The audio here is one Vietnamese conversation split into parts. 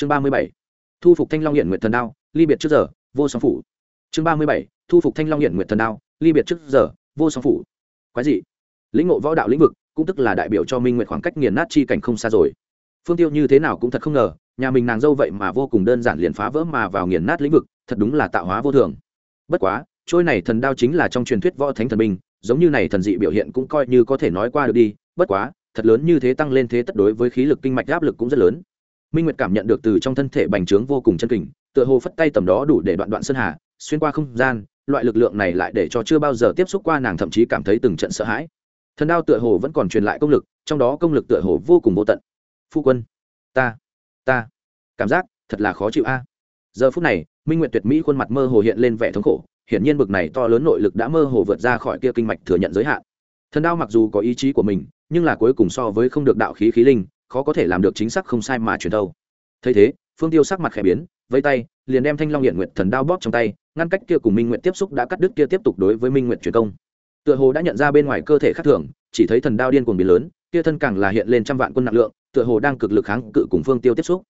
chương ba mươi bảy, thu phục thanh long hiện nguyện thần đao, ly biệt trước giờ, vô song phủ. Chương ba mươi bảy, thu phục thanh long hiện nguyện thần đao, ly biệt trước giờ, vô song phủ. Quái dị. Lĩnh ngộ võ đạo lĩnh vực, cũng tức là đại biểu cho minh nguyện khoảng cách nghiền nát chi cảnh không xa rồi. Phương tiêu như thế nào cũng thật không ngờ, nhà mình nàng dâu vậy mà vô cùng đơn giản liền phá vỡ mà vào nghiền nát lĩnh vực, thật đúng là tạo hóa vô thường. Bất quá, trôi này thần đao chính là trong truyền thuyết võ thánh thần binh, giống như này thần dị biểu hiện cũng coi như có thể nói qua được đi, bất quá, thật lớn như thế tăng lên thế tất đối với khí lực kinh mạch áp lực cũng rất lớn minh nguyệt cảm nhận được từ trong thân thể bành trướng vô cùng chân kình, tựa hồ phất tay tầm đó đủ để đoạn đoạn sơn hà, xuyên qua không gian, loại lực lượng này lại để cho chưa bao giờ tiếp xúc qua nàng thậm chí cảm thấy từng trận sợ hãi. Thần đao tựa hồ vẫn còn truyền lại công lực, trong đó công lực tựa hồ vô cùng vô tận. Phu quân, ta ta, cảm giác thật là khó chịu a. Giờ phút này, minh nguyệt tuyệt mỹ khuôn mặt mơ hồ hiện lên vẻ thống khổ, hiển nhiên bực này to lớn nội lực đã mơ hồ vượt ra khỏi kia kinh mạch thừa nhận giới hạn. Thần đao mặc dù có ý chí của mình, nhưng là cuối cùng so với không được đạo khí khí linh khó có thể làm được chính xác không sai mà truyền thâu thấy thế, phương tiêu sắc mặt khẽ biến vây tay, liền đem thanh long hiện nguyện thần đao bóp trong tay, ngăn cách kia cùng minh nguyện tiếp xúc đã cắt đứt kia tiếp tục đối với minh nguyện truyền công. Tựa hồ đã nhận ra bên ngoài cơ thể khác thường, chỉ thấy thần đao điên cuồng biến lớn, kia thân càng là hiện lên trăm vạn quân nặng lượng, tựa hồ đang cực lực kháng cự cùng phương tiêu tiếp xúc.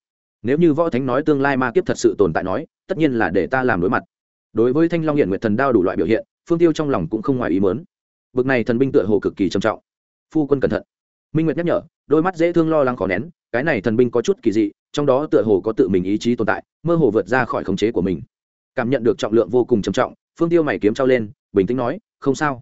Nếu như võ thánh nói tương lai ma kiếp thật sự tồn tại nói, tất nhiên là để ta làm đối mặt. Đối với thanh long hiện nguyệt thần đao đủ loại biểu hiện, phương tiêu trong lòng cũng không ngoài ý mớn bực này thần binh tựa hồ cực kỳ trầm trọng. Phu quân cẩn thận minh nguyệt nhắc nhở, đôi mắt dễ thương lo lắng khó nén, cái này thần binh có chút kỳ dị, trong đó tựa hồ có tự mình ý chí tồn tại, mơ hồ vượt ra khỏi khống chế của mình. Cảm nhận được trọng lượng vô cùng trầm trọng, phương tiêu mày kiếm trao lên, bình tĩnh nói, không sao.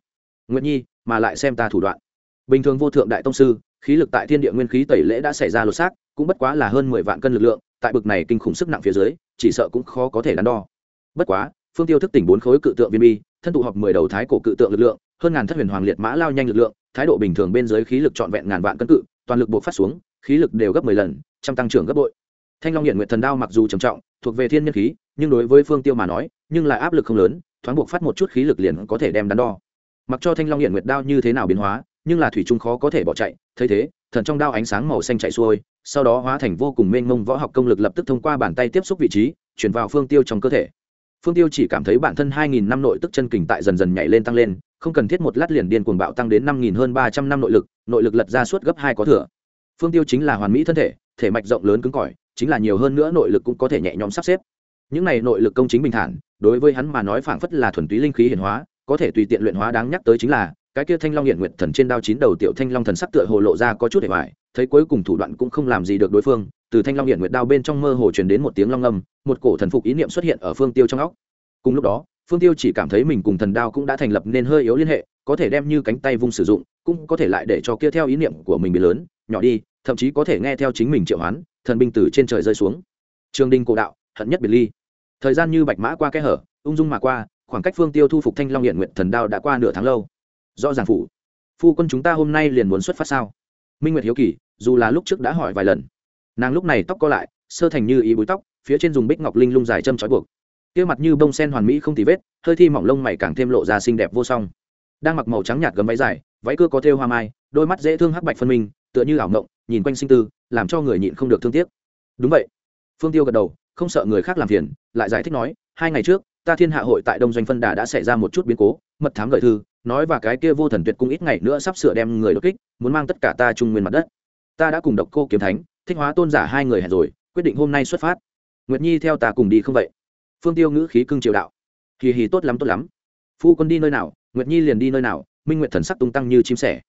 Nguyệt nhi, mà lại xem ta thủ đoạn. Bình thường vô thượng đại tông sư, khí lực tại thiên địa nguyên khí tẩy lễ đã xảy ra lột xác, cũng bất quá là hơn mười vạn cân lực lượng, tại bực này kinh khủng sức nặng phía dưới, chỉ sợ cũng khó có thể đắn đo. Bất quá, phương tiêu thức tỉnh bốn khối cự tượng viên bi, thân tụ họp mười đầu thái cổ cự tượng lực lượng, hơn ngàn thất huyền hoàng liệt mã lao nhanh lực lượng thái độ bình thường bên dưới khí lực trọn vẹn ngàn vạn cân cự, toàn lực buộc phát xuống, khí lực đều gấp mười lần, trăm tăng trưởng gấp bội. Thanh long hiện nguyện thần đao mặc dù trầm trọng, thuộc về thiên nhân khí, nhưng đối với phương tiêu mà nói, nhưng lại áp lực không lớn, thoáng buộc phát một chút khí lực liền có thể đem đắn đo. Mặc cho thanh long hiện nguyệt đao như thế nào biến hóa, nhưng là thủy trung khó có thể bỏ chạy, thấy thế, thần trong đao ánh sáng màu xanh chạy xuôi, sau đó hóa thành vô cùng mênh mông võ học công lực lập tức thông qua bàn tay tiếp xúc vị trí, chuyển vào phương tiêu trong cơ thể. Phương tiêu chỉ cảm thấy bản thân hai nghìn năm nội tức chân kình tại dần dần nhảy lên tăng lên không cần thiết một lát liền điên cuồng bạo tăng đến năm nghìn hơn ba trăm năm nội lực nội lực lật ra suốt gấp hai có thừa. Phương tiêu chính là hoàn mỹ thân thể thể mạch rộng lớn cứng cỏi chính là nhiều hơn nữa nội lực cũng có thể nhẹ nhõm sắp xếp. Những này nội lực công chính bình thản đối với hắn mà nói phảng phất là thuần túy linh khí hiển hóa có thể tùy tiện luyện hóa đáng nhắc tới chính là cái kia thanh long hiện nguyện thần trên đao chín đầu tiểu thanh long thần sắc tựa hồ lộ ra có chút để hoài thấy cuối cùng thủ đoạn cũng không làm gì được đối phương từ thanh long hiện nguyện đao bên trong mơ hồ truyền đến một tiếng long âm, một cổ thần phục ý niệm xuất hiện ở phương tiêu trong óc. Cùng lúc đó phương tiêu chỉ cảm thấy mình cùng thần đao cũng đã thành lập nên hơi yếu liên hệ, có thể đem như cánh tay vung sử dụng, cũng có thể lại để cho kia theo ý niệm của mình bị lớn, nhỏ đi, thậm chí có thể nghe theo chính mình triệu hoán, thần binh từ trên trời rơi xuống. Trường đinh cổ đạo, hận nhất biệt ly. Thời gian như bạch mã qua kẽ hở, ung dung mà qua, khoảng cách phương tiêu thu phục thanh long hiện nguyện thần đao đã qua nửa tháng lâu. Rõ ràng phủ, phu quân chúng ta hôm nay liền muốn xuất phát sao? Minh nguyệt hiếu kỳ, dù là lúc trước đã hỏi vài lần. Nàng lúc này tóc co lại, sơ thành như ý búi tóc, phía trên dùng bích ngọc linh lung dài châm trói buộc kia mặt như bông sen hoàn mỹ không tì vết, hơi thi mỏng lông mày càng thêm lộ ra xinh đẹp vô song. Đang mặc màu trắng nhạt gấm váy dài, váy cưa có thêu hoa mai, đôi mắt dễ thương hắc bạch phân minh, tựa như ảo mộng, nhìn quanh sinh tư, làm cho người nhịn không được thương tiếc. Đúng vậy. Phương tiêu gật đầu, không sợ người khác làm phiền, lại giải thích nói, hai ngày trước, ta thiên hạ hội tại đông doanh phân đà đã xảy ra một chút biến cố, mật thám gợi thư, nói và cái kia vô thần tuyệt cung ít ngày nữa sắp sửa đem người đột kích, muốn mang tất cả ta trung nguyên mặt đất. Ta đã cùng độc cô kiếm thánh, thích hóa tôn giả hai người hẹn rồi, quyết định hôm nay xuất phát. Nguyệt nhi theo ta cùng đi không vậy? Phương tiêu ngữ khí cưng triều đạo. Kỳ hì tốt lắm tốt lắm. Phu quân đi nơi nào, nguyệt nhi liền đi nơi nào, minh nguyệt thần sắc tung tăng như chim sẻ.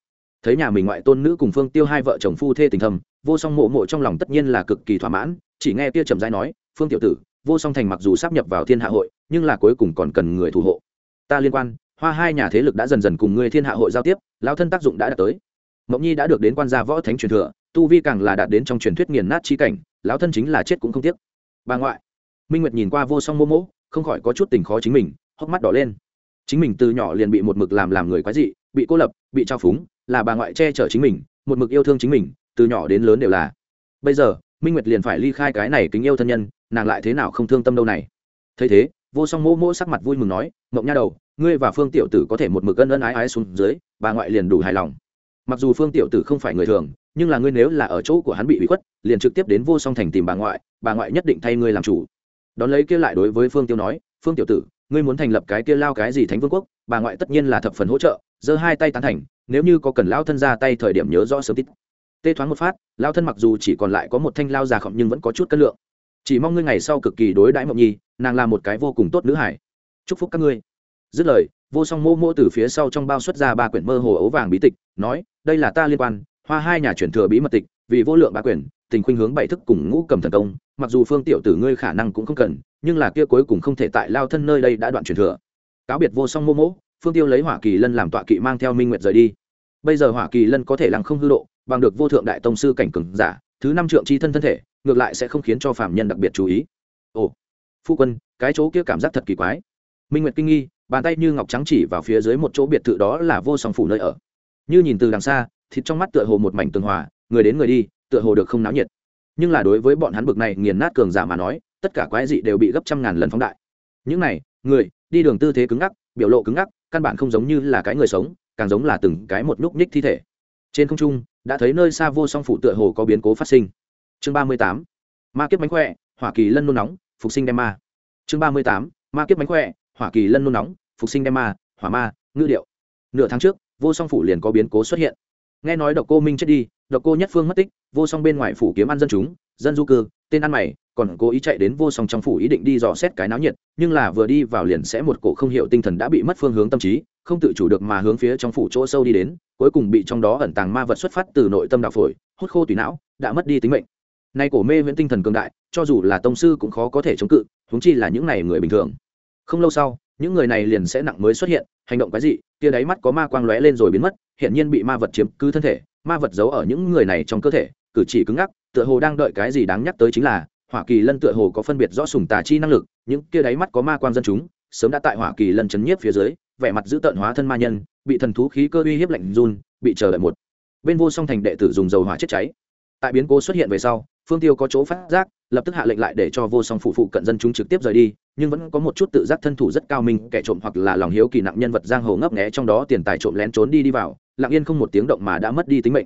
Thấy nhà mình ngoại tôn nữ cùng phương tiêu hai vợ chồng phu thê tình thầm, vô song mộ mộ trong lòng tất nhiên là cực kỳ thỏa mãn, chỉ nghe kia trầm giai nói, phương tiểu tử, vô song thành mặc dù sắp nhập vào thiên hạ hội, nhưng là cuối cùng còn cần người thủ hộ. Ta liên quan, hoa hai nhà thế lực đã dần dần cùng người thiên hạ hội giao tiếp lao thân tác dụng đã đạt tới. Mộng nhi đã được đến quan gia võ thánh truyền thừa, tu vi càng là đạt đến trong truyền thuyết nghiền nát chi cảnh, lão thân chính là chết cũng không tiếc. Bà ngoại minh nguyệt nhìn qua vô song mô mỗ không khỏi có chút tình khó chính mình, hốc mắt đỏ lên. chính mình từ nhỏ liền bị một mực làm làm người quái dị, bị cô lập, bị trao phúng, là bà ngoại che chở chính mình, một mực yêu thương chính mình, từ nhỏ đến lớn đều là. bây giờ, minh nguyệt liền phải ly khai cái này kính yêu thân nhân, nàng lại thế nào không thương tâm đâu này. thấy thế, vô song Mô Mô sắc mặt vui mừng nói, mộng nha đầu, ngươi và phương tiểu tử có thể một mực ân ân ái ái xuống dưới, bà ngoại liền đủ hài lòng. mặc dù phương tiểu tử không phải người thường, nhưng là ngươi nếu là ở chỗ của hắn bị bị khuất, liền trực tiếp đến vô song thành tìm bà ngoại bà ngoại nhất định thay ngươi làm chủ đón lấy kia lại đối với phương tiêu nói, phương tiểu tử, ngươi muốn thành lập cái kia lao cái gì thánh vương quốc? Bà ngoại tất nhiên là thập phần hỗ trợ, giơ hai tay tán thành, nếu như có cần lao thân ra tay thời điểm nhớ rõ sớm tít. Tê thoáng một phát, lao thân mặc dù chỉ còn lại có một thanh lao già khổng nhưng vẫn có chút cân lượng. Chỉ mong ngươi ngày sau cực kỳ đối đãi mộng nhi, nàng là một cái vô cùng tốt nữ hải. Chúc phúc các ngươi. Dứt lời, vô song mô mô từ phía sau trong bao xuất ra ba quyển mơ hồ ấu vàng bí tịch, nói, đây là ta liên quan, hoa hai nhà chuyển thừa bí mật tịch, vì vô lượng ba quyển, tình khuynh hướng bảy thức cùng ngũ cầm thần công mặc dù phương tiểu tử ngươi khả năng cũng không cần, nhưng là kia cuối cùng không thể tại lao thân nơi đây đã đoạn truyền thừa. Cáo biệt vô song mô mỗ, phương tiêu lấy hỏa kỳ lân làm tọa kỵ mang theo minh nguyệt rời đi. Bây giờ hỏa kỳ lân có thể lặng không hư độ, bằng được vô thượng đại tông sư cảnh cường giả, thứ năm trượng chi thân thân thể, ngược lại sẽ không khiến cho phạm nhân đặc biệt chú ý. Ồ, phu quân, cái chỗ kia cảm giác thật kỳ quái. Minh nguyệt kinh nghi, bàn tay như ngọc trắng chỉ vào phía dưới một chỗ biệt thự đó là vô song phủ nơi ở. Như nhìn từ đằng xa, thịt trong mắt tựa hồ một mảnh tường hòa, người đến người đi, tựa hồ được không náo nhiệt nhưng là đối với bọn hắn bực này nghiền nát cường giả mà nói, tất cả quái dị đều bị gấp trăm ngàn lần phóng đại. Những này, người, đi đường tư thế cứng ngắc, biểu lộ cứng ngắc, căn bản không giống như là cái người sống, càng giống là từng cái một nhúc nhích thi thể. Trên không trung, đã thấy nơi xa vô song phủ tựa hồ có biến cố phát sinh. Chương ba mươi tám, ma kiếp bánh khỏe, hỏa kỳ lân nôn nóng, phục sinh đem ma. Chương ba mươi tám, ma kiếp bánh khỏe, hỏa kỳ lân nôn nóng, phục sinh đem ma, hỏa ma, ngư điệu. Nửa tháng trước, vô song phủ liền có biến cố xuất hiện nghe nói độc cô minh chết đi, độc cô nhất phương mất tích, vô song bên ngoài phủ kiếm ăn dân chúng, dân du cư, tên ăn mày, còn cố ý chạy đến vô song trong phủ ý định đi dò xét cái náo nhiệt, nhưng là vừa đi vào liền sẽ một cổ không hiểu tinh thần đã bị mất phương hướng tâm trí, không tự chủ được mà hướng phía trong phủ chỗ sâu đi đến, cuối cùng bị trong đó ẩn tàng ma vật xuất phát từ nội tâm đạo phổi, hút khô tùy não, đã mất đi tính mệnh. Nay cổ mê viễn tinh thần cường đại, cho dù là tông sư cũng khó có thể chống cự, huống chi là những này người bình thường. Không lâu sau, những người này liền sẽ nặng mới xuất hiện, hành động cái gì tia đáy mắt có ma quang lóe lên rồi biến mất hiện nhiên bị ma vật chiếm cứ thân thể, ma vật giấu ở những người này trong cơ thể, cử chỉ cứng ngắc, tựa hồ đang đợi cái gì đáng nhắc tới chính là, hỏa kỳ lân tựa hồ có phân biệt rõ sùng tà chi năng lực, những kia đáy mắt có ma quang dân chúng, sớm đã tại hỏa kỳ lân chấn nhiếp phía dưới, vẻ mặt giữ tợn hóa thân ma nhân, bị thần thú khí cơ uy hiếp lạnh run, bị chờ đợi một. Bên vô song thành đệ tử dùng dầu hỏa chết cháy. Tại biến cố xuất hiện về sau phương tiêu có chỗ phát giác, lập tức hạ lệnh lại để cho vô song phụ phụ cận dân chúng trực tiếp rời đi, nhưng vẫn có một chút tự giác thân thủ rất cao minh, kẻ trộm hoặc là lòng hiếu kỳ nặng nhân vật giang hồ ngấp nghé trong đó tiền tài trộm lén trốn đi đi vào, lặng yên không một tiếng động mà đã mất đi tính mệnh.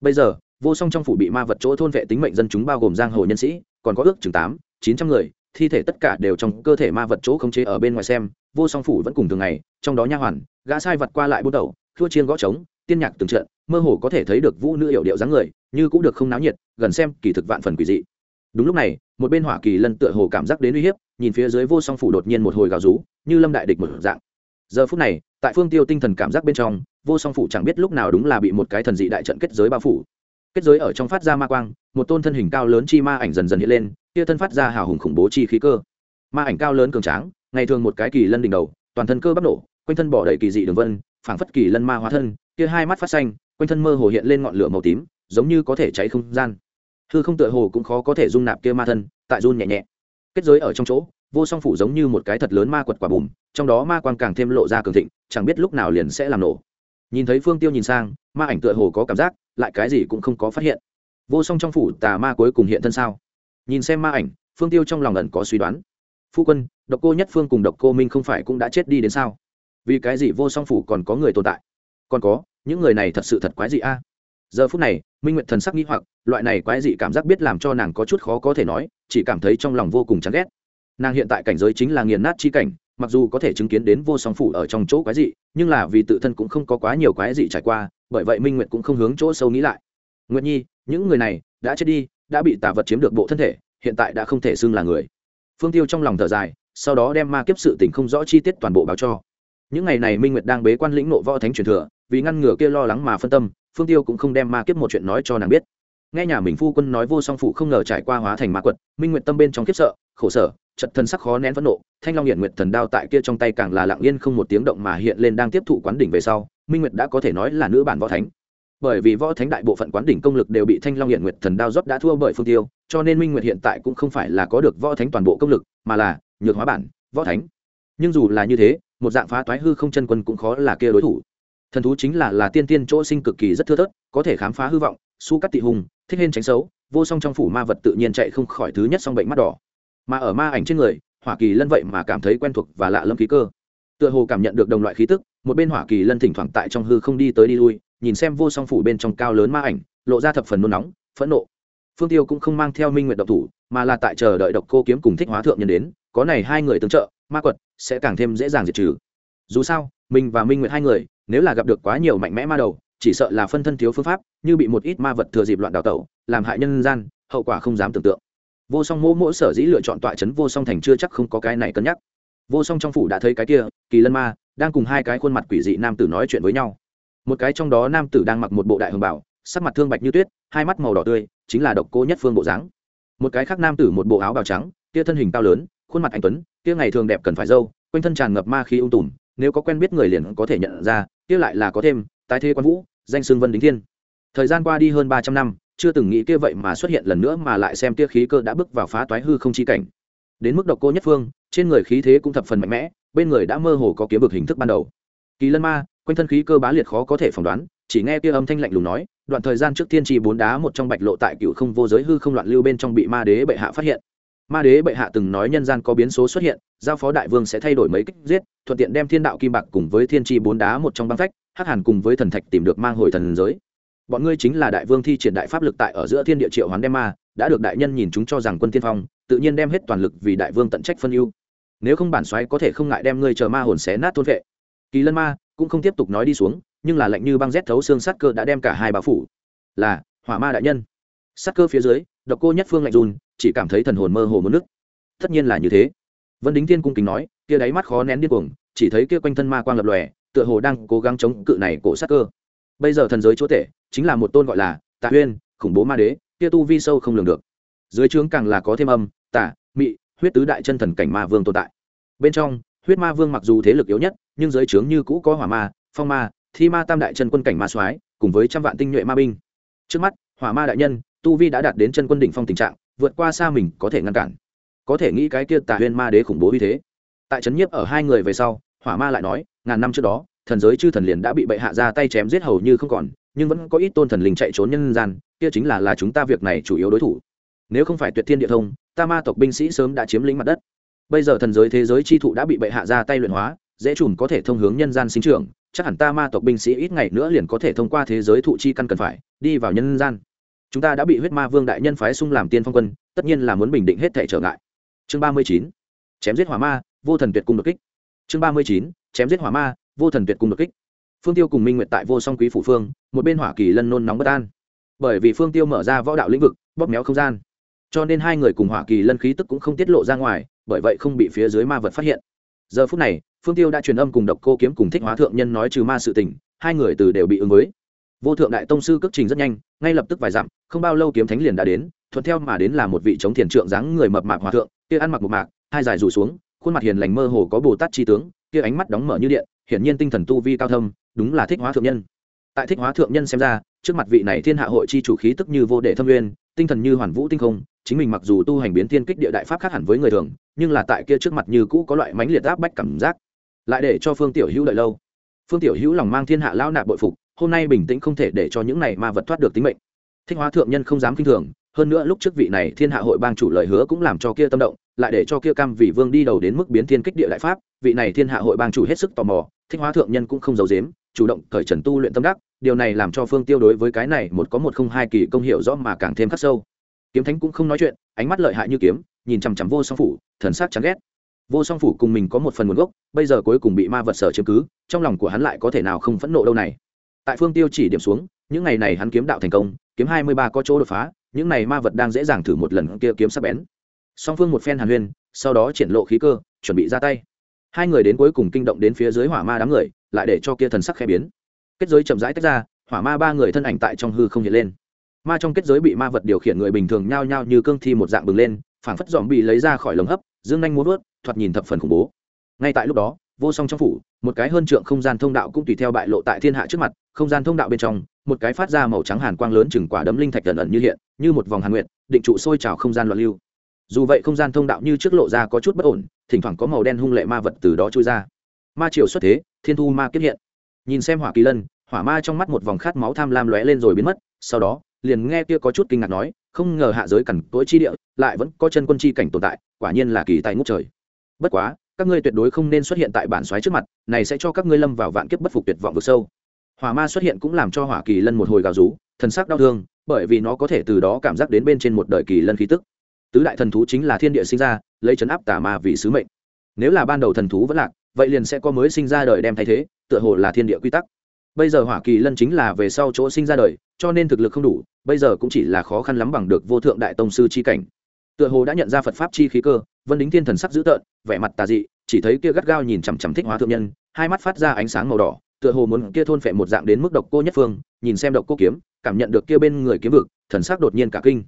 Bây giờ, vô song trong phủ bị ma vật chỗ thôn vệ tính mệnh dân chúng bao gồm giang hồ nhân sĩ, còn có ước chừng tám, chín trăm người, thi thể tất cả đều trong cơ thể ma vật chỗ khống chế ở bên ngoài xem, vô song phủ vẫn cùng thường ngày, trong đó nha hoàn, gã sai vật qua lại bút đầu thua chiên gõ trống, tiên nhạc từng trận, mơ hồ có thể thấy được vũ nữ hiệu điệu dáng người như cũng được không náo nhiệt, gần xem kỳ thực vạn phần quỷ dị. Đúng lúc này, một bên hỏa kỳ lân tựa hồ cảm giác đến uy hiếp, nhìn phía dưới vô song phủ đột nhiên một hồi gào rú, như lâm đại địch một dạng. Giờ phút này, tại phương tiêu tinh thần cảm giác bên trong, vô song phủ chẳng biết lúc nào đúng là bị một cái thần dị đại trận kết giới bao phủ. Kết giới ở trong phát ra ma quang, một tôn thân hình cao lớn chi ma ảnh dần dần hiện lên, kia thân phát ra hào hùng khủng bố chi khí cơ. Ma ảnh cao lớn cường tráng, ngày thường một cái kỳ lân đỉnh đầu, toàn thân cơ bắp nổ, quanh thân bỏ đầy kỳ dị đường vân, phảng phất kỳ lân ma hóa thân, kia hai mắt phát xanh, quanh thân mơ hồ hiện lên ngọn lửa màu tím giống như có thể cháy không gian. Hư không tựa hồ cũng khó có thể dung nạp kia ma thân, tại run nhẹ nhẹ. Kết giới ở trong chỗ, vô song phủ giống như một cái thật lớn ma quật quả bùm, trong đó ma quang càng thêm lộ ra cường thịnh, chẳng biết lúc nào liền sẽ làm nổ. Nhìn thấy phương tiêu nhìn sang, ma ảnh tựa hồ có cảm giác, lại cái gì cũng không có phát hiện. Vô song trong phủ tà ma cuối cùng hiện thân sao? Nhìn xem ma ảnh, phương tiêu trong lòng ẩn có suy đoán. Phu quân, độc cô nhất phương cùng độc cô minh không phải cũng đã chết đi đến sao? Vì cái gì vô song phủ còn có người tồn tại? Còn có, những người này thật sự thật quái gì a? Giờ phút này, minh nguyệt thần sắc nghĩ hoặc, loại này quái dị cảm giác biết làm cho nàng có chút khó có thể nói, chỉ cảm thấy trong lòng vô cùng chán ghét. Nàng hiện tại cảnh giới chính là nghiền nát chi cảnh, mặc dù có thể chứng kiến đến vô song phủ ở trong chỗ quái dị, nhưng là vì tự thân cũng không có quá nhiều quái dị trải qua, bởi vậy minh nguyệt cũng không hướng chỗ sâu nghĩ lại. Nguyệt nhi, những người này đã chết đi, đã bị tà vật chiếm được bộ thân thể, hiện tại đã không thể xưng là người. Phương tiêu trong lòng thở dài, sau đó đem ma kiếp sự tình không rõ chi tiết toàn bộ báo cho. Những ngày này minh nguyệt đang bế quan lĩnh nộ võ thánh truyền thừa, vì ngăn ngừa kia lo lắng mà phân tâm phương tiêu cũng không đem ma kiếp một chuyện nói cho nàng biết. Nghe nhà mình phu quân nói vô song phụ không ngờ trải qua hóa thành ma quật, minh nguyệt tâm bên trong kiếp sợ, khổ sở, chật thân sắc khó nén phẫn nộ, thanh long hiện nguyệt thần đao tại kia trong tay càng là lặng yên không một tiếng động mà hiện lên đang tiếp thụ quán đỉnh về sau, minh nguyệt đã có thể nói là nữ bản võ thánh. Bởi vì võ thánh đại bộ phận quán đỉnh công lực đều bị thanh long hiện nguyệt thần đao rót đã thua bởi phương tiêu, cho nên minh nguyệt hiện tại cũng không phải là có được võ thánh toàn bộ công lực, mà là nhược hóa bản, võ thánh. Nhưng dù là như thế, một dạng phá toái hư không chân quân cũng khó là kia đối thủ thần thú chính là là tiên tiên chỗ sinh cực kỳ rất thưa thớt, có thể khám phá hư vọng, su cắt tị hùng, thích hên tránh xấu, vô song trong phủ ma vật tự nhiên chạy không khỏi thứ nhất song bệnh mắt đỏ. Mà ở ma ảnh trên người, hỏa kỳ lân vậy mà cảm thấy quen thuộc và lạ lâm khí cơ. Tựa hồ cảm nhận được đồng loại khí tức, một bên hỏa kỳ lân thỉnh thoảng tại trong hư không đi tới đi lui, nhìn xem vô song phủ bên trong cao lớn ma ảnh, lộ ra thập phần nôn nóng, phẫn nộ. Phương tiêu cũng không mang theo minh nguyện độc thủ, mà là tại chờ đợi độc cô kiếm cùng thích hóa thượng nhân đến, có này hai người tương trợ, ma quật sẽ càng thêm dễ dàng diệt trừ. Dù sao mình và minh Nguyệt hai người, nếu là gặp được quá nhiều mạnh mẽ ma đầu, chỉ sợ là phân thân thiếu phương pháp, như bị một ít ma vật thừa dịp loạn đào tẩu, làm hại nhân gian, hậu quả không dám tưởng tượng. Vô song mỗ mỗ sở dĩ lựa chọn tọa trấn vô song thành chưa chắc không có cái này cân nhắc. Vô song trong phủ đã thấy cái kia, kỳ lân ma, đang cùng hai cái khuôn mặt quỷ dị nam tử nói chuyện với nhau. Một cái trong đó nam tử đang mặc một bộ đại hồng bảo, sắc mặt thương bạch như tuyết, hai mắt màu đỏ tươi, chính là độc cô nhất phương bộ dáng. Một cái khác nam tử một bộ áo bào trắng, kia thân hình cao lớn, khuôn mặt anh tuấn, kia ngày thường đẹp cần phải dâu, quanh thân tràn ngập ma khí ung tùm nếu có quen biết người liền có thể nhận ra, kia lại là có thêm, tái thế quan vũ, danh xương vân đính thiên. Thời gian qua đi hơn ba trăm năm, chưa từng nghĩ kia vậy mà xuất hiện lần nữa mà lại xem kia khí cơ đã bước vào phá toái hư không chi cảnh. Đến mức độc cô nhất phương, trên người khí thế cũng thập phần mạnh mẽ, bên người đã mơ hồ có kiếm vực hình thức ban đầu. Kỳ lân ma, quanh thân khí cơ bá liệt khó có thể phỏng đoán, chỉ nghe kia âm thanh lạnh lùng nói, đoạn thời gian trước thiên tri bốn đá một trong bạch lộ tại cựu không vô giới hư không loạn lưu bên trong bị ma đế bệ hạ phát hiện ma đế bệ hạ từng nói nhân gian có biến số xuất hiện, giao phó đại vương sẽ thay đổi mấy kích giết, thuận tiện đem thiên đạo kim bạc cùng với thiên tri bốn đá một trong băng phách, hắc hàn cùng với thần thạch tìm được mang hồi thần giới. Bọn ngươi chính là đại vương thi triển đại pháp lực tại ở giữa thiên địa triệu hoán đem ma, đã được đại nhân nhìn chúng cho rằng quân tiên phong, tự nhiên đem hết toàn lực vì đại vương tận trách phân ưu. Nếu không bản xoáy có thể không ngại đem ngươi chờ ma hồn xé nát thôn vệ. Kỳ lân ma cũng không tiếp tục nói đi xuống, nhưng là lạnh như băng rét thấu xương sát cơ đã đem cả hai bà phủ. Là, hỏa ma đại nhân. Sắc cơ phía dưới, độc cô nhất phương lạnh run, chỉ cảm thấy thần hồn mơ hồ mất nước tất nhiên là như thế. Vân đính thiên cung kính nói, kia đáy mắt khó nén điên cuồng, chỉ thấy kia quanh thân ma quang lập lòe, tựa hồ đang cố gắng chống cự này cổ sát cơ. Bây giờ thần giới chúa tể, chính là một tôn gọi là tạ huyên, khủng bố ma đế, kia tu vi sâu không lường được. Dưới trướng càng là có thêm âm tả mị, huyết tứ đại chân thần cảnh ma vương tồn tại. Bên trong, huyết ma vương mặc dù thế lực yếu nhất, nhưng dưới trướng như cũ có hỏa ma, phong ma, thi ma tam đại chân quân cảnh ma soái, cùng với trăm vạn tinh nhuệ ma binh. Trước mắt, hỏa ma đại nhân tu vi đã đạt đến chân quân đỉnh phong tình trạng, vượt qua xa mình có thể ngăn cản. Có thể nghĩ cái kia tà huyên ma đế khủng bố như thế. Tại trấn nhiếp ở hai người về sau, hỏa ma lại nói, ngàn năm trước đó, thần giới chư thần liền đã bị bệ hạ ra tay chém giết hầu như không còn, nhưng vẫn có ít tôn thần linh chạy trốn nhân gian, kia chính là là chúng ta việc này chủ yếu đối thủ. Nếu không phải tuyệt thiên địa thông, ta ma tộc binh sĩ sớm đã chiếm lĩnh mặt đất. Bây giờ thần giới thế giới chi thụ đã bị bệ hạ ra tay luyện hóa, dễ trùm có thể thông hướng nhân gian sinh trưởng, chắc hẳn ta ma tộc binh sĩ ít ngày nữa liền có thể thông qua thế giới thụ chi căn cần phải, đi vào nhân gian chúng ta đã bị huyết ma vương đại nhân phái xung làm tiên phong quân, tất nhiên là muốn bình định hết thể trở ngại. Chương ba mươi chín, chém giết hỏa ma, vô thần tuyệt cung đột kích. Chương ba mươi chín, chém giết hỏa ma, vô thần tuyệt cung đột kích. Phương tiêu cùng minh nguyện tại vô song quý phủ phương, một bên hỏa kỳ lân nôn nóng bất an. Bởi vì phương tiêu mở ra võ đạo lĩnh vực, bóp méo không gian. Cho nên hai người cùng hỏa kỳ lân khí tức cũng không tiết lộ ra ngoài, bởi vậy không bị phía dưới ma vật phát hiện. Giờ phút này, phương tiêu đã truyền âm cùng độc cô kiếm cùng thích hóa thượng nhân nói trừ ma sự tình, hai người từ đều bị ứng với vô thượng đại tông sư cước trình rất nhanh, ngay lập tức vài dặm, không bao lâu kiếm thánh liền đã đến, thuận theo mà đến là một vị chống thiền trượng dáng người mập mạp hòa thượng, kia ăn mặc một mạc, hai dài rủ xuống, khuôn mặt hiền lành mơ hồ có bồ tát tri tướng, kia ánh mắt đóng mở như điện, hiển nhiên tinh thần tu vi cao thâm, đúng là thích hóa thượng nhân. Tại thích hóa thượng nhân xem ra, trước mặt vị này thiên hạ hội chi chủ khí tức như vô đệ thâm nguyên, tinh thần như hoàn vũ tinh không, chính mình mặc dù tu hành biến thiên kích địa đại pháp khác hẳn với người thường, nhưng là tại kia trước mặt như cũ có loại mãnh liệt áp bách cảm giác. Lại để cho phương tiểu hữu đợi lâu. Phương tiểu hữu lòng mang thiên hạ lao nạp bội phục hôm nay bình tĩnh không thể để cho những này ma vật thoát được tính mệnh. Thích hóa thượng nhân không dám kinh thường, hơn nữa lúc trước vị này thiên hạ hội bang chủ lời hứa cũng làm cho kia tâm động, lại để cho kia cam vị vương đi đầu đến mức biến thiên kích địa đại pháp, vị này thiên hạ hội bang chủ hết sức tò mò, thích hóa thượng nhân cũng không giấu dếm chủ động cởi trần tu luyện tâm đắc, điều này làm cho phương tiêu đối với cái này một có một không hai kỳ công hiệu rõ mà càng thêm khắc sâu. Kiếm thánh cũng không nói chuyện, ánh mắt lợi hại như kiếm, nhìn chằm chằm vô song phủ, thần sắc chán ghét. Vô song phủ cùng mình có một phần nguồn gốc, bây giờ cuối cùng bị ma vật sở chiếm cứ, trong lòng của hắn lại có thể nào không phẫn nộ đâu này? Tại phương tiêu chỉ điểm xuống, những ngày này hắn kiếm đạo thành công, kiếm hai mươi ba có chỗ đột phá, những này ma vật đang dễ dàng thử một lần kia kiếm sắc bén. Song phương một phen hàn huyên, sau đó triển lộ khí cơ, chuẩn bị ra tay. Hai người đến cuối cùng kinh động đến phía dưới hỏa ma đám người, lại để cho kia thần sắc khẽ biến. Kết giới chậm rãi tách ra, hỏa ma ba người thân ảnh tại trong hư không hiện lên. Ma trong kết giới bị ma vật điều khiển người bình thường nhao nhao như cương thi một dạng bừng lên, phảng phất dòm bị lấy ra khỏi lồng hấp, dương nhanh muốn vớt thoạt nhìn thập phần khủng bố. Ngay tại lúc đó vô song trong phủ, một cái hơn trượng không gian thông đạo cũng tùy theo bại lộ tại thiên hạ trước mặt, không gian thông đạo bên trong, một cái phát ra màu trắng hàn quang lớn chừng quả đấm linh thạch ẩn ẩn như hiện, như một vòng hàn nguyện định trụ sôi trào không gian loạn lưu. Dù vậy không gian thông đạo như trước lộ ra có chút bất ổn, thỉnh thoảng có màu đen hung lệ ma vật từ đó trôi ra. Ma triều xuất thế, thiên thu ma kiếp hiện. Nhìn xem hỏa kỳ lân, hỏa ma trong mắt một vòng khát máu tham lam lóe lên rồi biến mất, sau đó, liền nghe kia có chút kinh ngạc nói, không ngờ hạ giới cằn cỗi chi địa, lại vẫn có chân quân chi cảnh tồn tại, quả nhiên là kỳ tài ngút trời. Bất quá các ngươi tuyệt đối không nên xuất hiện tại bản xoáy trước mặt, này sẽ cho các ngươi lâm vào vạn kiếp bất phục tuyệt vọng vực sâu. Hỏa ma xuất hiện cũng làm cho hỏa kỳ lân một hồi gào rú, thần sắc đau thương, bởi vì nó có thể từ đó cảm giác đến bên trên một đời kỳ lân khí tức. Tứ đại thần thú chính là thiên địa sinh ra, lấy chấn áp tà ma vì sứ mệnh. Nếu là ban đầu thần thú vẫn lạc, vậy liền sẽ có mới sinh ra đời đem thay thế, tựa hồ là thiên địa quy tắc. Bây giờ hỏa kỳ lân chính là về sau chỗ sinh ra đời, cho nên thực lực không đủ, bây giờ cũng chỉ là khó khăn lắm bằng được vô thượng đại tông sư c h i cảnh. Tựa hồ đã nhận ra phật pháp chi khí cơ vân đính thiên thần sắc dữ tợn, vẻ mặt tà dị, chỉ thấy kia gắt gao nhìn chằm chằm thích hóa thượng nhân, hai mắt phát ra ánh sáng màu đỏ, tựa hồ muốn kia thôn phệ một dạng đến mức độc cô nhất phương, nhìn xem độc cô kiếm, cảm nhận được kia bên người kiếm vực, thần sắc đột nhiên cả kinh.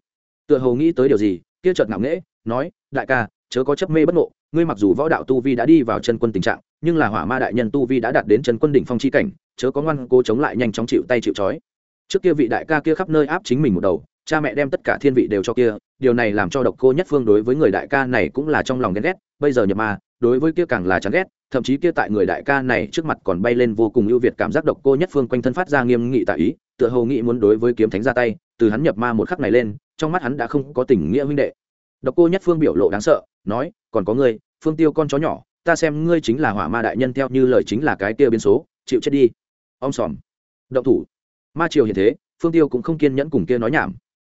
Tựa hồ nghĩ tới điều gì, kia chợt ngạo nghễ, nói, đại ca, chớ có chấp mê bất ngộ, ngươi mặc dù võ đạo tu vi đã đi vào chân quân tình trạng, nhưng là hỏa ma đại nhân tu vi đã đạt đến chân quân đỉnh phong chi cảnh, chớ có ngoan cố chống lại nhanh chóng chịu tay chịu trói. Trước kia vị đại ca kia khắp nơi áp chính mình một đầu, cha mẹ đem tất cả thiên vị đều cho kia điều này làm cho độc cô nhất phương đối với người đại ca này cũng là trong lòng ghen ghét, bây giờ nhập ma, đối với kia càng là chán ghét, thậm chí kia tại người đại ca này trước mặt còn bay lên vô cùng ưu việt cảm giác độc cô nhất phương quanh thân phát ra nghiêm nghị tại ý, tựa hồ nghĩ muốn đối với kiếm thánh ra tay, từ hắn nhập ma một khắc này lên, trong mắt hắn đã không có tình nghĩa huynh đệ. Độc cô nhất phương biểu lộ đáng sợ, nói, còn có ngươi, phương tiêu con chó nhỏ, ta xem ngươi chính là hỏa ma đại nhân theo như lời chính là cái kia biến số, chịu chết đi. Ông sòm. Động thủ. Ma triều hiện thế, phương tiêu cũng không kiên nhẫn cùng kia nói nhảm.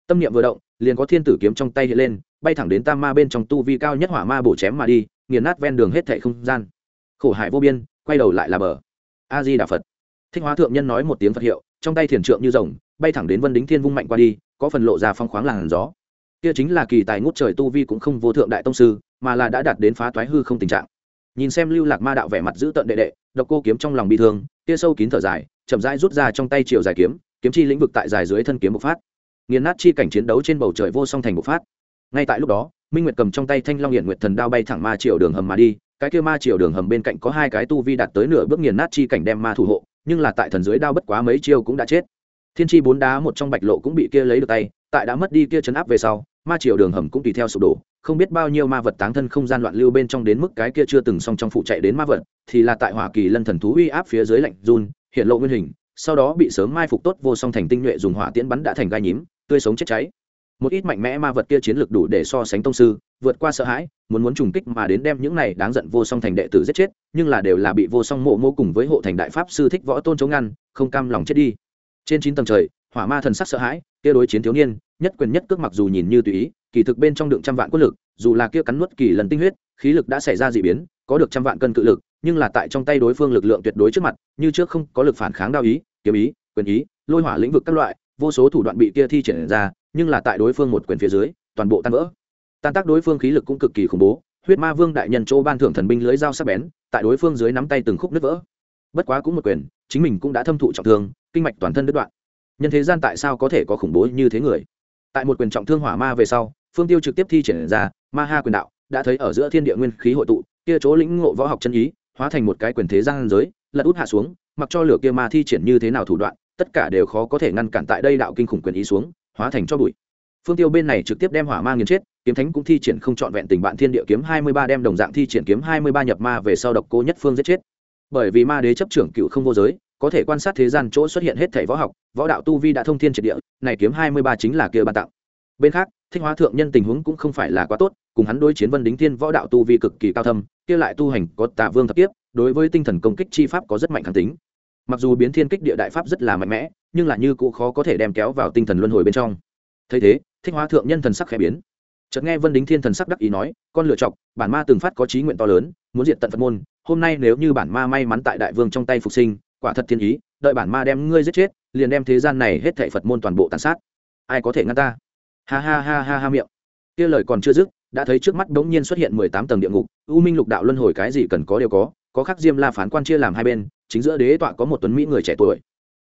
Tâm niệm vừa động liền có thiên tử kiếm trong tay hiện lên, bay thẳng đến tam ma bên trong tu vi cao nhất hỏa ma bổ chém mà đi, nghiền nát ven đường hết thệ không gian. Khổ hại vô biên, quay đầu lại là bờ. A di đà phật. Thích hóa thượng nhân nói một tiếng phật hiệu, trong tay thiền trượng như rồng, bay thẳng đến vân đính thiên vung mạnh qua đi, có phần lộ ra phong khoáng làn gió. Kia chính là kỳ tài ngút trời tu vi cũng không vô thượng đại tông sư, mà là đã đạt đến phá toái hư không tình trạng. Nhìn xem lưu lạc ma đạo vẻ mặt giữ tận đệ đệ, độc cô kiếm trong lòng bị thương, kia sâu kín thở dài, chậm rãi rút ra trong tay chiều dài kiếm kiếm chi lĩnh vực tại dài dưới thân kiếm bộc phát nghiền nát chi cảnh chiến đấu trên bầu trời vô song thành bộc phát. Ngay tại lúc đó, minh nguyệt cầm trong tay thanh long hiện nguyệt thần đao bay thẳng ma triều đường hầm mà đi, cái kia ma triều đường hầm bên cạnh có hai cái tu vi đạt tới nửa bước nghiền nát chi cảnh đem ma thủ hộ, nhưng là tại thần dưới đao bất quá mấy chiêu cũng đã chết. Thiên chi bốn đá một trong bạch lộ cũng bị kia lấy được tay, tại đã mất đi kia chấn áp về sau, ma triều đường hầm cũng tùy theo sụp đổ, không biết bao nhiêu ma vật táng thân không gian loạn lưu bên trong đến mức cái kia chưa từng xong trong phụ chạy đến ma vật, thì là tại hỏa kỳ lân thần thú uy áp phía dưới lạnh run, hiện lộ nguyên hình, sau đó bị sớm mai phục tốt vô song thành tinh nhuệ dùng hỏa tiễn bắn đã thành gai nhím tươi sống chết cháy. Một ít mạnh mẽ ma vật kia chiến lược đủ để so sánh tông sư, vượt qua sợ hãi, muốn muốn trùng kích mà đến đem những này đáng giận vô song thành đệ tử giết chết, nhưng là đều là bị vô song mộ mô cùng với hộ thành đại pháp sư thích võ tôn chống ngăn, không cam lòng chết đi. Trên chín tầng trời, hỏa ma thần sắc sợ hãi, kia đối chiến thiếu niên, nhất quyền nhất cước mặc dù nhìn như tùy ý, kỳ thực bên trong đựng trăm vạn quân lực, dù là kia cắn nuốt kỳ lần tinh huyết, khí lực đã xảy ra d ị biến, có được trăm vạn cân cự lực, nhưng là tại trong tay đối phương lực lượng tuyệt đối trước mặt, như trước không có lực phản kháng đao ý, kiếm ý, quyền ý, lôi hỏa lĩnh vực các loại vô số thủ đoạn bị kia thi triển ra, nhưng là tại đối phương một quyền phía dưới, toàn bộ tan vỡ. Tan tác đối phương khí lực cũng cực kỳ khủng bố, huyết ma vương đại nhân chỗ ban thưởng thần binh lưới dao sắc bén, tại đối phương dưới nắm tay từng khúc nứt vỡ. Bất quá cũng một quyền, chính mình cũng đã thâm thụ trọng thương, kinh mạch toàn thân đứt đoạn. Nhân thế gian tại sao có thể có khủng bố như thế người? Tại một quyền trọng thương hỏa ma về sau, phương tiêu trực tiếp thi triển ra, ma ha quyền đạo, đã thấy ở giữa thiên địa nguyên khí hội tụ, kia chỗ lĩnh ngộ võ học chân ý, hóa thành một cái quyền thế gian giới, lật út hạ xuống, mặc cho lửa kia ma thi triển như thế nào thủ đoạn tất cả đều khó có thể ngăn cản tại đây đạo kinh khủng quyền ý xuống, hóa thành cho bụi. Phương tiêu bên này trực tiếp đem hỏa ma nghiền chết, kiếm thánh cũng thi triển không trọn vẹn tình bạn thiên địa kiếm hai mươi ba đem đồng dạng thi triển kiếm hai mươi ba nhập ma về sau độc cô nhất phương giết chết. Bởi vì ma đế chấp trưởng cựu không vô giới, có thể quan sát thế gian chỗ xuất hiện hết thảy võ học, võ đạo tu vi đã thông thiên triệt địa, này kiếm hai mươi ba chính là kia ban tặng. Bên khác, thích hóa thượng nhân tình huống cũng không phải là quá tốt, cùng hắn đối chiến vân đính thiên võ đạo tu vi cực kỳ cao thâm, kia lại tu hành có tạ vương thập tiếp, đối với tinh thần công kích chi pháp có rất mạnh kháng tính mặc dù biến thiên kích địa đại pháp rất là mạnh mẽ, nhưng là như cụ khó có thể đem kéo vào tinh thần luân hồi bên trong. Thấy thế, thích hóa thượng nhân thần sắc khẽ biến. Chợt nghe vân đính thiên thần sắc đắc ý nói, con lựa chọc, bản ma từng phát có trí nguyện to lớn, muốn diệt tận phật môn, hôm nay nếu như bản ma may mắn tại đại vương trong tay phục sinh, quả thật thiên ý, đợi bản ma đem ngươi giết chết, liền đem thế gian này hết thảy phật môn toàn bộ tàn sát. Ai có thể ngăn ta? Ha ha ha ha ha miệng. Kia lời còn chưa dứt, đã thấy trước mắt đống nhiên xuất hiện mười tám tầng địa ngục, u minh lục đạo luân hồi cái gì cần có đều có có khắc diêm la phán quan chia làm hai bên, chính giữa đế tọa có một tuấn mỹ người trẻ tuổi.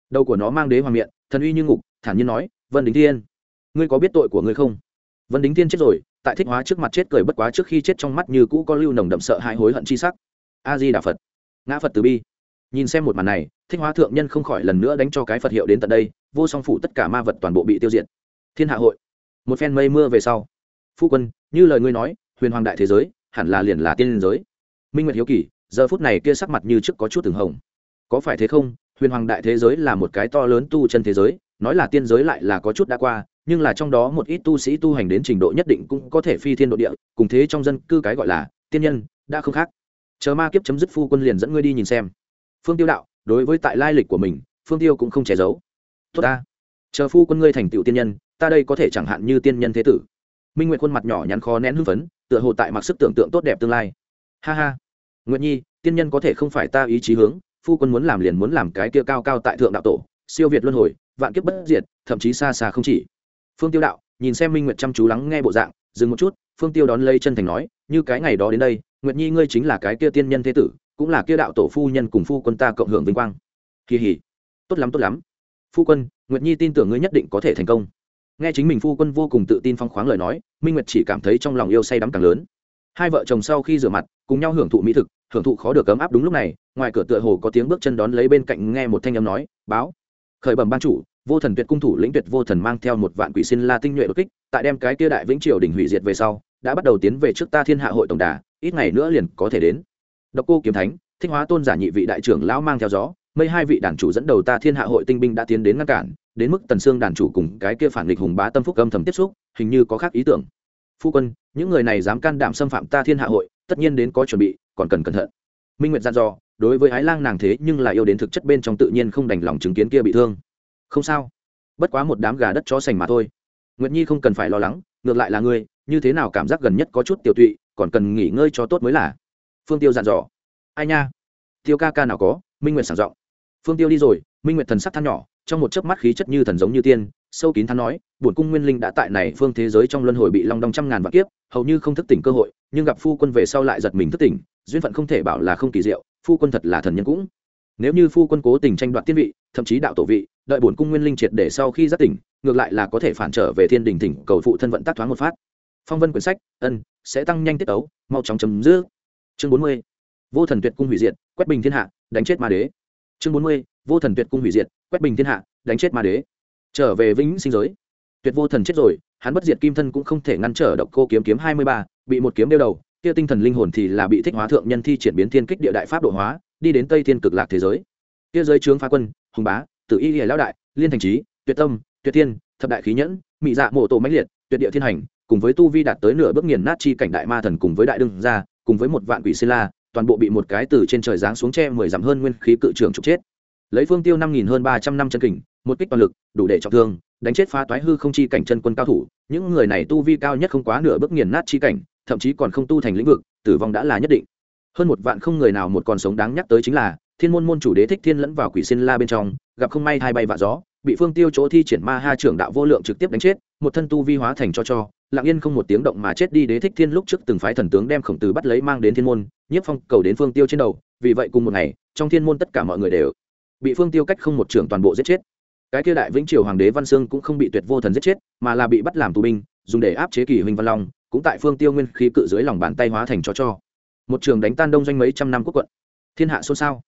Đầu của nó mang đế hoàng miệng thần uy như ngục, thản nhiên nói, vân đính thiên, ngươi có biết tội của ngươi không? Vân đính thiên chết rồi, tại thích hóa trước mặt chết cười bất quá trước khi chết trong mắt như cũ có lưu nồng đậm sợ hãi hối hận chi sắc. A di đà phật, ngã phật từ bi. Nhìn xem một màn này, thích hóa thượng nhân không khỏi lần nữa đánh cho cái phật hiệu đến tận đây, vô song phủ tất cả ma vật toàn bộ bị tiêu diệt. Thiên hạ hội, một phen mây mưa về sau. Phu quân, như lời ngươi nói, huyền hoàng đại thế giới, hẳn là liền là tiên liên giới. Minh nguyệt hiếu kỳ giờ phút này kia sắc mặt như trước có chút từng hồng. Có phải thế không? Huyền hoàng đại thế giới là một cái to lớn tu chân thế giới, nói là tiên giới lại là có chút đã qua, nhưng là trong đó một ít tu sĩ tu hành đến trình độ nhất định cũng có thể phi thiên độ địa, cùng thế trong dân cư cái gọi là tiên nhân, đã không khác. Chờ ma kiếp chấm dứt phu quân liền dẫn ngươi đi nhìn xem. Phương tiêu đạo, đối với tại lai lịch của mình, phương tiêu cũng không che giấu. Tốt ta. Chờ phu quân ngươi thành tựu tiên nhân, ta đây có thể chẳng hạn như tiên nhân thế tử. Minh nguyện khuôn mặt nhỏ nhắn khó nén hưng phấn, tựa hồ tại mặc sức tưởng tượng tốt đẹp tương lai. Ha ha nguyện nhi, tiên nhân có thể không phải ta ý chí hướng, phu quân muốn làm liền muốn làm cái kia cao cao tại thượng đạo tổ, siêu việt luân hồi, vạn kiếp bất diệt, thậm chí xa xa không chỉ. Phương tiêu đạo, nhìn xem minh nguyệt chăm chú lắng nghe bộ dạng, dừng một chút, phương tiêu đón lấy chân thành nói, như cái ngày đó đến đây nguyệt nhi ngươi chính là cái kia tiên nhân thế tử, cũng là kia đạo tổ phu nhân cùng phu quân ta cộng hưởng vinh quang. Kỳ hỉ. Tốt lắm tốt lắm. Phu quân nguyệt nhi tin tưởng ngươi nhất định có thể thành công. Nghe chính mình phu quân vô cùng tự tin phong khoáng lời nói, minh nguyệt chỉ cảm thấy trong lòng yêu say đắm càng lớn. Hai vợ chồng sau khi rửa mặt cùng nhau hưởng thụ mỹ thực, hưởng thụ khó được cấm áp đúng lúc này, ngoài cửa tựa hồ có tiếng bước chân đón lấy bên cạnh nghe một thanh âm nói, báo. Khởi bẩm ban chủ, vô thần tuyệt cung thủ lĩnh tuyệt vô thần mang theo một vạn quỷ xin la tinh nhuệ đột kích, tại đem cái kia đại vĩnh triều đỉnh hủy diệt về sau, đã bắt đầu tiến về trước ta thiên hạ hội tổng đà, ít ngày nữa liền có thể đến. Độc cô kiếm thánh, thích hóa tôn giả nhị vị đại trưởng lão mang theo gió mấy hai vị đàn chủ dẫn đầu ta thiên hạ hội tinh binh đã tiến đến ngăn cản, đến mức tần xương đàn chủ cùng cái kia phản nghịch hùng bá tâm phúc âm thầm tiếp xúc, hình như có khác ý tưởng. Phu quân, những người này dám can đảm xâm phạm ta thiên hạ hội tất nhiên đến có chuẩn bị, còn cần cẩn thận. Minh nguyệt dặn dò, đối với ái lang nàng thế nhưng là yêu đến thực chất bên trong tự nhiên không đành lòng chứng kiến kia bị thương. Không sao. Bất quá một đám gà đất chó sành mà thôi. Nguyệt nhi không cần phải lo lắng, ngược lại là ngươi, như thế nào cảm giác gần nhất có chút tiểu tụy, còn cần nghỉ ngơi cho tốt mới là. Phương tiêu dặn dò. Ai nha? Tiêu ca ca nào có? Minh nguyệt sảng giọng. Phương tiêu đi rồi, minh nguyệt thần sắc than nhỏ, trong một chớp mắt khí chất như thần giống như tiên, sâu kín than nói bổn cung nguyên linh đã tại này phương thế giới trong luân hồi bị long đong trăm ngàn vạn kiếp, hầu như không thức tỉnh cơ hội, nhưng gặp phu quân về sau lại giật mình thức tỉnh, duyên phận không thể bảo là không kỳ diệu, phu quân thật là thần nhân cũng. Nếu như phu quân cố tình tranh đoạt tiên vị, thậm chí đạo tổ vị, đợi bổn cung nguyên linh triệt để sau khi giác tỉnh, ngược lại là có thể phản trở về thiên đình tỉnh cầu phụ thân vận tác thoáng một phát. Phong vân quyển sách, ân, sẽ tăng nhanh tiết tấu, mau chóng chấm dứt. Chương bốn mươi, vô thần tuyệt cung hủy diệt, quét bình thiên hạ, đánh chết ma đế. Chương bốn mươi, vô thần tuyệt cung hủy diệt, quét bình thiên hạ, đánh chết ma đế. Trở về vĩnh sinh giới tuyệt vô thần chết rồi, hắn bất diệt kim thân cũng không thể ngăn trở độc cô kiếm kiếm hai mươi ba, bị một kiếm đeo đầu, kia tinh thần linh hồn thì là bị thích hóa thượng nhân thi triển biến thiên kích địa đại pháp độ hóa, đi đến tây thiên cực lạc thế giới. Kia giới trướng phá quân, hùng bá tự y hiển lão đại, liên thành trí, tuyệt tâm, tuyệt tiên thập đại khí nhẫn, mị dạ mộ tổ mãnh liệt, tuyệt địa thiên hành, cùng với tu vi đạt tới nửa bước nghiền nát chi cảnh đại ma thần cùng với đại đương gia, cùng với một vạn quỷ xê la, toàn bộ bị một cái từ trên trời giáng xuống tre mười dặm hơn nguyên khí cự trường trục chết. Lấy phương tiêu năm nghìn hơn ba trăm năm chân kình, một kích toàn lực, đủ để trọng thương đánh chết phá toái hư không chi cảnh chân quân cao thủ, những người này tu vi cao nhất không quá nửa bước nghiền nát chi cảnh, thậm chí còn không tu thành lĩnh vực, tử vong đã là nhất định. Hơn một vạn không người nào một còn sống đáng nhắc tới chính là, thiên môn môn chủ đế thích thiên lẫn vào quỷ xin la bên trong, gặp không may hai bay vạ gió, bị phương tiêu chỗ thi triển ma ha trưởng đạo vô lượng trực tiếp đánh chết, một thân tu vi hóa thành cho cho, lặng yên không một tiếng động mà chết đi đế thích thiên lúc trước từng phái thần tướng đem khổng tử bắt lấy mang đến thiên môn, nhiếp phong cầu đến phương tiêu trên đầu, vì vậy cùng một ngày, trong thiên môn tất cả mọi người đều bị phương tiêu cách không một trưởng toàn bộ giết chết cái kia đại vĩnh triều hoàng đế văn sương cũng không bị tuyệt vô thần giết chết, mà là bị bắt làm tù binh, dùng để áp chế kỳ huỳnh văn long, cũng tại phương tiêu nguyên khí cự dưới lòng bàn tay hóa thành cho cho. Một trường đánh tan đông doanh mấy trăm năm quốc quận. Thiên hạ xôn xao.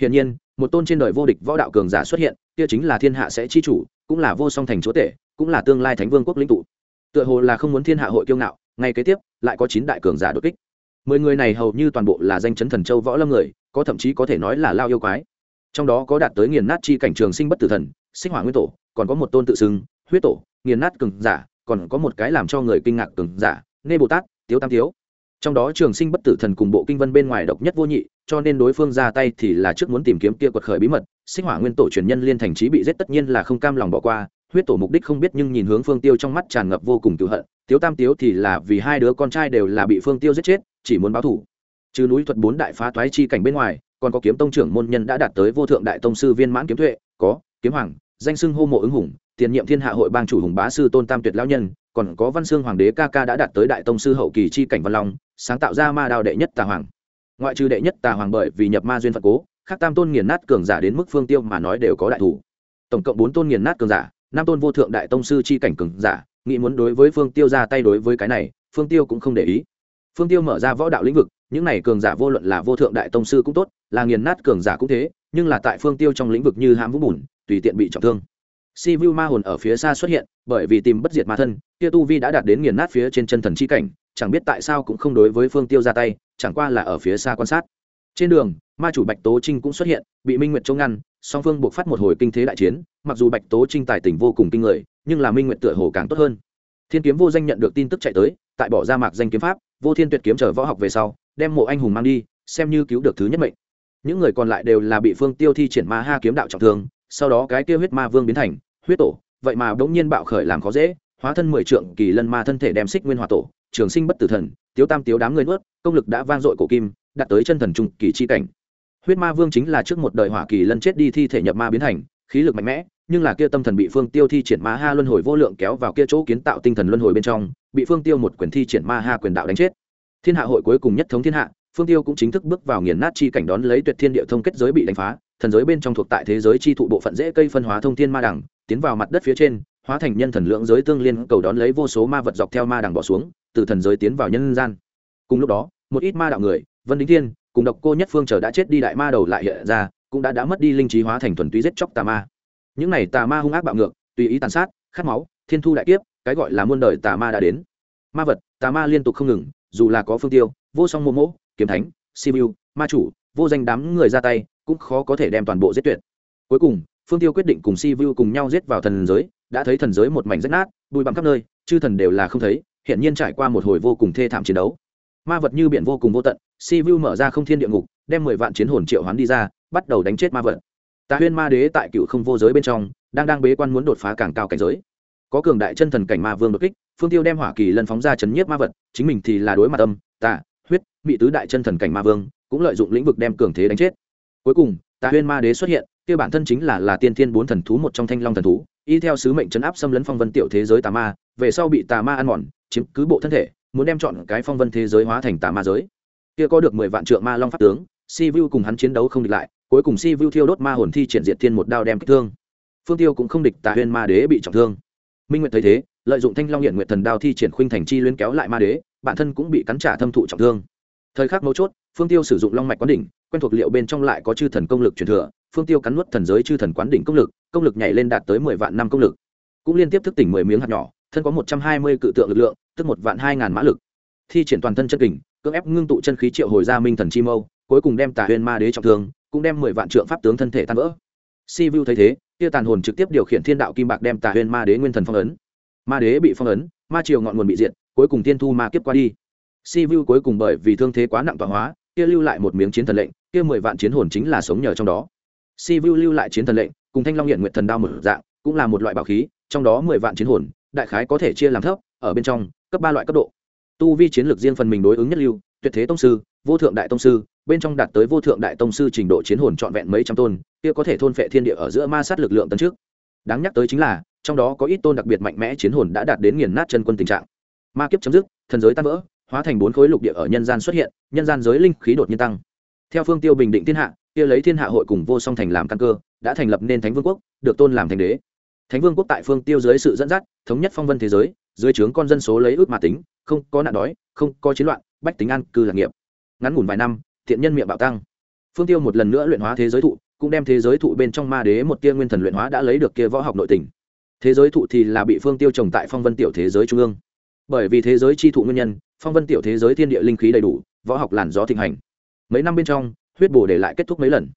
Hiển nhiên, một tôn trên đời vô địch võ đạo cường giả xuất hiện, kia chính là thiên hạ sẽ chi chủ, cũng là vô song thành chúa tể, cũng là tương lai thánh vương quốc lĩnh tụ. Tựa hồ là không muốn thiên hạ hội kiêu ngạo, ngay kế tiếp, lại có chín đại cường giả đột kích. Mười người này hầu như toàn bộ là danh chấn thần châu võ lâm người, có thậm chí có thể nói là lao yêu quái. Trong đó có đạt tới nghiền nát chi cảnh trường sinh bất tử thần sinh hỏa nguyên tổ, còn có một tôn tự xưng, huyết tổ, nghiền nát cường giả, còn có một cái làm cho người kinh ngạc cường giả, nê bồ tát, tiếu tam tiếu. Trong đó trường sinh bất tử thần cùng bộ kinh vân bên ngoài độc nhất vô nhị, cho nên đối phương ra tay thì là trước muốn tìm kiếm kia quật khởi bí mật, sinh hỏa nguyên tổ truyền nhân liên thành trí bị giết tất nhiên là không cam lòng bỏ qua, huyết tổ mục đích không biết nhưng nhìn hướng phương tiêu trong mắt tràn ngập vô cùng cựu hận, tiếu tam tiếu thì là vì hai đứa con trai đều là bị phương tiêu giết chết, chỉ muốn báo thủ. Trừ núi thuật bốn đại phá toái chi cảnh bên ngoài, còn có kiếm tông trưởng môn nhân đã đạt tới vô thượng đại tông sư viên mãn kiếm tuệ, có kiếm hoàng, danh xưng hô mộ ứng hùng, tiền nhiệm thiên hạ hội bang chủ hùng bá sư tôn tam tuyệt lão nhân, còn có văn xương hoàng đế ca ca đã đạt tới đại tông sư hậu kỳ chi cảnh văn long, sáng tạo ra ma đao đệ nhất tà hoàng. Ngoại trừ đệ nhất tà hoàng bởi vì nhập ma duyên phật cố, khác tam tôn nghiền nát cường giả đến mức phương tiêu mà nói đều có đại thủ. Tổng cộng bốn tôn nghiền nát cường giả, năm tôn vô thượng đại tông sư chi cảnh cường giả, nghĩ muốn đối với phương tiêu ra tay đối với cái này, phương tiêu cũng không để ý. Phương tiêu mở ra võ đạo lĩnh vực, những này cường giả vô luận là vô thượng đại tông sư cũng tốt, là nghiền nát cường giả cũng thế, nhưng là tại phương tiêu trong lĩnh vực như hãm vũ bùn tùy tiện bị trọng thương. Si vu ma hồn ở phía xa xuất hiện, bởi vì tìm bất diệt ma thân, kia tu vi đã đạt đến nghiền nát phía trên chân thần chi cảnh, chẳng biết tại sao cũng không đối với phương tiêu ra tay, chẳng qua là ở phía xa quan sát. Trên đường, ma chủ bạch tố trinh cũng xuất hiện, bị minh nguyệt chống ngăn, song phương buộc phát một hồi kinh thế đại chiến, mặc dù bạch tố trinh tài tình vô cùng kinh người, nhưng là minh nguyệt tựa hồ càng tốt hơn. Thiên kiếm vô danh nhận được tin tức chạy tới, tại bỏ ra mạc danh kiếm pháp, vô thiên tuyệt kiếm chờ võ học về sau, đem mộ anh hùng mang đi, xem như cứu được thứ nhất mệnh. Những người còn lại đều là bị phương tiêu thi triển ma ha kiếm đạo trọng thương sau đó cái kia huyết ma vương biến thành huyết tổ, vậy mà bỗng nhiên bạo khởi làm khó dễ, hóa thân mười trượng kỳ lân ma thân thể đem xích nguyên hòa tổ, trường sinh bất tử thần, tiếu tam tiếu đám người nuốt, công lực đã vang dội cổ kim, đạt tới chân thần trung kỳ chi cảnh. Huyết ma vương chính là trước một đời hỏa kỳ lân chết đi thi thể nhập ma biến thành, khí lực mạnh mẽ, nhưng là kia tâm thần bị phương tiêu thi triển ma ha luân hồi vô lượng kéo vào kia chỗ kiến tạo tinh thần luân hồi bên trong, bị phương tiêu một quyền thi triển ma ha quyền đạo đánh chết. Thiên hạ hội cuối cùng nhất thống thiên hạ, phương tiêu cũng chính thức bước vào nghiền nát chi cảnh đón lấy tuyệt thiên địa thông kết giới bị đánh phá thần giới bên trong thuộc tại thế giới chi thụ bộ phận dễ cây phân hóa thông thiên ma đẳng, tiến vào mặt đất phía trên, hóa thành nhân thần lượng giới tương liên cầu đón lấy vô số ma vật dọc theo ma đẳng bỏ xuống, từ thần giới tiến vào nhân gian. Cùng lúc đó, một ít ma đạo người, vân đính thiên, cùng độc cô nhất phương chờ đã chết đi đại ma đầu lại hiện ra, cũng đã đã mất đi linh trí hóa thành thuần túy giết chóc tà ma. Những này tà ma hung ác bạo ngược, tùy ý tàn sát, khát máu, thiên thu đại kiếp, cái gọi là muôn đời tà ma đã đến. Ma vật, tà ma liên tục không ngừng, dù là có phương tiêu, vô song mô mỗ kiếm thánh sibiu ma chủ, vô danh đám người ra tay cũng khó có thể đem toàn bộ giết tuyệt. Cuối cùng phương tiêu quyết định cùng sibiu cùng nhau giết vào thần giới đã thấy thần giới một mảnh rách nát bụi bặm khắp nơi chư thần đều là không thấy hiện nhiên trải qua một hồi vô cùng thê thảm chiến đấu. Ma vật như biển vô cùng vô tận sibiu mở ra không thiên địa ngục đem mười vạn chiến hồn triệu hoán đi ra bắt đầu đánh chết ma vật. Tạ huyên ma đế tại cựu không vô giới bên trong đang đang bế quan muốn đột phá càng cao cảnh giới. Có cường đại chân thần cảnh ma vương đột kích phương tiêu đem hỏa kỳ lần phóng ra chấn nhiếp ma vật chính mình thì là đối mặt âm Tạ, huyết bị tứ đại chân thần cảnh ma vương cũng lợi dụng lĩnh vực đem cường thế đánh chết cuối cùng, tà huyên ma đế xuất hiện, kia bản thân chính là là tiên thiên bốn thần thú một trong thanh long thần thú, y theo sứ mệnh chấn áp xâm lấn phong vân tiểu thế giới tà ma, về sau bị tà ma ăn mòn, chiếm cứ bộ thân thể, muốn đem chọn cái phong vân thế giới hóa thành tà ma giới. Kia có được mười vạn trượng ma long pháp tướng, si vu cùng hắn chiến đấu không địch lại, cuối cùng si vu thiêu đốt ma hồn thi triển diệt thiên một đao đem kích thương. Phương tiêu cũng không địch tà huyên ma đế bị trọng thương. Minh nguyệt thấy thế, lợi dụng thanh long hiện nguyện thần đao thi triển khuynh thành chi luyến kéo lại ma đế, bản thân cũng bị cắn trả thâm thụ trọng thương thời khắc mấu chốt, phương tiêu sử dụng long mạch quán đỉnh, quen thuộc liệu bên trong lại có chư thần công lực truyền thừa, phương tiêu cắn nuốt thần giới chư thần quán đỉnh công lực công lực nhảy lên đạt tới mười vạn năm công lực. Cũng liên tiếp thức tỉnh mười miếng hạt nhỏ, thân có một trăm hai mươi cự tượng lực lượng, tức một vạn hai ngàn mã lực. Thi triển toàn thân chân kình, cưỡng ép ngưng tụ chân khí triệu hồi ra minh thần chi mâu, cuối cùng đem tà huyền ma đế trọng thương, cũng đem mười vạn trượng pháp tướng thân thể tan vỡ. Si vu thấy thế kia tàn hồn trực tiếp điều khiển thiên đạo kim bạc đem tà huyền ma đế nguyên thần phong ấn. Ma đế bị phong ấn, ma triều ngọn nguồn bị diệt, cuối cùng tiên thu ma kiếp qua đi si vu cuối cùng bởi vì thương thế quá nặng tọa hóa, kia lưu lại một miếng chiến thần lệnh, kia mười vạn chiến hồn chính là sống nhờ trong đó. Si vu lưu lại chiến thần lệnh, cùng thanh long hiện nguyện thần đao một dạng, cũng là một loại bảo khí, trong đó mười vạn chiến hồn, đại khái có thể chia làm thấp, ở bên trong, cấp ba loại cấp độ. Tu vi chiến lược riêng phần mình đối ứng nhất lưu, tuyệt thế tông sư, vô thượng đại tông sư, bên trong đạt tới vô thượng đại tông sư trình độ chiến hồn trọn vẹn mấy trăm tôn, kia có thể thôn phệ thiên địa ở giữa ma sát lực lượng tấn trước. Đáng nhắc tới chính là, trong đó có ít tôn đặc biệt mạnh mẽ chiến hồn đã đạt đến nghiền nát chân quân tình trạng. Ma kiếp chấm dứt, thần giới tan vỡ hóa thành bốn khối lục địa ở nhân gian xuất hiện, nhân gian giới linh khí đột nhiên tăng. Theo phương tiêu bình định thiên hạ, kia lấy thiên hạ hội cùng vô song thành làm căn cơ, đã thành lập nên thánh vương quốc, được tôn làm thành đế. Thánh vương quốc tại phương tiêu dưới sự dẫn dắt, thống nhất phong vân thế giới, dưới trướng con dân số lấy ước mà tính, không có nạn đói, không có chiến loạn, bách tính an cư lạc nghiệp. Ngắn ngủn vài năm, thiện nhân miệng bạo tăng. Phương tiêu một lần nữa luyện hóa thế giới thụ, cũng đem thế giới thụ bên trong ma đế một tia nguyên thần luyện hóa đã lấy được kia võ học nội tình. Thế giới thụ thì là bị phương tiêu trồng tại phong vân tiểu thế giới trung ương. Bởi vì thế giới chi thụ nguyên nhân phong vân tiểu thế giới thiên địa linh khí đầy đủ, võ học làn gió thịnh hành. Mấy năm bên trong, huyết bổ để lại kết thúc mấy lần.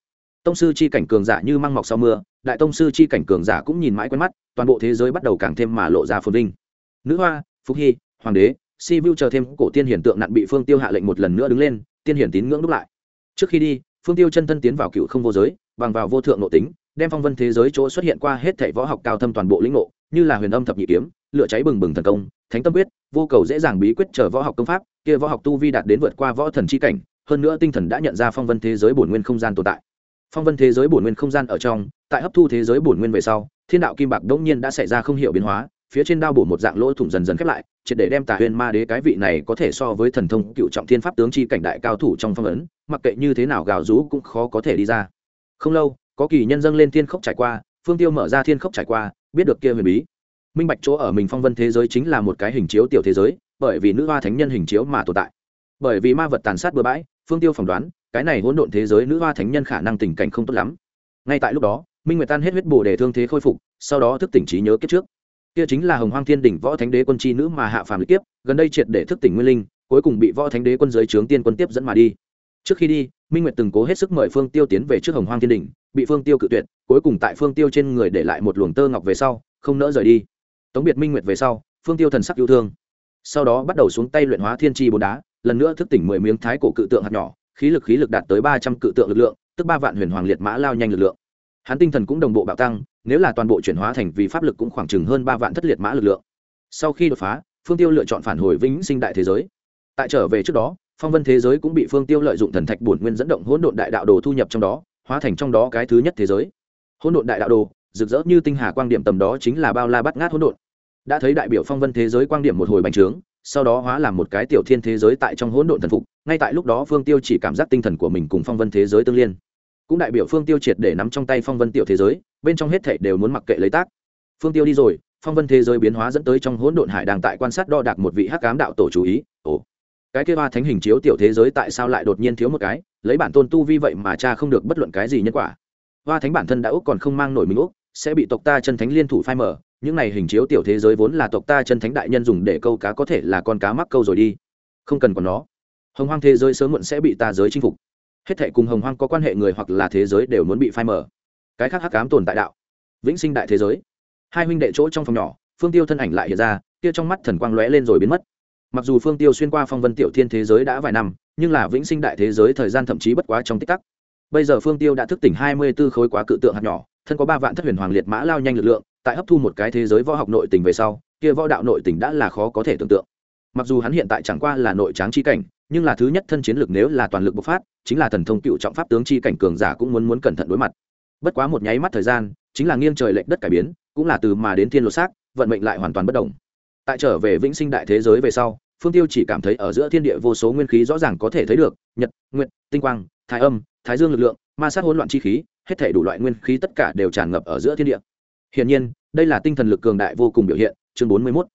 Tông sư chi cảnh cường giả như măng mọc sau mưa, đại tông sư chi cảnh cường giả cũng nhìn mãi quen mắt, toàn bộ thế giới bắt đầu càng thêm mà lộ ra phồn vinh. Nữ hoa phúc hy, hoàng đế, si vu chờ thêm cổ tiên hiển tượng nặn bị phương tiêu hạ lệnh một lần nữa đứng lên, tiên hiển tín ngưỡng đúc lại. Trước khi đi, phương tiêu chân thân tiến vào cựu không vô giới, bằng vào vô thượng nội tính, đem phong vân thế giới chỗ xuất hiện qua hết thảy võ học cao thâm toàn bộ lĩnh ngộ, như là huyền âm thập nhị kiếm, lửa cháy bừng bừng thần công, thánh tâm quyết vô cầu dễ dàng bí quyết chờ võ học công pháp, kia võ học tu vi đạt đến vượt qua võ thần chi cảnh, hơn nữa tinh thần đã nhận ra phong vân thế giới bổn nguyên không gian tồn tại. Phong vân thế giới bổn nguyên không gian ở trong, tại hấp thu thế giới bổn nguyên về sau, thiên đạo kim bạc đống nhiên đã xảy ra không hiểu biến hóa, phía trên đao bổ một dạng lỗ thủng dần dần khép lại, triệt để đem tà huyền ma đế cái vị này có thể so với thần thông cựu trọng thiên pháp tướng chi cảnh đại cao thủ trong phong ấn, mặc kệ như thế nào gào rú cũng khó có thể đi ra. Không lâu, có kỳ nhân dâng lên thiên khốc trải qua, phương tiêu mở ra thiên khốc trải qua, biết được kia huyền bí minh bạch chỗ ở mình phong vân thế giới chính là một cái hình chiếu tiểu thế giới, bởi vì nữ hoa thánh nhân hình chiếu mà tồn tại. Bởi vì ma vật tàn sát bừa bãi, phương tiêu phỏng đoán, cái này hỗn độn thế giới nữ hoa thánh nhân khả năng tình cảnh không tốt lắm. Ngay tại lúc đó, minh nguyệt tan hết huyết bồ để thương thế khôi phục, sau đó thức tỉnh trí nhớ kiếp trước. Kia chính là hồng hoang thiên đỉnh võ thánh đế quân chi nữ mà hạ phàm lịch tiếp gần đây triệt để thức tỉnh nguyên linh, cuối cùng bị võ thánh đế quân giới trướng tiên quân tiếp dẫn mà đi. Trước khi đi, minh nguyệt từng cố hết sức mời phương tiêu tiến về trước hồng hoang thiên đỉnh, bị phương tiêu cự tuyệt, cuối cùng tại phương tiêu trên người để lại một luồng tơ ngọc về sau, không nỡ rời đi tống biệt minh nguyệt về sau, phương tiêu thần sắc yêu thương. Sau đó bắt đầu xuống tay luyện hóa thiên tri bốn đá, lần nữa thức tỉnh mười miếng thái cổ cự tượng hạt nhỏ, khí lực khí lực đạt tới ba trăm cự tượng lực lượng, tức ba vạn huyền hoàng liệt mã lao nhanh lực lượng. Hắn tinh thần cũng đồng bộ bạo tăng, nếu là toàn bộ chuyển hóa thành vì pháp lực cũng khoảng chừng hơn ba vạn thất liệt mã lực lượng. Sau khi đột phá, phương tiêu lựa chọn phản hồi vĩnh sinh đại thế giới. Tại trở về trước đó, phong vân thế giới cũng bị phương tiêu lợi dụng thần thạch bổn nguyên dẫn động hỗn độn đại đạo đồ thu nhập trong đó, hóa thành trong đó cái thứ nhất thế giới. Hỗn độn đại đạo đồ rực rỡ như tinh hà quang điểm tầm đó chính là bao la bắt ngát hỗn độn. Đã thấy đại biểu phong vân thế giới quang điểm một hồi bành trướng, sau đó hóa làm một cái tiểu thiên thế giới tại trong hỗn độn thần phục, ngay tại lúc đó phương tiêu chỉ cảm giác tinh thần của mình cùng phong vân thế giới tương liên. Cũng đại biểu phương tiêu triệt để nắm trong tay phong vân tiểu thế giới, bên trong hết thảy đều muốn mặc kệ lấy tác. Phương tiêu đi rồi, phong vân thế giới biến hóa dẫn tới trong hỗn độn hải đang tại quan sát đo đạc một vị hắc ám đạo tổ chú ý. Ồ, cái kia ba thánh hình chiếu tiểu thế giới tại sao lại đột nhiên thiếu một cái? Lấy bản tôn tu vi vậy mà cha không được bất luận cái gì nhân quả. Hoa thánh bản thân đã úc còn không mang nổi mình úc sẽ bị tộc ta chân thánh liên thủ phai mở những này hình chiếu tiểu thế giới vốn là tộc ta chân thánh đại nhân dùng để câu cá có thể là con cá mắc câu rồi đi. Không cần còn nó. Hồng hoang thế giới sớm muộn sẽ bị ta giới chinh phục. Hết thệ cùng hồng hoang có quan hệ người hoặc là thế giới đều muốn bị phai mở cái khác hắc cám tồn tại đạo. Vĩnh sinh đại thế giới. Hai huynh đệ chỗ trong phòng nhỏ, phương tiêu thân ảnh lại hiện ra, kia trong mắt thần quang lóe lên rồi biến mất. Mặc dù phương tiêu xuyên qua phong vân tiểu thiên thế giới đã vài năm, nhưng là vĩnh sinh đại thế giới thời gian thậm chí bất quá trong tích tắc. Bây giờ phương tiêu đã thức tỉnh hai mươi b ố khối quá cự tượng hạt nhỏ thân có ba vạn thất huyền hoàng liệt mã lao nhanh lực lượng, tại hấp thu một cái thế giới võ học nội tình về sau, kia võ đạo nội tình đã là khó có thể tưởng tượng. Mặc dù hắn hiện tại chẳng qua là nội tráng chi cảnh, nhưng là thứ nhất thân chiến lược nếu là toàn lực bộc phát, chính là thần thông cựu trọng pháp tướng chi cảnh cường giả cũng muốn muốn cẩn thận đối mặt. Bất quá một nháy mắt thời gian, chính là nghiêng trời lệch đất cải biến, cũng là từ mà đến thiên lột xác, vận mệnh lại hoàn toàn bất đồng tại trở về vĩnh sinh đại thế giới về sau, phương tiêu chỉ cảm thấy ở giữa thiên địa vô số nguyên khí rõ ràng có thể thấy được, nhật nguyện tinh quang, thái âm, thái dương lực lượng, ma sát hỗn loạn chi khí hết thể đủ loại nguyên khí tất cả đều tràn ngập ở giữa thiên địa. Hiển nhiên đây là tinh thần lực cường đại vô cùng biểu hiện chương bốn mươi 41.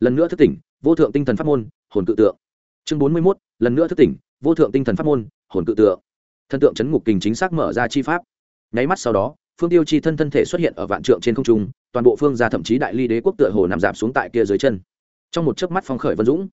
lần nữa thức tỉnh vô thượng tinh thần pháp môn hồn cự tượng. Chương bốn mươi 41, lần nữa thức tỉnh vô thượng tinh thần pháp môn hồn cự tượng. Thân tượng chấn ngục kình chính xác mở ra chi pháp. Nháy mắt sau đó phương tiêu chi thân thân thể xuất hiện ở vạn trượng trên không trung toàn bộ phương gia thậm chí đại ly đế quốc tựa hồ nằm dạp xuống tại kia dưới chân. Trong một chớp mắt phong khởi vân dũng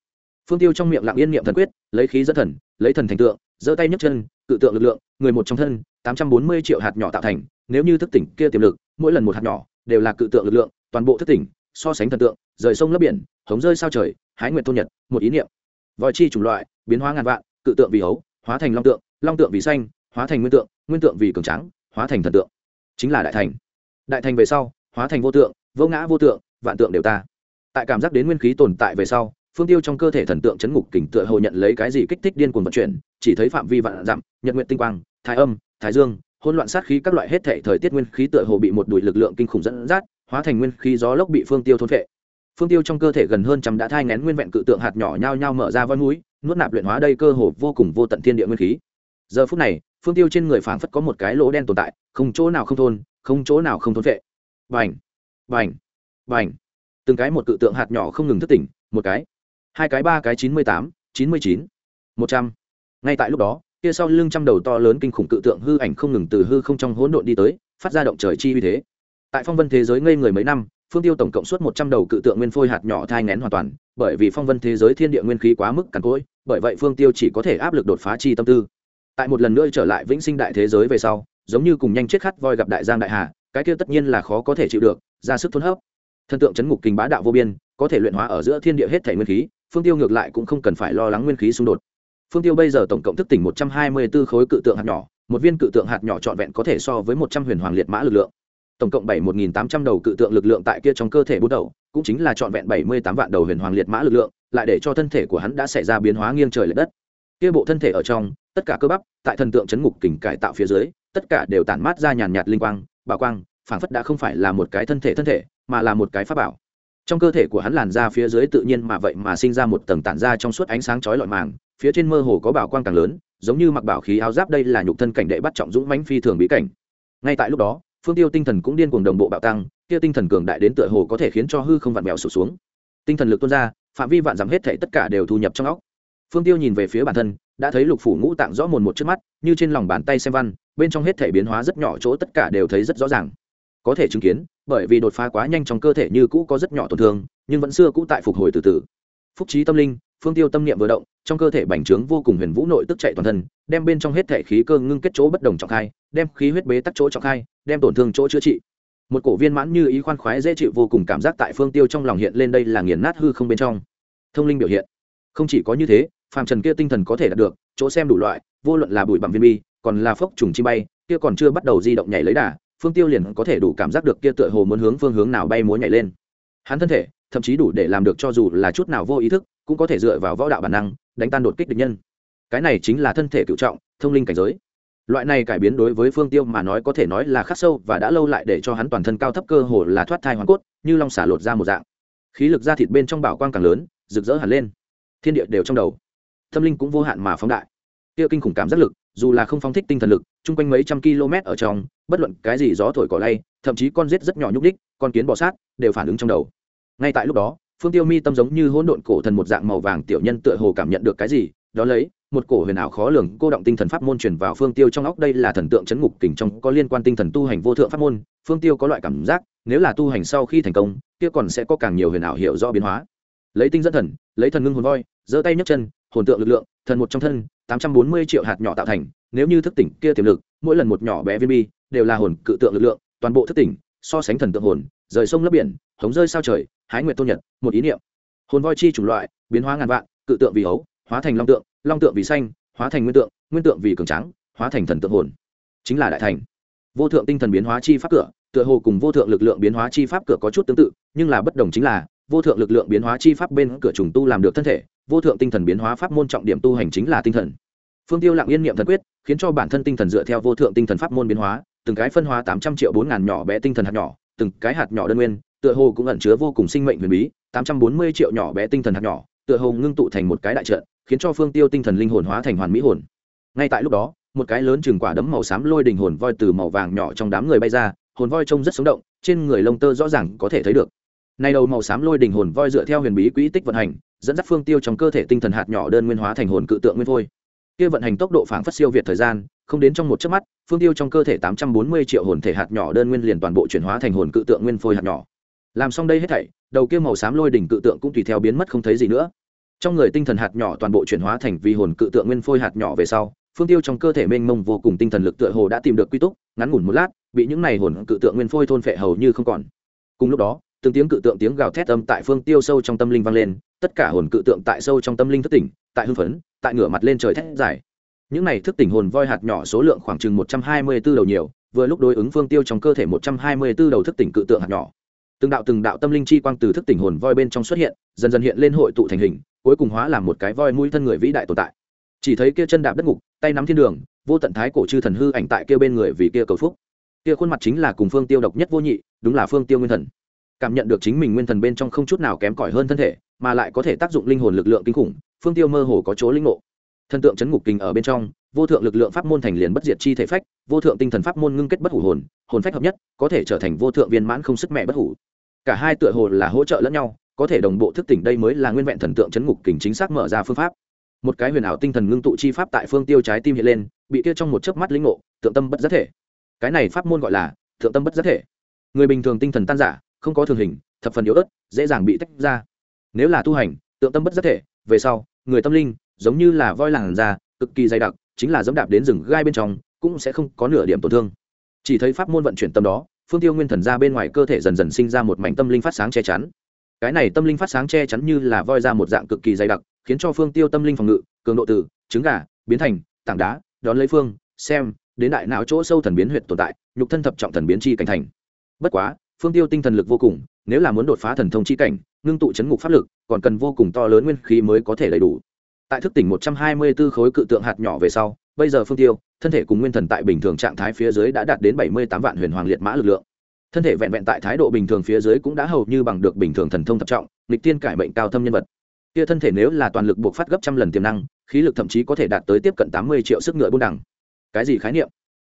phương tiêu trong miệng lặng yên niệm thần quyết lấy khí dẫn thần lấy thần thành tượng giơ tay nhấc chân cự tượng lực lượng người một trong thân, tám trăm bốn mươi triệu hạt nhỏ tạo thành, nếu như thức tỉnh kia tiềm lực, mỗi lần một hạt nhỏ đều là cự tượng lực lượng, toàn bộ thức tỉnh, so sánh thần tượng, rời sông lấp biển, hống rơi sao trời, hái nguyệt thôn nhật, một ý niệm. Vòi chi chủng loại, biến hóa ngàn vạn, cự tượng vì hấu, hóa thành long tượng long tượng vì xanh, hóa thành nguyên tượng nguyên tượng vì cường trắng hóa thành thần tượng. Chính là đại thành. Đại thành về sau, hóa thành vô tượng, vô ngã vô tượng, vạn tượng đều ta. Tại cảm giác đến nguyên khí tồn tại về sau, phương tiêu trong cơ thể thần tượng chấn ngục kình tựa hồ nhận lấy cái gì kích thích điên cuồng vận chuyển, chỉ thấy phạm vi vạn dặm, nhật nguyện tinh quang thái âm, thái dương, hỗn loạn sát khí các loại hết thể thời tiết nguyên khí tựa hồ bị một đùi lực lượng kinh khủng dẫn dắt, hóa thành nguyên khí gió lốc bị phương tiêu thôn phệ. Phương tiêu trong cơ thể gần hơn trăm đã thai ngén nguyên vẹn cự tượng hạt nhỏ nhao nhao mở ra voi mũi, nuốt nạp luyện hóa đây cơ hồ vô cùng vô tận thiên địa nguyên khí. Giờ phút này, phương tiêu trên người phảng phất có một cái lỗ đen tồn tại, không chỗ nào không thôn, không chỗ nào không thôn phệ. Vành vành vành từng cái một cự tượng hạt nhỏ không ngừng thức tỉnh, một cái, hai cái, ba cái, chín mươi tám, chín mươi chín, một trăm. Ngay tại lúc đó kia sau lưng trăm đầu to lớn kinh khủng cự tượng hư ảnh không ngừng từ hư không trong hỗn độn đi tới, phát ra động trời chi uy thế. Tại phong vân thế giới ngây người mấy năm, phương tiêu tổng cộng suốt một trăm đầu cự tượng nguyên phôi hạt nhỏ thai ngén hoàn toàn, bởi vì phong vân thế giới thiên địa nguyên khí quá mức cằn cỗi, bởi vậy phương tiêu chỉ có thể áp lực đột phá chi tâm tư. Tại một lần nữa trở lại vĩnh sinh đại thế giới về sau, giống như cùng nhanh chết khát voi gặp đại giang đại hà, cái kia tất nhiên là khó có thể chịu được, ra sức thôn hấp. Thân tượng chấn ngục kinh bá đạo vô biên, có thể luyện hóa ở giữa thiên địa hết thể nguyên khí, phương tiêu ngược lại cũng không cần phải lo lắng nguyên khí xung đột phương tiêu bây giờ tổng cộng thức tỉnh một trăm hai mươi b ố khối cự tượng hạt nhỏ, một viên cự tượng hạt nhỏ trọn vẹn có thể so với một trăm huyền hoàng liệt mã lực lượng. Tổng cộng bảy một nghìn tám trăm đầu cự tượng lực lượng tại kia trong cơ thể bút đầu, cũng chính là trọn vẹn bảy mươi tám vạn đầu huyền hoàng liệt mã lực lượng, lại để cho thân thể của hắn đã xảy ra biến hóa nghiêng trời l ệ đất. Kia bộ thân thể ở trong, tất cả cơ bắp, tại thần tượng chấn ngục kình cải tạo phía dưới, tất cả đều tản mát ra nhàn nhạt linh quang, bảo quang, phảng phất đã không phải là một cái thân thể thân thể, mà là một cái pháp bảo. Trong cơ thể của hắn làn ra phía dưới tự nhiên mà vậy mà sinh ra một tầng tản ra trong suốt ánh sáng chói lọi màng phía trên mơ hồ có bảo quang càng lớn, giống như mặc bảo khí áo giáp đây là nhục thân cảnh đệ bắt trọng dũng mãnh phi thường bí cảnh. Ngay tại lúc đó, phương tiêu tinh thần cũng điên cuồng đồng bộ bạo tăng, kia tinh thần cường đại đến tựa hồ có thể khiến cho hư không vặn vẹo sụt xuống. Tinh thần lực tuôn ra, phạm vi vạn giảm hết thể tất cả đều thu nhập trong óc. Phương tiêu nhìn về phía bản thân, đã thấy lục phủ ngũ tạng rõ mồn một trước mắt, như trên lòng bàn tay xem văn, bên trong hết thể biến hóa rất nhỏ chỗ tất cả đều thấy rất rõ ràng. Có thể chứng kiến, bởi vì đột phá quá nhanh trong cơ thể như cũ có rất nhỏ tổn thương, nhưng vẫn xưa cũ tại phục hồi từ từ. Phúc trí tâm linh, phương tiêu tâm niệm vừa động trong cơ thể bành trướng vô cùng huyền vũ nội tức chạy toàn thân, đem bên trong hết thể khí cơ ngưng kết chỗ bất đồng trọng khai, đem khí huyết bế tắc chỗ trọng khai, đem tổn thương chỗ chữa trị. Một cổ viên mãn như ý khoan khoái dễ chịu vô cùng cảm giác tại phương tiêu trong lòng hiện lên đây là nghiền nát hư không bên trong. Thông linh biểu hiện. Không chỉ có như thế, phàm trần kia tinh thần có thể đạt được, chỗ xem đủ loại, vô luận là bụi bằng viên bi, còn là phốc trùng chi bay, kia còn chưa bắt đầu di động nhảy lấy đà, phương tiêu liền có thể đủ cảm giác được kia tựa hồ muốn hướng phương hướng nào bay múa nhảy lên. Hắn thân thể, thậm chí đủ để làm được cho dù là chút nào vô ý thức, cũng có thể dựa vào võ đạo bản năng đánh tan đột kích địch nhân. Cái này chính là thân thể cựu trọng, thông linh cảnh giới. Loại này cải biến đối với phương tiêu mà nói có thể nói là khắc sâu và đã lâu lại để cho hắn toàn thân cao thấp cơ hồ là thoát thai hoàn cốt, như long xả lột ra một dạng. Khí lực ra thịt bên trong bảo quang càng lớn, rực rỡ hẳn lên. Thiên địa đều trong đầu. Tâm linh cũng vô hạn mà phóng đại. Tiêu kinh khủng cảm giác lực, dù là không phóng thích tinh thần lực, chung quanh mấy trăm km ở trong, bất luận cái gì gió thổi cỏ lay, thậm chí con rết rất nhỏ nhúc đích con kiến bò sát, đều phản ứng trong đầu. Ngay tại lúc đó phương tiêu mi tâm giống như hỗn độn cổ thần một dạng màu vàng tiểu nhân tựa hồ cảm nhận được cái gì, đó lấy, một cổ huyền ảo khó lường, cô động tinh thần pháp môn truyền vào phương tiêu trong óc. Đây là thần tượng chấn ngục kình trong có liên quan tinh thần tu hành vô thượng pháp môn. Phương tiêu có loại cảm giác, nếu là tu hành sau khi thành công, kia còn sẽ có càng nhiều huyền ảo hiểu rõ biến hóa. Lấy tinh dẫn thần, lấy thần ngưng hồn voi, giơ tay nhấc chân, hồn tượng lực lượng, thần một trong thân, tám trăm bốn mươi triệu hạt nhỏ tạo thành. Nếu như thức tỉnh kia tiềm lực, mỗi lần một nhỏ bé viên bi, đều là hồn cự tượng lực lượng, toàn bộ thức tỉnh, so sánh thần tượng hồn rời sông lấp biển, hống rơi sao trời, hái nguyệt tôn nhật, một ý niệm. Hồn voi chi chủng loại, biến hóa ngàn vạn, cự tượng vì hấu hóa thành long tượng long tượng vì xanh, hóa thành nguyên tượng nguyên tượng vì cường trắng hóa thành thần tượng hồn. Chính là đại thành. Vô thượng tinh thần biến hóa chi pháp cửa, tựa hồ cùng vô thượng lực lượng biến hóa chi pháp cửa có chút tương tự, nhưng là bất đồng chính là, vô thượng lực lượng biến hóa chi pháp bên cửa trùng tu làm được thân thể, vô thượng tinh thần biến hóa pháp môn trọng điểm tu hành chính là tinh thần. Phương tiêu lặng yên niệm thần quyết, khiến cho bản thân tinh thần dựa theo vô thượng tinh thần pháp môn biến hóa, từng cái phân hóa tám trăm triệu bốn ngàn nhỏ bé tinh thần hạt nhỏ từng cái hạt nhỏ đơn nguyên, tựa hồ cũng ẩn chứa vô cùng sinh mệnh huyền bí, tám trăm bốn mươi triệu nhỏ bé tinh thần hạt nhỏ, tựa hồ ngưng tụ thành một cái đại trận, khiến cho phương tiêu tinh thần linh hồn hóa thành hoàn mỹ hồn. Ngay tại lúc đó, một cái lớn chừng quả đấm màu xám lôi đình hồn voi từ màu vàng nhỏ trong đám người bay ra, hồn voi trông rất sống động, trên người lông tơ rõ ràng có thể thấy được. Nay đầu màu xám lôi đình hồn voi dựa theo huyền bí quỹ tích vận hành, dẫn dắt phương tiêu trong cơ thể tinh thần hạt nhỏ đơn nguyên hóa thành hồn cự tượng nguyên vôi. Kia vận hành tốc độ phảng phất siêu việt thời gian không đến trong một chớp mắt, phương tiêu trong cơ thể tám trăm bốn mươi triệu hồn thể hạt nhỏ đơn nguyên liền toàn bộ chuyển hóa thành hồn cự tượng nguyên phôi hạt nhỏ. Làm xong đây hết thảy, đầu kia màu xám lôi đỉnh cự tượng cũng tùy theo biến mất không thấy gì nữa. Trong người tinh thần hạt nhỏ toàn bộ chuyển hóa thành vì hồn cự tượng nguyên phôi hạt nhỏ về sau, phương tiêu trong cơ thể mênh mông vô cùng tinh thần lực tựa hồ đã tìm được quy túc, ngắn ngủn một lát, bị những này hồn cự tượng nguyên phôi thôn phệ hầu như không còn. Cùng lúc đó, từng tiếng cự tượng tiếng gào thét âm tại phương tiêu sâu trong tâm linh vang lên, tất cả hồn cự tượng tại sâu trong tâm linh thức tỉnh, tại hưng phấn, tại ngửa mặt lên trời thét giải những này thức tỉnh hồn voi hạt nhỏ số lượng khoảng chừng một trăm hai mươi 124 đầu nhiều, vừa lúc đối ứng phương tiêu trong cơ thể một trăm hai mươi 124 đầu thức tỉnh cự tượng hạt nhỏ. Từng đạo từng đạo tâm linh chi quang từ thức tỉnh hồn voi bên trong xuất hiện, dần dần hiện lên hội tụ thành hình, cuối cùng hóa làm một cái voi mũi thân người vĩ đại tồn tại. Chỉ thấy kia chân đạp đất ngục, tay nắm thiên đường, vô tận thái cổ chư thần hư ảnh tại kia bên người vì kia cầu phúc. Kia khuôn mặt chính là cùng phương tiêu độc nhất vô nhị, đúng là phương tiêu nguyên thần. Cảm nhận được chính mình nguyên thần bên trong không chút nào kém cỏi hơn thân thể, mà lại có thể tác dụng linh hồn lực lượng kinh khủng, phương tiêu mơ hồ có chỗ linh ngộ thần tượng chấn ngục kinh ở bên trong, vô thượng lực lượng pháp môn thành liền bất diệt chi thể phách, vô thượng tinh thần pháp môn ngưng kết bất hủ hồn hồn phách hợp nhất, có thể trở thành vô thượng viên mãn không sức mẹ bất hủ. Cả hai tựa hồ là hỗ trợ lẫn nhau, có thể đồng bộ thức tỉnh đây mới là nguyên vẹn thần tượng chấn ngục kình chính xác mở ra phương pháp. Một cái huyền ảo tinh thần ngưng tụ chi pháp tại phương tiêu trái tim hiện lên, bị kia trong một chớp mắt lĩnh ngộ tượng tâm bất giác thể. Cái này pháp môn gọi là thượng tâm bất giác thể. Người bình thường tinh thần tan giả không có thường hình, thập phần yếu ớt, dễ dàng bị tách ra. Nếu là tu hành tượng tâm bất giác thể, về sau, người tâm linh giống như là voi làng da cực kỳ dày đặc, chính là dẫm đạp đến rừng gai bên trong, cũng sẽ không có nửa điểm tổn thương. Chỉ thấy pháp môn vận chuyển tâm đó, phương tiêu nguyên thần ra bên ngoài cơ thể dần dần sinh ra một mảnh tâm linh phát sáng che chắn. Cái này tâm linh phát sáng che chắn như là voi ra một dạng cực kỳ dày đặc, khiến cho phương tiêu tâm linh phòng ngự, cường độ từ, trứng gà, biến thành, tảng đá, đón lấy phương, xem, đến đại não chỗ sâu thần biến huyệt tồn tại, nhục thân thập trọng thần biến chi cảnh thành. Bất quá, phương tiêu tinh thần lực vô cùng, nếu là muốn đột phá thần thông chi cảnh, ngưng tụ chấn ngục pháp lực, còn cần vô cùng to lớn nguyên khí mới có thể đầy đủ tại thức tỉnh một trăm hai mươi 124 khối cự tượng hạt nhỏ về sau, bây giờ phương tiêu, thân thể cùng nguyên thần tại bình thường trạng thái phía dưới đã đạt đến bảy mươi tám vạn huyền hoàng liệt mã lực lượng. Thân thể vẹn vẹn tại thái độ bình thường phía dưới cũng đã hầu như bằng được bình thường thần thông thập trọng, nghịch tiên cải mệnh cao thâm nhân vật. Kia thân thể nếu là toàn lực buộc phát gấp trăm lần tiềm năng, khí lực thậm chí có thể đạt tới tiếp cận tám mươi triệu sức ngựa buôn đẳng. Cái gì khái niệm?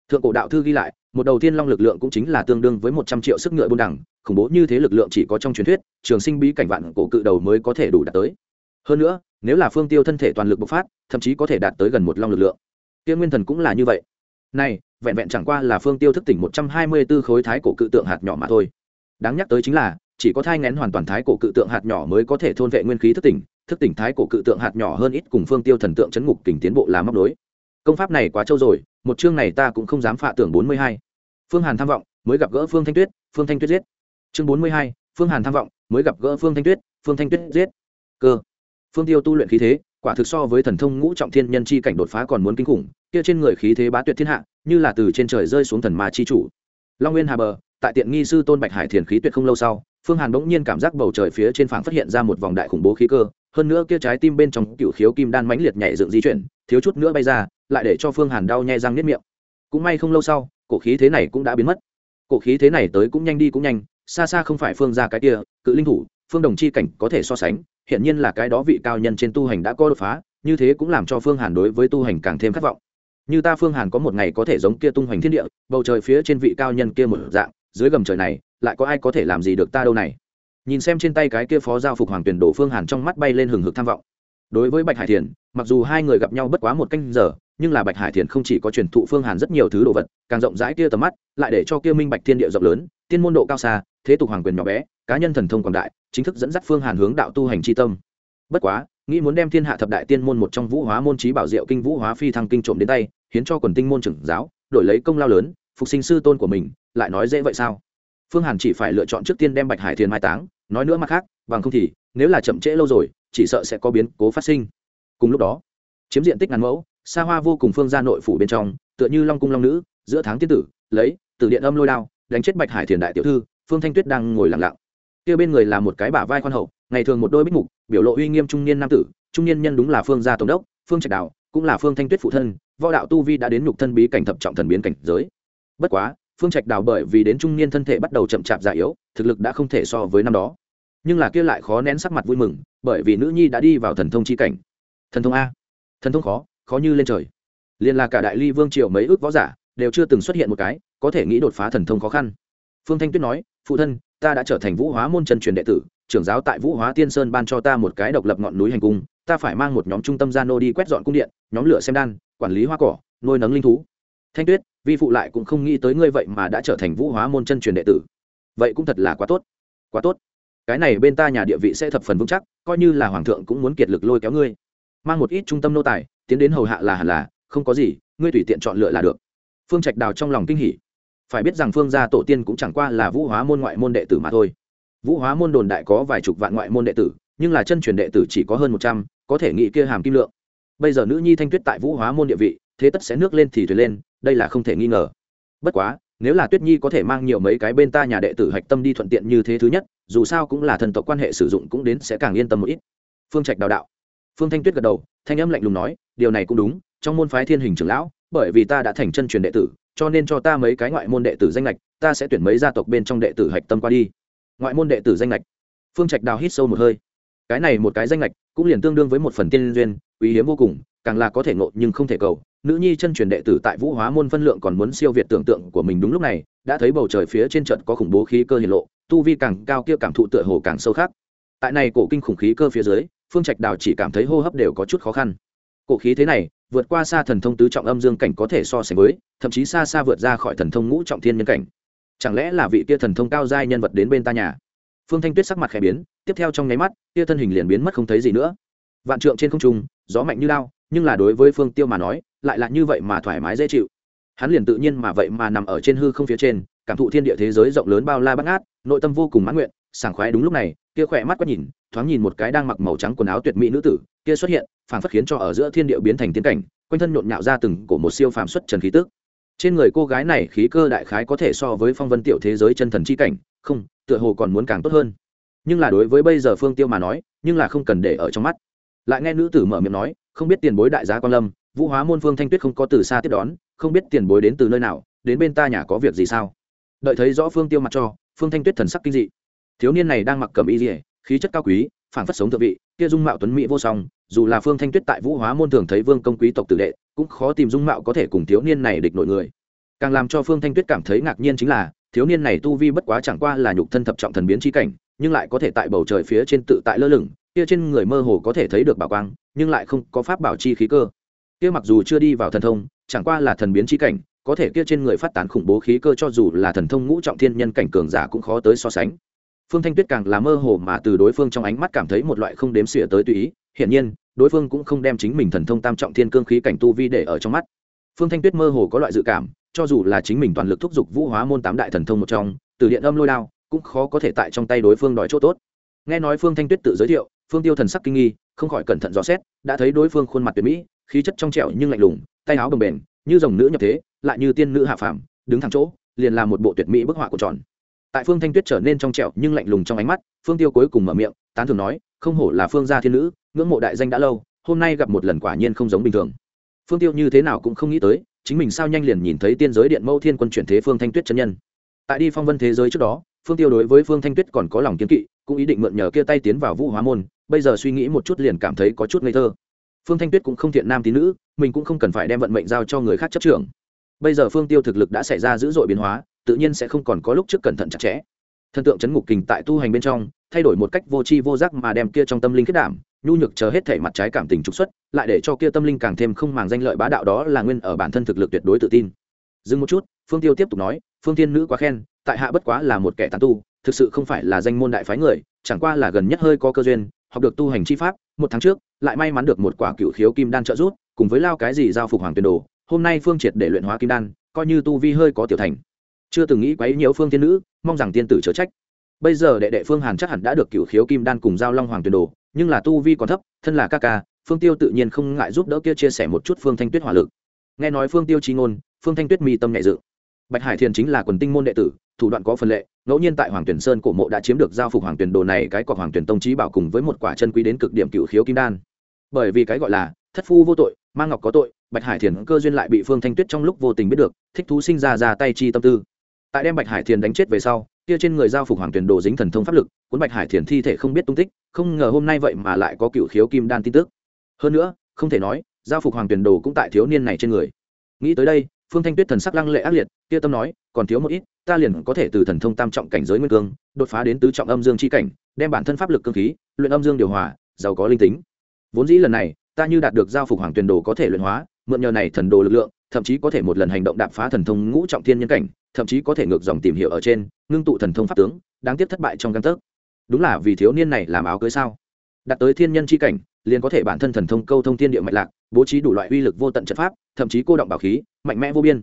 Thượng cổ đạo thư ghi lại, một đầu tiên long lực lượng cũng chính là tương đương với một trăm triệu sức ngựa buôn đẳng, khủng bố như thế lực lượng chỉ có trong truyền thuyết, trường sinh bí cảnh vạn cổ cự đầu mới có thể đủ đạt tới. Hơn nữa nếu là phương tiêu thân thể toàn lực bộc phát, thậm chí có thể đạt tới gần một long lực lượng. Tiên nguyên thần cũng là như vậy. Này, vẹn vẹn chẳng qua là phương tiêu thức tỉnh một trăm hai mươi b ố khối thái cổ cự tượng hạt nhỏ mà thôi. Đáng nhắc tới chính là, chỉ có thai ngén hoàn toàn thái cổ cự tượng hạt nhỏ mới có thể thôn vệ nguyên khí thức tỉnh thức tỉnh thái cổ cự tượng hạt nhỏ hơn ít cùng phương tiêu thần tượng chấn ngục kình tiến bộ là móc đối công pháp này quá trâu rồi, một chương này ta cũng không dám phạ tưởng bốn mươi hai. Phương hàn tham vọng, mới gặp gỡ phương thanh tuyết, phương thanh tuyết giết. Chương bốn mươi hai, phương hàn tham vọng, mới gặp gỡ phương thanh tuyết, phương thanh tuyết giết. Cơ phương tiêu tu luyện khí thế, quả thực so với thần thông ngũ trọng thiên nhân chi cảnh đột phá còn muốn kinh khủng, kia trên người khí thế bá tuyệt thiên hạ, như là từ trên trời rơi xuống thần ma chi chủ. Long nguyên hà bờ, tại tiện nghi sư tôn bạch hải thiền khí tuyệt không lâu sau, phương hàn bỗng nhiên cảm giác bầu trời phía trên phảng phát hiện ra một vòng đại khủng bố khí cơ, hơn nữa kia trái tim bên trong cựu khiếu kim đan mãnh liệt nhảy dựng di chuyển, thiếu chút nữa bay ra, lại để cho phương hàn đau nhai răng nếp miệng. Cũng may không lâu sau, cổ khí thế này cũng đã biến mất. Cổ khí thế này tới cũng nhanh đi cũng nhanh, xa xa không phải phương ra cái kia, cự linh thủ, phương đồng chi cảnh có thể so sánh hiện nhiên là cái đó vị cao nhân trên tu hành đã có đột phá, như thế cũng làm cho phương hàn đối với tu hành càng thêm khát vọng. Như ta phương hàn có một ngày có thể giống kia tung hoành thiên địa, bầu trời phía trên vị cao nhân kia một dạng, dưới gầm trời này, lại có ai có thể làm gì được ta đâu này? Nhìn xem trên tay cái kia phó giao phục hoàng tuyển đổ phương hàn trong mắt bay lên hừng hực tham vọng. Đối với bạch hải thiền, mặc dù hai người gặp nhau bất quá một canh giờ, nhưng là bạch hải thiền không chỉ có truyền thụ phương hàn rất nhiều thứ đồ vật, càng rộng rãi kia tầm mắt, lại để cho kia minh bạch thiên địa rộng lớn, tiên môn độ cao xa, thế tục hoàng quyền nhỏ bé cá nhân thần thông quảng đại, chính thức dẫn dắt phương hàn hướng đạo tu hành tri tâm. Bất quá, nghĩ muốn đem thiên hạ thập đại tiên môn một trong vũ hóa môn trí bảo diệu kinh vũ hóa phi thăng kinh trộm đến tay, hiến cho quần tinh môn trưởng giáo, đổi lấy công lao lớn, phục sinh sư tôn của mình, lại nói dễ vậy sao? Phương hàn chỉ phải lựa chọn trước tiên đem bạch hải thiền mai táng, nói nữa mặt khác, bằng không thì, nếu là chậm trễ lâu rồi, chỉ sợ sẽ có biến cố phát sinh. Cùng lúc đó, chiếm diện tích ngàn mẫu xa hoa vô cùng phương ra nội phủ bên trong, tựa như long cung long nữ, giữa tháng tiên tử, lấy, từ điện âm lôi đao, đánh chết bạch hải thiền đại tiểu thư, phương thanh tuyết đang ngồi lặng lặng kia bên người là một cái bả vai khoan hậu, ngày thường một đôi bích mục, biểu lộ uy nghiêm trung niên nam tử, trung niên nhân đúng là phương gia tổng đốc, phương trạch đạo cũng là phương thanh tuyết phụ thân, võ đạo tu vi đã đến nhục thân bí cảnh thập trọng thần biến cảnh giới. Bất quá, phương trạch đào bởi vì đến trung niên thân thể bắt đầu chậm chạp già yếu, thực lực đã không thể so với năm đó. Nhưng là kia lại khó nén sắc mặt vui mừng, bởi vì nữ nhi đã đi vào thần thông chi cảnh. Thần thông a. Thần thông khó khó như lên trời. Liền là cả đại ly vương triều mấy ước võ giả, đều chưa từng xuất hiện một cái, có thể nghĩ đột phá thần thông khó khăn. Phương thanh tuyết nói, phụ thân ta đã trở thành vũ hóa môn chân truyền đệ tử, trưởng giáo tại vũ hóa tiên sơn ban cho ta một cái độc lập ngọn núi hành cung, ta phải mang một nhóm trung tâm gia nô đi quét dọn cung điện, nhóm lửa xem đan, quản lý hoa cỏ, nuôi nấng linh thú. Thanh tuyết, vi phụ lại cũng không nghĩ tới ngươi vậy mà đã trở thành vũ hóa môn chân truyền đệ tử. Vậy cũng thật là quá tốt quá tốt. Cái này bên ta nhà địa vị sẽ thập phần vững chắc, coi như là hoàng thượng cũng muốn kiệt lực lôi kéo ngươi. Mang một ít trung tâm nô tài, tiến đến hầu hạ là hẳn là, không có gì, ngươi tùy tiện chọn lựa là được. Phương trạch đào trong lòng kinh hỉ phải biết rằng phương gia tổ tiên cũng chẳng qua là vũ hóa môn ngoại môn đệ tử mà thôi. Vũ hóa môn đồn đại có vài chục vạn ngoại môn đệ tử, nhưng là chân truyền đệ tử chỉ có hơn một trăm, có thể nghĩ kia hàm kim lượng. Bây giờ nữ nhi thanh tuyết tại vũ hóa môn địa vị, thế tất sẽ nước lên thì thuyền lên, đây là không thể nghi ngờ. Bất quá, nếu là tuyết nhi có thể mang nhiều mấy cái bên ta nhà đệ tử hạch tâm đi thuận tiện như thế thứ nhất, dù sao cũng là thần tộc quan hệ sử dụng cũng đến sẽ càng yên tâm một ít. Phương trạch đào đạo. Phương thanh tuyết gật đầu, thanh âm lạnh lùng nói, điều này cũng đúng, trong môn phái thiên hình trưởng lão bởi vì ta đã thành chân truyền đệ tử, cho nên cho ta mấy cái ngoại môn đệ tử danh lệch ta sẽ tuyển mấy gia tộc bên trong đệ tử hạch tâm qua đi. Ngoại môn đệ tử danh lệch phương trạch đào hít sâu một hơi. Cái này một cái danh lệch cũng liền tương đương với một phần tiên duyên, quý hiếm vô cùng, càng là có thể ngộ nhưng không thể cầu. Nữ nhi chân truyền đệ tử tại vũ hóa môn phân lượng còn muốn siêu việt tưởng tượng của mình đúng lúc này, đã thấy bầu trời phía trên trận có khủng bố khí cơ hiện lộ, tu vi càng cao kia cảm thụ tựa hồ càng sâu khác. Tại này cổ kinh khủng khí cơ phía dưới, phương trạch đào chỉ cảm thấy hô hấp đều có chút khó khăn. Cổ khí thế này vượt qua xa thần thông tứ trọng âm dương cảnh có thể so sánh với, thậm chí xa xa vượt ra khỏi thần thông ngũ trọng thiên nhân cảnh. Chẳng lẽ là vị kia thần thông cao giai nhân vật đến bên ta nhà? Phương thanh tuyết sắc mặt khẽ biến, tiếp theo trong nháy mắt, kia thân hình liền biến mất không thấy gì nữa. Vạn trượng trên không trung, gió mạnh như lao nhưng là đối với phương tiêu mà nói, lại là như vậy mà thoải mái dễ chịu. Hắn liền tự nhiên mà vậy mà nằm ở trên hư không phía trên, cảm thụ thiên địa thế giới rộng lớn bao la bắt ngát, nội tâm vô cùng mãn nguyện, sảng khoái đúng lúc này, kia khỏe mắt quét nhìn, thoáng nhìn một cái đang mặc màu trắng quần áo tuyệt mỹ nữ tử, kia xuất hiện phảng phất khiến cho ở giữa thiên địa biến thành tiến cảnh, quanh thân nhộn nhạo ra từng cổ một siêu phàm xuất trần khí tức. Trên người cô gái này khí cơ đại khái có thể so với phong vân tiểu thế giới chân thần chi cảnh, không, tựa hồ còn muốn càng tốt hơn. Nhưng là đối với bây giờ phương tiêu mà nói, nhưng là không cần để ở trong mắt. Lại nghe nữ tử mở miệng nói, không biết tiền bối đại giá quan lâm, vũ hóa môn phương thanh tuyết không có từ xa tiếp đón, không biết tiền bối đến từ nơi nào, đến bên ta nhà có việc gì sao? Đợi thấy rõ phương tiêu mặt cho, phương thanh tuyết thần sắc kinh dị. Thiếu niên này đang mặc cầm y dỉa khí chất cao quý phản phất sống thượng vị, kia dung mạo tuấn mỹ vô song dù là phương thanh tuyết tại vũ hóa môn thường thấy vương công quý tộc tử đệ, cũng khó tìm dung mạo có thể cùng thiếu niên này địch nội người. Càng làm cho phương thanh tuyết cảm thấy ngạc nhiên chính là, thiếu niên này tu vi bất quá chẳng qua là nhục thân thập trọng thần biến chi cảnh, nhưng lại có thể tại bầu trời phía trên tự tại lơ lửng, kia trên người mơ hồ có thể thấy được bảo quang, nhưng lại không có pháp bảo chi khí cơ. Kia mặc dù chưa đi vào thần thông, chẳng qua là thần biến chi cảnh, có thể kia trên người phát tán khủng bố khí cơ cho dù là thần thông ngũ trọng thiên nhân cảnh cường giả cũng khó tới so sánh. Phương thanh tuyết càng là mơ hồ mà từ đối phương trong ánh mắt cảm thấy một loại không đếm xỉa tới tùy ý, hiển nhiên đối phương cũng không đem chính mình thần thông tam trọng thiên cương khí cảnh tu vi để ở trong mắt. Phương thanh tuyết mơ hồ có loại dự cảm, cho dù là chính mình toàn lực thúc giục vũ hóa môn tám đại thần thông một trong, từ điện âm lôi đao, cũng khó có thể tại trong tay đối phương đòi chỗ tốt. Nghe nói phương thanh tuyết tự giới thiệu, phương tiêu thần sắc kinh nghi, không khỏi cẩn thận dò xét, đã thấy đối phương khuôn mặt tuyệt mỹ, khí chất trong trẻo nhưng lạnh lùng, tay áo bồng bềnh, như dòng nữ nhập thế, lại như tiên nữ hạ phàm, đứng thẳng chỗ, liền là một bộ tuyệt mỹ bức họa của tròn. Tại phương thanh tuyết trở nên trong trẻo nhưng lạnh lùng trong ánh mắt, phương tiêu cuối cùng mở miệng, tán thường nói không hổ là phương gia thiên nữ, ngưỡng mộ đại danh đã lâu, hôm nay gặp một lần quả nhiên không giống bình thường. Phương tiêu như thế nào cũng không nghĩ tới, chính mình sao nhanh liền nhìn thấy tiên giới điện mẫu thiên quân chuyển thế phương thanh tuyết chân nhân. Tại đi phong vân thế giới trước đó, phương tiêu đối với phương thanh tuyết còn có lòng kiến kỵ, cũng ý định mượn nhờ kia tay tiến vào vũ hóa môn, bây giờ suy nghĩ một chút liền cảm thấy có chút ngây thơ. Phương thanh tuyết cũng không thiện nam tín nữ, mình cũng không cần phải đem vận mệnh giao cho người khác chấp trưởng. Bây giờ phương tiêu thực lực đã xảy ra dữ dội biến hóa, tự nhiên sẽ không còn có lúc trước cẩn thận chặt chẽ thần tượng chấn ngục kình tại tu hành bên trong, thay đổi một cách vô tri vô giác mà đem kia trong tâm linh kết đảm, nhu nhược chờ hết thể mặt trái cảm tình trục xuất, lại để cho kia tâm linh càng thêm không màng danh lợi bá đạo đó là nguyên ở bản thân thực lực tuyệt đối tự tin. Dừng một chút, phương tiêu tiếp tục nói, phương thiên nữ quá khen, tại hạ bất quá là một kẻ tàn tu, thực sự không phải là danh môn đại phái người, chẳng qua là gần nhất hơi có cơ duyên, học được tu hành chi pháp, một tháng trước, lại may mắn được một quả cựu khiếu kim đan trợ giúp, cùng với lao cái gì giao phục hoàng tuyên đồ, hôm nay phương triệt để luyện hóa kim đan, coi như tu vi hơi có tiểu thành chưa từng nghĩ quấy nhiều phương thiên nữ, mong rằng tiên tử chớ trách. Bây giờ đệ đệ phương hàn chắc hẳn đã được cửu khiếu kim đan cùng giao long hoàng tuyển đồ, nhưng là tu vi còn thấp, thân là ca ca, phương tiêu tự nhiên không ngại giúp đỡ kia chia sẻ một chút phương thanh tuyết hỏa lực. Nghe nói phương tiêu chi ngôn, phương thanh tuyết mi tâm nhẹ dự. Bạch hải thiền chính là quần tinh môn đệ tử, thủ đoạn có phần lệ, ngẫu nhiên tại hoàng tuyển sơn cổ mộ đã chiếm được giao phục hoàng tuyển đồ này, cái cọc hoàng tuyển tông trí bảo cùng với một quả chân quý đến cực điểm cựu khiếu kim đan. Bởi vì cái gọi là, thất phu vô tội mang ngọc có tội, bạch hải thiền cơ duyên lại bị phương thanh tuyết trong lúc vô tình biết được, thích thú sinh ra ra tay chi tâm tư tại đem bạch hải thiền đánh chết về sau, kia trên người giao phục hoàng tuyển đồ dính thần thông pháp lực, cuốn bạch hải thiền thi thể không biết tung tích, không ngờ hôm nay vậy mà lại có cựu khiếu kim đan tin tức. Hơn nữa, không thể nói, giao phục hoàng tuyển đồ cũng tại thiếu niên này trên người. Nghĩ tới đây, phương thanh tuyết thần sắc lăng lệ ác liệt, kia tâm nói, còn thiếu một ít, ta liền có thể từ thần thông tam trọng cảnh giới nguyên cương, đột phá đến tứ trọng âm dương chi cảnh, đem bản thân pháp lực cơ khí, luyện âm dương điều hòa, giàu có linh tính. Vốn dĩ lần này, ta như đạt được giao phục hoàng tuyển đồ có thể luyện hóa, mượn nhờ này thần đồ lực lượng, thậm chí có thể một lần hành động đạp phá thần thông ngũ trọng thiên nhân cảnh thậm chí có thể ngược dòng tìm hiểu ở trên, ngưng tụ thần thông pháp tướng, đáng tiếc thất bại trong căn tấc. Đúng là vì thiếu niên này làm áo cưới sao? Đặt tới thiên nhân chi cảnh, liền có thể bản thân thần thông câu thông thiên địa mạch lạc, bố trí đủ loại uy lực vô tận trận pháp, thậm chí cô động bảo khí, mạnh mẽ vô biên.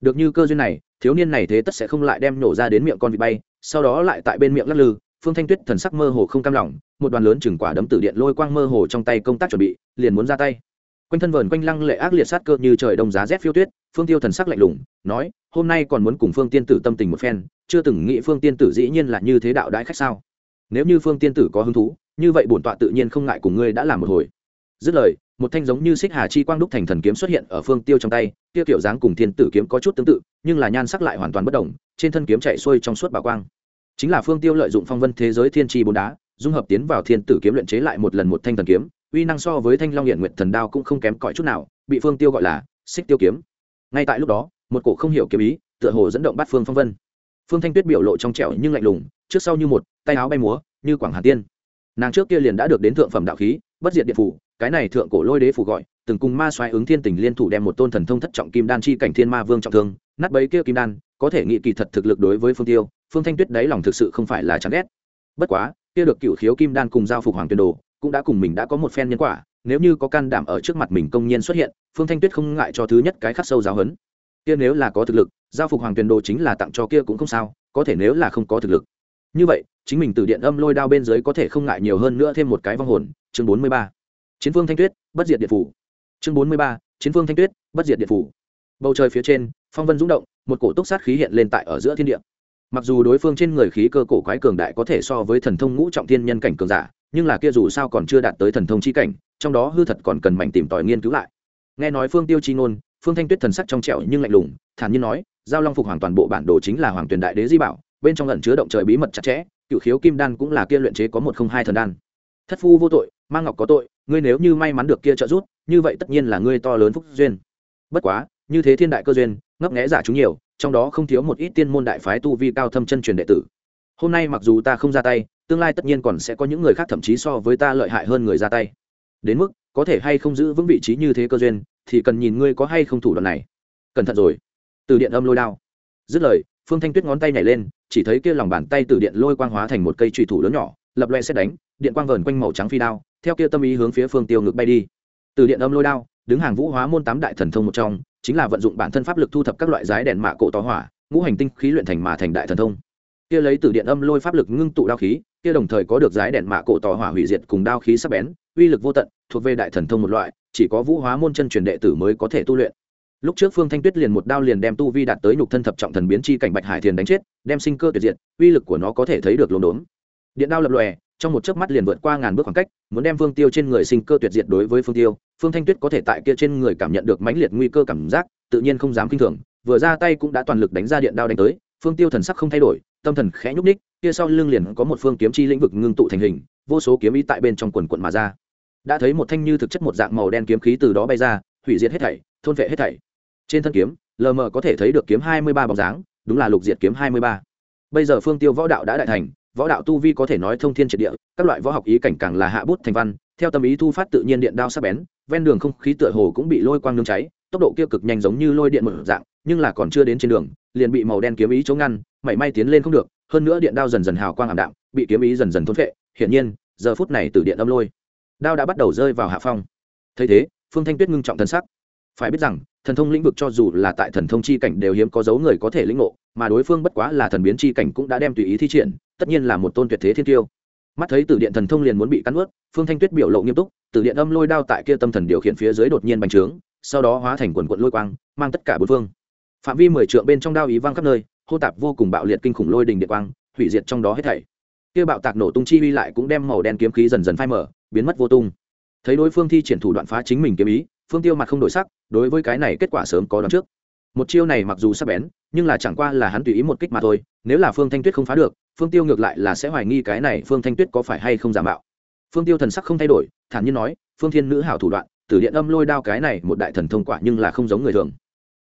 Được như cơ duyên này, thiếu niên này thế tất sẽ không lại đem nổ ra đến miệng con vịt bay, sau đó lại tại bên miệng lắc lư, phương thanh tuyết thần sắc mơ hồ không cam lòng, một đoàn lớn chừng quả đấm tử điện lôi quang mơ hồ trong tay công tác chuẩn bị, liền muốn ra tay. Quanh thân vờn quanh lăng lệ ác liệt sát cơ như trời đông giá rét phiêu tuyết, phương tiêu thần sắc lạnh lùng, nói hôm nay còn muốn cùng phương tiên tử tâm tình một phen, chưa từng nghĩ phương tiên tử dĩ nhiên là như thế đạo đãi khách sao? Nếu như phương tiên tử có hứng thú, như vậy bổn tọa tự nhiên không ngại cùng ngươi đã làm một hồi. Dứt lời, một thanh giống như xích hà chi quang đúc thành thần kiếm xuất hiện ở phương tiêu trong tay tiêu kiểu dáng cùng thiên tử kiếm có chút tương tự, nhưng là nhan sắc lại hoàn toàn bất đồng, trên thân kiếm chạy xuôi trong suốt bà quang. Chính là phương tiêu lợi dụng phong vân thế giới thiên tri bốn đá, dung hợp tiến vào thiên tử kiếm luyện chế lại một lần một thanh thần kiếm, uy năng so với thanh long hiện nguyện thần đao cũng không kém cỏi chút nào, bị phương tiêu gọi là xích tiêu kiếm. Ngay tại lúc đó một cổ không hiểu kiếm ý, tựa hồ dẫn động bắt phương phong vân. Phương thanh tuyết biểu lộ trong trẻo nhưng lạnh lùng, trước sau như một, tay áo bay múa, như quảng hà tiên. Nàng trước kia liền đã được đến thượng phẩm đạo khí, bất diệt điện phủ, cái này thượng cổ lôi đế phủ gọi, từng cùng ma xoáy ứng thiên tình liên thủ đem một tôn thần thông thất trọng kim đan chi cảnh thiên ma vương trọng thương, nát bấy kia kim đan, có thể nghị kỳ thật thực lực đối với phương tiêu, phương thanh tuyết đáy lòng thực sự không phải là chán ghét. Bất quá, kia được cựu khiếu kim đan cùng giao phục hoàng tuyên đồ, cũng đã cùng mình đã có một phen nhân quả, nếu như có can đảm ở trước mặt mình công nhiên xuất hiện, phương thanh tuyết không ngại cho thứ nhất cái khắc sâu giáo hấn kia nếu là có thực lực, giao phục hoàng tuyền đồ chính là tặng cho kia cũng không sao, có thể nếu là không có thực lực. Như vậy, chính mình từ điện âm lôi đao bên dưới có thể không ngại nhiều hơn nữa thêm một cái vong hồn, chương bốn mươi ba. Chiến phương thanh tuyết, bất diệt điện phủ. Chương bốn mươi ba, chiến phương thanh tuyết, bất diệt điện phủ. Bầu trời phía trên, phong vân rung động, một cổ túc sát khí hiện lên tại ở giữa thiên địa. Mặc dù đối phương trên người khí cơ cổ quái cường đại có thể so với thần thông ngũ trọng thiên nhân cảnh cường giả, nhưng là kia dù sao còn chưa đạt tới thần thông chi cảnh, trong đó hư thật còn cần mảnh tìm tòi nghiên cứu lại. Nghe nói phương tiêu chi ngôn phương thanh tuyết thần sắc trong trẻo nhưng lạnh lùng, thản nhiên nói, giao long phục hoàn toàn bộ bản đồ chính là hoàng tuyền đại đế di bảo, bên trong ẩn chứa động trời bí mật chặt chẽ, cựu khiếu kim đan cũng là kia luyện chế có một không hai thần đan. Thất phu vô tội mang ngọc có tội, ngươi nếu như may mắn được kia trợ giúp, như vậy tất nhiên là ngươi to lớn phúc duyên. Bất quá, như thế thiên đại cơ duyên, ngấp nghẽ giả chúng nhiều, trong đó không thiếu một ít tiên môn đại phái tu vi cao thâm chân truyền đệ tử. Hôm nay mặc dù ta không ra tay, tương lai tất nhiên còn sẽ có những người khác thậm chí so với ta lợi hại hơn người ra tay. Đến mức, có thể hay không giữ vững vị trí như thế cơ duyên thì cần nhìn ngươi có hay không thủ đoạn này. Cẩn thận rồi. Từ điện âm lôi đao. Dứt lời, phương thanh tuyết ngón tay nhảy lên, chỉ thấy kia lòng bàn tay từ điện lôi quang hóa thành một cây trùy thủ lớn nhỏ, lập loe xét đánh, điện quang vờn quanh màu trắng phi đao, theo kia tâm ý hướng phía phương tiêu ngực bay đi. Từ điện âm lôi đao, đứng hàng vũ hóa môn tám đại thần thông một trong, chính là vận dụng bản thân pháp lực thu thập các loại giái đèn mạ cổ tó hỏa, ngũ hành tinh khí luyện thành mà thành đại thần thông. Kia lấy từ điện âm lôi pháp lực ngưng tụ đao khí, kia đồng thời có được giái đèn mạ cổ tỏ hỏa hủy diệt cùng đao khí sắc bén, uy lực vô tận, thuộc về đại thần thông một loại chỉ có vũ hóa môn chân truyền đệ tử mới có thể tu luyện. Lúc trước phương thanh tuyết liền một đao liền đem tu vi đạt tới nhục thân thập trọng thần biến chi cảnh bạch hải thiền đánh chết, đem sinh cơ tuyệt diệt, uy lực của nó có thể thấy được lồn đốn. Điện đao lập lòe, trong một chớp mắt liền vượt qua ngàn bước khoảng cách, muốn đem phương tiêu trên người sinh cơ tuyệt diệt đối với phương tiêu, phương thanh tuyết có thể tại kia trên người cảm nhận được mãnh liệt nguy cơ cảm giác, tự nhiên không dám kinh thường, vừa ra tay cũng đã toàn lực đánh ra điện đao đánh tới, phương tiêu thần sắc không thay đổi, tâm thần khẽ nhúc ních kia sau lưng liền có một phương kiếm chi lĩnh vực ngưng tụ thành hình, vô số kiếm ý tại bên trong quần quận mà ra đã thấy một thanh như thực chất một dạng màu đen kiếm khí từ đó bay ra, hủy diệt hết thảy, thôn vệ hết thảy. Trên thân kiếm, lờ mờ có thể thấy được kiếm hai mươi ba bóng dáng, đúng là lục diệt kiếm hai mươi ba. Bây giờ phương tiêu võ đạo đã đại thành, võ đạo tu vi có thể nói thông thiên triệt địa, các loại võ học ý cảnh càng là hạ bút thành văn, theo tâm ý thu phát tự nhiên điện đao sắc bén, ven đường không khí tựa hồ cũng bị lôi quang nương cháy, tốc độ kia cực nhanh giống như lôi điện một dạng, nhưng là còn chưa đến trên đường, liền bị màu đen kiếm ý chống ngăn, mảy may tiến lên không được, hơn nữa điện đao dần dần hào quang ảm đạm, bị kiếm ý dần dần thôn vệ hiển nhiên, giờ phút này từ điện âm lôi đao đã bắt đầu rơi vào hạ phong. Thấy thế, phương thanh tuyết ngưng trọng thân sắc. Phải biết rằng, thần thông lĩnh vực cho dù là tại thần thông chi cảnh đều hiếm có dấu người có thể lĩnh ngộ, mà đối phương bất quá là thần biến chi cảnh cũng đã đem tùy ý thi triển, tất nhiên là một tôn tuyệt thế thiên tiêu. Mắt thấy từ điện thần thông liền muốn bị cắn ướt phương thanh tuyết biểu lộ nghiêm túc từ điện âm lôi đao tại kia tâm thần điều khiển phía dưới đột nhiên bành trướng, sau đó hóa thành quần quận lôi quang, mang tất cả bốn phương. Phạm vi mười trượng bên trong đao ý vang khắp nơi, hô tạp vô cùng bạo liệt kinh khủng lôi đình điện quang, hủy diệt trong đó hết thảy. Kia bạo tạc nổ tung chi uy lại cũng đem màu đen kiếm khí dần dần phai mở biến mất vô tung. Thấy đối phương thi triển thủ đoạn phá chính mình kiếm ý, phương tiêu mặt không đổi sắc, đối với cái này kết quả sớm có đón trước. Một chiêu này mặc dù sắc bén, nhưng là chẳng qua là hắn tùy ý một kích mà thôi, nếu là phương thanh tuyết không phá được, phương tiêu ngược lại là sẽ hoài nghi cái này phương thanh tuyết có phải hay không giả mạo. Phương tiêu thần sắc không thay đổi, thản nhiên nói, phương thiên nữ hảo thủ đoạn tử điện âm lôi đao cái này một đại thần thông quả nhưng là không giống người thường.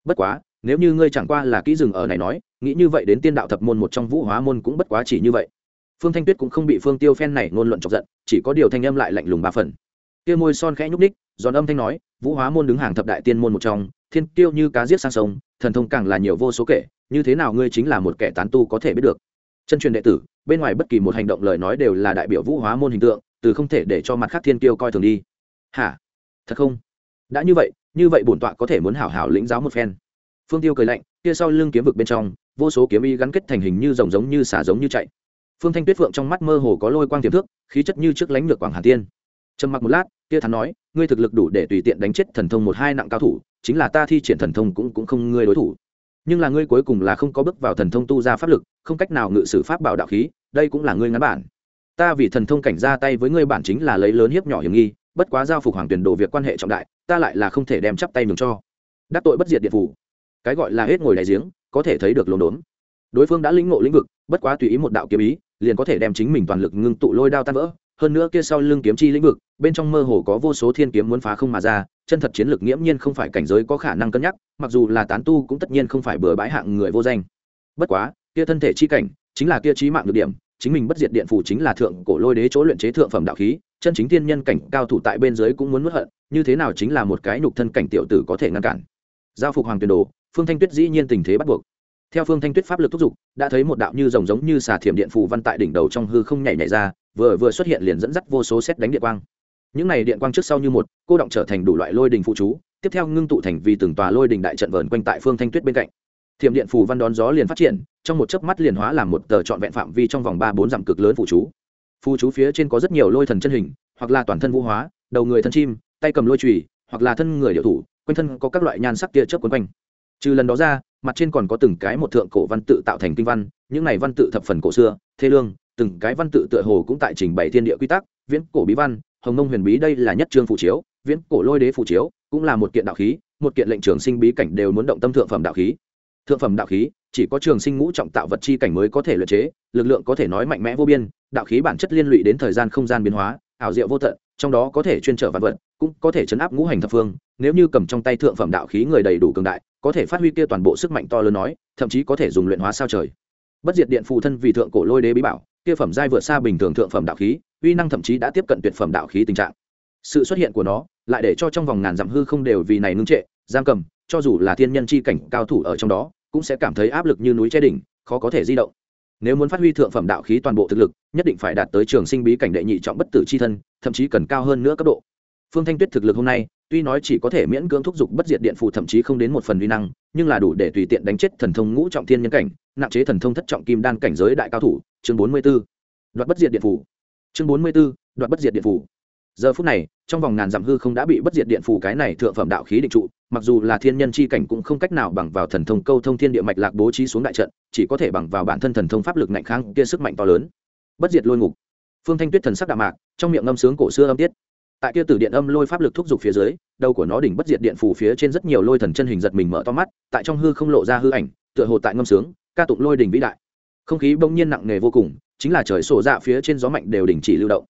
Bất quá, nếu như ngươi chẳng qua là kỹ dừng ở này nói, nghĩ như vậy đến tiên đạo thập môn một trong vũ hóa môn cũng bất quá chỉ như vậy phương thanh tuyết cũng không bị phương tiêu phen này ngôn luận chọc giận, chỉ có điều thanh âm lại lạnh lùng ba phần. Kia môi son khẽ nhúc ních giòn âm thanh nói, vũ hóa môn đứng hàng thập đại tiên môn một trong, thiên tiêu như cá giết sang sông, thần thông càng là nhiều vô số kể, như thế nào ngươi chính là một kẻ tán tu có thể biết được? Chân truyền đệ tử, bên ngoài bất kỳ một hành động lời nói đều là đại biểu vũ hóa môn hình tượng, từ không thể để cho mặt khác thiên tiêu coi thường đi. Hả? Thật không? Đã như vậy như vậy bổn tọa có thể muốn hảo hảo lĩnh giáo một phen. Phương tiêu cười lạnh, kia sau lưng kiếm vực bên trong, vô số kiếm y gắn kết thành hình như rồng giống như xả giống như chạy phương thanh tuyết phượng trong mắt mơ hồ có lôi quang tiềm thước khí chất như trước lánh lược quảng hà tiên. Trầm mặc một lát kia thắn nói, ngươi thực lực đủ để tùy tiện đánh chết thần thông một hai nặng cao thủ, chính là ta thi triển thần thông cũng cũng không ngươi đối thủ. Nhưng là ngươi cuối cùng là không có bước vào thần thông tu ra pháp lực, không cách nào ngự sử pháp bảo đạo khí, đây cũng là ngươi ngắn bản. Ta vì thần thông cảnh ra tay với ngươi bản chính là lấy lớn hiếp nhỏ hiểm nghi, bất quá giao phục hoàng tuyển đồ việc quan hệ trọng đại, ta lại là không thể đem chắp tay mừng cho. Đắc tội bất diệt điện phủ. Cái gọi là hết ngồi đại giếng, có thể thấy được lồn đốn. Đối phương đã lĩnh ngộ lĩnh vực, bất quá tùy ý một đạo kiếm ý liền có thể đem chính mình toàn lực ngưng tụ lôi đao tan vỡ. Hơn nữa kia sau lưng kiếm chi lĩnh vực, bên trong mơ hồ có vô số thiên kiếm muốn phá không mà ra, chân thật chiến lược nghiễm nhiên không phải cảnh giới có khả năng cân nhắc, mặc dù là tán tu cũng tất nhiên không phải bừa bãi hạng người vô danh. Bất quá, kia thân thể chi cảnh chính là kia trí mạng được điểm, chính mình bất diệt điện phủ chính là thượng cổ lôi đế chỗ luyện chế thượng phẩm đạo khí, chân chính thiên nhân cảnh cao thủ tại bên dưới cũng muốn nuốt hận, như thế nào chính là một cái nhục thân cảnh tiểu tử có thể ngăn cản. Giao phục hoàng tuyển đồ, phương thanh tuyết dĩ nhiên tình thế bắt buộc theo phương thanh tuyết pháp lực thúc giục, đã thấy một đạo như rồng giống như xà thiểm điện phù văn tại đỉnh đầu trong hư không nhảy nhảy ra, vừa vừa xuất hiện liền dẫn dắt vô số xét đánh điện quang. Những này điện quang trước sau như một, cô động trở thành đủ loại lôi đình phụ chú, tiếp theo ngưng tụ thành vì từng tòa lôi đình đại trận vờn quanh tại phương thanh tuyết bên cạnh. Thiểm điện phù văn đón gió liền phát triển, trong một chớp mắt liền hóa làm một tờ trọn vẹn phạm vi trong vòng ba bốn dặm cực lớn phụ chú. Phụ chú phía trên có rất nhiều lôi thần chân hình, hoặc là toàn thân vũ hóa, đầu người thân chim, tay cầm lôi chùy, hoặc là thân người điệu thủ, quanh thân có các loại nhan sắc tia chớp quấn quanh trừ lần đó ra, mặt trên còn có từng cái một thượng cổ văn tự tạo thành kinh văn, những này văn tự thập phần cổ xưa thế lương, từng cái văn tự tựa hồ cũng tại trình bày thiên địa quy tắc, viễn cổ bí văn, hồng nông huyền bí đây là nhất trương phụ chiếu, viễn cổ lôi đế phụ chiếu, cũng là một kiện đạo khí, một kiện lệnh trường sinh bí cảnh đều muốn động tâm thượng phẩm đạo khí. Thượng phẩm đạo khí, chỉ có trường sinh ngũ trọng tạo vật chi cảnh mới có thể luyện chế, lực lượng có thể nói mạnh mẽ vô biên, đạo khí bản chất liên lụy đến thời gian không gian biến hóa, ảo diệu vô tận trong đó có thể chuyên trở vạn vật, cũng có thể chấn áp ngũ hành thập phương. Nếu như cầm trong tay thượng phẩm đạo khí người đầy đủ cường đại, có thể phát huy kia toàn bộ sức mạnh to lớn nói, thậm chí có thể dùng luyện hóa sao trời. Bất diệt điện phù thân vì thượng cổ lôi đế bí bảo, kia phẩm giai vượt xa bình thường thượng phẩm đạo khí, uy năng thậm chí đã tiếp cận tuyệt phẩm đạo khí tình trạng. Sự xuất hiện của nó, lại để cho trong vòng ngàn dặm hư không đều vì này ngưng trệ, giam cầm, cho dù là thiên nhân chi cảnh cao thủ ở trong đó, cũng sẽ cảm thấy áp lực như núi che đỉnh, khó có thể di động nếu muốn phát huy thượng phẩm đạo khí toàn bộ thực lực, nhất định phải đạt tới trường sinh bí cảnh đệ nhị trọng bất tử c h i thân, thậm chí cần cao hơn nữa cấp độ. Phương thanh tuyết thực lực hôm nay, tuy nói chỉ có thể miễn cưỡng thúc giục bất diệt điện phù thậm chí không đến một phần vi năng, nhưng là đủ để tùy tiện đánh chết thần thông ngũ trọng thiên nhân cảnh nặng chế thần thông thất trọng kim đan cảnh giới đại cao thủ, chương bốn mươi b ố đoạt bất diệt điện phù. Chương bốn mươi b ố đoạt bất diệt điện phù giờ phút này, trong vòng ngàn dặm hư không đã bị bất diệt điện phủ cái này thượng phẩm đạo khí định trụ, mặc dù là thiên nhân c h i cảnh cũng không cách nào bằng vào thần thông câu thông thiên địa mạch lạc bố trí xuống đại trận, chỉ có thể bằng vào bản thân thần thông pháp lực mạnh kháng kia sức mạnh to lớn. Bất diệt lôi ngục. Phương thanh tuyết thần sắc đạm mạc, trong miệng ngâm sướng cổ xưa âm tiết. Tại kia tử điện âm lôi pháp lực thúc giục phía dưới, đầu của nó đỉnh bất diệt điện phủ phía trên rất nhiều lôi thần chân hình giật mình mở to mắt, tại trong hư không lộ ra hư ảnh, tựa hồ tại ngâm sướng, ca tụng lôi đỉnh vĩ đại. Không khí bỗng nhiên nặng nề vô cùng, chính là trời sổ dạ phía trên gió mạnh đều đình chỉ lưu động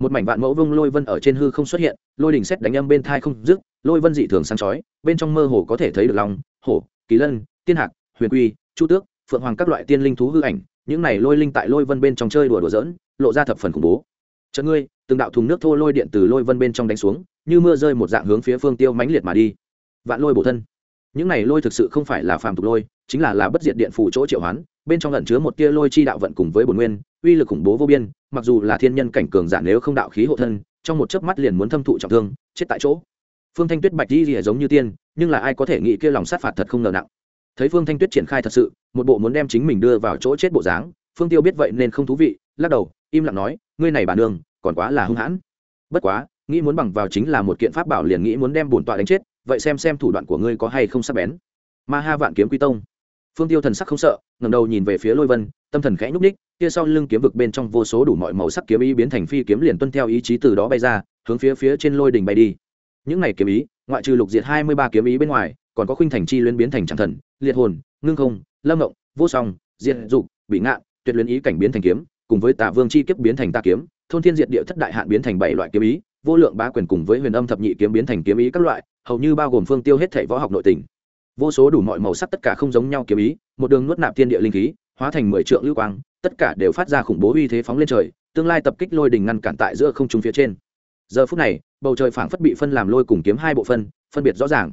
một mảnh vạn mẫu vung lôi vân ở trên hư không xuất hiện, lôi đình xét đánh âm bên thai không dứt, lôi vân dị thường sáng chói, bên trong mơ hồ có thể thấy được lòng hổ, kỳ lân, tiên hạc, huyền quy, chu tước, phượng hoàng các loại tiên linh thú hư ảnh, những này lôi linh tại lôi vân bên trong chơi đùa đùa dỡn lộ ra thập phần khủng bố. Chợt ngươi, từng đạo thùng nước thô lôi điện từ lôi vân bên trong đánh xuống, như mưa rơi một dạng hướng phía phương tiêu mãnh liệt mà đi. Vạn lôi bổ thân. Những này lôi thực sự không phải là phàm tục lôi chính là là bất diệt điện phủ chỗ triệu hoán, bên trong lẩn chứa một tia lôi chi đạo vận cùng với bổn nguyên, uy lực khủng bố vô biên, mặc dù là thiên nhân cảnh cường giả nếu không đạo khí hộ thân, trong một chớp mắt liền muốn thâm thụ trọng thương, chết tại chỗ. Phương thanh tuyết bạch di rìa giống như tiên, nhưng là ai có thể nghĩ kia lòng sát phạt thật không ngờ nặng. Thấy phương thanh tuyết triển khai thật sự, một bộ muốn đem chính mình đưa vào chỗ chết bộ dáng, phương tiêu biết vậy nên không thú vị, lắc đầu, im lặng nói, ngươi này bà nương còn quá là hung hãn. Bất quá, nghĩ muốn bằng vào chính là một kiện pháp bảo liền nghĩ muốn đem bổn tọa đánh chết, vậy xem xem thủ đoạn của ngươi có hay không sắp bén. Ma ha vạn kiếm quy tông phương tiêu thần sắc không sợ ngầm đầu nhìn về phía lôi vân, tâm thần khẽ nhúc ních kia sau lưng kiếm vực bên trong vô số đủ mọi màu sắc kiếm ý biến thành phi kiếm liền tuân theo ý chí từ đó bay ra, hướng phía phía trên lôi đỉnh bay đi. Những này kiếm ý, ngoại trừ lục diệt hai mươi ba kiếm ý bên ngoài, còn có khuynh thành chi luyến biến thành trạng thần, liệt hồn, ngưng không, lâm ngộng, vô song, diệt dục, bị ngạn tuyệt luyến ý cảnh biến thành kiếm, cùng với tà vương chi kiếp biến thành ta kiếm, thôn thiên diệt địa thất đại hạn biến thành bảy loại kiếm ý, vô lượng bá quyền cùng với huyền âm thập nhị kiếm biến thành kiếm ý các loại, hầu như bao gồm phương tiêu hết thể võ học nội tình vô số đủ mọi màu sắc tất cả không giống nhau kiếm ý, một đường nuốt nạp thiên địa linh khí, hóa thành mười trượng lưu quang, tất cả đều phát ra khủng bố uy thế phóng lên trời, tương lai tập kích lôi đình ngăn cản tại giữa không trung phía trên. Giờ phút này, bầu trời phảng phất bị phân làm lôi cùng kiếm hai bộ phân phân biệt rõ ràng.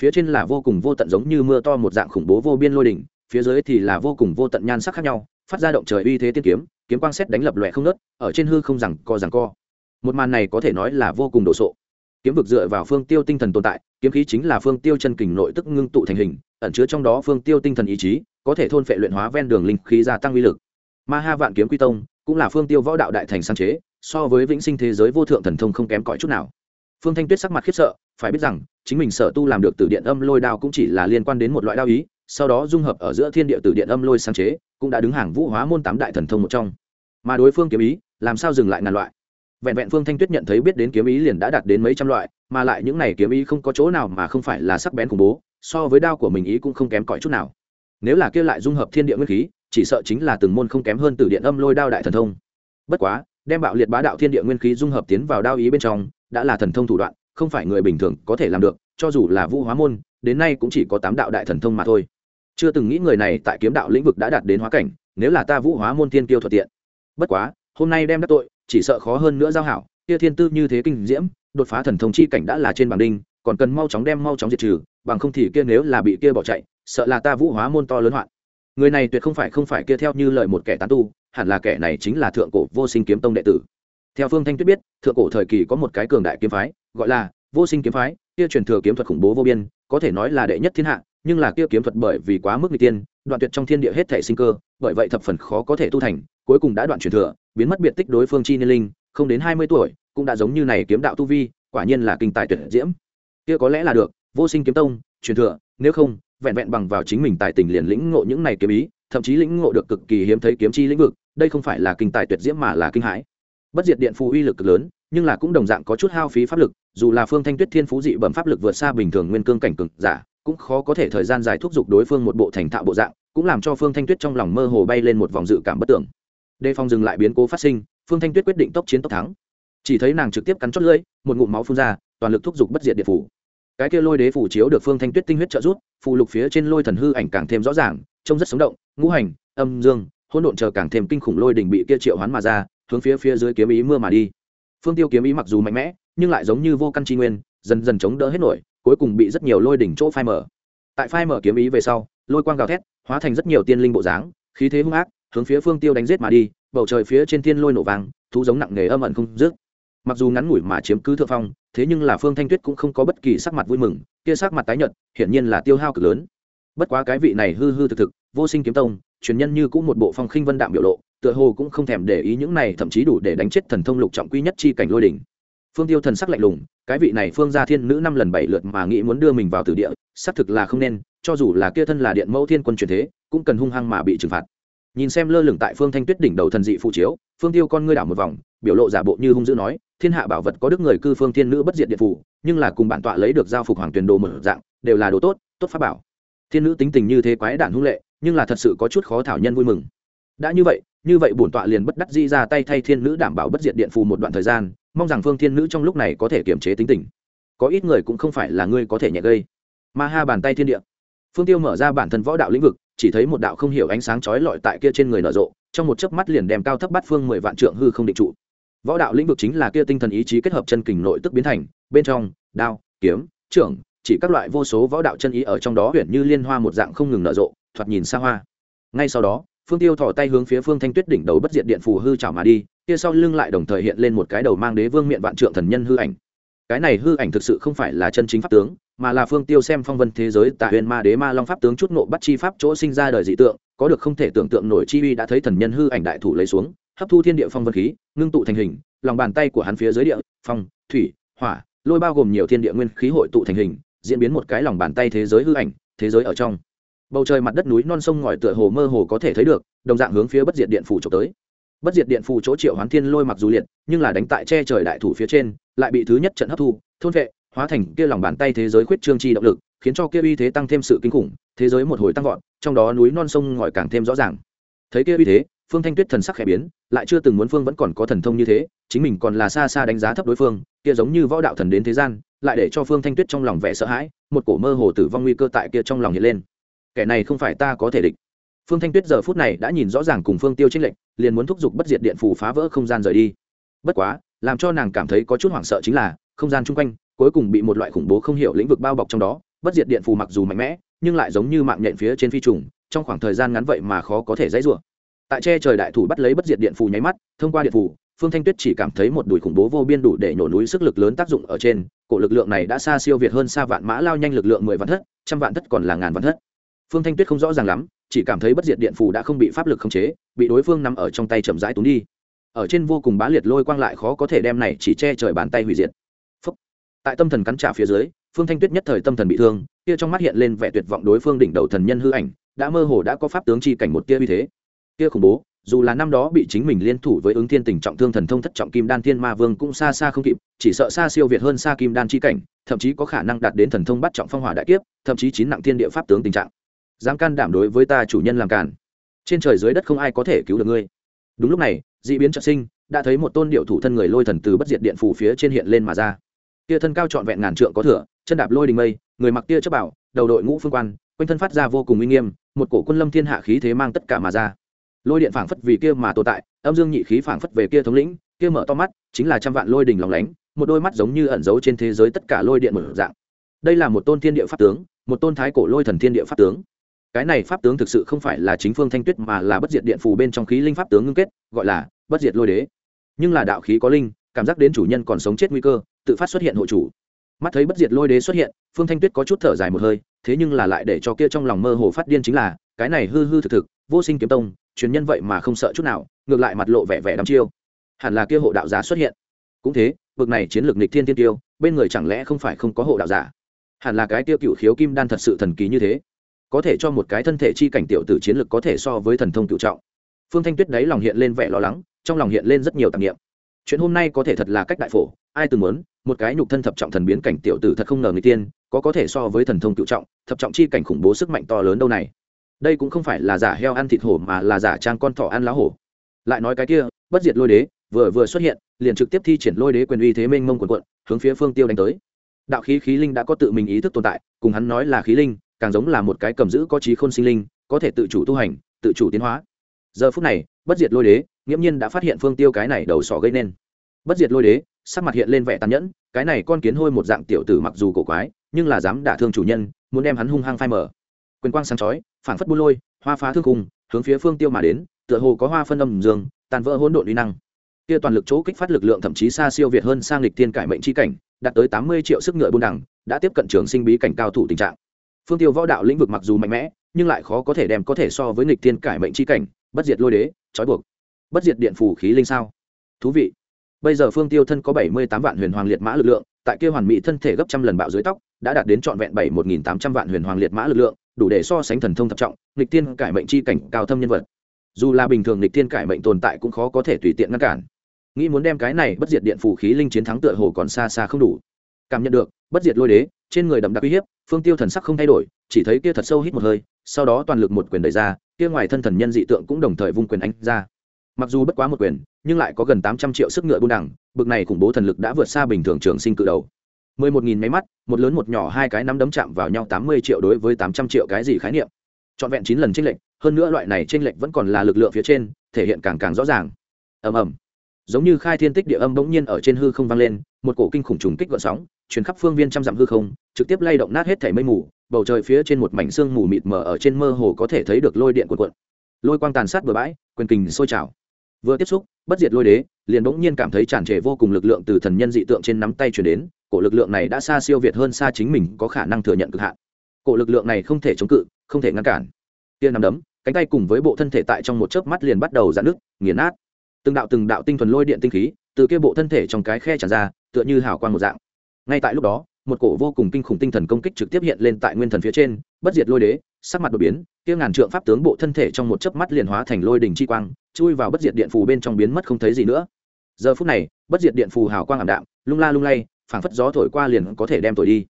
Phía trên là vô cùng vô tận giống như mưa to một dạng khủng bố vô biên lôi đỉnh phía dưới thì là vô cùng vô tận nhan sắc khác nhau, phát ra động trời uy thế tiên kiếm kiếm quang xét đánh lập lòe không nớt ở trên hư không rằng co rằng co. Một màn này có thể nói là vô cùng đồ sộ kiếm vực dựa vào phương tiêu tinh thần tồn tại, kiếm khí chính là phương tiêu chân kình nội tức ngưng tụ thành hình, ẩn chứa trong đó phương tiêu tinh thần ý chí, có thể thôn phệ luyện hóa ven đường linh khí gia tăng uy lực. Ma ha vạn kiếm quy tông cũng là phương tiêu võ đạo đại thành sáng chế, so với vĩnh sinh thế giới vô thượng thần thông không kém cỏi chút nào. Phương thanh tuyết sắc mặt khiếp sợ, phải biết rằng, chính mình sở tu làm được từ điện âm lôi đao cũng chỉ là liên quan đến một loại đao ý, sau đó dung hợp ở giữa thiên địa từ điện âm lôi sáng chế, cũng đã đứng hàng vũ hóa môn tám đại thần thông một trong. Mà đối phương kiếm ý, làm sao dừng lại ngàn loại? Vẹn vẹn phương thanh tuyết nhận thấy biết đến kiếm ý liền đã đạt đến mấy trăm loại, mà lại những này kiếm ý không có chỗ nào mà không phải là sắc bén khủng bố, so với đao của mình ý cũng không kém cỏi chút nào. Nếu là kia lại dung hợp thiên địa nguyên khí, chỉ sợ chính là từng môn không kém hơn từ điện âm lôi đao đại thần thông. Bất quá, đem bạo liệt bá đạo thiên địa nguyên khí dung hợp tiến vào đao ý bên trong, đã là thần thông thủ đoạn, không phải người bình thường có thể làm được, cho dù là vũ hóa môn, đến nay cũng chỉ có tám đạo đại thần thông mà thôi. Chưa từng nghĩ người này tại kiếm đạo lĩnh vực đã đạt đến hóa cảnh, nếu là ta vũ hóa môn thiên kiêu thuận tiện. Bất quá, hôm nay đem đắc tội chỉ sợ khó hơn nữa giao hảo. Kia thiên tư như thế kinh diễm, đột phá thần thông chi cảnh đã là trên bảng đinh, còn cần mau chóng đem mau chóng diệt trừ, bằng không thì kia nếu là bị kia bỏ chạy, sợ là ta vũ hóa môn to lớn hoạn. Người này tuyệt không phải không phải kia theo như lời một kẻ tán tu, hẳn là kẻ này chính là thượng cổ vô sinh kiếm tông đệ tử. Theo phương thanh tuyết biết, thượng cổ thời kỳ có một cái cường đại kiếm phái, gọi là vô sinh kiếm phái, kia truyền thừa kiếm thuật khủng bố vô biên, có thể nói là đệ nhất thiên hạ, nhưng là kia kiếm thuật bởi vì quá mức người tiên đoạn tuyệt trong thiên địa hết thể sinh cơ, bởi vậy thập phần khó có thể tu thành, cuối cùng đã đoạn truyền thừa, biến mất biệt tích đối phương chi niên linh, không đến hai mươi tuổi, cũng đã giống như này kiếm đạo tu vi, quả nhiên là kinh tài tuyệt diễm. Kia có lẽ là được, vô sinh kiếm tông, truyền thừa, nếu không, vẹn vẹn bằng vào chính mình tài tình liền lĩnh ngộ những này kiếm ý, thậm chí lĩnh ngộ được cực kỳ hiếm thấy kiếm chi lĩnh vực, đây không phải là kinh tài tuyệt diễm mà là kinh hãi. Bất diệt điện phù uy lực cực lớn, nhưng là cũng đồng dạng có chút hao phí pháp lực, dù là phương thanh tuyết thiên phú dị bẩm pháp lực vượt xa bình thường nguyên cương cảnh cực giả cũng khó có thể thời gian dài thúc giục đối phương một bộ thành thạo bộ dạng, cũng làm cho phương thanh tuyết trong lòng mơ hồ bay lên một vòng dự cảm bất tưởng. Đề phòng dừng lại biến cố phát sinh, phương thanh tuyết quyết định tốc chiến tốc thắng. Chỉ thấy nàng trực tiếp cắn chót lưỡi, một ngụm máu phun ra, toàn lực thúc giục bất diệt địa phủ. Cái kia lôi đế phủ chiếu được phương thanh tuyết tinh huyết trợ rút phụ lục phía trên lôi thần hư ảnh càng thêm rõ ràng, trông rất sống động, ngũ hành, âm dương, hỗn độn chờ càng thêm kinh khủng lôi đỉnh bị kia triệu hoán mà ra, hướng phía phía dưới kiếm ý mưa mà đi. Phương tiêu kiếm ý mặc dù mạnh mẽ, nhưng lại giống như vô căn tri nguyên, dần dần chống đỡ hết nổi cuối cùng bị rất nhiều lôi đỉnh chỗ phai mở tại phai mở kiếm ý về sau, lôi quang gào thét, hóa thành rất nhiều tiên linh bộ dáng, khí thế hung ác, hướng phía phương tiêu đánh giết mà đi, bầu trời phía trên thiên lôi nổ vàng thú giống nặng nề âm ẩn không dứt. Mặc dù ngắn ngủi mà chiếm cứ thượng phong, thế nhưng là phương thanh tuyết cũng không có bất kỳ sắc mặt vui mừng, kia sắc mặt tái nhợt, hiển nhiên là tiêu hao cực lớn. Bất quá cái vị này hư hư thực thực, vô sinh kiếm tông, truyền nhân như cũng một bộ phong khinh vân đạm biểu lộ, tựa hồ cũng không thèm để ý những này, thậm chí đủ để đánh chết thần thông lục trọng quy nhất chi cảnh lôi đỉnh phương tiêu thần sắc lạnh lùng, cái vị này phương gia thiên nữ năm lần bảy lượt mà nghĩ muốn đưa mình vào tử địa, xác thực là không nên, cho dù là kia thân là điện mẫu thiên quân truyền thế, cũng cần hung hăng mà bị trừng phạt. Nhìn xem lơ lửng tại phương thanh tuyết đỉnh đầu thần dị phụ chiếu, phương tiêu con ngươi đảo một vòng, biểu lộ giả bộ như hung dữ nói, thiên hạ bảo vật có đức người cư phương thiên nữ bất diệt điện phủ, nhưng là cùng bản tọa lấy được giao phục hoàng tuyền đồ mở dạng, đều là đồ tốt tốt pháp bảo. Thiên nữ tính tình như thế quái đản hung lệ, nhưng là thật sự có chút khó thảo nhân vui mừng. Đã như vậy như vậy bổn tọa liền bất đắc di ra tay thay thiên nữ đảm bảo bất diệt điện phù một đoạn thời gian mong rằng phương thiên nữ trong lúc này có thể kiềm chế tính tình. Có ít người cũng không phải là ngươi có thể nhẹ gây. Ma ha bàn tay thiên địa. Phương tiêu mở ra bản thân võ đạo lĩnh vực, chỉ thấy một đạo không hiểu ánh sáng chói lọi tại kia trên người nở rộ, trong một chớp mắt liền đem cao thấp bắt phương mười vạn trượng hư không định trụ. Võ đạo lĩnh vực chính là kia tinh thần ý chí kết hợp chân kình nội tức biến thành, bên trong, đao, kiếm, trưởng, chỉ các loại vô số võ đạo chân ý ở trong đó huyện như liên hoa một dạng không ngừng nở rộ, thoạt nhìn xa hoa. Ngay sau đó, phương tiêu thỏ tay hướng phía phương thanh tuyết đỉnh đầu bất diệt điện phù hư chảo mà đi kia sau lưng lại đồng thời hiện lên một cái đầu mang đế vương miệng vạn trượng thần nhân hư ảnh. Cái này hư ảnh thực sự không phải là chân chính pháp tướng, mà là phương tiêu xem phong vân thế giới tại huyền ma đế ma long pháp tướng chút nộ bắt chi pháp chỗ sinh ra đời dị tượng, có được không thể tưởng tượng nổi chi uy đã thấy thần nhân hư ảnh đại thủ lấy xuống, hấp thu thiên địa phong vân khí, ngưng tụ thành hình, lòng bàn tay của hắn phía dưới địa, phong, thủy, hỏa, lôi bao gồm nhiều thiên địa nguyên khí hội tụ thành hình, diễn biến một cái lòng bàn tay thế giới hư ảnh, thế giới ở trong. Bầu trời mặt đất núi non sông ngòi tựa hồ mơ hồ có thể thấy được, đồng dạng hướng phía bất diệt điện phủ trộm tới bất diệt điện phù chỗ triệu hoán thiên lôi mặc dù liệt, nhưng là đánh tại che trời đại thủ phía trên, lại bị thứ nhất trận hấp thu, thôn vệ, hóa thành kia lòng bàn tay thế giới khuyết trương chi động lực, khiến cho kia uy thế tăng thêm sự kinh khủng, thế giới một hồi tăng vọt, trong đó núi non sông ngòi càng thêm rõ ràng. Thấy kia uy thế, phương thanh tuyết thần sắc khẽ biến, lại chưa từng muốn phương vẫn còn có thần thông như thế, chính mình còn là xa xa đánh giá thấp đối phương, kia giống như võ đạo thần đến thế gian, lại để cho phương thanh tuyết trong lòng vẻ sợ hãi, một cổ mơ hồ tử vong nguy cơ tại kia trong lòng hiện lên. Kẻ này không phải ta có thể địch. Phương thanh tuyết giờ phút này đã nhìn rõ ràng cùng phương tiêu tranh lệnh liền muốn thúc giục bất diệt điện phù phá vỡ không gian rời đi. Bất quá, làm cho nàng cảm thấy có chút hoảng sợ chính là, không gian chung quanh, cuối cùng bị một loại khủng bố không hiểu lĩnh vực bao bọc trong đó. Bất diệt điện phù mặc dù mạnh mẽ, nhưng lại giống như mạng nhện phía trên phi trùng, trong khoảng thời gian ngắn vậy mà khó có thể dãy rủa. Tại che trời đại thủ bắt lấy bất diệt điện phù nháy mắt, thông qua điện phù, phương thanh tuyết chỉ cảm thấy một đùi khủng bố vô biên đủ để nhổ núi sức lực lớn tác dụng ở trên. Cổ lực lượng này đã xa siêu việt hơn xa vạn mã lao nhanh lực lượng mười vạn thất, trăm vạn thất còn là ngàn vạn thất. Phương thanh tuyết không rõ ràng lắm chỉ cảm thấy bất diệt điện phù đã không bị pháp lực khống chế, bị đối phương nằm ở trong tay chậm rãi túng đi. Ở trên vô cùng bá liệt lôi quang lại khó có thể đem này chỉ che trời bàn tay hủy diệt. Phúc. tại tâm thần cắn trả phía dưới, phương thanh tuyết nhất thời tâm thần bị thương, kia trong mắt hiện lên vẻ tuyệt vọng đối phương đỉnh đầu thần nhân hư ảnh, đã mơ hồ đã có pháp tướng chi cảnh một tia uy thế. Kia khủng bố, dù là năm đó bị chính mình liên thủ với ứng thiên tình trọng thương thần thông thất trọng kim đan thiên ma vương cũng xa xa không kịp, chỉ sợ xa siêu việt hơn xa kim đan chi cảnh, thậm chí có khả năng đạt đến thần thông bắt trọng phong hỏa đại kiếp, thậm chí chín nặng thiên địa pháp tướng tình trạng dám can đảm đối với ta chủ nhân làm cản trên trời dưới đất không ai có thể cứu được ngươi. Đúng lúc này d ị biến trợ sinh, đã thấy một tôn điệu thủ thân người lôi thần từ bất diệt điện phủ phía trên hiện lên mà ra. Tia thân cao trọn vẹn ngàn trượng có thửa, chân đạp lôi đình mây, người mặc tia chấp bảo, đầu đội ngũ phương quan, quanh thân phát ra vô cùng uy nghiêm, một cổ quân lâm thiên hạ khí thế mang tất cả mà ra. Lôi điện phảng phất vì kia mà tồn tại, âm dương nhị khí phảng phất về kia thống lĩnh, kia mở to mắt, chính là trăm vạn lôi đình lòng lánh, một đôi mắt giống như ẩn giấu trên thế giới tất cả lôi điện mở dạng. Đây là một tôn thiên địa pháp tướng, một tôn thái cổ lôi thần thiên địa pháp tướng cái này pháp tướng thực sự không phải là chính phương thanh tuyết mà là bất diệt điện phù bên trong khí linh pháp tướng ngưng kết, gọi là bất diệt lôi đế. Nhưng là đạo khí có linh, cảm giác đến chủ nhân còn sống chết nguy cơ, tự phát xuất hiện hộ chủ. Mắt thấy bất diệt lôi đế xuất hiện, phương thanh tuyết có chút thở dài một hơi, thế nhưng là lại để cho kia trong lòng mơ hồ phát điên chính là, cái này hư hư thực thực, vô sinh kiếm tông, truyền nhân vậy mà không sợ chút nào, ngược lại mặt lộ vẻ vẻ đắm chiêu. Hẳn là kia hộ đạo giả xuất hiện. Cũng thế vực này chiến lược nịch thiên tiên tiêu, bên người chẳng lẽ không phải không có hộ đạo giả? Hẳn là cái tiêu cựu khiếu kim đan thật sự thần kỳ như thế có thể cho một cái thân thể chi cảnh tiểu tử chiến lực có thể so với thần thông cựu trọng. Phương thanh tuyết đấy lòng hiện lên vẻ lo lắng, trong lòng hiện lên rất nhiều tạp nghiệm chuyện hôm nay có thể thật là cách đại phổ, ai từng muốn, một cái nhục thân thập trọng thần biến cảnh tiểu tử thật không ngờ người tiên, có có thể so với thần thông cựu trọng, thập trọng chi cảnh khủng bố sức mạnh to lớn đâu này. Đây cũng không phải là giả heo ăn thịt hổ mà là giả trang con thỏ ăn lá hổ. Lại nói cái kia, bất diệt lôi đế, vừa vừa xuất hiện, liền trực tiếp thi triển lôi đế quyền uy thế mênh mông quần quận hướng phía phương tiêu đánh tới. Đạo khí khí linh đã có tự mình ý thức tồn tại, cùng hắn nói là khí linh càng giống là một cái cầm giữ có trí khôn sinh linh, có thể tự chủ tu hành, tự chủ tiến hóa. Giờ phút này, bất diệt lôi đế nghiễm nhiên đã phát hiện phương tiêu cái này đầu sỏ gây nên. Bất diệt lôi đế, sắc mặt hiện lên vẻ tàn nhẫn, cái này con kiến hôi một dạng tiểu tử mặc dù cổ quái, nhưng là dám đả thương chủ nhân, muốn đem hắn hung hăng phai mở quyền quang sáng chói, phảng phất bu lôi, hoa phá thương cùng hướng phía phương tiêu mà đến, tựa hồ có hoa phân âm dương, tàn vỡ hỗn độn uy năng. Kia toàn lực chỗ kích phát lực lượng thậm chí xa siêu việt hơn sang lịch tiên cải mệnh chi cảnh, đạt tới tám mươi triệu sức ngựa buôn đẳng, đã tiếp cận trường sinh bí cảnh cao thủ tình trạng phương tiêu võ đạo lĩnh vực mặc dù mạnh mẽ, nhưng lại khó có thể đem có thể so với nghịch Thiên cải mệnh chi cảnh, bất diệt lôi đế, trói buộc. Bất diệt điện phủ khí linh sao? Thú vị. Bây giờ phương tiêu thân có bảy mươi tám vạn huyền hoàng liệt mã lực lượng, tại kia hoàn mỹ thân thể gấp trăm lần bạo dưới tóc, đã đạt đến trọn vẹn bảy một nghìn tám trăm vạn huyền hoàng liệt mã lực lượng, đủ để so sánh thần thông thập trọng, nghịch Thiên cải mệnh chi cảnh cao thâm nhân vật. Dù là bình thường nghịch Thiên cải mệnh tồn tại cũng khó có thể tùy tiện ngăn cản. Nghĩ muốn đem cái này bất diệt điện phủ khí linh chiến thắng tựa hồ còn xa xa không đủ. Cảm nhận được, bất diệt lôi đế, trên người đậm đặc uy hiếp phương tiêu thần sắc không thay đổi, chỉ thấy kia thật sâu hít một hơi, sau đó toàn lực một quyền đẩy ra, kia ngoài thân thần nhân dị tượng cũng đồng thời vung quyền anh ra. Mặc dù bất quá một quyền, nhưng lại có gần tám trăm triệu sức ngựa buôn đẳng bực này khủng bố thần lực đã vượt xa bình thường trường sinh cự đầu. Mười một nghìn máy mắt, một lớn một nhỏ hai cái nắm đấm chạm vào nhau tám mươi triệu đối với tám trăm triệu cái gì khái niệm. Trọn vẹn chín lần tranh lệch, hơn nữa loại này tranh lệch vẫn còn là lực lượng phía trên, thể hiện càng càng rõ ràng. Ầm ầm. Giống như khai thiên tích địa âm bỗng nhiên ở trên hư không vang lên, một cổ kinh khủng trùng kích gợn sóng chuyển khắp phương viên trăm dặm hư không, trực tiếp lay động nát hết thảy mây mù, bầu trời phía trên một mảnh xương mù mịt mờ ở trên mơ hồ có thể thấy được lôi điện cuộn cuộn. Lôi quang tàn sát bừa bãi, quyền kình sôi trào. Vừa tiếp xúc, bất diệt lôi đế, liền bỗng nhiên cảm thấy tràn trề vô cùng lực lượng từ thần nhân dị tượng trên nắm tay chuyển đến, cổ lực lượng này đã xa siêu việt hơn xa chính mình có khả năng thừa nhận cực hạn. Cổ lực lượng này không thể chống cự, không thể ngăn cản. Tia năm đấm, cánh tay cùng với bộ thân thể tại trong một chớp mắt liền bắt đầu giãn nước nghiền nát. Từng đạo từng đạo tinh thuần lôi điện tinh khí, từ kia bộ thân thể trong cái khe tràn ra, tựa như hào quang một dạng ngay tại lúc đó, một cổ vô cùng kinh khủng tinh thần công kích trực tiếp hiện lên tại nguyên thần phía trên, bất diệt lôi đế, sắc mặt đột biến, kia ngàn trượng pháp tướng bộ thân thể trong một chớp mắt liền hóa thành lôi đỉnh chi quang, chui vào bất diệt điện phù bên trong biến mất không thấy gì nữa. Giờ phút này, bất diệt điện phù hào quang ảm đạm, lung la lung lay, phảng phất gió thổi qua liền có thể đem thổi đi.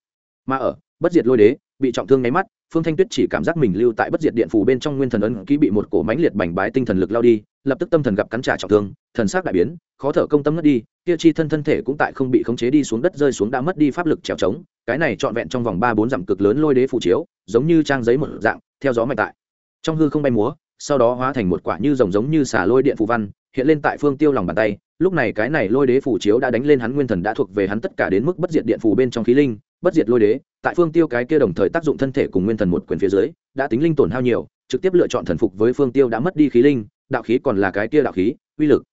Mà ở, bất diệt lôi đế, bị trọng thương nháy mắt phương thanh tuyết chỉ cảm giác mình lưu tại bất diệt điện phù bên trong nguyên thần ấn ký bị một cổ mãnh liệt bành bái tinh thần lực lao đi, lập tức tâm thần gặp cắn trả trọng thương, thần sắc đại biến, khó thở công tâm ngất đi, kia chi thân thân thể cũng tại không bị khống chế đi xuống đất rơi xuống đã mất đi pháp lực trèo trống, cái này trọn vẹn trong vòng ba bốn dặm cực lớn lôi đế phù chiếu, giống như trang giấy một dạng, theo gió mạnh tại. Trong hư không bay múa, sau đó hóa thành một quả như rồng giống như xả lôi điện phù văn, hiện lên tại phương tiêu lòng bàn tay, lúc này cái này lôi đế phù chiếu đã đánh lên hắn nguyên thần đã thuộc về hắn tất cả đến mức bất diệt điện phù bên trong khí linh bất diệt lôi đế, tại phương tiêu cái kia đồng thời tác dụng thân thể cùng nguyên thần một quyền phía dưới, đã tính linh tổn hao nhiều, trực tiếp lựa chọn thần phục với phương tiêu đã mất đi khí linh, đạo khí còn là cái kia đạo khí, uy lực.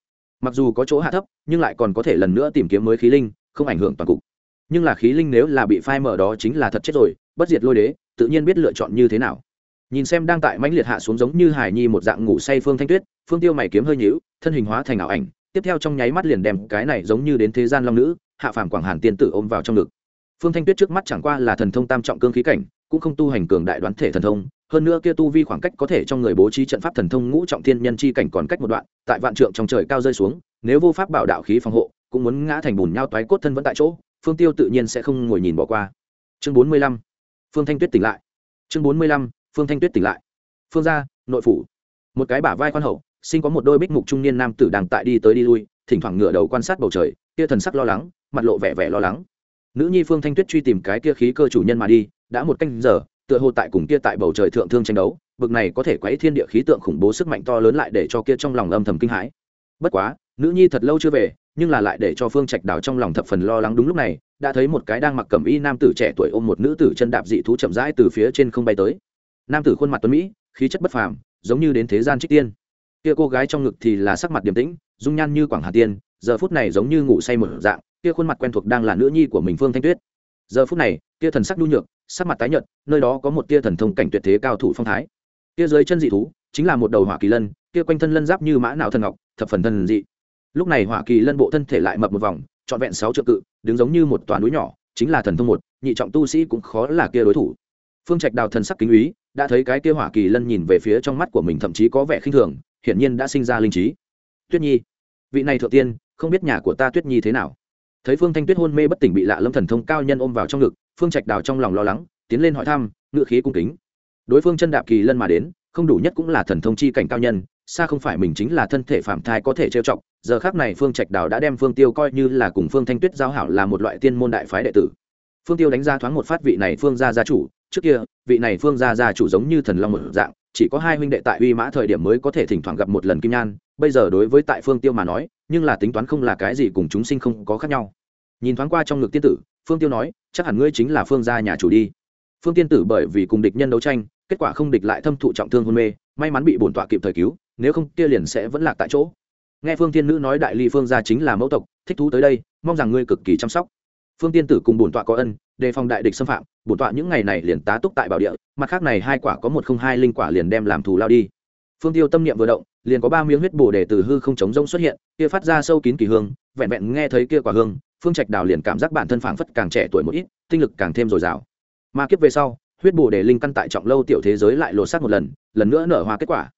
Mặc dù có chỗ hạ thấp, nhưng lại còn có thể lần nữa tìm kiếm mới khí linh, không ảnh hưởng toàn cục. Nhưng là khí linh nếu là bị phai mở đó chính là thật chết rồi, bất diệt lôi đế, tự nhiên biết lựa chọn như thế nào. Nhìn xem đang tại mãnh liệt hạ xuống giống như hải nhi một dạng ngủ say phương thanh tuyết, phương tiêu mày kiếm hơi nhíu, thân hình hóa thành ảo ảnh, tiếp theo trong nháy mắt liền đem cái này giống như đến thế gian long nữ, hạ phàm quảng hàn tiên tử ôm vào trong ngực phương thanh tuyết trước mắt chẳng qua là thần thông tam trọng cương khí cảnh, cũng không tu hành cường đại đoán thể thần thông, hơn nữa kia tu vi khoảng cách có thể trong người bố trí trận pháp thần thông ngũ trọng thiên nhân chi cảnh còn cách một đoạn, tại vạn trượng trong trời cao rơi xuống, nếu vô pháp bảo đạo khí phòng hộ, cũng muốn ngã thành bùn nhau toái cốt thân vẫn tại chỗ, phương tiêu tự nhiên sẽ không ngồi nhìn bỏ qua. Chương bốn mươi lăm, phương thanh tuyết tỉnh lại. Chương bốn mươi lăm, phương thanh tuyết tỉnh lại. Phương gia, nội phủ. Một cái bả vai quan hậu, sinh có một đôi bích mục trung niên nam tử đang tại đi tới đi lui, thỉnh thoảng ngửa đầu quan sát bầu trời, kia thần sắc lo lắng, mặt lộ vẻ vẻ lo lắng nữ nhi phương thanh tuyết truy tìm cái kia khí cơ chủ nhân mà đi, đã một canh giờ, tựa hồ tại cùng kia tại bầu trời thượng thương tranh đấu, bực này có thể quấy thiên địa khí tượng khủng bố sức mạnh to lớn lại để cho kia trong lòng âm thầm kinh hãi. Bất quá, nữ nhi thật lâu chưa về, nhưng là lại để cho phương trạch đào trong lòng thập phần lo lắng đúng lúc này, đã thấy một cái đang mặc cẩm y nam tử trẻ tuổi ôm một nữ tử chân đạp dị thú chậm rãi từ phía trên không bay tới. Nam tử khuôn mặt tuấn mỹ, khí chất bất phàm, giống như đến thế gian trích tiên. Kia cô gái trong ngực thì là sắc mặt điềm tĩnh, dung nhan như quảng hà tiên, giờ phút này giống như ngủ say một dạng kia khuôn mặt quen thuộc đang là nữ nhi của mình phương thanh tuyết. Giờ phút này, kia thần sắc nhu nhược, sắc mặt tái nhợt, nơi đó có một tia thần thông cảnh tuyệt thế cao thủ phong thái. Kia dưới chân dị thú, chính là một đầu hỏa kỳ lân, kia quanh thân lân giáp như mã não thần ngọc, thập phần thần dị. Lúc này hỏa kỳ lân bộ thân thể lại mập một vòng, trọn vẹn sáu triệu cự, đứng giống như một toàn núi nhỏ, chính là thần thông một, nhị trọng tu sĩ cũng khó là kia đối thủ. Phương trạch đào thần sắc kính úy đã thấy cái kia hỏa kỳ lân nhìn về phía trong mắt của mình thậm chí có vẻ khinh thường, hiển nhiên đã sinh ra linh trí. Tuyết nhi, vị này thượng tiên, không biết nhà của ta tuyết nhi thế nào? Thấy phương thanh tuyết hôn mê bất tỉnh bị lạ lâm thần thông cao nhân ôm vào trong ngực, phương trạch đào trong lòng lo lắng, tiến lên hỏi thăm, ngựa khí cung kính. Đối phương chân đạp kỳ lân mà đến, không đủ nhất cũng là thần thông chi cảnh cao nhân, xa không phải mình chính là thân thể phạm thai có thể trêu chọc, giờ khác này phương trạch đào đã đem phương tiêu coi như là cùng phương thanh tuyết giao hảo là một loại tiên môn đại phái đệ tử. Phương tiêu đánh giá thoáng một phát vị này phương gia gia chủ, trước kia, vị này phương gia gia chủ giống như thần long một dạng chỉ có hai huynh đệ tại uy mã thời điểm mới có thể thỉnh thoảng gặp một lần kim nhan, bây giờ đối với tại phương tiêu mà nói, nhưng là tính toán không là cái gì cùng chúng sinh không có khác nhau. Nhìn thoáng qua trong ngực tiên tử, phương tiêu nói, chắc hẳn ngươi chính là phương gia nhà chủ đi. Phương tiên tử bởi vì cùng địch nhân đấu tranh, kết quả không địch lại thâm thụ trọng thương hôn mê, may mắn bị bổn tọa kịp thời cứu, nếu không kia liền sẽ vẫn lạc tại chỗ. Nghe phương tiên nữ nói đại ly phương gia chính là mẫu tộc, thích thú tới đây, mong rằng ngươi cực kỳ chăm sóc phương tiên tử cùng bổn tọa có ân, đề phòng đại địch xâm phạm, bổn tọa những ngày này liền tá túc tại bảo địa, mặt khác này hai quả có một không hai linh quả liền đem làm thù lao đi. Phương tiêu tâm niệm vừa động, liền có ba miếng huyết bổ để từ hư không chống rông xuất hiện, kia phát ra sâu kín kỳ hương, vẹn vẹn nghe thấy kia quả hương, phương trạch đào liền cảm giác bản thân phảng phất càng trẻ tuổi một ít, tinh lực càng thêm dồi dào. Mà kiếp về sau, huyết bổ để linh căn tại trọng lâu tiểu thế giới lại lột xác một lần lần nữa nở hoa kết quả.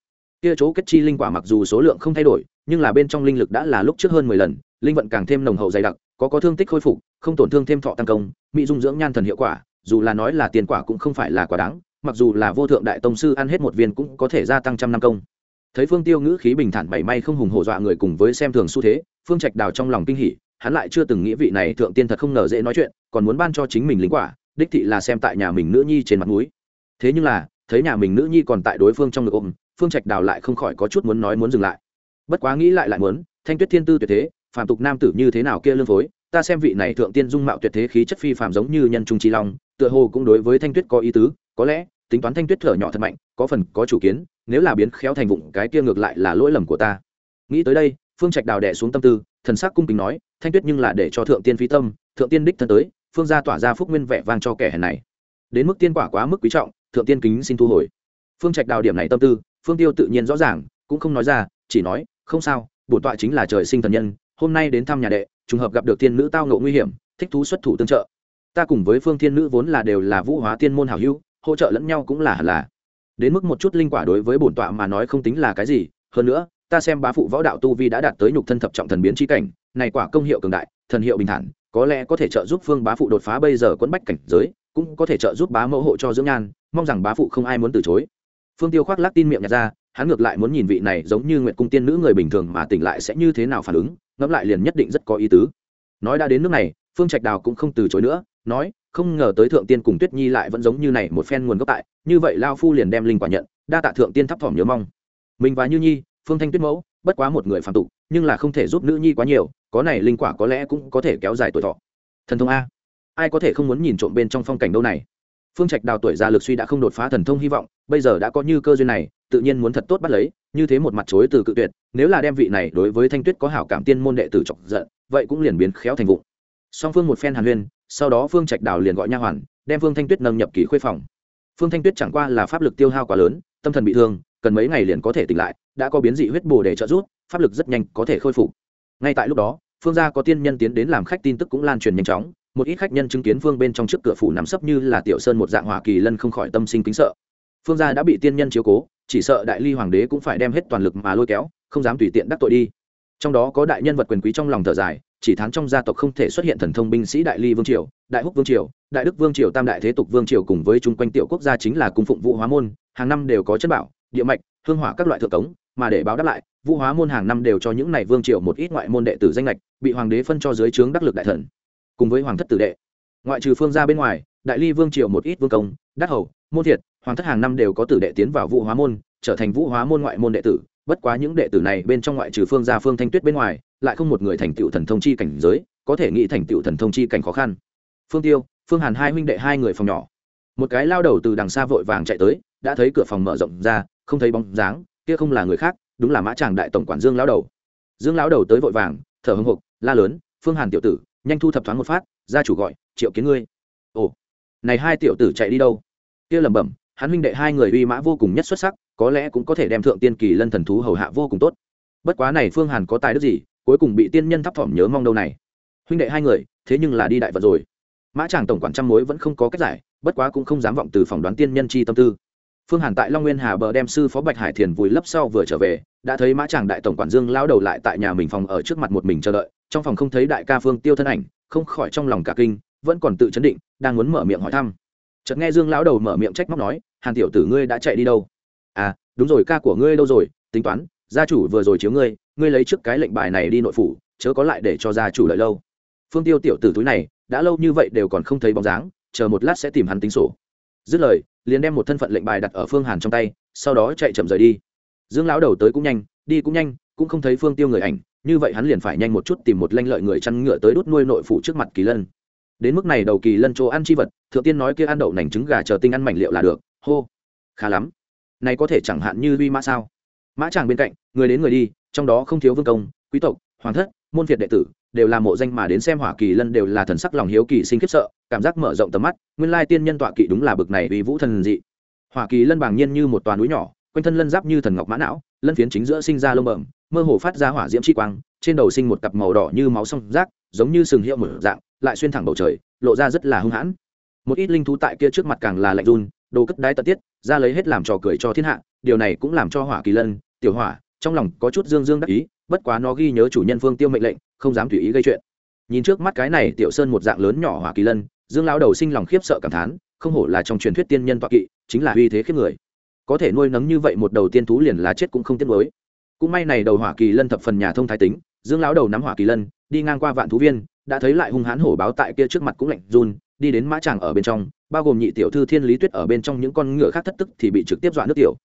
Kia chỗ kết chi linh quả mặc dù số lượng không thay đổi, nhưng là bên trong linh lực đã là lúc trước hơn mười lần, linh vận càng thêm nồng hậu dày đặc có có thương tích khôi phục, không tổn thương thêm thọ tăng công, mỹ dung dưỡng nhan thần hiệu quả, dù là nói là tiền quả cũng không phải là quả đáng, mặc dù là vô thượng đại tông sư ăn hết một viên cũng có thể gia tăng trăm năm công. Thấy phương tiêu ngữ khí bình thản mảy may không hùng hổ dọa người cùng với xem thường xu thế, phương trạch đào trong lòng kinh hỉ, hắn lại chưa từng nghĩ vị này thượng tiên thật không ngờ dễ nói chuyện, còn muốn ban cho chính mình lính quả, đích thị là xem tại nhà mình nữ nhi trên mặt núi thế nhưng là, thấy nhà mình nữ nhi còn tại đối phương trong ngực ôm, phương trạch đào lại không khỏi có chút muốn nói muốn dừng lại. Bất quá nghĩ lại lại muốn, thanh tuyết thiên tư tuyệt thế phàm tục nam tử như thế nào kia lương phối, ta xem vị này thượng tiên dung mạo tuyệt thế khí chất phi phàm giống như nhân trung trí long, tựa hồ cũng đối với thanh tuyết có ý tứ, có lẽ, tính toán thanh tuyết thở nhỏ thật mạnh, có phần có chủ kiến, nếu là biến khéo thành vụng, cái kia ngược lại là lỗi lầm của ta. Nghĩ tới đây, phương trạch đào đẻ xuống tâm tư, thần sắc cung kính nói, thanh tuyết nhưng là để cho thượng tiên phí tâm, thượng tiên đích thân tới, phương gia tỏa ra phúc nguyên vẻ vang cho kẻ hèn này. Đến mức tiên quả quá mức quý trọng, thượng tiên kính xin thu hồi. Phương trạch đào điểm này tâm tư, phương tiêu tự nhiên rõ ràng, cũng không nói ra, chỉ nói, không sao, bổn tọa chính là trời sinh thần nhân hôm nay đến thăm nhà đệ, trùng hợp gặp được tiên nữ tao ngộ nguy hiểm, thích thú xuất thủ tương trợ. Ta cùng với phương thiên nữ vốn là đều là vũ hóa tiên môn hảo hữu, hỗ trợ lẫn nhau cũng là hẳn là. Đến mức một chút linh quả đối với bổn tọa mà nói không tính là cái gì, hơn nữa, ta xem bá phụ võ đạo tu vi đã đạt tới nhục thân thập trọng thần biến chi cảnh, này quả công hiệu cường đại, thần hiệu bình thản, có lẽ có thể trợ giúp phương bá phụ đột phá bây giờ quẫn bách cảnh giới, cũng có thể trợ giúp bá mẫu hộ cho dưỡng nhan, mong rằng bá phụ không ai muốn từ chối. Phương tiêu khoác lắc tin miệng nhặt ra, hắn ngược lại muốn nhìn vị này giống như nguyện cung tiên nữ người bình thường mà tỉnh lại sẽ như thế nào phản ứng ngẫm lại liền nhất định rất có ý tứ. Nói đã đến nước này, phương trạch đào cũng không từ chối nữa, nói, không ngờ tới thượng tiên cùng tuyết nhi lại vẫn giống như này một phen nguồn gốc tại, như vậy lao phu liền đem linh quả nhận, đa tạ thượng tiên thấp thỏm nhớ mong. Mình và như nhi, phương thanh tuyết mẫu, bất quá một người phạm tục, nhưng là không thể giúp nữ nhi quá nhiều, có này linh quả có lẽ cũng có thể kéo dài tuổi thọ. Thần thông a. Ai có thể không muốn nhìn trộm bên trong phong cảnh đâu này? Phương trạch đào tuổi già lực suy đã không đột phá thần thông hy vọng, bây giờ đã có như cơ duyên này tự nhiên muốn thật tốt bắt lấy, như thế một mặt chối từ cự tuyệt, nếu là đem vị này đối với thanh tuyết có hảo cảm tiên môn đệ tử chọc giận, vậy cũng liền biến khéo thành vụ song phương một phen hàn huyên, sau đó phương trạch đào liền gọi nha hoàn, đem phương thanh tuyết nâng nhập kỳ khuê phòng. Phương thanh tuyết chẳng qua là pháp lực tiêu hao quá lớn, tâm thần bị thương, cần mấy ngày liền có thể tỉnh lại, đã có biến dị huyết bồ để trợ giúp, pháp lực rất nhanh có thể khôi phục. Ngay tại lúc đó, phương gia có tiên nhân tiến đến làm khách tin tức cũng lan truyền nhanh chóng, một ít khách nhân chứng kiến phương bên trong trước cửa phủ nằm sấp như là tiểu sơn một dạng hỏa kỳ lân không khỏi tâm sinh kính sợ. Phương gia đã bị tiên nhân chiếu cố chỉ sợ đại ly hoàng đế cũng phải đem hết toàn lực mà lôi kéo, không dám tùy tiện đắc tội đi. Trong đó có đại nhân vật quyền quý trong lòng thở dài, chỉ thán trong gia tộc không thể xuất hiện thần thông binh sĩ đại ly vương triều, đại húc vương triều, đại đức vương triều, tam đại thế tục vương triều cùng với chung quanh tiểu quốc gia chính là cung phụng vũ hóa môn, hàng năm đều có chất bảo, địa mạch, hương hỏa các loại thượng cống, mà để báo đáp lại, vũ hóa môn hàng năm đều cho những này vương triều một ít ngoại môn đệ tử danh lệch, bị hoàng đế phân cho dưới trướng đắc lực đại thần. Cùng với hoàng thất tử đệ, ngoại trừ phương ra bên ngoài, đại ly vương triều một ít vương công, đắc hầu, môn thiệt hoàng thất hàng năm đều có tử đệ tiến vào vũ hóa môn, trở thành vũ hóa môn ngoại môn đệ tử, bất quá những đệ tử này bên trong ngoại trừ phương gia phương thanh tuyết bên ngoài, lại không một người thành tựu thần thông chi cảnh giới, có thể nghĩ thành tựu thần thông chi cảnh khó khăn. Phương tiêu, phương hàn hai huynh đệ hai người phòng nhỏ. Một cái lao đầu từ đằng xa vội vàng chạy tới, đã thấy cửa phòng mở rộng ra, không thấy bóng dáng, kia không là người khác, đúng là mã tràng đại tổng quản dương lão đầu. Dương lão đầu tới vội vàng, thở hưng hục la lớn, phương hàn tiểu tử, nhanh thu thập thoáng một phát, gia chủ gọi, triệu kiến ngươi. Ồ, này hai tiểu tử chạy đi đâu? Kia lẩm bẩm hắn huynh đệ hai người uy mã vô cùng nhất xuất sắc, có lẽ cũng có thể đem thượng tiên kỳ lân thần thú hầu hạ vô cùng tốt. Bất quá này phương hàn có tài đức gì, cuối cùng bị tiên nhân thắp thỏm nhớ mong đâu này. Huynh đệ hai người, thế nhưng là đi đại vật rồi. Mã tràng tổng quản trăm mối vẫn không có cách giải, bất quá cũng không dám vọng từ phỏng đoán tiên nhân chi tâm tư. Phương hàn tại long nguyên hà bờ đem sư phó bạch hải thiền vùi lấp sau vừa trở về, đã thấy mã tràng đại tổng quản dương lao đầu lại tại nhà mình phòng ở trước mặt một mình chờ đợi, trong phòng không thấy đại ca phương tiêu thân ảnh, không khỏi trong lòng cả kinh, vẫn còn tự chấn định, đang muốn mở miệng hỏi thăm chợt nghe dương lão đầu mở miệng trách móc nói, hàn tiểu tử ngươi đã chạy đi đâu? À đúng rồi, ca của ngươi đâu rồi? Tính toán, gia chủ vừa rồi chiếu ngươi ngươi lấy trước cái lệnh bài này đi nội phủ, chớ có lại để cho gia chủ lợi lâu. Phương tiêu tiểu tử túi này, đã lâu như vậy đều còn không thấy bóng dáng, chờ một lát sẽ tìm hắn tính sổ. Dứt lời, liền đem một thân phận lệnh bài đặt ở phương hàn trong tay, sau đó chạy chậm rời đi. Dương lão đầu tới cũng nhanh, đi cũng nhanh, cũng không thấy phương tiêu người ảnh, như vậy hắn liền phải nhanh một chút tìm một lanh lợi người chăn ngựa tới đốt nuôi nội phủ trước mặt kỳ lân đến mức này đầu kỳ lân chỗ ăn chi vật, thượng tiên nói kia ăn đậu nành trứng gà chờ tinh ăn mảnh liệu là được. Hô, khá lắm. Này có thể chẳng hạn như uy mã sao? Mã tràng bên cạnh, người đến người đi, trong đó không thiếu vương công, quý tộc, hoàng thất, môn việt đệ tử, đều là mộ danh mà đến xem hỏa kỳ lân đều là thần sắc lòng hiếu kỳ sinh khiếp sợ, cảm giác mở rộng tầm mắt, nguyên lai tiên nhân tọa kỵ đúng là bực này uy vũ thần dị. Hỏa kỳ lân bàng nhiên như một toàn núi nhỏ, quanh thân lân giáp như thần ngọc mã não, lân phiến chính giữa sinh ra lông bẩm, mơ hồ phát ra hỏa diễm chi quang trên đầu sinh một cặp màu đỏ như máu song rác, giống như sừng hiệu một dạng, lại xuyên thẳng bầu trời, lộ ra rất là hung hãn. Một ít linh thú tại kia trước mặt càng là lạnh run, đồ cất đái tận tiết, ra lấy hết làm trò cười cho thiên hạ, điều này cũng làm cho hỏa kỳ lân, tiểu hỏa, trong lòng có chút dương dương đắc ý, bất quá nó ghi nhớ chủ nhân phương tiêu mệnh lệnh, không dám tùy ý gây chuyện. Nhìn trước mắt cái này tiểu sơn một dạng lớn nhỏ hỏa kỳ lân, dương lão đầu sinh lòng khiếp sợ cảm thán, không hổ là trong truyền thuyết tiên nhân toạ kỵ, chính là uy thế khiếp người. Có thể nuôi nấng như vậy một đầu tiên thú liền là chết cũng không tiếc mới cũng may này đầu hỏa kỳ lân thập phần nhà thông thái tính dương lão đầu nắm hỏa kỳ lân, đi ngang qua vạn thú viên, đã thấy lại hung hãn hổ báo tại kia trước mặt cũng lạnh run, đi đến mã tràng ở bên trong, bao gồm nhị tiểu thư thiên lý tuyết ở bên trong những con ngựa khác thất tức thì bị trực tiếp dọa nước tiểu.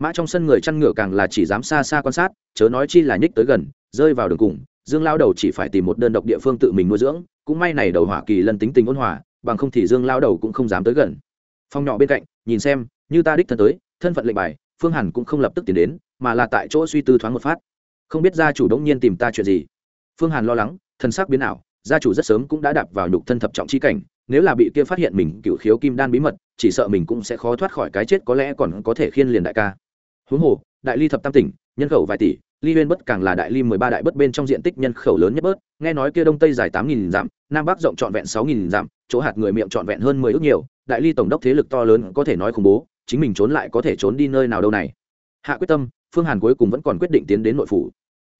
Mã trong sân người chăn ngựa càng là chỉ dám xa xa quan sát, chớ nói chi là nhích tới gần, rơi vào đường cùng, dương lao đầu chỉ phải tìm một đơn độc địa phương tự mình nuôi dưỡng, cũng may này đầu hỏa kỳ lân tính tình ôn hòa, bằng không thì dương lao đầu cũng không dám tới gần. Phong nhỏ bên cạnh, nhìn xem, như ta đích thân tới, thân phận lệnh bài, phương hàn cũng không lập tức tiến đến, mà là tại chỗ suy tư thoáng một phát không biết gia chủ đống nhiên tìm ta chuyện gì. Phương hàn lo lắng thân xác biến ảo, gia chủ rất sớm cũng đã đạp vào nhục thân thập trọng chi cảnh, nếu là bị kia phát hiện mình cựu khiếu kim đan bí mật, chỉ sợ mình cũng sẽ khó thoát khỏi cái chết, có lẽ còn có thể khiên liền đại ca. Huống hồ, đại ly thập tam tỉnh, nhân khẩu vài tỷ, ly huyên bất càng là đại ly mười ba đại bất bên trong diện tích nhân khẩu lớn nhất bớt, nghe nói kia đông tây dài tám nghìn dặm, nam bắc rộng trọn vẹn sáu nghìn dặm, chỗ hạt người miệng trọn vẹn hơn mười ước nhiều, đại ly tổng đốc thế lực to lớn có thể nói khủng bố, chính mình trốn lại có thể trốn đi nơi nào đâu này. Hạ quyết tâm phương hàn cuối cùng vẫn còn quyết định tiến đến nội phủ.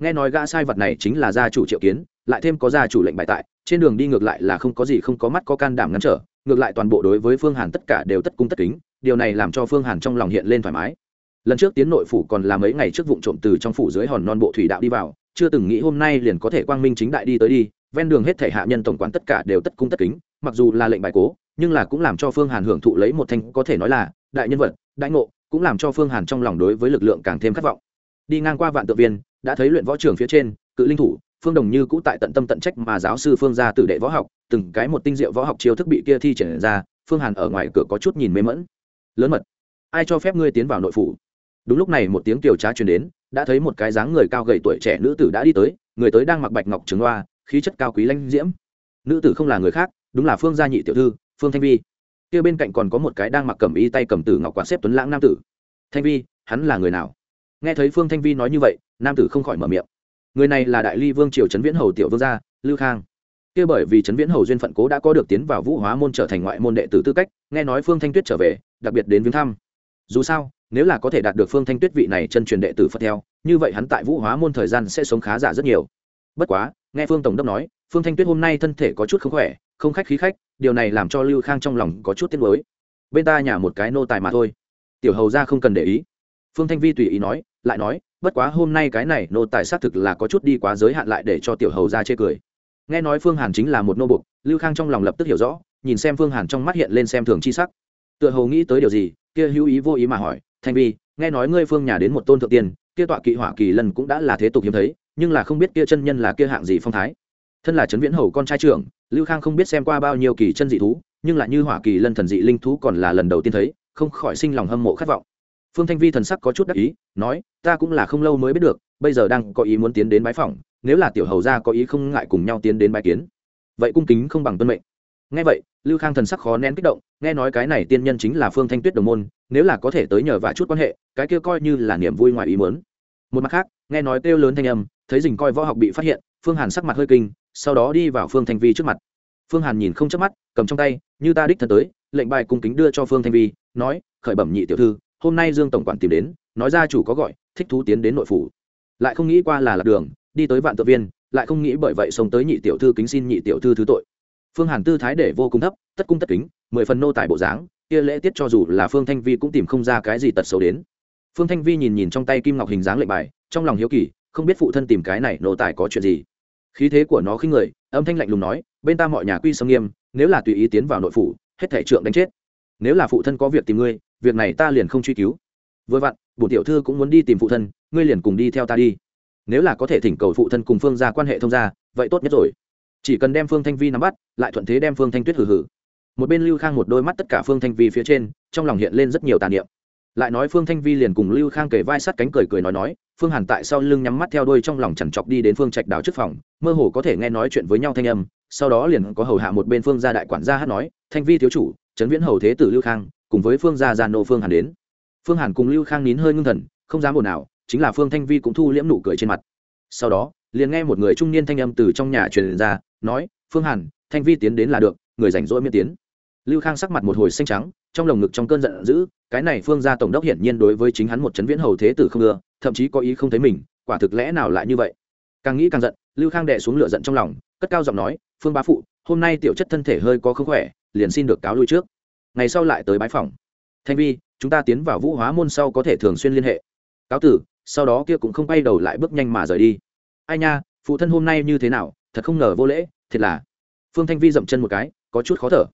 Nghe nói gã sai vật này chính là gia chủ triệu kiến, lại thêm có gia chủ lệnh bài tại, trên đường đi ngược lại là không có gì không có mắt có can đảm ngăn trở, ngược lại toàn bộ đối với phương hàn tất cả đều tất cung tất kính, điều này làm cho phương hàn trong lòng hiện lên thoải mái. Lần trước tiến nội phủ còn là mấy ngày trước vụ trộm từ trong phủ dưới hòn non bộ thủy đạo đi vào, chưa từng nghĩ hôm nay liền có thể quang minh chính đại đi tới đi, ven đường hết thể hạ nhân tổng quản tất cả đều tất cung tất kính, mặc dù là lệnh bài cố, nhưng là cũng làm cho phương hàn hưởng thụ lấy một thanh, có thể nói là đại nhân vật, đại ngộ cũng làm cho phương hàn trong lòng đối với lực lượng càng thêm khát vọng. Đi ngang qua vạn tự viên, đã thấy luyện võ trường phía trên, cự linh thủ, phương đồng như cũ tại tận tâm tận trách mà giáo sư phương ra tử đệ võ học, từng cái một tinh diệu võ học chiêu thức bị kia thi triển ra, phương hàn ở ngoài cửa có chút nhìn mê mẫn lớn mật, ai cho phép ngươi tiến vào nội phủ? Đúng lúc này một tiếng kiều trá truyền đến, đã thấy một cái dáng người cao gầy tuổi trẻ nữ tử đã đi tới, người tới đang mặc bạch ngọc trường hoa, khí chất cao quý lanh diễm. Nữ tử không là người khác, đúng là phương gia nhị tiểu thư, phương thanh vi kia bên cạnh còn có một cái đang mặc cầm y tay cầm tử ngọc quạt xếp tuấn lãng nam tử. Thanh vi, hắn là người nào? Nghe thấy phương thanh vi nói như vậy, nam tử không khỏi mở miệng. Người này là đại ly vương triều trấn viễn hầu tiểu vương gia, lưu khang. Kia bởi vì trấn viễn hầu duyên phận cố đã có được tiến vào vũ hóa môn trở thành ngoại môn đệ tử tư cách, nghe nói phương thanh tuyết trở về, đặc biệt đến viếng thăm. Dù sao, nếu là có thể đạt được phương thanh tuyết vị này chân truyền đệ tử phật theo, như vậy hắn tại vũ hóa môn thời gian sẽ sống khá giả rất nhiều. Bất quá, nghe phương tổng đốc nói, phương thanh tuyết hôm nay thân thể có chút không khỏe không khách khí khách, điều này làm cho lưu khang trong lòng có chút tiếc nuối. Bên ta nhả một cái nô tài mà thôi. Tiểu hầu ra không cần để ý. Phương thanh vi tùy ý nói, lại nói, bất quá hôm nay cái này nô tài xác thực là có chút đi quá giới hạn lại để cho tiểu hầu ra chê cười. Nghe nói phương hàn chính là một nô bục, lưu khang trong lòng lập tức hiểu rõ, nhìn xem phương hàn trong mắt hiện lên xem thường chi sắc. Tựa hầu nghĩ tới điều gì, kia hữu ý vô ý mà hỏi, thanh vi, nghe nói ngươi phương nhà đến một tôn thượng tiên, kia tọa kỵ hỏa kỳ lần cũng đã là thế tục hiếm thấy, nhưng là không biết kia chân nhân là kia hạng gì phong thái thân là trấn viễn hầu con trai trưởng, lưu khang không biết xem qua bao nhiêu kỳ chân dị thú, nhưng lại như hỏa kỳ lân thần dị linh thú còn là lần đầu tiên thấy, không khỏi sinh lòng hâm mộ khát vọng. Phương thanh vi thần sắc có chút đắc ý, nói, ta cũng là không lâu mới biết được, bây giờ đang có ý muốn tiến đến bái phỏng, nếu là tiểu hầu gia có ý không ngại cùng nhau tiến đến bái kiến. Vậy cung kính không bằng tuân mệnh. Nghe vậy, lưu khang thần sắc khó nén kích động, nghe nói cái này tiên nhân chính là phương thanh tuyết đồng môn, nếu là có thể tới nhờ và chút quan hệ, cái kia coi như là niềm vui ngoài ý muốn. Một mặt khác, nghe nói kêu lớn thanh âm, thấy dình coi võ học bị phát hiện, phương hàn sắc mặt hơi kinh sau đó đi vào phương thanh vi trước mặt. Phương hàn nhìn không chớp mắt, cầm trong tay, như ta đích thân tới, lệnh bài cung kính đưa cho phương thanh vi, nói, khởi bẩm nhị tiểu thư, hôm nay dương tổng quản tìm đến, nói ra chủ có gọi, thích thú tiến đến nội phủ. Lại không nghĩ qua là lạc đường, đi tới vạn tự viên, lại không nghĩ bởi vậy sống tới nhị tiểu thư kính xin nhị tiểu thư thứ tội. Phương hàn tư thái để vô cùng thấp, tất cung tất kính, mười phần nô tài bộ dáng, kia lễ tiết cho dù là phương thanh vi cũng tìm không ra cái gì tật xấu đến. Phương thanh vi nhìn nhìn trong tay kim ngọc hình dáng lệnh bài, trong lòng hiếu kỳ, không biết phụ thân tìm cái này nô tài có chuyện gì khí thế của nó khinh người, âm thanh lạnh lùng nói, bên ta mọi nhà quy sâm nghiêm, nếu là tùy ý tiến vào nội phủ, hết thể trượng đánh chết. Nếu là phụ thân có việc tìm ngươi, việc này ta liền không truy cứu. Vừa vặn, bổn tiểu thư cũng muốn đi tìm phụ thân, ngươi liền cùng đi theo ta đi. Nếu là có thể thỉnh cầu phụ thân cùng phương ra quan hệ thông gia, vậy tốt nhất rồi. Chỉ cần đem phương thanh vi nắm bắt, lại thuận thế đem phương thanh tuyết hử hử. Một bên lưu khang một đôi mắt tất cả phương thanh vi phía trên, trong lòng hiện lên rất nhiều tàn niệm. Lại nói phương thanh vi liền cùng lưu khang kể vai sát cánh cười cười nói nói phương hàn tại sau lưng nhắm mắt theo đuôi trong lòng chằn chọc đi đến phương trạch đào trước phòng, mơ hồ có thể nghe nói chuyện với nhau thanh âm, sau đó liền có hầu hạ một bên phương gia đại quản gia hát nói, thanh vi thiếu chủ, trấn viễn hầu thế tử lưu khang, cùng với phương gia gia nô phương hàn đến. Phương hàn cùng lưu khang nín hơi ngưng thần, không dám ồn nào chính là phương thanh vi cũng thu liễm nụ cười trên mặt. Sau đó, liền nghe một người trung niên thanh âm từ trong nhà truyền ra, nói, phương hàn, thanh vi tiến đến là được, người rảnh rỗi miễn tiến. Lưu khang sắc mặt một hồi xanh trắng, trong lồng ngực trong cơn giận dữ, cái này phương gia tổng đốc hiển nhiên đối với chính hắn một chấn viễn hầu thế tử không ưa thậm chí có ý không thấy mình, quả thực lẽ nào lại như vậy? Càng nghĩ càng giận, lưu khang đệ xuống lửa giận trong lòng, cất cao giọng nói, phương bá phụ, hôm nay tiểu chất thân thể hơi có không khỏe, liền xin được cáo lui trước. Ngày sau lại tới bái phòng. Thanh vi, chúng ta tiến vào vũ hóa môn sau có thể thường xuyên liên hệ. Cáo tử, sau đó kia cũng không quay đầu lại bước nhanh mà rời đi. Ai nha, phụ thân hôm nay như thế nào, thật không ngờ vô lễ, thiệt là. Phương thanh vi dậm chân một cái, có chút khó thở.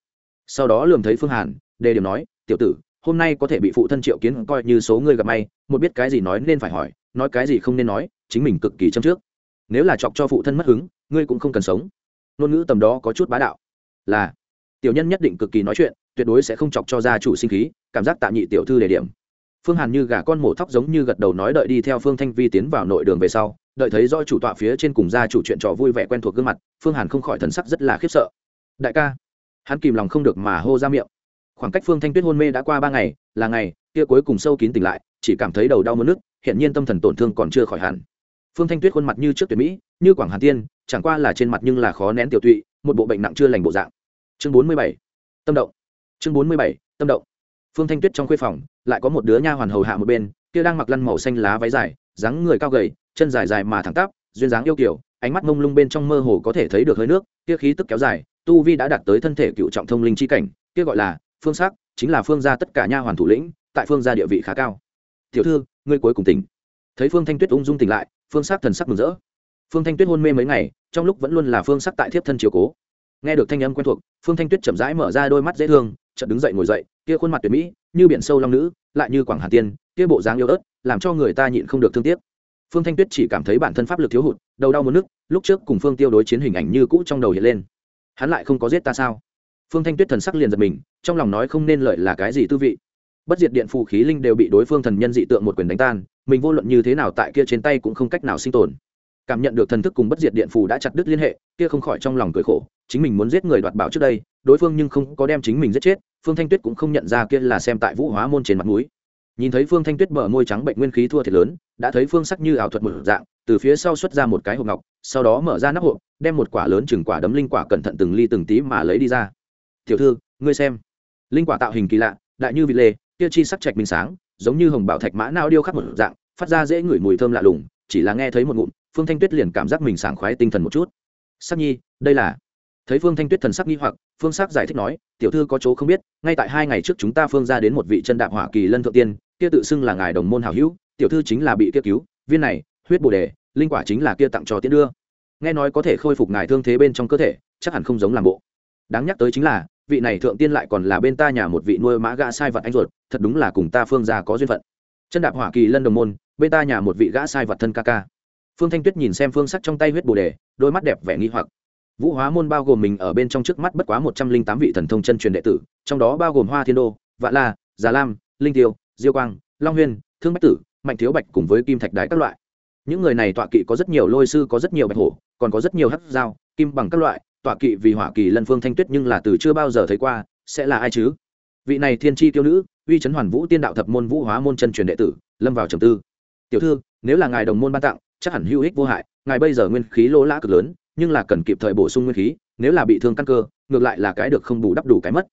Sau đó lường thấy phương hàn, đề điểm nói, tiểu tử hôm nay có thể bị phụ thân triệu kiến coi như số người gặp may, một biết cái gì nói nên phải hỏi, nói cái gì không nên nói, chính mình cực kỳ châm trước. Nếu là chọc cho phụ thân mất hứng, ngươi cũng không cần sống. Ngôn ngữ tầm đó có chút bá đạo. Là, tiểu nhân nhất định cực kỳ nói chuyện, tuyệt đối sẽ không chọc cho gia chủ sinh khí, cảm giác tạ nhị tiểu thư đề điểm. Phương hàn như gà con mổ thóc giống như gật đầu nói đợi đi theo phương thanh vi tiến vào nội đường về sau, đợi thấy do chủ tọa phía trên cùng gia chủ chuyện trò vui vẻ quen thuộc gương mặt, phương hàn không khỏi thần sắc rất là khiếp sợ. Đại ca, hắn kìm lòng không được mà hô ra miệng khoảng cách phương thanh tuyết hôn mê đã qua ba ngày, là ngày kia cuối cùng sâu kín tỉnh lại, chỉ cảm thấy đầu đau mất nước, hiện nhiên tâm thần tổn thương còn chưa khỏi hẳn. Phương thanh tuyết khuôn mặt như trước tuyệt mỹ, như quảng hà tiên, chẳng qua là trên mặt nhưng là khó nén tiểu tụy, một bộ bệnh nặng chưa lành bộ dạng. Chương bốn mươi bảy, tâm động. Chương bốn mươi bảy, tâm động. Phương thanh tuyết trong khuê phòng, lại có một đứa nha hoàn hầu hạ một bên, kia đang mặc lăn màu xanh lá váy dài, dáng người cao gầy, chân dài dài mà thẳng tắp, duyên dáng yêu kiểu ánh mắt mông lung bên trong mơ hồ có thể thấy được hơi nước, kia khí tức kéo dài, tu vi đã đạt tới thân thể cựu trọng thông linh chi cảnh, kia gọi là phương sắc, chính là phương gia tất cả nha hoàn thủ lĩnh, tại phương gia địa vị khá cao. Tiểu thư, ngươi cuối cùng tỉnh. Thấy phương thanh tuyết ung dung tỉnh lại, phương sắc thần sắc mừng rỡ. Phương thanh tuyết hôn mê mấy ngày, trong lúc vẫn luôn là phương sắc tại thiếp thân chiều cố. Nghe được thanh âm quen thuộc, phương thanh tuyết chậm rãi mở ra đôi mắt dễ thương, chợt đứng dậy ngồi dậy, kia khuôn mặt tuyệt mỹ, như biển sâu long nữ, lại như quảng hà tiên, kia bộ dáng yêu ớt, làm cho người ta nhịn không được thương tiếc. Phương thanh tuyết chỉ cảm thấy bản thân pháp lực thiếu hụt, đầu đau muốn nước lúc trước cùng phương tiêu đối chiến hình ảnh như cũ trong đầu hiện lên. Hắn lại không có giết ta sao? Phương thanh tuyết thần sắc liền giật mình, trong lòng nói không nên lợi là cái gì tư vị. Bất diệt điện phù khí linh đều bị đối phương thần nhân dị tượng một quyền đánh tan, mình vô luận như thế nào tại kia trên tay cũng không cách nào sinh tồn. Cảm nhận được thần thức cùng bất diệt điện phù đã chặt đứt liên hệ, kia không khỏi trong lòng cười khổ, chính mình muốn giết người đoạt bảo trước đây, đối phương nhưng không có đem chính mình giết chết, phương thanh tuyết cũng không nhận ra kia là xem tại vũ hóa môn trên mặt núi nhìn thấy phương thanh tuyết bờ môi trắng bệnh nguyên khí thua thiệt lớn, đã thấy phương sắc như ảo thuật một dạng, từ phía sau xuất ra một cái hộp ngọc, sau đó mở ra nắp hộp, đem một quả lớn chừng quả đấm linh quả cẩn thận từng ly từng tí mà lấy đi ra tiểu thư, ngươi xem. Linh quả tạo hình kỳ lạ, đại như vị lê kia chi sắc trạch minh sáng, giống như hồng bảo thạch mã nao điêu khắc một dạng, phát ra dễ ngửi mùi thơm lạ lùng, chỉ là nghe thấy một ngụm, phương thanh tuyết liền cảm giác mình sảng khoái tinh thần một chút. Sắc nhi, đây là. Thấy phương thanh tuyết thần sắc nghi hoặc, phương sắc giải thích nói, tiểu thư có chỗ không biết, ngay tại hai ngày trước chúng ta phương ra đến một vị chân đạp hỏa kỳ lân thượng tiên, kia tự xưng là ngài đồng môn hảo hữu, tiểu thư chính là bị kia cứu, viên này, huyết bồ đề, linh quả chính là kia tặng cho tiến đưa. Nghe nói có thể khôi phục ngài thương thế bên trong cơ thể, chắc hẳn không giống làm bộ đáng nhắc tới chính là, vị này thượng tiên lại còn là bên ta nhà một vị nuôi mã gã sai vật anh ruột, thật đúng là cùng ta phương gia có duyên phận. Chân đạp hỏa kỳ lân đồng môn, bên ta nhà một vị gã sai vật thân ca ca. Phương thanh tuyết nhìn xem phương sắc trong tay huyết bồ đề, đôi mắt đẹp vẻ nghi hoặc. Vũ hóa môn bao gồm mình ở bên trong trước mắt bất quá một trăm linh tám vị thần thông chân truyền đệ tử, trong đó bao gồm hoa thiên đô vạn la, già lam, linh tiêu, diêu quang, long huyên, thương bách tử, mạnh thiếu bạch cùng với kim thạch đái các loại. Những người này tọa kỵ có rất nhiều lôi sư, có rất nhiều bạch hổ, còn có rất nhiều hắc dao kim bằng các loại tọa kỵ vì hỏa kỳ lân phương thanh tuyết nhưng là từ chưa bao giờ thấy qua, sẽ là ai chứ? Vị này thiên tri tiêu nữ, uy chấn hoàn vũ tiên đạo thập môn vũ hóa môn chân truyền đệ tử, lâm vào trầm tư. Tiểu thư, nếu là ngài đồng môn ban tặng, chắc hẳn hữu ích vô hại, ngài bây giờ nguyên khí lỗ lã cực lớn, nhưng là cần kịp thời bổ sung nguyên khí, nếu là bị thương căn cơ, ngược lại là cái được không bù đắp đủ cái mất.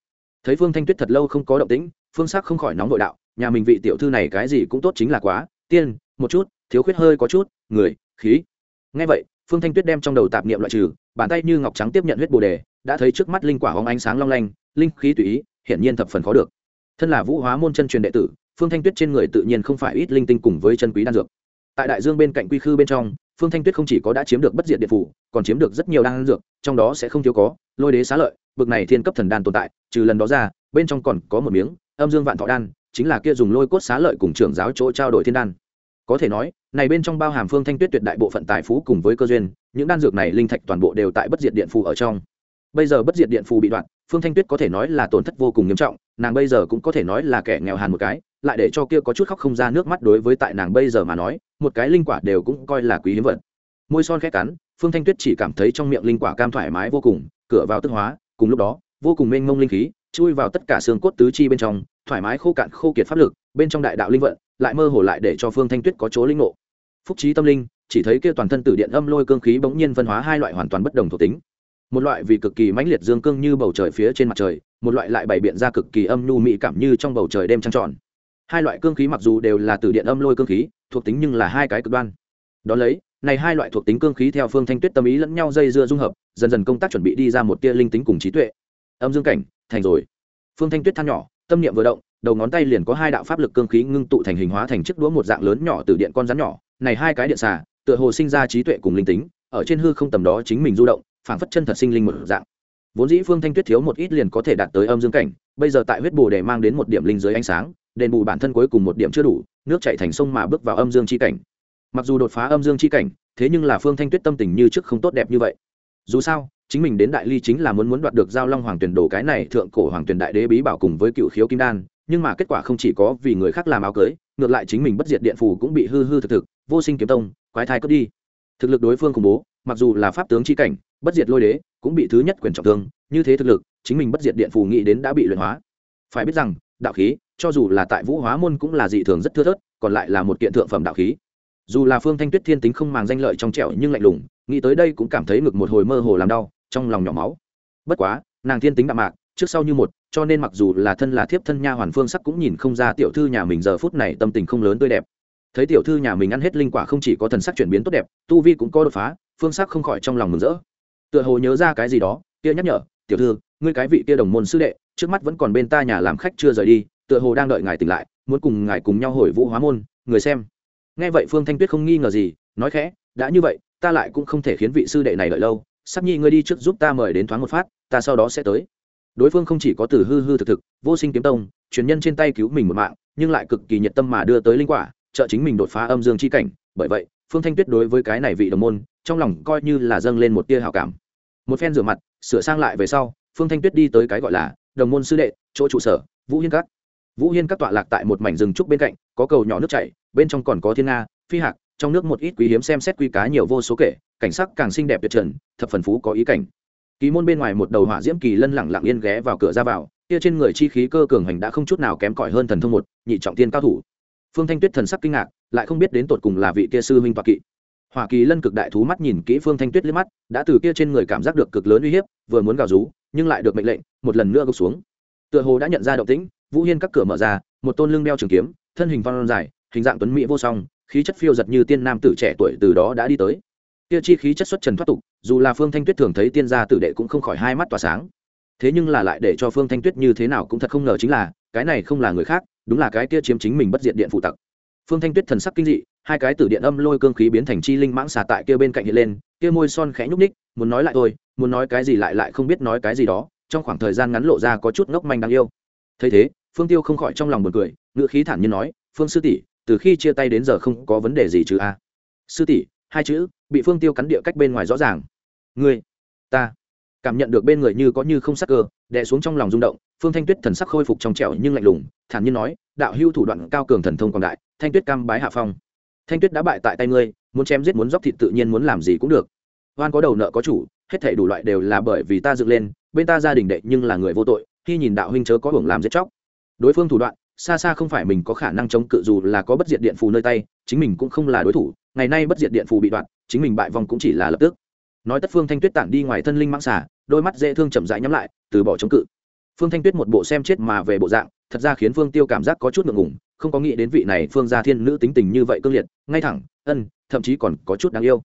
Thấy phương thanh tuyết thật lâu không có động tĩnh, phương sắc không khỏi nóng vội đạo, nhà mình vị tiểu thư này cái gì cũng tốt chính là quá, tiên, một chút, thiếu khuyết hơi có chút, người, khí. Ngay vậy phương thanh tuyết đem trong đầu tạp niệm loại trừ, bàn tay như ngọc trắng tiếp nhận huyết bồ đề, đã thấy trước mắt linh quả hóng ánh sáng long lanh, linh khí tùy ý, hiển nhiên thập phần khó được. Thân là vũ hóa môn chân truyền đệ tử, phương thanh tuyết trên người tự nhiên không phải ít linh tinh cùng với chân quý đan dược. Tại đại dương bên cạnh quy khư bên trong, phương thanh tuyết không chỉ có đã chiếm được bất diện điện phủ, còn chiếm được rất nhiều đan dược, trong đó sẽ không thiếu có, lôi đế xá lợi, bực này thiên cấp thần đan tồn tại, trừ lần đó ra, bên trong còn có một miếng, âm dương vạn thọ đan, chính là kia dùng lôi cốt xá lợi cùng trưởng giáo chỗ trao đổi thiên đan có thể nói, này bên trong bao hàm phương thanh tuyết tuyệt đại bộ phận tài phú cùng với cơ duyên, những đan dược này linh thạch toàn bộ đều tại bất diệt điện phù ở trong. Bây giờ bất diệt điện phù bị đoạn, phương thanh tuyết có thể nói là tổn thất vô cùng nghiêm trọng, nàng bây giờ cũng có thể nói là kẻ nghèo hàn một cái, lại để cho kia có chút khóc không ra nước mắt đối với tại nàng bây giờ mà nói, một cái linh quả đều cũng coi là quý hiếm vật. Môi son khét cắn, phương thanh tuyết chỉ cảm thấy trong miệng linh quả cam thoải mái vô cùng, cửa vào tức hóa, cùng lúc đó, vô cùng mênh mông linh khí, chui vào tất cả xương cốt tứ chi bên trong, thoải mái khô cạn khô kiệt pháp lực, bên trong đại đạo linh vận lại mơ hồ lại để cho phương thanh tuyết có chỗ linh ngộ. Phúc trí tâm linh, chỉ thấy kia toàn thân tử điện âm lôi cương khí bỗng nhiên phân hóa hai loại hoàn toàn bất đồng thuộc tính. Một loại vì cực kỳ mãnh liệt dương cương như bầu trời phía trên mặt trời, một loại lại bày biện ra cực kỳ âm nhu mị cảm như trong bầu trời đêm trăng tròn. Hai loại cương khí mặc dù đều là tử điện âm lôi cương khí, thuộc tính nhưng là hai cái cực đoan. Đ ó lấy, này hai loại thuộc tính cương khí theo phương thanh tuyết tâm ý lẫn nhau dây dưa dung hợp, dần dần công tác chuẩn bị đi ra một tia linh tính cùng trí tuệ. Âm dương cảnh, thành rồi. Phương thanh tuyết than nhỏ tâm niệm vừa động, đầu ngón tay liền có hai đạo pháp lực cương khí ngưng tụ thành hình hóa thành chiếc đũa một dạng lớn nhỏ từ điện con rắn nhỏ. Này hai cái điện xà, tựa hồ sinh ra trí tuệ cùng linh tính, ở trên hư không tầm đó chính mình du động, phảng phất chân thật sinh linh một dạng. Vốn dĩ phương thanh tuyết thiếu một ít liền có thể đạt tới âm dương cảnh, bây giờ tại huyết bồ để mang đến một điểm linh giới ánh sáng, đền bù bản thân cuối cùng một điểm chưa đủ, nước chạy thành sông mà bước vào âm dương chi cảnh. Mặc dù đột phá âm dương chi cảnh, thế nhưng là phương thanh tuyết tâm tình như trước không tốt đẹp như vậy. Dù sao chính mình đến đại ly chính là muốn muốn đoạt được giao long hoàng tuyển đồ cái này thượng cổ hoàng tuyển đại đế bí bảo cùng với cựu khiếu kim đan, nhưng mà kết quả không chỉ có vì người khác làm áo cưới, ngược lại chính mình bất diệt điện phù cũng bị hư hư thực thực, vô sinh kiếm tông, quái thai cướp đi. Thực lực đối phương khủng bố, mặc dù là pháp tướng chi cảnh, bất diệt lôi đế cũng bị thứ nhất quyền trọng thương, như thế thực lực, chính mình bất diệt điện phù nghĩ đến đã bị luyện hóa. Phải biết rằng, đạo khí, cho dù là tại vũ hóa môn cũng là dị thường rất thưa thớt, còn lại là một kiện thượng phẩm đạo khí. Dù là phương thanh tuyết thiên tính không màng danh lợi trong trẻo nhưng lạnh lùng, nghĩ tới đây cũng cảm thấy ngực một hồi mơ hồ làm đau trong lòng nhỏ máu. Bất quá, nàng thiên tính đạm mạc, trước sau như một, cho nên mặc dù là thân là thiếp thân nha hoàn phương sắc cũng nhìn không ra tiểu thư nhà mình giờ phút này tâm tình không lớn tươi đẹp. Thấy tiểu thư nhà mình ăn hết linh quả không chỉ có thần sắc chuyển biến tốt đẹp, tu vi cũng có đột phá, phương sắc không khỏi trong lòng mừng rỡ. Tựa hồ nhớ ra cái gì đó, kia nhắc nhở, tiểu thư, ngươi cái vị kia đồng môn sư đệ, trước mắt vẫn còn bên ta nhà làm khách chưa rời đi, tựa hồ đang đợi ngài tỉnh lại, muốn cùng ngài cùng nhau hồi vũ hóa môn, người xem. Nghe vậy phương thanh tuyết không nghi ngờ gì, nói khẽ, đã như vậy, ta lại cũng không thể khiến vị sư đệ này đợi lâu sắp nhi ngươi đi trước giúp ta mời đến thoáng một phát, ta sau đó sẽ tới. Đối phương không chỉ có từ hư hư thực thực, vô sinh kiếm tông, truyền nhân trên tay cứu mình một mạng, nhưng lại cực kỳ nhiệt tâm mà đưa tới linh quả, trợ chính mình đột phá âm dương chi cảnh. Bởi vậy, phương thanh tuyết đối với cái này vị đồng môn, trong lòng coi như là dâng lên một tia hào cảm. Một phen rửa mặt, sửa sang lại về sau, phương thanh tuyết đi tới cái gọi là đồng môn sư đệ, chỗ trụ sở, vũ hiên các. Vũ hiên các tọa lạc tại một mảnh rừng trúc bên cạnh, có cầu nhỏ nước chảy, bên trong còn có thiên nga, phi hạc, trong nước một ít quý hiếm xem xét quy cá nhiều vô số kể cảnh sắc càng xinh đẹp tuyệt trần, thập phần phú có ý cảnh. Kỳ môn bên ngoài một đầu hỏa diễm kỳ lân lẳng lặng yên ghé vào cửa ra vào, kia trên người chi khí cơ cường hành đã không chút nào kém cỏi hơn thần thông một, nhị trọng tiên cao thủ. Phương thanh tuyết thần sắc kinh ngạc, lại không biết đến tột cùng là vị kia sư huynh toạc kỵ. Hỏa kỳ lân cực đại thú mắt nhìn kỹ phương thanh tuyết liếc mắt, đã từ kia trên người cảm giác được cực lớn uy hiếp, vừa muốn gào rú, nhưng lại được mệnh lệnh, một lần nữa gục xuống. Tựa hồ đã nhận ra động tĩnh, vũ hiên các cửa mở ra, một tôn lưng đeo trường kiếm, thân hình phong dài, hình dạng tuấn mỹ vô song, khí chất phiêu giật như tiên nam tử trẻ tuổi từ đó đã đi tới kia chi khí chất xuất trần thoát tục, dù là phương thanh tuyết thường thấy tiên gia tử đệ cũng không khỏi hai mắt tỏa sáng. Thế nhưng là lại để cho phương thanh tuyết như thế nào cũng thật không ngờ chính là, cái này không là người khác, đúng là cái kia chiếm chính mình bất diện điện phụ tặc. Phương thanh tuyết thần sắc kinh dị, hai cái tử điện âm lôi cương khí biến thành chi linh mãng xà tại kia bên cạnh hiện lên, kia môi son khẽ nhúc ních muốn nói lại thôi, muốn nói cái gì lại lại không biết nói cái gì đó, trong khoảng thời gian ngắn lộ ra có chút ngốc manh đáng yêu. Thấy thế, phương tiêu không khỏi trong lòng buồn cười, ngữ khí thản nhiên nói, phương sư tỷ, từ khi chia tay đến giờ không có vấn đề gì chứ a? Sư tỷ hai chữ bị phương tiêu cắn địa cách bên ngoài rõ ràng. Người, ta cảm nhận được bên người như có như không sắc cơ đè xuống trong lòng rung động phương thanh tuyết thần sắc khôi phục trong trẻo nhưng lạnh lùng thản nhiên nói đạo hưu thủ đoạn cao cường thần thông còn đại thanh tuyết cam bái hạ phong. Thanh tuyết đã bại tại tay ngươi muốn chém giết muốn dóc thịt tự nhiên muốn làm gì cũng được. Oan có đầu nợ có chủ hết thể đủ loại đều là bởi vì ta dựng lên bên ta gia đình đệ nhưng là người vô tội khi nhìn đạo huynh chớ có hưởng làm giết chóc. Đối phương thủ đoạn xa xa không phải mình có khả năng chống cự dù là có bất diệt điện phù nơi tay chính mình cũng không là đối thủ ngày nay bất diệt điện phù bị đoạn chính mình bại vòng cũng chỉ là lập tức. Nói tất phương thanh tuyết tản đi ngoài thân linh mãng xả đôi mắt dễ thương chậm rãi nhắm lại, từ bỏ chống cự. Phương thanh tuyết một bộ xem chết mà về bộ dạng, thật ra khiến phương tiêu cảm giác có chút ngượng ngùng, không có nghĩ đến vị này phương gia thiên nữ tính tình như vậy cương liệt, ngay thẳng, ân, thậm chí còn có chút đáng yêu.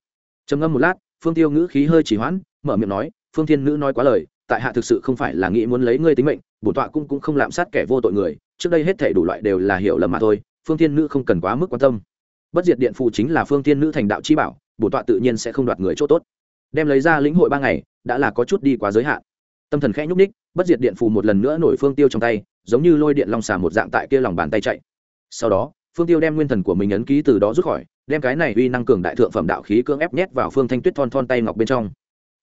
Trầm ngâm một lát, phương tiêu ngữ khí hơi chỉ hoãn, mở miệng nói, phương thiên nữ nói quá lời, tại hạ thực sự không phải là nghĩ muốn lấy ngươi tính mệnh, bổn tọa cũng cũng không lạm sát kẻ vô tội người, trước đây hết thể đủ loại đều là hiểu lầm mà thôi, phương thiên nữ không cần quá mức quan tâm bất diệt điện phù chính là phương tiên nữ thành đạo chi bảo bổn tọa tự nhiên sẽ không đoạt người chỗ tốt. Đem lấy ra lĩnh hội ba ngày, đã là có chút đi quá giới hạn. Tâm thần khẽ nhúc ních bất diệt điện phù một lần nữa nổi phương tiêu trong tay, giống như lôi điện long xà một dạng tại kia lòng bàn tay chạy. Sau đó, phương tiêu đem nguyên thần của mình ấn ký từ đó rút khỏi, đem cái này uy năng cường đại thượng phẩm đạo khí cưỡng ép nhét vào phương thanh tuyết thon thon tay ngọc bên trong.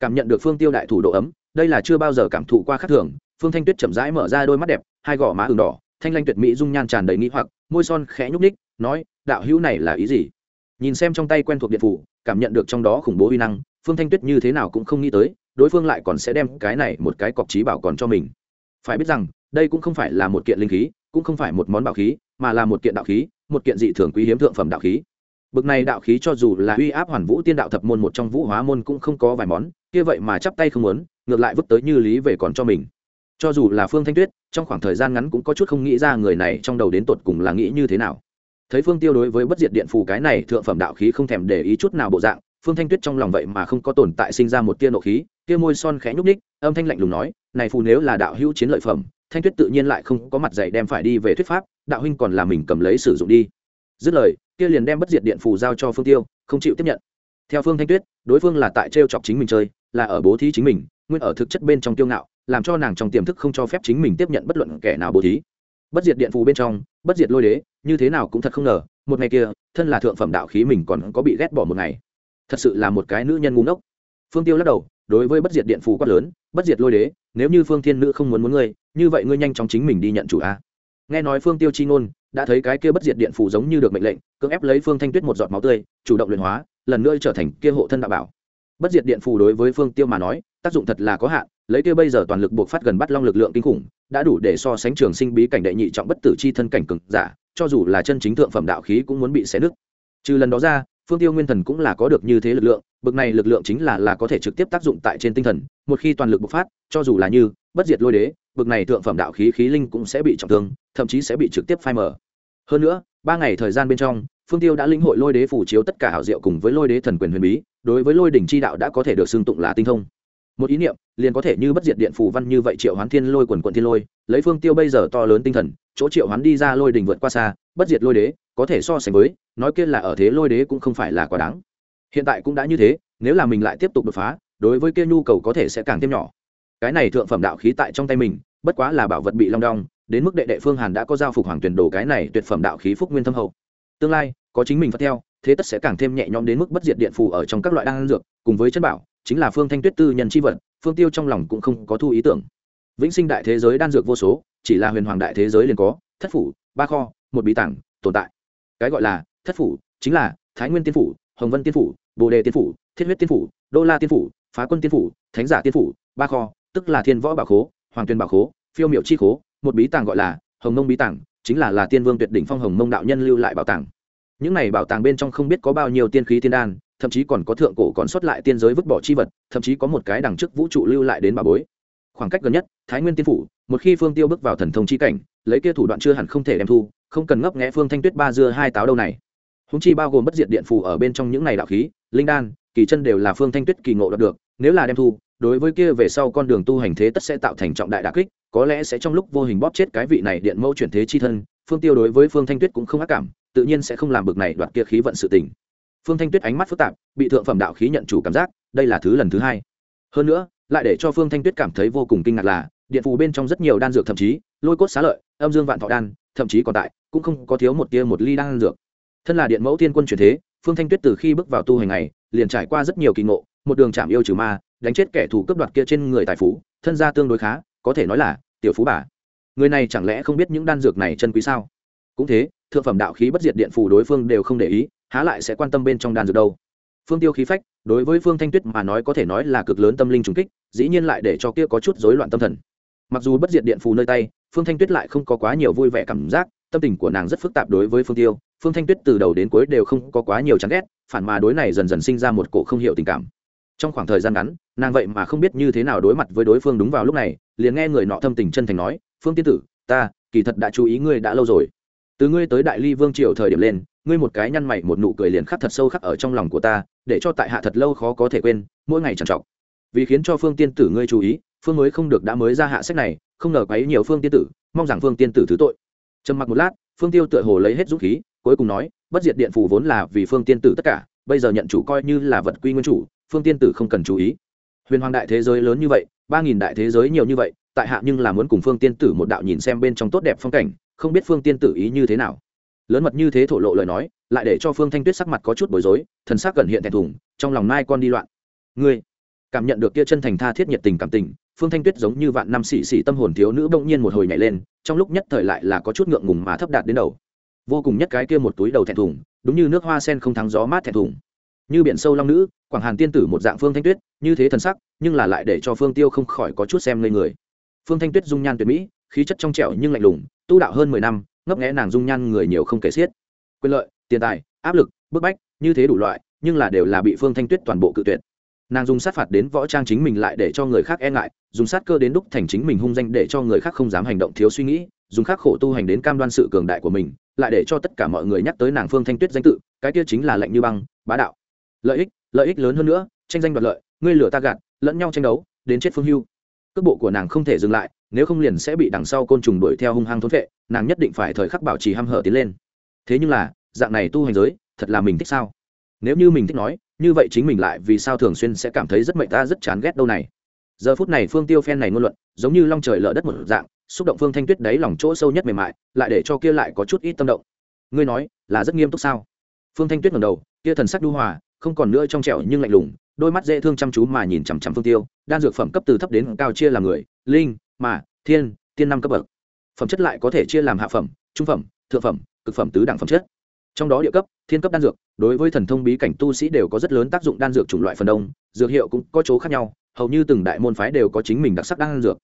Cảm nhận được phương tiêu đại thủ độ ấm, đây là chưa bao giờ cảm thụ qua khác thường, phương thanh tuyết chậm rãi mở ra đôi mắt đẹp, hai gò má ửng đỏ, thanh lanh tuyệt mỹ dung nhan tràn đầy nghĩ hoặc, môi son khẽ nhúc ních nói đạo hữu này là ý gì? Nhìn xem trong tay quen thuộc điện phủ, cảm nhận được trong đó khủng bố uy năng, phương thanh tuyết như thế nào cũng không nghĩ tới, đối phương lại còn sẽ đem cái này một cái cọc trí bảo còn cho mình. Phải biết rằng, đây cũng không phải là một kiện linh khí, cũng không phải một món bảo khí, mà là một kiện đạo khí, một kiện dị thường quý hiếm thượng phẩm đạo khí. Bực này đạo khí cho dù là uy áp hoàn vũ tiên đạo thập môn một trong vũ hóa môn cũng không có vài món, kia vậy mà chắp tay không muốn, ngược lại vứt tới như lý về còn cho mình. Cho dù là phương thanh tuyết, trong khoảng thời gian ngắn cũng có chút không nghĩ ra người này trong đầu đến tột cùng là nghĩ như thế nào thấy phương tiêu đối với bất diệt điện phù cái này thượng phẩm đạo khí không thèm để ý chút nào bộ dạng, phương thanh tuyết trong lòng vậy mà không có tồn tại sinh ra một tia nộ khí tia môi son khẽ nhúc ních âm thanh lạnh lùng nói, này phù nếu là đạo hữu chiến lợi phẩm, thanh tuyết tự nhiên lại không có mặt dạy đem phải đi về thuyết pháp, đạo huynh còn là mình cầm lấy sử dụng đi. Dứt lời, kia liền đem bất diệt điện phù giao cho phương tiêu, không chịu tiếp nhận. Theo phương thanh tuyết, đối phương là tại t chọc chính mình chơi, là ở bố thí chính mình, nguyên ở thực chất bên trong tiêu ngạo, làm cho nàng trong tiềm thức không cho phép chính mình tiếp nhận bất luận kẻ nào bố thí bất diệt điện phù bên trong, bất diệt lôi đế, như thế nào cũng thật không ngờ, một ngày kia, thân là thượng phẩm đạo khí mình còn có bị ghét bỏ một ngày. Thật sự là một cái nữ nhân ngu ngốc. Phương tiêu lắc đầu, đối với bất diệt điện phù quát lớn, bất diệt lôi đế, nếu như phương thiên nữ không muốn muốn ngươi, như vậy ngươi nhanh chóng chính mình đi nhận chủ a. Nghe nói phương tiêu chi ngôn, đã thấy cái kia bất diệt điện phù giống như được mệnh lệnh, cưỡng ép lấy phương thanh tuyết một giọt máu tươi, chủ động luyện hóa, lần nữa trở thành kia hộ thân đạo bảo. Bất diệt điện phù đối với phương tiêu mà nói tác dụng thật là có hạn, lấy kia bây giờ toàn lực buộc phát gần bắt long lực lượng kinh khủng, đã đủ để so sánh trường sinh bí cảnh đệ nhị trọng bất tử chi thân cảnh cực giả, cho dù là chân chính thượng phẩm đạo khí cũng muốn bị xé nứt. Trừ lần đó ra, phương tiêu nguyên thần cũng là có được như thế lực lượng, bực này lực lượng chính là là có thể trực tiếp tác dụng tại trên tinh thần, một khi toàn lực bộc phát, cho dù là như bất diệt lôi đế, bực này thượng phẩm đạo khí khí linh cũng sẽ bị trọng thương, thậm chí sẽ bị trực tiếp phai mở hơn nữa, ba ngày thời gian bên trong, phương tiêu đã lĩnh hội lôi đế phủ chiếu tất cả hảo diệu cùng với lôi đế thần quyền huyền bí, đối với lôi đỉnh chi đạo đã có thể được xưng tụng là tinh thông một ý niệm, liền có thể như bất diệt điện phù văn như vậy triệu hoán thiên lôi quần quận thiên lôi, lấy phương tiêu bây giờ to lớn tinh thần, chỗ triệu hoán đi ra lôi đỉnh vượt qua xa, bất diệt lôi đế, có thể so sánh với, nói kia là ở thế lôi đế cũng không phải là quá đáng. Hiện tại cũng đã như thế, nếu là mình lại tiếp tục đột phá, đối với kia nhu cầu có thể sẽ càng thêm nhỏ. Cái này thượng phẩm đạo khí tại trong tay mình, bất quá là bảo vật bị long đong, đến mức đệ đệ phương hàn đã có giao phục hoàng tuyển đồ cái này tuyệt phẩm đạo khí phúc nguyên thâm hậu. Tương lai, có chính mình phát theo, thế tất sẽ càng thêm nhẹ nhõm đến mức bất diệt điện phù ở trong các loại đan dược, cùng với chất bảo chính là phương thanh tuyết tư nhân chi vật, phương tiêu trong lòng cũng không có thu ý tưởng. Vĩnh sinh đại thế giới đan dược vô số, chỉ là huyền hoàng đại thế giới liền có, thất phủ, ba kho, một bí tảng, tồn tại. Cái gọi là thất phủ chính là thái nguyên tiên phủ, hồng vân tiên phủ, bồ đề tiên phủ, thiết huyết tiên phủ, đô la tiên phủ, phá quân tiên phủ, thánh giả tiên phủ, ba kho, tức là thiên võ bảo khố, hoàng tuyên bảo khố, phiêu miệu chi khố, một bí tàng gọi là hồng mông bí tàng chính là là tiên vương tuyệt đỉnh phong hồng mông đạo nhân lưu lại bảo tàng. Những này bảo tàng bên trong không biết có bao nhiêu tiên khí tiên đan thậm chí còn có thượng cổ còn xuất lại tiên giới vứt bỏ chi vật, thậm chí có một cái đằng trước vũ trụ lưu lại đến bà bối. Khoảng cách gần nhất, thái nguyên tiên phủ, một khi phương tiêu bước vào thần thông chi cảnh, lấy kia thủ đoạn chưa hẳn không thể đem thu, không cần ngấp nghẽ phương thanh tuyết ba dưa hai táo đâu này. Húng chi bao gồm bất diệt điện phủ ở bên trong những này đạo khí, linh đan, kỳ chân đều là phương thanh tuyết kỳ ngộ đạt được, nếu là đem thu, đối với kia về sau con đường tu hành thế tất sẽ tạo thành trọng đại đà kích, có lẽ sẽ trong lúc vô hình bóp chết cái vị này điện mẫu chuyển thế chi thân, phương tiêu đối với phương thanh tuyết cũng không ác cảm, tự nhiên sẽ không làm bực này đoạt kia khí vận sự tình phương thanh tuyết ánh mắt phức tạp, bị thượng phẩm đạo khí nhận chủ cảm giác, đây là thứ lần thứ hai. Hơn nữa, lại để cho phương thanh tuyết cảm thấy vô cùng kinh ngạc là, điện phù bên trong rất nhiều đan dược thậm chí, lôi cốt xá lợi, âm dương vạn thọ đan, thậm chí còn tại, cũng không có thiếu một tia một ly đan dược. Thân là điện mẫu thiên quân truyền thế, phương thanh tuyết từ khi bước vào tu hành này, liền trải qua rất nhiều kỳ ngộ, một đường chạm yêu trừ ma, đánh chết kẻ thù cướp đoạt kia trên người tài phú, thân gia tương đối khá, có thể nói là, tiểu phú bà. Người này chẳng lẽ không biết những đan dược này chân quý sao? Cũng thế thượng phẩm đạo khí bất diệt điện phù đối phương đều không để ý, há lại sẽ quan tâm bên trong đan dược đâu. Phương tiêu khí phách, đối với phương thanh tuyết mà nói có thể nói là cực lớn tâm linh trùng kích, dĩ nhiên lại để cho kia có chút rối loạn tâm thần. Mặc dù bất diệt điện phù nơi tay, phương thanh tuyết lại không có quá nhiều vui vẻ cảm giác, tâm tình của nàng rất phức tạp đối với phương tiêu, phương thanh tuyết từ đầu đến cuối đều không có quá nhiều chán ghét, phản mà đối này dần dần sinh ra một cổ không hiểu tình cảm. Trong khoảng thời gian ngắn, nàng vậy mà không biết như thế nào đối mặt với đối phương đúng vào lúc này, liền nghe người nọ thâm tình chân thành nói, phương tiên tử, ta kỳ thật đã chú ý ngươi đã lâu rồi từ ngươi tới đại ly vương triều thời điểm lên, ngươi một cái nhăn mày, một nụ cười liền khắc thật sâu khắc ở trong lòng của ta, để cho tại hạ thật lâu khó có thể quên, mỗi ngày trằn trọc. Vì khiến cho phương tiên tử ngươi chú ý, phương mới không được đã mới ra hạ sách này, không ngờ quấy nhiều phương tiên tử, mong rằng phương tiên tử thứ tội. Trầm mặc một lát, phương tiêu tựa hồ lấy hết dũng khí, cuối cùng nói, bất diệt điện phù vốn là vì phương tiên tử tất cả, bây giờ nhận chủ coi như là vật quy nguyên chủ, phương tiên tử không cần chú ý. Huyền hoàng đại thế giới lớn như vậy, ba nghìn đại thế giới nhiều như vậy, tại hạ nhưng là muốn cùng phương tiên tử một đạo nhìn xem bên trong tốt đẹp phong cảnh không biết phương tiên tử ý như thế nào. Lớn mật như thế thổ lộ lời nói, lại để cho phương thanh tuyết sắc mặt có chút bối rối, thần sắc gần hiện thẹn thùng, trong lòng mai con đi loạn. Ngươi, cảm nhận được kia chân thành tha thiết nhiệt tình cảm tình, phương thanh tuyết giống như vạn năm xỉ xỉ tâm hồn thiếu nữ bỗng nhiên một hồi nhảy lên, trong lúc nhất thời lại là có chút ngượng ngùng mà thấp đạt đến đầu. Vô cùng nhất cái kia một túi đầu thẹn thùng, đúng như nước hoa sen không thắng gió mát thẹn thùng. Như biển sâu long nữ, quảng hàn tiên tử một dạng phương thanh tuyết, như thế thần sắc, nhưng là lại để cho phương tiêu không khỏi có chút xem lên người. Phương thanh tuyết dung nhan tuyệt mỹ, khí chất trong trẻo nhưng lạnh lùng tu đạo hơn mười năm, ngấp nghẽ nàng dung nhan người nhiều không kể xiết. Quyền lợi, tiền tài, áp lực, bức bách, như thế đủ loại, nhưng là đều là bị phương thanh tuyết toàn bộ cự tuyệt. Nàng dùng sát phạt đến võ trang chính mình lại để cho người khác e ngại, dùng sát cơ đến đúc thành chính mình hung danh để cho người khác không dám hành động thiếu suy nghĩ, dùng khắc khổ tu hành đến cam đoan sự cường đại của mình, lại để cho tất cả mọi người nhắc tới nàng phương thanh tuyết danh tự, cái kia chính là lệnh như băng, bá đạo. Lợi ích lợi ích lớn hơn nữa, tranh danh đoạt lợi, ngươi lửa ta gạt, lẫn nhau tranh đấu, đến chết phương hưu. Cước bộ của nàng không thể dừng lại nếu không liền sẽ bị đằng sau côn trùng đuổi theo hung hăng thốn vệ nàng nhất định phải thời khắc bảo trì h hở tiến lên. Thế nhưng là, dạng này tu hành giới, thật là mình thích sao? Nếu như mình thích nói, như vậy chính mình lại vì sao thường xuyên sẽ cảm thấy rất mệnh ta rất chán ghét đâu này? Giờ phút này phương tiêu phen này ngôn luận, giống như long trời lở đất một dạng, xúc động phương thanh tuyết đáy lòng chỗ sâu nhất mềm mại, lại để cho kia lại có chút ít tâm động. Ngươi nói, là rất nghiêm túc sao? Phương thanh tuyết ngầm đầu, kia thần sắc đu hòa, không còn nữa trong trẻo nhưng lạnh lùng, đôi mắt dễ thương chăm chú mà nhìn chằm chằm phương tiêu, đan dược phẩm cấp từ thấp đến cao chia làm người, linh mà, thiên, tiên năm cấp bậc. Phẩm chất lại có thể chia làm hạ phẩm, trung phẩm, thượng phẩm, cực phẩm tứ đẳng phẩm chất. Trong đó địa cấp, thiên cấp đan dược, đối với thần thông bí cảnh tu sĩ đều có rất lớn tác dụng đan dược chủng loại phần đông, dược hiệu cũng có chỗ khác nhau, hầu như từng đại môn phái đều có chính mình đặc sắc đan dược.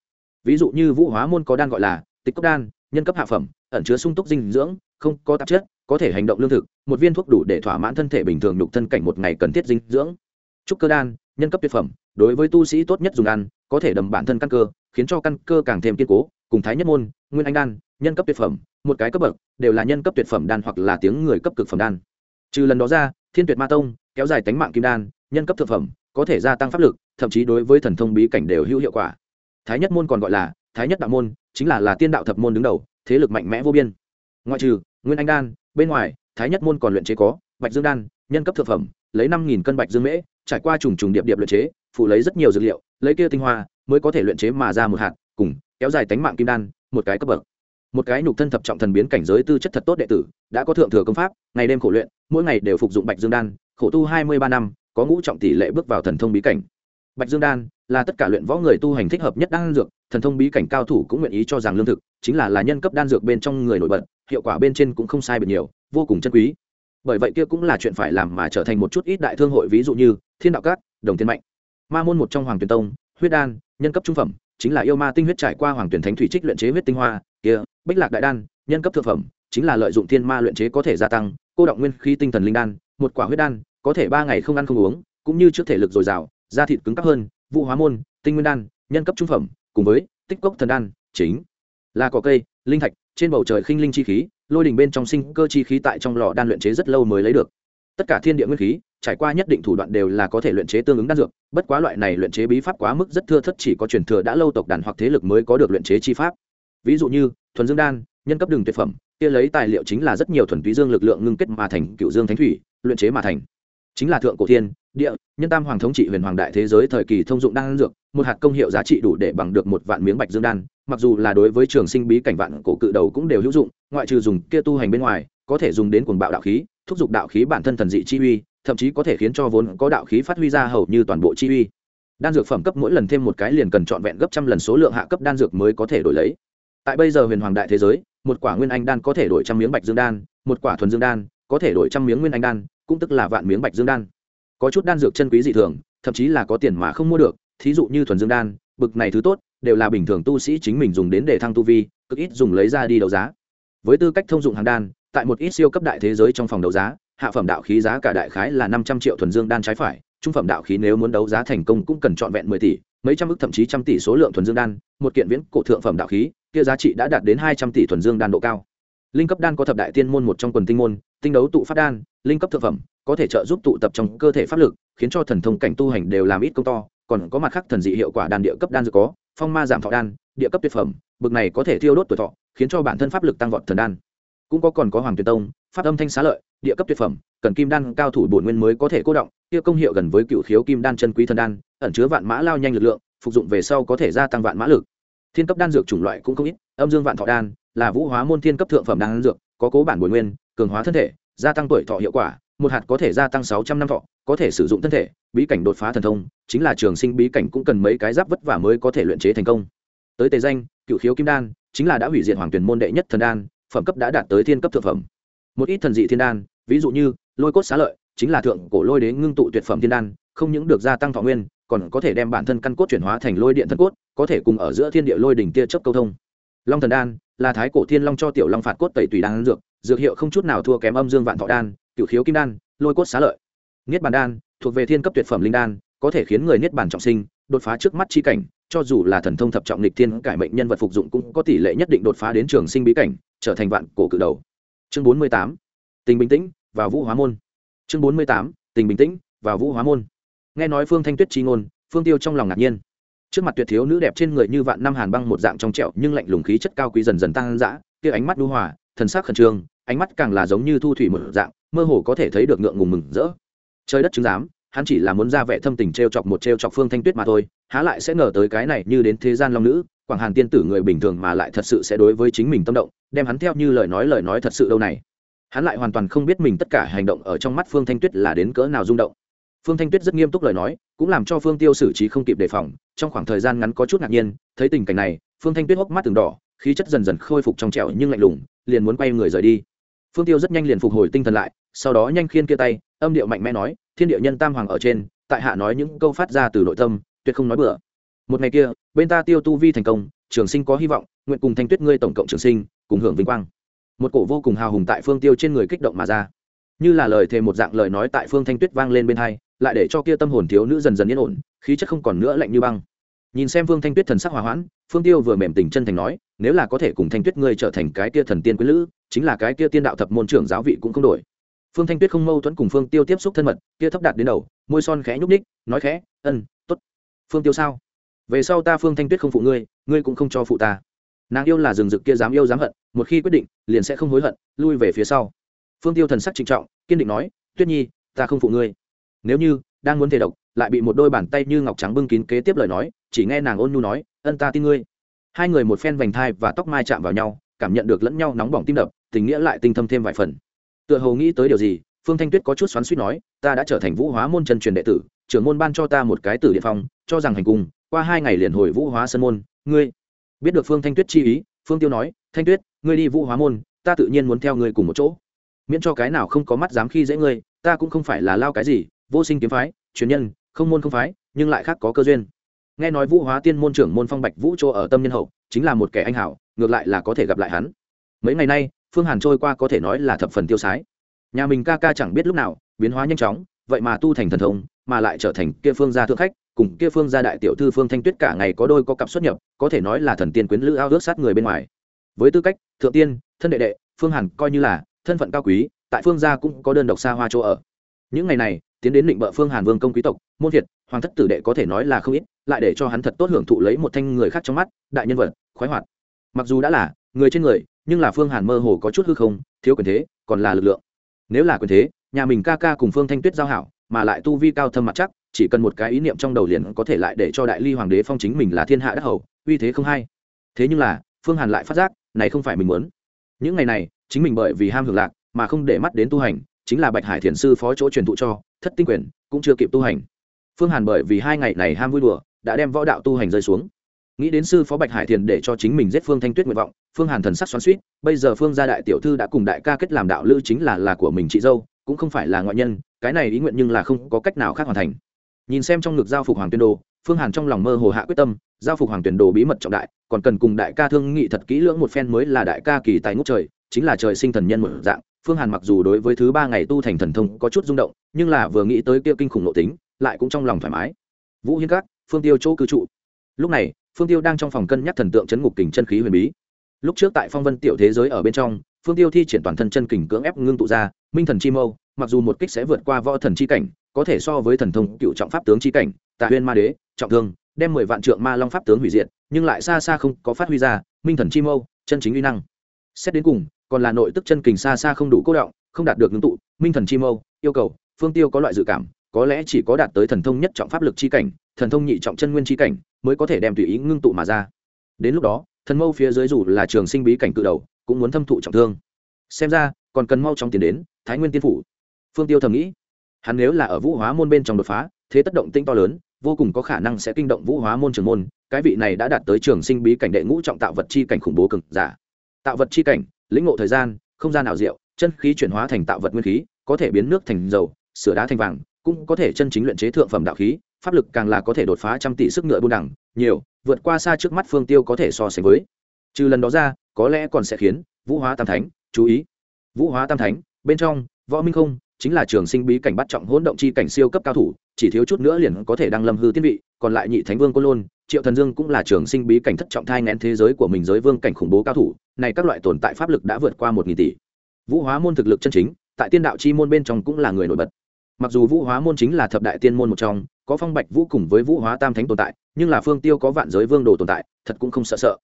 Ví dụ như vũ hóa môn có đan gọi là tịch cốc đan, nhân cấp hạ phẩm, ẩn chứa sung túc dinh dưỡng, không có tạp chất, có thể hành động lương thực, một viên thuốc đủ để thỏa mãn thân thể bình thường nhục thân cảnh một ngày cần thiết dinh dưỡng. Trúc cơ đan, nhân cấp tuyệt phẩm, đối với tu sĩ tốt nhất dùng ăn, có thể đầm bản thân căn cơ khiến cho căn cơ càng thêm kiên cố, cùng thái nhất môn, nguyên anh đan, nhân cấp tuyệt phẩm, một cái cấp bậc, đều là nhân cấp tuyệt phẩm đan hoặc là tiếng người cấp cực phẩm đan. Trừ lần đó ra, thiên tuyệt ma tông, kéo dài tánh mạng kim đan, nhân cấp thực phẩm, có thể gia tăng pháp lực, thậm chí đối với thần thông bí cảnh đều hữu hiệu quả. Thái nhất môn còn gọi là thái nhất đạo môn, chính là là tiên đạo thập môn đứng đầu, thế lực mạnh mẽ vô biên. Ngoại trừ nguyên anh đan, bên ngoài, thái nhất môn còn luyện chế có bạch dương đan, nhân cấp thực phẩm, lấy năm nghìn cân bạch dương mễ, trải qua trùng trùng điệp điệp luyện chế, phụ lấy rất nhiều dược liệu, lấy kia tinh hoa mới có thể luyện chế mà ra một hạt, cùng kéo dài tánh mạng kim đan, một cái cấp bậc. Một cái nhục thân thập trọng thần biến cảnh giới tư chất thật tốt đệ tử, đã có thượng thừa công pháp, ngày đêm khổ luyện, mỗi ngày đều phục dụng bạch dương đan, khổ tu hai mươi ba năm, có ngũ trọng tỷ lệ bước vào thần thông bí cảnh. Bạch dương đan là tất cả luyện võ người tu hành thích hợp nhất đan dược, thần thông bí cảnh cao thủ cũng nguyện ý cho rằng lương thực, chính là là nhân cấp đan dược bên trong người nổi bật, hiệu quả bên trên cũng không sai biệt nhiều, vô cùng chân quý. Bởi vậy kia cũng là chuyện phải làm mà trở thành một chút ít đại thương hội, ví dụ như thiên đạo cát đồng tiên mạnh, ma môn một trong hoàng tuyển tông huyết đan, nhân cấp trung phẩm, chính là yêu ma tinh huyết trải qua hoàng tuyển thánh thủy trích luyện chế huyết tinh hoa, kia, bích lạc đại đan, nhân cấp thượng phẩm, chính là lợi dụng thiên ma luyện chế có thể gia tăng, cô động nguyên khí tinh thần linh đan, một quả huyết đan, có thể ba ngày không ăn không uống, cũng như trước thể lực dồi dào, da thịt cứng cắp hơn vụ hóa môn, tinh nguyên đan, nhân cấp trung phẩm, cùng với tích cốc thần đan, chính là cỏ cây, linh thạch, trên bầu trời khinh linh chi khí, lôi đỉnh bên trong sinh cơ chi khí tại trong lò đan luyện chế rất lâu mới lấy được tất cả thiên địa nguyên khí, trải qua nhất định thủ đoạn đều là có thể luyện chế tương ứng đan dược, bất quá loại này luyện chế bí pháp quá mức rất thưa thất chỉ có truyền thừa đã lâu tộc đàn hoặc thế lực mới có được luyện chế chi pháp. Ví dụ như, thuần dương đan, nhân cấp đường tuyệt phẩm, kia lấy tài liệu chính là rất nhiều thuần túy dương lực lượng ngưng kết mà thành cựu dương thánh thủy, luyện chế mà thành. Chính là thượng cổ thiên, địa, nhân tam hoàng thống trị huyền hoàng đại thế giới thời kỳ thông dụng đan dược, một hạt công hiệu giá trị đủ để bằng được một vạn miếng bạch dương đan, mặc dù là đối với trường sinh bí cảnh vạn cổ cự đầu cũng đều hữu dụng, ngoại trừ dùng kia tu hành bên ngoài, có thể dùng đến cuồng bạo đạo khí thúc giục đạo khí bản thân thần dị chi uy, thậm chí có thể khiến cho vốn có đạo khí phát huy ra hầu như toàn bộ chi uy. Đan dược phẩm cấp mỗi lần thêm một cái liền cần trọn vẹn gấp trăm lần số lượng hạ cấp đan dược mới có thể đổi lấy. Tại bây giờ huyền hoàng đại thế giới, một quả nguyên anh đan có thể đổi trăm miếng bạch dương đan, một quả thuần dương đan có thể đổi trăm miếng nguyên anh đan, cũng tức là vạn miếng bạch dương đan. Có chút đan dược chân quý dị thường, thậm chí là có tiền mà không mua được, thí dụ như thuần dương đan, bực này thứ tốt, đều là bình thường tu sĩ chính mình dùng đến để thăng tu vi, cực ít dùng lấy ra đi đấu giá. Với tư cách thông dụng hàng đan tại một ít siêu cấp đại thế giới trong phòng đấu giá, hạ phẩm đạo khí giá cả đại khái là năm trăm triệu thuần dương đan trái phải, trung phẩm đạo khí nếu muốn đấu giá thành công cũng cần trọn vẹn mười tỷ, mấy trăm ức thậm chí trăm tỷ số lượng thuần dương đan, một kiện viễn cổ thượng phẩm đạo khí, kia giá trị đã đạt đến hai trăm tỷ thuần dương đan độ cao. Linh cấp đan có thập đại tiên môn một trong quần tinh môn, tinh đấu tụ phát đan, linh cấp thượng phẩm, có thể trợ giúp tụ tập trong cơ thể pháp lực, khiến cho thần thông cảnh tu hành đều làm ít công to, còn có mặt khác thần dị hiệu quả đan địa cấp đan dược có, phong ma giảm thọ đan, địa cấp tuyệt phẩm, bực này có thể thiêu đốt tuổi thọ, khiến cho bản thân pháp lực tăng vọt thần đan cũng có còn có hoàng tuyệt tông phát âm thanh xá lợi, địa cấp tuyệt phẩm, cần kim đan cao thủ bổn nguyên mới có thể cố động, kia công hiệu gần với cựu khiếu kim đan chân quý thần đan, ẩn chứa vạn mã lao nhanh lực lượng, phục dụng về sau có thể gia tăng vạn mã lực. Thiên cấp đan dược chủng loại cũng không ít, âm dương vạn thọ đan, là vũ hóa môn thiên cấp thượng phẩm đan dược, có cố bản bổn nguyên, cường hóa thân thể, gia tăng tuổi thọ hiệu quả, một hạt có thể gia tăng sáu trăm năm thọ, có thể sử dụng thân thể, bí cảnh đột phá thần thông, chính là trường sinh bí cảnh cũng cần mấy cái giáp vất vả mới có thể luyện chế thành công. Tới tề danh, cựu khiếu kim đan, chính là đã hủy diệt hoàng tuyển môn đệ nhất thần đan phẩm cấp đã đạt tới thiên cấp thượng phẩm. Một ít thần dị thiên đan, ví dụ như, lôi cốt xá lợi, chính là thượng cổ lôi đế ngưng tụ tuyệt phẩm thiên đan, không những được gia tăng thọ nguyên, còn có thể đem bản thân căn cốt chuyển hóa thành lôi điện thân cốt, có thể cùng ở giữa thiên địa lôi đỉnh tia chớp câu thông. Long thần đan, là thái cổ thiên long cho tiểu long phạt cốt tẩy tùy đan dược dược hiệu không chút nào thua kém âm dương vạn thọ đan cựu khiếu kim đan, lôi cốt xá lợi. Niết bàn đan, thuộc về thiên cấp tuyệt phẩm linh đan, có thể khiến người niết bàn trọng sinh đột phá trước mắt chi cảnh, cho dù là thần thông thập trọng lịch thiên cải mệnh nhân vật phục dụng cũng có tỷ lệ nhất định đột phá đến trường sinh bí cảnh, trở thành vạn cổ cự đầu. Chương bốn mươi tám, tình bình tĩnh và vũ hóa môn. Chương bốn mươi tám, tình bình tĩnh và vũ hóa môn. Nghe nói phương thanh tuyết chi ngôn, phương tiêu trong lòng ngạc nhiên. Trước mặt tuyệt thiếu nữ đẹp trên người như vạn năm hàn băng một dạng trong trẹo nhưng lạnh lùng khí chất cao quý dần dần tăng dã, kia ánh mắt đu hòa, thần sắc khẩn trương, ánh mắt càng là giống như thu thủy một dạng, mơ hồ có thể thấy được ngượng ngùng mừng rỡ. Trời đất chứng giám hắn chỉ là muốn ra vẻ thâm tình t r e o chọc một t r e o chọc phương thanh tuyết mà thôi, há lại sẽ ngờ tới cái này như đến thế gian long nữ, quảng hàn tiên tử người bình thường mà lại thật sự sẽ đối với chính mình tâm động, đem hắn theo như lời nói lời nói thật sự đâu này. Hắn lại hoàn toàn không biết mình tất cả hành động ở trong mắt phương thanh tuyết là đến cỡ nào rung động. Phương thanh tuyết rất nghiêm túc lời nói, cũng làm cho phương tiêu xử trí không kịp đề phòng, trong khoảng thời gian ngắn có chút ngạc nhiên, thấy tình cảnh này, phương thanh tuyết hốc mắt từng đỏ, khí chất dần dần khôi phục trong trẻo nhưng lạnh lùng, liền muốn quay người rời đi. Phương tiêu rất nhanh liền phục hồi tinh thần lại, sau đó nhanh khiên kia tay, âm điệu mạnh mẽ nói thiên địa nhân tam hoàng ở trên, tại hạ nói những câu phát ra từ nội tâm, tuyệt không nói bừa. Một ngày kia, bên ta tiêu tu vi thành công, trường sinh có hy vọng, nguyện cùng thanh tuyết ngươi tổng cộng trường sinh, cùng hưởng vinh quang. Một cổ vô cùng hào hùng tại phương tiêu trên người kích động mà ra. Như là lời thề một dạng lời nói tại phương thanh tuyết vang lên bên hai, lại để cho kia tâm hồn thiếu nữ dần dần yên ổn, khí chất không còn nữa lạnh như băng. Nhìn xem phương thanh tuyết thần sắc hòa hoãn, phương tiêu vừa mềm tình chân thành nói, nếu là có thể cùng thanh tuyết ngươi trở thành cái kia thần tiên quý lữ, chính là cái kia tiên đạo thập môn trưởng giáo vị cũng không đổi phương thanh tuyết không mâu thuẫn cùng phương tiêu tiếp xúc thân mật, kia thấp đạt đến đầu, môi son khẽ nhúc ních nói khẽ ân t ố t phương tiêu sao? Về sau ta phương thanh tuyết không phụ ngươi ngươi cũng không cho phụ ta. Nàng yêu là rừng rực kia dám yêu dám hận, một khi quyết định, liền sẽ không hối hận, lui về phía sau. Phương tiêu thần sắc trịnh trọng, kiên định nói, tuyết nhi, ta không phụ ngươi. Nếu như đang muốn thể độc, lại bị một đôi bàn tay như ngọc trắng bưng kín kế tiếp lời nói, chỉ nghe nàng ôn nhu nói, ân ta tin ngươi. Hai người một phen vành thai và tóc mai chạm vào nhau, cảm nhận được lẫn nhau nóng bỏng tim đập, tình nghĩa lại tinh thâm thêm vài phần tựa hồ nghĩ tới điều gì, phương thanh tuyết có chút xoắn suýt nói, ta đã trở thành vũ hóa môn chân truyền đệ tử, trưởng môn ban cho ta một cái tử địa phong, cho rằng hành cung qua hai ngày liền hồi vũ hóa sân môn, ngươi biết được phương thanh tuyết chi ý, phương tiêu nói, thanh tuyết, ngươi đi vũ hóa môn, ta tự nhiên muốn theo ngươi cùng một chỗ. Miễn cho cái nào không có mắt dám khi dễ ngươi, ta cũng không phải là lao cái gì, vô sinh kiếm phái, truyền nhân, không môn không phái, nhưng lại khác có cơ duyên. Nghe nói vũ hóa tiên môn trưởng môn phong bạch vũ chỗ ở tâm nhân hậu, chính là một kẻ anh hảo, ngược lại là có thể gặp lại hắn. Mấy ngày nay phương hàn trôi qua có thể nói là thập phần tiêu sái. Nhà mình ca ca chẳng biết lúc nào, biến hóa nhanh chóng, vậy mà tu thành thần thông, mà lại trở thành kia phương gia thượng khách, cùng kia phương gia đại tiểu thư phương thanh tuyết cả ngày có đôi có cặp xuất nhập, có thể nói là thần tiên quyến lữ ao ước sát người bên ngoài. Với tư cách, thượng tiên, thân đệ đệ, phương hàn coi như là thân phận cao quý, tại phương gia cũng có đơn độc xa hoa chỗ ở. Những ngày này, tiến đến định bợ phương hàn vương công quý tộc, môn thiệt, hoàng thất tử đệ có thể nói là không ít, lại để cho hắn thật tốt hưởng thụ lấy một thanh người khác trong mắt, đại nhân vật, khoái hoạt. Mặc dù đã là người trên người nhưng là phương hàn mơ hồ có chút hư không, thiếu quyền thế, còn là lực lượng. Nếu là quyền thế, nhà mình ca ca cùng phương thanh tuyết giao hảo, mà lại tu vi cao thâm mặt chắc, chỉ cần một cái ý niệm trong đầu liền có thể lại để cho đại ly hoàng đế phong chính mình là thiên hạ đắc hầu, uy thế không hay thế nhưng là, phương hàn lại phát giác, này không phải mình muốn. Những ngày này, chính mình bởi vì ham hưởng lạc, mà không để mắt đến tu hành, chính là bạch hải thiền sư phó chỗ truyền thụ cho, thất tinh quyền, cũng chưa kịp tu hành. Phương hàn bởi vì hai ngày này ham vui đùa, đã đem võ đạo tu hành rơi xuống nghĩ đến sư phó bạch hải thiền để cho chính mình giết phương thanh tuyết nguyện vọng, phương hàn thần sắc xoắn suýt bây giờ phương gia đại tiểu thư đã cùng đại ca kết làm đạo lữ chính là là của mình chị dâu, cũng không phải là ngoại nhân, cái này ý nguyện nhưng là không có cách nào khác hoàn thành. Nhìn xem trong ngực giao phục hoàng tuyên đồ, phương hàn trong lòng mơ hồ hạ quyết tâm, giao phục hoàng tuyển đồ bí mật trọng đại, còn cần cùng đại ca thương nghị thật kỹ lưỡng một phen mới là đại ca kỳ tài ngốc trời, chính là trời sinh thần nhân một dạng. Phương hàn mặc dù đối với thứ ba ngày tu thành thần thông có chút rung động, nhưng là vừa nghĩ tới kia kinh khủng nội tính, lại cũng trong lòng thoải mái. Vũ hiên các, phương tiêu chỗ cư trụ. Lúc này phương tiêu đang trong phòng cân nhắc thần tượng chấn ngục kình chân khí huyền bí. Lúc trước tại phong vân tiểu thế giới ở bên trong, phương tiêu thi triển toàn thân chân kình cưỡng ép ngưng tụ ra, minh thần chi mâu, mặc dù một kích sẽ vượt qua võ thần chi cảnh, có thể so với thần thông cựu trọng pháp tướng chi cảnh, tạ huyên ma đế, trọng thương, đem mười vạn trượng ma long pháp tướng hủy diệt, nhưng lại xa xa không có phát huy ra, minh thần chi mâu, chân chính uy năng. Xét đến cùng, còn là nội tức chân kình xa xa không đủ cố động, không đạt được ngưng tụ, minh thần chi mâu, yêu cầu, phương tiêu có loại dự cảm có lẽ chỉ có đạt tới thần thông nhất trọng pháp lực chi cảnh, thần thông nhị trọng chân nguyên chi cảnh mới có thể đem tùy ý ngưng tụ mà ra. Đến lúc đó, thần mâu phía dưới dù là trường sinh bí cảnh cự đầu, cũng muốn thâm thụ trọng thương. Xem ra, còn cần mau chóng tiến đến, thái nguyên tiên phủ. Phương tiêu thầm nghĩ. Hắn nếu là ở vũ hóa môn bên trong đột phá, thế tất động tinh to lớn, vô cùng có khả năng sẽ kinh động vũ hóa môn trường môn, cái vị này đã đạt tới trường sinh bí cảnh đệ ngũ trọng tạo vật chi cảnh khủng bố cực giả. Tạo vật chi cảnh, lĩnh ngộ thời gian, không gian ảo diệu, chân khí chuyển hóa thành tạo vật nguyên khí, có thể biến nước thành dầu, sửa đá thành vàng cũng có thể chân chính luyện chế thượng phẩm đạo khí, pháp lực càng là có thể đột phá trăm tỷ sức ngựa buôn đẳng, nhiều, vượt qua xa trước mắt phương tiêu có thể so sánh với. Trừ lần đó ra, có lẽ còn sẽ khiến vũ hóa tam thánh chú ý. Vũ hóa tam thánh, bên trong, võ minh không, chính là trường sinh bí cảnh bắt trọng hỗn động chi cảnh siêu cấp cao thủ, chỉ thiếu chút nữa liền có thể đăng lâm hư tiên vị, còn lại nhị thánh vương côn lôn, triệu thần dương cũng là trường sinh bí cảnh thất trọng thai ngén thế giới của mình giới vương cảnh khủng bố cao thủ, này các loại tồn tại pháp lực đã vượt qua một nghìn tỷ. Vũ hóa môn thực lực chân chính, tại tiên đạo chi môn bên trong cũng là người nổi bật mặc dù vũ hóa môn chính là thập đại tiên môn một trong, có phong bạch vũ cùng với vũ hóa tam thánh tồn tại, nhưng là phương tiêu có vạn giới vương đồ tồn tại, thật cũng không sợ sợ.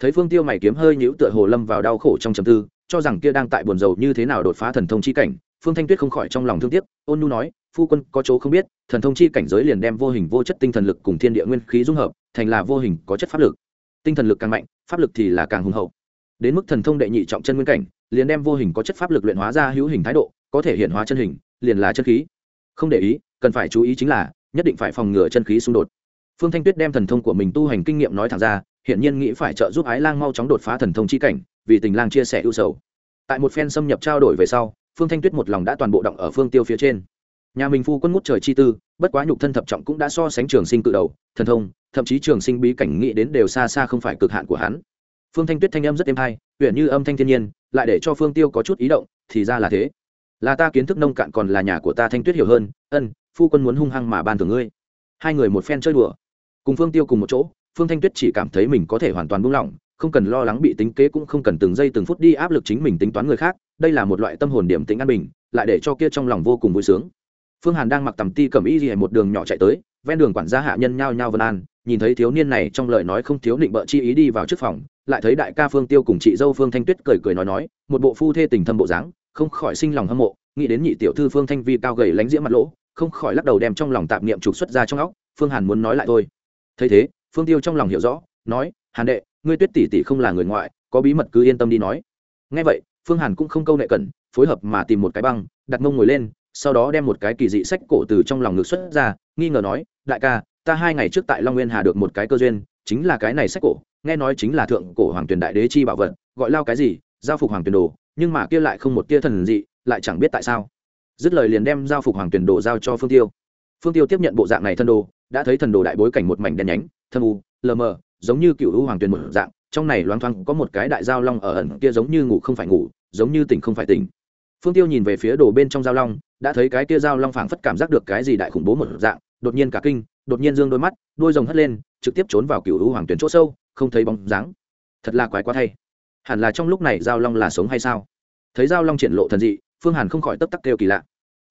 Thấy phương tiêu mày kiếm hơi nhũ tựa hồ lâm vào đau khổ trong trầm tư, cho rằng kia đang tại buồn rầu như thế nào đột phá thần thông chi cảnh, phương thanh tuyết không khỏi trong lòng thương tiếc, ôn nu nói, phu quân, có chỗ không biết, thần thông chi cảnh giới liền đem vô hình vô chất tinh thần lực cùng thiên địa nguyên khí dung hợp, thành là vô hình có chất pháp lực. Tinh thần lực càng mạnh, pháp lực thì là càng hùng hậu. Đến mức thần thông đệ nhị trọng chân nguyên cảnh, liền đem vô hình có chất pháp lực luyện hóa ra hữu hình thái độ, có thể hiện hóa chân hình, liền là chân khí không để ý, cần phải chú ý chính là, nhất định phải phòng ngừa chân khí xung đột. Phương thanh tuyết đem thần thông của mình tu hành kinh nghiệm nói thẳng ra hiện nhiên nghĩ phải trợ giúp ái lang mau chóng đột phá thần thông chi cảnh, vì tình lang chia sẻ ưu sầu. Tại một phen xâm nhập trao đổi về sau, phương thanh tuyết một lòng đã toàn bộ động ở phương tiêu phía trên. Nhà mình phu quân ngút trời chi tư, bất quá nhục thân thập trọng cũng đã so sánh trường sinh cự đầu, thần thông, thậm chí trường sinh bí cảnh nghĩ đến đều xa xa không phải cực hạn của hắn. Phương thanh tuyết thanh âm rất êm hay huyện như âm thanh thiên nhiên, lại để cho phương tiêu có chút ý động, thì ra là thế là ta kiến thức nông cạn còn là nhà của ta thanh tuyết hiểu hơn, ân, phu quân muốn hung hăng mà ban thưởng ngươi. Hai người một phen chơi đùa. Cùng phương tiêu cùng một chỗ, phương thanh tuyết chỉ cảm thấy mình có thể hoàn toàn buông lỏng, không cần lo lắng bị tính kế cũng không cần từng giây từng phút đi áp lực chính mình tính toán người khác, đây là một loại tâm hồn điểm tính an bình, lại để cho kia trong lòng vô cùng vui sướng. Phương hàn đang mặc tầm ti cầm y gì một đường nhỏ chạy tới, ven đường quản gia hạ nhân nhao nhao vân an, nhìn thấy thiếu niên này trong lời nói không thiếu định bợ chi ý đi vào trước phòng, lại thấy đại ca phương tiêu cùng chị dâu phương thanh tuyết cười cười nói nói, một bộ phu thê tình thâm bộ dáng không khỏi sinh lòng hâm mộ, nghĩ đến nhị tiểu thư phương thanh vi cao gầy lánh diễm mặt lỗ, không khỏi lắc đầu đem trong lòng tạp niệm trục xuất ra trong óc, phương hàn muốn nói lại thôi. Thấy thế, phương tiêu trong lòng hiểu rõ, nói, hàn đệ, ngươi tuyết tỷ tỷ không là người ngoại, có bí mật cứ yên tâm đi nói. Ngay vậy, phương hàn cũng không câu nệ cẩn, phối hợp mà tìm một cái băng, đặt mông ngồi lên, sau đó đem một cái kỳ dị sách cổ từ trong lòng ngực xuất ra, nghi ngờ nói, đại ca, ta hai ngày trước tại long nguyên hà được một cái cơ duyên, chính là cái này sách cổ, nghe nói chính là thượng cổ hoàng tuyền đại đế chi bảo vật, gọi lao cái gì? Giao phục hoàng tuyền đồ nhưng mà kia lại không một tia thần dị, lại chẳng biết tại sao. Dứt lời liền đem giao phục hoàng tuyển đồ giao cho phương tiêu. Phương tiêu tiếp nhận bộ dạng này thân đồ, đã thấy thần đồ đại bối cảnh một mảnh đen nhánh, thâm u, lờ mờ, giống như cựu u hoàng tuyển một dạng. Trong này loáng thoáng có một cái đại giao long ở ẩn kia giống như ngủ không phải ngủ, giống như tỉnh không phải tỉnh. Phương tiêu nhìn về phía đồ bên trong giao long, đã thấy cái kia giao long phảng phất cảm giác được cái gì đại khủng bố một dạng, đột nhiên cả kinh, đột nhiên dương đôi mắt, đôi rồng hất lên, trực tiếp trốn vào cựu u hoàng tuyển chỗ sâu, không thấy bóng dáng. Thật là quái quá thay hẳn là trong lúc này giao long là sống hay sao? Thấy giao long triển lộ thần dị, phương hàn không khỏi tấp tắc kêu kỳ lạ.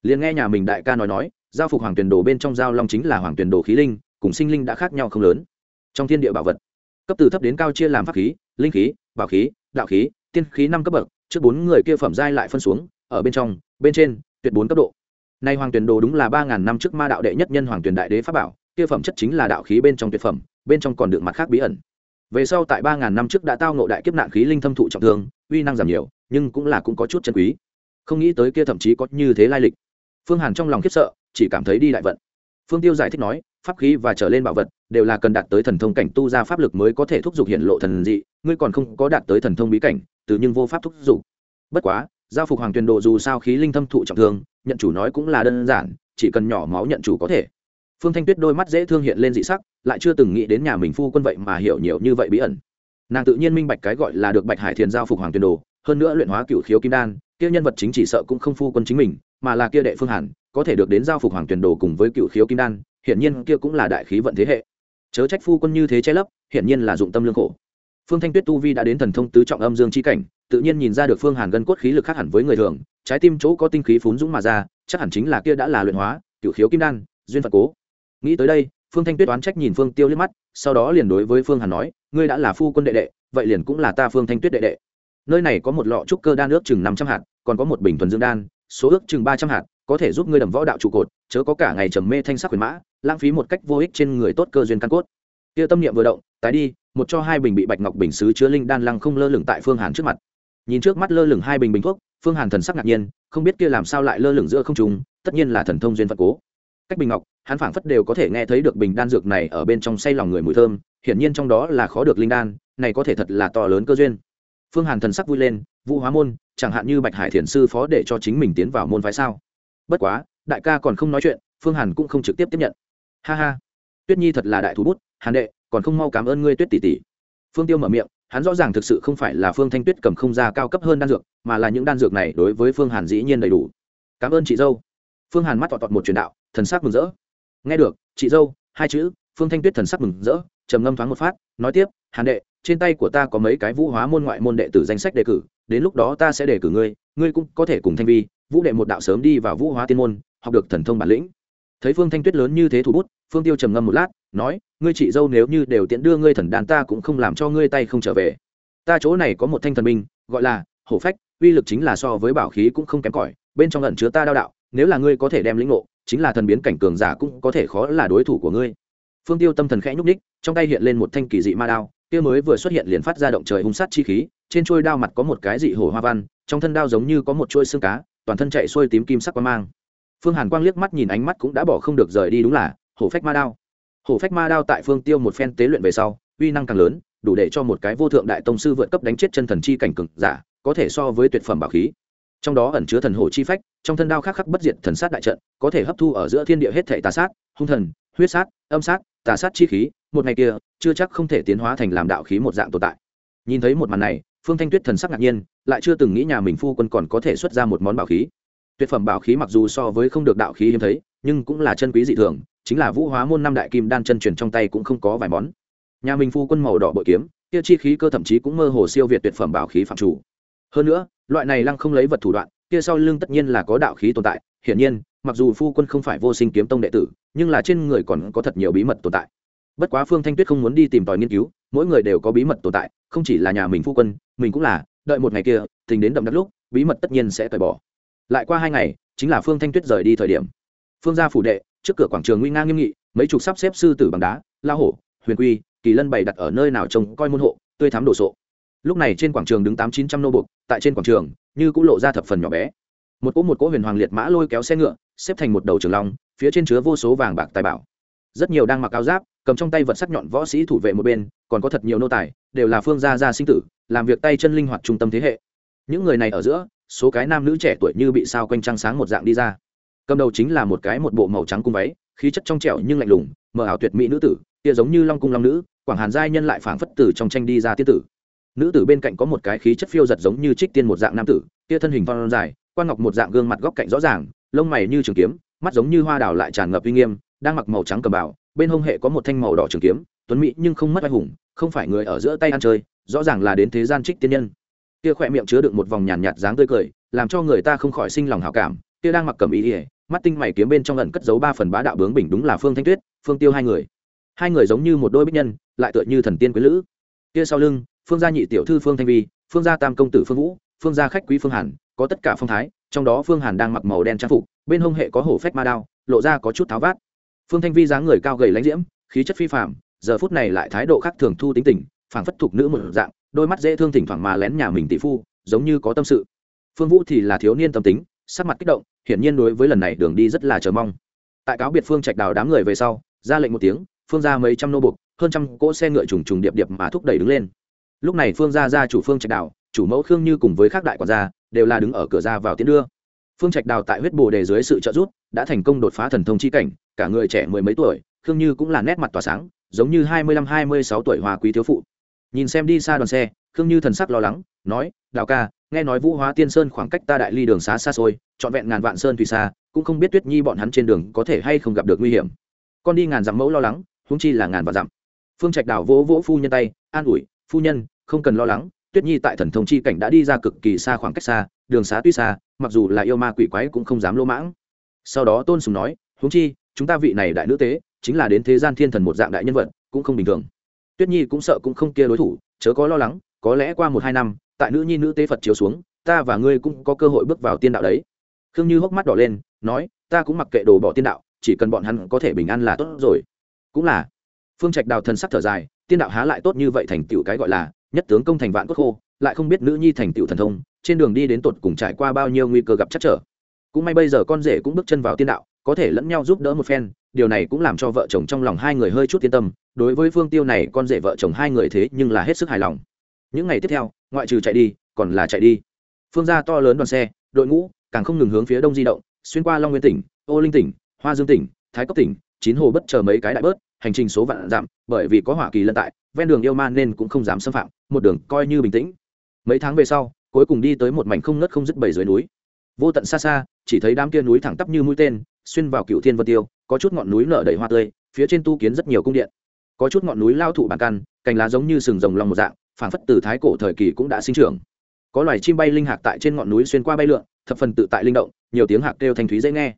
Liền nghe nhà mình đại ca nói nói, giao phục hoàng tuyển đồ bên trong giao long chính là hoàng tuyển đồ khí linh, cùng sinh linh đã khác nhau không lớn. Trong thiên địa bảo vật, cấp từ thấp đến cao chia làm pháp khí, linh khí, bảo khí, đạo khí, tiên khí năm cấp bậc, trước bốn người kia phẩm giai lại phân xuống, ở bên trong, bên trên, tuyệt bốn cấp độ. Nay hoàng tuyển đồ đúng là ba ngàn năm trước ma đạo đệ nhất nhân hoàng tuyển đại đế pháp bảo, kia phẩm chất chính là đạo khí bên trong tuyệt phẩm, bên trong còn được mặt khác bí ẩn về sau tại ba ngàn năm trước đã tao nộ đại kiếp nạn khí linh thâm thụ trọng thương, uy năng giảm nhiều, nhưng cũng là cũng có chút chân quý. Không nghĩ tới kia thậm chí có như thế lai lịch. Phương hàn trong lòng khiếp sợ, chỉ cảm thấy đi đại vận. Phương tiêu giải thích nói, pháp khí và trở lên bảo vật đều là cần đạt tới thần thông cảnh tu ra pháp lực mới có thể thúc giục hiện lộ thần dị, ngươi còn không có đạt tới thần thông bí cảnh từ nhưng vô pháp thúc giục. Bất quá, giao phục hoàng tuyền độ dù sao khí linh thâm thụ trọng thương, nhận chủ nói cũng là đơn giản, chỉ cần nhỏ máu nhận chủ có thể phương thanh tuyết đôi mắt dễ thương hiện lên dị sắc, lại chưa từng nghĩ đến nhà mình phu quân vậy mà hiểu nhiều như vậy bí ẩn. Nàng tự nhiên minh bạch cái gọi là được bạch hải thiền giao phục hoàng tuyền đồ, hơn nữa luyện hóa cựu khiếu kim đan, kia nhân vật chính chỉ sợ cũng không phu quân chính mình, mà là kia đệ phương hàn, có thể được đến giao phục hoàng tuyền đồ cùng với cựu khiếu kim đan, hiển nhiên kia cũng là đại khí vận thế hệ. Chớ trách phu quân như thế che lấp, hiển nhiên là dụng tâm lương khổ. Phương thanh tuyết tu vi đã đến thần thông tứ trọng âm dương chi cảnh, tự nhiên nhìn ra được phương hàn gân cốt khí lực khác hẳn với người thường, trái tim chỗ có tinh khí phún dũng mà ra, chắc hẳn chính là kia đã là luyện hóa cựu khiếu kim đan, duyên phật cố nghĩ tới đây, phương thanh tuyết oán trách nhìn phương tiêu liếc mắt, sau đó liền đối với phương hàn nói, ngươi đã là phu quân đệ đệ, vậy liền cũng là ta phương thanh tuyết đệ đệ. Nơi này có một lọ trúc cơ đan ước chừng năm trăm hạt, còn có một bình thuần dương đan, số ước chừng ba trăm hạt, có thể giúp ngươi đầm võ đạo trụ cột, chớ có cả ngày trầm mê thanh sắc quyền mã, lãng phí một cách vô ích trên người tốt cơ duyên căn cốt. Kia tâm niệm vừa động, tái đi, một cho hai bình bị bạch ngọc bình xứ chứa linh đan lăng không lơ lửng tại phương hàn trước mặt. Nhìn trước mắt lơ lửng hai bình bình thuốc, phương hàn thần sắc ngạc nhiên, không biết kia làm sao lại lơ lửng giữa không trùng tất nhiên là thần thông duyên phật cố cách bình ngọc, hắn phảng phất đều có thể nghe thấy được bình đan dược này ở bên trong say lòng người mùi thơm, hiển nhiên trong đó là khó được linh đan, này có thể thật là to lớn cơ duyên. Phương hàn thần sắc vui lên, vũ hóa môn, chẳng hạn như bạch hải thiền sư phó để cho chính mình tiến vào môn phái sao? Bất quá, đại ca còn không nói chuyện, phương hàn cũng không trực tiếp tiếp nhận. Ha ha, tuyết nhi thật là đại thú bút, hàn đệ, còn không mau cảm ơn ngươi tuyết tỷ tỷ. Phương tiêu mở miệng, hắn rõ ràng thực sự không phải là phương thanh tuyết cầm không ra cao cấp hơn đan dược, mà là những đan dược này đối với phương hàn dĩ nhiên đầy đủ. Cảm ơn chị dâu. Phương hàn mắt tọt tọt một truyền đạo thần sắc mừng rỡ. Nghe được, chị dâu, hai chữ, phương thanh tuyết thần sắc mừng rỡ, trầm ngâm thoáng một phát, nói tiếp, hàn đệ, trên tay của ta có mấy cái vũ hóa môn ngoại môn đệ tử danh sách đề cử, đến lúc đó ta sẽ đề cử ngươi ngươi cũng có thể cùng thanh vi, vũ đệ một đạo sớm đi vào vũ hóa tiên môn, học được thần thông bản lĩnh. Thấy phương thanh tuyết lớn như thế thủ bút, phương tiêu trầm ngâm một lát, nói, ngươi chị dâu nếu như đều tiện đưa ngươi thần đàn ta cũng không làm cho ngươi tay không trở về. Ta chỗ này có một thanh thần binh, gọi là hổ phách, uy lực chính là so với bảo khí cũng không kém cỏi, bên trong ẩn chứa ta đao đạo, nếu là ngươi có thể đem lĩnh ngộ chính là thần biến cảnh cường giả cũng có thể khó là đối thủ của ngươi. Phương tiêu tâm thần khẽ nhúc ních trong tay hiện lên một thanh kỳ dị ma đao, kia mới vừa xuất hiện liền phát ra động trời hung sát chi khí, trên trôi đao mặt có một cái dị hổ hoa văn, trong thân đao giống như có một chuôi xương cá, toàn thân chạy xuôi tím kim sắc quang mang. Phương hàn quang liếc mắt nhìn ánh mắt cũng đã bỏ không được rời đi đúng là hổ phách ma đao. Hổ phách ma đao tại phương tiêu một phen tế luyện về sau, uy năng càng lớn, đủ để cho một cái vô thượng đại tông sư vượt cấp đánh chết chân thần chi cảnh cực giả, có thể so với tuyệt phẩm bảo khí trong đó ẩn chứa thần hổ chi phách, trong thân đao khắc khắc bất diệt thần sát đại trận, có thể hấp thu ở giữa thiên địa hết thể tà sát, hung thần, huyết sát, âm sát, tà sát chi khí, một ngày kia, chưa chắc không thể tiến hóa thành làm đạo khí một dạng tồn tại. Nhìn thấy một màn này, phương thanh tuyết thần sắc ngạc nhiên, lại chưa từng nghĩ nhà mình phu quân còn có thể xuất ra một món bảo khí. Tuyệt phẩm bảo khí mặc dù so với không được đạo khí hiếm thấy, nhưng cũng là chân quý dị thường, chính là vũ hóa môn năm đại kim đan chân truyền trong tay cũng không có vài món. Nhà mình phu quân màu đỏ bội kiếm, kia chi khí cơ thậm chí cũng mơ hồ siêu việt tuyệt phẩm bảo khí phạm chủ hơn nữa, loại này lăng không lấy vật thủ đoạn, kia sau lưng tất nhiên là có đạo khí tồn tại. Hiển nhiên, mặc dù phu quân không phải vô sinh kiếm tông đệ tử, nhưng là trên người còn có thật nhiều bí mật tồn tại. Bất quá phương thanh tuyết không muốn đi tìm tòi nghiên cứu, mỗi người đều có bí mật tồn tại, không chỉ là nhà mình phu quân, mình cũng là, đợi một ngày kia, tình đến đậm đất lúc, bí mật tất nhiên sẽ tời bỏ. Lại qua hai ngày, chính là phương thanh tuyết rời đi thời điểm. Phương gia phủ đệ, trước cửa quảng trường nguy nga nghiêm nghị, mấy chục sắp xếp sư tử bằng đá, la hổ, huyền quy, kỳ lân bày đặt ở nơi nào trông coi môn hộ, tươi thắm đồ sộ lúc này trên quảng trường đứng tám chín trăm nô bục, tại trên quảng trường, như cũng lộ ra thập phần nhỏ bé. Một cỗ một cỗ huyền hoàng liệt mã lôi kéo xe ngựa, xếp thành một đầu trường long, phía trên chứa vô số vàng bạc tài bảo. Rất nhiều đang mặc áo giáp, cầm trong tay vật sắc nhọn võ sĩ thủ vệ một bên, còn có thật nhiều nô tài, đều là phương gia gia sinh tử, làm việc tay chân linh hoạt trung tâm thế hệ. Những người này ở giữa, số cái nam nữ trẻ tuổi như bị sao quanh trăng sáng một dạng đi ra. Cầm đầu chính là một cái một bộ màu trắng cung váy, khí chất trong trẻo nhưng lạnh lùng, mờ ảo tuyệt mỹ nữ tử, kia giống như long cung long nữ, quảng hàn giai nhân lại phảng phất tử trong tranh đi ra tiết tử nữ tử bên cạnh có một cái khí chất phiêu giật giống như trích tiên một dạng nam tử, kia thân hình phong dài quan ngọc một dạng gương mặt góc cạnh rõ ràng, lông mày như trường kiếm, mắt giống như hoa đào lại tràn ngập uy nghiêm, đang mặc màu trắng cầm bảo bên hông hệ có một thanh màu đỏ trường kiếm, tuấn mỹ nhưng không mất anh hùng, không phải người ở giữa tay ăn chơi, rõ ràng là đến thế gian trích tiên nhân. Kia khỏe miệng chứa đựng một vòng nhàn nhạt dáng tươi cười, làm cho người ta không khỏi sinh lòng hảo cảm, kia đang mặc cầm ý ỉa mắt tinh mày kiếm bên trong lần cất giấu ba phần bá đạo bướng bình đúng là phương thanh tuyết, phương tiêu hai người. Hai người giống như một đôi bích nhân, lại tựa như thần tiên quý lữ. Kia sau lưng phương gia nhị tiểu thư phương thanh vi, phương gia tam công tử phương vũ, phương gia khách quý phương hàn, có tất cả phong thái, trong đó phương hàn đang mặc màu đen trang phục, bên hông hệ có hổ phách ma đao, lộ ra có chút tháo vát. Phương thanh vi dáng người cao gầy lãnh diễm, khí chất phi phạm giờ phút này lại thái độ khác thường thu tính tình, phảng phất thục nữ một dạng, đôi mắt dễ thương thỉnh thoảng mà lén nhà mình tỷ phu, giống như có tâm sự. Phương vũ thì là thiếu niên tâm tính, sắc mặt kích động, hiển nhiên đối với lần này đường đi rất là chờ mong. Tại cáo biệt phương trạch đào đám người về sau, ra lệnh một tiếng, phương ra mấy trăm nô bục hơn trăm cỗ xe ngựa trùng trùng điệp điệp mà thúc đẩy đứng lên lúc này phương gia gia chủ phương trạch đào, chủ mẫu khương như cùng với các đại quản gia đều là đứng ở cửa ra vào tiến đưa. Phương trạch đào tại huyết bồ đề dưới sự trợ giúp, đã thành công đột phá thần thông chi cảnh, cả người trẻ mười mấy tuổi, khương như cũng là nét mặt tỏa sáng, giống như hai mươi lăm, hai mươi sáu tuổi hòa quý thiếu phụ. Nhìn xem đi xa đoàn xe, khương như thần sắc lo lắng, nói, đào ca, nghe nói vũ hóa tiên sơn khoảng cách ta đại ly đường xá xa xôi, trọn vẹn ngàn vạn sơn thủy xa, cũng không biết tuyết nhi bọn hắn trên đường có thể hay không gặp được nguy hiểm. Con đi ngàn dặm mẫu lo lắng húng chi là ngàn vạn dặm. Phương trạch đào vỗ vỗ phu nhân tay, an ủi phu nhân, không cần lo lắng, tuyết nhi tại thần thông chi cảnh đã đi ra cực kỳ xa khoảng cách xa, đường xá tuy xa, mặc dù là yêu ma quỷ quái cũng không dám lỗ mãng. Sau đó tôn sùng nói, huống chi, chúng ta vị này đại nữ tế, chính là đến thế gian thiên thần một dạng đại nhân vật, cũng không bình thường. Tuyết nhi cũng sợ cũng không kia đối thủ, chớ có lo lắng, có lẽ qua một hai năm, tại nữ nhi nữ tế phật chiếu xuống, ta và ngươi cũng có cơ hội bước vào tiên đạo đấy. Khương như hốc mắt đỏ lên, nói, ta cũng mặc kệ đồ bỏ tiên đạo, chỉ cần bọn hắn có thể bình an là tốt rồi. Cũng là, phương trạch đào thần sắc thở dài tiên đạo há lại tốt như vậy thành tựu cái gọi là nhất tướng công thành vạn cốt khô, lại không biết nữ nhi thành tựu thần thông, trên đường đi đến tột cùng trải qua bao nhiêu nguy cơ gặp chắc trở. Cũng may bây giờ con rể cũng bước chân vào tiên đạo, có thể lẫn nhau giúp đỡ một phen, điều này cũng làm cho vợ chồng trong lòng hai người hơi chút yên tâm, đối với phương tiêu này con rể vợ chồng hai người thế nhưng là hết sức hài lòng. Những ngày tiếp theo, ngoại trừ chạy đi, còn là chạy đi. Phương gia to lớn đoàn xe, đội ngũ càng không ngừng hướng phía đông di động, xuyên qua long nguyên tỉnh, ô linh tỉnh, hoa dương tỉnh, thái cốc tỉnh, chín hồ bất chờ mấy cái đại bớt hành trình số vạn giảm bởi vì có hỏa kỳ lân tại, ven đường yêu man nên cũng không dám xâm phạm, một đường coi như bình tĩnh. Mấy tháng về sau, cuối cùng đi tới một mảnh không ngất không dứt bảy dưới núi. Vô tận xa xa, chỉ thấy đám kia núi thẳng tắp như mũi tên, xuyên vào cựu thiên vân tiêu, có chút ngọn núi nở đầy hoa tươi, phía trên tu kiến rất nhiều cung điện. Có chút ngọn núi lao thụ bàn căn, cành lá giống như sừng rồng lòng một dạng, phảng phất từ thái cổ thời kỳ cũng đã sinh trưởng. Có loài chim bay linh hạc tại trên ngọn núi xuyên qua bay lượn, thập phần tự tại linh động, nhiều tiếng hạc kêu thanh thúy dễ nghe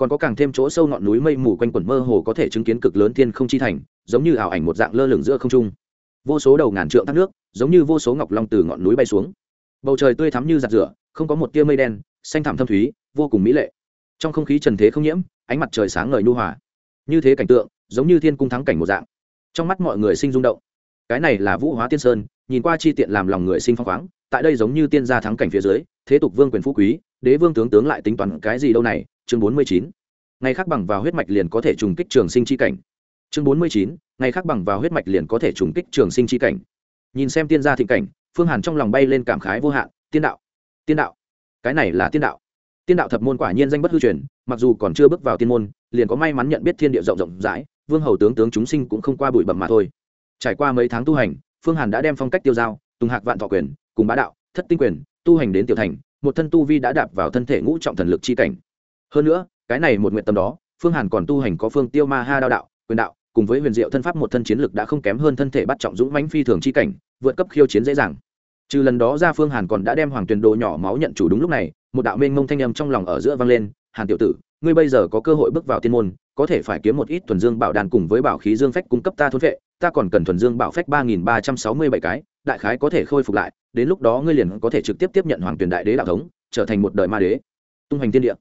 còn có càng thêm chỗ sâu ngọn núi mây mù quanh quẩn mơ hồ có thể chứng kiến cực lớn thiên không chi thành, giống như ảo ảnh một dạng lơ lửng giữa không trung. Vô số đầu ngàn trượng thác nước, giống như vô số ngọc long từ ngọn núi bay xuống. Bầu trời tươi thắm như giặt rửa, không có một tia mây đen, xanh thẳm thâm thúy, vô cùng mỹ lệ. Trong không khí trần thế không nhiễm, ánh mặt trời sáng ngời nhu hòa. Như thế cảnh tượng, giống như thiên cung thắng cảnh một dạng. Trong mắt mọi người sinh rung động. Cái này là vũ hóa tiên sơn, nhìn qua chi tiện làm lòng người sinh phong khoáng, tại đây giống như tiên gia thắng cảnh phía dưới, thế tục vương quyền phú quý, đế vương tướng tướng lại tính toán cái gì đâu này chương bốn mươi chín. Ngày khác bằng vào huyết mạch liền có thể trùng kích trường sinh chi cảnh. Chương bốn mươi chín. Ngày khác bằng vào huyết mạch liền có thể trùng kích trường sinh chi cảnh. Nhìn xem tiên gia thịnh cảnh, phương hàn trong lòng bay lên cảm khái vô hạn, tiên đạo tiên đạo, cái này là tiên đạo. Tiên đạo thập môn quả nhiên danh bất hư truyền, mặc dù còn chưa bước vào tiên môn, liền có may mắn nhận biết thiên địa rộng rộng rãi, vương hầu tướng tướng chúng sinh cũng không qua bụi bẩm mà thôi. Trải qua mấy tháng tu hành, phương hàn đã đem phong cách tiêu giao, tùng hạc vạn thọ quyền, cùng bá đạo, thất tinh quyền, tu hành đến tiểu thành, một thân tu vi đã đạp vào thân thể ngũ trọng thần lực chi cảnh hơn nữa, cái này một nguyện tâm đó, phương hàn còn tu hành có phương tiêu ma ha đao đạo, quyền đạo, cùng với huyền diệu thân pháp một thân chiến lực đã không kém hơn thân thể bắt trọng dũng mãnh phi thường chi cảnh, vượt cấp khiêu chiến dễ dàng. Trừ lần đó ra phương hàn còn đã đem hoàng tuyền đồ nhỏ máu nhận chủ đúng lúc này, một đạo mênh mông thanh âm trong lòng ở giữa vang lên, hàn tiểu tử, ngươi bây giờ có cơ hội bước vào tiên môn, có thể phải kiếm một ít thuần dương bảo đàn cùng với bảo khí dương phách cung cấp ta thôn vệ, ta còn cần thuần dương bảo phách ba nghìn ba trăm sáu mươi bảy cái, đại khái có thể khôi phục lại, đến lúc đó ngươi liền có thể trực tiếp tiếp nhận hoàng tuyền đại đế đạo thống, trở thành một đời ma đế. Tung hành tiên địa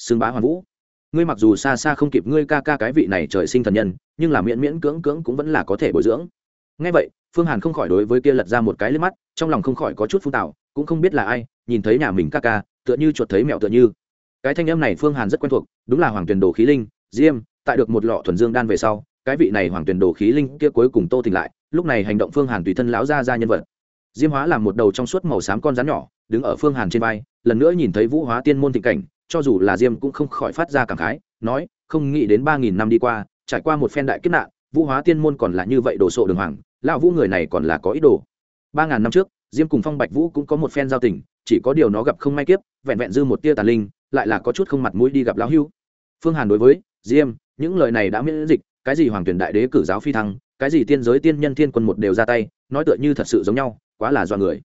xương bá hoàn vũ. Ngươi mặc dù xa xa không kịp ngươi ca ca cái vị này trời sinh thần nhân, nhưng là miễn miễn cưỡng cưỡng cũng vẫn là có thể bồi dưỡng. Ngay vậy, phương hàn không khỏi đối với kia lật ra một cái lên mắt, trong lòng không khỏi có chút phun tạo cũng không biết là ai, nhìn thấy nhà mình ca ca, tựa như chuột thấy mẹo tựa như. Cái thanh âm này phương hàn rất quen thuộc, đúng là hoàng tuyền đồ khí linh, diêm, tại được một lọ thuần dương đan về sau, cái vị này hoàng tuyền đồ khí linh kia cuối cùng tô tỉnh lại, lúc này hành động phương hàn tùy thân lão ra ra nhân vật. Diêm hóa làm một đầu trong suốt màu xám con rắn nhỏ, đứng ở phương hàn trên vai, lần nữa nhìn thấy vũ hóa tiên môn thịnh cảnh cho dù là diêm cũng không khỏi phát ra cảm khái, nói, không nghĩ đến ba nghìn năm đi qua, trải qua một phen đại kiếp nạn, vũ hóa tiên môn còn là như vậy đồ sộ đường hoàng, lão vũ người này còn là có ý đồ. ba ngàn năm trước, diêm cùng phong bạch vũ cũng có một phen giao tình, chỉ có điều nó gặp không may kiếp, vẹn vẹn dư một tia tàn linh, lại là có chút không mặt mũi đi gặp lão hưu. Phương hàn đối với, diêm, những lời này đã miễn dịch, cái gì hoàng tuyển đại đế cử giáo phi thăng, cái gì tiên giới tiên nhân thiên quân một đều ra tay, nói tựa như thật sự giống nhau, quá là do người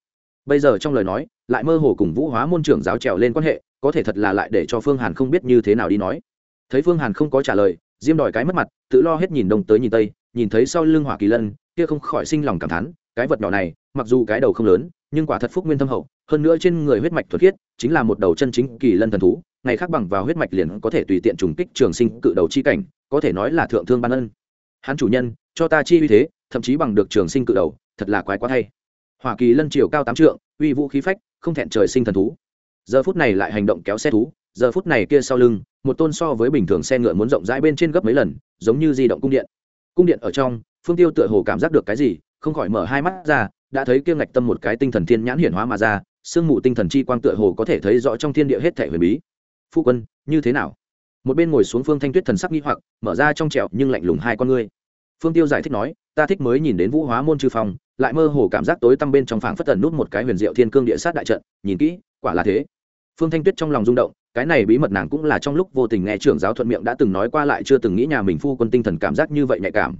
bây giờ trong lời nói, lại mơ hồ cùng vũ hóa môn trưởng giáo trèo lên quan hệ, có thể thật là lại để cho phương hàn không biết như thế nào đi nói. Thấy phương hàn không có trả lời, diêm đòi cái mất mặt, tự lo hết nhìn đông tới nhìn tây, nhìn thấy sau lưng hỏa kỳ lân, kia không khỏi sinh lòng cảm thán, cái vật nhỏ này, mặc dù cái đầu không lớn, nhưng quả thật phúc nguyên thâm hậu, hơn nữa trên người huyết mạch thuật khiết, chính là một đầu chân chính kỳ lân thần thú, ngày khác bằng vào huyết mạch liền có thể tùy tiện trùng kích trường sinh cự đầu chi cảnh, có thể nói là thượng thương ban ân. Hắn chủ nhân, cho ta chi uy thế, thậm chí bằng được trường sinh cự đầu, thật là quái quá thay hoa kỳ lân triều cao tám trượng, uy vũ khí phách, không thẹn trời sinh thần thú. Giờ phút này lại hành động kéo xe thú, giờ phút này kia sau lưng, một tôn so với bình thường xe ngựa muốn rộng rãi bên trên gấp mấy lần, giống như di động cung điện. Cung điện ở trong, phương tiêu tựa hồ cảm giác được cái gì, không khỏi mở hai mắt ra, đã thấy kia ngạch tâm một cái tinh thần thiên nhãn hiển hóa mà ra, sương mù tinh thần chi quang tựa hồ có thể thấy rõ trong thiên địa hết thể huyền bí. Phu quân, như thế nào? Một bên ngồi xuống phương thanh tuyết thần sắc nghi hoặc, mở ra trong trẹo nhưng lạnh lùng hai con ngươi. Phương tiêu giải thích nói, ta thích mới nhìn đến vũ hóa môn chư phong lại mơ hồ cảm giác tối tăm bên trong phảng phất tần nút một cái huyền diệu thiên cương địa sát đại trận, nhìn kỹ, quả là thế. Phương thanh tuyết trong lòng rung động, cái này bí mật nàng cũng là trong lúc vô tình nghe trưởng giáo thuận miệng đã từng nói qua lại chưa từng nghĩ nhà mình phu quân tinh thần cảm giác như vậy nhạy cảm.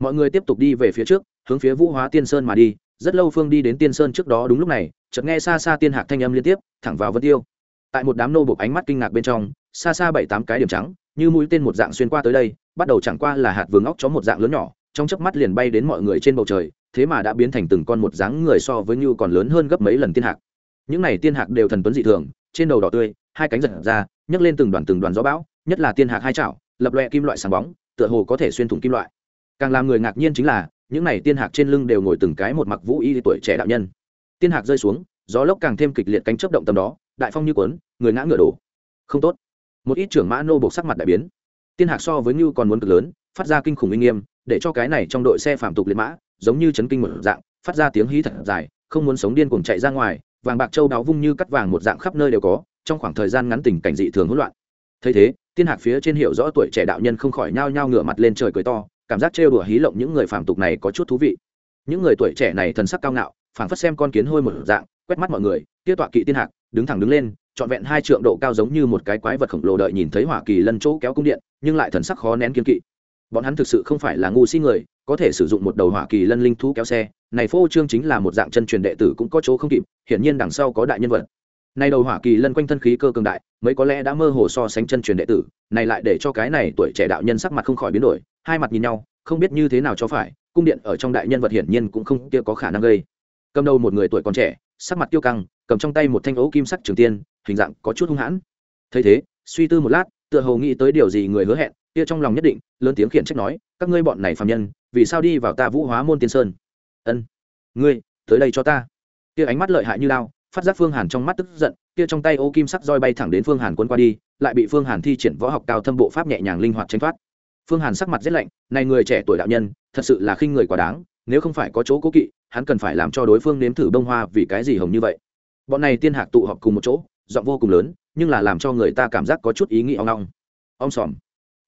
Mọi người tiếp tục đi về phía trước, hướng phía vũ hóa tiên sơn mà đi, rất lâu phương đi đến tiên sơn trước đó đúng lúc này, chợt nghe xa xa tiên hạc thanh âm liên tiếp, thẳng vào vân tiêu. Tại một đám nô bộc ánh mắt kinh ngạc bên trong xa xa bảy tám cái điểm trắng, như mũi tên một dạng xuyên qua tới đây, bắt đầu chẳng qua là hạt vương óc chó một dạng lớn nhỏ, trong chớp mắt liền bay đến mọi người trên bầu trời thế mà đã biến thành từng con một dáng người so với như còn lớn hơn gấp mấy lần tiên hạc. Những này tiên hạc đều thần tuấn dị thường, trên đầu đỏ tươi, hai cánh giật ra, nhấc lên từng đoàn từng đoàn gió bão, nhất là tiên hạc hai chảo, lập loè kim loại sáng bóng, tựa hồ có thể xuyên thủng kim loại. Càng làm người ngạc nhiên chính là, những này tiên hạc trên lưng đều ngồi từng cái một mặc vũ y tuổi trẻ đạo nhân. Tiên hạc rơi xuống, gió lốc càng thêm kịch liệt cánh chấp động tầm đó, đại phong như quấn người ngã ngựa đổ. Không tốt. Một ít trưởng mã nô buộc sắc mặt đại biến. Tiên hạc so với như còn muốn cực lớn, phát ra kinh khủng uy nghiêm, để cho cái này trong đội xe phạm tục liệt mã giống như chấn kinh một dạng, phát ra tiếng hí thật dài, không muốn sống điên cuồng chạy ra ngoài, vàng bạc châu đáo vung như cắt vàng một dạng khắp nơi đều có, trong khoảng thời gian ngắn tình cảnh dị thường hỗn loạn. Thấy thế, tiên hạc phía trên hiểu rõ tuổi trẻ đạo nhân không khỏi nhao nhao ngửa mặt lên trời cười to, cảm giác trêu đùa hí lộng những người phạm tục này có chút thú vị. Những người tuổi trẻ này thần sắc cao ngạo, phảng phất xem con kiến hôi một dạng, quét mắt mọi người, kia tọa kỵ tiên hạc, đứng thẳng đứng lên, trọn vẹn hai trượng độ cao giống như một cái quái vật khổng lồ đợi nhìn thấy hỏa kỳ lân chỗ kéo cung điện, nhưng lại thần sắc khó nén kiên kỵ bọn hắn thực sự không phải là ngu si người, có thể sử dụng một đầu hỏa kỳ lân linh thú kéo xe. Này phô trương chính là một dạng chân truyền đệ tử cũng có chỗ không kịp, hiển nhiên đằng sau có đại nhân vật. Này đầu hỏa kỳ lân quanh thân khí cơ cường đại mới có lẽ đã mơ hồ so sánh chân truyền đệ tử, này lại để cho cái này tuổi trẻ đạo nhân sắc mặt không khỏi biến đổi, hai mặt nhìn nhau, không biết như thế nào cho phải, cung điện ở trong đại nhân vật hiển nhiên cũng không kia có khả năng gây. Cầm đầu một người tuổi còn trẻ, sắc mặt tiêu căng, cầm trong tay một thanh ấu kim sắc trường tiên, hình dạng có chút hung hãn. Thấy thế, suy tư một lát, tựa hồ nghĩ tới điều gì người hứa hẹn kia trong lòng nhất định, lớn tiếng khiển trách nói, các ngươi bọn này phạm nhân, vì sao đi vào ta vũ hóa môn tiên sơn? Ân, ngươi, tới đây cho ta. Kia ánh mắt lợi hại như lao, phát giác phương hàn trong mắt tức giận, kia trong tay ô kim sắc roi bay thẳng đến phương hàn quân qua đi, lại bị phương hàn thi triển võ học cao thâm bộ pháp nhẹ nhàng linh hoạt tránh thoát. Phương hàn sắc mặt rất lạnh, này người trẻ tuổi đạo nhân, thật sự là khinh người quá đáng, nếu không phải có chỗ cố kỵ, hắn cần phải làm cho đối phương nếm thử bông hoa vì cái gì hồng như vậy. Bọn này tiên hạc tụ họp cùng một chỗ, giọng vô cùng lớn, nhưng là làm cho người ta cảm giác có chút ý nghĩ ong ong. Ong xòm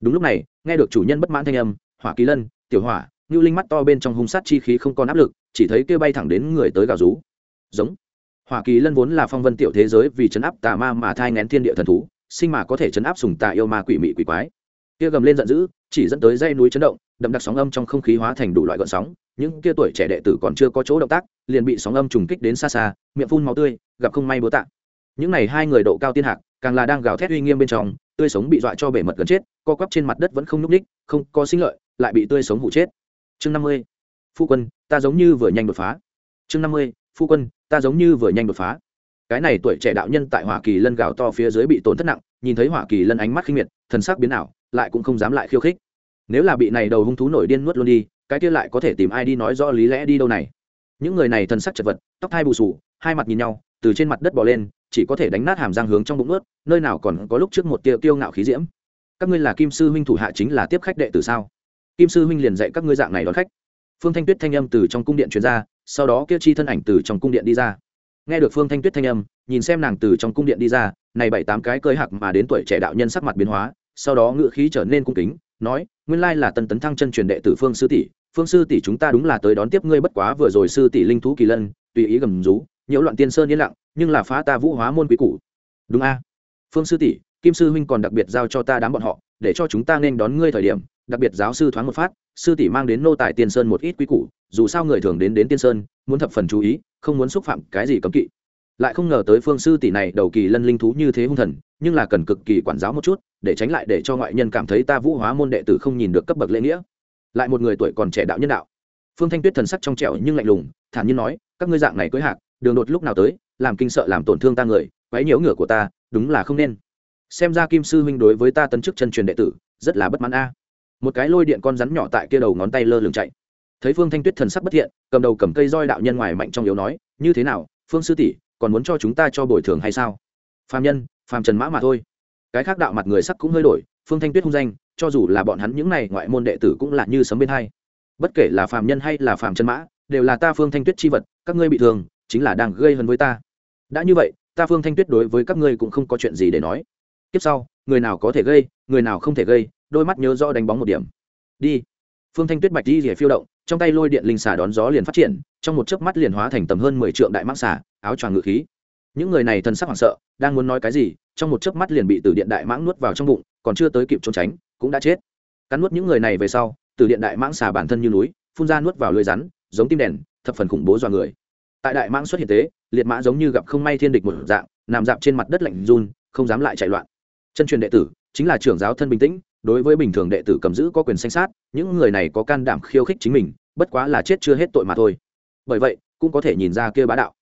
đúng lúc này, nghe được chủ nhân bất mãn thanh âm, hỏa kỳ lân, tiểu hỏa, ngưu linh mắt to bên trong hung sát chi khí không còn áp lực, chỉ thấy kêu bay thẳng đến người tới gào rú. Giống. Hỏa kỳ lân vốn là phong vân tiểu thế giới vì chấn áp tà ma mà thai ngén thiên địa thần thú, sinh mà có thể chấn áp sùng tà yêu ma quỷ mị quỷ quái. Kia gầm lên giận dữ, chỉ dẫn tới dây núi chấn động, đậm đặc sóng âm trong không khí hóa thành đủ loại gợn sóng, những kia tuổi trẻ đệ tử còn chưa có chỗ động tác, liền bị sóng âm trùng kích đến xa xa, miệng phun máu tươi, gặp không may búa tạ. Những này hai người độ cao tiên hạc, càng là đang gào thét uy nghiêm bên trong tươi sống bị dọa cho bể mật gần chết, co quắp trên mặt đất vẫn không nhúc ních không có sinh lợi, lại bị tươi sống hụ chết. Chương năm mươi, phu quân, ta giống như vừa nhanh đột phá. Chương năm mươi, phu quân, ta giống như vừa nhanh đột phá. Cái này tuổi trẻ đạo nhân tại hoa kỳ lân gào to phía dưới bị tổn thất nặng, nhìn thấy hoa kỳ lân ánh mắt khinh miệt, thần sắc biến ảo, lại cũng không dám lại khiêu khích. Nếu là bị này đầu hung thú nổi điên nuốt luôn đi, cái kia lại có thể tìm ai đi nói rõ lý lẽ đi đâu này? Những người này thần sắc chật vật, tóc thai bù sù, hai mặt nhìn nhau từ trên mặt đất bò lên, chỉ có thể đánh nát hàm răng hướng trong bụng ướt, nơi nào còn có lúc trước một tia kiêu ngạo khí diễm. Các ngươi là kim sư huynh thủ hạ chính là tiếp khách đệ tử sao? Kim sư huynh liền dạy các ngươi dạng này đón khách. Phương thanh tuyết thanh âm từ trong cung điện truyền ra, sau đó kia chi thân ảnh từ trong cung điện đi ra. Nghe được phương thanh tuyết thanh âm, nhìn xem nàng từ trong cung điện đi ra, này bảy tám cái cơi hạc mà đến tuổi trẻ đạo nhân sắc mặt biến hóa, sau đó ngự khí trở nên cung kính, nói, nguyên lai là tân tấn thăng chân truyền đệ tử phương sư tỷ, phương sư tỷ chúng ta đúng là tới đón tiếp ngươi, bất quá vừa rồi sư tỷ linh thú kỳ lân, tùy ý gầm rú nhiễu loạn tiên sơn yên lặng, nhưng là phá ta vũ hóa môn quý cũ đúng a. Phương sư tỷ, kim sư huynh còn đặc biệt giao cho ta đám bọn họ, để cho chúng ta nên đón ngươi thời điểm, đặc biệt giáo sư thoáng một phát, sư tỷ mang đến nô tài tiên sơn một ít quý củ, dù sao người thường đến đến tiên sơn, muốn thập phần chú ý, không muốn xúc phạm cái gì cấm kỵ. Lại không ngờ tới phương sư tỷ này đầu kỳ lân linh thú như thế hung thần, nhưng là cần cực kỳ quản giáo một chút, để tránh lại để cho ngoại nhân cảm thấy ta vũ hóa môn đệ tử không nhìn được cấp bậc lễ nghĩa. Lại một người tuổi còn trẻ đạo nhân đạo. Phương thanh tuyết thần sắc trong trẻo nhưng lạnh lùng, thản nhiên nói, các ngươi dạng này cưới hạc đường đột lúc nào tới làm kinh sợ làm tổn thương ta người quấy nhiễu ngửa của ta đúng là không nên. Xem ra kim sư huynh đối với ta tân chức chân truyền đệ tử rất là bất mãn a. Một cái lôi điện con rắn nhỏ tại kia đầu ngón tay lơ lửng chạy. Thấy phương thanh tuyết thần sắc bất thiện cầm đầu cầm cây roi đạo nhân ngoài mạnh trong yếu nói như thế nào phương sư tỷ còn muốn cho chúng ta cho bồi thường hay sao? Phàm nhân phàm trần mã mà thôi. Cái khác đạo mặt người sắc cũng hơi đổi phương thanh tuyết hung danh cho dù là bọn hắn những này ngoại môn đệ tử cũng là như sấm bên hay, bất kể là phàm nhân hay là phàm trần mã đều là ta phương thanh tuyết chi vật các ngươi bị thương chính là đang gây hấn với ta. Đã như vậy, ta phương thanh tuyết đối với các ngươi cũng không có chuyện gì để nói. Tiếp sau, người nào có thể gây, người nào không thể gây, đôi mắt nhớ rõ đánh bóng một điểm. Đi. Phương thanh tuyết bạch đi rỉa phiêu động, trong tay lôi điện linh xà đón gió liền phát triển, trong một chớp mắt liền hóa thành tầm hơn mười trượng đại mãng xà, áo choàng ngự khí. Những người này thần sắc hoảng sợ, đang muốn nói cái gì, trong một chớp mắt liền bị từ điện đại mãng nuốt vào trong bụng, còn chưa tới kịp trốn tránh, cũng đã chết. Cắn nuốt những người này về sau từ điện đại mãng xà bản thân như núi, phun ra nuốt vào lưới rắn, giống tim đèn, thập phần khủng bố dọa người tại đại mãng xuất hiện tế liệt mã giống như gặp không may thiên địch một dạng, nằm dạp trên mặt đất lạnh run, không dám lại chạy loạn. Chân truyền đệ tử, chính là trưởng giáo thân bình tĩnh, đối với bình thường đệ tử cầm giữ có quyền sanh sát, những người này có can đảm khiêu khích chính mình, bất quá là chết chưa hết tội mà thôi. Bởi vậy, cũng có thể nhìn ra kia bá đạo.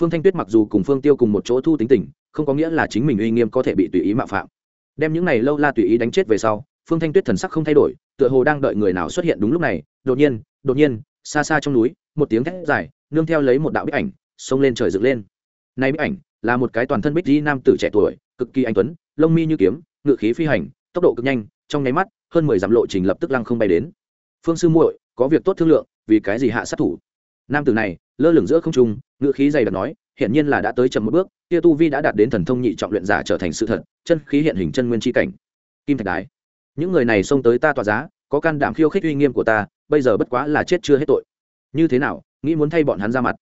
Phương thanh tuyết mặc dù cùng phương tiêu cùng một chỗ thu tính tình, không có nghĩa là chính mình uy nghiêm có thể bị tùy ý mạo phạm. Đem những này lâu la tùy ý đánh chết về sau, phương thanh tuyết thần sắc không thay đổi, tựa hồ đang đợi người nào xuất hiện đúng lúc này, đột nhiên đột nhiên, xa xa trong núi, một tiếng thét dài nương theo lấy một đạo bích ảnh, xông lên trời dựng lên. Nay bích ảnh là một cái toàn thân bích di nam tử trẻ tuổi, cực kỳ anh tuấn, lông mi như kiếm, ngự khí phi hành, tốc độ cực nhanh, trong nháy mắt, hơn mười dặm lộ trình lập tức lăng không bay đến. Phương sư muội, có việc tốt thương lượng, vì cái gì hạ sát thủ? Nam tử này, lơ lửng giữa không trung, ngự khí dày đặc nói hiện nhiên là đã tới chậm một bước, kia tu vi đã đạt đến thần thông nhị trọng luyện giả trở thành sự thật, chân khí hiện hình chân nguyên chi cảnh. Kim thạch đái những người này xông tới ta tỏa giá, có can đảm khiêu khích uy nghiêm của ta, bây giờ bất quá là chết chưa hết tội. Như thế nào nghĩ muốn thay bọn hắn ra mặt.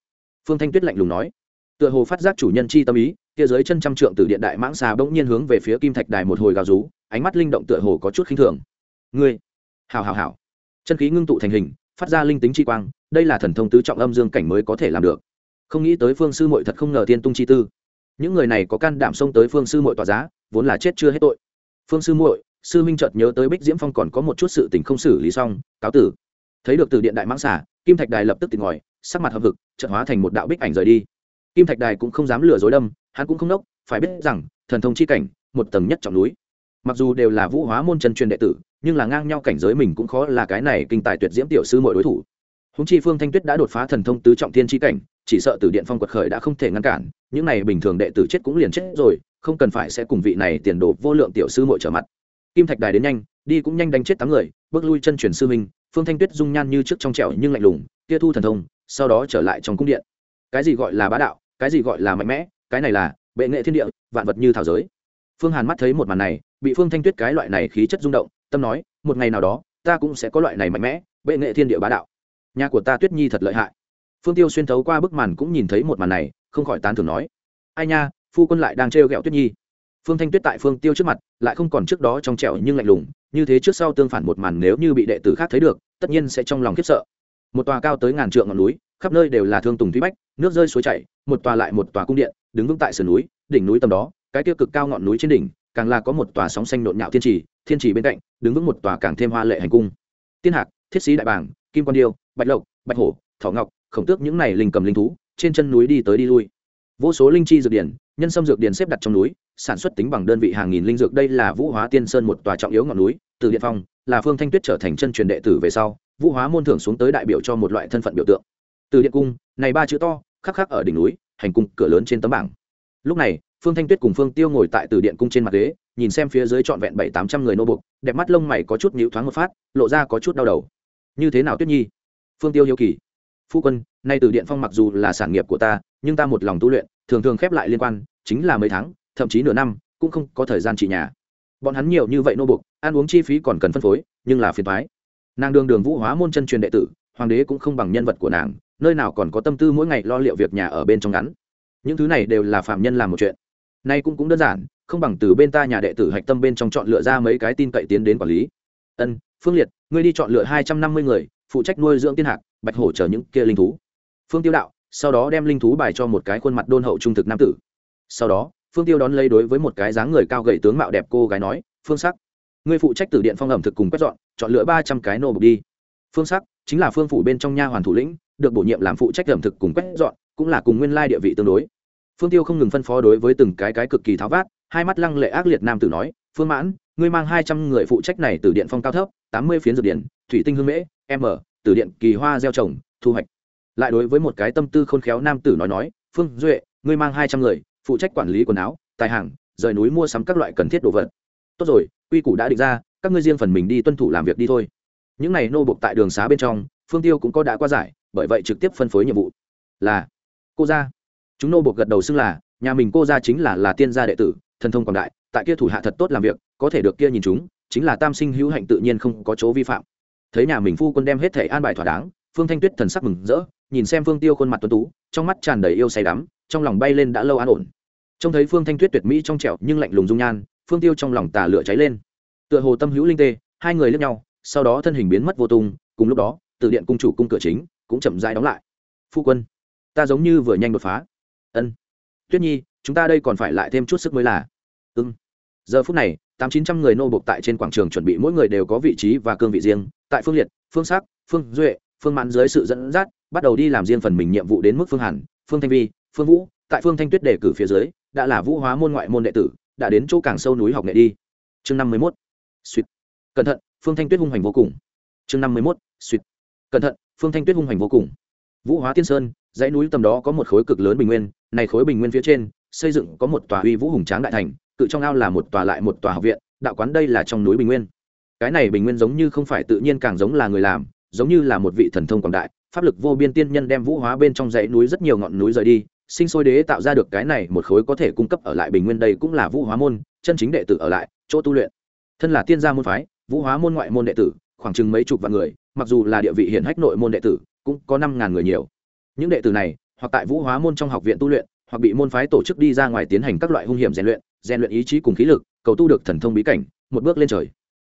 Phương thanh tuyết lạnh lùng nói. Tựa hồ phát giác chủ nhân chi tâm ý, kia dưới chân trăm trượng từ điện đại mãng xà bỗng nhiên hướng về phía kim thạch đài một hồi gào rú, ánh mắt linh động tựa hồ có chút khinh thường. Ngươi! Hào hào hào chân khí ngưng tụ thành hình, phát ra linh tính chi quang, đây là thần thông tứ trọng âm dương cảnh mới có thể làm được. Không nghĩ tới phương sư Mội thật không ngờ tiên tung chi tư. Những người này có can đảm xông tới phương sư Mội tòa giá, vốn là chết chưa hết tội. Phương sư muội, sư minh chợt nhớ tới bích diễm phong còn có một chút sự tình không xử lý xong, cáo tử. Thấy được từ điện đại mãng xả kim thạch đài lập tức tỉnh ngòi sắc mặt hợp vực chợt hóa thành một đạo bích ảnh rời đi. Kim thạch đài cũng không dám lừa dối đâm, hắn cũng không nốc, phải biết rằng, thần thông chi cảnh, một tầng nhất trọng núi. Mặc dù đều là vũ hóa môn chân truyền đệ tử, nhưng là ngang nhau cảnh giới mình cũng khó là cái này kinh tài tuyệt diễm tiểu sư mọi đối thủ. Húng chi phương thanh tuyết đã đột phá thần thông tứ trọng thiên chi cảnh, chỉ sợ từ điện phong quật khởi đã không thể ngăn cản, những này bình thường đệ tử chết cũng liền chết rồi, không cần phải sẽ cùng vị này tiền đồ vô lượng tiểu sư mội trở mặt. Kim thạch đài đến nhanh, đi cũng nhanh đánh chết tám người, bước lui chân truyền sư minh phương thanh tuyết dung nhan như trước trong trẻo nhưng lạnh lùng, kia thu thần thông, sau đó trở lại trong cung điện. Cái gì gọi là bá đạo, cái gì gọi là mạnh mẽ, cái này là bệ nghệ thiên địa, vạn vật như thảo giới. Phương hàn mắt thấy một màn này, bị phương thanh tuyết cái loại này khí chất rung động, tâm nói, một ngày nào đó, ta cũng sẽ có loại này mạnh mẽ, bệ nghệ thiên địa bá đạo. Nhà của ta tuyết nhi thật lợi hại. Phương tiêu xuyên thấu qua bức màn cũng nhìn thấy một màn này, không khỏi tán thưởng nói, ai nha, phu quân lại đang trêu ghẹo tuyết nhi. Phương thanh tuyết tại phương tiêu trước mặt, lại không còn trước đó trong trẻo nhưng lạnh lùng như thế trước sau tương phản một màn nếu như bị đệ tử khác thấy được, tất nhiên sẽ trong lòng khiếp sợ. Một tòa cao tới ngàn trượng ngọn núi, khắp nơi đều là thương tùng thúy bách, nước rơi suối chảy, một tòa lại một tòa cung điện, đứng vững tại sườn núi, đỉnh núi tầm đó, cái tiêu cực cao ngọn núi trên đỉnh, càng là có một tòa sóng xanh nộn nhạo thiên trì thiên trì bên cạnh, đứng vững một tòa càng thêm hoa lệ hành cung. Tiên hạc, thiết sĩ đại bàng, kim quan điêu, bạch lộc, bạch hổ, thỏ ngọc, khổng tước những này linh cầm linh thú, trên chân núi đi tới đi lui vô số linh chi dược điển, nhân sâm dược điển xếp đặt trong núi, sản xuất tính bằng đơn vị hàng nghìn linh dược. Đây là vũ hóa tiên sơn một tòa trọng yếu ngọn núi, từ điện phong, là phương thanh tuyết trở thành chân truyền đệ tử về sau, vũ hóa môn thưởng xuống tới đại biểu cho một loại thân phận biểu tượng. Từ điện cung, này ba chữ to, khắc khắc ở đỉnh núi, hành cung cửa lớn trên tấm bảng. Lúc này, phương thanh tuyết cùng phương tiêu ngồi tại từ điện cung trên mặt ghế, nhìn xem phía dưới trọn vẹn bảy tám trăm người nô bục, đẹp mắt lông mày có chút nhịu thoáng một phát, lộ ra có chút đau đầu. Như thế nào tuyết nhi? Phương tiêu hiếu kỳ. Phu quân, nay từ điện phong mặc dù là sản nghiệp của ta nhưng ta một lòng tu luyện thường thường khép lại liên quan chính là mấy tháng thậm chí nửa năm cũng không có thời gian trị nhà. Bọn hắn nhiều như vậy nô buộc, ăn uống chi phí còn cần phân phối nhưng là phiền thoái nàng đường đường vũ hóa môn chân truyền đệ tử hoàng đế cũng không bằng nhân vật của nàng nơi nào còn có tâm tư mỗi ngày lo liệu việc nhà ở bên trong ngắn. Những thứ này đều là phạm nhân làm một chuyện. Nay cũng cũng đơn giản không bằng từ bên ta nhà đệ tử hạch tâm bên trong chọn lựa ra mấy cái tin cậy tiến đến quản lý. Ân phương liệt ngươi đi chọn lựa hai trăm năm mươi người phụ trách nuôi dưỡng tiên hạc bạch hổ chờ những kia linh thú. Phương tiêu đạo sau đó đem linh thú bài cho một cái khuôn mặt đôn hậu trung thực nam tử. Sau đó, phương tiêu đón lấy đối với một cái dáng người cao gầy tướng mạo đẹp cô gái nói, phương sắc, ngươi phụ trách từ điện phong ẩm thực cùng quét dọn, chọn lựa ba trăm cái nô bục đi. Phương sắc, chính là phương phủ bên trong nha hoàn thủ lĩnh, được bổ nhiệm làm phụ trách ẩm thực cùng quét dọn, cũng là cùng nguyên lai địa vị tương đối. Phương tiêu không ngừng phân phó đối với từng cái cái cực kỳ tháo vát, hai mắt lăng lệ ác liệt nam tử nói, phương mãn, ngươi mang hai trăm người phụ trách này từ điện phong cao thấp, tám mươi phiến dược điện thủy tinh hương mễ m từ điện kỳ hoa gieo trồng, thu hoạch lại đối với một cái tâm tư khôn khéo nam tử nói nói, phương duệ, ngươi mang hai trăm người, phụ trách quản lý quần áo, tài hàng, rời núi mua sắm các loại cần thiết đồ vật. Tốt rồi, quy củ đã định ra, các ngươi riêng phần mình đi tuân thủ làm việc đi thôi. Những này nô buộc tại đường xá bên trong, phương tiêu cũng có đã qua giải, bởi vậy trực tiếp phân phối nhiệm vụ. Là, cô gia. Chúng nô buộc gật đầu xưng là, nhà mình cô gia chính là là tiên gia đệ tử, thần thông quảng đại, tại kia thủ hạ thật tốt làm việc, có thể được kia nhìn chúng, chính là tam sinh hữu hạnh tự nhiên không có chỗ vi phạm. Thấy nhà mình phu quân đem hết thể an bài thỏa đáng, phương thanh tuyết thần sắc mừng rỡ nhìn xem phương tiêu khuôn mặt tuấn tú, trong mắt tràn đầy yêu say đắm, trong lòng bay lên đã lâu an ổn. Trông thấy phương thanh tuyết tuyệt mỹ trong trẻo nhưng lạnh lùng dung nhan, phương tiêu trong lòng tà lửa cháy lên. Tựa hồ tâm hữu linh tê, hai người lướt nhau, sau đó thân hình biến mất vô tung, cùng lúc đó, từ điện cung chủ cung cửa chính cũng chậm rãi đóng lại. Phu quân, ta giống như vừa nhanh đột phá. Ân. Tuyết nhi, chúng ta đây còn phải lại thêm chút sức mới là. Ưng giờ phút này, tám chín trăm người nô bộc tại trên quảng trường chuẩn bị mỗi người đều có vị trí và cương vị riêng, tại phương liệt, phương sắc, phương duệ, phương mãn dưới sự dẫn dắt bắt đầu đi làm riêng phần mình nhiệm vụ đến mức phương hàn phương thanh vi phương vũ tại phương thanh tuyết đề cử phía dưới đã là vũ hóa môn ngoại môn đệ tử đã đến chỗ càng sâu núi học nghệ đi chương năm mươi mốt suýt cẩn thận phương thanh tuyết hung hoành vô cùng chương năm mươi mốt suýt cẩn thận phương thanh tuyết hung hoành vô cùng vũ hóa tiên sơn dãy núi tầm đó có một khối cực lớn bình nguyên này khối bình nguyên phía trên xây dựng có một tòa uy vũ hùng tráng đại thành cự trong ao là một tòa lại một tòa học viện đạo quán đây là trong núi bình nguyên cái này bình nguyên giống như không phải tự nhiên càng giống là người làm giống như là một vị thần thông quảng đại pháp lực vô biên tiên nhân đem vũ hóa bên trong dãy núi rất nhiều ngọn núi rời đi, sinh sôi đế tạo ra được cái này một khối có thể cung cấp ở lại bình nguyên đây cũng là vũ hóa môn, chân chính đệ tử ở lại, chỗ tu luyện. Thân là tiên gia môn phái, vũ hóa môn ngoại môn đệ tử, khoảng chừng mấy chục vạn người, mặc dù là địa vị hiển hách nội môn đệ tử, cũng có năm ngàn người nhiều. Những đệ tử này, hoặc tại vũ hóa môn trong học viện tu luyện, hoặc bị môn phái tổ chức đi ra ngoài tiến hành các loại hung hiểm rèn luyện rèn luyện ý chí cùng khí lực, cầu tu được thần thông bí cảnh, một bước lên trời.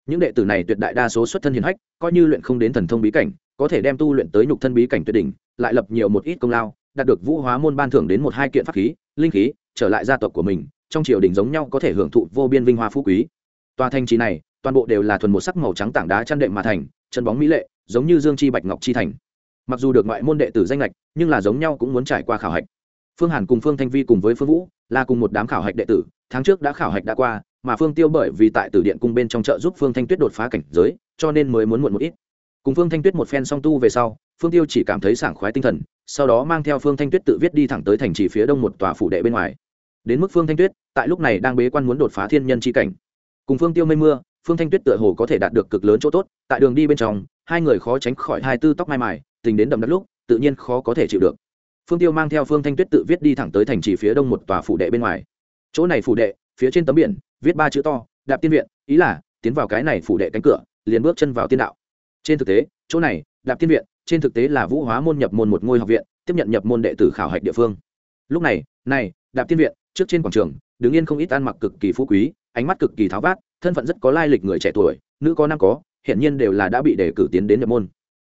Những đệ tử này tuyệt đại đa số xuất thân hiền hách, coi như luyện không đến thần thông bí cảnh có thể đem tu luyện tới nhục thân bí cảnh tuyệt đỉnh, lại lập nhiều một ít công lao, đạt được vũ hóa môn ban thưởng đến một hai kiện pháp khí, linh khí, trở lại gia tộc của mình, trong triều đình giống nhau có thể hưởng thụ vô biên vinh hoa phú quý. Tòa thành trì này, toàn bộ đều là thuần một sắc màu trắng tảng đá chăn đệm mà thành, chân bóng mỹ lệ, giống như dương chi bạch ngọc chi thành. Mặc dù được ngoại môn đệ tử danh lệch nhưng là giống nhau cũng muốn trải qua khảo hạch. Phương hàn cùng phương thanh vi cùng với phương vũ, là cùng một đám khảo hạch đệ tử, tháng trước đã khảo hạch đã qua, mà phương tiêu bởi vì tại tử điện cung bên trong chợ giúp phương thanh tuyết đột phá cảnh giới, cho nên mới muốn muộn một ít cùng phương thanh tuyết một phen song tu về sau, phương tiêu chỉ cảm thấy sảng khoái tinh thần, sau đó mang theo phương thanh tuyết tự viết đi thẳng tới thành trì phía đông một tòa phủ đệ bên ngoài. Đến mức phương thanh tuyết, tại lúc này đang bế quan muốn đột phá thiên nhân c h i cảnh. Cùng phương tiêu mây mưa, phương thanh tuyết tựa hồ có thể đạt được cực lớn chỗ tốt, tại đường đi bên trong, hai người khó tránh khỏi hai tư tóc mai mài, tình đến đậm đất lúc, tự nhiên khó có thể chịu được. Phương tiêu mang theo phương thanh tuyết tự viết đi thẳng tới thành trì phía đông một tòa phủ đệ bên ngoài. Chỗ này phủ đệ, phía trên tấm biển, viết ba chữ to, đạp tiên viện ý là, tiến vào cái này phủ đệ cánh cửa, liền bước chân vào tiên đạo trên thực tế, chỗ này, đạp tiên viện, trên thực tế là vũ hóa môn nhập môn một ngôi học viện, tiếp nhận nhập môn đệ tử khảo hạch địa phương. Lúc này này, đạp tiên viện, trước trên quảng trường, đứng yên không ít ăn mặc cực kỳ phú quý, ánh mắt cực kỳ tháo vát, thân phận rất có lai lịch người trẻ tuổi, nữ có nam có hiện nhiên đều là đã bị đề cử tiến đến nhập môn.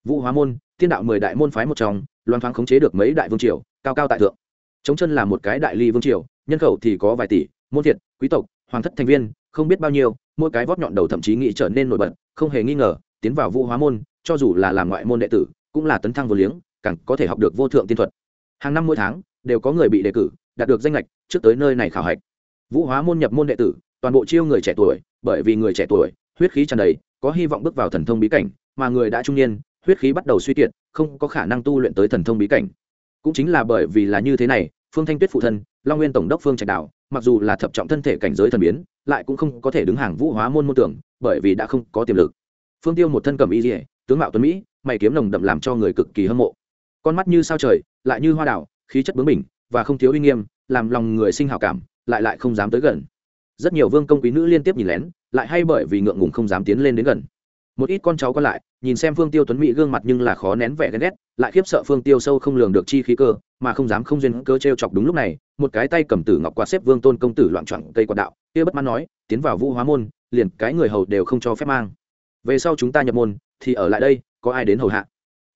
Vũ hóa môn tiên đạo mười đại môn phái một trong, loan thoáng khống chế được mấy đại vương triều, cao cao tại thượng. Chống chân là một cái đại ly vương triều, nhân khẩu thì có vài tỷ, môn thiệt, quý tộc, hoàng thất thành viên, không biết bao nhiêu, mỗi cái vót nhọn đầu thậm chí nghĩ trở nên nổi bật, không hề nghi ngờ tiến vào vũ hóa môn, cho dù là làm ngoại môn đệ tử, cũng là tấn thăng vô liếng, càng có thể học được vô thượng tiên thuật. Hàng năm mỗi tháng, đều có người bị đề cử, đạt được danh lệch, trước tới nơi này khảo hạch. Vũ hóa môn nhập môn đệ tử, toàn bộ chiêu người trẻ tuổi, bởi vì người trẻ tuổi, huyết khí tràn đầy, có hy vọng bước vào thần thông bí cảnh, mà người đã trung niên, huyết khí bắt đầu suy kiệt, không có khả năng tu luyện tới thần thông bí cảnh. Cũng chính là bởi vì là như thế này, phương thanh tuyết phụ thân, long nguyên tổng đốc phương trạch đạo, mặc dù là thập trọng thân thể cảnh giới thần biến, lại cũng không có thể đứng hàng vũ hóa môn môn tưởng, bởi vì đã không có tiềm lực phương tiêu một thân cầm y dỉa tướng mạo tuấn mỹ, mày kiếm nồng đậm làm cho người cực kỳ hâm mộ. Con mắt như sao trời, lại như hoa đảo khí chất bướng bỉnh và không thiếu uy nghiêm, làm lòng người sinh hào cảm, lại lại không dám tới gần. Rất nhiều vương công quý nữ liên tiếp nhìn lén, lại hay bởi vì ngượng ngùng không dám tiến lên đến gần. Một ít con cháu còn lại, nhìn xem phương tiêu tuấn mỹ gương mặt nhưng là khó nén vẻ ghen ghét, lại khiếp sợ phương tiêu sâu không lường được chi khí cơ, mà không dám không duyên cơ t r e o chọc đúng lúc này, một cái tay cầm tử ngọc quạt xếp vương tôn công tử loạn trọn cây quạt đạo, kia bất mãn nói, tiến vào vũ hóa môn, liền cái người hầu đều không cho phép mang về sau chúng ta nhập môn, thì ở lại đây, có ai đến hầu hạ?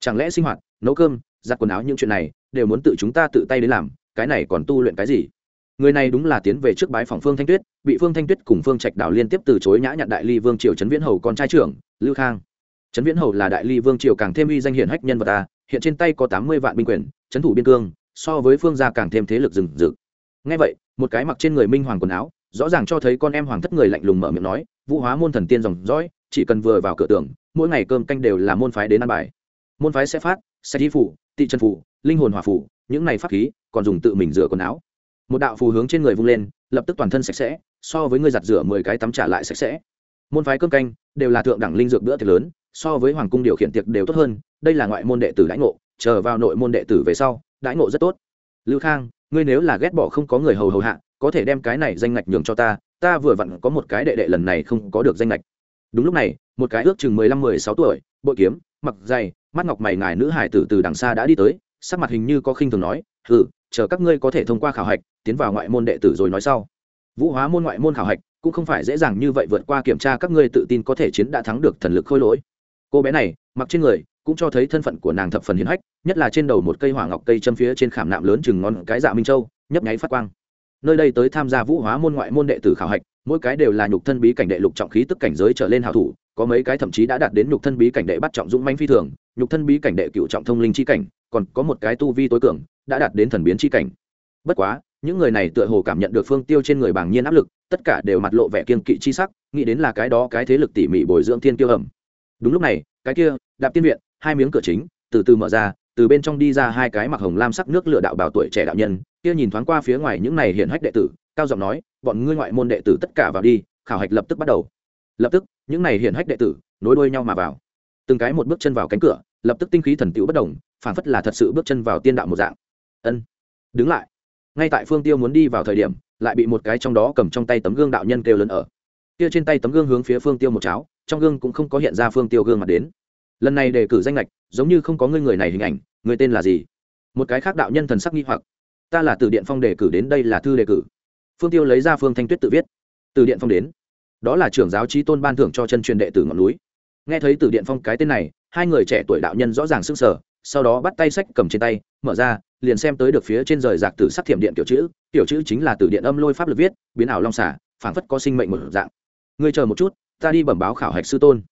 Chẳng lẽ sinh hoạt, nấu cơm, giặt quần áo những chuyện này, đều muốn tự chúng ta tự tay đến làm, cái này còn tu luyện cái gì? Người này đúng là tiến về trước bái phòng phương thanh tuyết, bị phương thanh tuyết cùng phương trạch đảo liên tiếp từ chối nhã nhận đại ly vương triều trấn viễn hầu con trai trưởng, lưu khang. Trấn viễn hầu là đại ly vương triều càng thêm uy danh hiển hách nhân vật ta, hiện trên tay có tám mươi vạn binh quyền, trấn thủ biên cương, so với phương gia càng thêm thế lực rừng rực. Ngay vậy, một cái mặc trên người minh hoàng quần áo, rõ ràng cho thấy con em hoàng thất người lạnh lùng mở miệng nói, vũ hóa môn thần tiên dòng dõi chỉ cần vừa vào cửa tường, mỗi ngày cơm canh đều là môn phái đến ăn bài. Môn phái sẽ phát, sẽ thi phủ, tị chân phủ, linh hồn hòa phủ, những này pháp khí, còn dùng tự mình rửa quần áo. Một đạo phù hướng trên người vung lên, lập tức toàn thân sạch sẽ, so với người giặt rửa mười cái tắm trả lại sạch sẽ. Môn phái cơm canh đều là thượng đẳng linh dược bữa tiệc lớn, so với hoàng cung điều khiển tiệc đều tốt hơn, đây là ngoại môn đệ tử đãi ngộ, chờ vào nội môn đệ tử về sau, đãi ngộ rất tốt. Lưu khang, ngươi nếu là ghét bỏ không có người hầu hầu hạ, có thể đem cái này danh ngạch nhường cho ta ta vừa vặn có một cái đệ đệ lần này không có được danh ngạch đúng lúc này, một cái ước chừng mười lăm, mười sáu tuổi, bội kiếm, mặc dày, mắt ngọc mày ngài nữ hải tử từ đằng xa đã đi tới, sắc mặt hình như có khinh thường nói ừ chờ các ngươi có thể thông qua khảo hạch, tiến vào ngoại môn đệ tử rồi nói sau. Vũ hóa môn ngoại môn khảo hạch, cũng không phải dễ dàng như vậy vượt qua kiểm tra các ngươi tự tin có thể chiến đã thắng được thần lực khôi lỗi. Cô bé này, mặc trên người, cũng cho thấy thân phận của nàng thập phần hiền hách, nhất là trên đầu một cây hỏa ngọc cây châm phía trên khảm nạm lớn chừng ngon cái dạ minh châu, nhấp nháy phát quang. Nơi đây tới tham gia vũ hóa môn ngoại môn đệ tử khảo hạch mỗi cái đều là nhục thân bí cảnh đệ lục trọng khí tức cảnh giới trở lên hào thủ, có mấy cái thậm chí đã đạt đến nhục thân bí cảnh đệ bắt trọng dũng manh phi thường, nhục thân bí cảnh đệ cựu trọng thông linh chi cảnh, còn có một cái tu vi tối cường, đã đạt đến thần biến chi cảnh. Bất quá, những người này tựa hồ cảm nhận được phương tiêu trên người bảng nhiên áp lực, tất cả đều mặt lộ vẻ kiên kỵ chi sắc, nghĩ đến là cái đó cái thế lực tỉ mỉ bồi dưỡng thiên tiêu ẩm. Đúng lúc này, cái kia, đạp tiên viện, hai miếng cửa chính, từ từ mở ra, từ bên trong đi ra hai cái mặc hồng lam sắc nước lửa đạo bảo tuổi trẻ đạo nhân, kia nhìn thoáng qua phía ngoài những này hiện hách đệ tử cao giọng nói, bọn ngươi ngoại môn đệ tử tất cả vào đi, khảo hạch lập tức bắt đầu. Lập tức, những này hiện hách đệ tử nối đuôi nhau mà vào. Từng cái một bước chân vào cánh cửa, lập tức tinh khí thần tiểu bất đồng, phản phất là thật sự bước chân vào tiên đạo một dạng. Ân. Đứng lại. Ngay tại phương tiêu muốn đi vào thời điểm, lại bị một cái trong đó cầm trong tay tấm gương đạo nhân kêu lớn ở. Kia trên tay tấm gương hướng phía phương tiêu một cháo, trong gương cũng không có hiện ra phương tiêu gương mặt đến. Lần này đề cử danh lệch giống như không có ngươi người này hình ảnh người tên là gì? Một cái khác đạo nhân thần sắc nghi hoặc. Ta là từ điện phong đề cử đến đây là thư đề cử phương tiêu lấy ra phương thanh tuyết tự viết. Từ điện phong đến. Đó là trưởng giáo trí tôn ban thưởng cho chân truyền đệ tử ngọn núi. Nghe thấy từ điện phong cái tên này, hai người trẻ tuổi đạo nhân rõ ràng sức sở sau đó bắt tay sách cầm trên tay, mở ra, liền xem tới được phía trên rời rạc từ sắc thiểm điện kiểu chữ kiểu chữ chính là từ điện âm lôi pháp lực viết, biến ảo long xả phảng phất có sinh mệnh một dạng. Ngươi chờ một chút, ta đi bẩm báo khảo hạch sư tôn.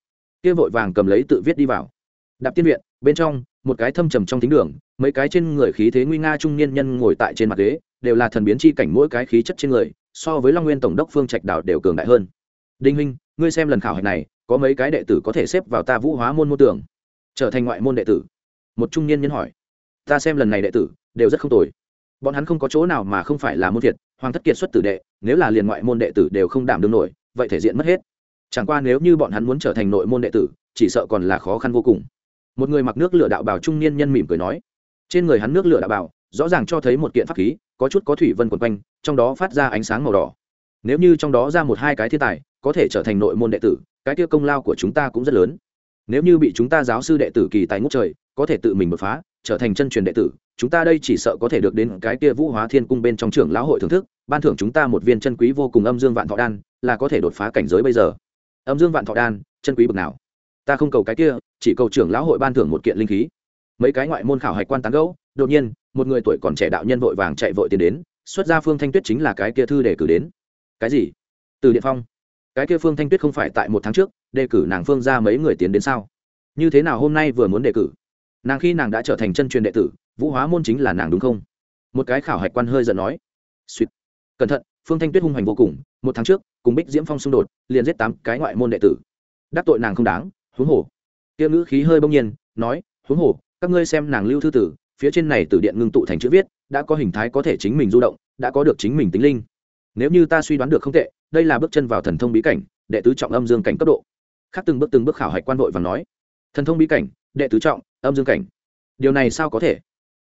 Kia vội vàng cầm lấy tự viết đi vào. Đạp tiên viện, bên trong, một cái thâm trầm trong thính đường, mấy cái trên người khí thế nguy nga trung niên nhân ngồi tại trên mặt ghế đều là thần biến chi cảnh mỗi cái khí chất trên người, so với long nguyên tổng đốc phương trạch đảo đều cường đại hơn. Đinh huynh, ngươi xem lần khảo hạch này, có mấy cái đệ tử có thể xếp vào ta vũ hóa môn môn tưởng trở thành ngoại môn đệ tử? Một trung niên nhân hỏi. Ta xem lần này đệ tử, đều rất không tồi. Bọn hắn không có chỗ nào mà không phải là môn thiệt, hoàng thất kiệt xuất tử đệ, nếu là liền ngoại môn đệ tử đều không đảm đương nổi, vậy thể diện mất hết. Chẳng qua nếu như bọn hắn muốn trở thành nội môn đệ tử, chỉ sợ còn là khó khăn vô cùng. Một người mặc nước lửa đạo bào trung niên nhân mỉm cười nói. Trên người hắn nước lửa đạo bào rõ ràng cho thấy một kiện pháp khí, có chút có thủy vân quần quanh, trong đó phát ra ánh sáng màu đỏ. Nếu như trong đó ra một hai cái thiên tài, có thể trở thành nội môn đệ tử, cái tiêu công lao của chúng ta cũng rất lớn. Nếu như bị chúng ta giáo sư đệ tử kỳ tài ngút trời, có thể tự mình bật phá, trở thành chân truyền đệ tử, chúng ta đây chỉ sợ có thể được đến cái kia vũ hóa thiên cung bên trong trưởng lão hội thưởng thức, ban thưởng chúng ta một viên chân quý vô cùng âm dương vạn thọ đan, là có thể đột phá cảnh giới bây giờ. Âm dương vạn thọ đan, chân quý bực nào? Ta không cầu cái kia, chỉ cầu trưởng lão hội ban thưởng một kiện linh khí. Mấy cái ngoại môn khảo hạch quan tán gẫu, đột nhiên một người tuổi còn trẻ đạo nhân vội vàng chạy vội tiến đến, xuất ra phương thanh tuyết chính là cái kia thư đề cử đến. Cái gì? Từ điện phong. Cái kia phương thanh tuyết không phải tại một tháng trước, đề cử nàng phương ra mấy người tiến đến sao? Như thế nào hôm nay vừa muốn đề cử? Nàng khi nàng đã trở thành chân truyền đệ tử, vũ hóa môn chính là nàng đúng không? Một cái khảo hạch quan hơi giận nói. Suýt cẩn thận, phương thanh tuyết hung hoành vô cùng, một tháng trước, cùng bích diễm phong xung đột, liền giết tám cái ngoại môn đệ tử. Đắc tội nàng không đáng, huống hồ. Tiêu ngữ khí hơi bông nhiên, nói, huống hồ, các ngươi xem nàng lưu thư tử phía trên này từ điện ngưng tụ thành chữ viết, đã có hình thái có thể chính mình du động, đã có được chính mình tính linh. Nếu như ta suy đoán được không tệ, đây là bước chân vào thần thông bí cảnh, đệ tứ trọng âm dương cảnh cấp độ. Khác từng bước từng bước khảo hạch quan vội và nói. Thần thông bí cảnh, đệ tứ trọng, âm dương cảnh. Điều này sao có thể?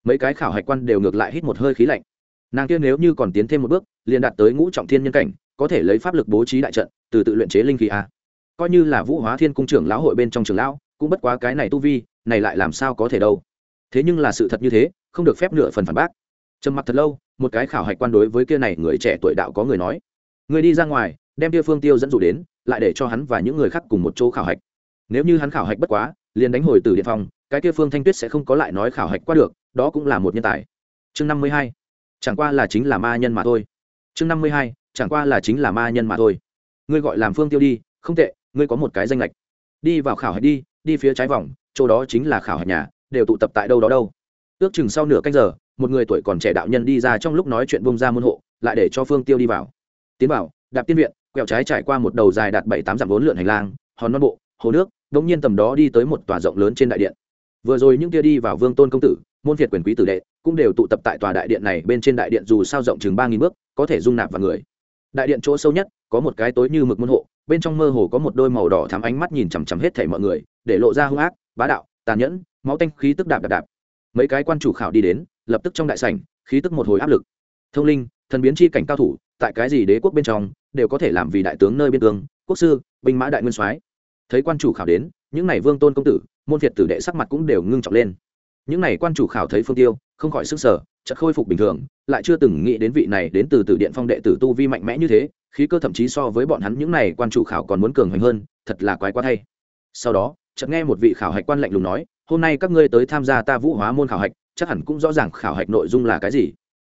Mấy cái khảo hạch quan đều ngược lại hít một hơi khí lạnh. Nàng kia nếu như còn tiến thêm một bước, liền đạt tới ngũ trọng thiên nhân cảnh, có thể lấy pháp lực bố trí đại trận, từ tự luyện chế linh khí a coi như là vũ hóa thiên cung trưởng lão hội bên trong trường lão, cũng bất quá cái này tu vi, này lại làm sao có thể đâu thế nhưng là sự thật như thế, không được phép nửa phần phản bác. Trầm mặc thật lâu, một cái khảo hạch quan đối với kia này người trẻ tuổi đạo có người nói. Người đi ra ngoài, đem kia phương tiêu dẫn dụ đến, lại để cho hắn và những người khác cùng một chỗ khảo hạch. Nếu như hắn khảo hạch bất quá, liền đánh hồi từ điện phòng, cái kia phương thanh tuyết sẽ không có lại nói khảo hạch qua được, đó cũng là một nhân tài. Chương năm mươi hai. Chẳng qua là chính là ma nhân mà thôi. Chương năm mươi hai. Chẳng qua là chính là ma nhân mà thôi. Ngươi gọi làm phương tiêu đi, không tệ, ngươi có một cái danh lệch. Đi vào khảo hạch đi đi phía trái vòng, chỗ đó chính là khảo hạch nhà đều tụ tập tại đâu đó đâu. Ước chừng sau nửa canh giờ, một người tuổi còn trẻ đạo nhân đi ra trong lúc nói chuyện bông ra môn hộ, lại để cho phương tiêu đi vào. Tiến vào, đạp tiên viện, quẹo trái trải qua một đầu dài đạt bảy tám dặm vốn lượn hành lang, hòn non bộ, hồ nước đ ỗ n g nhiên tầm đó đi tới một tòa rộng lớn trên đại điện. Vừa rồi những kia đi vào vương tôn công tử, môn việt quyền quý tử đệ, cũng đều tụ tập tại tòa đại điện này bên trên đại điện dù sao rộng chừng ba nghìn bước, có thể dung nạp vào người. Đại điện chỗ sâu nhất, có một cái tối như mực môn hộ, bên trong mơ hồ có một đôi màu đỏ thắm ánh mắt nhìn chằm chằm hết thảy mọi người, để lộ ra hung ác, bá đạo, tàn nhẫn máu tanh khí tức đạp đạp đạp. Mấy cái quan chủ khảo đi đến, lập tức trong đại sảnh, khí tức một hồi áp lực. Thông linh, thần biến chi cảnh cao thủ, tại cái gì đế quốc bên trong, đều có thể làm vì đại tướng nơi biên cương, quốc sư, binh mã đại nguyên soái. Thấy quan chủ khảo đến, những này vương tôn công tử, môn việt tử đệ sắc mặt cũng đều ngưng trọng lên. Những này quan chủ khảo thấy phương tiêu, không khỏi sức sở chợt khôi phục bình thường, lại chưa từng nghĩ đến vị này đến từ tử điện phong đệ tử tu vi mạnh mẽ như thế, khí cơ thậm chí so với bọn hắn những này quan chủ khảo còn muốn cường hoành hơn, thật là quái quá thay. Sau đó, chợt nghe một vị khảo hạch quan lạnh lùng nói hôm nay các ngươi tới tham gia ta vũ hóa môn khảo hạch, chắc hẳn cũng rõ ràng khảo hạch nội dung là cái gì.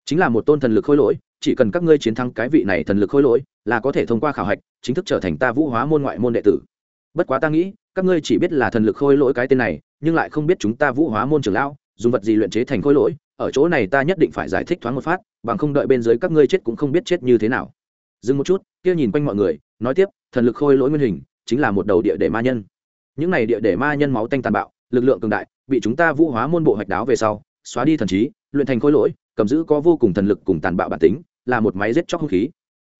Chính là một tôn thần lực khôi lỗi, chỉ cần các ngươi chiến thắng cái vị này thần lực khôi lỗi, là có thể thông qua khảo hạch, chính thức trở thành ta vũ hóa môn ngoại môn đệ tử. Bất quá ta nghĩ, các ngươi chỉ biết là thần lực khôi lỗi cái tên này, nhưng lại không biết chúng ta vũ hóa môn trưởng lão, dùng vật gì luyện chế thành khôi lỗi, ở chỗ này ta nhất định phải giải thích thoáng một phát, bằng không đợi bên dưới các ngươi chết cũng không biết chết như thế nào. Dừng một chút, kia nhìn quanh mọi người, nói tiếp, thần lực khôi lỗi nguyên hình, chính là một đầu địa để ma nhân. Những này địa để ma nhân máu tanh tàn bạo lực lượng cường đại, bị chúng ta vũ hóa môn bộ hoạch đáo về sau, xóa đi thần trí, luyện thành khối lỗi, cầm giữ có vô cùng thần lực cùng tàn bạo bản tính, là một máy giết chóc hung khí.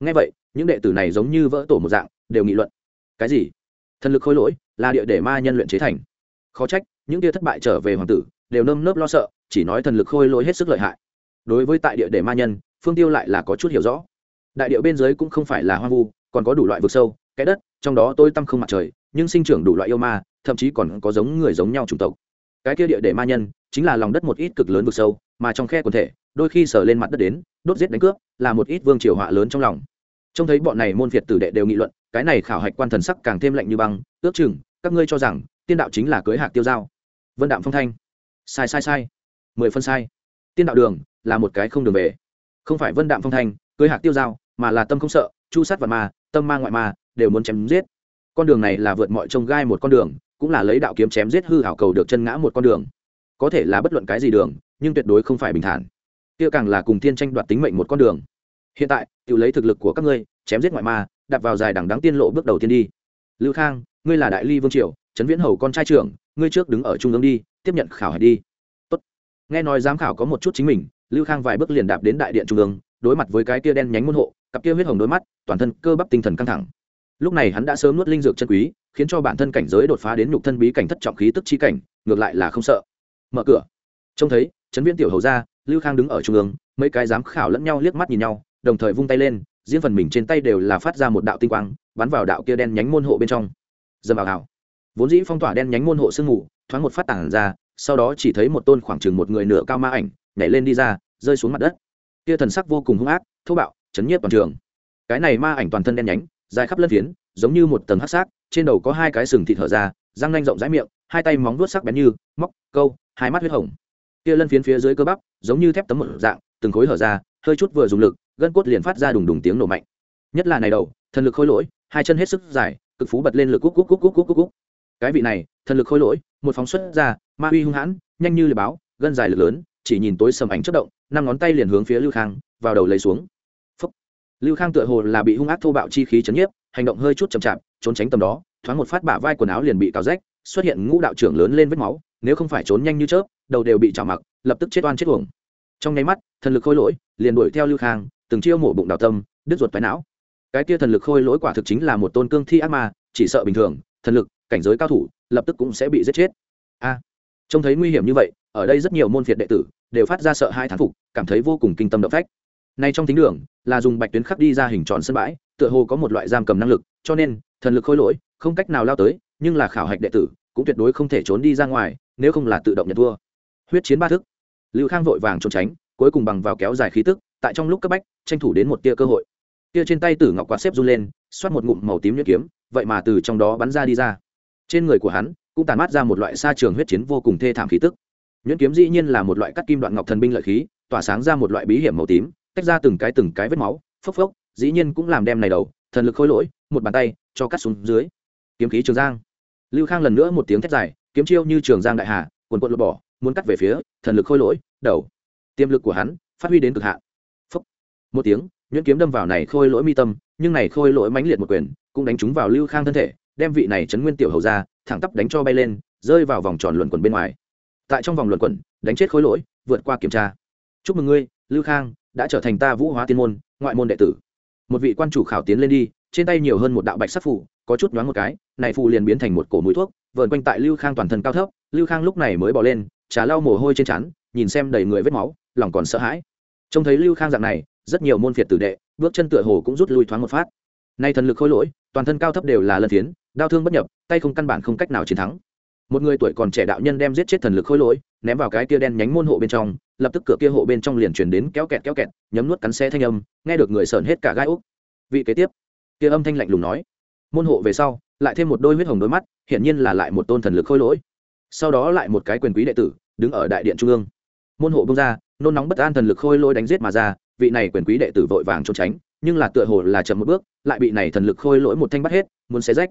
Ngay vậy, những đệ tử này giống như vỡ tổ một dạng, đều nghị luận. Cái gì? Thần lực khối lỗi là địa để ma nhân luyện chế thành. Khó trách, những tia thất bại trở về hoàng tử, đều nơm nớp lo sợ, chỉ nói thần lực khôi lỗi hết sức lợi hại. Đối với tại địa để ma nhân, phương tiêu lại là có chút hiểu rõ. Đại địa bên dưới cũng không phải là hoang vu, còn có đủ loại vực sâu, cái đất, trong đó tôi tăm không mặt trời, nhưng sinh trưởng đủ loại yêu ma thậm chí còn có giống người giống nhau chủng tộc. Cái kia địa để ma nhân chính là lòng đất một ít cực lớn vực sâu, mà trong khe quần thể, đôi khi sờ lên mặt đất đến, đốt giết đánh cướp, là một ít vương triều họa lớn trong lòng. Trông thấy bọn này môn việt tử đệ đều nghị luận, cái này khảo hạch quan thần sắc càng thêm lạnh như băng, ước chừng, các ngươi cho rằng, tiên đạo chính là cưới hạc tiêu dao vân đạm phong thanh, sai sai sai, mười phân sai. Tiên đạo đường là một cái không đường về. Không phải vân đạm phong thanh cưới hạc tiêu dao mà là tâm không sợ, chu sát vật ma, tâm ma ngoại ma, đều muốn chém giết. Con đường này là vượt mọi trông gai một con đường cũng là lấy đạo kiếm chém giết hư hảo cầu được chân ngã một con đường. Có thể là bất luận cái gì đường, nhưng tuyệt đối không phải bình thản. Kia càng là cùng tiên tranh đoạt tính mệnh một con đường. Hiện tại, tự lấy thực lực của các ngươi, chém giết ngoại ma đặt vào dài đẳng đáng tiên lộ bước đầu tiên đi. Lưu khang, ngươi là đại ly vương triều, trấn viễn hầu con trai trưởng, ngươi trước đứng ở trung ương đi, tiếp nhận khảo hạch đi. Tốt. nghe nói giám khảo có một chút chính mình, lưu khang vài bước liền đạp đến đại điện trung ương, đối mặt với cái kia đen nhánh môn hộ, cặp kia huyết hồng đôi mắt, toàn thân cơ bắp tinh thần căng thẳng. Lúc này hắn đã sớm nuốt linh dược chân quý khiến cho bản thân cảnh giới đột phá đến nhục thân bí cảnh thất trọng khí tức chi cảnh, ngược lại là không sợ. Mở cửa. Trông thấy, trấn viễn tiểu hầu ra lưu khang đứng ở trung ương, mấy cái giám khảo lẫn nhau liếc mắt nhìn nhau, đồng thời vung tay lên, riêng phần mình trên tay đều là phát ra một đạo tinh quang, bắn vào đạo kia đen nhánh môn hộ bên trong. Dầm vào hào vốn dĩ phong tỏa đen nhánh môn hộ sương mù, thoáng một phát tản ra, sau đó chỉ thấy một tôn khoảng chừng một người nửa cao ma ảnh, nhảy lên đi ra, rơi xuống mặt đất. Kia thần sắc vô cùng hung ác, thô bạo, chấn nhiếp toàn trường. Cái này ma ảnh toàn thân đen nhánh, dài khắp lân phiến, giống như một tầng hắc xác trên đầu có hai cái sừng thịt thở ra, răng nanh rộng rãi miệng, hai tay móng vuốt sắc bén như móc, câu, hai mắt huyết hồng. Kia lân phiến phía dưới cơ bắp, giống như thép tấm một dạng, từng khối hở ra, hơi chút vừa dùng lực, gân cốt liền phát ra đùng đùng tiếng nổ mạnh. Nhất là này đầu, thần lực khôi lỗi, hai chân hết sức dài, cực phú bật lên lực cúc cúc cúc cúc cúc cúc cúc. Cái vị này, thần lực khôi lỗi, một phóng xuất ra, ma uy hung hãn, nhanh như lưỡi báo, gân dài lực lớn, chỉ nhìn tối sầm ảnh chất động, năm ngón tay liền hướng phía lưu khang, vào đầu lấy xuống. Phúc. lưu khang tựa hồ là bị hung ác thô bạo chi khí chấn nhiếp, hành động hơi chút chậm chạp trốn tránh tầm đó, thoáng một phát bả vai quần áo liền bị cào rách, xuất hiện ngũ đạo trưởng lớn lên vết máu, nếu không phải trốn nhanh như chớp, đầu đều bị chảo mặc, lập tức chết oan chết uổng. Trong nháy mắt, thần lực khôi lỗi, liền đuổi theo lưu khang, từng chiêu mổ bụng đào tâm, đứt ruột toái não. Cái kia thần lực khôi lỗi quả thực chính là một tôn cương thi ác ma, chỉ sợ bình thường, thần lực, cảnh giới cao thủ, lập tức cũng sẽ bị giết chết. A, trông thấy nguy hiểm như vậy, ở đây rất nhiều môn phiệt đệ tử, đều phát ra sợ hai thán phục, cảm thấy vô cùng kinh tâm động phách. Nay trong thính đường, là dùng bạch tuyến khắc đi ra hình tròn sân bãi, tựa hồ có một loại giam cầm năng lực, cho nên thần lực khôi lỗi, không cách nào lao tới, nhưng là khảo hạch đệ tử, cũng tuyệt đối không thể trốn đi ra ngoài, nếu không là tự động nhận thua. Huyết chiến ba thức. Lưu khang vội vàng trốn tránh, cuối cùng bằng vào kéo dài khí tức, tại trong lúc cấp bách, tranh thủ đến một tia cơ hội. Tia trên tay tử ngọc quạt xếp run lên, xoát một ngụm màu tím nhuyễn kiếm, vậy mà từ trong đó bắn ra đi ra. Trên người của hắn, cũng tàn mát ra một loại sa trường huyết chiến vô cùng thê thảm khí tức. Nhuyễn kiếm dĩ nhiên là một loại cắt kim đoạn ngọc thần binh lợi khí, tỏa sáng ra một loại bí hiểm màu tím, tách ra từng cái từng cái vết máu, phốc phốc, dĩ nhiên cũng làm đem này đầu thần lực khôi lỗi, một bàn tay, cho cắt xuống dưới. Kiếm khí trường giang. Lưu khang lần nữa một tiếng thét dài, kiếm chiêu như trường giang đại hà quần quận lột bỏ, muốn cắt về phía, thần lực khôi lỗi, đầu. Tiềm lực của hắn, phát huy đến cực hạn. Một tiếng, nhuyễn kiếm đâm vào này khôi lỗi mi tâm, nhưng này khôi lỗi mãnh liệt một quyền, cũng đánh trúng vào lưu khang thân thể, đem vị này chấn nguyên tiểu hầu ra, thẳng tắp đánh cho bay lên, rơi vào vòng tròn luẩn quẩn bên ngoài. Tại trong vòng luẩn quẩn, đánh chết khối lỗi, vượt qua kiểm tra. Chúc mừng ngươi, lưu khang, đã trở thành ta vũ hóa tiên môn, ngoại môn đệ tử một vị quan chủ khảo tiến lên đi, trên tay nhiều hơn một đạo bạch sắc phủ có chút nhoáng một cái, này phù liền biến thành một cổ mũi thuốc, vờn quanh tại lưu khang toàn thân cao thấp, lưu khang lúc này mới bỏ lên, trà lau mồ hôi trên trán, nhìn xem đầy người vết máu, lòng còn sợ hãi. Trông thấy lưu khang dạng này, rất nhiều môn phiệt tử đệ, bước chân tựa hồ cũng rút lui thoáng một phát. Nay thần lực khôi lỗi, toàn thân cao thấp đều là lân phiến, đau thương bất nhập, tay không căn bản không cách nào chiến thắng một người tuổi còn trẻ đạo nhân đem giết chết thần lực khôi lỗi, ném vào cái kia đen nhánh môn hộ bên trong, lập tức cửa kia hộ bên trong liền chuyển đến kéo kẹt kéo kẹt, nhấm nuốt cắn xe thanh âm, nghe được người sờn hết cả gai úc vị kế tiếp, kia âm thanh lạnh lùng nói, môn hộ về sau, lại thêm một đôi huyết hồng đôi mắt, hiển nhiên là lại một tôn thần lực khôi lỗi. Sau đó lại một cái quyền quý đệ tử, đứng ở đại điện trung ương. Môn hộ bông ra, nôn nóng bất an thần lực khôi lỗi đánh giết mà ra, vị này quyền quý đệ tử vội vàng trốn tránh, nhưng là tựa hồ là chậm một bước, lại bị này thần lực khôi lỗi một thanh bắt hết, muốn xé rách.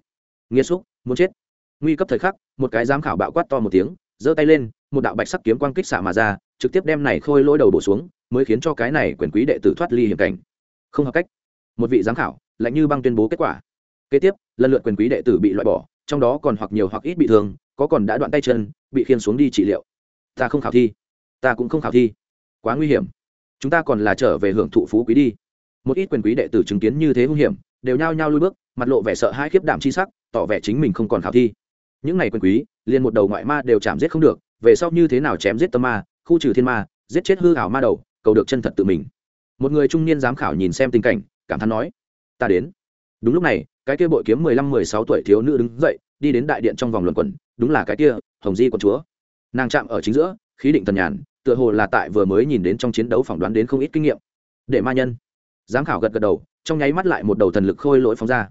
Nghiêm xúc, muốn chết nguy cấp thời khắc, một cái giám khảo bạo quát to một tiếng, giơ tay lên, một đạo bạch sắc kiếm quang kích xạ mà ra, trực tiếp đem này khôi lỗi đầu bổ xuống, mới khiến cho cái này quyền quý đệ tử thoát ly hiểm cảnh. Không hợp cách. Một vị giám khảo, lạnh như băng tuyên bố kết quả. Kế tiếp, lần lượt quyền quý đệ tử bị loại bỏ, trong đó còn hoặc nhiều hoặc ít bị thương, có còn đã đoạn tay chân, bị khiên xuống đi trị liệu. Ta không khảo thi. Ta cũng không khảo thi. Quá nguy hiểm. Chúng ta còn là trở về hưởng thụ phú quý đi. Một ít quyền quý đệ tử chứng kiến như thế hung hiểm, đều nhao nhao lui bước, mặt lộ vẻ sợ hai khiếp đảm chi sắc, tỏ vẻ chính mình không còn khảo thi những này quyền quý, liền một đầu ngoại ma đều chạm giết không được, về sau như thế nào chém giết tâm ma, khu trừ thiên ma, giết chết hư hảo ma đầu, cầu được chân thật tự mình. Một người trung niên giám khảo nhìn xem tình cảnh, cảm thán nói, ta đến. Đúng lúc này, cái kia bội kiếm mười lăm, mười sáu tuổi thiếu nữ đứng dậy, đi đến đại điện trong vòng luận quẩn, đúng là cái kia, hồng di quận chúa. Nàng chạm ở chính giữa, khí định tần nhàn, tựa hồ là tại vừa mới nhìn đến trong chiến đấu phỏng đoán đến không ít kinh nghiệm. Để ma nhân. Giám khảo gật gật đầu, trong nháy mắt lại một đầu thần lực khôi lỗi phóng ra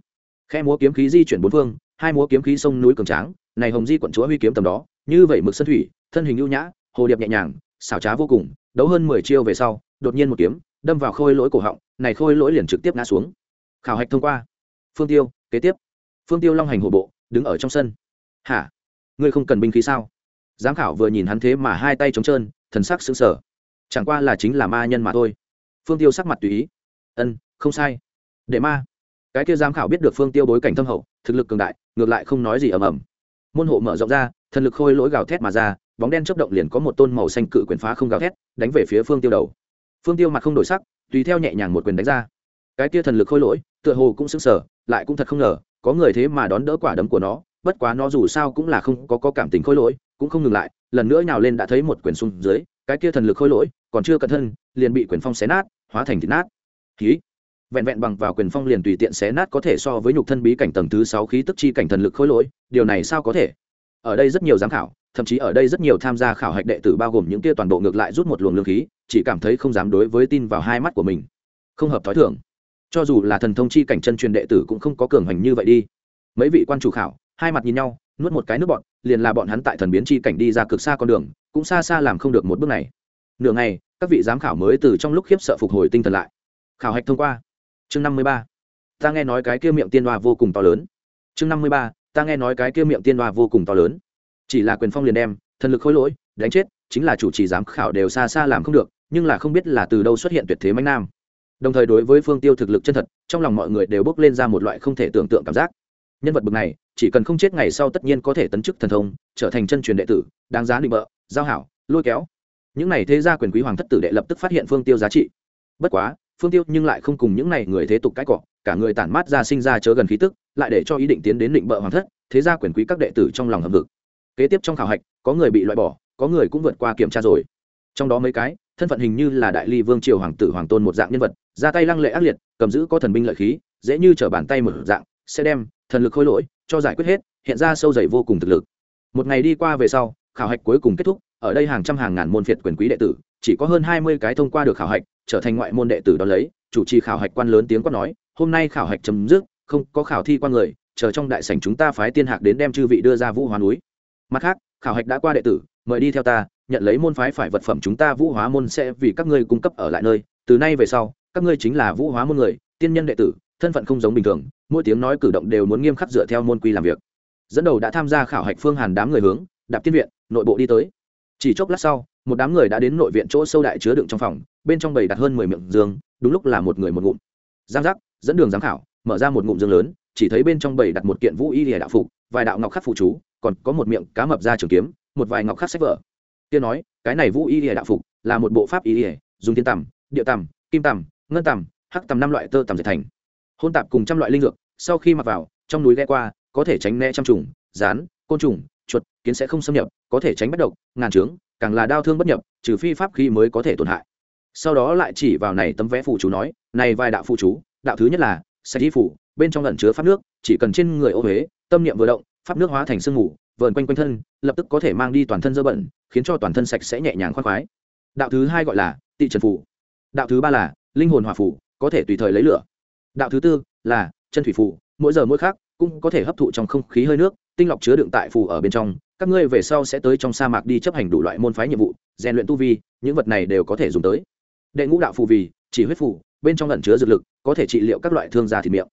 khe múa kiếm khí di chuyển bốn phương, hai múa kiếm khí sông núi cường tráng, này hồng di quận chúa huy kiếm tầm đó, như vậy mực sân thủy, thân hình ưu nhã, hồ điệp nhẹ nhàng, xảo trá vô cùng, đấu hơn mười chiêu về sau, đột nhiên một kiếm, đâm vào khôi lỗi cổ họng, này khôi lỗi liền trực tiếp ngã xuống. Khảo hạch thông qua. Phương tiêu, kế tiếp. Phương tiêu long hành hộ bộ, đứng ở trong sân. Hả? Ngươi không cần binh khí sao? Giám khảo vừa nhìn hắn thế mà hai tay trống trơn, thần sắc sững sờ. Chẳng qua là chính là ma nhân mà thôi. Phương tiêu sắc mặt tùy ý. Ân, không sai. Để ma cái kia giám khảo biết được phương tiêu bối cảnh thâm hậu thực lực cường đại ngược lại không nói gì ầm ầm. Môn hộ mở rộng ra thần lực khôi lỗi gào thét mà ra bóng đen chấp động liền có một tôn màu xanh cự quyền phá không gào thét đánh về phía phương tiêu đầu. Phương tiêu mặt không đổi sắc tùy theo nhẹ nhàng một quyền đánh ra. Cái kia thần lực khôi lỗi tựa hồ cũng sững sờ lại cũng thật không ngờ có người thế mà đón đỡ quả đấm của nó bất quá nó dù sao cũng là không có, có cảm tình khôi lỗi cũng không ngừng lại lần nữa nhào lên đã thấy một quyền xuống dưới cái kia thần lực khôi lỗi còn chưa cẩn thân liền bị quyền phong xé nát hóa thành thịt nát. Khí vẹn vẹn bằng vào quyền phong liền tùy tiện xé nát có thể so với nhục thân bí cảnh tầng thứ sáu khí tức chi cảnh thần lực khối lỗi, điều này sao có thể? Ở đây rất nhiều giám khảo, thậm chí ở đây rất nhiều tham gia khảo hạch đệ tử bao gồm những kia toàn bộ ngược lại rút một luồng lương khí, chỉ cảm thấy không dám đối với tin vào hai mắt của mình. Không hợp thói thường. Cho dù là thần thông chi cảnh chân truyền đệ tử cũng không có cường hành như vậy đi. Mấy vị quan chủ khảo, hai mặt nhìn nhau, nuốt một cái nước bọn liền là bọn hắn tại thần biến chi cảnh đi ra cực xa con đường, cũng xa xa làm không được một bước này. Nửa ngày, các vị giám khảo mới từ trong lúc khiếp sợ phục hồi tinh thần lại. Khảo hạch thông qua chương năm mươi ba. Ta nghe nói cái kia miệng tiên đoa vô cùng to lớn. Chương năm mươi ba, ta nghe nói cái kia miệng tiên đoa vô cùng to lớn. Chỉ là quyền phong liền đem, thần lực khối lỗi, đánh chết, chính là chủ trì giám khảo đều xa xa làm không được, nhưng là không biết là từ đâu xuất hiện tuyệt thế mạnh nam. Đồng thời đối với phương tiêu thực lực chân thật, trong lòng mọi người đều bước lên ra một loại không thể tưởng tượng cảm giác. Nhân vật bậc này, chỉ cần không chết ngày sau tất nhiên có thể tấn chức thần thông, trở thành chân truyền đệ tử, đáng giá định bợ, giao hảo, lôi kéo. Những này thế gia quyền quý hoàng thất tử đệ lập tức phát hiện phương tiêu giá trị. Bất quá phương tiêu nhưng lại không cùng những này người thế tục cãi cọ, cả người tản mát ra sinh ra chớ gần khí tức, lại để cho ý định tiến đến định bợ hoàng thất, thế gia quyền quý các đệ tử trong lòng hầm vực kế tiếp trong khảo hạch, có người bị loại bỏ, có người cũng vượt qua kiểm tra rồi. Trong đó mấy cái, thân phận hình như là đại ly vương triều hoàng tử hoàng tôn một dạng nhân vật, ra tay lăng lệ ác liệt, cầm giữ có thần binh lợi khí, dễ như t bàn tay một dạng, sẽ đem thần lực khôi lỗi, cho giải quyết hết, hiện ra sâu dày vô cùng thực lực. Một ngày đi qua về sau, khảo hạch cuối cùng kết thúc, ở đây hàng trăm hàng ngàn môn phiệt quyền quý đệ tử, chỉ có hơn hai mươi cái thông qua được khảo hạch trở thành ngoại môn đệ tử đó lấy, chủ trì khảo hạch quan lớn tiếng quát nói, hôm nay khảo hạch chấm dứt, không có khảo thi quan người, chờ trong đại sảnh chúng ta phái tiên hạc đến đem chư vị đưa ra vũ hóa núi. Mặt khác, khảo hạch đã qua đệ tử, mời đi theo ta, nhận lấy môn phái phải vật phẩm chúng ta vũ hóa môn sẽ vì các ngươi cung cấp ở lại nơi. Từ nay về sau, các ngươi chính là vũ hóa môn người, tiên nhân đệ tử, thân phận không giống bình thường, mỗi tiếng nói cử động đều muốn nghiêm khắc dựa theo môn quy làm việc. Dẫn đầu đã tham gia khảo hạch phương hàn đám người hướng, đạp tiên viện, nội bộ đi tới. Chỉ chốc lát sau, một đám người đã đến nội viện chỗ sâu đại chứa đựng trong phòng bên trong bầy đặt hơn mười miệng giường đúng lúc là một người một ngụm. Giang giác, dẫn đường giám khảo, mở ra một ngụm giường lớn, chỉ thấy bên trong bầy đặt một kiện vũ y lìa đạo phục, vài đạo ngọc khắc phụ chú, còn có một miệng cá mập ra trường kiếm, một vài ngọc khắc sách vở. Kia nói, cái này vũ y lìa đạo phục là một bộ pháp y lìa, dùng tiên tằm địa tằm, kim tằm, ngân tằm, hắc tằm năm loại tơ tằm dệt thành. Hôn tạp cùng trăm loại linh dược, sau khi mặc vào, trong núi ghe qua, có thể tránh né trăm trùng, rán, côn trùng, chuột, kiến sẽ không xâm nhập, có thể tránh bất độc, ngàn trướng, càng là đau thương bất nhập, trừ phi pháp khi mới có thể tổn hại sau đó lại chỉ vào này tấm vé phụ chú nói, này vài đạo phụ chú, đạo thứ nhất là sẽ đi phủ, bên trong lẩn chứa pháp nước, chỉ cần trên người ô huế tâm niệm vừa động, pháp nước hóa thành sương mù, vờn quanh quanh thân, lập tức có thể mang đi toàn thân dơ bẩn, khiến cho toàn thân sạch sẽ nhẹ nhàng khoan khoái. Đạo thứ hai gọi là tị trần phủ. Đạo thứ ba là linh hồn hòa phủ, có thể tùy thời lấy lửa. Đạo thứ tư là chân thủy phủ, mỗi giờ mỗi khác cũng có thể hấp thụ trong không khí hơi nước, tinh lọc chứa đựng tại phủ ở bên trong. Các ngươi về sau sẽ tới trong sa mạc đi chấp hành đủ loại môn phái nhiệm vụ, rèn luyện tu vi, những vật này đều có thể dùng tới đệ ngũ đạo phù vì, chỉ huyết phù, bên trong lẩn chứa dược lực, có thể trị liệu các loại thương da thịt miệng.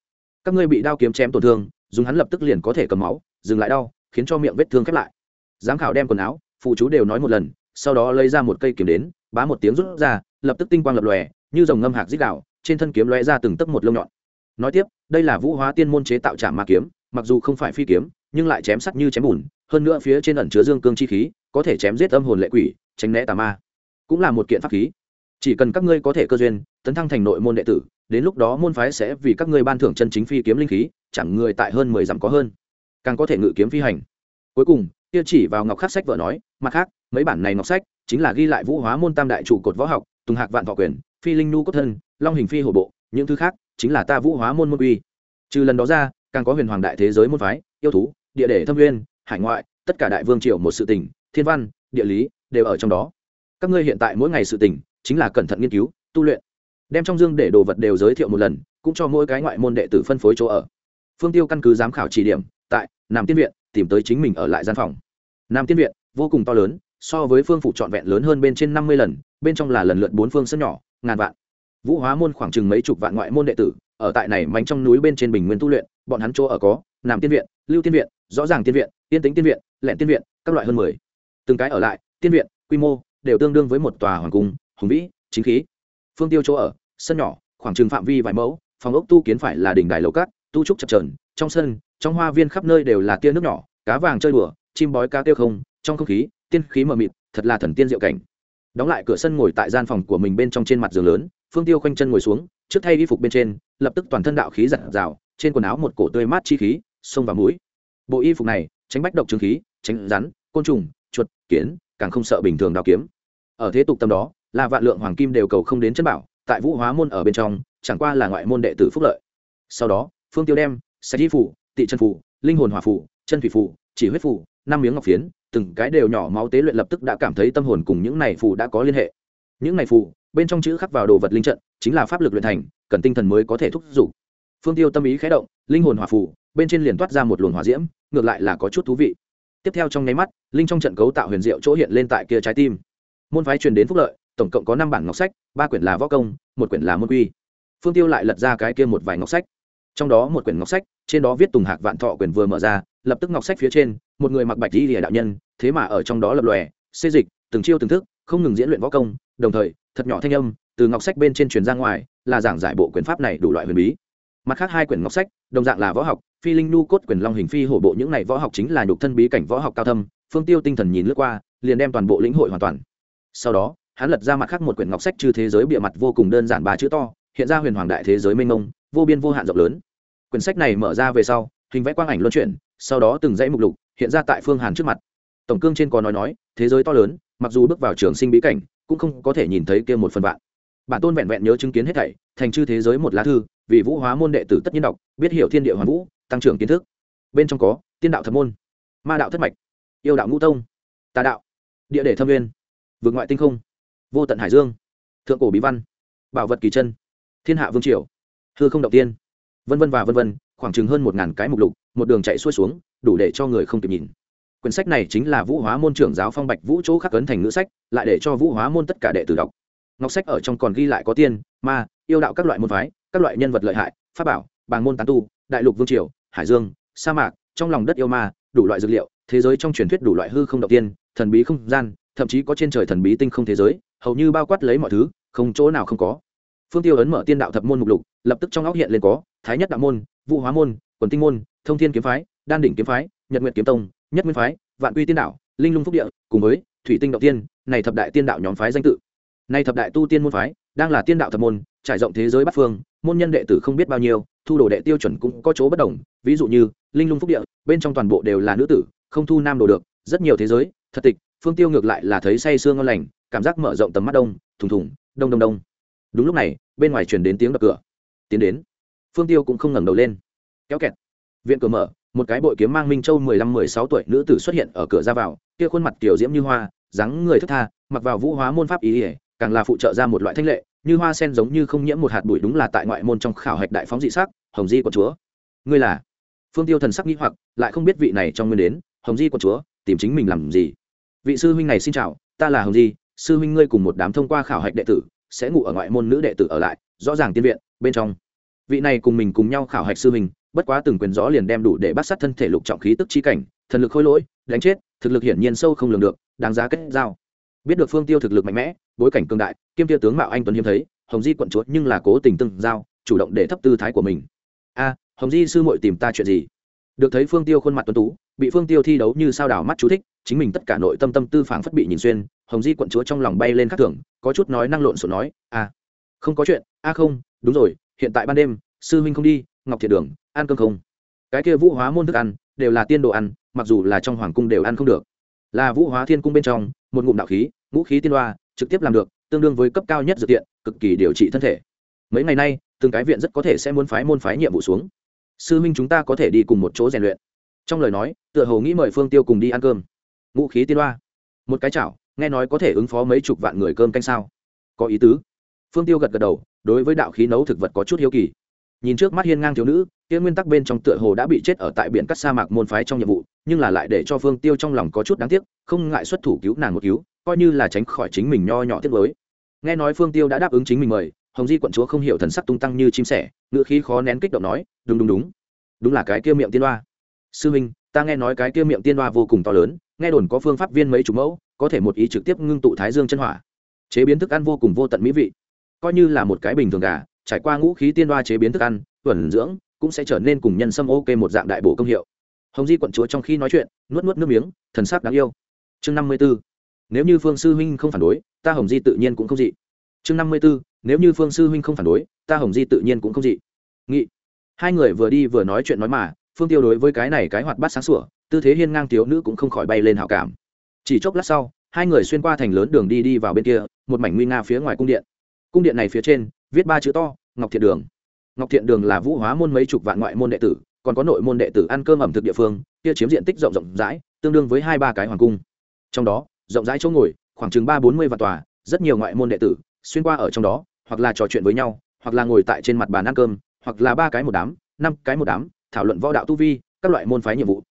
Các ngươi bị đao kiếm chém tổn thương, dùng hắn lập tức liền có thể cầm máu, dừng lại đau, khiến cho miệng vết thương khép lại. Giám khảo đem quần áo, phụ chú đều nói một lần, sau đó lấy ra một cây kiếm đến, bá một tiếng rút ra, lập tức tinh quang lập lòe, như dòng ngâm hạc dít đạo trên thân kiếm lóe ra từng tấc một lông nhọn. Nói tiếp, đây là vũ hóa tiên môn chế tạo trả ma kiếm, mặc dù không phải phi kiếm, nhưng lại chém sắt như chém bùn, hơn nữa phía trên ẩn chứa dương cương chi khí, có thể chém giết âm hồn lệ quỷ, tránh né tà ma. Cũng là một kiện pháp khí chỉ cần các ngươi có thể cơ duyên, tấn thăng thành nội môn đệ tử, đến lúc đó môn phái sẽ vì các ngươi ban thưởng chân chính phi kiếm linh khí, chẳng người tại hơn mười dặm có hơn. Càng có thể ngự kiếm phi hành. Cuối cùng, kia chỉ vào ngọc khắc sách vợ nói, mặt khác, mấy bản này ngọc sách chính là ghi lại vũ hóa môn tam đại trụ cột võ học, tùng hạc vạn thọ quyền, phi linh nu cốt thân, long hình phi hổ bộ, những thứ khác chính là ta vũ hóa môn môn uy. Trừ lần đó ra, càng có huyền hoàng đại thế giới môn phái, yêu thú, địa để thâm nguyên, hải ngoại, tất cả đại vương triều một sự tình, thiên văn, địa lý đều ở trong đó. Các ngươi hiện tại mỗi ngày sự tình chính là cẩn thận nghiên cứu, tu luyện. Đem trong dương để đồ vật đều giới thiệu một lần, cũng cho mỗi cái ngoại môn đệ tử phân phối chỗ ở. Phương tiêu căn cứ giám khảo chỉ điểm, tại nam tiên viện, tìm tới chính mình ở lại gian phòng. Nam tiên viện, vô cùng to lớn, so với phương phủ trọn vẹn lớn hơn bên trên năm mươi lần, bên trong là lần lượt bốn phương sân nhỏ, ngàn vạn. Vũ hóa môn khoảng chừng mấy chục vạn ngoại môn đệ tử, ở tại này mánh trong núi bên trên bình nguyên tu luyện, bọn hắn chỗ ở có nam tiên viện, lưu tiên viện, rõ ràng tiên viện tiên tính tiên viện, lẹn tiên viện, các loại hơn mười. Từng cái ở lại, tiên viện, quy mô đều tương đương với một tòa hoàng cung hùng vĩ, chính khí. Phương tiêu chỗ ở, sân nhỏ, khoảng trừng phạm vi vài mẫu, phòng ốc tu kiến phải là đỉnh đài lầu cát, tu trúc chập trờn trong sân, trong hoa viên khắp nơi đều là tia nước nhỏ, cá vàng chơi đùa, chim bói cá tiêu không, trong không khí, tiên khí mờ mịt, thật là thần tiên diệu cảnh. Đóng lại cửa sân ngồi tại gian phòng của mình bên trong trên mặt giường lớn, phương tiêu khoanh chân ngồi xuống, trước thay y phục bên trên, lập tức toàn thân đạo khí giặt rào, trên quần áo một cổ tươi mát chi khí, sông vào mũi. Bộ y phục này, tránh bách độc trương khí, tránh rắn, côn trùng, chuột, kiến, càng không sợ bình thường đào kiếm. Ở thế tục tâm đó là vạn lượng hoàng kim đều cầu không đến chân bảo, tại vũ hóa môn ở bên trong, chẳng qua là ngoại môn đệ tử phúc lợi. Sau đó, phương tiêu đem, sạch di phủ, tị chân phủ, linh hồn hòa phủ, chân thủy phủ, chỉ huyết phủ, năm miếng ngọc phiến, từng cái đều nhỏ máu tế luyện lập tức đã cảm thấy tâm hồn cùng những này phù đã có liên hệ. Những này phù, bên trong chữ khắc vào đồ vật linh trận, chính là pháp lực luyện thành, cần tinh thần mới có thể thúc giục. Phương tiêu tâm ý khé động, linh hồn hỏa phù, bên trên liền toát ra một luồng hỏa diễm, ngược lại là có chút thú vị. Tiếp theo trong nháy mắt, linh trong trận cấu tạo huyền diệu chỗ hiện lên tại kia trái tim. Môn phái truyền đến phúc lợi tổng cộng có năm bản ngọc sách, ba quyển là võ công, một quyển là môn quy. Phương tiêu lại lật ra cái kia một vài ngọc sách. Trong đó một quyển ngọc sách, trên đó viết tùng hạc vạn thọ quyển vừa mở ra, lập tức ngọc sách phía trên, một người mặc bạch y lìa đạo nhân, thế mà ở trong đó lập lòe, xê dịch, từng chiêu từng thức, không ngừng diễn luyện võ công, đồng thời, thật nhỏ thanh âm, từ ngọc sách bên trên truyền ra ngoài, là giảng giải bộ quyền pháp này đủ loại huyền bí. Mặt khác hai quyển ngọc sách, đồng dạng là võ học, phi linh nu cốt quyền long hình phi hổ bộ, những này võ học chính là nhục thân bí cảnh võ học cao thâm, phương tiêu tinh thần nhìn lướt qua, liền đem toàn bộ lĩnh hội hoàn toàn. Sau đó hắn lật ra mặt khác một quyển ngọc sách chư thế giới bịa mặt vô cùng đơn giản ba chữ to, hiện ra huyền hoàng đại thế giới mênh mông, vô biên vô hạn rộng lớn. Quyển sách này mở ra về sau, hình vẽ quang ảnh luân chuyển, sau đó từng dãy mục lục, hiện ra tại phương hàn trước mặt. Tổng cương trên có nói nói, thế giới to lớn, mặc dù bước vào trường sinh bí cảnh, cũng không có thể nhìn thấy kia một phần vạn. Bản tôn vẹn vẹn nhớ chứng kiến hết thảy, thành chư thế giới một lá thư, vì vũ hóa môn đệ tử tất nhiên đọc, biết hiểu thiên địa hoàn vũ, tăng trưởng kiến thức. Bên trong có, tiên đạo thập môn, ma đạo thất mạch, yêu đạo ngũ tông, tà đạo, địa để thâm nguyên, vượt ngoại tinh không vô tận hải dương, thượng cổ bí văn, bảo vật kỳ chân, thiên hạ vương triều, hư không động tiên, vân vân và vân vân, khoảng chừng hơn một ngàn cái mục lục, một đường chạy xuôi xuống, đủ để cho người không kịp nhìn. Quyển sách này chính là vũ hóa môn trưởng giáo phong bạch vũ chỗ khắc ấn thành ngữ sách, lại để cho vũ hóa môn tất cả đệ tử đọc. Ngọc sách ở trong còn ghi lại có tiên, ma, yêu đạo các loại môn phái, các loại nhân vật lợi hại, pháp bảo, bàng môn tán tu, đại lục vương triều, hải dương, sa mạc, trong lòng đất yêu ma, đủ loại dược liệu, thế giới trong truyền thuyết đủ loại hư không động tiên, thần bí không gian, thậm chí có trên trời thần bí tinh không thế giới hầu như bao quát lấy mọi thứ, không chỗ nào không có. Phương tiêu ấn mở tiên đạo thập môn mục lục, lập tức trong óc hiện lên có, thái nhất đạo môn, vũ hóa môn, quần tinh môn, thông thiên kiếm phái, đan đỉnh kiếm phái, nhật nguyện kiếm tông, nhất nguyên phái, vạn quy tiên đạo, linh lung phúc địa, cùng với thủy tinh động tiên, này thập đại tiên đạo nhóm phái danh tự. Này thập đại tu tiên môn phái, đang là tiên đạo thập môn, trải rộng thế giới bát phương, môn nhân đệ tử không biết bao nhiêu, thu đồ đệ tiêu chuẩn cũng có chỗ bất đồng, ví dụ như, linh lung phúc địa, bên trong toàn bộ đều là nữ tử, không thu nam đồ được, rất nhiều thế giới, thật tịch, phương tiêu ngược lại là thấy say sương ngon lành cảm giác mở rộng tầm mắt đông, thùng thùng, đông đông đông. Đúng lúc này, bên ngoài truyền đến tiếng đập cửa. Tiến đến. Phương tiêu cũng không ngẩng đầu lên. Kéo kẹt. Viện cửa mở, một cái bội kiếm mang minh châu mười lăm, mười sáu tuổi nữ tử xuất hiện ở cửa ra vào, kia khuôn mặt kiểu diễm như hoa, dáng người thức tha, mặc vào vũ hóa môn pháp ý ỉa càng là phụ trợ ra một loại thanh lệ, như hoa sen giống như không nhiễm một hạt bụi đúng là tại ngoại môn trong khảo hạch đại phóng dị sắc, hồng di của chúa. Ngươi là? Phương tiêu thần sắc nghĩ hoặc, lại không biết vị này trong nguyên đến, hồng di của chúa, tìm chính mình làm gì? Vị sư huynh này xin chào, ta là hồng di sư huynh ngươi cùng một đám thông qua khảo hạch đệ tử, sẽ ngủ ở ngoại môn nữ đệ tử ở lại, rõ ràng tiên viện, bên trong. Vị này cùng mình cùng nhau khảo hạch sư huynh, bất quá từng quyền gió liền đem đủ để bắt sát thân thể lục trọng khí tức chi cảnh, thần lực khôi lỗi, đánh chết, thực lực hiển nhiên sâu không lường được, đáng giá kết giao. Biết được phương tiêu thực lực mạnh mẽ, bối cảnh cương đại, kiêm tiêu tướng mạo anh tuấn hiếm thấy, hồng di quận chuột nhưng là cố tình từng giao, chủ động để thấp tư thái của mình. A, hồng di sư muội tìm ta chuyện gì? Được thấy phương tiêu khuôn mặt tuấn tú bị phương tiêu thi đấu như sao đảo mắt chú thích, chính mình tất cả nội tâm tâm tư phảng phất bị nhìn xuyên, hồng di quận chúa trong lòng bay lên khắc thưởng có chút nói năng lộn xộn nói a không có chuyện, a không, đúng rồi, hiện tại ban đêm, sư huynh không đi, ngọc thiệt đường, ăn cơm không? Cái kia vũ hóa môn thức ăn, đều là tiên đồ ăn, mặc dù là trong hoàng cung đều ăn không được. Là vũ hóa thiên cung bên trong, một ngụm đạo khí, ngũ khí tiên đoa trực tiếp làm được, tương đương với cấp cao nhất dự tiện cực kỳ điều trị thân thể. Mấy ngày nay, từng cái viện rất có thể sẽ muốn phái môn phái nhiệm vụ xuống. Sư minh chúng ta có thể đi cùng một chỗ rèn luyện trong lời nói, tựa hồ nghĩ mời phương tiêu cùng đi ăn cơm. Ngũ khí tiên đoa một cái chảo, nghe nói có thể ứng phó mấy chục vạn người cơm canh sao? Có ý tứ. Phương tiêu gật gật đầu, đối với đạo khí nấu thực vật có chút hiếu kỳ. Nhìn trước mắt hiên ngang thiếu nữ, kia nguyên tắc bên trong tựa hồ đã bị chết ở tại biển cắt sa mạc môn phái trong nhiệm vụ, nhưng là lại để cho phương tiêu trong lòng có chút đáng tiếc, không ngại xuất thủ cứu nàng một cứu, coi như là tránh khỏi chính mình nho nhỏ tiếc mới nghe nói phương tiêu đã đáp ứng chính mình mời, hồng di quận chúa không hiểu thần sắc tung tăng như chim sẻ ngựa khí khó nén kích động nói, đúng đúng đúng. Đúng là cái kia miệng tiên đoa sư minh ta nghe nói cái kia miệng tiên hoa vô cùng to lớn, nghe đồn có phương pháp viên mấy chục mẫu, có thể một ý trực tiếp ngưng tụ thái dương chân hỏa. Chế biến thức ăn vô cùng vô tận mỹ vị. Coi như là một cái bình thường gà, trải qua ngũ khí tiên hoa chế biến thức ăn tuần dưỡng, cũng sẽ trở nên cùng nhân sâm ok một dạng đại bổ công hiệu. Hồng di quận chúa trong khi nói chuyện, nuốt nuốt nước miếng, thần sắc đáng yêu. Chương năm mươi b ố nếu như phương sư huynh không phản đối, ta hồng di tự nhiên cũng không dị. Chương năm mươi b ố nếu như phương sư huynh không phản đối, ta hồng di tự nhiên cũng không dị. Nghị. Hai người vừa đi vừa nói chuyện nói mà phương tiêu đối với cái này cái hoạt bát sáng sủa, tư thế hiên ngang thiếu nữ cũng không khỏi bay lên hào cảm. Chỉ chốc lát sau, hai người xuyên qua thành lớn đường đi đi vào bên kia, một mảnh nguy nga phía ngoài cung điện. Cung điện này phía trên, viết ba chữ to, ngọc thiện đường. Ngọc thiện đường là vũ hóa môn mấy chục vạn ngoại môn đệ tử, còn có nội môn đệ tử ăn cơm ẩm thực địa phương, kia chiếm diện tích rộng rộng rãi, tương đương với hai ba cái hoàng cung. Trong đó, rộng rãi chỗ ngồi, khoảng chừng ba bốn mươi vạn tòa, rất nhiều ngoại môn đệ tử, xuyên qua ở trong đó, hoặc là trò chuyện với nhau, hoặc là ngồi tại trên mặt bàn ăn cơm, hoặc là ba cái một đám, năm cái một đám thảo luận võ đạo tu vi, các loại môn phái nhiệm vụ.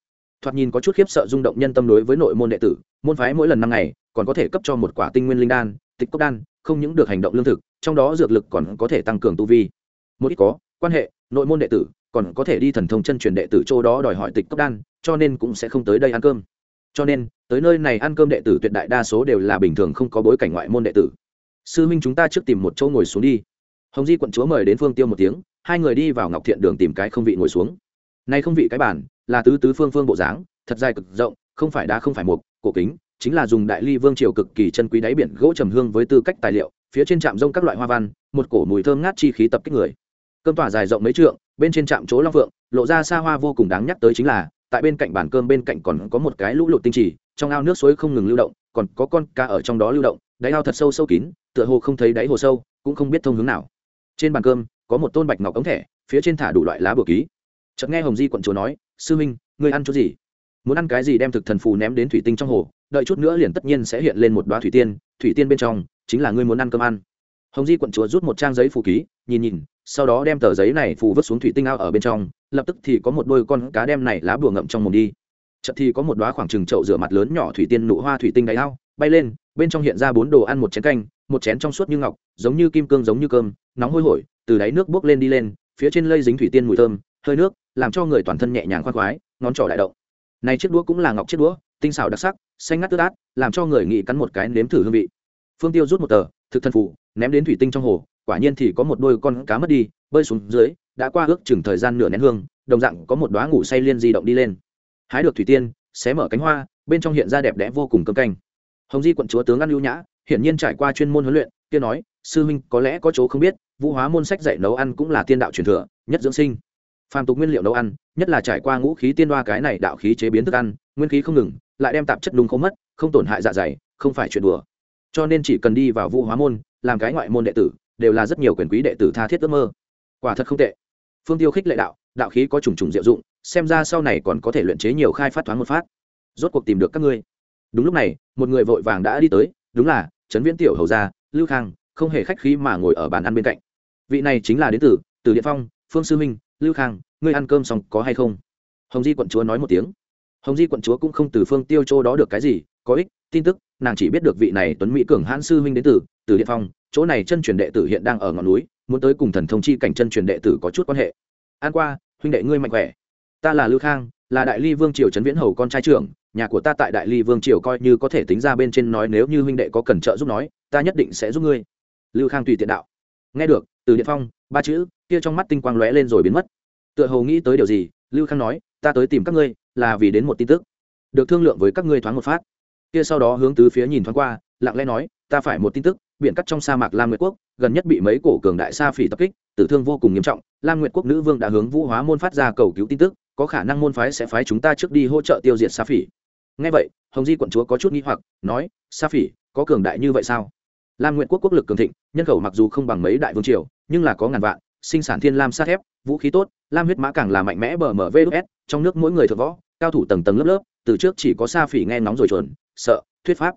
Thoạt nhìn có chút khiếp sợ rung động nhân tâm đối với nội môn đệ tử, môn phái mỗi lần năm ngày, còn có thể cấp cho một quả tinh nguyên linh đan, tịch cốc đan, không những được hành động lương thực, trong đó dược lực còn có thể tăng cường tu vi. Một ít có, quan hệ, nội môn đệ tử, còn có thể đi thần thông chân truyền đệ tử chỗ đó đòi hỏi tịch cốc đan, cho nên cũng sẽ không tới đây ăn cơm. Cho nên, tới nơi này ăn cơm đệ tử tuyệt đại đa số đều là bình thường không có bối cảnh ngoại môn đệ tử. Sư minh chúng ta trước tìm một chỗ ngồi xuống đi. Hồng di quận chúa mời đến phương tiêu một tiếng, hai người đi vào ngọc thiện đường tìm cái không vị ngồi xuống nay không vị cái bản, là tứ tứ phương phương bộ dáng, thật dài cực rộng, không phải đá không phải mục, cổ kính, chính là dùng đại ly vương triều cực kỳ chân quý đáy biển gỗ trầm hương với tư cách tài liệu, phía trên trạm rông các loại hoa văn, một cổ mùi thơm ngát chi khí tập kích người. Cơm tỏa dài rộng mấy trượng, bên trên trạm chỗ long phượng, lộ ra xa hoa vô cùng đáng nhắc tới chính là, tại bên cạnh bàn cơm bên cạnh còn có một cái lũ lụt tinh trì, trong ao nước suối không ngừng lưu động, còn có con cá ở trong đó lưu động, đáy ao thật sâu sâu kín, tựa hồ không thấy đáy hồ sâu, cũng không biết thông hướng nào. Trên bàn cơm, có một tôn bạch ngọc ống thẻ, phía trên thả đủ loại lá bừa ký chợt nghe hồng di quận chúa nói, sư minh ngươi ăn chút gì? Muốn ăn cái gì đem thực thần phù ném đến thủy tinh trong hồ, đợi chút nữa liền tất nhiên sẽ hiện lên một đoá thủy tiên thủy tiên bên trong chính là ngươi muốn ăn cơm ăn. Hồng di quận chúa rút một trang giấy phù ký, nhìn nhìn, sau đó đem tờ giấy này phù vứt xuống thủy tinh ao ở bên trong, lập tức thì có một đôi con cá đem này lá bùa ngậm trong mồm đi. Chợt thì có một đoá khoảng trừng chậu rửa mặt lớn nhỏ thủy tiên nụ hoa thủy tinh đáy ao, bay lên, bên trong hiện ra bốn đồ ăn một chén canh, một chén trong suốt như ngọc, giống như kim cương giống như cơm, nóng hôi hổi, từ đáy nước bốc lên đi lên, phía trên lây dính thủy tiên mùi thơm, hơi nước làm cho người toàn thân nhẹ nhàng khoan khoái, ngón trỏ đại động. Này chiếc đũa cũng là ngọc chiếc đũa, tinh xảo đặc sắc, xanh ngắt tứ át, làm cho người nghĩ cắn một cái nếm thử hương vị. Phương tiêu rút một tờ, thực thân phủ, ném đến thủy tinh trong hồ, quả nhiên thì có một đôi con cá mất đi, bơi xuống dưới, đã qua ước chừng thời gian nửa nén hương, đồng dạng có một đoá ngủ say liên di động đi lên. Hái được thủy tiên, xé mở cánh hoa, bên trong hiện ra đẹp đẽ vô cùng cơm canh. Hồng di quận chúa tướng ăn lưu nhã, hiển nhiên trải qua chuyên môn huấn luyện, kia nói, sư huynh có lẽ có chỗ không biết, vũ hóa môn sách dạy nấu ăn cũng là tiên đạo truyền thừa, nhất dưỡng sinh phàm tục nguyên liệu nấu ăn, nhất là trải qua ngũ khí tiên đoa cái này đạo khí chế biến thức ăn, nguyên khí không ngừng, lại đem tạp chất đúng không mất, không tổn hại dạ dày, không phải chuyện đùa. Cho nên chỉ cần đi vào vũ hóa môn, làm cái ngoại môn đệ tử, đều là rất nhiều quyền quý đệ tử tha thiết ước mơ. Quả thật không tệ. Phương tiêu khích lệ đạo đạo khí có trùng trùng diệu dụng, xem ra sau này còn có thể luyện chế nhiều khai phát thoáng một phát. Rốt cuộc tìm được các ngươi. Đúng lúc này, một người vội vàng đã đi tới, đúng là trấn viễn tiểu hầu gia, lưu khang, không hề khách khí mà ngồi ở bàn ăn bên cạnh. Vị này chính là đến từ từ điện phong, phương sư minh lưu khang, ngươi ăn cơm xong có hay không? Hồng di quận chúa nói một tiếng. Hồng di quận chúa cũng không từ phương tiêu châu đó được cái gì, có ích, tin tức, nàng chỉ biết được vị này tuấn mỹ cường hãn sư huynh đến từ từ địa phong, chỗ này chân truyền đệ tử hiện đang ở ngọn núi, muốn tới cùng thần thông chi cảnh chân truyền đệ tử có chút quan hệ. An qua, huynh đệ ngươi mạnh khỏe. Ta là lưu khang, là đại ly vương triều trấn viễn hầu con trai trưởng, nhà của ta tại đại ly vương triều coi như có thể tính ra bên trên nói nếu như huynh đệ có cần trợ giúp nói, ta nhất định sẽ giúp ngươi. Lưu khang tùy tiện đạo. Nghe được, từ địa phong, ba chữ kia trong mắt tinh quang lóe lên rồi biến mất. Tựa hồ nghĩ tới điều gì, lưu khang nói, ta tới tìm các ngươi, là vì đến một tin tức. Được thương lượng với các ngươi thoáng một phát. Kia sau đó hướng tứ phía nhìn thoáng qua, lặng lẽ nói, ta phải một tin tức, biển cắt trong sa mạc lam nguyệt quốc, gần nhất bị mấy cổ cường đại sa phỉ tập kích, tử thương vô cùng nghiêm trọng. Lam nguyệt quốc nữ vương đã hướng vũ hóa môn phát ra cầu cứu tin tức, có khả năng môn phái sẽ phái chúng ta trước đi hỗ trợ tiêu diệt sa phỉ. Ngay vậy, hồng di quận chúa có chút nghi hoặc, nói, sa phỉ, có cường đại như vậy sao? Lam Nguyệt quốc quốc lực cường thịnh, nhân khẩu mặc dù không bằng mấy đại vương triều, nhưng là có ngàn vạn sinh sản thiên lam sát thép, vũ khí tốt, lam huyết mã càng là mạnh mẽ bờ mở vs trong nước mỗi người thượng võ, cao thủ tầng tầng lớp lớp, từ trước chỉ có sa phỉ nghe nóng rồi chuẩn, sợ, thuyết pháp.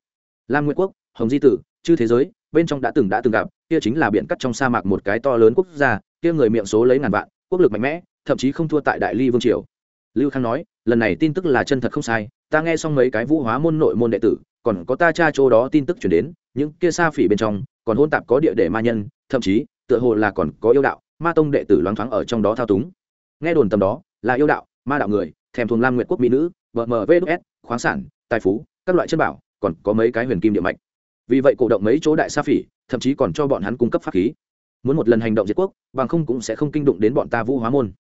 Lam nguyễn quốc, hồng di tử, chư thế giới, bên trong đã từng đã từng gặp, kia chính là biển cắt trong sa mạc một cái to lớn quốc gia, kia người miệng số lấy ngàn vạn, quốc lực mạnh mẽ, thậm chí không thua tại đại ly vương triều. Lưu khang nói, lần này tin tức là chân thật không sai, ta nghe xong mấy cái vũ hóa môn nội môn đệ tử, còn có ta cha chỗ đó tin tức chuyển đến, những kia sa phỉ bên trong, còn hôn tạp có địa để ma nhân, thậm chí, tựa hồ là còn có yêu đạo ma tông đệ tử loáng thoáng ở trong đó thao túng. Nghe đồn tầm đó, là yêu đạo, ma đạo người, thèm thuồng lam nguyệt quốc mỹ nữ vợ mờ s khoáng sản, tài phú, các loại chân bảo, còn có mấy cái huyền kim địa mạch. Vì vậy cổ động mấy chỗ đại sa phỉ, thậm chí còn cho bọn hắn cung cấp pháp khí. Muốn một lần hành động diệt quốc, bằng không cũng sẽ không kinh động đến bọn ta vũ hóa môn.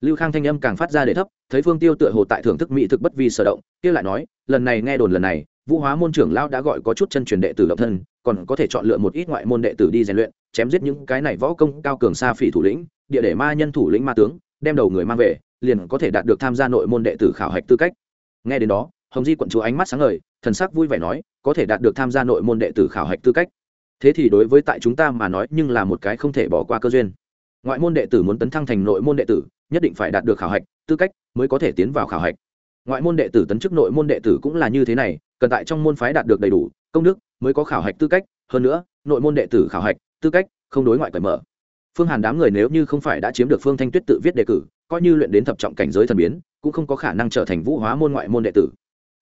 Lưu khang thanh âm càng phát ra để thấp, thấy phương tiêu tựa hồ tại thưởng thức mỹ thực bất vi sở động, kia lại nói, lần này nghe đồn lần này, vũ hóa môn trưởng lao đã gọi có chút chân truyền đệ tử động thân còn có thể chọn lựa một ít ngoại môn đệ tử đi rèn luyện, chém giết những cái này võ công cao cường xa phỉ thủ lĩnh, địa để ma nhân thủ lĩnh ma tướng, đem đầu người mang về, liền có thể đạt được tham gia nội môn đệ tử khảo hạch tư cách. Nghe đến đó, hồng di quận chúa ánh mắt sáng ngời, thần sắc vui vẻ nói, có thể đạt được tham gia nội môn đệ tử khảo hạch tư cách. Thế thì đối với tại chúng ta mà nói nhưng là một cái không thể bỏ qua cơ duyên. Ngoại môn đệ tử muốn tấn thăng thành nội môn đệ tử, nhất định phải đạt được khảo hạch, tư cách mới có thể tiến vào khảo hạch. Ngoại môn đệ tử tấn chức nội môn đệ tử cũng là như thế này, cần tại trong môn phái đạt được đầy đủ công đức mới có khảo hạch tư cách, hơn nữa, nội môn đệ tử khảo hạch, tư cách, không đối ngoại cởi mở. Phương hàn đám người nếu như không phải đã chiếm được phương thanh tuyết tự viết đề cử, coi như luyện đến thập trọng cảnh giới thần biến, cũng không có khả năng trở thành vũ hóa môn ngoại môn đệ tử.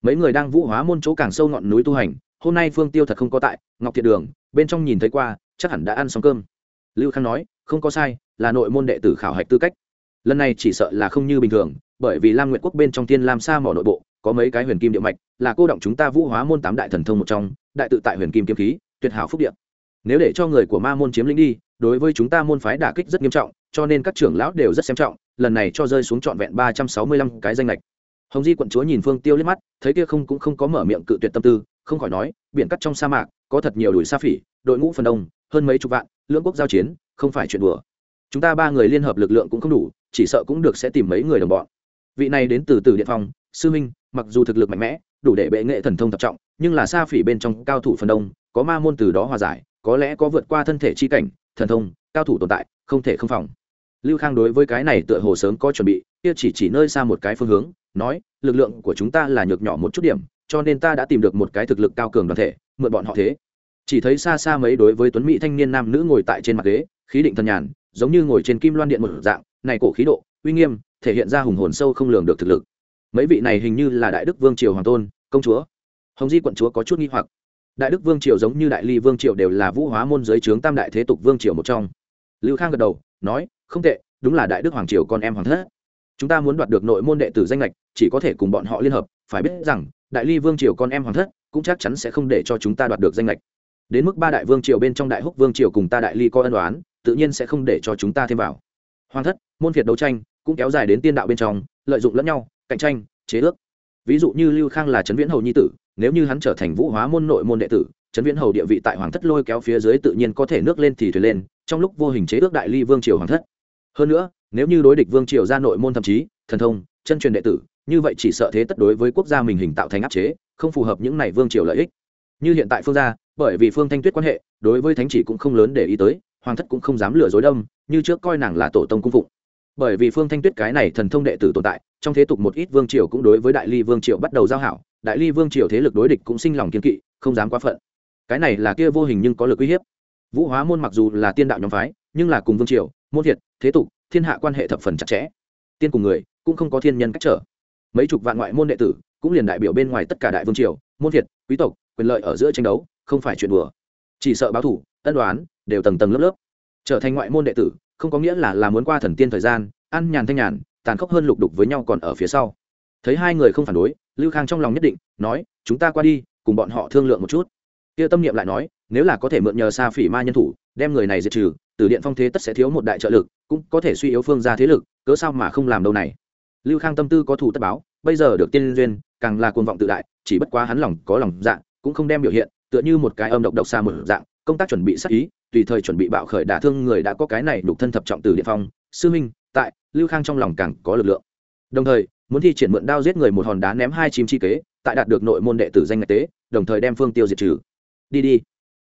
Mấy người đang vũ hóa môn chỗ càng sâu ngọn núi tu hành, hôm nay phương tiêu thật không có tại, ngọc thiện đường, bên trong nhìn thấy qua, chắc hẳn đã ăn xong cơm. Lưu khang nói, không có sai, là nội môn đệ tử khảo hạch tư cách. Lần này chỉ sợ là không như bình thường, bởi vì lam nguyện quốc bên trong tiên lam sa mỏ nội bộ có mấy cái huyền kim địa mạch, là cô động chúng ta vũ hóa môn tám đại thần thông một trong, đại tự tại huyền kim kiếm khí, tuyệt hảo phúc điện nếu để cho người của ma môn chiếm lĩnh đi, đối với chúng ta môn phái đả kích rất nghiêm trọng, cho nên các trưởng lão đều rất xem trọng, lần này cho rơi xuống trọn vẹn ba trăm sáu mươi lăm cái danh lệch. Hồng di quận chúa nhìn phương tiêu liếc mắt, thấy kia không cũng không có mở miệng cự tuyệt tâm tư, không khỏi nói, biển cắt trong sa mạc, có thật nhiều đùi sa phỉ, đội ngũ phần đông, hơn mấy chục vạn, lưỡng quốc giao chiến, không phải chuyện đùa. Chúng ta ba người liên hợp lực lượng cũng không đủ, chỉ sợ cũng được sẽ tìm mấy người đồng bọn. Vị này đến từ từ điện phong sư minh, mặc dù thực lực mạnh mẽ, đủ để bệ nghệ thần thông tập trọng, nhưng là sa phỉ bên trong cao thủ phần đông, có ma môn từ đó hòa giải, có lẽ có vượt qua thân thể chi cảnh, thần thông, cao thủ tồn tại, không thể không phòng. Lưu khang đối với cái này tựa hồ sớm có chuẩn bị, kia chỉ chỉ nơi xa một cái phương hướng, nói, lực lượng của chúng ta là nhược nhỏ một chút điểm, cho nên ta đã tìm được một cái thực lực cao cường đoàn thể, mượn bọn họ thế. Chỉ thấy xa xa mấy đối với tuấn mỹ thanh niên nam nữ ngồi tại trên mặt ghế, khí định thần nhàn, giống như ngồi trên kim loan điện một dạng, này cổ khí độ, uy nghiêm, thể hiện ra hùng hồn sâu không lường được thực lực mấy vị này hình như là đại đức vương triều hoàng tôn, công chúa. Hồng di quận chúa có chút nghi hoặc. Đại đức vương triều giống như đại ly vương triều đều là vũ hóa môn giới trướng tam đại thế tục vương triều một trong. Lưu khang gật đầu, nói, không tệ, đúng là đại đức hoàng triều con em hoàng thất. Chúng ta muốn đoạt được nội môn đệ tử danh lệch chỉ có thể cùng bọn họ liên hợp, phải biết rằng, đại ly vương triều con em hoàng thất cũng chắc chắn sẽ không để cho chúng ta đoạt được danh lệch đến mức ba đại vương triều bên trong đại húc vương triều cùng ta đại ly có ân đoán tự nhiên sẽ không để cho chúng ta thêm vào. Hoàng thất, môn phiệt đấu tranh, cũng kéo dài đến tiên đạo bên trong, lợi dụng lẫn nhau cạnh tranh, chế ước. Ví dụ như lưu khang là trấn viễn hầu nhi tử, nếu như hắn trở thành vũ hóa môn nội môn đệ tử, trấn viễn hầu địa vị tại hoàng thất lôi kéo phía dưới tự nhiên có thể nước lên thì thuyền lên, trong lúc vô hình chế ước đại ly vương triều hoàng thất. Hơn nữa, nếu như đối địch vương triều ra nội môn thậm chí, thần thông, chân truyền đệ tử, như vậy chỉ sợ thế tất đối với quốc gia mình hình tạo thành áp chế, không phù hợp những này vương triều lợi ích. Như hiện tại phương gia, bởi vì phương thanh tuyết quan hệ, đối với thánh chỉ cũng không lớn để ý tới, hoàng thất cũng không dám lừa dối đâm như trước coi nàng là tổ tông cung phụng bởi vì phương thanh tuyết cái này thần thông đệ tử tồn tại, trong thế tục một ít vương triều cũng đối với đại ly vương triều bắt đầu giao hảo, đại ly vương triều thế lực đối địch cũng sinh lòng kiên kỵ, không dám quá phận. Cái này là kia vô hình nhưng có lực uy hiếp. Vũ hóa môn mặc dù là tiên đạo nhóm phái, nhưng là cùng vương triều, môn thiệt, thế tục, thiên hạ quan hệ thập phần chặt chẽ. Tiên cùng người cũng không có thiên nhân cách trở. Mấy chục vạn ngoại môn đệ tử cũng liền đại biểu bên ngoài tất cả đại vương triều, môn thiệt, quý tộc, quyền lợi ở giữa tranh đấu, không phải chuyện đùa. Chỉ sợ báo thủ tân đoán đều tầng tầng lớp lớp. Trở thành ngoại môn đệ tử không có nghĩa là là muốn qua thần tiên thời gian, ăn nhàn thanh nhàn, tàn khốc hơn lục đục với nhau còn ở phía sau. Thấy hai người không phản đối, lưu khang trong lòng nhất định, nói, chúng ta qua đi, cùng bọn họ thương lượng một chút. Kia tâm niệm lại nói, nếu là có thể mượn nhờ xa phỉ ma nhân thủ, đem người này diệt trừ, từ điện phong thế tất sẽ thiếu một đại trợ lực, cũng có thể suy yếu phương ra thế lực, cớ sao mà không làm đâu này? Lưu khang tâm tư có thủ tất báo, bây giờ được tiên duyên, càng là cuồng vọng tự đại, chỉ bất quá hắn lòng có lòng dạ cũng không đem biểu hiện, tựa như một cái âm độc độc xa mở dạng, công tác chuẩn bị sát ý tùy thời chuẩn bị bạo khởi đả thương người đã có cái này đục thân thập trọng từ địa phong, sư minh, tại, lưu khang trong lòng càng có lực lượng. Đồng thời, muốn thi triển mượn đao giết người một hòn đá ném hai chim chi kế, tại đạt được nội môn đệ tử danh ngạch tế, đồng thời đem phương tiêu diệt trừ. Đi đi.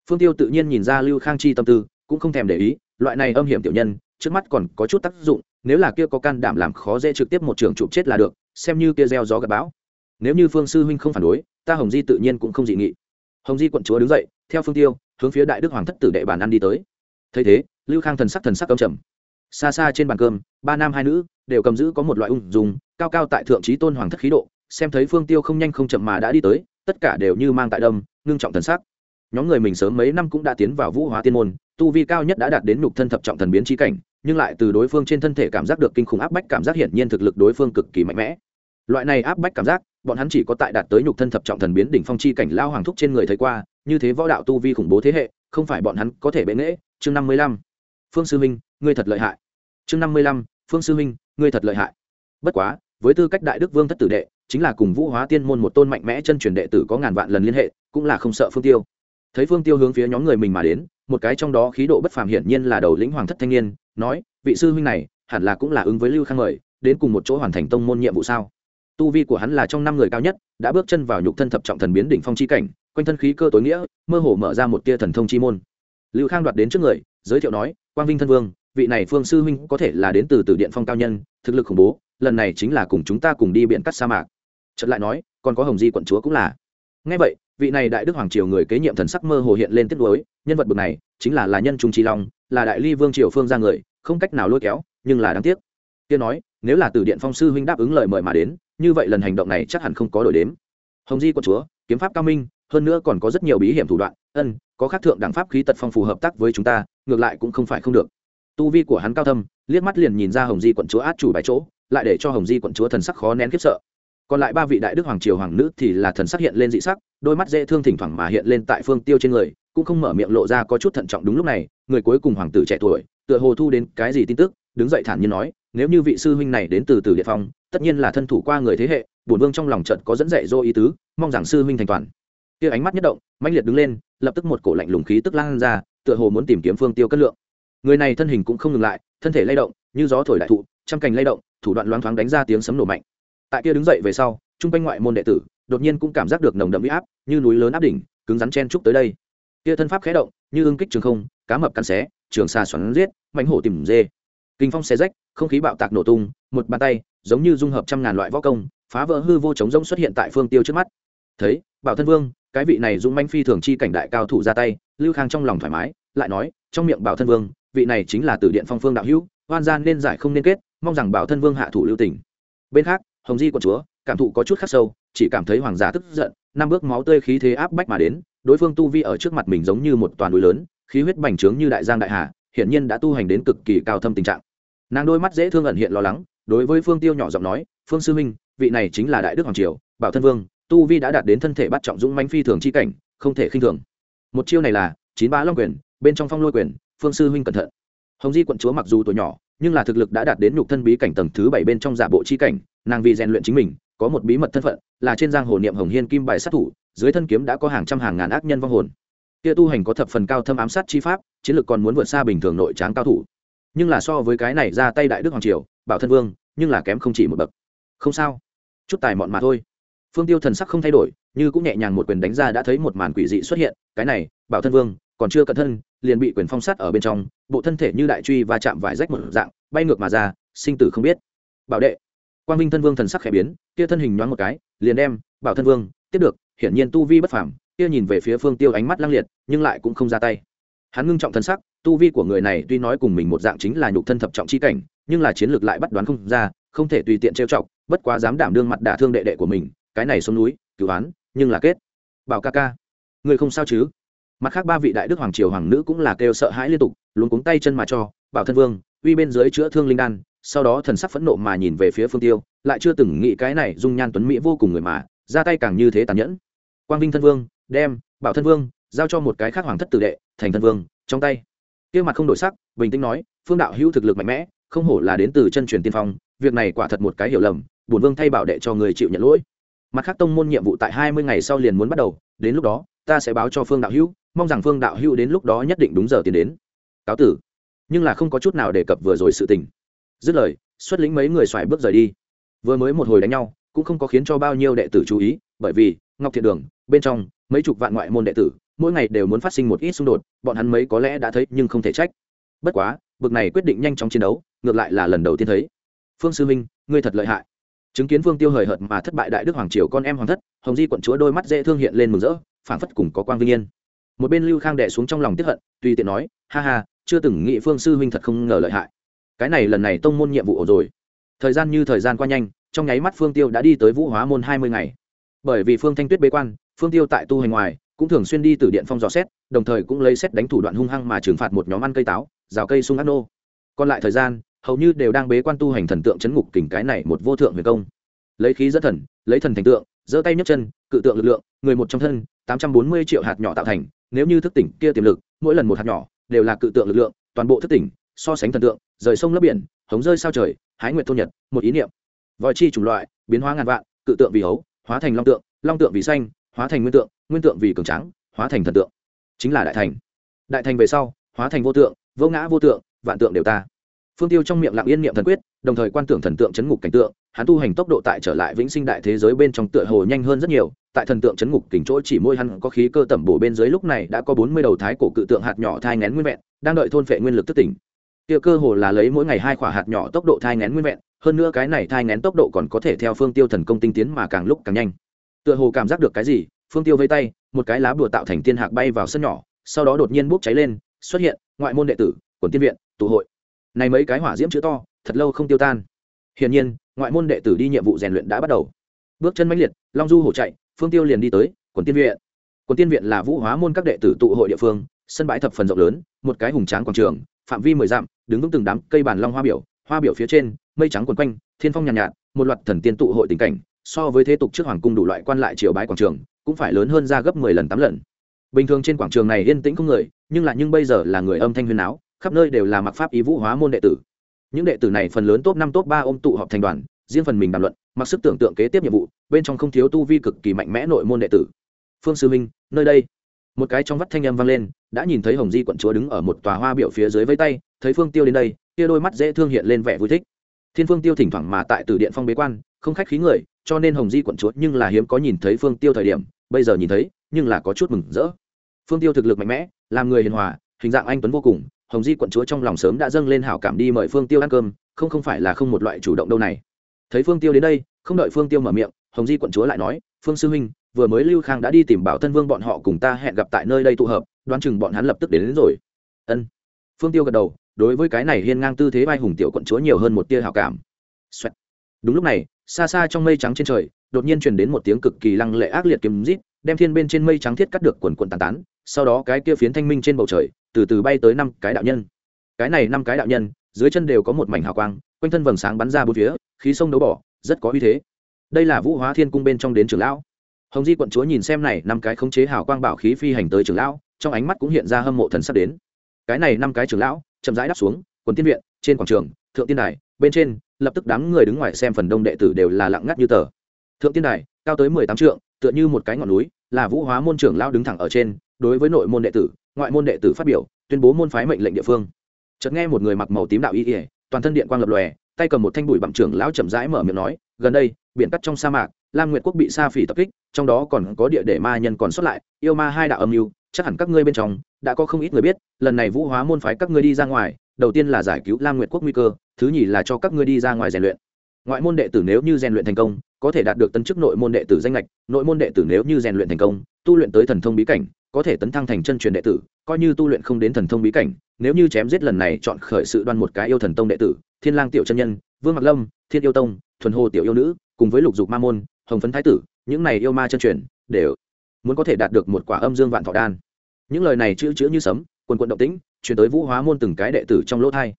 Phương tiêu tự nhiên nhìn ra lưu khang chi tâm tư, cũng không thèm để ý, loại này âm hiểm tiểu nhân, trước mắt còn có chút tác dụng, nếu là kia có can đảm làm khó dễ trực tiếp một trường chụp chết là được, xem như kia gieo gió gặp bão. Nếu như phương sư huynh không phản đối, ta hồng di tự nhiên cũng không dị nghị. Hồng di quận chúa đứng dậy, theo phương tiêu hướng phía đại đức hoàng thất tử đệ bàn ăn đi tới. Thấy thế, lưu khang thần sắc thần sắc cầm trầm. Xa xa trên bàn cơm, ba nam hai nữ đều cầm giữ có một loại ung dùng cao cao tại thượng trí tôn hoàng thất khí độ, xem thấy phương tiêu không nhanh không chậm mà đã đi tới, tất cả đều như mang tại đâm, ngưng trọng thần sắc. Nhóm người mình sớm mấy năm cũng đã tiến vào vũ hóa tiên môn, tu vi cao nhất đã đạt đến nhục thân thập trọng thần biến trí cảnh, nhưng lại từ đối phương trên thân thể cảm giác được kinh khủng áp bách cảm giác hiển nhiên thực lực đối phương cực kỳ mạnh mẽ. Loại này áp bách cảm giác bọn hắn chỉ có tại đạt tới nhục thân thập trọng thần biến đỉnh phong chi cảnh lao hoàng thúc trên người thấy qua như thế võ đạo tu vi khủng bố thế hệ không phải bọn hắn có thể bệ nghễ. Chương năm mươi lăm. Phương sư huynh, ngươi thật lợi hại. Chương năm mươi lăm. Phương sư huynh, ngươi thật lợi hại. Bất quá với tư cách đại đức vương thất tử đệ chính là cùng vũ hóa tiên môn một tôn mạnh mẽ chân truyền đệ tử có ngàn vạn lần liên hệ cũng là không sợ phương tiêu. Thấy phương tiêu hướng phía nhóm người mình mà đến một cái trong đó khí độ bất phàm hiển nhiên là đầu lĩnh hoàng thất thanh niên nói vị sư huynh này hẳn là cũng là ứng với lưu khang mời đến cùng một chỗ hoàn thành tông môn nhiệm vụ sao? Tu vi của hắn là trong năm người cao nhất, đã bước chân vào nhục thân thập trọng thần biến đỉnh phong chi cảnh, quanh thân khí cơ tối nghĩa, mơ hồ mở ra một tia thần thông chi môn. Lưu khang đoạt đến trước người, giới thiệu nói, quang vinh thân vương, vị này phương sư huynh có thể là đến từ từ điện phong cao nhân, thực lực khủng bố, lần này chính là cùng chúng ta cùng đi biện cắt sa mạc. Chợt lại nói, còn có hồng di quận chúa cũng là. Ngay vậy, vị này đại đức hoàng triều người kế nhiệm thần sắc mơ hồ hiện lên tiết đối nhân vật bậc này, chính là là nhân trung trí long, là đại ly vương triều phương ra người, không cách nào lôi kéo, nhưng là đáng tiếc. Tiên nói, nếu là từ điện phong sư huynh đáp ứng lời mời mà đến như vậy lần hành động này chắc hẳn không có đổi đếm. Hồng di quận chúa, kiếm pháp cao minh, hơn nữa còn có rất nhiều bí hiểm thủ đoạn, ân, có khác thượng đẳng pháp khí tật phong phù hợp tác với chúng ta, ngược lại cũng không phải không được. Tu vi của hắn cao thâm, liếc mắt liền nhìn ra hồng di quận chúa át chủ bài chỗ, lại để cho hồng di quận chúa thần sắc khó nén khiếp sợ. Còn lại ba vị đại đức hoàng triều hoàng nữ thì là thần sắc hiện lên dị sắc, đôi mắt dễ thương thỉnh thoảng mà hiện lên tại phương tiêu trên người, cũng không mở miệng lộ ra có chút thận trọng đúng lúc này, người cuối cùng hoàng tử trẻ tuổi, tựa hồ thu đến cái gì tin tức, đứng dậy thản nhiên nói nếu như vị sư huynh này đến từ từ địa phong, tất nhiên là thân thủ qua người thế hệ, bổn vương trong lòng trận có dẫn dạy dô ý tứ, mong rằng sư huynh thành toàn. Kia ánh mắt nhất động, mãnh liệt đứng lên, lập tức một cổ lạnh lùng khí tức lan ra, tựa hồ muốn tìm kiếm phương tiêu cất lượng. Người này thân hình cũng không ngừng lại, thân thể lay động, như gió thổi đại thụ, trăm cành lay động, thủ đoạn loáng thoáng đánh ra tiếng sấm nổ mạnh. Tại kia đứng dậy về sau, trung quanh ngoại môn đệ tử, đột nhiên cũng cảm giác được nồng đậm huy áp, như núi lớn áp đỉnh, cứng rắn chen trúc tới đây. Kia thân pháp khé động, như ương kích trường không, cá mập cắn xé, trường xa xoắn giết mảnh hổ tìm dê. Kinh phong xé rách không khí bạo tạc nổ tung, một bàn tay, giống như dung hợp trăm ngàn loại võ công, phá vỡ hư vô chống rỗng xuất hiện tại phương tiêu trước mắt. Thấy, bảo thân vương, cái vị này dũng manh phi thường chi cảnh đại cao thủ ra tay, lưu khang trong lòng thoải mái, lại nói, trong miệng bảo thân vương, vị này chính là từ điện phong phương đạo hữu hoan gian nên giải không nên kết, mong rằng bảo thân vương hạ thủ lưu tỉnh bên khác, hồng di quận chúa, cảm thụ có chút khắc sâu, chỉ cảm thấy hoàng giả tức giận, năm bước máu tươi khí thế áp bách mà đến, đối phương tu vi ở trước mặt mình giống như một toàn núi lớn, khí huyết bành trướng như đại giang đại hà, hiển nhiên đã tu hành đến cực kỳ cao thâm tình trạng nàng đôi mắt dễ thương ẩn hiện lo lắng, đối với phương tiêu nhỏ giọng nói, phương sư minh vị này chính là đại đức hoàng triều, bảo thân vương, tu vi đã đạt đến thân thể bắt trọng dũng manh phi thường chi cảnh, không thể khinh thường. Một chiêu này là chín bá long quyền, bên trong phong lôi quyền, phương sư huynh cẩn thận. Hồng di quận chúa mặc dù tuổi nhỏ, nhưng là thực lực đã đạt đến nhục thân bí cảnh tầng thứ bảy bên trong giả bộ chi cảnh, nàng vì rèn luyện chính mình, có một bí mật thân phận, là trên giang hồ niệm hồng hiên kim bài sát thủ, dưới thân kiếm đã có hàng trăm hàng ngàn ác nhân vong hồn. Kia tu hành có thập phần cao thâm ám sát chi pháp, chiến lược còn muốn vượt xa bình thường nội tráng cao thủ nhưng là so với cái này ra tay đại đức hoàng triều, bảo thân vương, nhưng là kém không chỉ một bậc. Không sao, chút tài mọn mà thôi. Phương tiêu thần sắc không thay đổi, như cũng nhẹ nhàng một quyền đánh ra đã thấy một màn quỷ dị xuất hiện, cái này, bảo thân vương, còn chưa cẩn thân, liền bị quyền phong sát ở bên trong, bộ thân thể như đại truy và chạm vải rách một dạng, bay ngược mà ra, sinh tử không biết. Bảo đệ, quang minh thân vương thần sắc khẽ biến, kia thân hình nhoáng một cái, liền đem, bảo thân vương, tiếp được, hiển nhiên tu vi bất phàm, kia nhìn về phía phương tiêu ánh mắt lăng liệt, nhưng lại cũng không ra tay. Hắn ngưng trọng thân sắc tu vi của người này tuy nói cùng mình một dạng chính là nhục thân thập trọng chi cảnh, nhưng là chiến lược lại bắt đoán không ra, không thể tùy tiện trêu chọc, bất quá dám đảm đương mặt đả thương đệ đệ của mình, cái này xuống núi, cứu án nhưng là kết. Bảo ca ca, người không sao chứ? Mặt khác ba vị đại đức hoàng triều hoàng nữ cũng là kêu sợ hãi liên tục luôn cuống tay chân mà cho, bảo thân vương, uy bên dưới chữa thương linh đan. Sau đó thần sắc phẫn nộ mà nhìn về phía phương tiêu, lại chưa từng nghĩ cái này dung nhan tuấn mỹ vô cùng người mà, ra tay càng như thế tàn nhẫn. Quang vinh thân vương, đem, bảo thân vương, giao cho một cái khác hoàng thất tử đệ, thành thân vương, trong tay kia mặt không đổi sắc, bình tĩnh nói, phương đạo hữu thực lực mạnh mẽ, không hổ là đến từ chân truyền tiên phong, việc này quả thật một cái hiểu lầm, bổn vương thay bảo đệ cho người chịu nhận lỗi. Mặt khác tông môn nhiệm vụ tại hai mươi ngày sau liền muốn bắt đầu, đến lúc đó, ta sẽ báo cho phương đạo hữu, mong rằng phương đạo hữu đến lúc đó nhất định đúng giờ tiến đến. Cáo tử. Nhưng là không có chút nào đề cập vừa rồi sự tình. Dứt lời, xuất lĩnh mấy người xoài bước rời đi. Vừa mới một hồi đánh nhau, cũng không có khiến cho bao nhiêu đệ tử chú ý, bởi vì ngọc thiện đường, bên trong, mấy chục vạn ngoại môn đệ tử mỗi ngày đều muốn phát sinh một ít xung đột, bọn hắn mấy có lẽ đã thấy nhưng không thể trách. Bất quá, bực này quyết định nhanh chóng chiến đấu, ngược lại là lần đầu tiên thấy. Phương sư minh ngươi thật lợi hại. Chứng kiến phương tiêu hời hợt mà thất bại đại đức hoàng triều con em hoàng thất, hồng di quận chúa đôi mắt dễ thương hiện lên mừng rỡ, phảng phất cùng có quang vinh yên. Một bên lưu khang đẻ xuống trong lòng tiếp hận, tùy tiện nói, ha ha, chưa từng nghĩ phương sư huynh thật không ngờ lợi hại. Cái này lần này tông môn nhiệm vụ ổ rồi. Thời gian như thời gian qua nhanh, trong nháy mắt phương tiêu đã đi tới vũ hóa môn hai mươi ngày. Bởi vì phương thanh tuyết bế quan, phương tiêu tại tu hành ngoài cũng thường xuyên đi từ điện phong dò xét, đồng thời cũng lấy xét đánh thủ đoạn hung hăng mà trừng phạt một nhóm ăn cây táo, rào cây sung ác nô. Còn lại thời gian, hầu như đều đang bế quan tu hành thần tượng chấn ngục kình cái này một vô thượng huyền công. Lấy khí dẫn thần, lấy thần thành tượng, giơ tay nhấc chân, cự tượng lực lượng, người một trong thân, tám trăm bốn mươi triệu hạt nhỏ tạo thành, nếu như thức tỉnh kia tiềm lực, mỗi lần một hạt nhỏ đều là cự tượng lực lượng, toàn bộ thức tỉnh, so sánh thần tượng, rời sông lấp biển, hống rơi sao trời, hái nguyệt thôn nhật, một ý niệm. Vòi chi chủng loại, biến hóa ngàn vạn, cự tượng vì hấu, hóa thành long tượng long tượng vì xanh hóa thành nguyên tượng nguyên tượng vì cường trắng hóa thành thần tượng. Chính là đại thành. Đại thành về sau, hóa thành vô tượng, vô ngã vô tượng, vạn tượng đều ta. Phương tiêu trong miệng lặng yên niệm thần quyết, đồng thời quan tưởng thần tượng chấn ngục cảnh tượng, hắn tu hành tốc độ tại trở lại vĩnh sinh đại thế giới bên trong tựa hồ nhanh hơn rất nhiều, tại thần tượng chấn ngục kình chỗ chỉ môi hắn có khí cơ tẩm bổ bên dưới lúc này đã có bốn mươi đầu thái cổ cự tượng hạt nhỏ thai ngén nguyên vẹn, đang đợi thôn phệ nguyên lực tức tỉnh. Tiêu cơ hồ là lấy mỗi ngày hai quả hạt nhỏ tốc độ thai ngén nguyên vẹn, hơn nữa cái này thai ngén tốc độ còn có thể theo phương tiêu thần công tinh tiến mà càng lúc càng nhanh tựa hồ cảm giác được cái gì phương tiêu vây tay một cái lá bùa tạo thành tiên hạc bay vào sân nhỏ sau đó đột nhiên bốc cháy lên xuất hiện ngoại môn đệ tử quần tiên viện tụ hội. Này mấy cái hỏa diễm chữ to thật lâu không tiêu tan. Hiển nhiên ngoại môn đệ tử đi nhiệm vụ rèn luyện đã bắt đầu. Bước chân mãnh liệt long du hổ chạy phương tiêu liền đi tới quần tiên viện. Quần tiên viện là vũ hóa môn các đệ tử tụ hội địa phương sân bãi thập phần rộng lớn một cái hùng tráng quảng trường phạm vi mười dặm đứng vững từng đám cây bàn long hoa biểu hoa biểu phía trên mây trắng quần quanh thiên phong nhàn nhạt, nhạt một loạt thần tiên tụ hội tình cảnh so với thế tục trước hoàng cung đủ loại quan lại triều bái quảng trường, cũng phải lớn hơn ra gấp mười lần tám lần. Bình thường trên quảng trường này yên tĩnh không người, nhưng là nhưng bây giờ là người âm thanh huyền áo khắp nơi đều là mặc pháp ý vũ hóa môn đệ tử. Những đệ tử này phần lớn top năm top ba ôm tụ họp thành đoàn, riêng phần mình đàm luận, mặc sức tưởng tượng kế tiếp nhiệm vụ, bên trong không thiếu tu vi cực kỳ mạnh mẽ nội môn đệ tử. Phương sư minh nơi đây. Một cái trong vắt thanh âm vang lên, đã nhìn thấy hồng di quận chúa đứng ở một tòa hoa biểu phía dưới vây tay, thấy phương tiêu đến đây kia đôi mắt dễ thương hiện lên vẻ vui thích. Thiên phương tiêu thỉnh thoảng mà tại từ điện phong bế quan không khách khí người cho nên hồng di quận chúa nhưng là hiếm có nhìn thấy phương tiêu thời điểm bây giờ nhìn thấy nhưng là có chút mừng rỡ. Phương tiêu thực lực mạnh mẽ làm người hiền hòa hình dạng anh tuấn vô cùng hồng di quận chúa trong lòng sớm đã dâng lên hảo cảm đi mời phương tiêu ăn cơm không không phải là không một loại chủ động đâu này. Thấy phương tiêu đến đây không đợi phương tiêu mở miệng hồng di quận chúa lại nói phương sư huynh vừa mới lưu khang đã đi tìm bảo thân vương bọn họ cùng ta hẹn gặp tại nơi đây tụ hợp đoán chừng bọn hắn lập tức đến, đến rồi. Ân. Phương tiêu gật đầu đối với cái này hiên ngang tư thế vai hùng tiểu quận chúa nhiều hơn một tia hảo cảm、Xoẹt. đúng lúc này xa xa trong mây trắng trên trời, đột nhiên truyền đến một tiếng cực kỳ lăng lệ ác liệt kiếm rít, đem thiên bên trên mây trắng thiết cắt được quần quần tàn tán, sau đó cái kia phiến thanh minh trên bầu trời, từ từ bay tới năm cái đạo nhân. Cái này năm cái đạo nhân, dưới chân đều có một mảnh hào quang, quanh thân vầng sáng bắn ra bốn phía, khí sông đấu bỏ, rất có uy thế. Đây là vũ hóa thiên cung bên trong đến trường lão. Hồng di quận chúa nhìn xem này năm cái khống chế hào quang bảo khí phi hành tới trường lão, trong ánh mắt cũng hiện ra hâm mộ thần sắp đến. Cái này năm cái trường lão, chậm rãi đáp xuống, quần tiên viện, trên quảng trường, thượng tiên đài, bên trên lập tức đám người đứng ngoài xem phần đông đệ tử đều là lặng ngắt như tờ. Thượng tiên đài, cao tới mười tám trượng, tựa như một cái ngọn núi, là vũ hóa môn trưởng lao đứng thẳng ở trên, đối với nội môn đệ tử, ngoại môn đệ tử phát biểu, tuyên bố môn phái mệnh lệnh địa phương. Chợt nghe một người mặc màu tím đạo y ỉa toàn thân điện quang lập lòe, tay cầm một thanh bụi bặm trưởng lão chậm rãi mở miệng nói, gần đây, biển cắt trong sa mạc, lam nguyệt quốc bị sa phỉ tập kích, trong đó còn có địa để ma nhân còn xuất lại, yêu ma hai đạo âm mưu, chắc hẳn các ngươi bên trong, đã có không ít người biết, lần này vũ hóa môn phái các ngươi đi ra ngoài, đầu tiên là giải cứu lam nguyệt quốc nguy cơ thứ nhì là cho các ngươi đi ra ngoài rèn luyện. Ngoại môn đệ tử nếu như rèn luyện thành công, có thể đạt được tân chức nội môn đệ tử danh lệch nội môn đệ tử nếu như rèn luyện thành công, tu luyện tới thần thông bí cảnh, có thể tấn thăng thành chân truyền đệ tử, coi như tu luyện không đến thần thông bí cảnh, nếu như chém giết lần này chọn khởi sự đoan một cái yêu thần tông đệ tử, thiên lang tiểu chân nhân, vương mặc lâm, thiên yêu tông, thuần hồ tiểu yêu nữ, cùng với lục dục ma môn, hồng phấn thái tử, những này yêu ma chân truyền, đều muốn có thể đạt được một quả âm dương vạn thọ đan. Những lời này chữ chữ như sấm, quần quận động tĩnh chuyển tới vũ hóa môn từng cái đệ tử trong lỗ thai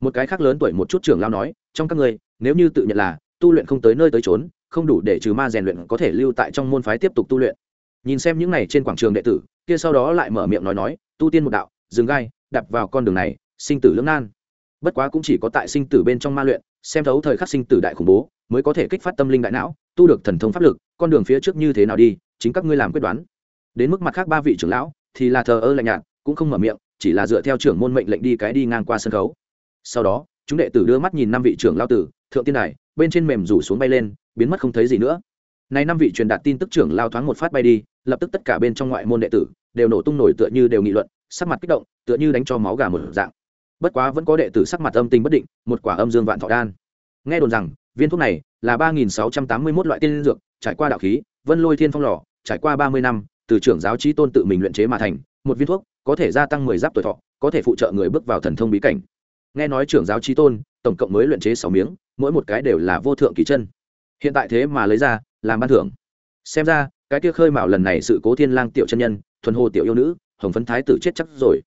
một cái khác lớn tuổi một chút trưởng lao nói, trong các ngươi, nếu như tự nhận là tu luyện không tới nơi tới trốn không đủ để trừ ma rèn luyện có thể lưu tại trong môn phái tiếp tục tu luyện. Nhìn xem những này trên quảng trường đệ tử, kia sau đó lại mở miệng nói nói, tu tiên một đạo dừng gai, đạp vào con đường này, sinh tử lưỡng nan. Bất quá cũng chỉ có tại sinh tử bên trong ma luyện, xem thấu thời khắc sinh tử đại khủng bố, mới có thể kích phát tâm linh đại não, tu được thần thông pháp lực, con đường phía trước như thế nào đi, chính các ngươi làm quyết đoán. Đến mức mặt khác ba vị trưởng lão, thì là thờ ơ lạnh nhạt, cũng không mở miệng, chỉ là dựa theo trưởng môn mệnh lệnh đi cái đi ngang qua sân khấu sau đó, chúng đệ tử đưa mắt nhìn năm vị trưởng lao tử, thượng tiên đài, bên trên mềm rủ xuống bay lên, biến mất không thấy gì nữa. Nay năm vị truyền đạt tin tức trưởng lao thoáng một phát bay đi, lập tức tất cả bên trong ngoại môn đệ tử đều nổ tung nổi tựa như đều nghị luận, sắc mặt kích động, tựa như đánh cho máu gà một dạng. Bất quá vẫn có đệ tử sắc mặt âm tình bất định, một quả âm dương vạn thọ đan. Nghe đồn rằng, viên thuốc này là ba nghìn sáu trăm tám mươi mốt loại tiên dược, trải qua đạo khí, vân lôi thiên phong lò, trải qua ba mươi năm, từ trưởng giáo trí tôn tự mình luyện chế mà thành, một viên thuốc có thể gia tăng mười giáp tuổi thọ, có thể phụ trợ người bước vào thần thông bí cảnh nghe nói trưởng giáo trí tôn, tổng cộng mới luyện chế sáu miếng, mỗi một cái đều là vô thượng kỳ chân. Hiện tại thế mà lấy ra, làm ban thưởng. Xem ra, cái kia khơi mạo lần này sự cố thiên lang tiểu chân nhân, thuần hồ tiểu yêu nữ, hồng phấn thái tử chết chắc rồi.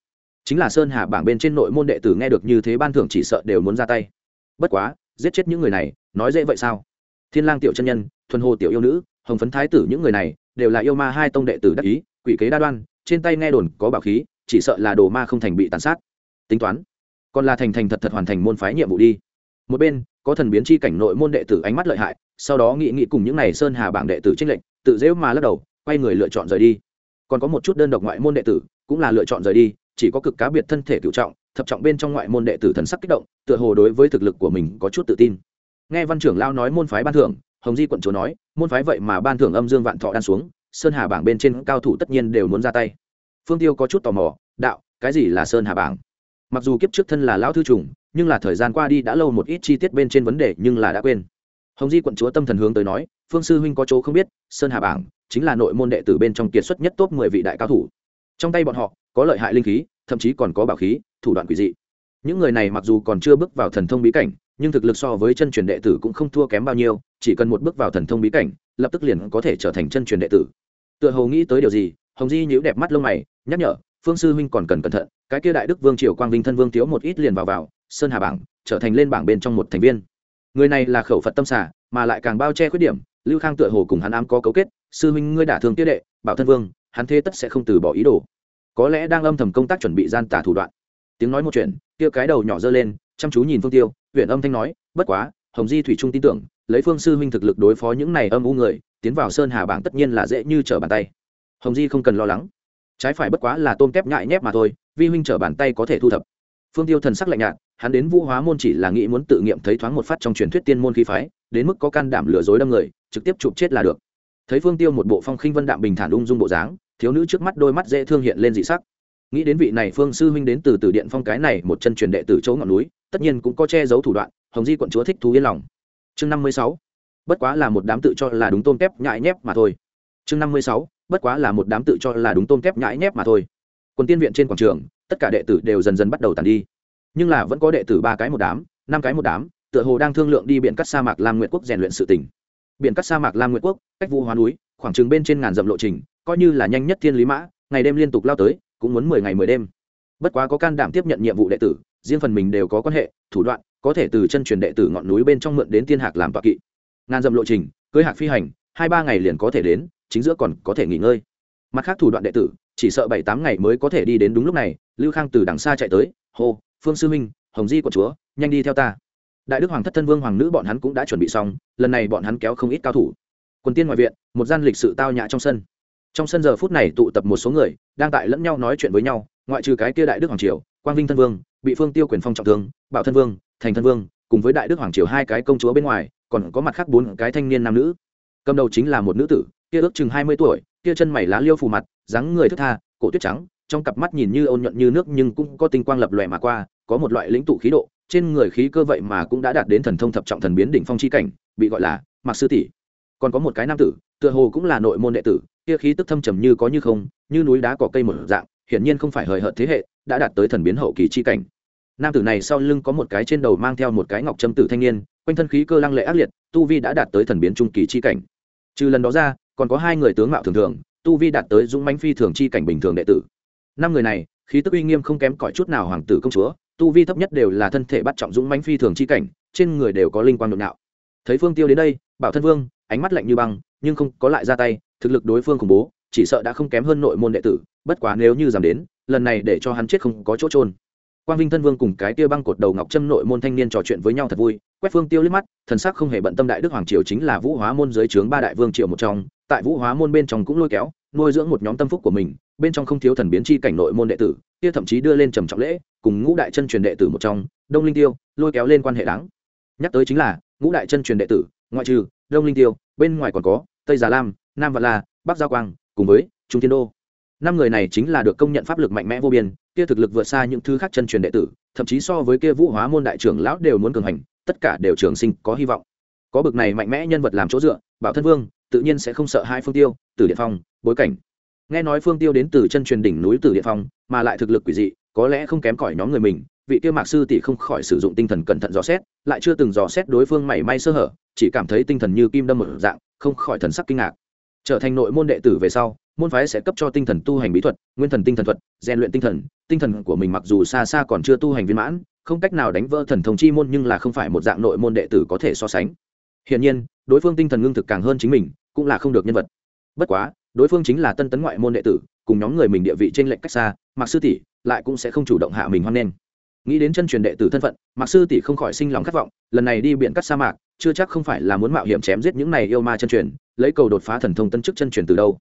Chính là sơn hà bảng bên trên nội môn đệ tử nghe được như thế ban thưởng chỉ sợ đều muốn ra tay. Bất quá, giết chết những người này, nói dễ vậy sao? Thiên lang tiểu chân nhân, thuần hồ tiểu yêu nữ, hồng phấn thái tử những người này, đều là yêu ma hai tông đệ tử đắc ý, quỷ kế đa đoan, trên tay nghe đồn có bảo khí, chỉ sợ là đồ ma không thành bị tàn sát. Tính toán còn là thành thành thật thật hoàn thành môn phái nhiệm vụ đi. Một bên, có thần biến chi cảnh nội môn đệ tử ánh mắt lợi hại, sau đó nghị nghị cùng những này sơn hà bảng đệ tử trinh lệnh tự dễu mà lắc đầu, quay người lựa chọn rời đi. Còn có một chút đơn độc ngoại môn đệ tử cũng là lựa chọn rời đi, chỉ có cực cá biệt thân thể cựu trọng, thập trọng bên trong ngoại môn đệ tử thần sắc kích động, tựa hồ đối với thực lực của mình có chút tự tin. Nghe văn trưởng lao nói môn phái ban thưởng, hồng di quận chúa nói, môn phái vậy mà ban thưởng âm dương vạn thọ đan xuống, sơn hà bảng bên trên cao thủ tất nhiên đều muốn ra tay. Phương tiêu có chút tò mò, đạo, cái gì là sơn hà bảng? Mặc dù kiếp trước thân là lão thư trùng, nhưng là thời gian qua đi đã lâu một ít chi tiết bên trên vấn đề nhưng là đã quên. Hồng di quận chúa tâm thần hướng tới nói, phương sư huynh có chỗ không biết, sơn hà bảng chính là nội môn đệ tử bên trong kiệt xuất nhất top mười vị đại cao thủ. Trong tay bọn họ, có lợi hại linh khí, thậm chí còn có bảo khí, thủ đoạn quỷ dị. Những người này mặc dù còn chưa bước vào thần thông bí cảnh, nhưng thực lực so với chân truyền đệ tử cũng không thua kém bao nhiêu, chỉ cần một bước vào thần thông bí cảnh, lập tức liền có thể trở thành chân truyền đệ tử. Tựa hồ nghĩ tới điều gì, hồng di nhíu đẹp mắt lông mày, nhắc nhở phương sư huynh còn cần cẩn thận, cái kia đại đức vương triều quang vinh thân vương thiếu một ít liền vào vào, sơn hà bảng, trở thành lên bảng bên trong một thành viên. Người này là khẩu phật tâm xả mà lại càng bao che khuyết điểm, lưu khang tựa hồ cùng hắn ám có cấu kết, sư huynh ngươi đả thương tiết đệ, bảo thân vương, hắn thế tất sẽ không từ bỏ ý đồ. Có lẽ đang âm thầm công tác chuẩn bị gian tả thủ đoạn. Tiếng nói một chuyện, kia cái đầu nhỏ dơ lên, chăm chú nhìn phương tiêu huyện âm thanh nói, bất quá, hồng di thủy trung tin tưởng, lấy phương sư huynh thực lực đối phó những này âm u người, tiến vào sơn hà bảng tất nhiên là dễ như trở bàn tay. Hồng di không cần lo lắng trái phải bất quá là tôm tép nhại nhép mà thôi, vi huynh trở bàn tay có thể thu thập. Phương tiêu thần sắc lạnh nhạt, hắn đến vũ hóa môn chỉ là nghĩ muốn tự nghiệm thấy thoáng một phát trong truyền thuyết tiên môn khí phái, đến mức có can đảm lừa dối đâm người, trực tiếp chụp chết là được. Thấy phương tiêu một bộ phong khinh vân đạm bình thản ung dung bộ dáng, thiếu nữ trước mắt đôi mắt dễ thương hiện lên dị sắc. Nghĩ đến vị này phương sư huynh đến từ từ điện phong cái này một chân truyền đệ từ chỗ ngọn núi, tất nhiên cũng có che giấu thủ đoạn, hồng di quận chúa thích thú yên lòng. Chương năm mươi sáu. Bất quá là một đám tự cho là đúng tôm kép nhại nhép mà thôi. Chương năm mươi sáu bất quá là một đám tự cho là đúng tôm kép nhãi nhép mà thôi. Quân tiên viện trên quảng trường, tất cả đệ tử đều dần dần bắt đầu tàn đi. Nhưng là vẫn có đệ tử ba cái một đám, năm cái một đám, tựa hồ đang thương lượng đi biển cắt sa mạc lam nguyệt quốc rèn luyện sự tỉnh biển cắt sa mạc lam nguyệt quốc, cách vũ hóa núi, khoảng chừng bên trên ngàn dặm lộ trình, coi như là nhanh nhất thiên lý mã, ngày đêm liên tục lao tới, cũng muốn mười ngày mười đêm. Bất quá có can đảm tiếp nhận nhiệm vụ đệ tử, riêng phần mình đều có quan hệ, thủ đoạn, có thể từ chân truyền đệ tử ngọn núi bên trong mượn đến tiên hạc làm tọa kỵ. Ngàn dặm lộ trình, cưới hạc phi hành, hai ba ngày liền có thể đến chính giữa còn có thể nghỉ ngơi. Mặt khác thủ đoạn đệ tử, chỉ sợ bảy tám ngày mới có thể đi đến đúng lúc này, lưu khang từ đằng xa chạy tới, hô, phương sư minh hồng di của chúa, nhanh đi theo ta. Đại đức hoàng thất thân vương hoàng nữ bọn hắn cũng đã chuẩn bị xong, lần này bọn hắn kéo không ít cao thủ. Quân tiên ngoại viện, một gian lịch sự tao nhã trong sân. Trong sân giờ phút này tụ tập một số người, đang tại lẫn nhau nói chuyện với nhau, ngoại trừ cái kia đại đức hoàng triều, quang vinh thân vương, bị phương tiêu quyền phong trọng thương, bảo thân vương, thành thân vương, cùng với đại đức hoàng triều hai cái công chúa bên ngoài, còn có mặt khác bốn cái thanh niên nam nữ. Cầm đầu chính là một nữ tử kia ước chừng hai mươi tuổi, kia chân mày lá liêu phù mặt, dáng người thức tha, cổ tuyết trắng, trong cặp mắt nhìn như ôn nhuận như nước nhưng cũng có tinh quang lập lòe mà qua, có một loại lĩnh tụ khí độ, trên người khí cơ vậy mà cũng đã đạt đến thần thông thập trọng thần biến đỉnh phong chi cảnh, bị gọi là mạc sư tỷ. Còn có một cái nam tử, tựa hồ cũng là nội môn đệ tử, kia khí tức thâm trầm như có như không, như núi đá cỏ cây một dạng, hiển nhiên không phải hời hợt thế hệ, đã đạt tới thần biến hậu kỳ chi cảnh. Nam tử này sau lưng có một cái trên đầu mang theo một cái ngọc trâm tử thanh niên, quanh thân khí cơ lăng lệ ác liệt, tu vi đã đạt tới thần biến trung kỳ chi cảnh. Trừ lần đó ra còn có hai người tướng mạo thường thường, tu vi đạt tới dũng mãnh phi thường chi cảnh bình thường đệ tử. Năm người này, khí tức uy nghiêm không kém cỏi chút nào hoàng tử công chúa, tu vi thấp nhất đều là thân thể bắt trọng dũng mãnh phi thường chi cảnh, trên người đều có linh quan nhộn nhạo. Thấy phương tiêu đến đây, bảo thân vương, ánh mắt lạnh như băng, nhưng không có lại ra tay, thực lực đối phương khủng bố, chỉ sợ đã không kém hơn nội môn đệ tử, bất quá nếu như giảm đến, lần này để cho hắn chết không có chỗ trôn quang vinh thân vương cùng cái tia băng cột đầu ngọc trâm nội môn thanh niên trò chuyện với nhau thật vui, quét phương tiêu liếc mắt, thần sắc không hề bận tâm đại đức hoàng triều chính là vũ hóa môn dưới trướng ba đại vương triều một trong tại vũ hóa môn bên trong cũng lôi kéo, nuôi dưỡng một nhóm tâm phúc của mình, bên trong không thiếu thần biến chi cảnh nội môn đệ tử, kia thậm chí đưa lên trầm trọng lễ, cùng ngũ đại chân truyền đệ tử một trong, đông linh tiêu, lôi kéo lên quan hệ đáng. Nhắc tới chính là, ngũ đại chân truyền đệ tử, ngoại trừ đông linh tiêu, bên ngoài còn có tây già lam, nam vạn la, bắc giao quang, cùng với trung thiên đô. Năm người này chính là được công nhận pháp lực mạnh mẽ vô biên, kia thực lực vượt xa những thứ khác chân truyền đệ tử, thậm chí so với kia vũ hóa môn đại trưởng lão đều muốn cường hành, tất cả đều trường sinh có hy vọng có bực này mạnh mẽ nhân vật làm chỗ dựa, bảo thân vương, tự nhiên sẽ không sợ hai phương tiêu từ địa phong, bối cảnh. Nghe nói phương tiêu đến từ chân truyền đỉnh núi từ địa phong, mà lại thực lực quỷ dị, có lẽ không kém cỏi nhóm người mình, vị kia mạc sư tỷ không khỏi sử dụng tinh thần cẩn thận dò xét, lại chưa từng dò xét đối phương mảy may sơ hở, chỉ cảm thấy tinh thần như kim đâm một dạng, không khỏi thần sắc kinh ngạc. Trở thành nội môn đệ tử về sau, môn phái sẽ cấp cho tinh thần tu hành bí thuật, nguyên thần tinh thần thuật, rèn luyện tinh thần tinh thần của mình mặc dù xa xa còn chưa tu hành viên mãn, không cách nào đánh vỡ thần thông chi môn nhưng là không phải một dạng nội môn đệ tử có thể so sánh hiển nhiên, đối phương tinh thần ngưng thực càng hơn chính mình, cũng là không được nhân vật. Bất quá, đối phương chính là tân tấn ngoại môn đệ tử, cùng nhóm người mình địa vị trên lệnh cách xa mặc sư tỷ lại cũng sẽ không chủ động hạ mình hoan nghênh. Nghĩ đến chân truyền đệ tử thân phận mặc sư tỷ không khỏi sinh lòng khát vọng, lần này đi biển cắt sa mạc, chưa chắc không phải là muốn mạo hiểm chém giết những này yêu ma chân truyền, lấy cầu đột phá thần thông tân chức chân truyền từ đâu.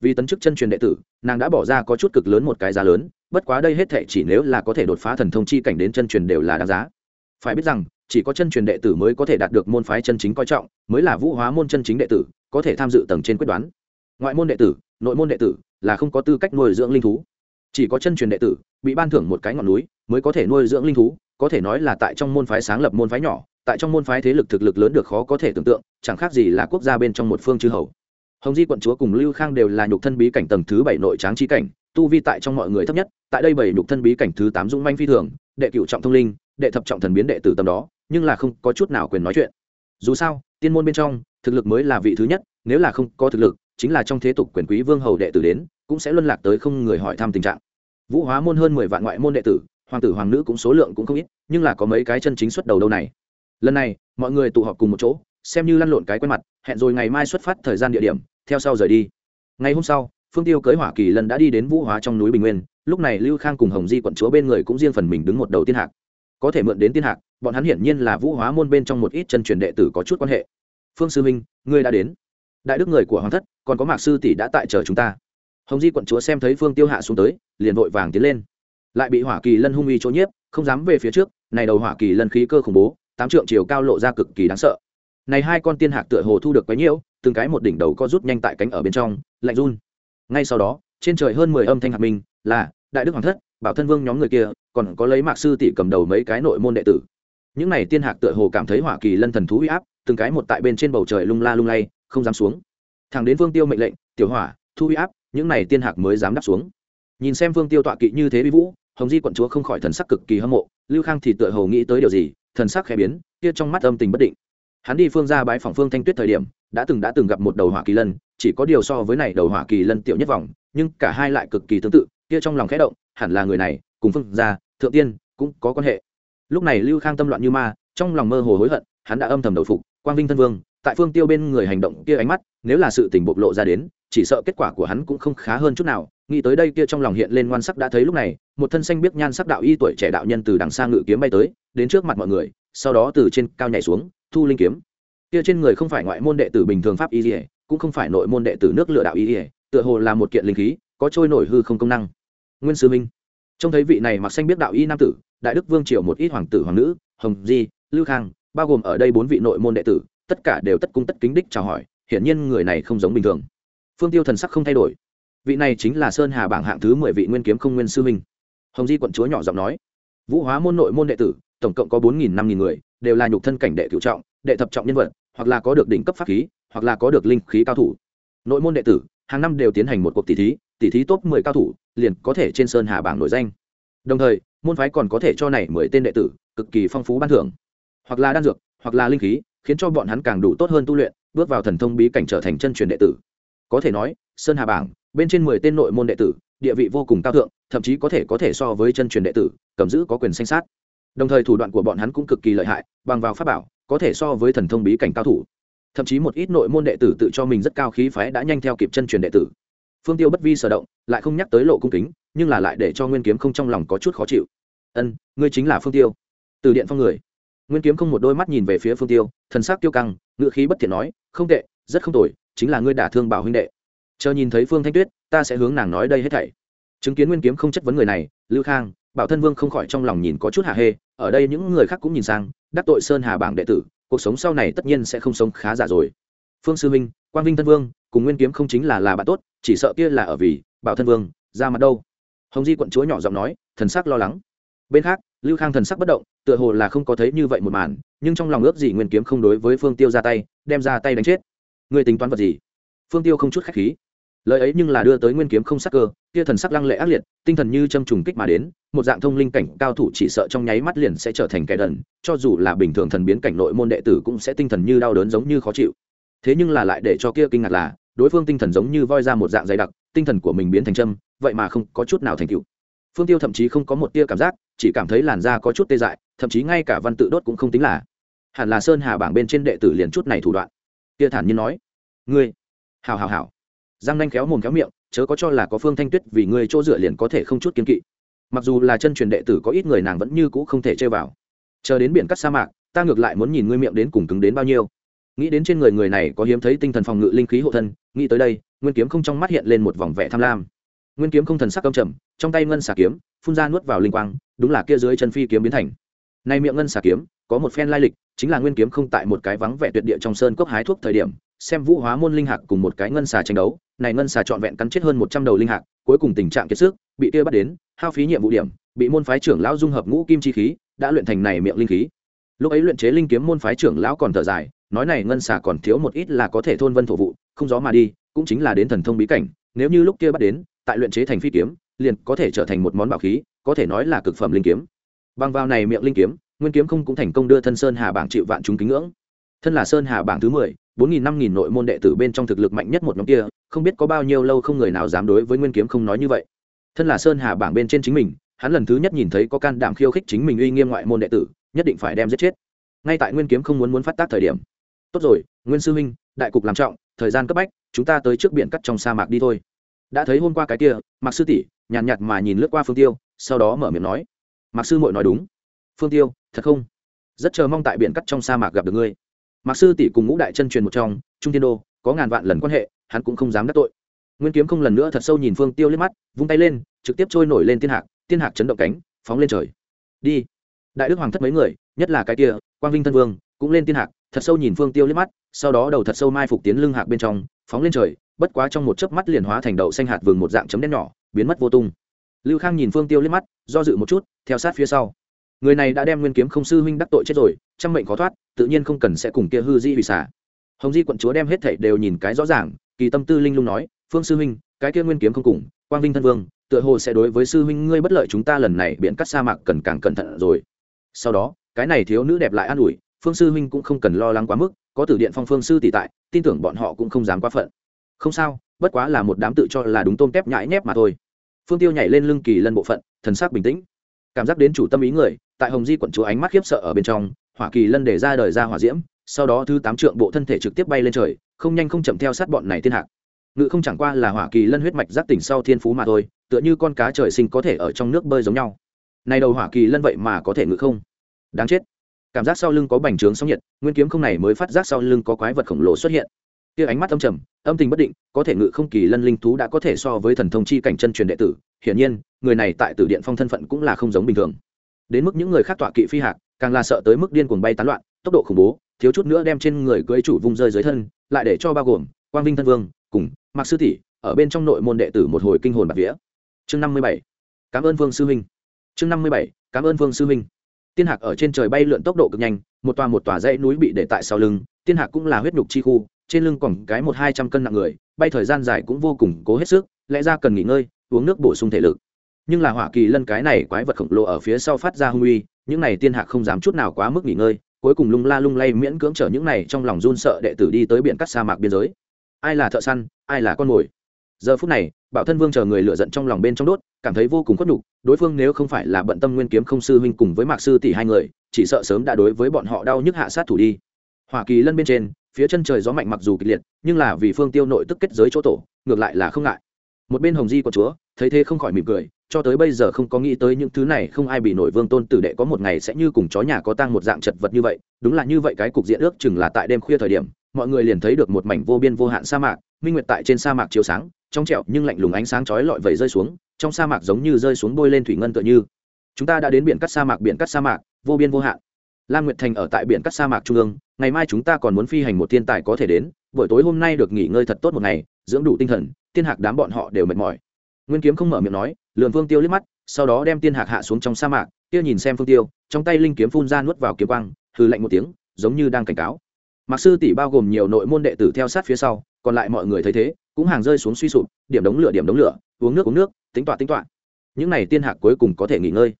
Vì tấn chức chân truyền đệ tử, nàng đã bỏ ra có chút cực lớn một cái giá lớn, bất quá đây hết thệ chỉ nếu là có thể đột phá thần thông chi cảnh đến chân truyền đều là đáng giá. Phải biết rằng chỉ có chân truyền đệ tử mới có thể đạt được môn phái chân chính coi trọng, mới là vũ hóa môn chân chính đệ tử, có thể tham dự tầng trên quyết đoán. Ngoại môn đệ tử, nội môn đệ tử là không có tư cách nuôi dưỡng linh thú. Chỉ có chân truyền đệ tử bị ban thưởng một cái ngọn núi mới có thể nuôi dưỡng linh thú, có thể nói là tại trong môn phái sáng lập môn phái nhỏ, tại trong môn phái thế lực thực lực lớn được khó có thể tưởng tượng, chẳng khác gì là quốc gia bên trong một phương chư hầu. Hồng di quận chúa cùng lưu khang đều là nhục thân bí cảnh tầng thứ bảy nội tráng trí cảnh, tu vi tại trong mọi người thấp nhất, tại đây bảy nhục thân bí cảnh thứ tám dũng manh phi thường, đệ cựu trọng thông linh, đệ thập trọng thần biến đệ tử tầm đó nhưng là không có chút nào quyền nói chuyện. Dù sao, tiên môn bên trong, thực lực mới là vị thứ nhất, nếu là không có thực lực, chính là trong thế tục quyền quý vương hầu đệ tử đến, cũng sẽ luân lạc tới không người hỏi thăm tình trạng. Vũ hóa môn hơn mười vạn ngoại môn đệ tử, hoàng tử hoàng nữ cũng số lượng cũng không ít, nhưng là có mấy cái chân chính xuất đầu đâu này. Lần này, mọi người tụ họp cùng một chỗ, xem như lăn lộn cái quen mặt, hẹn rồi ngày mai xuất phát thời gian địa điểm, theo sau rời đi. Ngày hôm sau, phương tiêu cưới hỏa kỳ lần đã đi đến vũ hóa trong núi bình nguyên, lúc này lưu khang cùng hồng di quận chúa bên người cũng riêng phần mình đứng một đầu tiên hạc. Có thể mượn đến tiên hạc bọn hắn hiển nhiên là vũ hóa môn bên trong một ít chân truyền đệ tử có chút quan hệ. Phương sư minh ngươi đã đến. Đại đức người của hoàng thất, còn có mạc sư tỷ đã tại chờ chúng ta. Hồng di quận chúa xem thấy phương tiêu hạ xuống tới, liền vội vàng tiến lên. Lại bị hỏa kỳ lân hung uy chỗ nhiếp, không dám về phía trước, này đầu hỏa kỳ lân khí cơ khủng bố, tám trượng chiều cao lộ ra cực kỳ đáng sợ. Này hai con tiên hạc tựa hồ thu được quấy nhiễu, từng cái một đỉnh đầu co rút nhanh tại cánh ở bên trong, lạnh run. Ngay sau đó, trên trời hơn mười âm thanh hạt minh, là, đại đức hoàng thất, bảo thân vương nhóm người kia, còn có lấy mạc sư tỷ cầm đầu mấy cái nội môn đệ tử những này tiên hạc tựa hồ cảm thấy hỏa kỳ lân thần thú uy áp, từng cái một tại bên trên bầu trời lung la lung lay, không dám xuống. Thằng đến vương tiêu mệnh lệnh, tiểu hỏa, thu uy áp, những này tiên hạc mới dám đáp xuống. Nhìn xem vương tiêu tọa kỵ như thế bí vũ, hồng di quận chúa không khỏi thần sắc cực kỳ hâm mộ, lưu khang thì tựa hồ nghĩ tới điều gì, thần sắc khẽ biến, kia trong mắt âm tình bất định. Hắn đi phương ra bái phòng phương thanh tuyết thời điểm, đã từng đã từng gặp một đầu hỏa kỳ lân, chỉ có điều so với này đầu hỏa kỳ lân tiểu nhất vòng, nhưng cả hai lại cực kỳ tương tự, kia trong lòng khẽ động, hẳn là người này, cùng phương gia, thượng tiên, cũng có quan hệ lúc này lưu khang tâm loạn như ma, trong lòng mơ hồ hối hận, hắn đã âm thầm đầu phục, quang vinh thân vương, tại phương tiêu bên người hành động kia ánh mắt, nếu là sự tình bộc lộ ra đến, chỉ sợ kết quả của hắn cũng không khá hơn chút nào. Nghĩ tới đây kia trong lòng hiện lên ngoan sắc đã thấy lúc này, một thân xanh biết nhan sắc đạo y tuổi trẻ đạo nhân từ đằng xa ngự kiếm bay tới, đến trước mặt mọi người, sau đó từ trên cao nhảy xuống, thu linh kiếm. Kia trên người không phải ngoại môn đệ tử bình thường pháp y ỉa cũng không phải nội môn đệ tử nước lựa đạo y ỉa tựa hồ là một kiện linh khí, có trôi nổi hư không công năng. Nguyên sư minh. Trông thấy vị này mặc xanh biết đạo y nam tử đại đức vương triều một ít hoàng tử hoàng nữ, hồng di, lưu khang, bao gồm ở đây bốn vị nội môn đệ tử, tất cả đều tất cung tất kính đích chào hỏi, hiển nhiên người này không giống bình thường. Phương tiêu thần sắc không thay đổi. Vị này chính là sơn hà bảng hạng thứ mười vị nguyên kiếm không nguyên sư minh hồng di quận chúa nhỏ giọng nói, vũ hóa môn nội môn đệ tử, tổng cộng có bốn nghìn năm nghìn người, đều là nhục thân cảnh đệ cựu trọng, đệ thập trọng nhân vật, hoặc là có được đỉnh cấp pháp khí, hoặc là có được linh khí cao thủ. Nội môn đệ tử, hàng năm đều tiến hành một cuộc tỷ thí tỷ thí top mười cao thủ, liền có thể trên sơn hà bảng nổi danh. Đồng thời môn phái còn có thể cho này mười tên đệ tử cực kỳ phong phú ban thưởng. Hoặc là đan dược, hoặc là linh khí, khiến cho bọn hắn càng đủ tốt hơn tu luyện, bước vào thần thông bí cảnh trở thành chân truyền đệ tử. Có thể nói, sơn hà bảng, bên trên mười tên nội môn đệ tử, địa vị vô cùng cao thượng, thậm chí có thể có thể so với chân truyền đệ tử, cầm giữ có quyền sanh sát. Đồng thời thủ đoạn của bọn hắn cũng cực kỳ lợi hại, bằng vào pháp bảo, có thể so với thần thông bí cảnh cao thủ. Thậm chí một ít nội môn đệ tử tự cho mình rất cao khí phái đã nhanh theo kịp chân truyền đệ tử phương tiêu bất vi sở động, lại không nhắc tới lộ cung kính, nhưng là lại để cho nguyên kiếm không trong lòng có chút khó chịu. Ân, ngươi chính là phương tiêu. Từ điện phong người. Nguyên kiếm không một đôi mắt nhìn về phía phương tiêu, thần sắc tiêu căng ngự khí bất thiện nói, không tệ, rất không tồi, chính là ngươi đả thương bảo huynh đệ. Chờ nhìn thấy phương thanh tuyết, ta sẽ hướng nàng nói đây hết thảy. Chứng kiến nguyên kiếm không chất vấn người này, lưu khang, bảo thân vương không khỏi trong lòng nhìn có chút hạ hê, ở đây những người khác cũng nhìn sang, đắc tội sơn hà bảng đệ tử, cuộc sống sau này tất nhiên sẽ không sống khá giả rồi. Phương sư minh quang vinh thân vương cùng nguyên kiếm không chính là là bạn tốt, chỉ sợ kia là ở vì bảo thân vương, ra mặt đâu. Hồng di quận chúa nhỏ giọng nói, thần sắc lo lắng. Bên khác, lưu khang thần sắc bất động, tựa hồ là không có thấy như vậy một màn, nhưng trong lòng ước gì nguyên kiếm không đối với phương tiêu ra tay, đem ra tay đánh chết. Người tính toán vật gì? Phương tiêu không chút khách khí. Lời ấy nhưng là đưa tới nguyên kiếm không sắc cơ, kia thần sắc lăng lệ ác liệt, tinh thần như châm trùng kích mà đến, một dạng thông linh cảnh cao thủ chỉ sợ trong nháy mắt liền sẽ trở thành kẻ đần, cho dù là bình thường thần biến cảnh nội môn đệ tử cũng sẽ tinh thần như đau đớn giống như khó chịu. Thế nhưng là lại để cho kia kinh ngạc là đối phương tinh thần giống như voi ra một dạng dày đặc, tinh thần của mình biến thành châm, vậy mà không có chút nào thành tựu. Phương tiêu thậm chí không có một tia cảm giác, chỉ cảm thấy làn da có chút tê dại, thậm chí ngay cả văn tự đốt cũng không tính là. Hẳn là sơn hà bảng bên trên đệ tử liền chút này thủ đoạn. Tia thản nhiên nói, ngươi hào hào hào giang nanh khéo mồm khéo miệng, chớ có cho là có phương thanh tuyết vì ngươi chỗ dựa liền có thể không chút kiên kỵ. Mặc dù là chân truyền đệ tử có ít người nàng vẫn như cũ không thể chơi vào. Chờ đến biển cắt sa mạc, ta ngược lại muốn nhìn ngươi miệng đến cùng cứng đến bao nhiêu nghĩ đến trên người người này có hiếm thấy tinh thần phòng ngự linh khí hộ thân, nghĩ tới đây, nguyên kiếm không trong mắt hiện lên một vòng vẻ tham lam. Nguyên kiếm không thần sắc âm trầm, trong tay ngân xà kiếm, phun ra nuốt vào linh quang, đúng là kia dưới chân phi kiếm biến thành. Nay miệng ngân xà kiếm, có một phen lai lịch, chính là nguyên kiếm không tại một cái vắng vẻ tuyệt địa trong sơn cốc hái thuốc thời điểm, xem vũ hóa môn linh hạc cùng một cái ngân xà tranh đấu, này ngân xà trọn vẹn cắn chết hơn một trăm đầu linh hạc, cuối cùng tình trạng kiệt sức, bị kia bắt đến, hao phí nhiệm vụ điểm, bị môn phái trưởng lão dung hợp ngũ kim chi khí, đã luyện thành này miệng linh khí. Lúc ấy luyện chế linh kiếm môn phái trưởng lão còn thở dài nói này ngân xà còn thiếu một ít là có thể thôn vân thổ vụ, không gió mà đi, cũng chính là đến thần thông bí cảnh, nếu như lúc kia bắt đến, tại luyện chế thành phi kiếm, liền có thể trở thành một món bảo khí, có thể nói là cực phẩm linh kiếm. Bằng vào này miệng linh kiếm, nguyên kiếm không cũng thành công đưa thân sơn hà bảng chịu vạn chúng kính ngưỡng. Thân là sơn hà bảng thứ mười, bốn nghìn năm nghìn nội môn đệ tử bên trong thực lực mạnh nhất một nhóm kia, không biết có bao nhiêu lâu không người nào dám đối với nguyên kiếm không nói như vậy. Thân là sơn hà bảng bên trên chính mình, hắn lần thứ nhất nhìn thấy có can đảm khiêu khích chính mình uy nghiêm ngoại môn đệ tử, nhất định phải đem giết chết. Ngay tại nguyên kiếm không muốn muốn phát tác thời điểm tốt rồi nguyên sư huynh đại cục làm trọng thời gian cấp bách chúng ta tới trước biển cắt trong sa mạc đi thôi. Đã thấy hôm qua cái kia mạc sư tỷ nhàn nhạt, nhạt mà nhìn lướt qua phương tiêu sau đó mở miệng nói mạc sư muội nói đúng. Phương tiêu thật không? Rất chờ mong tại biển cắt trong sa mạc gặp được ngươi. Mạc sư tỷ cùng ngũ đại chân truyền một trong trung thiên đô có ngàn vạn lần quan hệ hắn cũng không dám đắc tội. Nguyên kiếm không lần nữa thật sâu nhìn phương tiêu lên mắt vung tay lên trực tiếp trôi nổi lên thiên hạc thiên hạc chấn động cánh phóng lên trời. Đi. Đại đức hoàng thất mấy người nhất là cái kia quang vinh thân vương cũng lên tiên hạc, thật sâu nhìn phương tiêu liếc mắt, sau đó đầu thật sâu mai phục tiến lưng hạc bên trong, phóng lên trời, bất quá trong một chớp mắt liền hóa thành đậu xanh hạt vừng một dạng chấm đen nhỏ, biến mất vô tung. Lưu khang nhìn phương tiêu liếc mắt, do dự một chút, theo sát phía sau. Người này đã đem nguyên kiếm không sư huynh đắc tội chết rồi, trăm mệnh khó thoát, tự nhiên không cần sẽ cùng kia hư di hủy xả. Hồng di quận chúa đem hết thảy đều nhìn cái rõ ràng, kỳ tâm tư linh lung nói, phương sư huynh, cái kia nguyên kiếm không cùng, quang vinh thân vương, tựa hồ sẽ đối với sư huynh ngươi bất lợi chúng ta lần này biện cắt sa mạc cần càng cẩn thận rồi. Sau đó, cái này thiếu nữ đẹp lại an ủi phương sư huynh cũng không cần lo lắng quá mức, có tử điện phong phương sư tỷ tại, tin tưởng bọn họ cũng không dám quá phận. Không sao, bất quá là một đám tự cho là đúng tôm tép nhãi nhép mà thôi. Phương tiêu nhảy lên lưng kỳ lân bộ phận, thần sắc bình tĩnh. Cảm giác đến chủ tâm ý người, tại hồng di quận chúa ánh mắt khiếp sợ ở bên trong, hỏa kỳ lân để ra đời ra hỏa diễm, sau đó thứ tám trượng bộ thân thể trực tiếp bay lên trời, không nhanh không chậm theo sát bọn này thiên hạc. Ngự không chẳng qua là hỏa kỳ lân huyết mạch giác tỉnh sau thiên phú mà thôi, tựa như con cá trời sinh có thể ở trong nước bơi giống nhau. Này đầu hỏa kỳ lân vậy mà có thể ngự không? Đáng chết cảm giác sau lưng có bành trướng sóng nhiệt, nguyên kiếm không này mới phát giác sau lưng có quái vật khổng lồ xuất hiện. Kia ánh mắt âm trầm, âm tình bất định, có thể ngự không kỳ lân linh thú đã có thể so với thần thông chi cảnh chân truyền đệ tử, hiển nhiên, người này tại tử điện phong thân phận cũng là không giống bình thường. Đến mức những người khác tọa kỵ phi hạc, càng là sợ tới mức điên cuồng bay tán loạn, tốc độ khủng bố, thiếu chút nữa đem trên người cưới chủ vung rơi dưới thân, lại để cho bao gồm quang vinh thân vương, cùng mặc sư tỷ, ở bên trong nội môn đệ tử một hồi kinh hồn bạc vía. Chương năm mươi bảy, cảm ơn vương sư huynh chương năm mươi bảy, cảm ơn vương sư huynh tiên hạc ở trên trời bay lượn tốc độ cực nhanh, một tòa một tòa dãy núi bị để tại sau lưng, tiên hạc cũng là huyết nhục chi khu, trên lưng còn cái một hai trăm cân nặng người, bay thời gian dài cũng vô cùng cố hết sức, lẽ ra cần nghỉ ngơi, uống nước bổ sung thể lực. Nhưng là hỏa kỳ lân cái này quái vật khổng lồ ở phía sau phát ra hung uy, những này tiên hạc không dám chút nào quá mức nghỉ ngơi, cuối cùng lung la lung lay miễn cưỡng chở những này trong lòng run sợ đệ tử đi tới biển cắt sa mạc biên giới. Ai là thợ săn, ai là con mồi? Giờ phút này bảo thân vương chờ người lựa giận trong lòng bên trong đốt, cảm thấy vô cùng khuất nhục, đối phương nếu không phải là bận tâm nguyên kiếm không sư huynh cùng với mạc sư tỷ hai người, chỉ sợ sớm đã đối với bọn họ đau nhức hạ sát thủ đi. Hoa kỳ lân bên trên, phía chân trời gió mạnh mặc dù kịch liệt, nhưng là vì phương tiêu nội tức kết giới chỗ tổ, ngược lại là không ngại. Một bên hồng di của chúa, thấy thế không khỏi mỉm cười, cho tới bây giờ không có nghĩ tới những thứ này không ai bị nổi vương tôn tử đệ có một ngày sẽ như cùng chó nhà có tang một dạng chật vật như vậy, đúng là như vậy cái cục diện ước chừng là tại đêm khuya thời điểm, mọi người liền thấy được một mảnh vô biên vô hạn sa mạc, minh nguyệt tại trên sa mạc chiếu sáng trong trẹo nhưng lạnh lùng ánh sáng chói lọi vẩy rơi xuống, trong sa mạc giống như rơi xuống bôi lên thủy ngân tựa như. Chúng ta đã đến biển cắt sa mạc, biển cắt sa mạc, vô biên vô hạn. Lam nguyệt thành ở tại biển cắt sa mạc trung ương, ngày mai chúng ta còn muốn phi hành một thiên tài có thể đến, buổi tối hôm nay được nghỉ ngơi thật tốt một ngày, dưỡng đủ tinh thần, tiên hạc đám bọn họ đều mệt mỏi. Nguyên kiếm không mở miệng nói, lượn phương tiêu liếc mắt, sau đó đem tiên hạc hạ xuống trong sa mạc, kia nhìn xem phương tiêu, trong tay linh kiếm phun ra nuốt vào kiếm quang hư lạnh một tiếng, giống như đang cảnh cáo. Mặc sư tỷ bao gồm nhiều nội môn đệ tử theo sát phía sau, còn lại mọi người thấy thế cũng hàng rơi xuống suy sụp, điểm đống lửa, điểm đống lửa, uống nước uống nước, tính toạ tính toạ những này tiên hạc cuối cùng có thể nghỉ ngơi.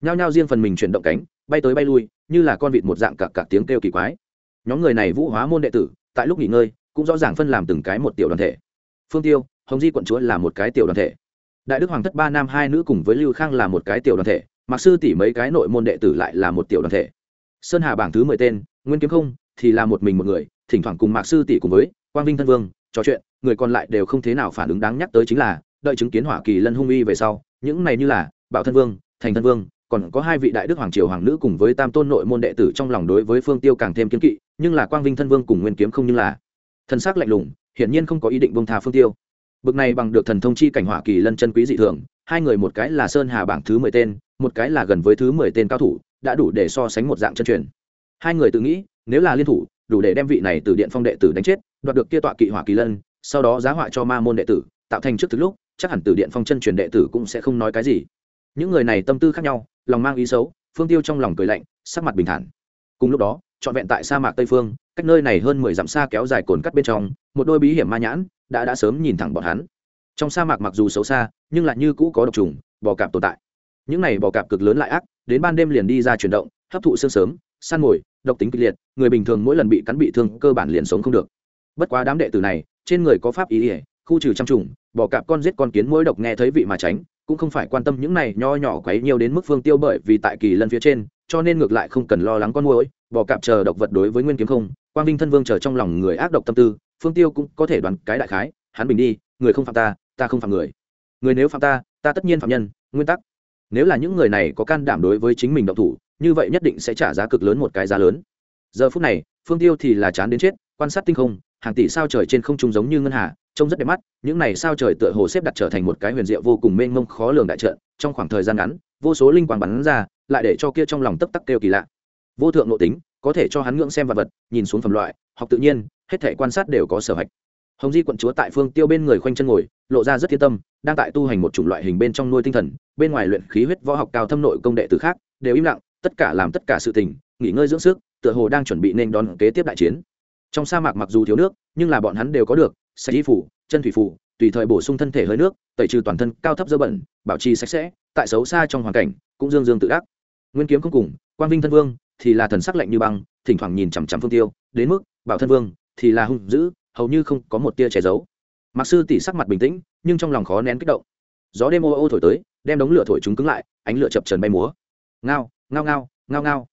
Nhao nhao riêng phần mình chuyển động cánh, bay tới bay lui, như là con vịt một dạng cặp cặp tiếng kêu kỳ quái. Nhóm người này vũ hóa môn đệ tử, tại lúc nghỉ ngơi, cũng rõ ràng phân làm từng cái một tiểu đoàn thể. Phương tiêu, hồng di quận chúa là một cái tiểu đoàn thể. Đại đức hoàng thất ba nam hai nữ cùng với lưu khang là một cái tiểu đoàn thể mặc sư tỷ mấy cái nội môn đệ tử lại là một tiểu đoàn thể. Sơn hà bảng thứ mười tên, nguyên kiếm không thì là một mình một người, thỉnh thoảng cùng mạc sư tỷ cùng với quang vinh thân vương trò chuyện người còn lại đều không thế nào phản ứng đáng nhắc tới chính là, đợi chứng kiến hỏa kỳ lân hung uy về sau, những này như là, bảo thân vương, thành thân vương, còn có hai vị đại đức hoàng triều hoàng nữ cùng với tam tôn nội môn đệ tử trong lòng đối với phương tiêu càng thêm kiến kỵ, nhưng là quang vinh thân vương cùng nguyên kiếm không như là. Thân xác lạnh lùng, hiển nhiên không có ý định bông tha phương tiêu. Bực này bằng được thần thông chi cảnh hỏa kỳ lân chân quý dị thường, hai người một cái là sơn hà bảng thứ mười tên, một cái là gần với thứ mười tên cao thủ, đã đủ để so sánh một dạng chân truyền. Hai người tự nghĩ, nếu là liên thủ, đủ để đem vị này từ điện phong đệ tử đánh chết, đoạt được kia tọa kỵ hỏa kỳ lân sau đó giá họa cho ma môn đệ tử, tạo thành trước thứ lúc, chắc hẳn từ điện phong chân truyền đệ tử cũng sẽ không nói cái gì. Những người này tâm tư khác nhau, lòng mang ý xấu, phương tiêu trong lòng cười lạnh, sắc mặt bình thản. Cùng lúc đó, trọn vẹn tại sa mạc tây phương, cách nơi này hơn mười dặm xa kéo dài cồn cắt bên trong, một đôi bí hiểm ma nhãn đã đã sớm nhìn thẳng bọn hắn. Trong sa mạc mặc dù xấu xa, nhưng lại như cũ có độc trùng, bò cạp tồn tại. Những này bò cạp cực lớn lại ác, đến ban đêm liền đi ra chuyển động, hấp thụ sương sớm, săn mồi, độc tính kịch liệt, người bình thường mỗi lần bị cắn bị thương cơ bản liền sống không được. Bất quá đám đệ tử này trên người có pháp ý ỉa, khu trừ trăm trùng, bò cạp con giết con kiến mỗi độc nghe thấy vị mà tránh, cũng không phải quan tâm những này nho nhỏ quấy nhiều đến mức phương tiêu bởi vì tại kỳ lân phía trên, cho nên ngược lại không cần lo lắng con muỗi, bò cạp chờ độc vật đối với nguyên kiếm không, quang vinh thân vương chờ trong lòng người ác độc tâm tư, phương tiêu cũng có thể đoán cái đại khái, hắn bình đi, người không phạm ta ta không phạm người. Người nếu phạm ta ta tất nhiên phạm nhân, nguyên tắc. Nếu là những người này có can đảm đối với chính mình động thủ, như vậy nhất định sẽ trả giá cực lớn một cái giá lớn. Giờ phút này, phương tiêu thì là chán đến chết, quan sát tinh không hàng tỷ sao trời trên không trung giống như ngân hà, trông rất đẹp mắt, những này sao trời tựa hồ xếp đặt trở thành một cái huyền diệu vô cùng mênh mông khó lường đại trận, trong khoảng thời gian ngắn, vô số linh quang bắn ra, lại để cho kia trong lòng tấp tắc kêu kỳ lạ. Vô thượng nội tính, có thể cho hắn ngưỡng xem vật vật, nhìn xuống phẩm loại, học tự nhiên, hết thể quan sát đều có sở hạch. Hồng di quận chúa tại phương tiêu bên người khoanh chân ngồi, lộ ra rất thiên tâm, đang tại tu hành một chủng loại hình bên trong nuôi tinh thần, bên ngoài luyện khí huyết võ học cao thâm nội công đệ tử khác, đều im lặng, tất cả làm tất cả sự tình, nghỉ ngơi dưỡng sức, tựa hồ đang chuẩn bị nên đón kế tiếp đại chiến trong sa mạc mặc dù thiếu nước, nhưng là bọn hắn đều có được, sạch y phủ, chân thủy phủ, tùy thời bổ sung thân thể hơi nước, tẩy trừ toàn thân cao thấp dơ bẩn, bảo trì sạch sẽ, tại xấu xa trong hoàn cảnh, cũng dương dương tự ác nguyên kiếm không cùng, quang vinh thân vương, thì là thần sắc lạnh như băng, thỉnh thoảng nhìn chằm chằm phương tiêu, đến mức, bảo thân vương, thì là hung dữ, hầu như không có một tia che giấu. Mặc sư tỷ sắc mặt bình tĩnh, nhưng trong lòng khó nén kích động. Gió đêm ô ô thổi tới, đem đống lửa thổi chúng cứng lại, ánh lửa chập trần bay múa. Ngao ngao ngao ngao ngao.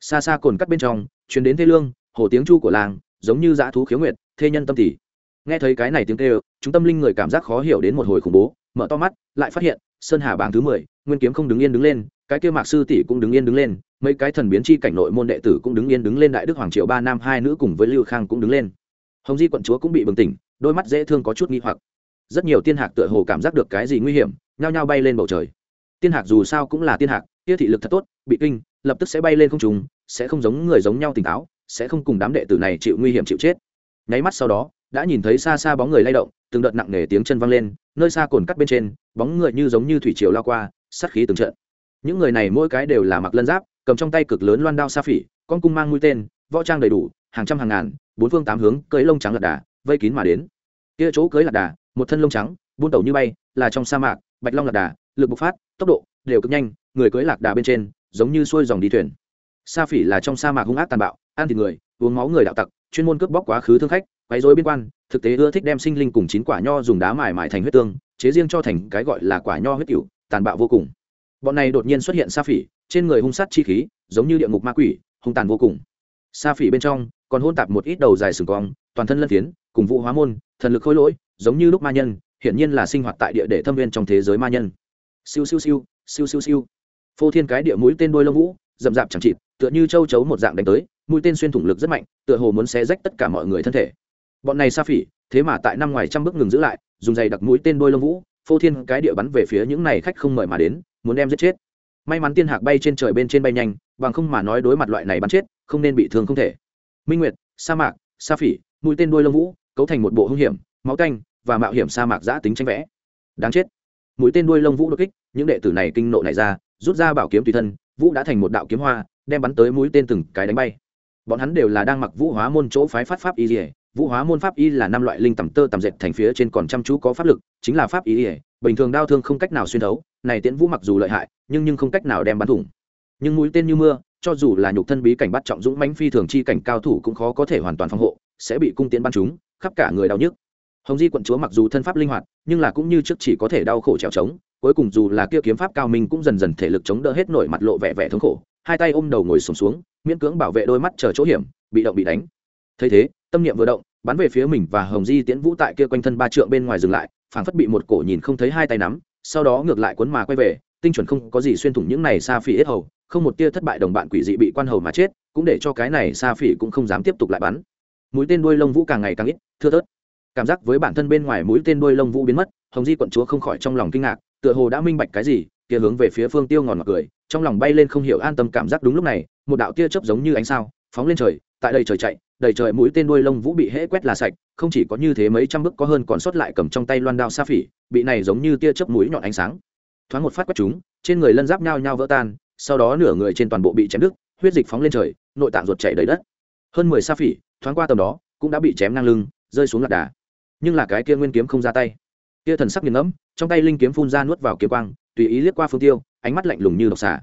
Xa xa cồn cắt bên trong chuyến đến thê lương hồ tiếng chu của làng giống như dã thú khiếu nguyệt, thê nhân tâm tỷ. nghe thấy cái này tiếng kêu, chúng tâm linh người cảm giác khó hiểu đến một hồi khủng bố, mở to mắt, lại phát hiện, sơn hà bảng thứ mười, nguyên kiếm không đứng yên đứng lên, cái kia mạc sư tỷ cũng đứng yên đứng lên, mấy cái thần biến chi cảnh nội môn đệ tử cũng đứng yên đứng lên, đại đức hoàng triệu ba nam hai nữ cùng với lưu khang cũng đứng lên. Hồng di quận chúa cũng bị bừng tỉnh, đôi mắt dễ thương có chút nghi hoặc. Rất nhiều tiên hạc tựa hồ cảm giác được cái gì nguy hiểm, nhao nhao bay lên bầu trời. Tiên hạc dù sao cũng là tiên hạc, kia thị lực thật tốt, bị kinh, lập tức sẽ bay lên không trùng sẽ không giống người giống nhau tỉnh táo sẽ không cùng đám đệ tử này chịu nguy hiểm chịu chết. Nháy mắt sau đó, đã nhìn thấy xa xa bóng người lay động, từng đợt nặng nề tiếng chân vang lên, nơi xa cồn cắt bên trên, bóng người như giống như thủy triều lao qua, sát khí từng trận. Những người này mỗi cái đều là mặc lân giáp, cầm trong tay cực lớn loan đao sa phỉ, con cung mang mũi tên, võ trang đầy đủ, hàng trăm hàng ngàn, bốn phương tám hướng, cưới lông trắng lật đà, vây kín mà đến. Kia chỗ cưới lật đà, một thân lông trắng, buôn tẩu như bay, là trong sa mạc, bạch long lật đà, lực bộc phát, tốc độ đều cực nhanh, người cưới lạc đà bên trên, giống như xuôi dòng đi thuyền. Sa phỉ là trong sa mạc hung ác tàn bạo ăn thịt người, uống máu người đạo tặc, chuyên môn cướp bóc quá khứ thương khách, quấy rối biên quan, thực tế ưa thích đem sinh linh cùng chín quả nho dùng đá mài mài thành huyết tương, chế riêng cho thành cái gọi là quả nho huyết cửu tàn bạo vô cùng. Bọn này đột nhiên xuất hiện sa phỉ, trên người hung sát chi khí, giống như địa ngục ma quỷ, hung tàn vô cùng. Sa phỉ bên trong còn hôn tạp một ít đầu dài sừng cong, toàn thân lân phiến, cùng vụ hóa môn, thần lực khôi lỗi, giống như lúc ma nhân, hiển nhiên là sinh hoạt tại địa để thâm viên trong thế giới ma nhân. Siêu siêu siêu siêu siêu siêu. Phô thiên cái địa mũi tên đôi lông vũ, rậm rạp chẳng chịt, tựa như châu chấu một dạng đánh tới mũi tên xuyên thủng lực rất mạnh, tựa hồ muốn xé rách tất cả mọi người thân thể. Bọn này sa phỉ, thế mà tại năm ngoài trăm bước ngừng giữ lại, dùng giày đặc mũi tên đôi lông vũ, phô thiên cái địa bắn về phía những này khách không mời mà đến, muốn đem giết chết. May mắn tiên hạc bay trên trời bên trên bay nhanh, bằng không mà nói đối mặt loại này bắn chết, không nên bị thương không thể. Minh nguyệt, sa mạc, sa phỉ, mũi tên đuôi lông vũ, cấu thành một bộ hung hiểm, máu canh và mạo hiểm sa mạc giã tính tranh vẽ. Đáng chết. Mũi tên đuôi lông vũ đột kích, những đệ tử này kinh nộ này ra, rút ra bảo kiếm tùy thân, vũ đã thành một đạo kiếm hoa, đem bắn tới mũi tên từng cái đánh bay bọn hắn đều là đang mặc vũ hóa môn chỗ phái phát pháp y dỉa vũ hóa môn pháp y là năm loại linh tầm tơ tầm dệt thành phía trên còn chăm chú có pháp lực, chính là pháp y dỉa bình thường đao thương không cách nào xuyên thấu, này tiễn vũ mặc dù lợi hại, nhưng nhưng không cách nào đem bắn thủng. Nhưng mũi tên như mưa, cho dù là nhục thân bí cảnh bắt trọng dũng mãnh phi thường chi cảnh cao thủ cũng khó có thể hoàn toàn phòng hộ, sẽ bị cung tiễn bắn chúng khắp cả người đau nhức. Hồng di quận chúa mặc dù thân pháp linh hoạt, nhưng là cũng như trước chỉ có thể đau khổ trèo trống, cuối cùng dù là kia kiếm pháp cao minh cũng dần dần thể lực chống đỡ hết nổi mặt lộ vẻ vẻ thống khổ hai tay ôm đầu ngồi sùng xuống, xuống miễn cưỡng bảo vệ đôi mắt chờ chỗ hiểm bị động bị đánh. Thấy thế tâm niệm vừa động bắn về phía mình và hồng di tiễn vũ tại kia quanh thân ba trượng bên ngoài dừng lại phảng phất bị một cổ nhìn không thấy hai tay nắm sau đó ngược lại cuốn mà quay về tinh chuẩn không có gì xuyên thủng những này xa phỉ ít hầu không một tia thất bại đồng bạn quỷ dị bị quan hầu mà chết cũng để cho cái này xa phỉ cũng không dám tiếp tục lại bắn. Mũi tên đuôi lông vũ càng ngày càng ít thưa thớt. Cảm giác với bản thân bên ngoài mũi tên đuôi lông vũ biến mất hồng di quận chúa không khỏi trong lòng kinh ngạc tựa hồ đã minh bạch cái gì kia hướng về phía phương tiêu ngòn ngọt cười, trong lòng bay lên không hiểu an tâm cảm giác đúng lúc này, một đạo tia chớp giống như ánh sao, phóng lên trời, tại đây trời chạy, đầy trời mũi tên đuôi lông vũ bị hễ quét là sạch, không chỉ có như thế mấy trăm bước có hơn còn sót lại cầm trong tay loan đao sa phỉ, bị này giống như tia chớp mũi nhọn ánh sáng. Thoáng một phát quét chúng, trên người lân giáp nhao nhao vỡ tan, sau đó nửa người trên toàn bộ bị chém đứt, huyết dịch phóng lên trời, nội tạng ruột chảy đầy đất. Hơn mười sa phỉ, thoáng qua tầm đó, cũng đã bị chém ngang lưng, rơi xuống lạc đà. Nhưng là cái kia nguyên kiếm không ra tay. Kia thần sắc nghiền ngẫm, trong tay linh kiếm phun ra nuốt vào kiếm quang tùy ý liếc qua phương tiêu, ánh mắt lạnh lùng như độc xà.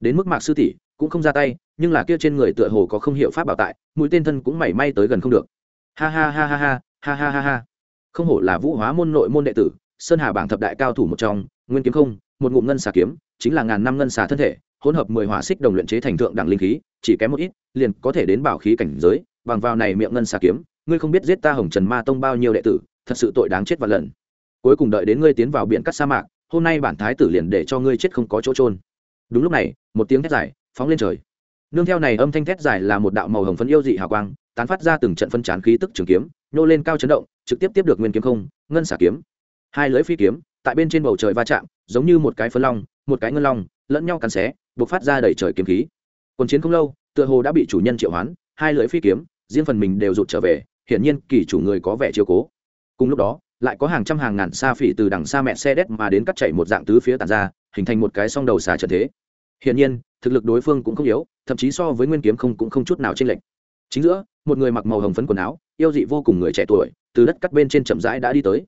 Đến mức mạc sư tỷ cũng không ra tay, nhưng là kia trên người tựa hồ có không hiệu pháp bảo tại, mũi tên thân cũng mảy may tới gần không được. Ha ha ha ha ha ha ha ha ha. Không hổ là vũ hóa môn nội môn đệ tử, sơn hà bảng thập đại cao thủ một trong, nguyên kiếm không, một ngụm ngân xà kiếm, chính là ngàn năm ngân xà thân thể, hỗn hợp mười hỏa xích đồng luyện chế thành thượng đẳng linh khí, chỉ kém một ít, liền có thể đến bảo khí cảnh giới, bằng vào này miệng ngân xà kiếm, ngươi không biết giết ta hồng trần ma tông bao nhiêu đệ tử, thật sự tội đáng chết và lần. Cuối cùng đợi đến ngươi tiến vào biển cắt sa mạc hôm nay bản thái tử liền để cho ngươi chết không có chỗ trôn đúng lúc này, một tiếng thét dài phóng lên trời. Nương theo này âm thanh thét dài là một đạo màu hồng phấn yêu dị hào quang, tán phát ra từng trận phân chán khí tức trường kiếm nô lên cao chấn động, trực tiếp tiếp được nguyên kiếm không, ngân xả kiếm. Hai lưỡi phi kiếm, tại bên trên bầu trời va chạm, giống như một cái phấn long, một cái ngân long, lẫn nhau cắn xé buộc phát ra đầy trời kiếm khí. Còn chiến không lâu, tựa hồ đã bị chủ nhân triệu hoán, hai lưỡi phi kiếm, riêng phần mình đều rụt trở về, hiển nhiên kỳ chủ người có vẻ chiếu cố. Cùng lúc đó lại có hàng trăm hàng ngàn sa phỉ từ đằng xa mẹ xe đét mà đến cắt chạy một dạng tứ phía tàn ra, hình thành một cái song đầu xà trận thế. Hiển nhiên, thực lực đối phương cũng không yếu, thậm chí so với nguyên kiếm không cũng không chút nào chênh lệch. Chính giữa, một người mặc màu hồng phấn quần áo, yêu dị vô cùng người trẻ tuổi, từ đất cắt bên trên chậm rãi đã đi tới.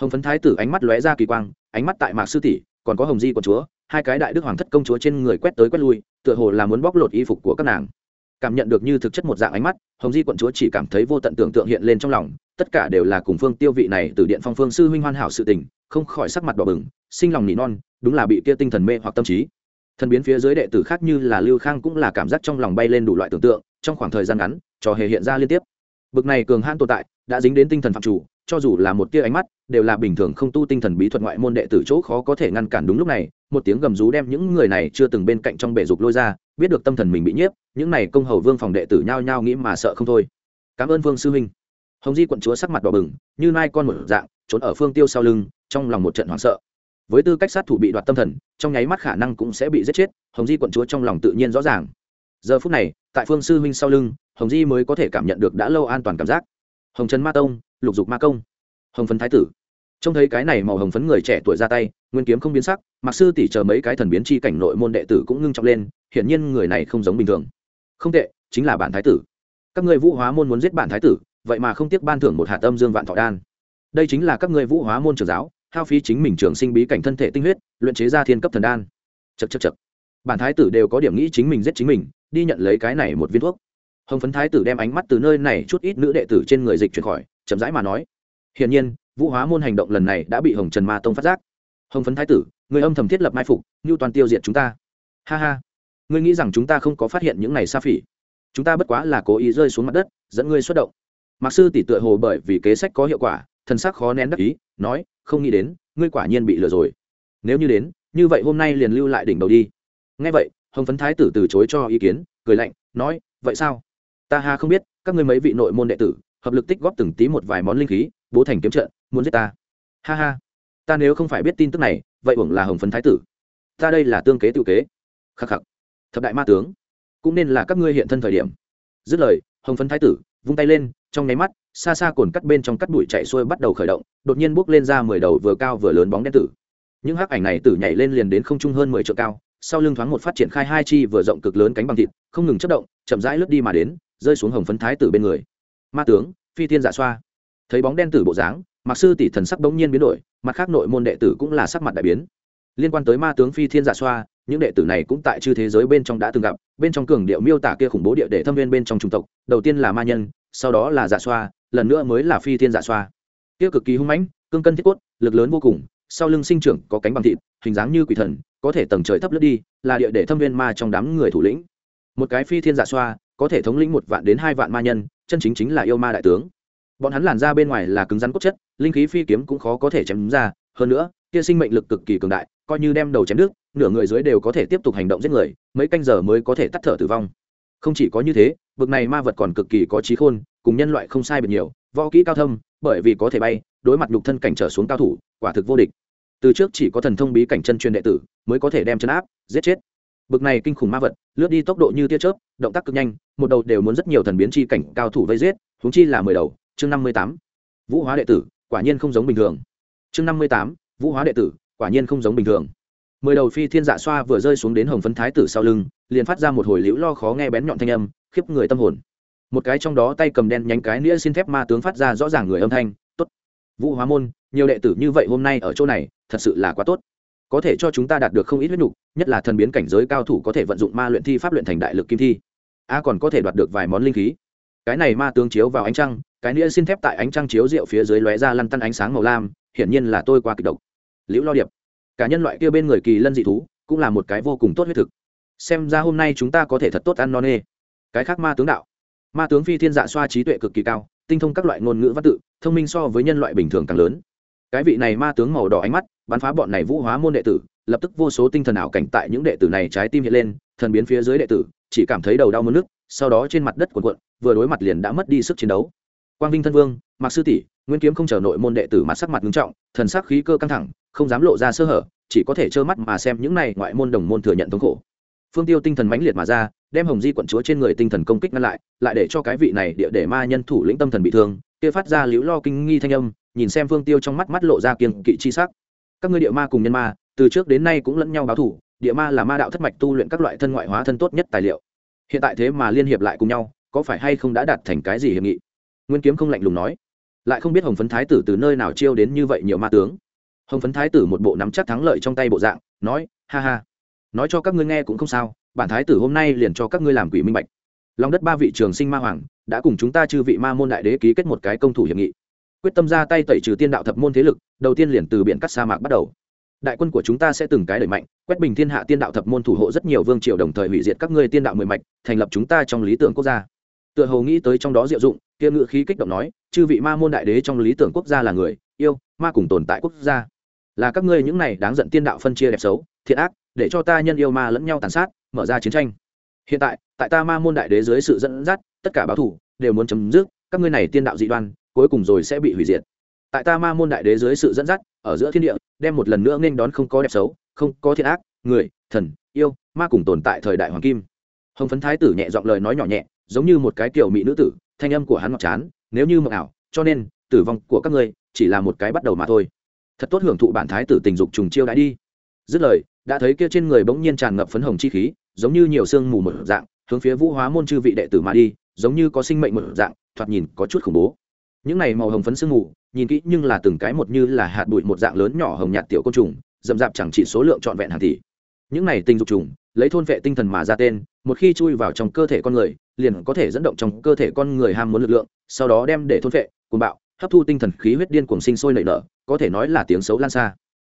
Hồng phấn thái tử ánh mắt lóe ra kỳ quang, ánh mắt tại mạc sư tỷ, còn có hồng di quận chúa, hai cái đại đức hoàng thất công chúa trên người quét tới quét lui, tựa hồ là muốn bóc lột y phục của các nàng. Cảm nhận được như thực chất một dạng ánh mắt, hồng di quận chúa chỉ cảm thấy vô tận tưởng tượng hiện lên trong lòng tất cả đều là cùng phương tiêu vị này từ điện phong phương sư huynh hoàn hảo sự tình, không khỏi sắc mặt đỏ bừng, sinh lòng nỉ non, đúng là bị kia tinh thần mê hoặc tâm trí. Thần biến phía dưới đệ tử khác như là lưu khang cũng là cảm giác trong lòng bay lên đủ loại tưởng tượng, trong khoảng thời gian ngắn, trò hề hiện ra liên tiếp. Bực này cường hãn tồn tại, đã dính đến tinh thần phạm chủ, cho dù là một tia ánh mắt, đều là bình thường không tu tinh thần bí thuật ngoại môn đệ tử chỗ khó có thể ngăn cản đúng lúc này, một tiếng gầm rú đem những người này chưa từng bên cạnh trong bể dục lôi ra, biết được tâm thần mình bị nhiếp, những này công hầu vương phòng đệ tử nhao nhao nghĩ mà sợ không thôi. Cảm ơn vương sư huynh hồng di quận chúa sắc mặt đỏ bừng, như nai con một dạng, trốn ở phương tiêu sau lưng, trong lòng một trận hoảng sợ. Với tư cách sát thủ bị đoạt tâm thần, trong nháy mắt khả năng cũng sẽ bị giết chết, hồng di quận chúa trong lòng tự nhiên rõ ràng. Giờ phút này, tại phương sư huynh sau lưng, hồng di mới có thể cảm nhận được đã lâu an toàn cảm giác. Hồng trấn ma tông, lục dục ma công. Hồng phấn thái tử. Trông thấy cái này màu hồng phấn người trẻ tuổi ra tay, nguyên kiếm không biến sắc mặc sư tỷ chờ mấy cái thần biến chi cảnh nội môn đệ tử cũng ngưng trọng lên, hiển nhiên người này không giống bình thường. Không tệ, chính là bản thái tử. Các người vũ hóa môn muốn giết bản thái tử vậy mà không tiếc ban thưởng một hạt tâm dương vạn thọ đan. Đây chính là các người vũ hóa môn trưởng giáo, hao phí chính mình trường sinh bí cảnh thân thể tinh huyết, luyện chế ra thiên cấp thần đan. Chật chật chật bản thái tử đều có điểm nghĩ chính mình giết chính mình, đi nhận lấy cái này một viên thuốc. Hồng phấn thái tử đem ánh mắt từ nơi này chút ít nữ đệ tử trên người dịch chuyển khỏi, chậm rãi mà nói, hiển nhiên, vũ hóa môn hành động lần này đã bị hồng trần ma tông phát giác. Hồng phấn thái tử, người âm thầm thiết lập mai phục như toàn tiêu diệt chúng ta. Ha ha. Ngươi nghĩ rằng chúng ta không có phát hiện những này sa phỉ? Chúng ta bất quá là cố ý rơi xuống mặt đất, dẫn ngươi xuất động mặc sư tỷ tựa hồ bởi vì kế sách có hiệu quả, thần sắc khó nén đắc ý, nói, không nghĩ đến, ngươi quả nhiên bị lừa rồi. Nếu như đến, như vậy hôm nay liền lưu lại đỉnh đầu đi. Ngay vậy, hồng phấn thái tử từ chối cho ý kiến, cười lạnh, nói, vậy sao? Ta ha không biết, các ngươi mấy vị nội môn đệ tử, hợp lực tích góp từng tí một vài món linh khí, bố thành kiếm trận, muốn giết ta. Ha ha. Ta nếu không phải biết tin tức này, vậy uổng là hồng phấn thái tử. Ta đây là tương kế tự kế. Khắc khắc. Thập đại ma tướng. Cũng nên là các ngươi hiện thân thời điểm. Dứt lời, hồng phấn thái tử vung tay lên, trong nháy mắt, xa xa cồn cắt bên trong cắt bụi chạy xuôi bắt đầu khởi động, đột nhiên bước lên ra mười đầu vừa cao vừa lớn bóng đen tử. Những hắc ảnh này tử nhảy lên liền đến không trung hơn mười triệu cao, sau lưng thoáng một phát triển khai hai chi vừa rộng cực lớn cánh bằng thịt, không ngừng chất động, chậm rãi lướt đi mà đến, rơi xuống hồng phấn thái tử bên người. Ma tướng, phi thiên giả xoa. Thấy bóng đen tử bộ dáng mặc sư tỷ thần sắc bỗng nhiên biến đổi, mặt khác nội môn đệ tử cũng là sắc mặt đại biến. Liên quan tới ma tướng phi thiên giả xoa những đệ tử này cũng tại chư thế giới bên trong đã từng gặp, bên trong cường điệu miêu tả kia khủng bố địa để thâm viên bên trong trung tộc, đầu tiên là ma nhân, sau đó là giả xoa, lần nữa mới là phi thiên giả xoa. Kia cực kỳ hung mãnh, cương cân thiết cốt, lực lớn vô cùng, sau lưng sinh trưởng có cánh bằng thịt, hình dáng như quỷ thần, có thể tầng trời thấp lướt đi, là địa để thâm viên ma trong đám người thủ lĩnh. Một cái phi thiên giả xoa, có thể thống lĩnh một vạn đến hai vạn ma nhân, chân chính chính là yêu ma đại tướng. Bọn hắn làn ra bên ngoài là cứng rắn cốt chất, linh khí phi kiếm cũng khó có thể chém ra, hơn nữa, kia sinh mệnh lực cực kỳ cường đại, coi như đem đầu chém nước nửa người dưới đều có thể tiếp tục hành động giết người, mấy canh giờ mới có thể tắt thở tử vong. Không chỉ có như thế bực này ma vật còn cực kỳ có trí khôn, cùng nhân loại không sai biệt nhiều, võ kỹ cao thâm, bởi vì có thể bay, đối mặt nhục thân cảnh trở xuống cao thủ, quả thực vô địch. Từ trước chỉ có thần thông bí cảnh chân truyền đệ tử mới có thể đem chân áp, giết chết. Bực này kinh khủng ma vật, lướt đi tốc độ như tia chớp, động tác cực nhanh, một đầu đều muốn rất nhiều thần biến chi cảnh cao thủ vây giết húng chi là mười đầu, chương năm mươi tám. Vũ hóa đệ tử, quả nhiên không giống bình thường. Chương năm mươi tám, vũ hóa đệ tử, quả nhiên không giống bình thường mười đầu phi thiên dạ xoa vừa rơi xuống đến hồng phấn thái tử sau lưng, liền phát ra một hồi liễu lo khó nghe bén nhọn thanh âm, khiếp người tâm hồn. Một cái trong đó tay cầm đen nhánh cái nĩa xin thép ma tướng phát ra rõ ràng người âm thanh, tốt, vũ hóa môn, nhiều đệ tử như vậy hôm nay ở chỗ này, thật sự là quá tốt. Có thể cho chúng ta đạt được không ít huyết nhục, nhất là thần biến cảnh giới cao thủ có thể vận dụng ma luyện thi pháp luyện thành đại lực kim thi. A còn có thể đoạt được vài món linh khí. Cái này ma tướng chiếu vào ánh trăng, cái nĩa xin thép tại ánh trăng chiếu rượu phía dưới lóe ra lăn tăn ánh sáng màu lam, hiển nhiên là tôi qua kịch độc. Liễu lo điệp cả nhân loại kia bên người kỳ lân dị thú, cũng là một cái vô cùng tốt huyết thực. Xem ra hôm nay chúng ta có thể thật tốt ăn non nê. Cái khác ma tướng đạo. Ma tướng phi thiên dạ xoa trí tuệ cực kỳ cao, tinh thông các loại ngôn ngữ văn tự, thông minh so với nhân loại bình thường càng lớn. Cái vị này ma tướng màu đỏ ánh mắt, bắn phá bọn này vũ hóa môn đệ tử, lập tức vô số tinh thần ảo cảnh tại những đệ tử này trái tim hiện lên, thần biến phía dưới đệ tử, chỉ cảm thấy đầu đau mất nước, sau đó trên mặt đất cuộn cuộn, vừa đối mặt liền đã mất đi sức chiến đấu. Quang vinh thân vương mặc sư tỷ, nguyên kiếm không chờ nội môn đệ tử mặt sắc mặt nghiêm trọng, thần sắc khí cơ căng thẳng không dám lộ ra sơ hở, chỉ có thể trơ mắt mà xem những này ngoại môn đồng môn thừa nhận thống khổ. Phương tiêu tinh thần mãnh liệt mà ra, đem hồng di quận chúa trên người tinh thần công kích ngăn lại lại để cho cái vị này địa để ma nhân thủ lĩnh tâm thần bị thương, kia phát ra liễu lo kinh nghi thanh âm, nhìn xem phương tiêu trong mắt mắt lộ ra kiên kỵ chi sắc. Các ngươi địa ma cùng nhân ma, từ trước đến nay cũng lẫn nhau báo thủ, địa ma là ma đạo thất mạch tu luyện các loại thân ngoại hóa thân tốt nhất tài liệu. Hiện tại thế mà liên hiệp lại cùng nhau, có phải hay không đã đạt thành cái gì hiệp nghị? Nguyên kiếm không lạnh lùng nói. Lại không biết hồng phấn thái tử từ nơi nào chiêu đến như vậy nhiều ma tướng hồng phấn thái tử một bộ nắm chắc thắng lợi trong tay bộ dạng, nói, ha ha, nói cho các ngươi nghe cũng không sao, bản thái tử hôm nay liền cho các ngươi làm quỷ minh bạch. Lòng đất ba vị trường sinh ma hoàng đã cùng chúng ta chư vị ma môn đại đế ký kết một cái công thủ hiệp nghị. Quyết tâm ra tay tẩy trừ tiên đạo thập môn thế lực, đầu tiên liền từ biển cắt sa mạc bắt đầu. Đại quân của chúng ta sẽ từng cái đẩy mạnh, quét bình thiên hạ tiên đạo thập môn thủ hộ rất nhiều vương triều đồng thời hủy diệt các ngươi tiên đạo mười mạch, thành lập chúng ta trong lý tưởng quốc gia. Tựa hồ nghĩ tới trong đó diệu dụng, kia ngự khí kích động nói, chư vị ma môn đại đế trong lý tưởng quốc gia là người yêu, ma cùng tồn tại quốc gia là các ngươi những này đáng giận tiên đạo phân chia đẹp xấu, thiện ác, để cho ta nhân yêu ma lẫn nhau tàn sát, mở ra chiến tranh. Hiện tại tại ta ma môn đại đế dưới sự dẫn dắt, tất cả báo thủ đều muốn chấm dứt, các ngươi này tiên đạo dị đoan, cuối cùng rồi sẽ bị hủy diệt. Tại ta ma môn đại đế dưới sự dẫn dắt, ở giữa thiên địa, đem một lần nữa nên đón không có đẹp xấu, không có thiện ác, người, thần, yêu, ma cùng tồn tại thời đại hoàng kim. Hồng phấn thái tử nhẹ giọng lời nói nhỏ nhẹ, giống như một cái kiểu mỹ nữ tử, thanh âm của hắn ngọc chán, nếu như mộng ảo, cho nên, tử vong của các ngươi chỉ là một cái bắt đầu mà thôi thật tốt hưởng thụ bản thái tử tình dục trùng chiêu đãi đi. Dứt lời, đã thấy kia trên người bỗng nhiên tràn ngập phấn hồng chi khí, giống như nhiều sương mù một dạng, hướng phía vũ hóa môn chư vị đệ tử mà đi, giống như có sinh mệnh một dạng, thoạt nhìn có chút khủng bố. Những này màu hồng phấn sương mù, nhìn kỹ nhưng là từng cái một như là hạt bụi một dạng lớn nhỏ hồng nhạt tiểu côn trùng, rậm dạp chẳng chỉ số lượng trọn vẹn hàng tỷ. Những này tình dục trùng, lấy thôn vệ tinh thần mà ra tên, một khi chui vào trong cơ thể con người, liền có thể dẫn động trong cơ thể con người ham muốn lực lượng, sau đó đem để thôn vệ, cuồng bạo, hấp thu tinh thần khí huyết điên cuồng sinh sôi nảy nở có thể nói là tiếng xấu lan xa.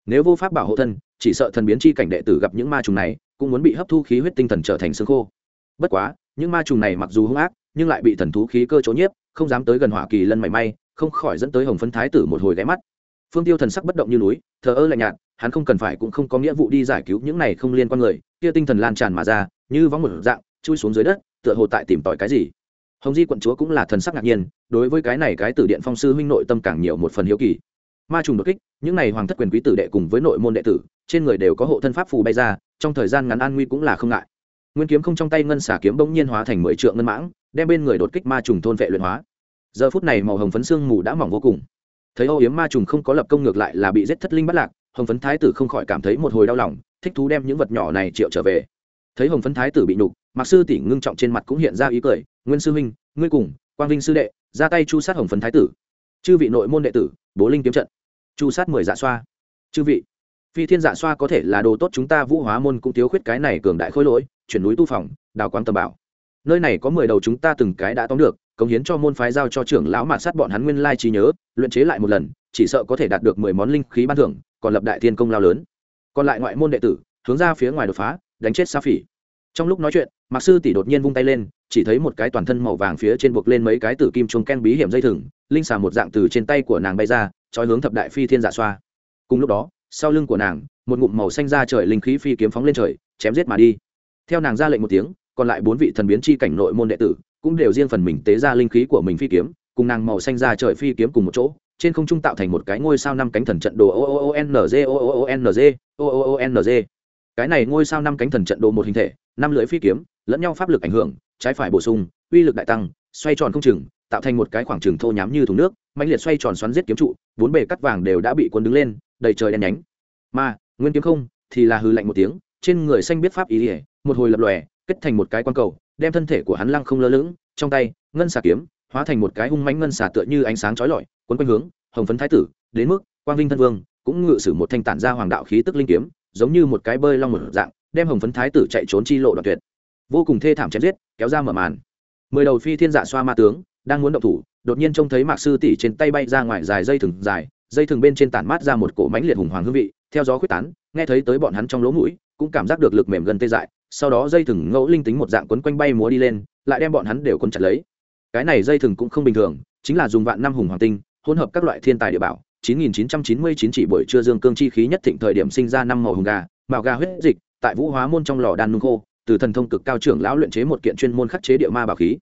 Nếu vô pháp bảo hộ thân, chỉ sợ thần biến chi cảnh đệ tử gặp những ma trùng này, cũng muốn bị hấp thu khí huyết tinh thần trở thành xương khô. Bất quá, những ma trùng này mặc dù hung ác, nhưng lại bị thần thú khí cơ chỗ nhiếp, không dám tới gần hỏa kỳ lân mảy may, không khỏi dẫn tới hồng phấn thái tử một hồi ghé mắt. Phương tiêu thần sắc bất động như núi, thờ ơ lạnh nhạt, hắn không cần phải cũng không có nghĩa vụ đi giải cứu những này không liên quan người, kia tinh thần lan tràn mà ra, như vóng một dạng, chui xuống dưới đất, tựa hồ tại tìm tòi cái gì. Hồng di quận chúa cũng là thần sắc ngạc nhiên, đối với cái này cái tử điện phong sư huynh nội tâm càng nhiều một phần hiếu kỳ ma trùng đột kích, những này hoàng thất quyền quý tử đệ cùng với nội môn đệ tử, trên người đều có hộ thân pháp phù bay ra, trong thời gian ngắn an nguy cũng là không ngại. Nguyên kiếm không trong tay ngân xả kiếm bỗng nhiên hóa thành mười trượng ngân mãng, đem bên người đột kích ma trùng thôn vệ luyện hóa. Giờ phút này màu hồng phấn xương mù đã mỏng vô cùng. Thấy âu yếm ma trùng không có lập công ngược lại là bị giết thất linh bắt lạc, hồng phấn thái tử không khỏi cảm thấy một hồi đau lòng, thích thú đem những vật nhỏ này triệu trở về. Thấy hồng phấn thái tử bị nhục mặc sư tỷ ngưng trọng trên mặt cũng hiện ra ý cười, nguyên sư huynh, ngươi cùng quang vinh sư đệ, ra tay chu sát hồng phấn thái tử. Chư vị nội môn đệ tử bố linh kiếm trận. Chu sát mười dạ xoa. Chư vị, phi thiên dạ xoa có thể là đồ tốt chúng ta vũ hóa môn cũng thiếu khuyết cái này cường đại khôi lỗi, chuyển núi tu phòng, đào quán tầm bảo. Nơi này có mười đầu chúng ta từng cái đã tóm được, cống hiến cho môn phái giao cho trưởng lão mạt sát bọn hắn nguyên lai trí nhớ, luyện chế lại một lần, chỉ sợ có thể đạt được mười món linh khí ban thưởng, còn lập đại thiên công lao lớn. Còn lại ngoại môn đệ tử, hướng ra phía ngoài đột phá, đánh chết sa phỉ trong lúc nói chuyện, mạc sư tỷ đột nhiên vung tay lên, chỉ thấy một cái toàn thân màu vàng phía trên buộc lên mấy cái tử kim chuông ken bí hiểm dây thừng, linh xà một dạng từ trên tay của nàng bay ra, trói hướng thập đại phi thiên giả xoa. Cùng lúc đó, sau lưng của nàng, một ngụm màu xanh ra trời linh khí phi kiếm phóng lên trời, chém giết mà đi. Theo nàng ra lệnh một tiếng, còn lại bốn vị thần biến chi cảnh nội môn đệ tử cũng đều riêng phần mình tế ra linh khí của mình phi kiếm, cùng nàng màu xanh ra trời phi kiếm cùng một chỗ, trên không trung tạo thành một cái ngôi sao năm cánh thần trận đồ o o n g o o n g o o n g. Cái này ngôi sao năm cánh thần trận đồ một hình thể năm lưỡi phi kiếm, lẫn nhau pháp lực ảnh hưởng, trái phải bổ sung, uy lực đại tăng, xoay tròn không chừng, tạo thành một cái khoảng trừng thô nhám như thùng nước mạnh liệt xoay tròn xoắn giết kiếm trụ, bốn bề cắt vàng đều đã bị cuốn đứng lên, đầy trời đen nhánh. Mà, nguyên kiếm không, thì là hư lạnh một tiếng, trên người xanh biết pháp ý ỉa một hồi lập lòe, kết thành một cái quan cầu, đem thân thể của hắn lăng không lơ lửng, trong tay, ngân xà kiếm, hóa thành một cái hung mãnh ngân xà tựa như ánh sáng chói lọi quấn quanh hướng, hồng phấn thái tử, đến mức, quang vinh thân vương, cũng ngự sử một thanh tản ra hoàng đạo khí tức linh kiếm, giống như một cái bơi long một dạng đem hồng phấn thái tử chạy trốn chi lộ đoạn tuyệt. Vô cùng thê thảm chém giết, kéo ra mở màn. Mười đầu phi thiên dạ xoa ma tướng, đang muốn động thủ, đột nhiên trông thấy mạc sư tỷ trên tay bay ra ngoài dài dây thừng dài, dây thừng bên trên tản mát ra một cổ mánh liệt hùng hoàng hương vị, theo gió quyết tán, nghe thấy tới bọn hắn trong lỗ mũi, cũng cảm giác được lực mềm gần tê dại, sau đó dây thừng ngẫu linh tính một dạng quấn quanh bay múa đi lên, lại đem bọn hắn đều quấn chặt lấy. Cái này dây thừng cũng không bình thường, chính là dùng vạn năm hùng hoàng tinh, hỗn hợp các loại thiên tài địa bảo 9999 chỉ buổi trưa dương cương chi khí nhất thịnh thời điểm sinh ra năm màu hùng gà, màu gà huyết dịch tại vũ hóa môn trong lò đan nung khô, từ thần thông cực cao trưởng lão luyện chế một kiện chuyên môn khắc chế địa ma bảo khí.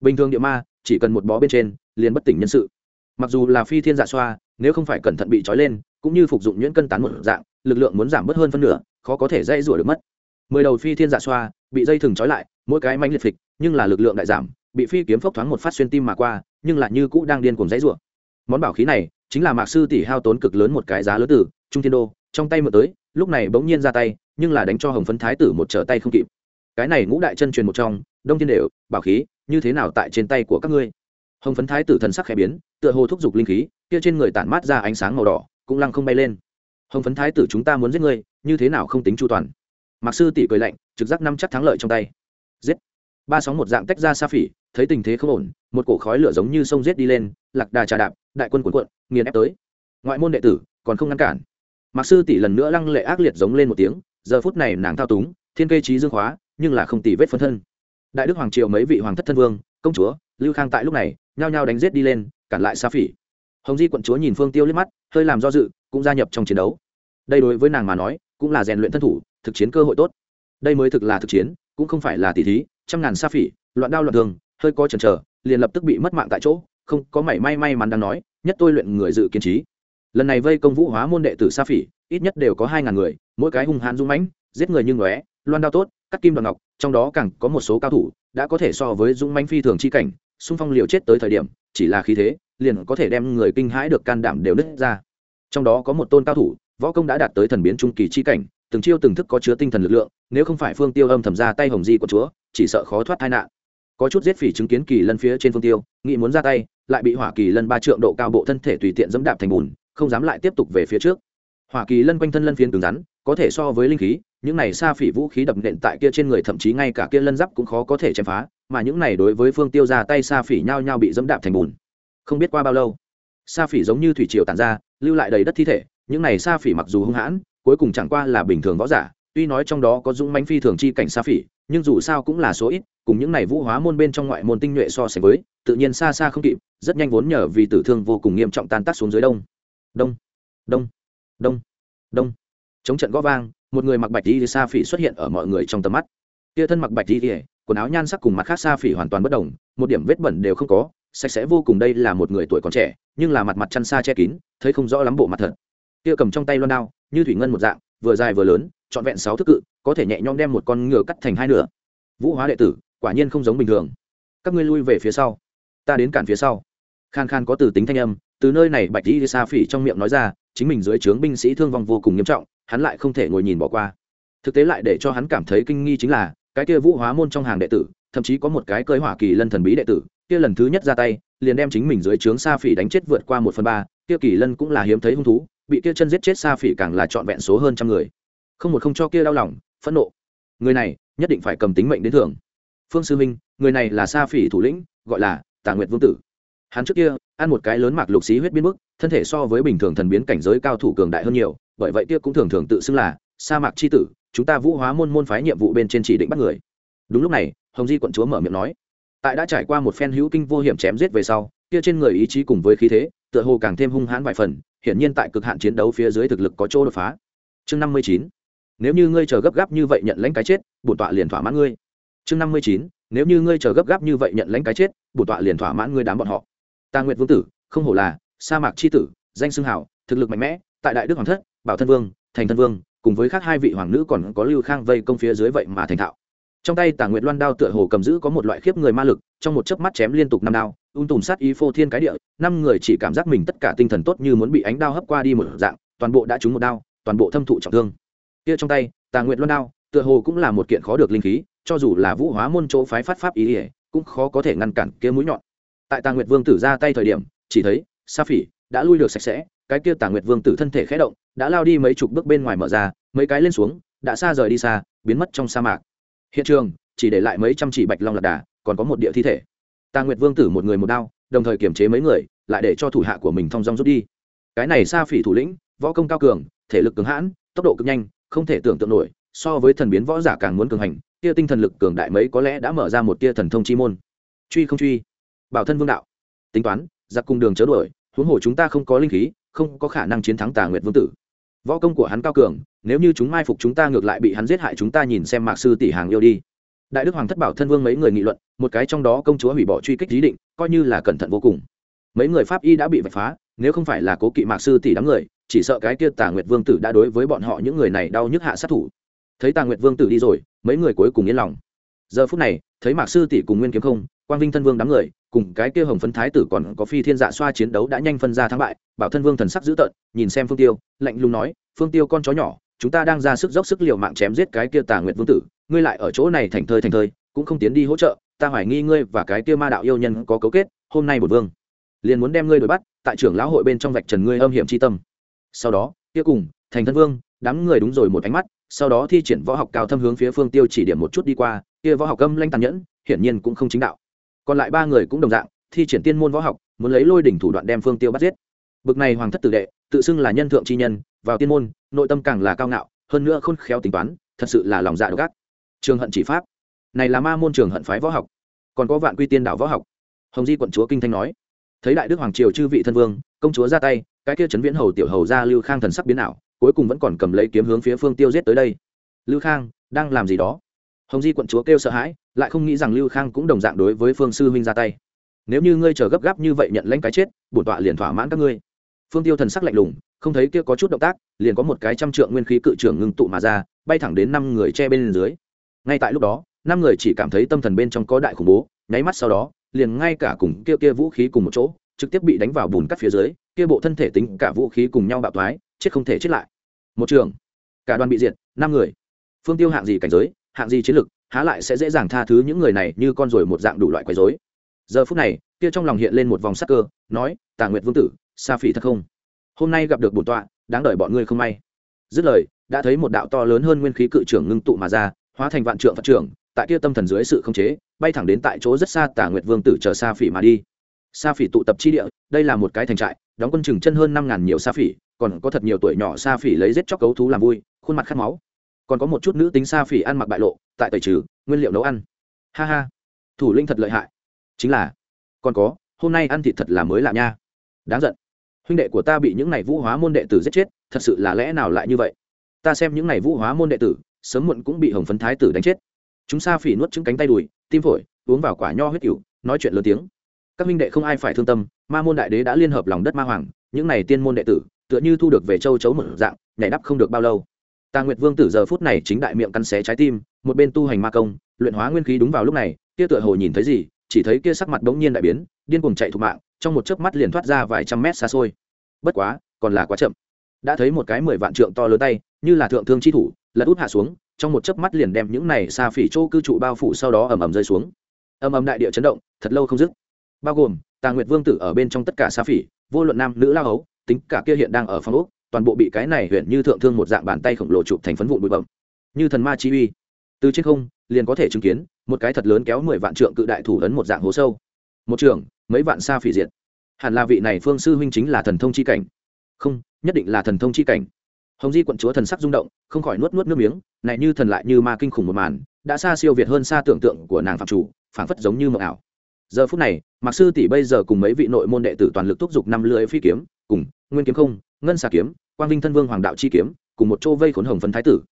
Bình thường địa ma, chỉ cần một bó bên trên, liền bất tỉnh nhân sự. Mặc dù là phi thiên dạ xoa, nếu không phải cẩn thận bị trói lên, cũng như phục dụng nhuyễn cân tán một dạng, lực lượng muốn giảm bớt hơn phân nửa, khó có thể dây rủa được mất. Mười đầu phi thiên dạ xoa, bị dây thừng trói lại, mỗi cái manh liệt phịch, nhưng là lực lượng đại giảm, bị phi kiếm phốc thoáng một phát xuyên tim mà qua, nhưng lại như cũ đang điên cuồng dãy rủa. Món bảo khí này, chính là mạc sư tỷ hao tốn cực lớn một cái giá lớn tử trung thiên đô, trong tay mượn tới, lúc này bỗng nhiên ra tay nhưng là đánh cho hồng phấn thái tử một trở tay không kịp. Cái này ngũ đại chân truyền một trong, đông thiên đều, bảo khí, như thế nào tại trên tay của các ngươi? Hồng phấn thái tử thần sắc khẽ biến, tựa hồ thúc giục linh khí, kia trên người tản mát ra ánh sáng màu đỏ, cũng lăng không bay lên. Hồng phấn thái tử chúng ta muốn giết ngươi, như thế nào không tính chu toàn? Mặc sư tỷ cười lạnh, trực giác năm chắc thắng lợi trong tay. Giết. Ba sóng một dạng tách ra sa phỉ, thấy tình thế không ổn, một cổ khói lửa giống như sông giết đi lên, lạc đà trà đạp, đại quân cuộn cuộn, nghiền ép tới. Ngoại môn đệ tử còn không ngăn cản. Mặc sư tỷ lần nữa lăng lệ ác liệt giống lên một tiếng giờ phút này nàng thao túng thiên kê trí dương hóa, nhưng là không tỷ vết phân thân. Đại đức hoàng triều mấy vị hoàng thất thân vương công chúa lưu khang tại lúc này nhao nhao đánh giết đi lên cản lại sa phỉ. Hồng di quận chúa nhìn phương tiêu liếc mắt hơi làm do dự cũng gia nhập trong chiến đấu. Đây đối với nàng mà nói cũng là rèn luyện thân thủ thực chiến cơ hội tốt. Đây mới thực là thực chiến cũng không phải là tỷ thí trăm ngàn sa phỉ loạn đao loạn thường hơi có chần chờ liền lập tức bị mất mạng tại chỗ không có mảy may may mắn đang nói nhất tôi luyện người dự kiến trí. Lần này vây công vũ hóa môn đệ tử sa phỉ ít nhất đều có hai ngàn người, mỗi cái hung hãn dung mãnh, giết người như ngóe, loan đao tốt, cắt kim đoàn ngọc, trong đó càng có một số cao thủ đã có thể so với dung mãnh phi thường chi cảnh, xung phong liều chết tới thời điểm, chỉ là khí thế, liền có thể đem người kinh hãi được can đảm đều nứt ra. Trong đó có một tôn cao thủ, võ công đã đạt tới thần biến trung kỳ chi cảnh, từng chiêu từng thức có chứa tinh thần lực lượng, nếu không phải phương tiêu âm thầm ra tay hồng di của chúa, chỉ sợ khó thoát tai nạn. Có chút giết phỉ chứng kiến kỳ lân phía trên phương tiêu, nghĩ muốn ra tay, lại bị hỏa kỳ lân ba trượng độ cao bộ thân thể tùy tiện dẫm đạp thành bùn, không dám lại tiếp tục về phía trước hỏa kỳ lân quanh thân lân phiến cứng rắn, có thể so với linh khí, những này xa phỉ vũ khí đập nện tại kia trên người thậm chí ngay cả kia lân giáp cũng khó có thể chém phá, mà những này đối với phương tiêu ra tay xa phỉ nhao nhao bị dẫm đạp thành bùn. Không biết qua bao lâu, sa phỉ giống như thủy triều tàn ra, lưu lại đầy đất thi thể, những này sa phỉ mặc dù hung hãn, cuối cùng chẳng qua là bình thường võ giả, tuy nói trong đó có dũng mánh phi thường chi cảnh sa phỉ, nhưng dù sao cũng là số ít, cùng những này vũ hóa môn bên trong ngoại môn tinh nhuệ so sánh với, tự nhiên xa xa không kịp, rất nhanh vốn nhờ vì tử thương vô cùng nghiêm trọng tan tác xuống dưới đông. Đông đông đông. Đông. Chống trận gõ vang, một người mặc bạch đi sa phỉ xuất hiện ở mọi người trong tầm mắt. Tia thân mặc bạch đi quần áo nhan sắc cùng mặt khác sa phỉ hoàn toàn bất đồng, một điểm vết bẩn đều không có, sạch sẽ vô cùng đây là một người tuổi còn trẻ, nhưng là mặt mặt chăn xa che kín, thấy không rõ lắm bộ mặt thật. Tia cầm trong tay loan đao, như thủy ngân một dạng, vừa dài vừa lớn, trọn vẹn sáu thức cự, có thể nhẹ nhõm đem một con ngựa cắt thành hai nửa. Vũ hóa đệ tử, quả nhiên không giống bình thường. Các ngươi lui về phía sau. Ta đến cản phía sau. Khan khan có từ tính thanh âm, từ nơi này bạch đi sa phỉ trong miệng nói ra chính mình dưới trướng binh sĩ thương vong vô cùng nghiêm trọng, hắn lại không thể ngồi nhìn bỏ qua. Thực tế lại để cho hắn cảm thấy kinh nghi chính là, cái kia vũ hóa môn trong hàng đệ tử, thậm chí có một cái cơi hỏa kỳ lân thần bí đệ tử, kia lần thứ nhất ra tay, liền đem chính mình dưới trướng sa phỉ đánh chết vượt qua một phần ba, kia kỳ lân cũng là hiếm thấy hung thú, bị kia chân giết chết sa phỉ càng là trọn vẹn số hơn trăm người. Không một không cho kia đau lòng, phẫn nộ. Người này, nhất định phải cầm tính mệnh đến thưởng. Phương sư minh, người này là sa phỉ thủ lĩnh, gọi là tà nguyệt vương tử. Hắn trước kia ăn một cái lớn mạc lục xí huyết biến bức, thân thể so với bình thường thần biến cảnh giới cao thủ cường đại hơn nhiều, bởi vậy kia cũng thường thường tự xưng là sa mạc c h i tử, chúng ta vũ hóa môn môn phái nhiệm vụ bên trên chỉ định bắt người. Đúng lúc này, hồng di quận chúa mở miệng nói, tại đã trải qua một phen hữu kinh vô hiểm chém giết về sau, kia trên người ý chí cùng với khí thế, tựa hồ càng thêm hung hãn vài phần, hiển nhiên tại cực hạn chiến đấu phía dưới thực lực có chỗ đột phá. Chương năm mươi chín, nếu như ngươi chờ gấp gáp như vậy nhận lãnh cái chết, bổn tọa liền thỏa mãn ngươi. Chương năm mươi chín, nếu như ngươi chờ gấp gáp như vậy nhận lãnh cái chết, bổn tọa liền thỏa mãn ngươi đám bọn họ ta nguyệt vương tử, không hổ là sa mạc c h i tử, danh xưng hảo, thực lực mạnh mẽ, tại đại đức hoàng thất, bảo thân vương, thành thân vương, cùng với khác hai vị hoàng nữ còn có lưu khang vây công phía dưới vậy mà thành thạo. Trong tay tả nguyệt loan đao tựa hồ cầm giữ có một loại khiếp người ma lực, trong một chớp mắt chém liên tục năm đao, ung tùm sát ý phô thiên cái địa, năm người chỉ cảm giác mình tất cả tinh thần tốt như muốn bị ánh đao hấp qua đi một dạng, toàn bộ đã trúng một đao, toàn bộ thâm thụ trọng thương. Kia trong tay tà nguyệt loan đao, tựa hồ cũng là một kiện khó được linh khí, cho dù là vũ hóa môn chỗ phái phát pháp ý ỉa cũng khó có thể ngăn cản kia mũi nhọn tại tà nguyệt vương tử ra tay thời điểm, chỉ thấy, sa phỉ đã lui được sạch sẽ, cái kia tà nguyệt vương tử thân thể khẽ động, đã lao đi mấy chục bước bên ngoài mở ra, mấy cái lên xuống, đã xa rời đi xa, biến mất trong sa mạc. Hiện trường, chỉ để lại mấy trăm chỉ bạch long lạc đà, còn có một địa thi thể. Tà nguyệt vương tử một người một đao, đồng thời kiểm chế mấy người, lại để cho thủ hạ của mình thong dong rút đi. Cái này sa phỉ thủ lĩnh, võ công cao cường, thể lực cứng hãn, tốc độ cực nhanh, không thể tưởng tượng nổi, so với thần biến võ giả càng muốn cường hành tia tinh thần lực cường đại mấy có lẽ đã mở ra một tia thần thông chi môn. Truy không truy bảo thân vương đạo. Tính toán, giặc cùng đường chớ đuổi, huống hồ chúng ta không có linh khí, không có khả năng chiến thắng tà nguyệt vương tử. Võ công của hắn cao cường, nếu như chúng mai phục chúng ta ngược lại bị hắn giết hại chúng ta nhìn xem mạc sư tỷ hàng yêu đi. Đại đức hoàng thất bảo thân vương mấy người nghị luận, một cái trong đó công chúa hủy bỏ truy kích lý định, coi như là cẩn thận vô cùng. Mấy người pháp y đã bị vạch phá, nếu không phải là cố kỵ mạc sư tỷ đám người, chỉ sợ cái kia tà nguyệt vương tử đã đối với bọn họ những người này đau nhức hạ sát thủ. Thấy tà nguyệt vương tử đi rồi, mấy người cuối cùng yên lòng. Giờ phút này, thấy mạc sư tỷ cùng nguyên kiếm không, quang vinh thân vương đám người cùng cái kia hồng phấn thái tử còn có phi thiên dạ xoa chiến đấu đã nhanh phân ra thắng bại, bảo thân vương thần sắc dữ tợn, nhìn xem phương tiêu, lạnh lùng nói, phương tiêu con chó nhỏ, chúng ta đang ra sức dốc sức liều mạng chém giết cái kia tà nguyệt vương tử, ngươi lại ở chỗ này thành thơi thành thơi, cũng không tiến đi hỗ trợ, ta hoài nghi ngươi và cái kia ma đạo yêu nhân có cấu kết, hôm nay một vương liền muốn đem ngươi đuổi bắt, tại trưởng lão hội bên trong vạch trần ngươi âm hiểm c tâm. Sau đó, kia cùng, thành thân vương, đám người đúng rồi một ánh mắt, sau đó thi triển võ học cao thâm hướng phía phương tiêu chỉ điểm một chút đi qua, kia võ học âm lanh tàn nhẫn, hiển nhiên cũng không chính đạo còn lại ba người cũng đồng dạng, thi triển tiên môn võ học, muốn lấy lôi đỉnh thủ đoạn đem phương tiêu bắt giết. Bực này hoàng thất tử đệ, tự xưng là nhân thượng chi nhân, vào tiên môn, nội tâm càng là cao ngạo, hơn nữa khôn khéo tính toán, thật sự là lòng dạ độc ác. Trường hận chỉ pháp. Này là ma môn trường hận phái võ học, còn có vạn quy tiên đạo võ học. Hồng di quận chúa kinh thanh nói, thấy đại đức hoàng triều chư vị thân vương, công chúa ra tay, cái kia chấn viễn hầu tiểu hầu ra lưu khang thần sắc biến ảo, cuối cùng vẫn còn cầm lấy kiếm hướng phía phương tiêu giết tới đây. Lưu khang, đang làm gì đó? Hồng di quận chúa kêu sợ hãi, lại không nghĩ rằng lưu khang cũng đồng dạng đối với phương sư huynh ra tay. Nếu như ngươi chờ gấp gáp như vậy nhận lãnh cái chết, bổn tọa liền thỏa mãn các ngươi. Phương tiêu thần sắc lạnh lùng, không thấy kia có chút động tác, liền có một cái trăm trượng nguyên khí cự trưởng ngưng tụ mà ra, bay thẳng đến năm người che bên dưới. Ngay tại lúc đó, năm người chỉ cảm thấy tâm thần bên trong có đại khủng bố, nháy mắt sau đó, liền ngay cả cùng kia kia vũ khí cùng một chỗ, trực tiếp bị đánh vào bùn cắt phía dưới, kia bộ thân thể tính cả vũ khí cùng nhau bạo thoái, chết không thể chết lại. Một trường. Cả đoàn bị diệt, năm người. Phương tiêu hạng gì cảnh giới hạng gì chiến lực, há lại sẽ dễ dàng tha thứ những người này như con rồi một dạng đủ loại quấy rối. Giờ phút này, kia trong lòng hiện lên một vòng sắc cơ, nói, tà nguyệt vương tử, sa phỉ thật không? Hôm nay gặp được bổn tọa, đáng đợi bọn ngươi không may. Dứt lời, đã thấy một đạo to lớn hơn nguyên khí cự trưởng ngưng tụ mà ra, hóa thành vạn trượng phật trưởng, tại kia tâm thần dưới sự khống chế, bay thẳng đến tại chỗ rất xa tà nguyệt vương tử chờ sa phỉ mà đi. Sa phỉ tụ tập chi địa, đây là một cái thành trại, đóng quân chừng chân hơn năm ngàn nhiều sa phỉ, còn có thật nhiều tuổi nhỏ sa phỉ lấy giết chóc cấu thú làm vui, khuôn mặt khát máu còn có một chút nữ tính xa phỉ ăn mặc bại lộ, tại tẩy trừ, nguyên liệu nấu ăn. Ha ha. Thủ linh thật lợi hại. Chính là, còn có, hôm nay ăn thịt thật là mới lạ nha. Đáng giận. Huynh đệ của ta bị những này vũ hóa môn đệ tử giết chết, thật sự là lẽ nào lại như vậy? Ta xem những này vũ hóa môn đệ tử, sớm muộn cũng bị hồng phấn thái tử đánh chết. Chúng sa phỉ nuốt trứng cánh tay đùi, tim phổi, uống vào quả nho huyết cựu nói chuyện lớn tiếng. Các huynh đệ không ai phải thương tâm, ma môn đại đế đã liên hợp lòng đất ma hoàng, những này tiên môn đệ tử, tựa như thu được về châu chấu một dạng, nhảy đắp không được bao lâu tà nguyệt vương tử giờ phút này chính đại miệng cắn xé trái tim một bên tu hành ma công luyện hóa nguyên khí đúng vào lúc này kia tựa hồ nhìn thấy gì chỉ thấy kia sắc mặt bỗng nhiên đại biến điên cuồng chạy thục mạng trong một chớp mắt liền thoát ra vài trăm mét xa xôi. Bất quá còn là quá chậm. Đã thấy một cái mười vạn trượng to lớn tay như là thượng thương chi thủ lật út hạ xuống trong một chớp mắt liền đem những này xa phỉ chỗ cư trụ bao phủ sau đó ầm ầm rơi xuống. Ầm ầm đại địa chấn động thật lâu không dứt. Bao gồm tà nguyệt vương tử ở bên trong tất cả xa phỉ vô luận nam nữ lao hấu tính cả kia hiện đang ở phòng ốc, toàn bộ bị cái này huyện như thượng thương một dạng bàn tay khổng lồ chụp thành phấn vụn bụi bậm như thần ma chi uy. Từ trên không, liền có thể chứng kiến, một cái thật lớn kéo mười vạn trượng cự đại thủ ấn một dạng hố sâu. Một trường, mấy vạn xa phỉ diệt. Hẳn là vị này phương sư huynh chính là thần thông chi cảnh. Không, nhất định là thần thông chi cảnh. Hồng di quận chúa thần sắc rung động, không khỏi nuốt nuốt nước miếng, này như thần lại như ma kinh khủng một màn, đã xa siêu việt hơn xa tưởng tượng của nàng phạm chủ, phảng phất giống như mộng ảo. Giờ phút này, mạc sư tỷ bây giờ cùng mấy vị nội môn đệ tử toàn lực thúc giục năm lưỡi phi kiếm, cùng nguyên kiếm không ngân xà kiếm, quang vinh thân vương hoàng đạo chi kiếm, cùng một chỗ vây khốn hồng phấn thái tử.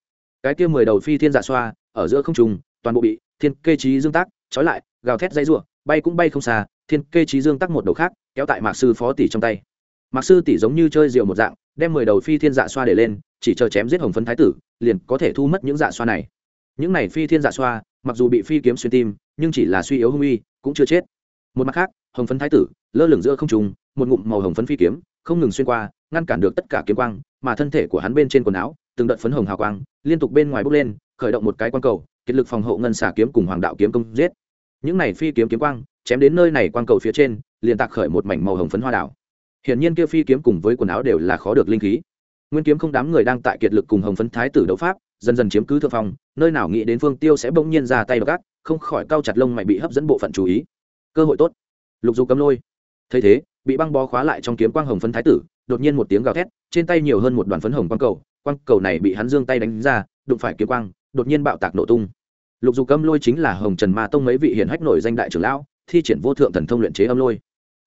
Cái kia mười đầu phi thiên dạ xoa, ở giữa không trung, toàn bộ bị thiên kê trí dương tác trói lại, gào thét dây rủa, bay cũng bay không xa, thiên kê trí dương tắc một đầu khác, kéo tại mạc sư phó tỷ trong tay. Mạc sư tỷ giống như chơi rượu một dạng, đem mười đầu phi thiên dạ xoa để lên, chỉ chờ chém giết hồng phấn thái tử, liền có thể thu mất những dạ xoa này. Những này phi thiên dạ xoa, mặc dù bị phi kiếm xuyên tim, nhưng chỉ là suy yếu hung uy, cũng chưa chết. Một mặt khác, hồng phấn thái tử, lơ lửng giữa không trùng một ngụm màu hồng phấn phi kiếm, không ngừng xuyên qua ngăn cản được tất cả kiếm quang mà thân thể của hắn bên trên quần áo từng đợt phấn hồng hào quang liên tục bên ngoài bốc lên khởi động một cái quang cầu kiệt lực phòng hộ ngân xả kiếm cùng hoàng đạo kiếm công giết. Những này phi kiếm kiếm quang chém đến nơi này quang cầu phía trên liền tạc khởi một mảnh màu hồng phấn hoa đảo. Hiển nhiên kia phi kiếm cùng với quần áo đều là khó được linh khí. Nguyên kiếm không đám người đang tại kiệt lực cùng hồng phấn thái tử đấu pháp dần dần chiếm cứ thượng phòng, nơi nào nghĩ đến phương tiêu sẽ bỗng nhiên ra tay gác không khỏi cao chặt lông mày bị hấp dẫn bộ phận chú ý. Cơ hội tốt. Lục du cấm lôi. Thấy thế bị băng bó khóa lại trong kiếm quang hồng phấn thái tử đột nhiên một tiếng gào thét, trên tay nhiều hơn một đoàn phấn hồng quang cầu quang cầu này bị hắn dương tay đánh ra, đụng phải kiếm quang, đột nhiên bạo tạc nổ tung. Lục dục âm lôi chính là hồng trần ma tông mấy vị hiển hách nổi danh đại trưởng lão, thi triển vô thượng thần thông luyện chế âm lôi.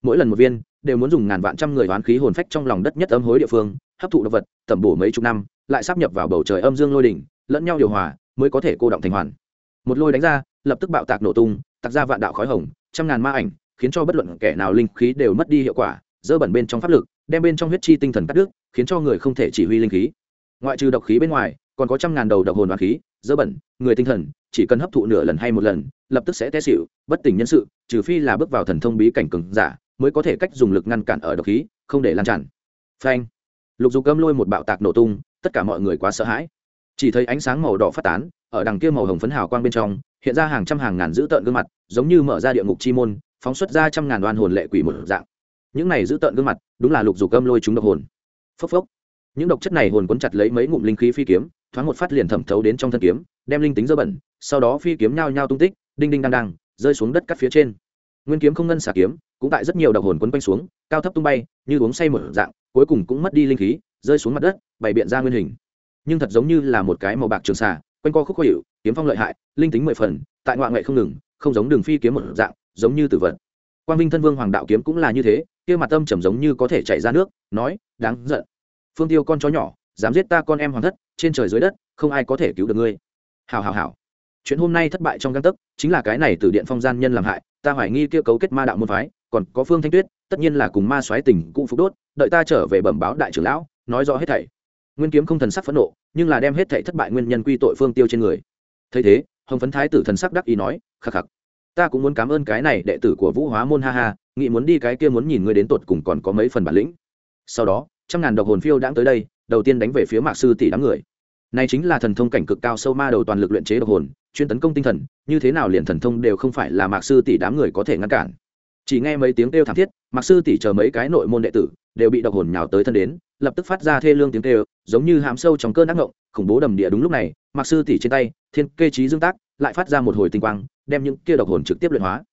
Mỗi lần một viên, đều muốn dùng ngàn vạn trăm người đoán khí hồn phách trong lòng đất nhất âm hối địa phương, hấp thụ động vật, tẩm bổ mấy chục năm, lại sắp nhập vào bầu trời âm dương lôi đỉnh, lẫn nhau điều hòa, mới có thể cô động thành hoàn. Một lôi đánh ra, lập tức bạo tạc nổ tung, tạc ra vạn đạo khói hồng, trăm ngàn ma ảnh, khiến cho bất luận kẻ nào linh khí đều mất đi hiệu quả, dơ bẩn bên trong pháp lực đem bên trong huyết chi tinh thần cắt đứt, khiến cho người không thể chỉ huy linh khí. Ngoại trừ độc khí bên ngoài, còn có trăm ngàn đầu độc hồn và khí, dơ bẩn, người tinh thần, chỉ cần hấp thụ nửa lần hay một lần, lập tức sẽ té xịu bất tỉnh nhân sự, trừ phi là bước vào thần thông bí cảnh cường giả, mới có thể cách dùng lực ngăn cản ở độc khí, không để lan tràn. Phanh. Lục dục cơm lôi một bạo tạc nổ tung, tất cả mọi người quá sợ hãi. Chỉ thấy ánh sáng màu đỏ phát tán, ở đằng kia màu hồng phấn hào quang bên trong, hiện ra hàng trăm hàng ngàn dữ tợn gương mặt, giống như mở ra địa ngục chi môn, phóng xuất ra trăm ngàn đoan hồn lệ quỷ một dạng những này giữ tợn gương mặt, đúng là lục dục cơm lôi chúng độc hồn. Phốc phốc. Những độc chất này hồn cuốn chặt lấy mấy ngụm linh khí phi kiếm, thoáng một phát liền thẩm thấu đến trong thân kiếm, đem linh tính dơ bẩn, sau đó phi kiếm nhao nhao tung tích, đinh đinh đang đang rơi xuống đất cắt phía trên. Nguyên kiếm không ngân xả kiếm, cũng tại rất nhiều độc hồn quấn quanh xuống, cao thấp tung bay, như uống say một dạng, cuối cùng cũng mất đi linh khí, rơi xuống mặt đất, bày biện ra nguyên hình. Nhưng thật giống như là một cái màu bạc trường xà, quanh co khúc khó hiệu kiếm phong lợi hại, linh tính mười phần, tại ngoại ngoại không ngừng, không giống đường phi kiếm một dạng, giống như tử vật quang vinh thân vương hoàng đạo kiếm cũng là như thế, kia mặt tâm trầm giống như có thể chảy ra nước, nói, đáng giận. Phương tiêu con chó nhỏ, dám giết ta con em hoàng thất, trên trời dưới đất, không ai có thể cứu được ngươi. Hào hào hào chuyện hôm nay thất bại trong găng tấc, chính là cái này từ điện phong gian nhân làm hại, ta hoài nghi kia cấu kết ma đạo môn phái, còn có phương thanh tuyết, tất nhiên là cùng ma xoáy tình cụ phục đốt, đợi ta trở về bẩm báo đại trưởng lão, nói rõ hết thảy. Nguyên kiếm không thần sắc phẫn nộ, nhưng là đem hết thảy thất bại nguyên nhân quy tội phương tiêu trên người. Thấy thế, hồng phấn thái tử thần sắc đắc ý nói, khắc khắc ta cũng muốn cảm ơn cái này đệ tử của vũ hóa môn, ha ha, nghĩ muốn đi cái kia muốn nhìn ngươi đến tột cùng còn có mấy phần bản lĩnh. Sau đó, trăm ngàn độc hồn phiêu đãng tới đây, đầu tiên đánh về phía mạc sư tỷ đám người. Này chính là thần thông cảnh cực cao sâu ma đầu toàn lực luyện chế độc hồn, chuyên tấn công tinh thần, như thế nào liền thần thông đều không phải là mạc sư tỷ đám người có thể ngăn cản. Chỉ nghe mấy tiếng kêu thảm thiết, mạc sư tỷ chờ mấy cái nội môn đệ tử đều bị độc hồn nhào tới thân đến, lập tức phát ra thê lương tiếng kêu, giống như hàm sâu trong cơn ác ngộng khủng bố đầm địa đúng lúc này mặc sư tỷ trên tay, thiên kê trí dương tác, lại phát ra một hồi tinh quang, đem những kia độc hồn trực tiếp luyện hóa.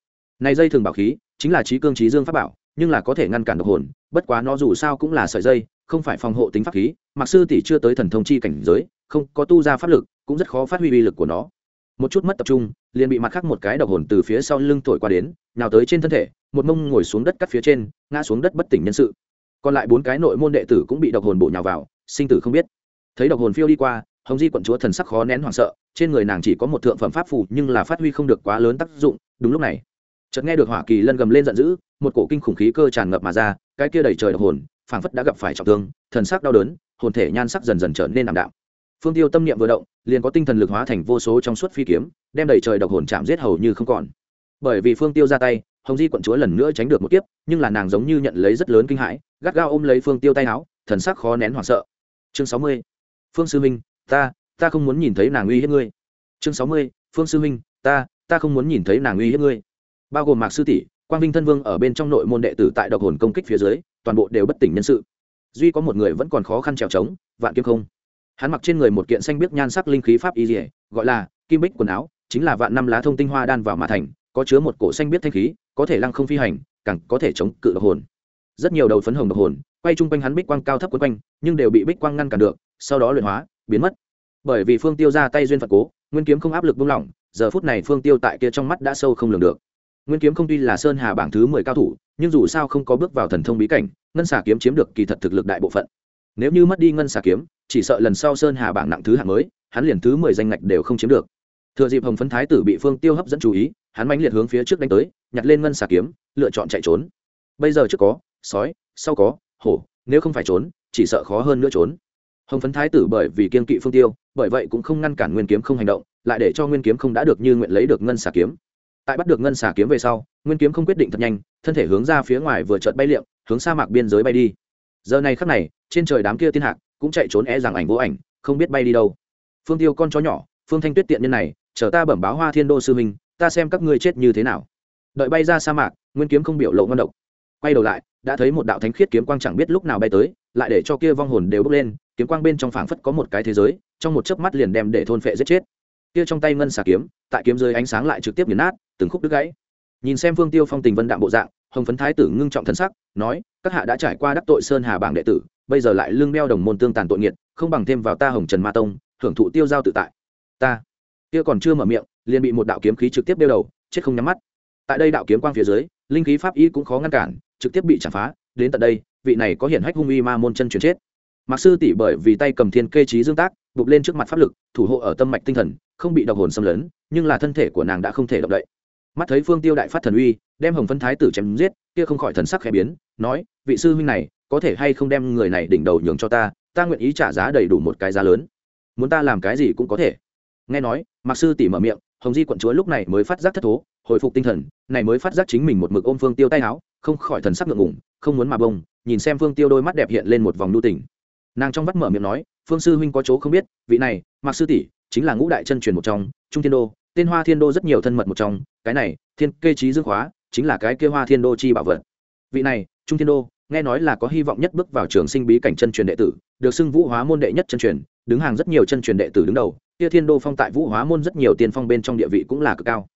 Này dây thường bảo khí, chính là trí cương trí dương pháp bảo, nhưng là có thể ngăn cản độc hồn, bất quá nó dù sao cũng là sợi dây, không phải phòng hộ tính pháp khí mặc sư tỷ chưa tới thần thông chi cảnh giới, không có tu ra pháp lực, cũng rất khó phát huy uy lực của nó. Một chút mất tập trung, liền bị mặt khác một cái độc hồn từ phía sau lưng thổi qua đến, nào tới trên thân thể, một mông ngồi xuống đất cắt phía trên, ngã xuống đất bất tỉnh nhân sự. Còn lại bốn cái nội môn đệ tử cũng bị độc hồn bổ nhào vào, sinh tử không biết thấy độc hồn phiêu đi qua, hồng di quận chúa thần sắc khó nén hoảng sợ, trên người nàng chỉ có một thượng phẩm pháp phù nhưng là phát huy không được quá lớn tác dụng, đúng lúc này, chợt nghe được hỏa kỳ lân gầm lên giận dữ, một cổ kinh khủng khí cơ tràn ngập mà ra, cái kia đầy trời độc hồn, phảng phất đã gặp phải trọng thương, thần sắc đau đớn, hồn thể nhan sắc dần dần trở nên ảm đạm. Phương tiêu tâm niệm vừa động, liền có tinh thần lực hóa thành vô số trong suốt phi kiếm, đem đầy trời độc hồn chạm giết hầu như không còn. Bởi vì phương tiêu ra tay, hồng di quận chúa lần nữa tránh được một kiếp, nhưng là nàng giống như nhận lấy rất lớn kinh hãi, gắt gao ôm lấy phương tiêu tay áo, thần sắc khó nén hoảng sợ. Chương sáu mươi phương sư minh, ta ta không muốn nhìn thấy nàng uy hiếp ngươi. Chương sáu mươi, phương sư minh, ta ta không muốn nhìn thấy nàng uy hiếp ngươi. Bao gồm mạc sư tỷ, quang vinh thân vương ở bên trong nội môn đệ tử tại độc hồn công kích phía dưới, toàn bộ đều bất tỉnh nhân sự. Duy có một người vẫn còn khó khăn trèo trống, vạn kiếm không. Hắn mặc trên người một kiện xanh biếc nhan sắc linh khí pháp y dỉa gọi là kim bích quần áo, chính là vạn năm lá thông tinh hoa đan vào mà thành, có chứa một cổ xanh biếc thanh khí, có thể lăng không phi hành, càng có thể chống cự độc hồn. Rất nhiều đầu phấn hồng độc hồn, quay chung quanh hắn bích quang cao thấp quấn quanh, nhưng đều bị bích quang ngăn cản được sau đó luyện hóa, biến mất. Bởi vì phương tiêu ra tay duyên phật cố, nguyên kiếm không áp lực buông lỏng, giờ phút này phương tiêu tại kia trong mắt đã sâu không lường được. Nguyên kiếm không tuy là sơn hà bảng thứ mười cao thủ, nhưng dù sao không có bước vào thần thông bí cảnh, ngân xà kiếm chiếm được kỳ thật thực lực đại bộ phận. Nếu như mất đi ngân xà kiếm, chỉ sợ lần sau sơn hà bảng nặng thứ hạng mới, hắn liền thứ mười danh ngạch đều không chiếm được. Thừa dịp hồng phấn thái tử bị phương tiêu hấp dẫn chú ý, hắn mãnh liệt hướng phía trước đánh tới, nhặt lên ngân xà kiếm, lựa chọn chạy trốn. Bây giờ trước có, sói, sau có, hổ, nếu không phải trốn, chỉ sợ khó hơn nữa trốn hồng phấn thái tử bởi vì kiên kỵ phương tiêu, bởi vậy cũng không ngăn cản nguyên kiếm không hành động, lại để cho nguyên kiếm không đã được như nguyện lấy được ngân xà kiếm. Tại bắt được ngân xà kiếm về sau, nguyên kiếm không quyết định thật nhanh, thân thể hướng ra phía ngoài vừa chợt bay liệm, hướng sa mạc biên giới bay đi. Giờ này khắc này, trên trời đám kia thiên hạc cũng chạy trốn e rằng ảnh vô ảnh, không biết bay đi đâu. Phương tiêu con chó nhỏ, phương thanh tuyết tiện nhân này, chờ ta bẩm báo hoa thiên đô sư minh ta xem các ngươi chết như thế nào. Đợi bay ra sa mạc, nguyên kiếm không biểu lộ ngon độc. Quay đầu lại, đã thấy một đạo thánh khiết kiếm quang chẳng biết lúc nào bay tới, lại để cho kia vong hồn đều bốc lên kiếm quang bên trong phảng phất có một cái thế giới, trong một chớp mắt liền đem để thôn phệ giết chết. Kia trong tay ngân xà kiếm, tại kiếm dưới ánh sáng lại trực tiếp nghiền nát, từng khúc đứt gãy. Nhìn xem phương tiêu phong tình vân đạm bộ dạng, hồng phấn thái tử ngưng trọng thân sắc, nói, các hạ đã trải qua đắc tội sơn hà bảng đệ tử, bây giờ lại lưng đeo đồng môn tương tàn tội nghiệt, không bằng thêm vào ta hồng trần ma tông, hưởng thụ tiêu giao tự tại. Ta. Kia còn chưa mở miệng, liền bị một đạo kiếm khí trực tiếp đeo đầu, chết không nhắm mắt. Tại đây đạo kiếm quang phía dưới, linh khí pháp y cũng khó ngăn cản, trực tiếp bị chà phá, đến tận đây, vị này có hiển hách hung uy ma môn chân truyền chết. Mạc sư tỷ bởi vì tay cầm thiên kê trí dương tác bục lên trước mặt pháp lực, thủ hộ ở tâm mạch tinh thần, không bị độc hồn xâm lấn, nhưng là thân thể của nàng đã không thể động đậy. Mắt thấy phương tiêu đại phát thần uy, đem hồng phân thái tử chém giết, kia không khỏi thần sắc khẽ biến, nói, vị sư huynh này, có thể hay không đem người này đỉnh đầu nhường cho ta ta nguyện ý trả giá đầy đủ một cái giá lớn. Muốn ta làm cái gì cũng có thể. Nghe nói, Mạc sư tỷ mở miệng, hồng di quận chúa lúc này mới phát giác thất thố, hồi phục tinh thần, này mới phát giác chính mình một mực ôm phương tiêu tay áo không khỏi thần sắc ngượng ngủng không muốn mà bông, nhìn xem phương tiêu đôi mắt đẹp hiện lên một vòng nu tỉnh nàng trong vắt mở miệng nói, phương sư huynh có chỗ không biết, vị này mặc sư tỷ, chính là ngũ đại chân truyền một trong, trung thiên đô, tên hoa thiên đô rất nhiều thân mật một trong, cái này, thiên kê trí dương khóa, chính là cái kê hoa thiên đô chi bảo vật. Vị này, trung thiên đô, nghe nói là có hy vọng nhất bước vào trường sinh bí cảnh chân truyền đệ tử, được xưng vũ hóa môn đệ nhất chân truyền, đứng hàng rất nhiều chân truyền đệ tử đứng đầu, kia thiên đô phong tại vũ hóa môn rất nhiều tiên phong bên trong địa vị cũng là cực cao.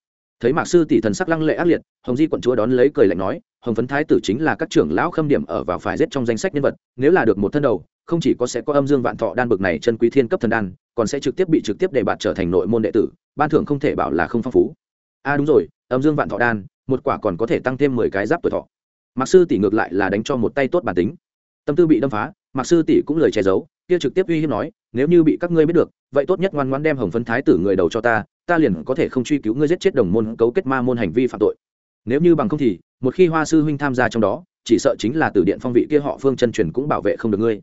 Thấy mạc sư tỷ thần sắc lăng lệ ác liệt, hồng di quận chúa đón lấy cười lạnh nói, hồng phấn thái tử chính là các trưởng lão khâm điểm ở vào phải giết trong danh sách nhân vật, nếu là được một thân đầu không chỉ có sẽ có âm dương vạn thọ đan bực này chân quý thiên cấp thần đan, còn sẽ trực tiếp bị trực tiếp để bạn trở thành nội môn đệ tử, ban thưởng không thể bảo là không phong phú. A à đúng rồi, âm dương vạn thọ đan, một quả còn có thể tăng thêm mười cái giáp tuổi thọ. Mặc sư tỷ ngược lại là đánh cho một tay tốt bản tính. Tâm tư bị đâm phá mặc sư tỷ cũng lời che giấu, kia trực tiếp uy hiếp nói, nếu như bị các ngươi biết được, vậy tốt nhất ngoan ngoan đem hồng phân thái tử người đầu cho ta ta liền có thể không truy cứu ngươi giết chết đồng môn cấu kết ma môn hành vi phạm tội. Nếu như bằng không thì, một khi hoa sư huynh tham gia trong đó, chỉ sợ chính là từ điện phong vị kia họ phương chân truyền cũng bảo vệ không được ngươi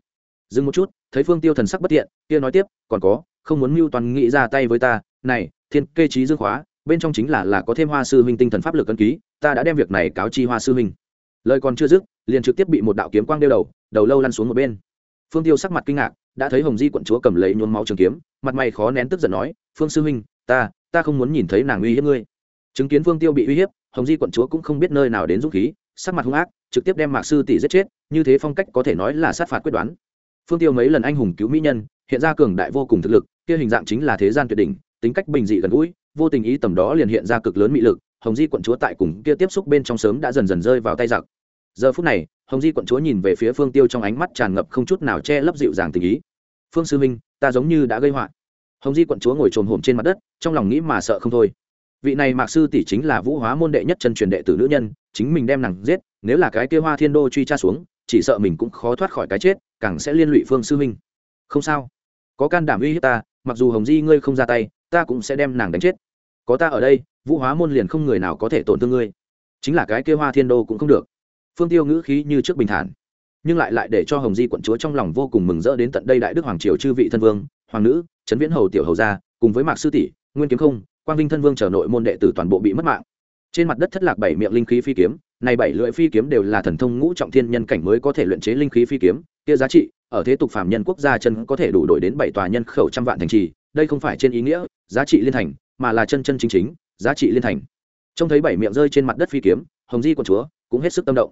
dừng một chút, thấy phương tiêu thần sắc bất thiện kia nói tiếp, còn có, không muốn mưu toàn nghĩ ra tay với ta, này, thiên kê trí dương khóa, bên trong chính là là có thêm hoa sư huynh tinh thần pháp lực ấn ký, ta đã đem việc này cáo chi hoa sư huynh. Lời còn chưa dứt, liền trực tiếp bị một đạo kiếm quang đeo đầu đầu lâu lăn xuống một bên. Phương tiêu sắc mặt kinh ngạc, đã thấy hồng di quận chúa cầm lấy nhuốm máu trường kiếm, mặt mày khó nén tức giận nói, phương sư huynh, ta ta không muốn nhìn thấy nàng uy hiếp ngươi. Chứng kiến phương tiêu bị uy hiếp, hồng di quận chúa cũng không biết nơi nào đến dũng khí, sắc mặt hung ác, trực tiếp đem mạc sư tỷ giết chết, như thế phong cách có thể nói là sát phạt quyết đoán phương tiêu mấy lần anh hùng cứu mỹ nhân, hiện ra cường đại vô cùng thực lực, kia hình dạng chính là thế gian tuyệt đỉnh, tính cách bình dị gần gũi, vô tình ý tầm đó liền hiện ra cực lớn mị lực, hồng di quận chúa tại cùng kia tiếp xúc bên trong sớm đã dần dần rơi vào tay giặc. Giờ phút này, hồng di quận chúa nhìn về phía phương tiêu trong ánh mắt tràn ngập không chút nào che lấp dịu dàng tình ý. Phương sư minh ta giống như đã gây họa. Hồng di quận chúa ngồi trồm hổm trên mặt đất, trong lòng nghĩ mà sợ không thôi. Vị này mạc sư tỷ chính là vũ hóa môn đệ nhất chân truyền đệ tử nữ nhân, chính mình đem nàng giết, nếu là cái kia hoa thiên đô truy tra xuống chỉ sợ mình cũng khó thoát khỏi cái chết, càng sẽ liên lụy phương sư minh. Không sao. Có can đảm uy hiếp ta, mặc dù hồng di ngươi không ra tay, ta cũng sẽ đem nàng đánh chết. Có ta ở đây, vũ hóa môn liền không người nào có thể tổn thương ngươi. Chính là cái kia hoa thiên đô cũng không được. Phương tiêu ngữ khí như trước bình thản, nhưng lại lại để cho hồng di quận chúa trong lòng vô cùng mừng rỡ đến tận đây đại đức hoàng triều chư vị thân vương, hoàng nữ, trấn viễn hầu tiểu hầu gia, cùng với mạc sư tỷ, nguyên kiếm không, quang vinh thân vương trở nội môn đệ tử toàn bộ bị mất mạng trên mặt đất thất lạc bảy miệng linh khí phi kiếm, này bảy lưỡi phi kiếm đều là thần thông ngũ trọng thiên nhân cảnh mới có thể luyện chế linh khí phi kiếm. Kia giá trị, ở thế tục phàm nhân quốc gia chân có thể đủ đổi đến bảy tòa nhân khẩu trăm vạn thành trì, đây không phải trên ý nghĩa giá trị liên thành, mà là chân chân chính chính, giá trị liên thành. Trông thấy bảy miệng rơi trên mặt đất phi kiếm, hồng di quân chúa cũng hết sức tâm động.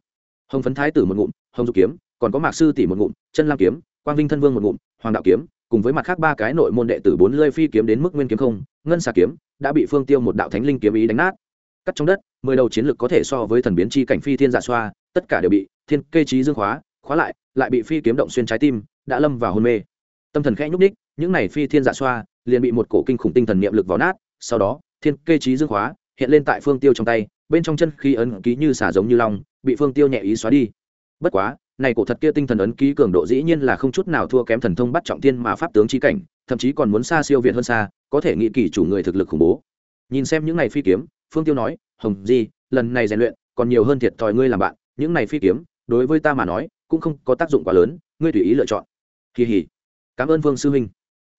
Hồng phấn thái tử một ngụm, hồng dục kiếm, còn có mạc sư tỷ một ngụm, chân lam kiếm, quang vinh thân vương một ngụm, hoàng đạo kiếm, cùng với mặt khác ba cái nội môn đệ tử bốn lơi phi kiếm đến mức nguyên kiếm không, ngân xà kiếm, đã bị phương tiêu một đạo thánh linh kiếm ý đánh nát cắt trong đất, mười đầu chiến lực có thể so với thần biến chi cảnh phi thiên giả xoa, tất cả đều bị thiên kê trí dương khóa khóa lại lại bị phi kiếm động xuyên trái tim, đã lâm vào hôn mê. Tâm thần khẽ nhúc ních những này phi thiên giả xoa liền bị một cổ kinh khủng tinh thần niệm lực vào nát, sau đó, thiên kê trí dương khóa hiện lên tại phương tiêu trong tay, bên trong chân khi ấn ký như xả giống như long, bị phương tiêu nhẹ ý xóa đi. Bất quá, này cổ thật kia tinh thần ấn ký cường độ dĩ nhiên là không chút nào thua kém thần thông bắt trọng tiên mà pháp tướng chi cảnh, thậm chí còn muốn xa siêu việt hơn xa, có thể nghị kỳ chủ người thực lực khủng bố. Nhìn xem những này phi kiếm phương tiêu nói, hồng di, lần này rèn luyện còn nhiều hơn thiệt thòi ngươi làm bạn, những này phi kiếm, đối với ta mà nói, cũng không có tác dụng quá lớn, ngươi tùy ý lựa chọn. Kỳ hỉ cảm ơn vương sư huynh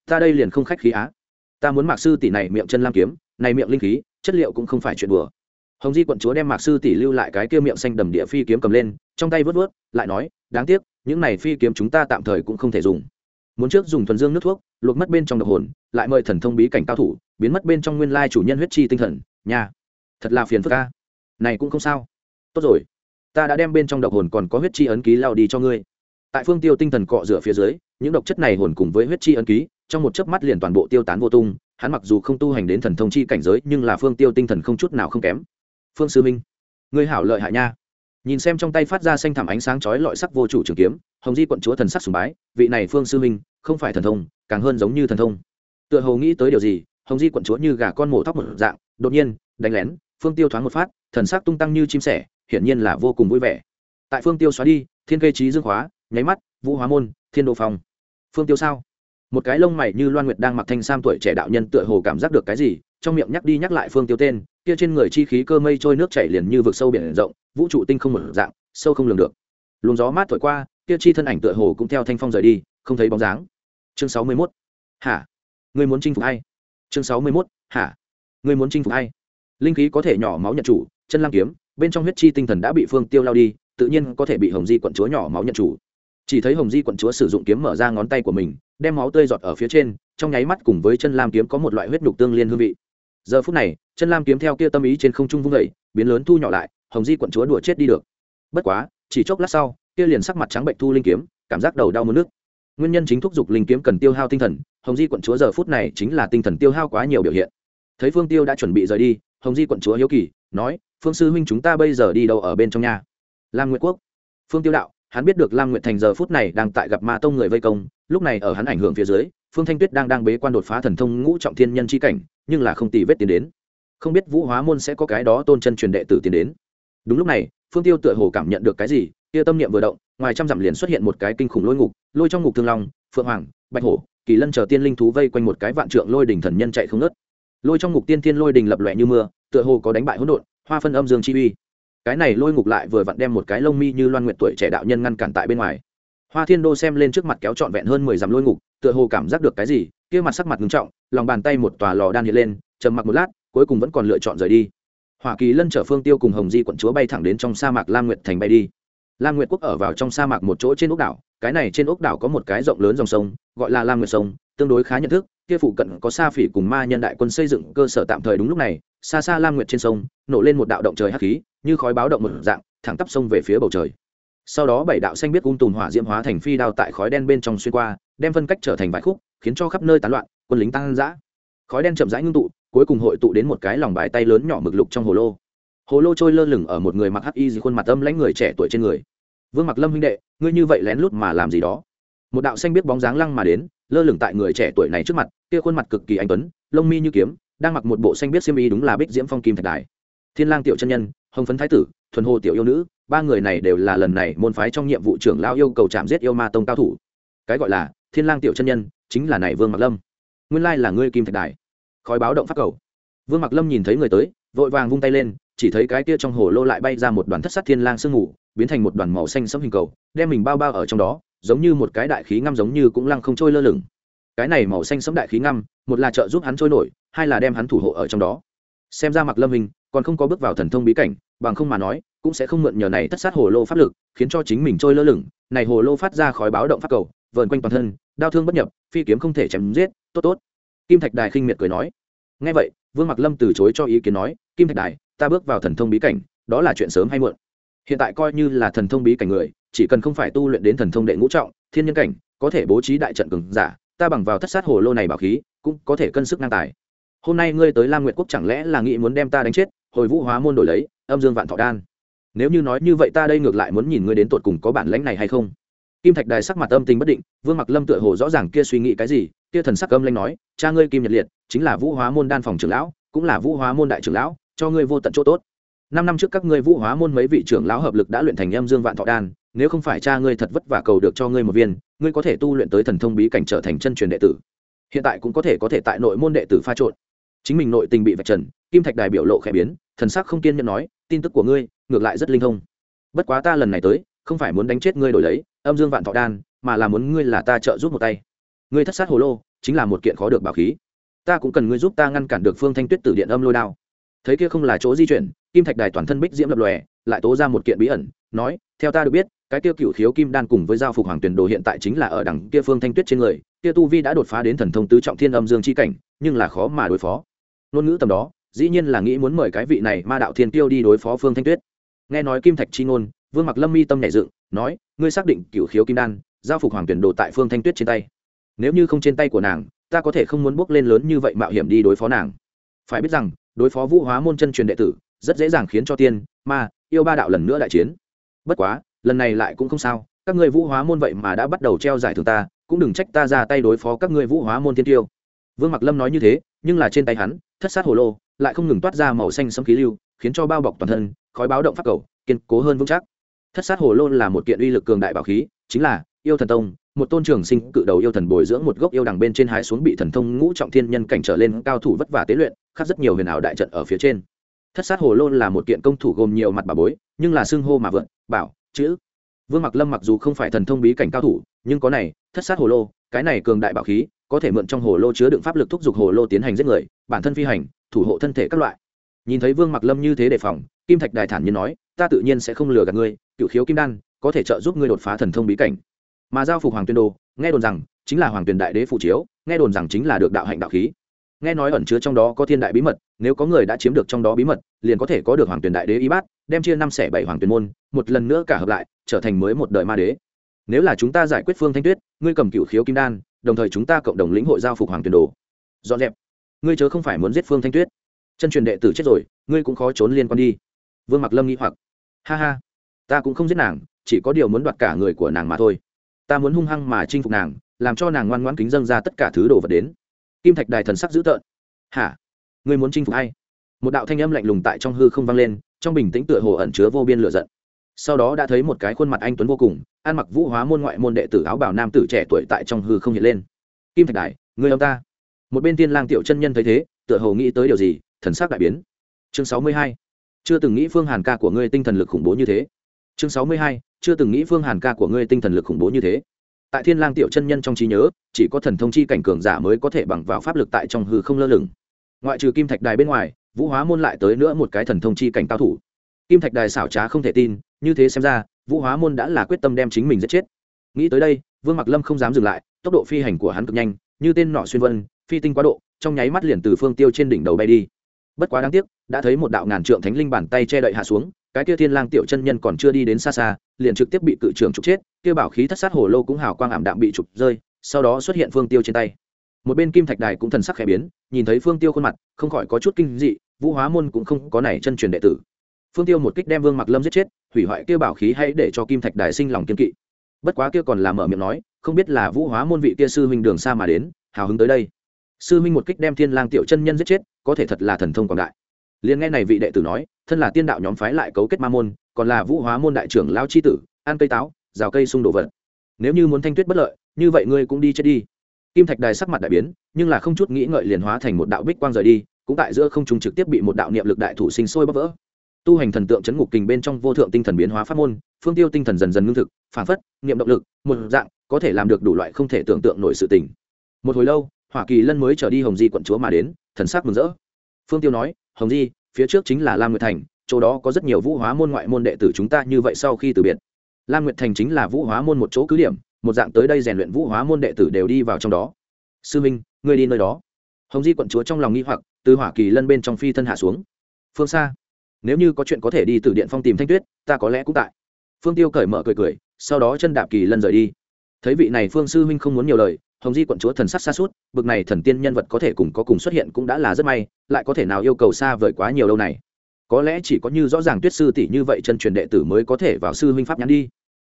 ta đây liền không khách khí á. Ta muốn mạc sư tỷ này miệng chân lam kiếm, này miệng linh khí, chất liệu cũng không phải chuyện đùa. Hồng di quận chúa đem mạc sư tỷ lưu lại cái kia miệng xanh đầm địa phi kiếm cầm lên, trong tay vớt vớt, lại nói, đáng tiếc, những này phi kiếm chúng ta tạm thời cũng không thể dùng. Muốn trước dùng thuần dương nước thuốc, luộc mất bên trong độc hồn, lại mời thần thông bí cảnh cao thủ, biến mất bên trong nguyên lai chủ nhân huyết chi tinh thần nhà thật là phiền phức ca này cũng không sao. Tốt rồi. Ta đã đem bên trong độc hồn còn có huyết chi ấn ký lao đi cho ngươi. Tại phương tiêu tinh thần cọ rửa phía dưới, những độc chất này hồn cùng với huyết chi ấn ký, trong một chớp mắt liền toàn bộ tiêu tán vô tung. Hắn mặc dù không tu hành đến thần thông chi cảnh giới, nhưng là phương tiêu tinh thần không chút nào không kém. Phương sư minh, ngươi hảo lợi hại nha. Nhìn xem trong tay phát ra xanh thảm ánh sáng chói lọi sắc vô chủ trường kiếm, hồng di quận chúa thần sắc sùng bái, vị này phương sư minh, không phải thần thông, càng hơn giống như thần thông. Tựa hồ nghĩ tới điều gì, hồng di quận chúa như gà con mổ tóc một dạng, đột nhiên, đánh lén phương tiêu thoáng một phát, thần sắc tung tăng như chim sẻ, hiển nhiên là vô cùng vui vẻ. Tại phương tiêu xóa đi, thiên cây trí dương hóa nháy mắt, vũ hóa môn, thiên đồ phong. Phương tiêu sao? Một cái lông mày như loan nguyệt đang mặc thanh sam tuổi trẻ đạo nhân tựa hồ cảm giác được cái gì, trong miệng nhắc đi nhắc lại phương tiêu tên, kia trên người chi khí cơ mây trôi nước chảy liền như vực sâu biển rộng, vũ trụ tinh không một dạng, sâu không lường được. Luồng gió mát thổi qua, kia chi thân ảnh tựa hồ cũng theo thanh phong rời đi, không thấy bóng dáng. Chương sáu mươi 61. hả? Người muốn chinh phục ai? Chương sáu mươi 61. hả? Người muốn chinh phục ai? Linh khí có thể nhỏ máu nhận chủ, chân lam kiếm, bên trong huyết chi tinh thần đã bị phương tiêu lao đi, tự nhiên có thể bị hồng di quận chúa nhỏ máu nhận chủ. Chỉ thấy hồng di quận chúa sử dụng kiếm mở ra ngón tay của mình, đem máu tươi giọt ở phía trên, trong nháy mắt cùng với chân lam kiếm có một loại huyết nhục tương liên hương vị. Giờ phút này, chân lam kiếm theo kia tâm ý trên không trung vung vẩy biến lớn thu nhỏ lại, hồng di quận chúa đùa chết đi được. Bất quá, chỉ chốc lát sau, kia liền sắc mặt trắng bệnh thu linh kiếm, cảm giác đầu đau mất nước. Nguyên nhân chính thúc giục linh kiếm cần tiêu hao tinh thần, hồng di quận chúa giờ phút này chính là tinh thần tiêu hao quá nhiều biểu hiện thấy phương tiêu đã chuẩn bị rời đi, hồng di quận chúa hiếu kỳ, nói, phương sư huynh chúng ta bây giờ đi đâu ở bên trong nhà? Lam nguyệt quốc. Phương tiêu đạo, hắn biết được lam nguyệt thành giờ phút này đang tại gặp ma tông người vây công, lúc này ở hắn ảnh hưởng phía dưới, phương thanh tuyết đang đang bế quan đột phá thần thông ngũ trọng thiên nhân c h i cảnh, nhưng là không tì vết tiến đến. Không biết vũ hóa môn sẽ có cái đó tôn chân truyền đệ tử tiến đến. Đúng lúc này, phương tiêu tựa hồ cảm nhận được cái gì tia tâm niệm vừa động, ngoài trăm dặm liền xuất hiện một cái kinh khủng lôi ngục, lôi trong ngục thương long, phượng hoàng, bạch hổ, kỳ lân chờ tiên linh thú vây quanh một cái vạn trượng lôi đỉnh thần nhân chạy không ngớt lôi trong ngục tiên thiên lôi đình lập lòe như mưa, tựa hồ có đánh bại hỗn độn, hoa phân âm dương chi uy. Cái này lôi ngục lại vừa vặn đem một cái lông mi như loan nguyện tuổi trẻ đạo nhân ngăn cản tại bên ngoài. Hoa thiên đô xem lên trước mặt kéo trọn vẹn hơn mười dặm lôi ngục, tựa hồ cảm giác được cái gì, kia mặt sắc mặt ngưng trọng, lòng bàn tay một tòa lò đan hiện lên, trầm mặc một lát, cuối cùng vẫn còn lựa chọn rời đi. Hoa kỳ lân chở phương tiêu cùng hồng di quận chúa bay thẳng đến trong sa mạc lam nguyệt thành bay đi. Lam nguyệt quốc ở vào trong sa mạc một chỗ trên ốc đảo, cái này trên ốc đảo có một cái rộng lớn dòng sông, gọi là lam nguyệt sông, tương đối khá nhận thức kia phụ cận có sa phỉ cùng ma nhân đại quân xây dựng cơ sở tạm thời đúng lúc này, xa xa lam nguyệt trên sông, nổ lên một đạo động trời hắc khí, như khói báo động một dạng, thẳng tắp sông về phía bầu trời. Sau đó bảy đạo xanh biết cung tùm hỏa diễm hóa thành phi đao tại khói đen bên trong xuyên qua, đem phân cách trở thành vài khúc, khiến cho khắp nơi tán loạn, quân lính tăng dã. Khói đen chậm rãi ngưng tụ, cuối cùng hội tụ đến một cái lòng bài tay lớn nhỏ mực lục trong hồ lô. Hồ lô trôi lơ lửng ở một người mặc hắc y gì khuôn mặt âm lãnh người trẻ tuổi trên người. Vương mặc lâm huynh đệ, ngươi như vậy lén lút mà làm gì đó? Một đạo xanh biết bóng dáng lăng mà đến lơ lửng tại người trẻ tuổi này trước mặt, kia khuôn mặt cực kỳ anh tuấn, lông mi như kiếm, đang mặc một bộ xanh biết xiêm y đúng là bích diễm phong kim thạch đài. Thiên lang tiểu chân nhân, hồng phấn thái tử, thuần hồ tiểu yêu nữ, ba người này đều là lần này môn phái trong nhiệm vụ trưởng lao yêu cầu chạm giết yêu ma tông cao thủ. Cái gọi là thiên lang tiểu chân nhân, chính là này vương mặc lâm. Nguyên lai là ngươi kim thạch đài. Khói báo động phát cầu. Vương mặc lâm nhìn thấy người tới, vội vàng vung tay lên, chỉ thấy cái kia trong hồ lô lại bay ra một đoàn thất sát thiên lang sương ngủ biến thành một đoàn màu xanh sẫm hình cầu, đem mình bao bao ở trong đó giống như một cái đại khí ngăm giống như cũng lăng không trôi lơ lửng. Cái này màu xanh sẫm đại khí ngăm, một là trợ giúp hắn trôi nổi, hai là đem hắn thủ hộ ở trong đó. Xem ra mặc lâm hình còn không có bước vào thần thông bí cảnh, bằng không mà nói, cũng sẽ không mượn nhờ này thất sát hồ lô pháp lực, khiến cho chính mình trôi lơ lửng. Này hồ lô phát ra khói báo động phát cầu, vờn quanh toàn thân đau thương bất nhập, phi kiếm không thể chém giết, tốt tốt. Kim thạch đài khinh miệt cười nói. Ngay vậy, vương mặc lâm từ chối cho ý kiến nói, kim thạch đài, ta bước vào thần thông bí cảnh, đó là chuyện sớm hay muộn. Hiện tại coi như là thần thông bí cảnh người chỉ cần không phải tu luyện đến thần thông đệ ngũ trọng, thiên nhân cảnh, có thể bố trí đại trận cường giả, ta bằng vào thất sát hồ lô này bảo khí, cũng có thể cân sức ngang tài. Hôm nay ngươi tới lam nguyện quốc chẳng lẽ là nghĩ muốn đem ta đánh chết, hồi vũ hóa môn đổi lấy, âm dương vạn thọ đan. Nếu như nói như vậy ta đây ngược lại muốn nhìn ngươi đến tột cùng có bản lãnh này hay không. Kim thạch đài sắc mặt âm tình bất định, vương mặc lâm tựa hồ rõ ràng kia suy nghĩ cái gì, kia thần sắc âm lanh nói, cha ngươi kim nhật liệt, chính là vũ hóa môn đan phòng trưởng lão, cũng là vũ hóa môn đại trưởng lão, cho ngươi vô tận chỗ tốt. Năm năm trước các ngươi vũ hóa môn mấy vị trưởng lão hợp lực đã luyện thành âm dương vạn thọ đan nếu không phải cha ngươi thật vất vả cầu được cho ngươi một viên, ngươi có thể tu luyện tới thần thông bí cảnh trở thành chân truyền đệ tử. Hiện tại cũng có thể có thể tại nội môn đệ tử pha trộn. Chính mình nội tình bị vạch trần, kim thạch đài biểu lộ khẽ biến, thần sắc không kiên nhẫn nói, tin tức của ngươi, ngược lại rất linh thông. Bất quá ta lần này tới, không phải muốn đánh chết ngươi đổi lấy, âm dương vạn thọ đan, mà là muốn ngươi là ta trợ giúp một tay. Ngươi thất sát hồ lô, chính là một kiện khó được bảo khí. Ta cũng cần ngươi giúp ta ngăn cản được phương thanh tuyết tử điện âm lôi đao. Thấy kia không là chỗ di chuyển, kim thạch đài toàn thân bích diễm lập lòe, lại tố ra một kiện bí ẩn, nói, theo ta được biết cái tiêu cựu khiếu kim đan cùng với giao phục hoàng tuyển đồ hiện tại chính là ở đằng kia phương thanh tuyết trên người, kia tu vi đã đột phá đến thần thông tứ trọng thiên âm dương chi cảnh, nhưng là khó mà đối phó. Ngôn ngữ tầm đó, dĩ nhiên là nghĩ muốn mời cái vị này ma đạo thiên tiêu đi đối phó phương thanh tuyết. Nghe nói kim thạch chi ngôn, vương mặc lâm mi tâm nhảy dựng, nói, ngươi xác định cựu khiếu kim đan, giao phục hoàng tuyển đồ tại phương thanh tuyết trên tay. Nếu như không trên tay của nàng, ta có thể không muốn bước lên lớn như vậy mạo hiểm đi đối phó nàng. Phải biết rằng, đối phó vũ hóa môn chân truyền đệ tử, rất dễ dàng khiến cho tiên, ma, yêu ba đạo lần nữa đại chiến. Bất quá lần này lại cũng không sao, các ngươi vũ hóa môn vậy mà đã bắt đầu treo giải thưởng ta, cũng đừng trách ta ra tay đối phó các ngươi vũ hóa môn tiên tiêu. Vương mặc lâm nói như thế, nhưng là trên tay hắn, thất sát hồ lô, lại không ngừng toát ra màu xanh sấm khí lưu, khiến cho bao bọc toàn thân, khói báo động phát cầu, kiên cố hơn vững chắc. Thất sát hồ lô là một kiện uy lực cường đại bảo khí, chính là yêu thần tông, một tôn trường sinh cự đầu yêu thần bồi dưỡng một gốc yêu đằng bên trên hái xuống bị thần thông ngũ trọng thiên nhân cảnh trở lên cao thủ vất vả tế luyện, khắc rất nhiều huyền ảo đại trận ở phía trên. Thất sát hồ lô là một kiện công thủ gồm nhiều mặt bà bối, nhưng là xưng hô mà vượn, bảo chữ. Vương mặc lâm mặc dù không phải thần thông bí cảnh cao thủ, nhưng có này, thất sát hồ lô, cái này cường đại bảo khí, có thể mượn trong hồ lô chứa đựng pháp lực thúc giục hồ lô tiến hành giết người, bản thân phi hành, thủ hộ thân thể các loại. Nhìn thấy vương mặc lâm như thế đề phòng, kim thạch đài thản nhiên nói, ta tự nhiên sẽ không lừa gạt ngươi, cựu khiếu kim đan, có thể trợ giúp ngươi đột phá thần thông bí cảnh. Mà giao phục hoàng tuyên đồ nghe đồn rằng, chính là hoàng Tuyên đại đế phụ chiếu, nghe đồn rằng chính là được đạo hạnh đạo khí. Nghe nói ẩn chứa trong đó có thiên đại bí mật, nếu có người đã chiếm được trong đó bí mật, liền có thể có được hoàng Tuyên đại đế y bát đem chia năm xẻ bảy hoàng tuyển môn, một lần nữa cả hợp lại, trở thành mới một đời ma đế. Nếu là chúng ta giải quyết phương thanh tuyết, ngươi cầm cựu khiếu kim đan, đồng thời chúng ta cộng đồng lĩnh hội giao phục hoàng tuyển đồ. Dọn dẹp. Ngươi chớ không phải muốn giết phương thanh tuyết. Chân truyền đệ tử chết rồi, ngươi cũng khó trốn liên quan đi. Vương mặc lâm nghĩ hoặc. Ha ha, ta cũng không giết nàng, chỉ có điều muốn đoạt cả người của nàng mà thôi. Ta muốn hung hăng mà chinh phục nàng, làm cho nàng ngoan ngoãn kính dâng ra tất cả thứ đồ vật đến. Kim thạch đài thần sắc dữ tợn. Hả? Ngươi muốn chinh phục hay? một đạo thanh âm lạnh lùng tại trong hư không vang lên trong bình tĩnh tựa hồ ẩn chứa vô biên lửa giận. Sau đó đã thấy một cái khuôn mặt anh tuấn vô cùng, ăn mặc vũ hóa môn ngoại môn đệ tử áo bảo nam tử trẻ tuổi tại trong hư không hiện lên. Kim thạch đài, người ông ta. Một bên tiên lang tiểu chân nhân thấy thế, tựa hồ nghĩ tới điều gì, thần sắc đại biến. Chương sáu mươi hai. Chưa từng nghĩ phương hàn ca của ngươi tinh thần lực khủng bố như thế. Chương sáu mươi hai. Chưa từng nghĩ phương hàn ca của ngươi tinh thần lực khủng bố như thế. Tại thiên lang tiểu chân nhân trong trí nhớ, chỉ có thần thông chi cảnh cường giả mới có thể bằng vào pháp lực tại trong hư không lơ lửng. Ngoại trừ kim thạch đài bên ngoài vũ hóa môn lại tới nữa một cái thần thông chi cảnh cao thủ. Kim thạch đài xảo trá không thể tin, như thế xem ra, vũ hóa môn đã là quyết tâm đem chính mình giết chết. Nghĩ tới đây, vương mặc lâm không dám dừng lại, tốc độ phi hành của hắn cực nhanh, như tên nọ xuyên vân, phi tinh quá độ, trong nháy mắt liền từ phương tiêu trên đỉnh đầu bay đi. Bất quá đáng tiếc, đã thấy một đạo ngàn trượng thánh linh bàn tay che đậy hạ xuống, cái kia thiên lang tiểu chân nhân còn chưa đi đến xa xa, liền trực tiếp bị cự trưởng trục chết, kia bảo khí thất sát hồ lô cũng hào quang ảm đạm bị trục rơi, sau đó xuất hiện phương tiêu trên tay. Một bên kim thạch đài cũng thần sắc khẽ biến, nhìn thấy phương tiêu khuôn mặt, không khỏi có chút kinh dị vũ hóa môn cũng không có này chân truyền đệ tử. Phương tiêu một kích đem vương mặc lâm giết chết, hủy hoại kia bảo khí hãy để cho kim thạch đài sinh lòng kiên kỵ. Bất quá kia còn là mở miệng nói, không biết là vũ hóa môn vị kia sư huynh đường xa mà đến, hào hứng tới đây. Sư huynh một kích đem thiên lang tiểu chân nhân giết chết, có thể thật là thần thông quảng đại. Liền nghe này vị đệ tử nói, thân là tiên đạo nhóm phái lại cấu kết ma môn, còn là vũ hóa môn đại trưởng lao chi tử, ăn cây táo, rào cây xung đồ vật. Nếu như muốn thanh tuyết bất lợi, như vậy ngươi cũng đi chết đi. Kim thạch đài sắc mặt đại biến, nhưng là không chút nghĩ ngợi liền hóa thành một đạo bích quang rời đi cũng tại giữa không trung trực tiếp bị một đạo niệm lực đại thủ sinh sôi bóc vỡ. Tu hành thần tượng chấn ngục kình bên trong vô thượng tinh thần biến hóa pháp môn, phương tiêu tinh thần dần dần ngưng thực, phản phất, niệm động lực, một dạng, có thể làm được đủ loại không thể tưởng tượng nổi sự tình. Một hồi lâu, hỏa kỳ lân mới trở đi hồng di quận chúa mà đến, thần sắc mừng rỡ. Phương tiêu nói, hồng di, phía trước chính là lam nguyệt thành, chỗ đó có rất nhiều vũ hóa môn ngoại môn đệ tử chúng ta như vậy sau khi từ biệt. Lam nguyệt thành chính là vũ hóa môn một chỗ cứ điểm, một dạng tới đây rèn luyện vũ hóa môn đệ tử đều đi vào trong đó. Sư minh, ngươi đi nơi đó. Hồng di quận chúa trong lòng nghi hoặc từ hỏa kỳ lân bên trong phi thân hạ xuống. Phương xa. Nếu như có chuyện có thể đi từ điện phong tìm thanh tuyết, ta có lẽ cũng tại. Phương tiêu cởi mở cười cười, sau đó chân đạp kỳ lân rời đi. Thấy vị này phương sư huynh không muốn nhiều lời, hồng di quận chúa thần sắc xa suốt bực này thần tiên nhân vật có thể cùng có cùng xuất hiện cũng đã là rất may, lại có thể nào yêu cầu xa vời quá nhiều lâu này. Có lẽ chỉ có như rõ ràng tuyết sư tỷ như vậy chân truyền đệ tử mới có thể vào sư huynh pháp nhắn đi.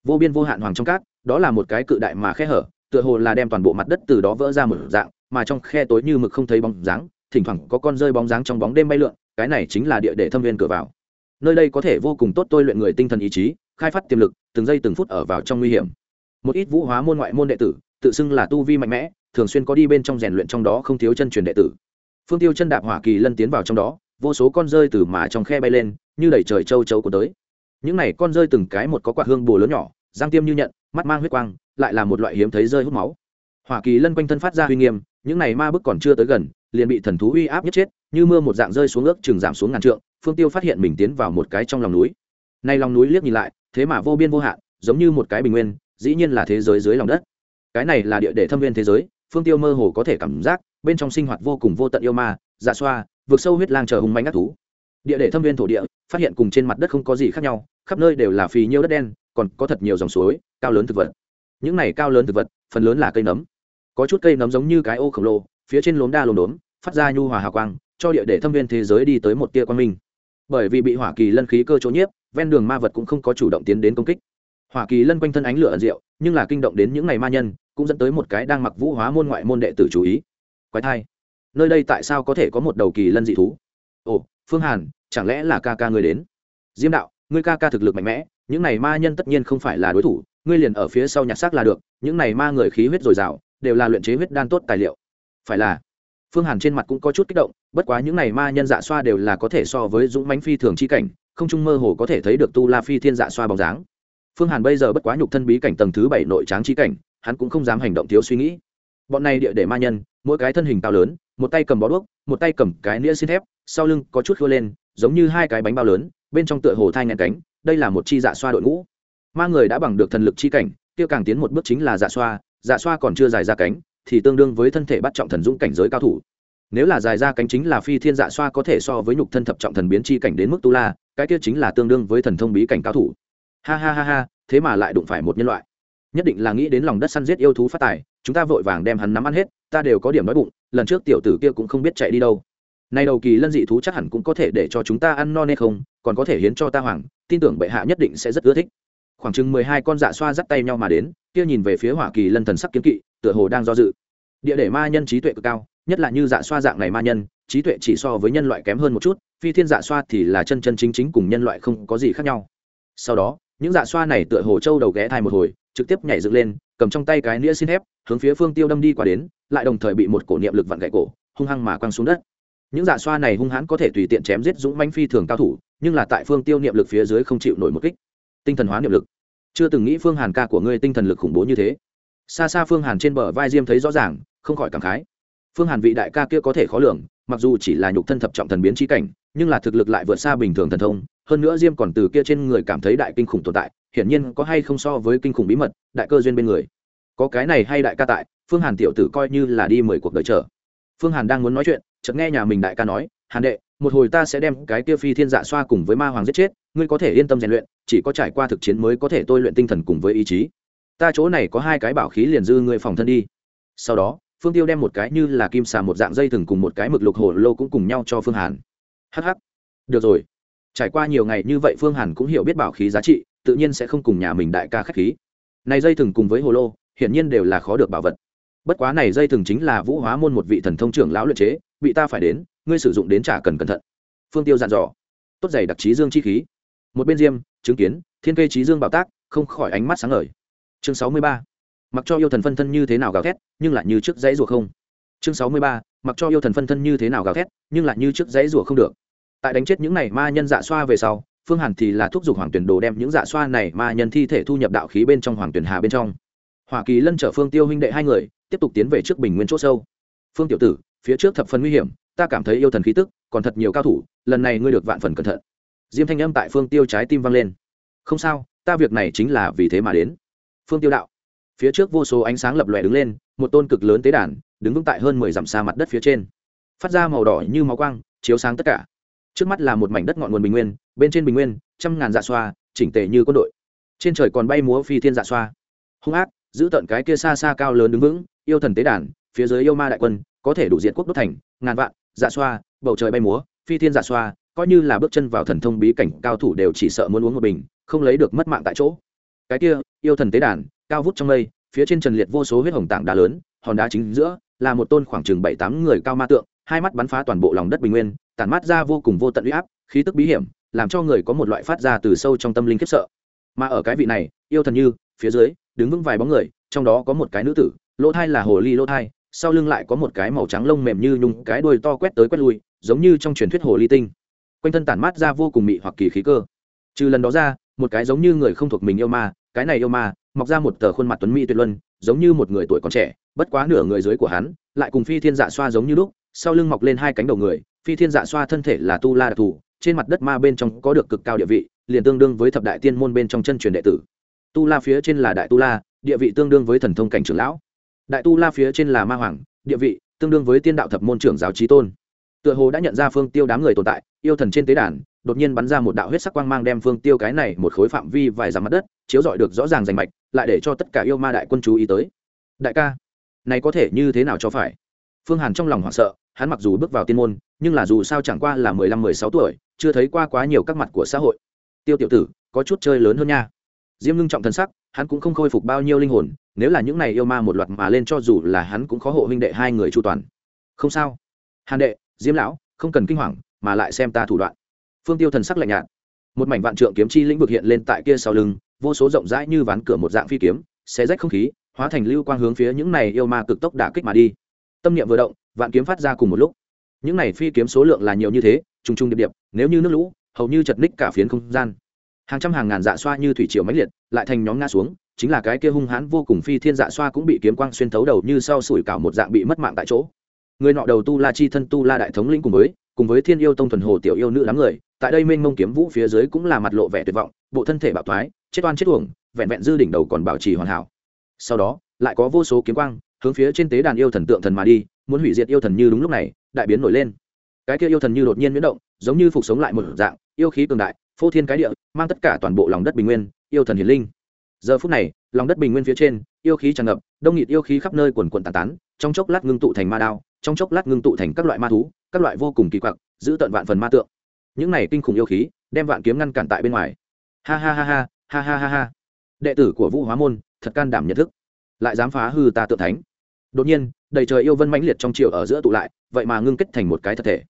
Vô biên vô hạn hoàng trong cát, đó là một cái cự đại mà khe hở, tựa hồ là đem toàn bộ mặt đất từ đó vỡ ra một dạng, mà trong khe tối như mực không thấy bóng dáng thỉnh thoảng có con rơi bóng dáng trong bóng đêm bay lượn, cái này chính là địa để thâm viên cửa vào. Nơi đây có thể vô cùng tốt tôi luyện người tinh thần ý chí, khai phát tiềm lực, từng giây từng phút ở vào trong nguy hiểm. Một ít vũ hóa môn ngoại môn đệ tử, tự xưng là tu vi mạnh mẽ, thường xuyên có đi bên trong rèn luyện trong đó không thiếu chân truyền đệ tử. Phương tiêu chân đạp hỏa kỳ lân tiến vào trong đó, vô số con rơi từ mà trong khe bay lên, như đẩy trời châu châu của tới. Những này con rơi từng cái một có quạt hương bồ lớn nhỏ, giang tiêm như nhận, mắt mang huyết quang, lại là một loại hiếm thấy rơi hút máu. Hỏa kỳ lân quanh thân phát ra uy nghiêm, những này ma bức còn chưa tới gần liền bị thần thú uy áp nhất chết, như mưa một dạng rơi xuống ước chừng giảm xuống ngàn trượng, phương tiêu phát hiện mình tiến vào một cái trong lòng núi. Nay lòng núi liếc nhìn lại, thế mà vô biên vô hạn, giống như một cái bình nguyên, dĩ nhiên là thế giới dưới lòng đất. Cái này là địa để thâm viên thế giới, phương tiêu mơ hồ có thể cảm giác, bên trong sinh hoạt vô cùng vô tận yêu ma dạ xoa, vượt sâu huyết lang chờ hùng manh ác thú. Địa để thâm viên thổ địa, phát hiện cùng trên mặt đất không có gì khác nhau, khắp nơi đều là phì nhiêu đất đen, còn có thật nhiều dòng suối, cao lớn thực vật. Những này cao lớn thực vật, phần lớn là cây nấm. Có chút cây nấm giống như cái ô khổng lồ phía trên lốm đa lốm đốm, phát ra nhu hòa hào quang, cho địa để thâm viên thế giới đi tới một tia quan minh. Bởi vì bị hỏa kỳ lân khí cơ chỗ nhiếp, ven đường ma vật cũng không có chủ động tiến đến công kích. Hỏa kỳ lân quanh thân ánh lửa ẩn rượu nhưng là kinh động đến những ngày ma nhân, cũng dẫn tới một cái đang mặc vũ hóa môn ngoại môn đệ tử chú ý. Quái thai. Nơi đây tại sao có thể có một đầu kỳ lân dị thú? Ồ, phương hàn, chẳng lẽ là ca ca người đến? Diêm đạo, ngươi ca ca thực lực mạnh mẽ, những này ma nhân tất nhiên không phải là đối thủ, ngươi liền ở phía sau nhặt xác là được, những này ma người khí huyết dồi dào, đều là luyện chế huyết đan tốt tài liệu phải là. Phương hàn trên mặt cũng có chút kích động, bất quá những này ma nhân dạ xoa đều là có thể so với dũng mánh phi thường chi cảnh, không trung mơ hồ có thể thấy được tu la phi thiên dạ xoa bóng dáng. Phương hàn bây giờ bất quá nhục thân bí cảnh tầng thứ bảy nội tráng chi cảnh, hắn cũng không dám hành động thiếu suy nghĩ. Bọn này địa để ma nhân, mỗi cái thân hình to lớn, một tay cầm bó đuốc, một tay cầm cái nĩa xin thép, sau lưng có chút khua lên, giống như hai cái bánh bao lớn, bên trong tựa hồ thai ngàn cánh, đây là một chi dạ xoa đội ngũ. Ma người đã bằng được thần lực chi cảnh tiêu càng tiến một bước chính là dạ xoa dạ xoa còn chưa dài ra cánh thì tương đương với thân thể bắt trọng thần dũng cảnh giới cao thủ. Nếu là dài ra cánh chính là phi thiên dạ xoa có thể so với nhục thân thập trọng thần biến chi cảnh đến mức tu la, cái kia chính là tương đương với thần thông bí cảnh cao thủ. Ha ha ha ha, thế mà lại đụng phải một nhân loại. Nhất định là nghĩ đến lòng đất săn giết yêu thú phát tài, chúng ta vội vàng đem hắn nắm ăn hết, ta đều có điểm đói bụng, lần trước tiểu tử kia cũng không biết chạy đi đâu. Nay đầu kỳ lân dị thú chắc hẳn cũng có thể để cho chúng ta ăn no nê không, còn có thể hiến cho ta hoàng, tin tưởng bệ hạ nhất định sẽ rất ưa thích. Khoảng chừng mười hai con dạ xoa dắt tay nhau mà đến, kia nhìn về phía hỏa kỳ lân thần sắc kiếm kỵ tựa hồ đang do dự. Địa để ma nhân trí tuệ cực cao, nhất là như dạ xoa dạng này ma nhân, trí tuệ chỉ so với nhân loại kém hơn một chút, phi thiên dạ xoa thì là chân chân chính chính cùng nhân loại không có gì khác nhau. Sau đó, những dạ xoa này tựa hồ châu đầu ghé thai một hồi, trực tiếp nhảy dựng lên, cầm trong tay cái nĩa xin thép, hướng phía phương tiêu đâm đi qua đến, lại đồng thời bị một cổ niệm lực vặn gãy cổ, hung hăng mà quăng xuống đất. Những dạ xoa này hung hãn có thể tùy tiện chém giết dũng manh phi thường cao thủ, nhưng là tại phương tiêu niệm lực phía dưới không chịu nổi một kích. Tinh thần hóa niệm lực. Chưa từng nghĩ phương hàn ca của ngươi tinh thần lực khủng bố như thế xa xa phương hàn trên bờ vai diêm thấy rõ ràng, không khỏi cảm khái. Phương hàn vị đại ca kia có thể khó lường, mặc dù chỉ là nhục thân thập trọng thần biến trí cảnh, nhưng là thực lực lại vượt xa bình thường thần thông. Hơn nữa diêm còn từ kia trên người cảm thấy đại kinh khủng tồn tại, hiển nhiên có hay không so với kinh khủng bí mật, đại cơ duyên bên người. Có cái này hay đại ca tại, phương hàn tiểu tử coi như là đi mười cuộc đời chờ phương hàn đang muốn nói chuyện, chợt nghe nhà mình đại ca nói, hàn đệ, một hồi ta sẽ đem cái kia phi thiên dạ xoa cùng với ma hoàng giết chết, ngươi có thể yên tâm rèn luyện, chỉ có trải qua thực chiến mới có thể tôi luyện tinh thần cùng với ý chí ta chỗ này có hai cái bảo khí liền dư ngươi phòng thân đi. Sau đó, phương tiêu đem một cái như là kim xà một dạng dây thừng cùng một cái mực lục hồ lô cũng cùng nhau cho phương hàn. Hh được rồi. Trải qua nhiều ngày như vậy phương hàn cũng hiểu biết bảo khí giá trị, tự nhiên sẽ không cùng nhà mình đại ca k h á c h khí. Này dây thừng cùng với hồ lô, hiển nhiên đều là khó được bảo vật. Bất quá này dây thừng chính là vũ hóa môn một vị thần thông trưởng lão luyện chế, bị ta phải đến, ngươi sử dụng đến trả cần cẩn thận. Phương tiêu dặn dò. Tốt giày đặc trí dương chi khí. Một bên diêm, chứng kiến, thiên kê trí dương bảo tác, không khỏi ánh mắt sáng ngời chương sáu mươi ba. Mặc cho yêu thần phân thân như thế nào gào thét, nhưng lại như trước dãy rùa không. Chương sáu mươi ba. Mặc cho yêu thần phân thân như thế nào gào thét, nhưng lại như trước dãy rùa không được. Tại đánh chết những này ma nhân dạ xoa về sau, phương hàn thì là thúc giục hoàng tuyển đồ đem những dạ xoa này ma nhân thi thể thu nhập đạo khí bên trong hoàng tuyển hà bên trong. Hoa kỳ lân chở phương tiêu huynh đệ hai người, tiếp tục tiến về trước bình nguyên c h ỗ sâu. Phương tiểu tử, phía trước thập phần nguy hiểm, ta cảm thấy yêu thần khí tức còn thật nhiều cao thủ, lần này ngươi được vạn phần cẩn thận. Diêm thanh âm tại phương tiêu trái tim vang lên. Không sao, ta việc này chính là vì thế mà đến phương tiêu đạo. Phía trước vô số ánh sáng lập lòe đứng lên, một tôn cực lớn tế đàn, đứng vững tại hơn mười dặm xa mặt đất phía trên. Phát ra màu đỏ như máu quang, chiếu sáng tất cả. Trước mắt là một mảnh đất ngọn nguồn bình nguyên, bên trên bình nguyên, trăm ngàn dạ xoa, chỉnh tề như quân đội. Trên trời còn bay múa phi thiên dạ xoa. Hung ác, giữ tận cái kia xa xa cao lớn đứng vững, yêu thần tế đàn, phía dưới yêu ma đại quân, có thể đủ diện quốc đốt thành, ngàn vạn dạ xoa, bầu trời bay múa, phi thiên dạ xoa, coi như là bước chân vào thần thông bí cảnh, cao thủ đều chỉ sợ muốn uống một bình, không lấy được mất mạng tại chỗ cái kia, yêu thần tế đàn, cao vút trong mây, phía trên trần liệt vô số huyết hồng tảng đá lớn, hòn đá chính giữa, là một tôn khoảng chừng bảy tám người cao ma tượng, hai mắt bắn phá toàn bộ lòng đất bình nguyên, tản mát ra vô cùng vô tận uy áp, khí tức bí hiểm, làm cho người có một loại phát ra từ sâu trong tâm linh khiếp sợ. Mà ở cái vị này, yêu thần như, phía dưới, đứng vững vài bóng người, trong đó có một cái nữ tử, lỗ thai là hồ ly lỗ thai, sau lưng lại có một cái màu trắng lông mềm như nhung, cái đuôi to quét tới quét lui, giống như trong truyền thuyết hồ ly tinh. Quanh thân tản mát ra vô cùng mị hoặc kỳ khí cơ. Trừ lần đó ra, một cái giống như người không thuộc mình yêu ma cái này yêu ma, mọc ra một tờ khuôn mặt tuấn mỹ tuyệt luân, giống như một người tuổi còn trẻ, bất quá nửa người dưới của hắn, lại cùng phi thiên dạ xoa giống như lúc, sau lưng mọc lên hai cánh đầu người, phi thiên dạ xoa thân thể là tu la đặc thù, trên mặt đất ma bên trong có được cực cao địa vị, liền tương đương với thập đại tiên môn bên trong chân truyền đệ tử. Tu la phía trên là đại tu la, địa vị tương đương với thần thông cảnh trưởng lão. Đại tu la phía trên là ma hoàng, địa vị tương đương với tiên đạo thập môn trưởng giáo trí tôn. Tựa hồ đã nhận ra phương tiêu đám người tồn tại, yêu thần trên tế đàn đột nhiên bắn ra một đạo huyết sắc quang mang đem phương tiêu cái này một khối phạm vi vài dặm mặt đất, chiếu rọi được rõ ràng rành mạch, lại để cho tất cả yêu ma đại quân chú ý tới. Đại ca, này có thể như thế nào cho phải? Phương hàn trong lòng hoảng sợ, hắn mặc dù bước vào tiên môn, nhưng là dù sao chẳng qua là mười lăm, mười sáu tuổi, chưa thấy qua quá nhiều các mặt của xã hội. Tiêu tiểu tử, có chút chơi lớn hơn nha. Diêm ngưng trọng thân sắc, hắn cũng không khôi phục bao nhiêu linh hồn, nếu là những này yêu ma một loạt mà lên cho dù là hắn cũng khó hộ huynh đệ hai người chu toàn. Không sao. Hàn đệ, diêm lão, không cần kinh hoàng, mà lại xem ta thủ đoạn phương tiêu thần sắc lạnh nhạt. Một mảnh vạn trượng kiếm chi lĩnh vực hiện lên tại kia sau lưng, vô số rộng rãi như ván cửa một dạng phi kiếm, xé rách không khí, hóa thành lưu quang hướng phía những này yêu ma cực tốc đả kích mà đi. Tâm niệm vừa động, vạn kiếm phát ra cùng một lúc. Những này phi kiếm số lượng là nhiều như thế, trùng trùng điệp điệp, nếu như nước lũ, hầu như chật ních cả phiến không gian. Hàng trăm hàng ngàn dạ xoa như thủy triều mãnh liệt, lại thành nhóm ngã xuống, chính là cái kia hung hãn vô cùng phi thiên dạ xoa cũng bị kiếm quang xuyên thấu đầu như sau sủi cảo một dạng bị mất mạng tại chỗ. Người nọ đầu tu la chi thân tu la đại thống lĩnh cùng với cùng với thiên yêu tông thuần hồ tiểu yêu nữ đám người, tại đây mênh mông kiếm vũ phía dưới cũng là mặt lộ vẻ tuyệt vọng, bộ thân thể bạo thoái, chết oan chết uổng, vẹn vẹn dư đỉnh đầu còn bảo trì hoàn hảo. Sau đó, lại có vô số kiếm quang hướng phía trên tế đàn yêu thần tượng thần mà đi, muốn hủy diệt yêu thần như đúng lúc này, đại biến nổi lên. Cái kia yêu thần như đột nhiên biến động, giống như phục sống lại một dạng, yêu khí cường đại, phô thiên cái địa, mang tất cả toàn bộ lòng đất bình nguyên, yêu thần hiển linh. Giờ phút này, lòng đất bình nguyên phía trên, yêu khí tràn ngập, đông nghịt yêu khí khắp nơi quần quần tàn tán, trong chốc lát ngưng tụ thành ma đao, trong chốc lát ngưng tụ thành các loại ma thú các loại vô cùng kỳ quặc, giữ tận vạn phần ma tượng. Những này kinh khủng yêu khí, đem vạn kiếm ngăn cản tại bên ngoài. Ha ha ha ha ha ha ha ha. Đệ tử của vũ hóa môn, thật can đảm nhận thức. Lại dám phá hư ta tượng thánh. Đột nhiên, đầy trời yêu vân mãnh liệt trong chiều ở giữa tụ lại, vậy mà ngưng kết thành một cái thật thể.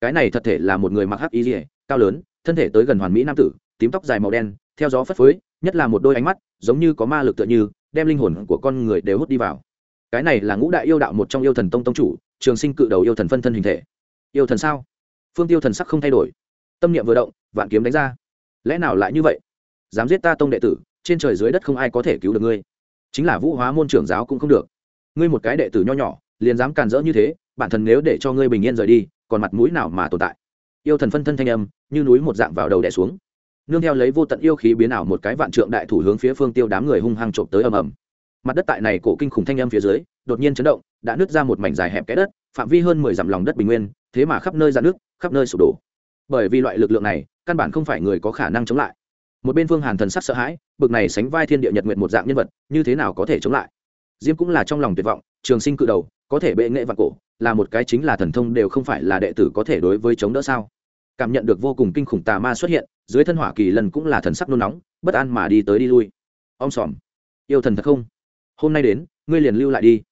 Cái này thật thể là một người mặc hắc y dỉa cao lớn, thân thể tới gần hoàn mỹ nam tử, tím tóc dài màu đen, theo gió phất phới, nhất là một đôi ánh mắt, giống như có ma lực tựa như, đem linh hồn của con người đều hút đi vào. Cái này là ngũ đại yêu đạo một trong yêu thần tông tông chủ, trường sinh cự đầu yêu thần phân thân hình thể yêu thần sao? Phương tiêu thần sắc không thay đổi. Tâm niệm vừa động, vạn kiếm đánh ra. Lẽ nào lại như vậy? Dám giết ta tông đệ tử, trên trời dưới đất không ai có thể cứu được ngươi. Chính là vũ hóa môn trưởng giáo cũng không được. Ngươi một cái đệ tử nho nhỏ, liền dám càn rỡ như thế, bản thân nếu để cho ngươi bình yên rời đi, còn mặt mũi nào mà tồn tại? Yêu thần phân thân thanh âm, như núi một dạng vào đầu đẻ xuống. Nương theo lấy vô tận yêu khí biến ảo một cái vạn trượng đại thủ hướng phía phương tiêu đám người hung hăng trộm tới ầm ầm. Mặt đất tại này cổ kinh khủng thanh âm phía dưới, đột nhiên chấn động, đã nứt ra một mảnh dài hẹp cái đất, phạm vi hơn mười dặm lòng đất bình nguyên thế mà khắp nơi ra nước, khắp nơi sụp đổ. Bởi vì loại lực lượng này, căn bản không phải người có khả năng chống lại. Một bên phương hàn thần sắc sợ hãi, bực này sánh vai thiên địa nhật nguyện một dạng nhân vật, như thế nào có thể chống lại? Diêm cũng là trong lòng tuyệt vọng, trường sinh cự đầu, có thể bệ nghệ vạn cổ, là một cái chính là thần thông đều không phải là đệ tử có thể đối với chống đỡ sao? Cảm nhận được vô cùng kinh khủng tà ma xuất hiện, dưới thân hỏa kỳ lần cũng là thần sắc nôn nóng, bất an mà đi tới đi lui. Ông xòm yêu thần thật không? Hôm nay đến, ngươi liền lưu lại đi.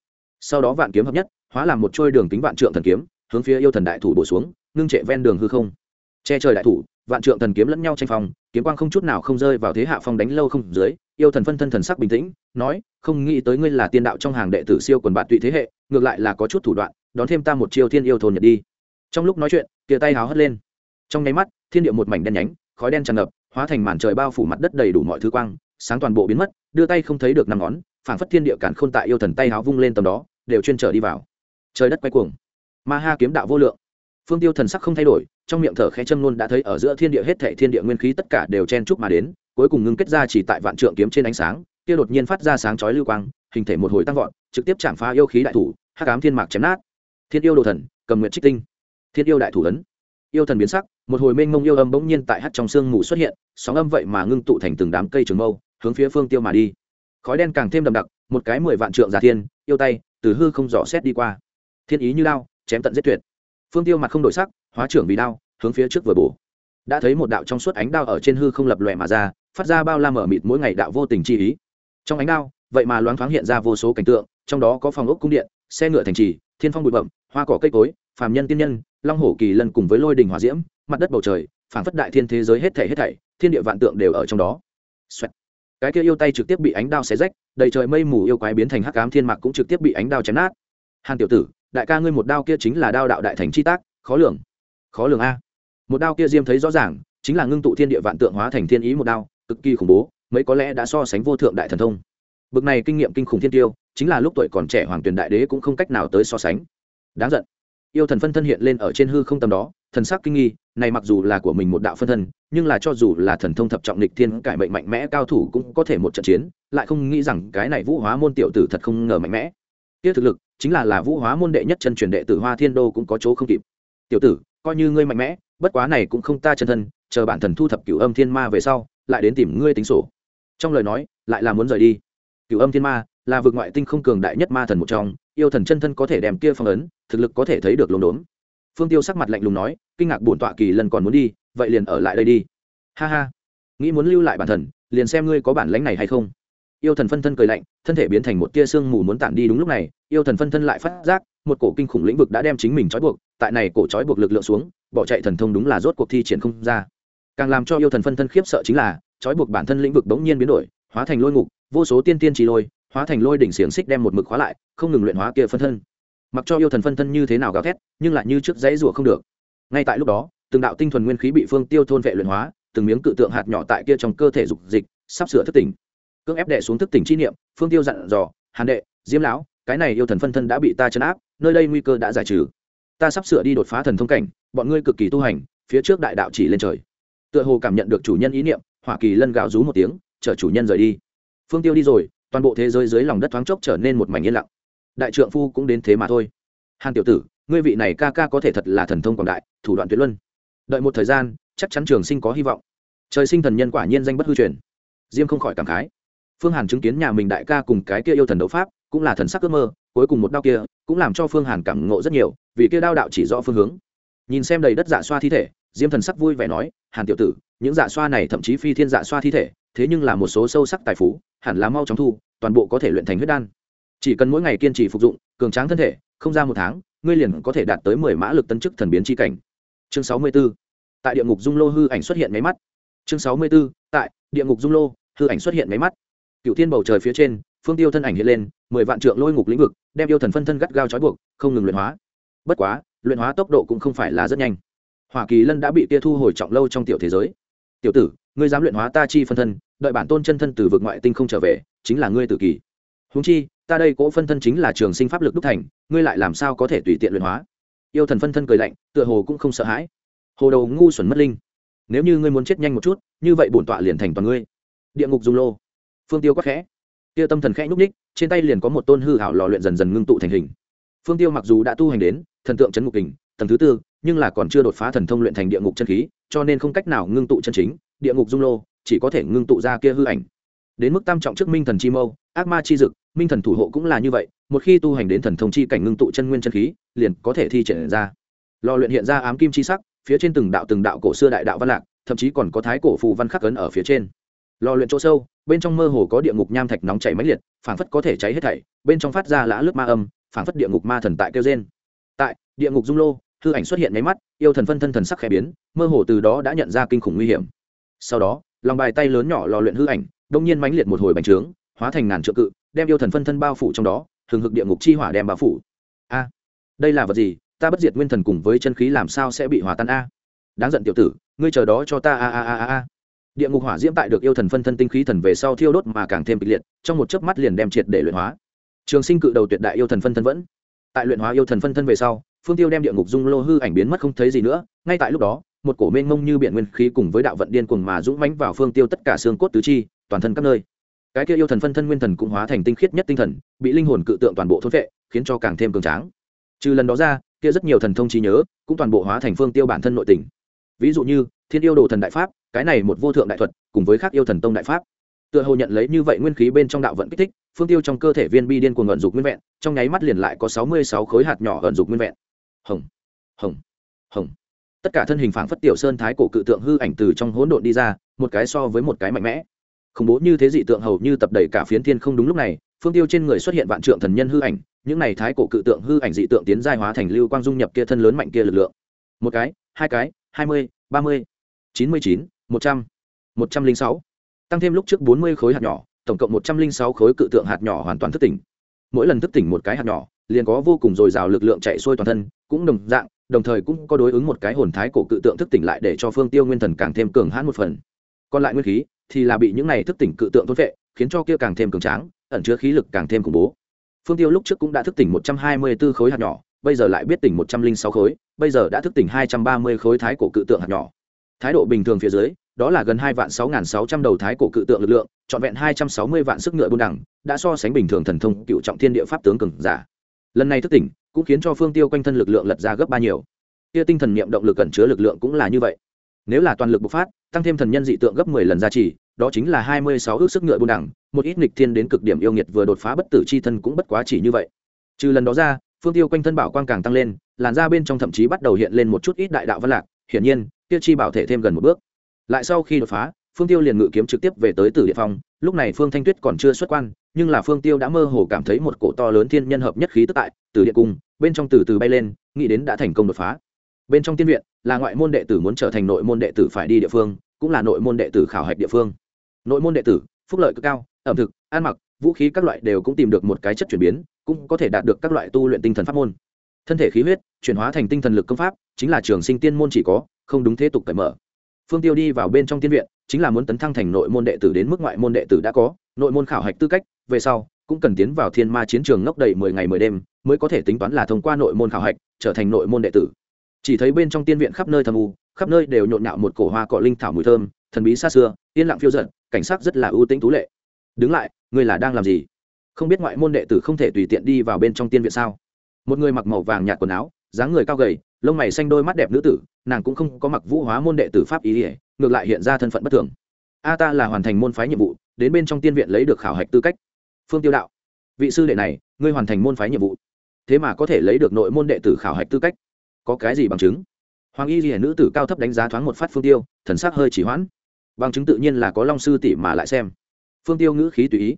Sau đó vạn kiếm hợp nhất, hóa làm một trôi đường tính vạn trượng thần kiếm hướng phía yêu thần đại thủ bổ xuống, ngưng trệ ven đường hư không. Che trời đại thủ, vạn trượng thần kiếm lẫn nhau tranh phong, kiếm quang không chút nào không rơi vào thế hạ phong đánh lâu không dưới, yêu thần phân thân thần sắc bình tĩnh, nói, không nghĩ tới ngươi là tiên đạo trong hàng đệ tử siêu quần bạn tụy thế hệ, ngược lại là có chút thủ đoạn, đón thêm ta một chiêu thiên yêu thôn nhật đi. Trong lúc nói chuyện, tia tay háo hất lên. Trong nháy mắt, thiên địa một mảnh đen nhánh, khói đen tràn ngập, hóa thành màn trời bao phủ mặt đất đầy đủ mọi thứ quang, sáng toàn bộ biến mất, đưa tay không thấy được năm ngón, phảng phất thiên địa cản khôn tại yêu thần tay háo vung lên tầm đó, đều chuyên trở đi vào. Trời đất quay cuồng ma ha kiếm đạo vô lượng. Phương tiêu thần sắc không thay đổi, trong miệng thở khẽ châm luôn đã thấy ở giữa thiên địa hết thảy thiên địa nguyên khí tất cả đều chen chúc mà đến, cuối cùng ngưng kết ra chỉ tại vạn trượng kiếm trên ánh sáng, kia đột nhiên phát ra sáng chói lưu quang, hình thể một hồi tăng vọt, trực tiếp chạm phá yêu khí đại thủ, hắc ám thiên mạc chém nát. Thiên yêu đồ thần, cầm nguyện trích tinh. Thiên yêu đại thủ ấn. Yêu thần biến sắc, một hồi mênh mông yêu âm bỗng nhiên tại hắt trong sương mù xuất hiện, sóng âm vậy mà ngưng tụ thành từng đám cây trường mâu, hướng phía phương tiêu mà đi. Khói đen càng thêm đậm đặc, một cái mười vạn trượng giả thiên, yêu tay, từ hư không dò xét đi qua. Thiên ý như lao chém tận giết tuyệt. Phương tiêu mặt không đổi sắc, hóa trưởng vì đao, hướng phía trước vừa bổ. Đã thấy một đạo trong suốt ánh đao ở trên hư không lập lòe mà ra, phát ra bao la mở mịt mỗi ngày đạo vô tình chi ý. Trong ánh đao, vậy mà loáng thoáng hiện ra vô số cảnh tượng, trong đó có phòng ốc cung điện, xe ngựa thành trì, thiên phong bụi bậm hoa cỏ cây cối, phàm nhân tiên nhân, long hổ kỳ lân cùng với lôi đình hỏa diễm, mặt đất bầu trời, phảng phất đại thiên thế giới hết thảy hết thảy, thiên địa vạn tượng đều ở trong đó. Xoẹt. cái kia yêu tay trực tiếp bị ánh đao xé rách, đầy trời mây mù yêu quái biến thành hắc ám thiên mạc cũng trực tiếp bị ánh đao chém nát. Hàn tiểu tử đại ca ngươi một đao kia chính là đao đạo đại thành chi tác, khó lường. Khó lường a. Một đao kia diêm thấy rõ ràng, chính là ngưng tụ thiên địa vạn tượng hóa thành thiên ý một đao, cực kỳ khủng bố, mấy có lẽ đã so sánh vô thượng đại thần thông. Bực này kinh nghiệm kinh khủng thiên tiêu, chính là lúc tuổi còn trẻ hoàng tuyền đại đế cũng không cách nào tới so sánh. Đáng giận. Yêu thần phân thân hiện lên ở trên hư không tầm đó, thần sắc kinh nghi, này mặc dù là của mình một đạo phân thân, nhưng là cho dù là thần thông thập trọng lịch thiên cải mệnh mạnh mẽ cao thủ cũng có thể một trận chiến, lại không nghĩ rằng cái này vũ hóa môn tiểu tử thật không ngờ mạnh mẽ kia thực lực, chính là là vũ hóa môn đệ nhất chân truyền đệ tử hoa thiên đô cũng có chỗ không kịp. Tiểu tử, coi như ngươi mạnh mẽ, bất quá này cũng không ta chân thân, chờ bản thần thu thập cửu âm thiên ma về sau, lại đến tìm ngươi tính sổ. Trong lời nói, lại là muốn rời đi. Cửu âm thiên ma là vực ngoại tinh không cường đại nhất ma thần một trong, yêu thần chân thân có thể đem kia phong ấn, thực lực có thể thấy được lồn đốn phương tiêu sắc mặt lạnh lùng nói, kinh ngạc bổn tọa kỳ lần còn muốn đi, vậy liền ở lại đây đi. Ha ha. Nghĩ muốn lưu lại bản thần, liền xem ngươi có bản lãnh này hay không yêu thần phân thân cười lạnh, thân thể biến thành một tia sương mù muốn tản đi đúng lúc này, yêu thần phân thân lại phát giác, một cổ kinh khủng lĩnh vực đã đem chính mình trói buộc, tại này cổ trói buộc lực lượng xuống, bỏ chạy thần thông đúng là rốt cuộc thi triển không ra. Càng làm cho yêu thần phân thân khiếp sợ chính là, trói buộc bản thân lĩnh vực bỗng nhiên biến đổi, hóa thành lôi ngục, vô số tiên tiên trì lôi, hóa thành lôi đỉnh xiềng xích đem một mực khóa lại, không ngừng luyện hóa kia phân thân. Mặc cho yêu thần phân thân như thế nào gào thét, nhưng lại như trước dãy rủa không được. Ngay tại lúc đó, từng đạo tinh thuần nguyên khí bị phương tiêu thôn vệ luyện hóa, từng miếng cự tượng hạt nhỏ tại kia trong cơ thể dục dịch, sắp sửa thức tỉnh cưỡng ép đệ xuống thức tỉnh chi niệm, phương tiêu dặn dò, hàn đệ, diêm lão, cái này yêu thần phân thân đã bị ta chấn áp, nơi đây nguy cơ đã giải trừ. Ta sắp sửa đi đột phá thần thông cảnh, bọn ngươi cực kỳ tu hành, phía trước đại đạo chỉ lên trời. Tựa hồ cảm nhận được chủ nhân ý niệm, hỏa kỳ lân gạo rú một tiếng chở chủ nhân rời đi. Phương tiêu đi rồi, toàn bộ thế giới dưới lòng đất thoáng chốc trở nên một mảnh yên lặng. Đại trượng phu cũng đến thế mà thôi. Hàn tiểu tử, ngươi vị này ca ca có thể thật là thần thông quảng đại, thủ đoạn tuyệt luân. Đợi một thời gian, chắc chắn trường sinh có hy vọng. Trời sinh thần nhân quả nhiên danh bất hư truyền. Diêm không khỏi cảm khái phương hàn chứng kiến nhà mình đại ca cùng cái kia yêu thần đấu pháp, cũng là thần sắc ước mơ, cuối cùng một đao kia cũng làm cho phương hàn cảm ngộ rất nhiều, vì kia đao đạo chỉ rõ phương hướng nhìn xem đầy đất dạ xoa thi thể, diêm thần sắc vui vẻ nói, hàn tiểu tử, những dạ xoa này thậm chí phi thiên dạ xoa thi thể, thế nhưng là một số sâu sắc tài phú, hẳn là mau chóng thu, toàn bộ có thể luyện thành huyết đan chỉ cần mỗi ngày kiên trì phục dụng, cường tráng thân thể, không ra một tháng, ngươi liền có thể đạt tới mười mã lực tân chức thần biến chi cảnh chương sáu mươi 64. tại địa ngục dung lô hư ảnh xuất hiện máy mắt chương sáu mươi 64. tại địa ngục dung lô hư ảnh xuất hiện máy mắt cựu thiên bầu trời phía trên, phương tiêu thân ảnh hiện lên, mười vạn trượng lôi ngục lĩnh vực, đem yêu thần phân thân gắt gao trói buộc, không ngừng luyện hóa. Bất quá, luyện hóa tốc độ cũng không phải là rất nhanh. Hoa kỳ lân đã bị tia thu hồi trọng lâu trong tiểu thế giới. Tiểu tử, ngươi dám luyện hóa ta chi phân thân, đợi bản tôn chân thân từ vực ngoại tinh không trở về, chính là ngươi tử kỳ húng chi, ta đây cỗ phân thân chính là trường sinh pháp lực đúc thành, ngươi lại làm sao có thể tùy tiện luyện hóa? Yêu thần phân thân cười lạnh, tựa hồ cũng không sợ hãi. Hồ đầu ngu xuẩn mất linh. Nếu như ngươi muốn chết nhanh một chút, như vậy bổn tọa liền thành toàn ngươi. Địa ngục dung lô phương tiêu quắc khẽ. Tiêu tâm thần khẽ nhúc ních trên tay liền có một tôn hư hảo lò luyện dần dần ngưng tụ thành hình. Phương tiêu mặc dù đã tu hành đến thần tượng chấn ngục hình tầng thứ tư, nhưng là còn chưa đột phá thần thông luyện thành địa ngục chân khí, cho nên không cách nào ngưng tụ chân chính, địa ngục dung lô, chỉ có thể ngưng tụ ra kia hư ảnh. Đến mức tam trọng trước minh thần chi mâu, ác ma chi dực, minh thần thủ hộ cũng là như vậy, một khi tu hành đến thần thông chi cảnh ngưng tụ chân nguyên chân khí, liền có thể thi triển ra. Lò luyện hiện ra ám kim chi sắc, phía trên từng đạo từng đạo cổ xưa đại đạo văn lạc, thậm chí còn có thái cổ phù văn khắc ấn ở phía trên lò luyện chỗ sâu, bên trong mơ hồ có địa ngục nham thạch nóng chảy máy liệt, phảng phất có thể cháy hết thảy, bên trong phát ra lã lướt ma âm, phảng phất địa ngục ma thần tại kêu trên tại địa ngục dung lô, hư ảnh xuất hiện nháy mắt, yêu thần phân thân thần sắc khẽ biến, mơ hồ từ đó đã nhận ra kinh khủng nguy hiểm. Sau đó, lòng bài tay lớn nhỏ lò luyện hư ảnh đông nhiên mãnh liệt một hồi bành trướng, hóa thành ngàn trượng cự, đem yêu thần phân thân bao phủ trong đó thường hực địa ngục chi hỏa đem bao phủ. A, đây là vật gì? Ta bất diệt nguyên thần cùng với chân khí làm sao sẽ bị hòa tan a? Đáng giận tiểu tử, ngươi chờ đó cho ta, a a a a a địa ngục hỏa diễm tại được yêu thần phân thân tinh khí thần về sau thiêu đốt mà càng thêm kịch liệt, trong một chớp mắt liền đem triệt để luyện hóa. Trường sinh cự đầu tuyệt đại yêu thần phân thân vẫn. Tại luyện hóa yêu thần phân thân về sau, phương tiêu đem địa ngục dung lô hư ảnh biến mất không thấy gì nữa, ngay tại lúc đó, một cổ mênh mông như biển nguyên khí cùng với đạo vận điên cuồng mà dũng mãnh vào phương tiêu tất cả xương cốt tứ chi, toàn thân các nơi. Cái kia yêu thần phân thân nguyên thần cũng hóa thành tinh khiết nhất tinh thần, bị linh hồn cự tượng toàn bộ thôn vệ khiến cho càng thêm cường tráng. Trừ lần đó ra, kia rất nhiều thần thông trí nhớ cũng toàn bộ hóa thành phương tiêu bản thân nội tình. Ví dụ như, thiên yêu đồ thần đại pháp cái này một vô thượng đại thuật cùng với khác yêu thần tông đại pháp. Tựa hồ nhận lấy như vậy nguyên khí bên trong đạo vận kích thích, phương tiêu trong cơ thể viên bi điên cuồng ẩn dục nguyên vẹn, trong nháy mắt liền lại có sáu mươi sáu khối hạt nhỏ ẩn dục nguyên vẹn. Hồng hồng hồng. Tất cả thân hình phảng phất tiểu sơn thái cổ cự tượng hư ảnh từ trong hỗn độn đi ra, một cái so với một cái mạnh mẽ. Khủng bố như thế dị tượng hầu như tập đầy cả phiến thiên không đúng lúc này, phương tiêu trên người xuất hiện vạn trượng thần nhân hư ảnh, những này thái cổ cự tượng hư ảnh dị tượng tiến giai hóa thành lưu quang dung nhập kia thân lớn mạnh kia lực lượng. Một cái, hai cái, hai mươi, ba mươi, chín mươi chín một trăm một trăm linh sáu. Tăng thêm lúc trước bốn mươi khối hạt nhỏ, tổng cộng một trăm linh sáu khối cự tượng hạt nhỏ hoàn toàn thức tỉnh. Mỗi lần thức tỉnh một cái hạt nhỏ, liền có vô cùng dồi dào lực lượng chạy xuôi toàn thân, cũng đồng dạng, đồng thời cũng có đối ứng một cái hồn thái cổ cự tượng thức tỉnh lại để cho phương tiêu nguyên thần càng thêm cường hãn một phần. Còn lại nguyên khí, thì là bị những này thức tỉnh cự tượng thôn vệ khiến cho kia càng thêm cường tráng, ẩn chứa khí lực càng thêm khủng bố. Phương tiêu lúc trước cũng đã thức tỉnh một trăm hai mươi 124 khối hạt nhỏ, bây giờ lại biết tỉnh một trăm linh sáu khối, bây giờ đã thức tỉnh hai trăm ba mươi khối thái cổ cự tượng hạt nhỏ thái độ bình thường phía dưới, đó là gần hai vạn sáu nghìn sáu trăm đầu thái cổ cự tượng lực lượng, trọn vẹn hai trăm sáu mươi vạn sức ngựa buôn đẳng, đã so sánh bình thường thần thông cựu trọng thiên địa pháp tướng cường giả. Lần này thức tỉnh, cũng khiến cho phương tiêu quanh thân lực lượng lật ra gấp ba nhiều. Kia tinh thần niệm động lực cẩn chứa lực lượng cũng là như vậy. Nếu là toàn lực bộc phát, tăng thêm thần nhân dị tượng gấp mười lần gia trì, đó chính là hai mươi sáu ước sức ngựa buôn đẳng, một ít nghịch thiên đến cực điểm yêu nghiệt vừa đột phá bất tử chi thân cũng bất quá chỉ như vậy. Trừ lần đó ra, phương tiêu quanh thân bảo quang càng tăng lên, làn da bên trong thậm chí bắt đầu hiện lên một chút ít đại đạo văn lạc, hiển nhiên tiêu chi bảo thể thêm gần một bước. Lại sau khi đột phá, phương tiêu liền ngự kiếm trực tiếp về tới tử địa phong. Lúc này phương thanh tuyết còn chưa xuất quan, nhưng là phương tiêu đã mơ hồ cảm thấy một cổ to lớn thiên nhân hợp nhất khí tức tại từ địa cung, bên trong từ từ bay lên, nghĩ đến đã thành công đột phá. Bên trong tiên viện là ngoại môn đệ tử muốn trở thành nội môn đệ tử phải đi địa phương, cũng là nội môn đệ tử khảo hạch địa phương. Nội môn đệ tử, phúc lợi cực cao, ẩm thực, ăn mặc, vũ khí các loại đều cũng tìm được một cái chất chuyển biến, cũng có thể đạt được các loại tu luyện tinh thần pháp môn. Thân thể khí huyết chuyển hóa thành tinh thần lực công pháp, chính là trường sinh tiên môn chỉ có không đúng thế tục cởi mở. Phương tiêu đi vào bên trong tiên viện, chính là muốn tấn thăng thành nội môn đệ tử đến mức ngoại môn đệ tử đã có, nội môn khảo hạch tư cách, về sau, cũng cần tiến vào thiên ma chiến trường ngốc đầy mười ngày mười đêm, mới có thể tính toán là thông qua nội môn khảo hạch, trở thành nội môn đệ tử. Chỉ thấy bên trong tiên viện khắp nơi thâm u, khắp nơi đều nhộn nhạo một cổ hoa cọ linh thảo mùi thơm, thần bí xa xưa, yên lặng phiêu giận cảnh sắc rất là ưu tĩnh tú lệ. Đứng lại, ngươi là đang làm gì? Không biết ngoại môn đệ tử không thể tùy tiện đi vào bên trong tiên viện sao? Một người mặc màu vàng nhạt quần áo, dáng người cao gầy, lông mày xanh đôi mắt đẹp nữ tử nàng cũng không có mặc vũ hóa môn đệ tử pháp ý ỉa, ngược lại hiện ra thân phận bất thường. A ta là hoàn thành môn phái nhiệm vụ, đến bên trong tiên viện lấy được khảo hạch tư cách. Phương tiêu đạo, vị sư đệ này, ngươi hoàn thành môn phái nhiệm vụ. Thế mà có thể lấy được nội môn đệ tử khảo hạch tư cách. Có cái gì bằng chứng? Hoàng y hiển nữ tử cao thấp đánh giá thoáng một phát phương tiêu, thần sắc hơi chỉ hoãn. Bằng chứng tự nhiên là có long sư tỷ mà lại xem. Phương tiêu ngữ khí tùy ý.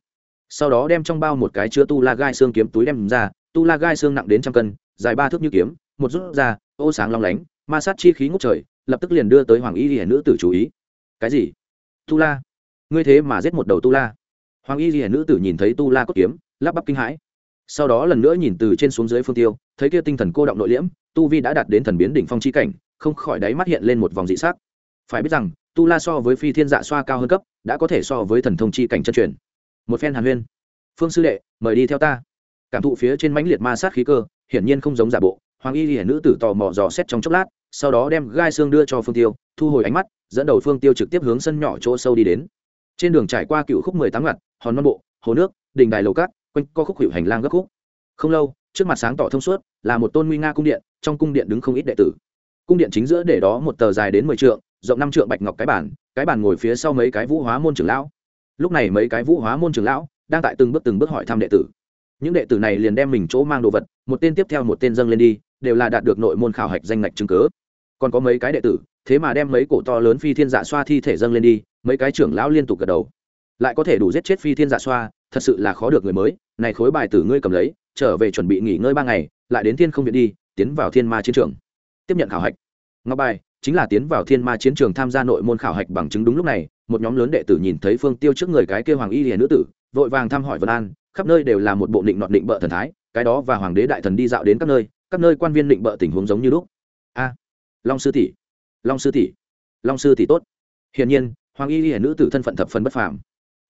Sau đó đem trong bao một cái chứa tu la gai xương kiếm túi đem ra, tu la gai xương nặng đến trăm cân, dài ba thước như kiếm một rút ra, ô sáng long lánh, ma sát chi khí ngốc trời, lập tức liền đưa tới hoàng y hiển nữ tử chú ý. Cái gì? Tu la. Ngươi thế mà giết một đầu tu la. Hoàng y hiển nữ tử nhìn thấy tu la cốt kiếm, lắp bắp kinh hãi. Sau đó lần nữa nhìn từ trên xuống dưới phương tiêu, thấy kia tinh thần cô động nội liễm, tu vi đã đạt đến thần biến đỉnh phong chi cảnh, không khỏi đáy mắt hiện lên một vòng dị sắc. Phải biết rằng, tu la so với phi thiên dạ xoa cao hơn cấp, đã có thể so với thần thông chi cảnh chân truyền. Một phen hàn huyên. Phương sư đệ, mời đi theo ta. Cảm thụ phía trên mãnh liệt ma sát khí cơ, hiển nhiên không giống giả bộ hoàng y hiển nữ tử tò mò dò xét trong chốc lát, sau đó đem gai xương đưa cho phương tiêu, thu hồi ánh mắt, dẫn đầu phương tiêu trực tiếp hướng sân nhỏ chỗ sâu đi đến. Trên đường trải qua cựu khúc mười tám ngặt, hòn non bộ, hồ nước, đình đài lầu cát, quanh co khúc hiệu hành lang gấp khúc. Không lâu, trước mặt sáng tỏ thông suốt, là một tôn nguy nga cung điện, trong cung điện đứng không ít đệ tử. Cung điện chính giữa để đó một tờ dài đến mười trượng, rộng năm trượng bạch ngọc cái bản cái bản ngồi phía sau mấy cái vũ hóa môn trưởng lão. Lúc này mấy cái vũ hóa môn trưởng lão đang tại từng bước từng bước hỏi thăm đệ tử. Những đệ tử này liền đem mình chỗ mang đồ vật, một tên tiếp theo một tên dâng lên đi đều là đạt được nội môn khảo hạch danh ngạch chứng cớ còn có mấy cái đệ tử, thế mà đem mấy cổ to lớn phi thiên dạ xoa thi thể dâng lên đi, mấy cái trưởng lão liên tục gật đầu. Lại có thể đủ giết chết phi thiên dạ xoa, thật sự là khó được người mới. Này khối bài tử ngươi cầm lấy, trở về chuẩn bị nghỉ ngơi ba ngày, lại đến thiên không viện đi, tiến vào thiên ma chiến trường. Tiếp nhận khảo hạch. Ngọc bài, chính là tiến vào thiên ma chiến trường tham gia nội môn khảo hạch bằng chứng đúng lúc này, một nhóm lớn đệ tử nhìn thấy phương tiêu trước người cái kêu hoàng y hiền nữ tử, vội vàng thăm hỏi vân an, khắp nơi đều là một bộ định nọt định bợ thần thái, cái đó và hoàng đế đại thần đi dạo đến các nơi các nơi quan viên định bợ tình huống giống như lúc. A, long sư tỷ. Long sư tỷ. Long sư tỷ tốt. Hiển nhiên, hoàng y hiển nữ tử thân phận thập phần bất phàm.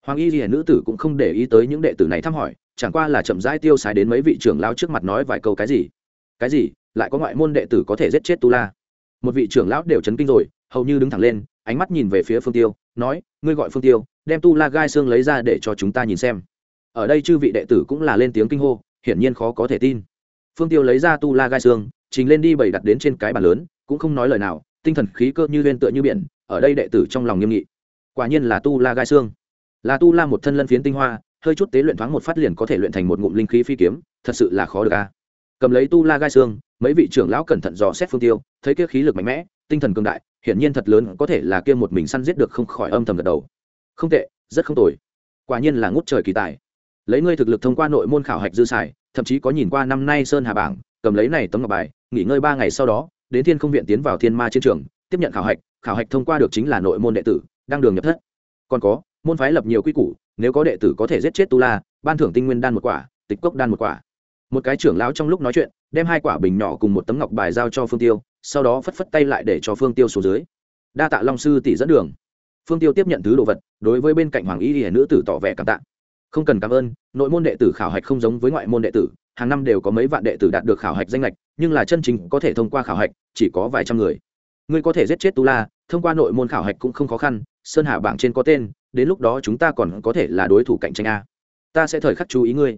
Hoàng y hiển nữ tử cũng không để ý tới những đệ tử này thăm hỏi, chẳng qua là chậm rãi tiêu xài đến mấy vị trưởng lao trước mặt nói vài câu cái gì. Cái gì? Lại có ngoại môn đệ tử có thể giết chết tu la. Một vị trưởng lão đều chấn kinh rồi, hầu như đứng thẳng lên, ánh mắt nhìn về phía phương tiêu, nói, ngươi gọi phương tiêu, đem tu la gai xương lấy ra để cho chúng ta nhìn xem. Ở đây chư vị đệ tử cũng là lên tiếng kinh hô, hiển nhiên khó có thể tin phương tiêu lấy ra tu la gai xương, trình lên đi bày đặt đến trên cái bàn lớn, cũng không nói lời nào, tinh thần khí cơ như lên tựa như biển, ở đây đệ tử trong lòng nghiêm nghị. Quả nhiên là tu la gai xương. Là tu la một thân lân phiến tinh hoa, hơi chút tế luyện thoáng một phát liền có thể luyện thành một ngụm linh khí phi kiếm, thật sự là khó được a. Cầm lấy tu la gai xương, mấy vị trưởng lão cẩn thận dò xét phương tiêu, thấy kia khí lực mạnh mẽ, tinh thần cường đại, hiển nhiên thật lớn, có thể là kia một mình săn giết được không khỏi âm thầm gật đầu. Không tệ, rất không tồi. Quả nhiên là ngút trời kỳ tài lấy ngươi thực lực thông qua nội môn khảo hạch dư xài, thậm chí có nhìn qua năm nay sơn hà bảng, cầm lấy này tấm ngọc bài, nghỉ ngơi ba ngày sau đó, đến thiên không viện tiến vào thiên ma chiến trường, tiếp nhận khảo hạch khảo hạch thông qua được chính là nội môn đệ tử, đang đường nhập thất. Còn có, môn phái lập nhiều quy củ, nếu có đệ tử có thể giết chết tu la, ban thưởng tinh nguyên đan một quả, tịch cốc đan một quả. Một cái trưởng lão trong lúc nói chuyện, đem hai quả bình nhỏ cùng một tấm ngọc bài giao cho phương tiêu, sau đó phất phất tay lại để cho phương tiêu xuống dưới. Đa tạ long sư tỷ dẫn đường. Phương tiêu tiếp nhận thứ đồ vật, đối với bên cạnh hoàng y hiển nữ tử tỏ vẻ cảm tạ không cần cảm ơn, nội môn đệ tử khảo hạch không giống với ngoại môn đệ tử, hàng năm đều có mấy vạn đệ tử đạt được khảo hạch danh lệch, nhưng là chân chính có thể thông qua khảo hạch, chỉ có vài trăm người. Ngươi có thể giết chết tu la, thông qua nội môn khảo hạch cũng không khó khăn, sơn hà bảng trên có tên, đến lúc đó chúng ta còn có thể là đối thủ cạnh tranh a. Ta sẽ thời khắc chú ý ngươi.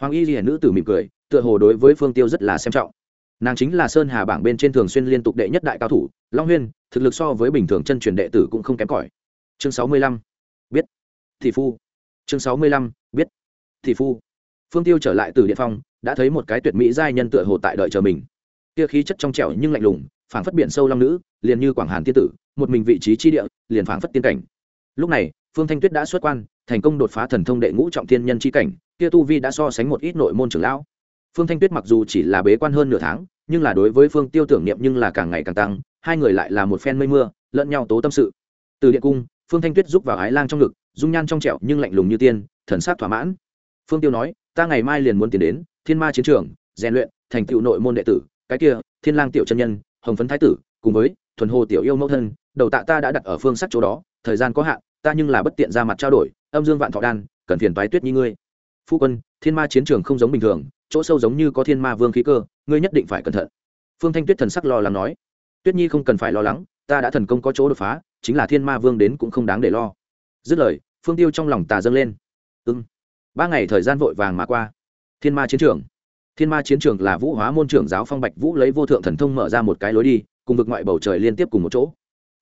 Hoàng y hiển nữ tử mỉm cười, tựa hồ đối với phương tiêu rất là xem trọng. Nàng chính là sơn hà bảng bên trên thường xuyên liên tục đệ nhất đại cao thủ, long huyên, thực lực so với bình thường chân truyền đệ tử cũng không kém cỏi. Chương sáu mươi lăm. Biết. Thị phu chương sáu mươi lăm, biết. Thị phu. Phương tiêu trở lại từ địa phong đã thấy một cái tuyệt mỹ giai nhân tựa hồ tại đợi chờ mình. Kia khí chất trong trẻo nhưng lạnh lùng, phảng phất biển sâu long nữ, liền như quảng hàn tiên tử, một mình vị trí chi địa, liền phảng phất tiên cảnh. Lúc này, phương thanh tuyết đã xuất quan, thành công đột phá thần thông đệ ngũ trọng thiên nhân chi cảnh, kia tu vi đã so sánh một ít nội môn trưởng lão. Phương thanh tuyết mặc dù chỉ là bế quan hơn nửa tháng, nhưng là đối với phương tiêu tưởng niệm nhưng là càng ngày càng tăng, hai người lại là một phen mây mưa, lẫn nhau tố tâm sự. Từ điện cung phương thanh tuyết giúp vào ái lang trong ngực, dung nhan trong trẹo nhưng lạnh lùng như tiên, thần sát thỏa mãn. Phương tiêu nói, ta ngày mai liền muốn tiến đến, thiên ma chiến trường, rèn luyện, thành tựu nội môn đệ tử, cái kia, thiên lang tiểu chân nhân, hồng phấn thái tử, cùng với thuần hồ tiểu yêu mẫu thân, đầu tạ ta đã đặt ở phương sắc chỗ đó, thời gian có hạn, ta nhưng là bất tiện ra mặt trao đổi, âm dương vạn thọ đan, cần phiền toái tuyết như ngươi. Phu quân, thiên ma chiến trường không giống bình thường, chỗ sâu giống như có thiên ma vương khí cơ, ngươi nhất định phải cẩn thận. Phương thanh tuyết thần sắc lo lắng nói. Tuyết nhi không cần phải lo lắng, ta đã thần công có chỗ đột phá chính là thiên ma vương đến cũng không đáng để lo. Dứt lời, phương tiêu trong lòng tà dâng lên. Ưng ba ngày thời gian vội vàng mà qua. Thiên ma chiến trường. Thiên ma chiến trường là vũ hóa môn trưởng giáo phong bạch vũ lấy vô thượng thần thông mở ra một cái lối đi, cùng vực ngoại bầu trời liên tiếp cùng một chỗ.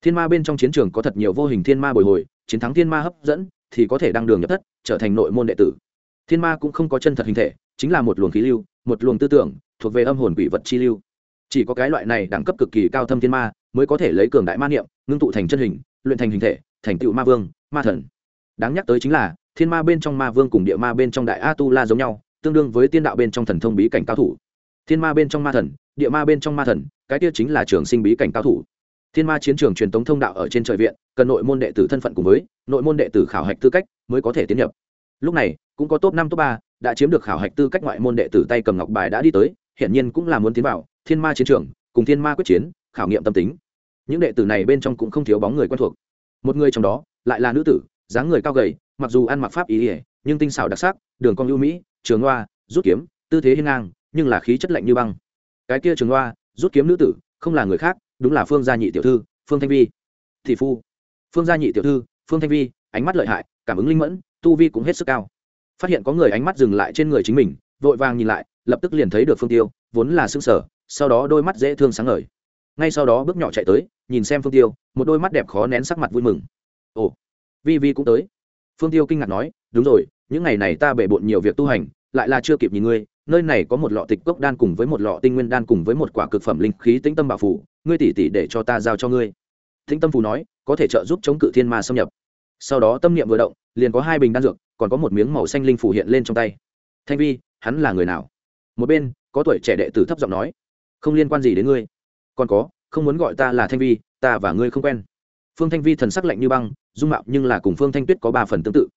Thiên ma bên trong chiến trường có thật nhiều vô hình thiên ma bồi hồi, chiến thắng thiên ma hấp dẫn, thì có thể đăng đường nhập thất, trở thành nội môn đệ tử. Thiên ma cũng không có chân thật hình thể, chính là một luồng khí lưu, một luồng tư tưởng, thuộc về âm hồn quỷ vật chi lưu. Chỉ có cái loại này đẳng cấp cực kỳ cao thâm thiên ma mới có thể lấy cường đại ma niệm, ngưng tụ thành chân hình, luyện thành hình thể, thành tựu ma vương, ma thần. Đáng nhắc tới chính là, thiên ma bên trong ma vương cùng địa ma bên trong đại a tu la giống nhau, tương đương với tiên đạo bên trong thần thông bí cảnh cao thủ. Thiên ma bên trong ma thần, địa ma bên trong ma thần, cái tiêu chính là trường sinh bí cảnh cao thủ. Thiên ma chiến trường truyền thống thông đạo ở trên trời viện, cần nội môn đệ tử thân phận cùng với, nội môn đệ tử khảo hạch tư cách mới có thể tiến nhập. Lúc này, cũng có top năm, top ba, đã chiếm được khảo hạch tư cách ngoại môn đệ tử tay cầm ngọc bài đã đi tới, hiển nhiên cũng là muốn tiến vào thiên ma chiến trường, cùng thiên ma quyết chiến, khảo nghiệm tâm tính những đệ tử này bên trong cũng không thiếu bóng người quen thuộc. Một người trong đó lại là nữ tử dáng người cao gầy mặc dù ăn mặc pháp ý ỉa nhưng tinh xảo đặc sắc đường cong ưu mỹ trường hoa, rút kiếm tư thế hiên ngang nhưng là khí chất lạnh như băng. Cái kia trường hoa, rút kiếm nữ tử không là người khác đúng là phương gia nhị tiểu thư phương thanh vi. Thị phu phương gia nhị tiểu thư phương thanh vi ánh mắt lợi hại cảm ứng linh mẫn tu vi cũng hết sức cao. Phát hiện có người ánh mắt dừng lại trên người chính mình vội vàng nhìn lại lập tức liền thấy được phương tiêu vốn là xương sở sau đó đôi mắt dễ thương sáng ngời ngay sau đó bước nhỏ chạy tới, nhìn xem phương tiêu, một đôi mắt đẹp khó nén sắc mặt vui mừng. Ồ, vi vi cũng tới. Phương tiêu kinh ngạc nói, đúng rồi, những ngày này ta bể bộn nhiều việc tu hành, lại là chưa kịp nhìn ngươi, nơi này có một lọ tịch cốc đan cùng với một lọ tinh nguyên đan cùng với một quả cực phẩm linh khí tĩnh tâm bảo phủ, ngươi tỉ tỉ để cho ta giao cho ngươi. Tĩnh tâm phù nói, có thể trợ giúp chống cự thiên ma xâm nhập. Sau đó tâm niệm vừa động, liền có hai bình đan dược, còn có một miếng màu xanh linh phủ hiện lên trong tay. Thanh vi, hắn là người nào? Một bên, có tuổi trẻ đệ tử thấp giọng nói, không liên quan gì đến ngươi còn có, không muốn gọi ta là thanh vi, ta và ngươi không quen. Phương thanh vi thần sắc lạnh như băng, dung mạo nhưng là cùng phương thanh tuyết có ba phần tương tự.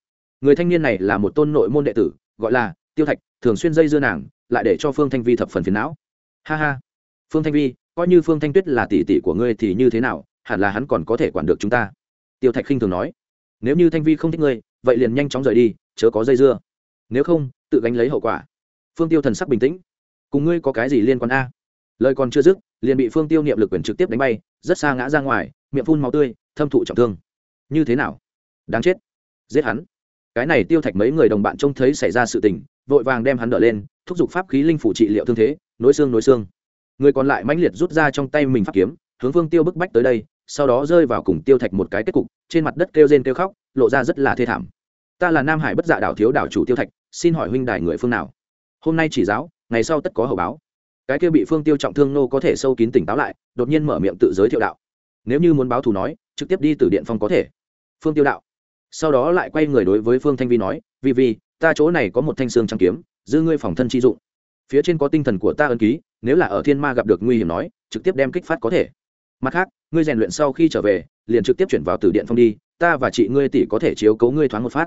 Người thanh niên này là một tôn nội môn đệ tử, gọi là tiêu thạch, thường xuyên dây dưa nàng, lại để cho phương thanh vi thập phần phiền não. Ha ha. Phương thanh vi, coi như phương thanh tuyết là tỷ tỷ của ngươi thì như thế nào, hẳn là hắn còn có thể quản được chúng ta. Tiêu thạch khinh thường nói. Nếu như thanh vi không thích ngươi, vậy liền nhanh chóng rời đi, chớ có dây dưa. Nếu không, tự gánh lấy hậu quả. Phương tiêu thần sắc bình tĩnh. Cùng ngươi có cái gì liên quan a? Lời còn chưa dứt, liền bị phương tiêu niệm lực quyền trực tiếp đánh bay, rất xa ngã ra ngoài, miệng phun máu tươi, thâm thụ trọng thương. Như thế nào? Đáng chết. Giết hắn. Cái này tiêu thạch mấy người đồng bạn trông thấy xảy ra sự tình, vội vàng đem hắn đỡ lên, thúc giục pháp khí linh phủ trị liệu thương thế, nối xương nối xương. Người còn lại mãnh liệt rút ra trong tay mình pháp kiếm, hướng phương tiêu bức bách tới đây, sau đó rơi vào cùng tiêu thạch một cái kết cục, trên mặt đất kêu rên kêu khóc, lộ ra rất là thê thảm. Ta là nam hải bất dạ đảo thiếu đảo chủ tiêu thạch, xin hỏi huynh đài người phương nào? Hôm nay chỉ giáo, ngày sau tất có hậu báo cái kia bị phương tiêu trọng thương nô có thể sâu kín tỉnh táo lại, đột nhiên mở miệng tự giới thiệu đạo. Nếu như muốn báo thù nói, trực tiếp đi từ điện phong có thể. Phương tiêu đạo. Sau đó lại quay người đối với phương thanh vi nói vì vì ta chỗ này có một thanh xương trăng kiếm, giữ ngươi phòng thân chi dụng. Phía trên có tinh thần của ta ân ký, nếu là ở thiên ma gặp được nguy hiểm nói, trực tiếp đem kích phát có thể. Mặt khác, ngươi rèn luyện sau khi trở về, liền trực tiếp chuyển vào từ điện phong đi, ta và chị ngươi tỷ có thể chiếu cấu ngươi thoáng một phát.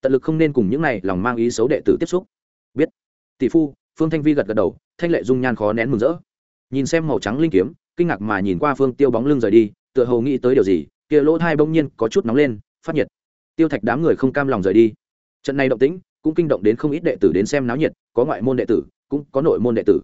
Tận lực không nên cùng những này lòng mang ý xấu đệ tử tiếp xúc. Biết. Tỷ phu, phương thanh vi gật gật đầu thanh lệ dung nhan khó nén mừng rỡ. Nhìn xem màu trắng linh kiếm, kinh ngạc mà nhìn qua phương tiêu bóng lưng rời đi, tựa hồ nghĩ tới điều gì, kia lỗ thai bỗng nhiên có chút nóng lên, phát nhiệt. Tiêu thạch đám người không cam lòng rời đi. Trận này động tĩnh cũng kinh động đến không ít đệ tử đến xem náo nhiệt, có ngoại môn đệ tử, cũng có nội môn đệ tử.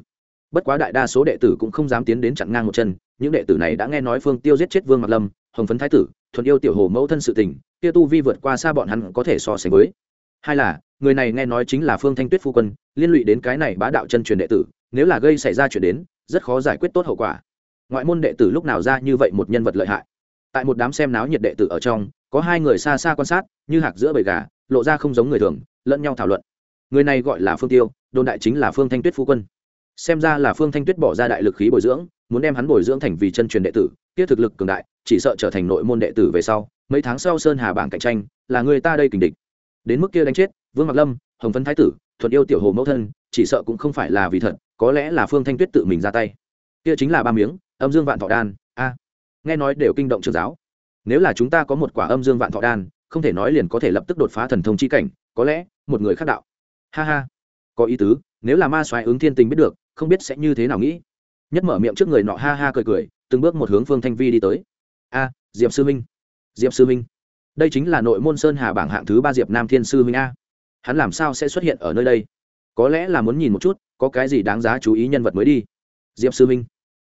Bất quá đại đa số đệ tử cũng không dám tiến đến chặn ngang một chân, những đệ tử này đã nghe nói phương tiêu giết chết vương mạc lâm, hồng phấn thái tử thuận yêu tiểu hồ mẫu thân sự tình, kia tu vi vượt qua xa bọn hắn có thể so sánh với. Hai là người này nghe nói chính là phương thanh tuyết phu quân, liên lụy đến cái này bá đạo chân truyền đệ tử, nếu là gây xảy ra chuyện đến, rất khó giải quyết tốt hậu quả. Ngoại môn đệ tử lúc nào ra như vậy một nhân vật lợi hại? Tại một đám xem náo nhiệt đệ tử ở trong, có hai người xa xa quan sát, như hạc giữa bầy gà, lộ ra không giống người thường, lẫn nhau thảo luận. Người này gọi là phương tiêu, đồn đại chính là phương thanh tuyết phu quân. Xem ra là phương thanh tuyết bỏ ra đại lực khí bồi dưỡng, muốn đem hắn bồi dưỡng thành vì chân truyền đệ tử, kia thực lực cường đại, chỉ sợ trở thành nội môn đệ tử về sau, mấy tháng sau sơn hà bảng cạnh tranh, là người ta đây kình địch đến mức kia đánh chết, vương mạc lâm, hồng phấn thái tử, thuận yêu tiểu hồ mẫu thân, chỉ sợ cũng không phải là vì thật, có lẽ là phương thanh tuyết tự mình ra tay. Kia chính là ba miếng, âm dương vạn thọ đan. A, nghe nói đều kinh động trường giáo. Nếu là chúng ta có một quả âm dương vạn thọ đan, không thể nói liền có thể lập tức đột phá thần thông chi cảnh, có lẽ một người khác đạo. Ha ha, có ý tứ, nếu là ma soái ứng thiên tình biết được, không biết sẽ như thế nào nghĩ. Nhất mở miệng trước người nọ ha ha cười cười, từng bước một hướng phương thanh vi đi tới. A, diệp sư minh, diệp sư minh đây chính là nội môn sơn hà bảng hạng thứ ba diệp nam thiên sư minh a. Hắn làm sao sẽ xuất hiện ở nơi đây? Có lẽ là muốn nhìn một chút, có cái gì đáng giá chú ý nhân vật mới đi. Diệp sư minh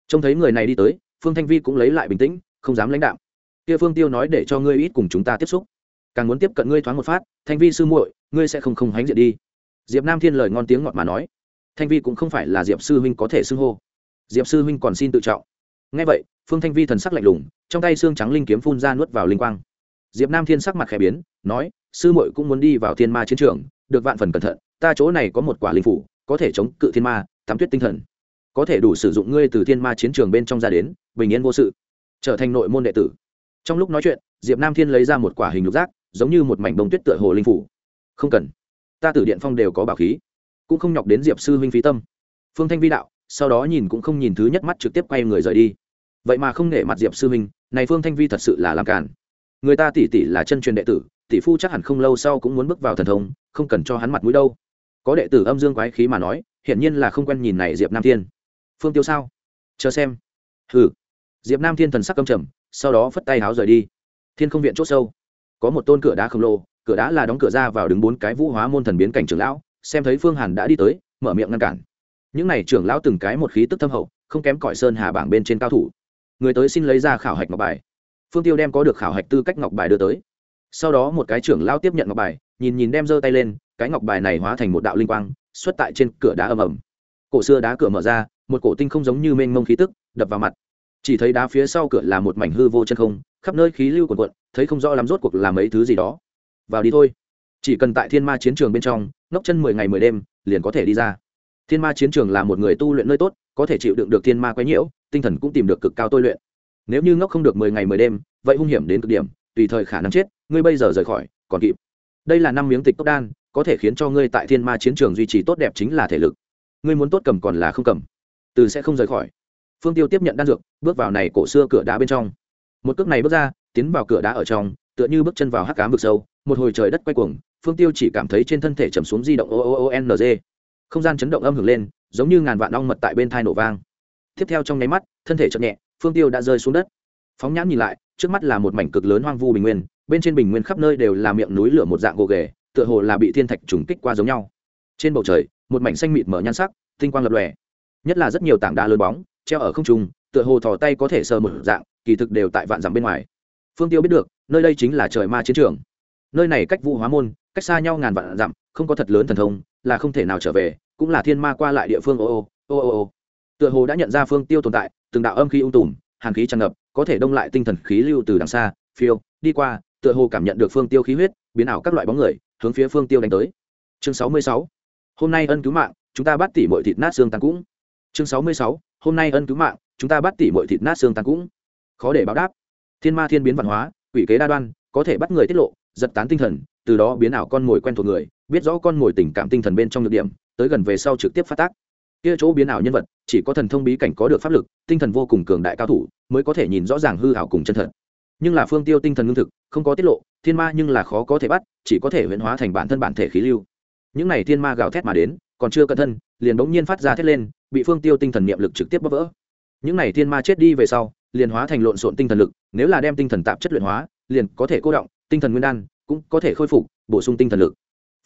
trông thấy người này đi tới, phương thanh vi cũng lấy lại bình tĩnh, không dám lãnh đạo kia phương tiêu nói để cho ngươi ít cùng chúng ta tiếp xúc. Càng muốn tiếp cận ngươi thoáng một phát, thanh vi sư muội, ngươi sẽ không không hánh diện đi. Diệp nam thiên lời ngon tiếng ngọt mà nói. Thanh vi cũng không phải là diệp sư huynh có thể xưng hô. Diệp sư huynh còn xin tự trọng. Ngay vậy, phương thanh vi thần sắc lạnh lùng, trong tay xương trắng linh kiếm phun ra nuốt vào linh quang diệp nam thiên sắc mặt khẽ biến, nói, sư muội cũng muốn đi vào thiên ma chiến trường, được vạn phần cẩn thận, ta chỗ này có một quả linh phủ, có thể chống cự thiên ma tắm tuyết tinh thần. Có thể đủ sử dụng ngươi từ thiên ma chiến trường bên trong ra đến, bình yên vô sự. Trở thành nội môn đệ tử. Trong lúc nói chuyện, diệp nam thiên lấy ra một quả hình lục giác, giống như một mảnh bông tuyết tựa hồ linh phủ. Không cần. Ta tử điện phong đều có bảo khí, cũng không nhọc đến diệp sư huynh phí tâm. Phương thanh vi đạo, sau đó nhìn cũng không nhìn thứ nhất mắt trực tiếp quay người rời đi. Vậy mà không nể mặt diệp sư huynh, này phương thanh vi thật sự là làm cản người ta tỷ tỷ là chân truyền đệ tử tỷ phu chắc hẳn không lâu sau cũng muốn bước vào thần thông, không cần cho hắn mặt mũi đâu. Có đệ tử âm dương quái khí mà nói, hiển nhiên là không quen nhìn này diệp nam thiên. Phương tiêu sao? Chờ xem. Hừ. Diệp nam thiên thần sắc âm trầm, sau đó phất tay háo rời đi. Thiên không viện chốt sâu. Có một tôn cửa đá khổng lồ, cửa đá là đóng cửa ra vào đứng bốn cái vũ hóa môn thần biến cảnh trưởng lão, xem thấy phương hàn đã đi tới, mở miệng ngăn cản. Những n à y trưởng lão từng cái một khí tức thâm hậu, không kém cõi sơn hà bảng bên trên cao thủ. Người tới xin lấy ra khảo hạch ngọc bài phương tiêu đem có được khảo hạch tư cách ngọc bài đưa tới. Sau đó một cái trưởng lao tiếp nhận ngọc bài, nhìn nhìn đem giơ tay lên, cái ngọc bài này hóa thành một đạo linh quang, xuất tại trên cửa đá ầm ầm. Cổ xưa đá cửa mở ra, một cổ tinh không giống như mênh mông khí tức, đập vào mặt. Chỉ thấy đá phía sau cửa là một mảnh hư vô chân không, khắp nơi khí lưu quần quận thấy không rõ lắm rốt cuộc làm mấy thứ gì đó. Vào đi thôi. Chỉ cần tại thiên ma chiến trường bên trong, ngốc chân mười ngày mười đêm, liền có thể đi ra. Thiên ma chiến trường là một người tu luyện nơi tốt, có thể chịu đựng được thiên ma quấy nhiễu, tinh thần cũng tìm được cực cao tôi luyện nếu như ngốc không được mười ngày mười đêm, vậy hung hiểm đến cực điểm, tùy thời khả năng chết, ngươi bây giờ rời khỏi, còn kịp. Đây là năm miếng tịch tốc đan, có thể khiến cho ngươi tại thiên ma chiến trường duy trì tốt đẹp chính là thể lực. Ngươi muốn tốt cầm còn là không cầm. Từ sẽ không rời khỏi. Phương tiêu tiếp nhận đan dược, bước vào này cổ xưa cửa đá bên trong. Một cước này bước ra, tiến vào cửa đá ở trong, tựa như bước chân vào hắc cám vực sâu, một hồi trời đất quay cuồng, phương tiêu chỉ cảm thấy trên thân thể chầm xuống di động o o o n g. Không gian chấn động âm hưởng lên, giống như ngàn vạn ong mật tại bên thai nổ vang. Tiếp theo trong nháy mắt, thân thể chậm nhẹ phương tiêu đã rơi xuống đất. Phóng nhãn nhìn lại, trước mắt là một mảnh cực lớn hoang vu bình nguyên, bên trên bình nguyên khắp nơi đều là miệng núi lửa một dạng gồ ghề, tựa hồ là bị thiên thạch trùng kích qua giống nhau. Trên bầu trời, một mảnh xanh mịt mở nhan sắc, tinh quang lập lòe. Nhất là rất nhiều tảng đá lớn bóng, treo ở không trung, tựa hồ thò tay có thể sờ một dạng, kỳ thực đều tại vạn dặm bên ngoài. Phương tiêu biết được, nơi đây chính là trời ma chiến trường. Nơi này cách vũ hóa môn, cách xa nhau ngàn vạn dặm, không có thật lớn thần thông, là không thể nào trở về, cũng là thiên ma qua lại địa phương. Ô ô ô ô ô tựa hồ đã nhận ra phương tiêu tồn tại từng đạo âm khí ung tùm, hàn khí tràn ngập, có thể đông lại tinh thần khí lưu từ đằng xa, phiêu, đi qua, tựa hồ cảm nhận được phương tiêu khí huyết, biến ảo các loại bóng người, hướng phía phương tiêu đánh tới. Chương sáu mươi sáu, hôm nay ân cứu mạng, chúng ta bắt tỉ mọi thịt nát xương tan cũng. Chương sáu mươi sáu, hôm nay ân cứu mạng, chúng ta bắt tỉ mọi thịt nát xương tan cũng. Khó để báo đáp. Thiên ma thiên biến văn hóa, quỷ kế đa đoan, có thể bắt người tiết lộ, giật tán tinh thần, từ đó biến ảo con mồi quen thuộc người, biết rõ con mồi tình cảm tinh thần bên trong nhược điểm, tới gần về sau trực tiếp phát tác kia chỗ biến ảo nhân vật, chỉ có thần thông bí cảnh có được pháp lực, tinh thần vô cùng cường đại cao thủ, mới có thể nhìn rõ ràng hư ảo cùng chân thật. Nhưng là phương tiêu tinh thần lương thực, không có tiết lộ, thiên ma nhưng là khó có thể bắt, chỉ có thể huyễn hóa thành bản thân bản thể khí lưu. Những này thiên ma gào thét mà đến, còn chưa cẩn thân liền bỗng nhiên phát ra thét lên, bị phương tiêu tinh thần niệm lực trực tiếp bóp vỡ. Những này thiên ma chết đi về sau, liền hóa thành lộn xộn tinh thần lực, nếu là đem tinh thần tạp chất luyện hóa, liền có thể cô động, tinh thần nguyên đan cũng có thể khôi phục, bổ sung tinh thần lực.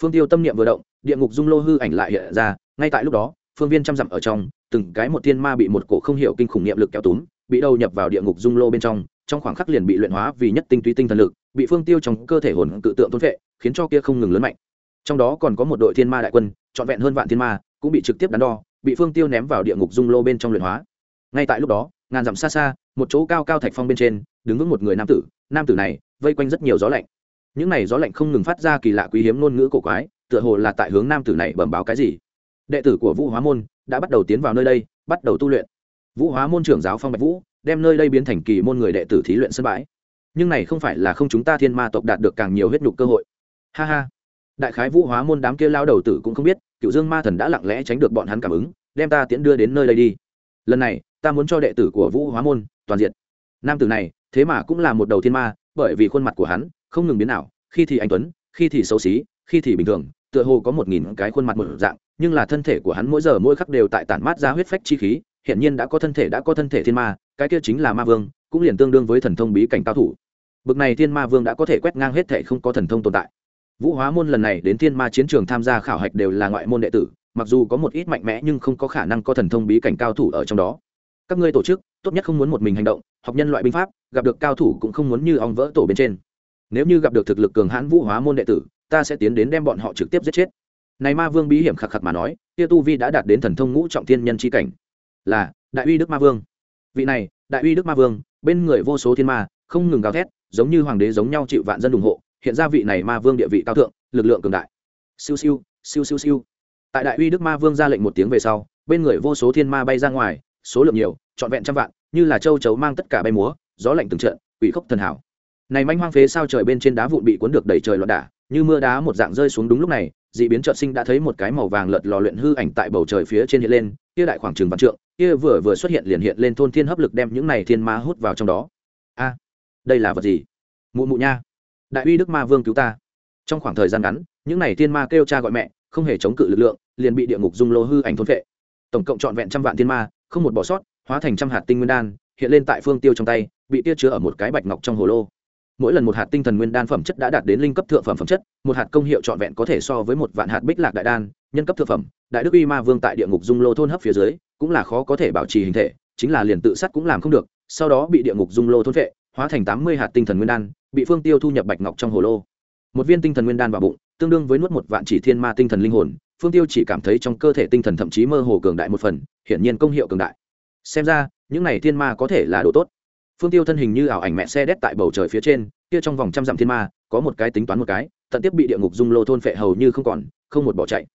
Phương tiêu tâm niệm vừa động, địa ngục dung lô hư ảnh lại hiện ra, ngay tại lúc đó phương viên trăm dặm ở trong, từng cái một thiên ma bị một cổ không hiểu kinh khủng nghiệm lực kéo túm, bị đầu nhập vào địa ngục dung lô bên trong trong khoảng khắc liền bị luyện hóa vì nhất tinh túy tinh thần lực, bị phương tiêu trong cơ thể hồn cự tượng thôn vệ khiến cho kia không ngừng lớn mạnh. Trong đó còn có một đội thiên ma đại quân, trọn vẹn hơn vạn thiên ma, cũng bị trực tiếp đắn đo, bị phương tiêu ném vào địa ngục dung lô bên trong luyện hóa. Ngay tại lúc đó, ngàn dặm xa xa, một chỗ cao cao thạch phong bên trên, đứng vững một người nam tử nam tử này vây quanh rất nhiều gió lạnh. Những này gió lạnh không ngừng phát ra kỳ lạ quý hiếm ngôn ngữ cổ quái, tựa hồ là tại hướng nam tử này bẩm báo cái gì đệ tử của vũ hóa môn đã bắt đầu tiến vào nơi đây, bắt đầu tu luyện. Vũ hóa môn trưởng giáo phong bạch vũ đem nơi đây biến thành kỳ môn người đệ tử thí luyện sân bãi. Nhưng này không phải là không chúng ta thiên ma tộc đạt được càng nhiều huyết nhục cơ hội. Ha ha. Đại khái vũ hóa môn đám kia lao đầu tử cũng không biết cựu dương ma thần đã lặng lẽ tránh được bọn hắn cảm ứng, đem ta tiễn đưa đến nơi đây đi. Lần này, ta muốn cho đệ tử của vũ hóa môn toàn diện. Nam tử này, thế mà cũng là một đầu thiên ma, bởi vì khuôn mặt của hắn không ngừng biến ảo, khi thì anh tuấn, khi thì xấu xí, khi thì bình thường, tựa hồ có một nghìn cái khuôn mặt một dạng nhưng là thân thể của hắn mỗi giờ mỗi khắc đều tại tản mát ra huyết phách chi khí hiện nhiên đã có thân thể đã có thân thể thiên ma, cái kia chính là ma vương, cũng liền tương đương với thần thông bí cảnh cao thủ. Bực này thiên ma vương đã có thể quét ngang hết thể không có thần thông tồn tại. Vũ hóa môn lần này đến thiên ma chiến trường tham gia khảo hạch đều là ngoại môn đệ tử, mặc dù có một ít mạnh mẽ nhưng không có khả năng có thần thông bí cảnh cao thủ ở trong đó. Các ngươi tổ chức, tốt nhất không muốn một mình hành động, học nhân loại binh pháp, gặp được cao thủ cũng không muốn như ong vỡ tổ bên trên. Nếu như gặp được thực lực cường hãn vũ hóa môn đệ tử, ta sẽ tiến đến đem bọn họ trực tiếp giết chết này ma vương bí hiểm khặc khặc mà nói, kia tu vi đã đạt đến thần thông ngũ trọng thiên nhân chi cảnh. Là, đại uy đức ma vương. Vị này, đại uy đức ma vương, bên người vô số thiên ma, không ngừng gào thét, giống như hoàng đế giống nhau chịu vạn dân ủng hộ, hiện ra vị này ma vương địa vị cao thượng, lực lượng cường đại. Siêu siêu siêu siêu siêu. Tại đại uy đức ma vương ra lệnh một tiếng về sau, bên người vô số thiên ma bay ra ngoài, số lượng nhiều, trọn vẹn trăm vạn, như là châu chấu mang tất cả bay múa, gió lạnh từng trận, quỷ khốc thần hảo. Này manh hoang phế sao trời bên trên đá vụn bị cuốn được đầy trời loạn đả, như mưa đá một dạng rơi xuống đúng lúc này dị biến trợn sinh đã thấy một cái màu vàng lợt lò luyện hư ảnh tại bầu trời phía trên hiện lên, kia đại khoảng trường văn trượng, kia vừa vừa xuất hiện liền hiện lên thôn thiên hấp lực đem những này thiên ma hút vào trong đó. A, đây là vật gì? Mụ mụ nha. Đại uy đức ma vương cứu ta. Trong khoảng thời gian ngắn, những này thiên ma kêu cha gọi mẹ, không hề chống cự lực lượng, liền bị địa ngục dung lô hư ảnh thôn vệ tổng cộng trọn vẹn trăm vạn thiên ma, không một bỏ sót, hóa thành trăm hạt tinh nguyên đan, hiện lên tại phương tiêu trong tay, bị tia chứa ở một cái bạch ngọc trong hồ lô mỗi lần một hạt tinh thần nguyên đan phẩm chất đã đạt đến linh cấp thượng phẩm phẩm chất, một hạt công hiệu trọn vẹn có thể so với một vạn hạt bích lạc đại đan, nhân cấp thượng phẩm, đại đức uy ma vương tại địa ngục dung lô thôn hấp phía dưới, cũng là khó có thể bảo trì hình thể, chính là liền tự sát cũng làm không được, sau đó bị địa ngục dung lô thôn vệ, hóa thành tám mươi hạt tinh thần nguyên đan, bị phương tiêu thu nhập bạch ngọc trong hồ lô. Một viên tinh thần nguyên đan vào bụng, tương đương với nuốt một vạn chỉ thiên ma tinh thần linh hồn, phương tiêu chỉ cảm thấy trong cơ thể tinh thần thậm chí mơ hồ cường đại một phần, hiển nhiên công hiệu cường đại. Xem ra, những này thiên ma có thể là đồ tốt phương tiêu thân hình như ảo ảnh mẹ xe đét tại bầu trời phía trên, kia trong vòng trăm dặm thiên ma, có một cái tính toán một cái, tận tiếp bị địa ngục dung lô thôn phệ hầu như không còn, không một bỏ chạy.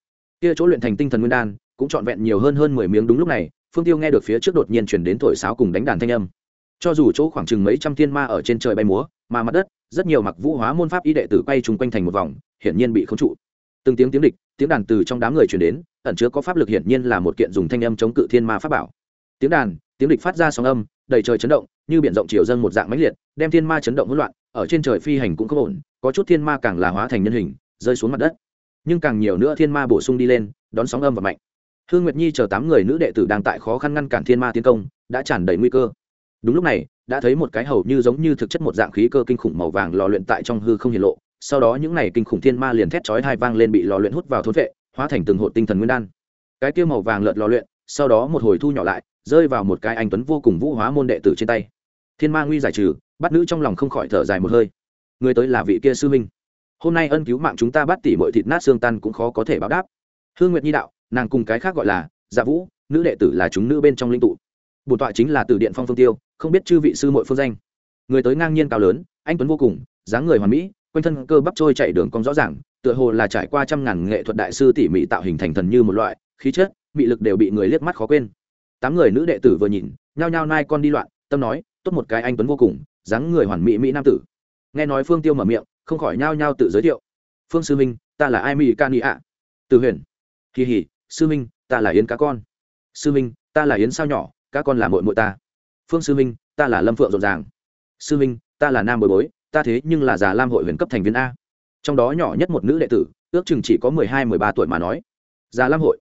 Kia chỗ luyện thành tinh thần nguyên đan, cũng trọn vẹn nhiều hơn hơn mười miếng đúng lúc này, phương tiêu nghe được phía trước đột nhiên chuyển đến thổi sáo cùng đánh đàn thanh âm. Cho dù chỗ khoảng chừng mấy trăm thiên ma ở trên trời bay múa, mà mặt đất, rất nhiều mặc vũ hóa môn pháp y đệ tử quay chung quanh thành một vòng, hiển nhiên bị khống trụ. Từng tiếng tiếng địch, tiếng đàn từ trong đám người chuyển đến, ẩn chứa có pháp lực hiển nhiên là một kiện dùng thanh âm chống cự thiên ma pháp bảo. Tiếng đàn tiếng địch phát ra sóng âm, đầy trời chấn động, như biển rộng chiều dâng một dạng mãnh liệt, đem thiên ma chấn động hỗn loạn, ở trên trời phi hành cũng không ổn, có chút thiên ma càng là hóa thành nhân hình, rơi xuống mặt đất. Nhưng càng nhiều nữa thiên ma bổ sung đi lên, đón sóng âm và mạnh. Hương nguyệt nhi chờ tám người nữ đệ tử đang tại khó khăn ngăn cản thiên ma tiến công, đã tràn đầy nguy cơ. Đúng lúc này, đã thấy một cái hầu như giống như thực chất một dạng khí cơ kinh khủng màu vàng lò luyện tại trong hư không hiện lộ. Sau đó những này kinh khủng thiên ma liền thét chói hai vang lên bị lò luyện hút vào thốn vệ, hóa thành từng hộ tinh thần nguyên đan. Cái kia màu vàng lợt lò luyện, sau đó một hồi thu nhỏ lại rơi vào một cái anh tuấn vô cùng vũ hóa môn đệ tử trên tay. Thiên ma nguy giải trừ, bắt nữ trong lòng không khỏi thở dài một hơi. Người tới là vị kia sư minh hôm nay ân cứu mạng chúng ta bắt tỉ mọi thịt nát xương tan cũng khó có thể báo đáp. Hương nguyệt nhi đạo, nàng cùng cái khác gọi là dạ vũ, nữ đệ tử là chúng nữ bên trong linh tụ. Bổn tọa chính là từ điện phong phương tiêu, không biết chư vị sư mội phương danh. Người tới ngang nhiên cao lớn, anh tuấn vô cùng, dáng người hoàn mỹ, quanh thân cơ bắp trôi chạy đường cong rõ ràng, tựa hồ là trải qua trăm ngàn nghệ thuật đại sư tỉ mỉ tạo hình thành thần như một loại, khí chất bị lực đều bị người liếc mắt khó quên tám người nữ đệ tử vừa nhìn, nhao nhao nai con đi loạn, tâm nói, tốt một cái anh tuấn vô cùng, dáng người hoàn mỹ mỹ nam tử. Nghe nói phương tiêu mở miệng, không khỏi nhao nhao tự giới thiệu. Phương sư minh ta là ai mỹ ca nị ạ. Từ huyền. Kỳ hỉ, sư minh ta là yến cá con. Sư minh ta là yến sao nhỏ các con là mội mội ta. Phương sư minh ta là lâm phượng rộn ràng. Sư minh ta là nam bồi bối, ta thế nhưng là già lam hội huyền cấp thành viên a. Trong đó nhỏ nhất một nữ đệ tử, ước chừng chỉ có mười hai, mười ba tuổi mà nói. Già lam hội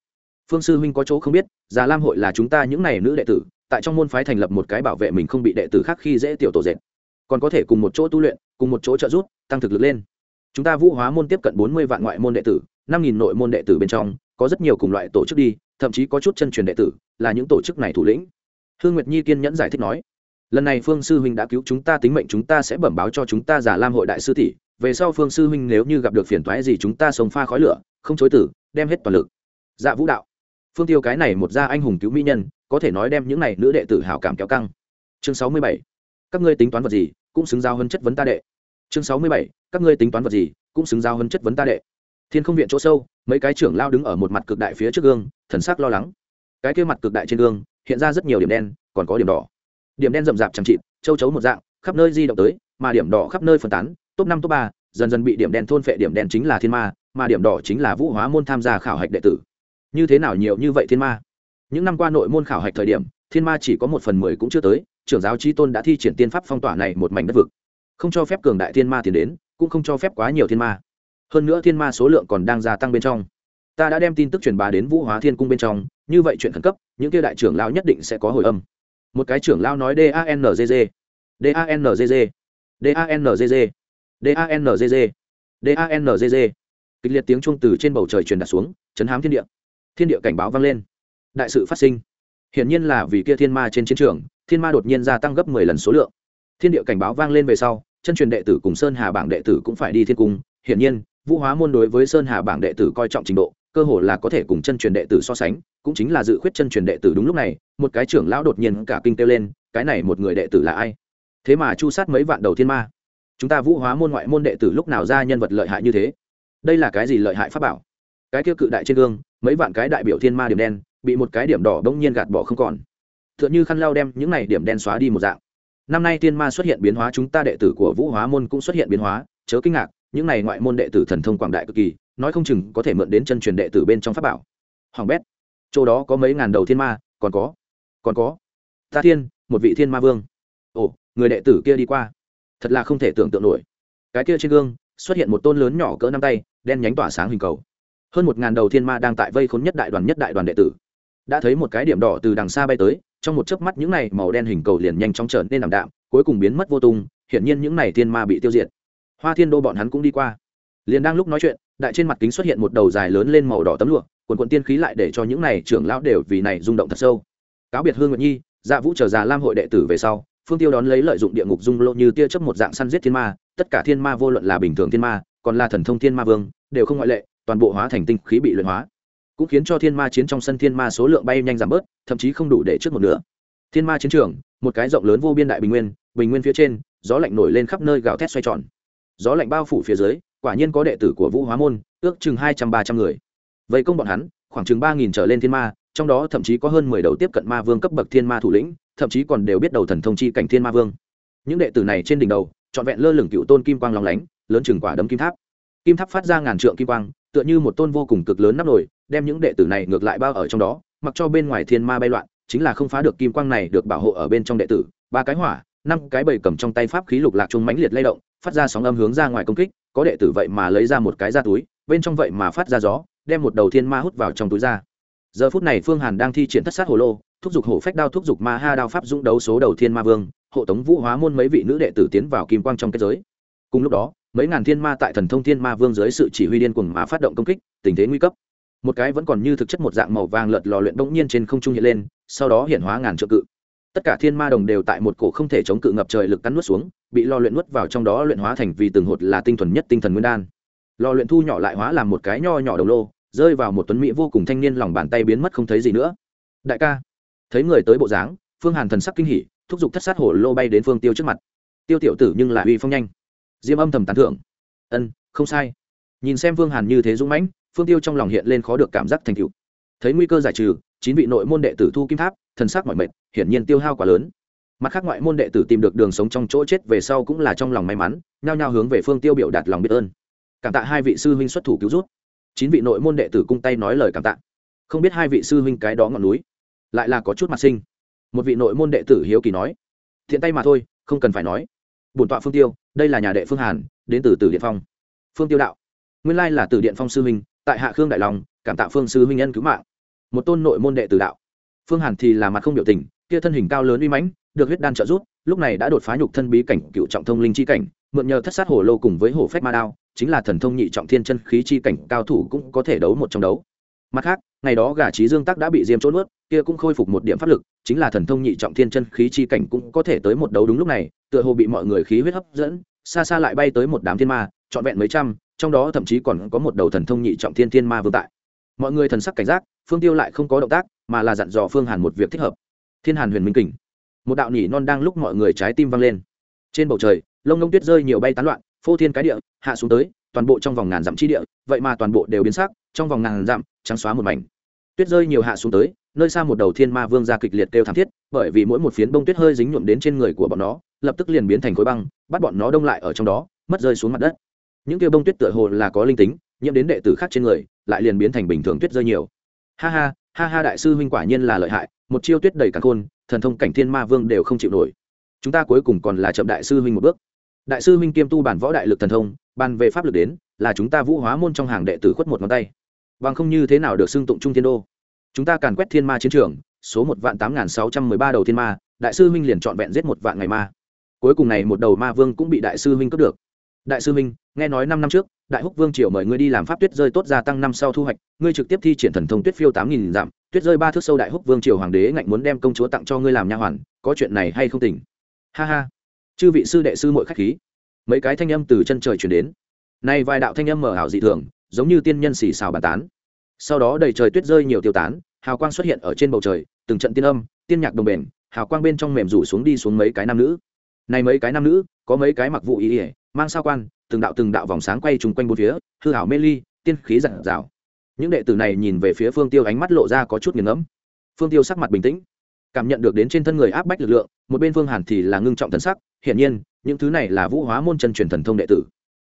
phương sư huynh có chỗ không biết, già lam hội là chúng ta những n à y nữ đệ tử, tại trong môn phái thành lập một cái bảo vệ mình không bị đệ tử khác khi dễ tiểu tổ dệt. Còn có thể cùng một chỗ tu luyện, cùng một chỗ trợ giúp, tăng thực lực lên. Chúng ta vũ hóa môn tiếp cận bốn mươi vạn ngoại môn đệ tử, năm nghìn nội môn đệ tử bên trong, có rất nhiều cùng loại tổ chức đi, thậm chí có chút chân truyền đệ tử, là những tổ chức này thủ lĩnh. Hương nguyệt nhi kiên nhẫn giải thích nói, lần này phương sư huynh đã cứu chúng ta tính mệnh, chúng ta sẽ bẩm báo cho chúng ta giả lam hội đại sư tỷ, về sau phương sư huynh nếu như gặp được phiền toái gì chúng ta sống pha khói lửa, không chối tử, đem hết toàn lực. Dạ vũ đạo phương tiêu cái này một gia anh hùng cứu mỹ nhân, có thể nói đem những này nữ đệ tử hào cảm kéo căng. Chương sáu mươi bảy, các ngươi tính toán vật gì, cũng xứng giao hơn chất vấn ta đệ. Chương sáu mươi bảy, các ngươi tính toán vật gì, cũng xứng giao hơn chất vấn ta đệ. Thiên không viện chỗ sâu, mấy cái trưởng lao đứng ở một mặt cực đại phía trước gương, thần sắc lo lắng. Cái kia mặt cực đại trên gương, hiện ra rất nhiều điểm đen, còn có điểm đỏ. Điểm đen rậm rạp chẳng chịt, châu chấu một dạng, khắp nơi di động tới, mà điểm đỏ khắp nơi phân tán, top năm, top ba, dần dần bị điểm đen thôn phệ điểm đen chính là thiên ma, mà điểm đỏ chính là vũ hóa môn tham gia khảo hạch đệ tử như thế nào nhiều như vậy thiên ma? Những năm qua nội môn khảo hạch thời điểm, thiên ma chỉ có một phần mười cũng chưa tới, trưởng giáo trí tôn đã thi triển tiên pháp phong tỏa này một mảnh đất vực. Không cho phép cường đại thiên ma tiến đến, cũng không cho phép quá nhiều thiên ma. Hơn nữa thiên ma số lượng còn đang gia tăng bên trong. Ta đã đem tin tức truyền bá đến vũ hóa thiên cung bên trong, như vậy chuyện khẩn cấp, những kia đại trưởng lao nhất định sẽ có hồi âm. Một cái trưởng lao nói danzg danzg danzg danzg danzg kịch liệt tiếng chuông từ trên bầu trời truyền đặt xuống, chấn hám thiên địa thiên địa cảnh báo vang lên. Đại sự phát sinh. Hiển nhiên là vì kia thiên ma trên chiến trường, thiên ma đột nhiên gia tăng gấp mười lần số lượng. Thiên địa cảnh báo vang lên về sau, chân truyền đệ tử cùng sơn hà bảng đệ tử cũng phải đi thiên cung. Hiển nhiên, vũ hóa môn đối với sơn hà bảng đệ tử coi trọng trình độ, cơ hồ là có thể cùng chân truyền đệ tử so sánh, cũng chính là dự khuyết chân truyền đệ tử đúng lúc này, một cái trưởng lão đột nhiên cả kinh kêu lên, cái này một người đệ tử là ai? Thế mà chu sát mấy vạn đầu thiên ma. Chúng ta vũ hóa môn ngoại môn đệ tử lúc nào ra nhân vật lợi hại như thế? Đây là cái gì lợi hại pháp bảo? Cái kia cự đại trên gương, mấy vạn cái đại biểu thiên ma điểm đen, bị một cái điểm đỏ bỗng nhiên gạt bỏ không còn. T h ư ợ n h ư khăn lau đem những này điểm đen xóa đi một dạng. Năm nay thiên ma xuất hiện biến hóa chúng ta đệ tử của vũ hóa môn cũng xuất hiện biến hóa, chớ kinh ngạc, những này ngoại môn đệ tử thần thông quảng đại cực kỳ, nói không chừng có thể mượn đến chân truyền đệ tử bên trong pháp bảo. Hoàng bét, chỗ đó có mấy ngàn đầu thiên ma, còn có còn có. Ta thiên, một vị thiên ma vương. Ồ, người đệ tử kia đi qua. Thật là không thể tưởng tượng nổi. Cái kia trên gương, xuất hiện một tôn lớn nhỏ cỡ năm tay, đen nhánh tỏa sáng hình cầu hơn một ngàn đầu thiên ma đang tại vây khốn nhất đại đoàn nhất đại đoàn đệ tử. Đã thấy một cái điểm đỏ từ đằng xa bay tới, trong một chớp mắt những này màu đen hình cầu liền nhanh chóng trở nên ảm đạm, cuối cùng biến mất vô tung, hiển nhiên những này thiên ma bị tiêu diệt. Hoa thiên đô bọn hắn cũng đi qua. Liền đang lúc nói chuyện, đại trên mặt kính xuất hiện một đầu dài lớn lên màu đỏ tấm lụa quần quần tiên khí lại để cho những này trưởng lão đều vì này rung động thật sâu. Cáo biệt hương nguyệt nhi dạ vũ trở già lam hội đệ tử về sau, phương tiêu đón lấy lợi dụng địa ngục dung lộ như tia chớp một dạng săn giết thiên ma, tất cả thiên ma vô luận là bình thường thiên ma, còn là thần thông thiên ma vương, đều không ngoại lệ toàn bộ hóa thành tinh khí bị luyện hóa, cũng khiến cho thiên ma chiến trong sân thiên ma số lượng bay nhanh giảm bớt, thậm chí không đủ để trước một nửa. Thiên ma chiến trường, một cái rộng lớn vô biên đại bình nguyên bình nguyên phía trên, gió lạnh nổi lên khắp nơi gào thét xoay tròn. Gió lạnh bao phủ phía dưới, quả nhiên có đệ tử của vũ hóa môn, ước chừng hai trăm ba trăm người. Vậy công bọn hắn, khoảng chừng ba nghìn trở lên thiên ma, trong đó thậm chí có hơn mười đầu tiếp cận ma vương cấp bậc thiên ma thủ lĩnh, thậm chí còn đều biết đầu thần thông chi cảnh thiên ma vương. Những đệ tử này trên đỉnh đầu, trọn vẹn lơ lửng cựu tôn kim quang lòng lánh, lớn chừng quả đấm kim tháp. Kim tháp phát ra ngàn trượng kim quang tựa như một tôn vô cùng cực lớn nắp nổi đem những đệ tử này ngược lại bao ở trong đó, mặc cho bên ngoài thiên ma bay loạn, chính là không phá được kim quang này được bảo hộ ở bên trong đệ tử. Ba cái hỏa, năm cái bầy cầm trong tay pháp khí lục lạc chung mãnh liệt lay động, phát ra sóng âm hướng ra ngoài công kích, có đệ tử vậy mà lấy ra một cái ra túi, bên trong vậy mà phát ra gió, đem một đầu thiên ma hút vào trong túi ra. Giờ phút này phương hàn đang thi triển thất sát hồ lô, thúc giục hổ phách đao, thúc giục ma ha đao pháp dũng đấu số đầu thiên ma vương, hộ tống vũ hóa môn mấy vị nữ đệ tử tiến vào kim quang trong kết giới. Cùng lúc đó mấy ngàn thiên ma tại thần thông thiên ma vương dưới sự chỉ huy điên cuồng mà phát động công kích, tình thế nguy cấp. Một cái vẫn còn như thực chất một dạng màu vàng lợt lò luyện bỗng nhiên trên không trung hiện lên, sau đó hiện hóa ngàn trợ cự. Tất cả thiên ma đồng đều tại một cổ không thể chống cự ngập trời lực cắn nuốt xuống, bị lò luyện nuốt vào trong đó luyện hóa thành vì từng hột là tinh thuần nhất tinh thần nguyên đan. Lò luyện thu nhỏ lại hóa làm một cái nho nhỏ đồng lô, rơi vào một tuấn mỹ vô cùng thanh niên lòng bàn tay biến mất không thấy gì nữa. Đại ca, thấy người tới bộ dáng, phương hàn thần sắc kinh hỉ, thúc giục thất sát hổ lô bay đến phương tiêu trước mặt. Tiêu tiểu tử nhưng lại uy phong nhanh diêm âm thầm tán thưởng. Ân, không sai. Nhìn xem Vương hàn như thế dũng mãnh, phương tiêu trong lòng hiện lên khó được cảm giác thành tựu. Thấy nguy cơ giải trừ, chín vị nội môn đệ tử thu kim tháp, thần sắc mọi mệt, hiển nhiên tiêu hao quá lớn. Mặt khác ngoại môn đệ tử tìm được đường sống trong chỗ chết về sau cũng là trong lòng may mắn, nhao nhao hướng về phương tiêu biểu đạt lòng biết ơn. Cảm tạ hai vị sư huynh xuất thủ cứu rút chín vị nội môn đệ tử cung tay nói lời cảm tạ. Không biết hai vị sư huynh cái đó ngọn núi, lại là có chút mặt sinh. Một vị nội môn đệ tử hiếu kỳ nói, thiện tay mà thôi, không cần phải nói bổn tọa phương tiêu, đây là nhà đệ phương hàn, đến từ tử điện phong. Phương tiêu đạo. Nguyên lai là tử điện phong sư huynh, tại hạ khương đại long, cảm tạ phương sư huynh nhân cứu mạng. Một tôn nội môn đệ tử đạo. Phương hàn thì là mặt không biểu tình, kia thân hình cao lớn uy mãnh, được huyết đan trợ giúp, lúc này đã đột phá nhục thân bí cảnh cựu trọng thông linh chi cảnh, mượn nhờ thất sát hồ lô cùng với hồ phách ma đao, chính là thần thông nhị trọng thiên chân khí chi cảnh cao thủ cũng có thể đấu một trong đấu mặt khác, ngày đó gà trí dương tắc đã bị diêm trốn nuốt, kia cũng khôi phục một điểm pháp lực, chính là thần thông nhị trọng thiên chân khí chi cảnh cũng có thể tới một đấu đúng lúc này, tựa hồ bị mọi người khí huyết hấp dẫn, xa xa lại bay tới một đám thiên ma, trọn vẹn mấy trăm, trong đó thậm chí còn có một đầu thần thông nhị trọng thiên thiên ma vương tại. Mọi người thần sắc cảnh giác, phương tiêu lại không có động tác, mà là dặn dò phương hàn một việc thích hợp. Thiên hàn huyền minh kình. Một đạo nhỉ non đang lúc mọi người trái tim vang lên. Trên bầu trời, lông lông tuyết rơi nhiều bay tán loạn, phô thiên cái địa, hạ xuống tới, toàn bộ trong vòng ngàn dặm chi địa, vậy mà toàn bộ đều biến sắc, trong vòng ngàn dặm trắng xóa một mảnh. Tuyết rơi nhiều hạ xuống tới, nơi xa một đầu thiên ma vương ra kịch liệt kêu thảm thiết, bởi vì mỗi một phiến bông tuyết hơi dính nhuộm đến trên người của bọn nó, lập tức liền biến thành khối băng, bắt bọn nó đông lại ở trong đó, mất rơi xuống mặt đất. Những kêu bông tuyết tựa hồ là có linh tính, nhiễm đến đệ tử khác trên người, lại liền biến thành bình thường tuyết rơi nhiều. Ha ha ha ha đại sư huynh quả nhiên là lợi hại, một chiêu tuyết đầy cả khôn, thần thông cảnh thiên ma vương đều không chịu nổi. Chúng ta cuối cùng còn là chậm đại sư huynh một bước. Đại sư huynh kiêm tu bản võ đại lực thần thông bàn về pháp lực đến, là chúng ta vũ hóa môn trong hàng đệ tử khuất một ngón tay bằng không như thế nào được xưng tụng trung thiên đô. Chúng ta càn quét thiên ma chiến trường, số một vạn tám nghìn sáu trăm mười ba đầu thiên ma, đại sư huynh liền trọn vẹn giết một vạn ngày ma. Cuối cùng này một đầu ma vương cũng bị đại sư huynh cướp được. Đại sư huynh, nghe nói năm năm trước, đại húc vương triều mời ngươi đi làm pháp tuyết rơi tốt gia tăng năm sau thu hoạch, ngươi trực tiếp thi triển thần thông tuyết phiêu tám nghìn dặm tuyết rơi ba thước sâu đại húc vương triều hoàng đế ngạnh muốn đem công chúa tặng cho ngươi làm nha hoàn, có chuyện này hay không tỉnh? Ha ha. Chư vị sư đệ sư mỗi khách khí. Mấy cái thanh âm từ chân trời chuyển đến. Nay vài đạo thanh âm mở ảo dị thường giống như tiên nhân xì xào bàn tán. Sau đó đầy trời tuyết rơi nhiều tiêu tán, hào quang xuất hiện ở trên bầu trời, từng trận tiên âm, tiên nhạc đồng bền, hào quang bên trong mềm rủ xuống đi xuống mấy cái nam nữ. Này mấy cái nam nữ, có mấy cái mặc vụ ý ỉa mang sao quan, từng đạo từng đạo vòng sáng quay trùng quanh bốn phía, hư hảo mê ly, tiên khí giản rào những đệ tử này nhìn về phía phương tiêu ánh mắt lộ ra có chút nghiền ngẫm. Phương tiêu sắc mặt bình tĩnh, cảm nhận được đến trên thân người áp bách lực lượng, một bên phương hàn thì là ngưng trọng thần sắc, hiển nhiên, những thứ này là vũ hóa môn chân truyền thần thông đệ tử.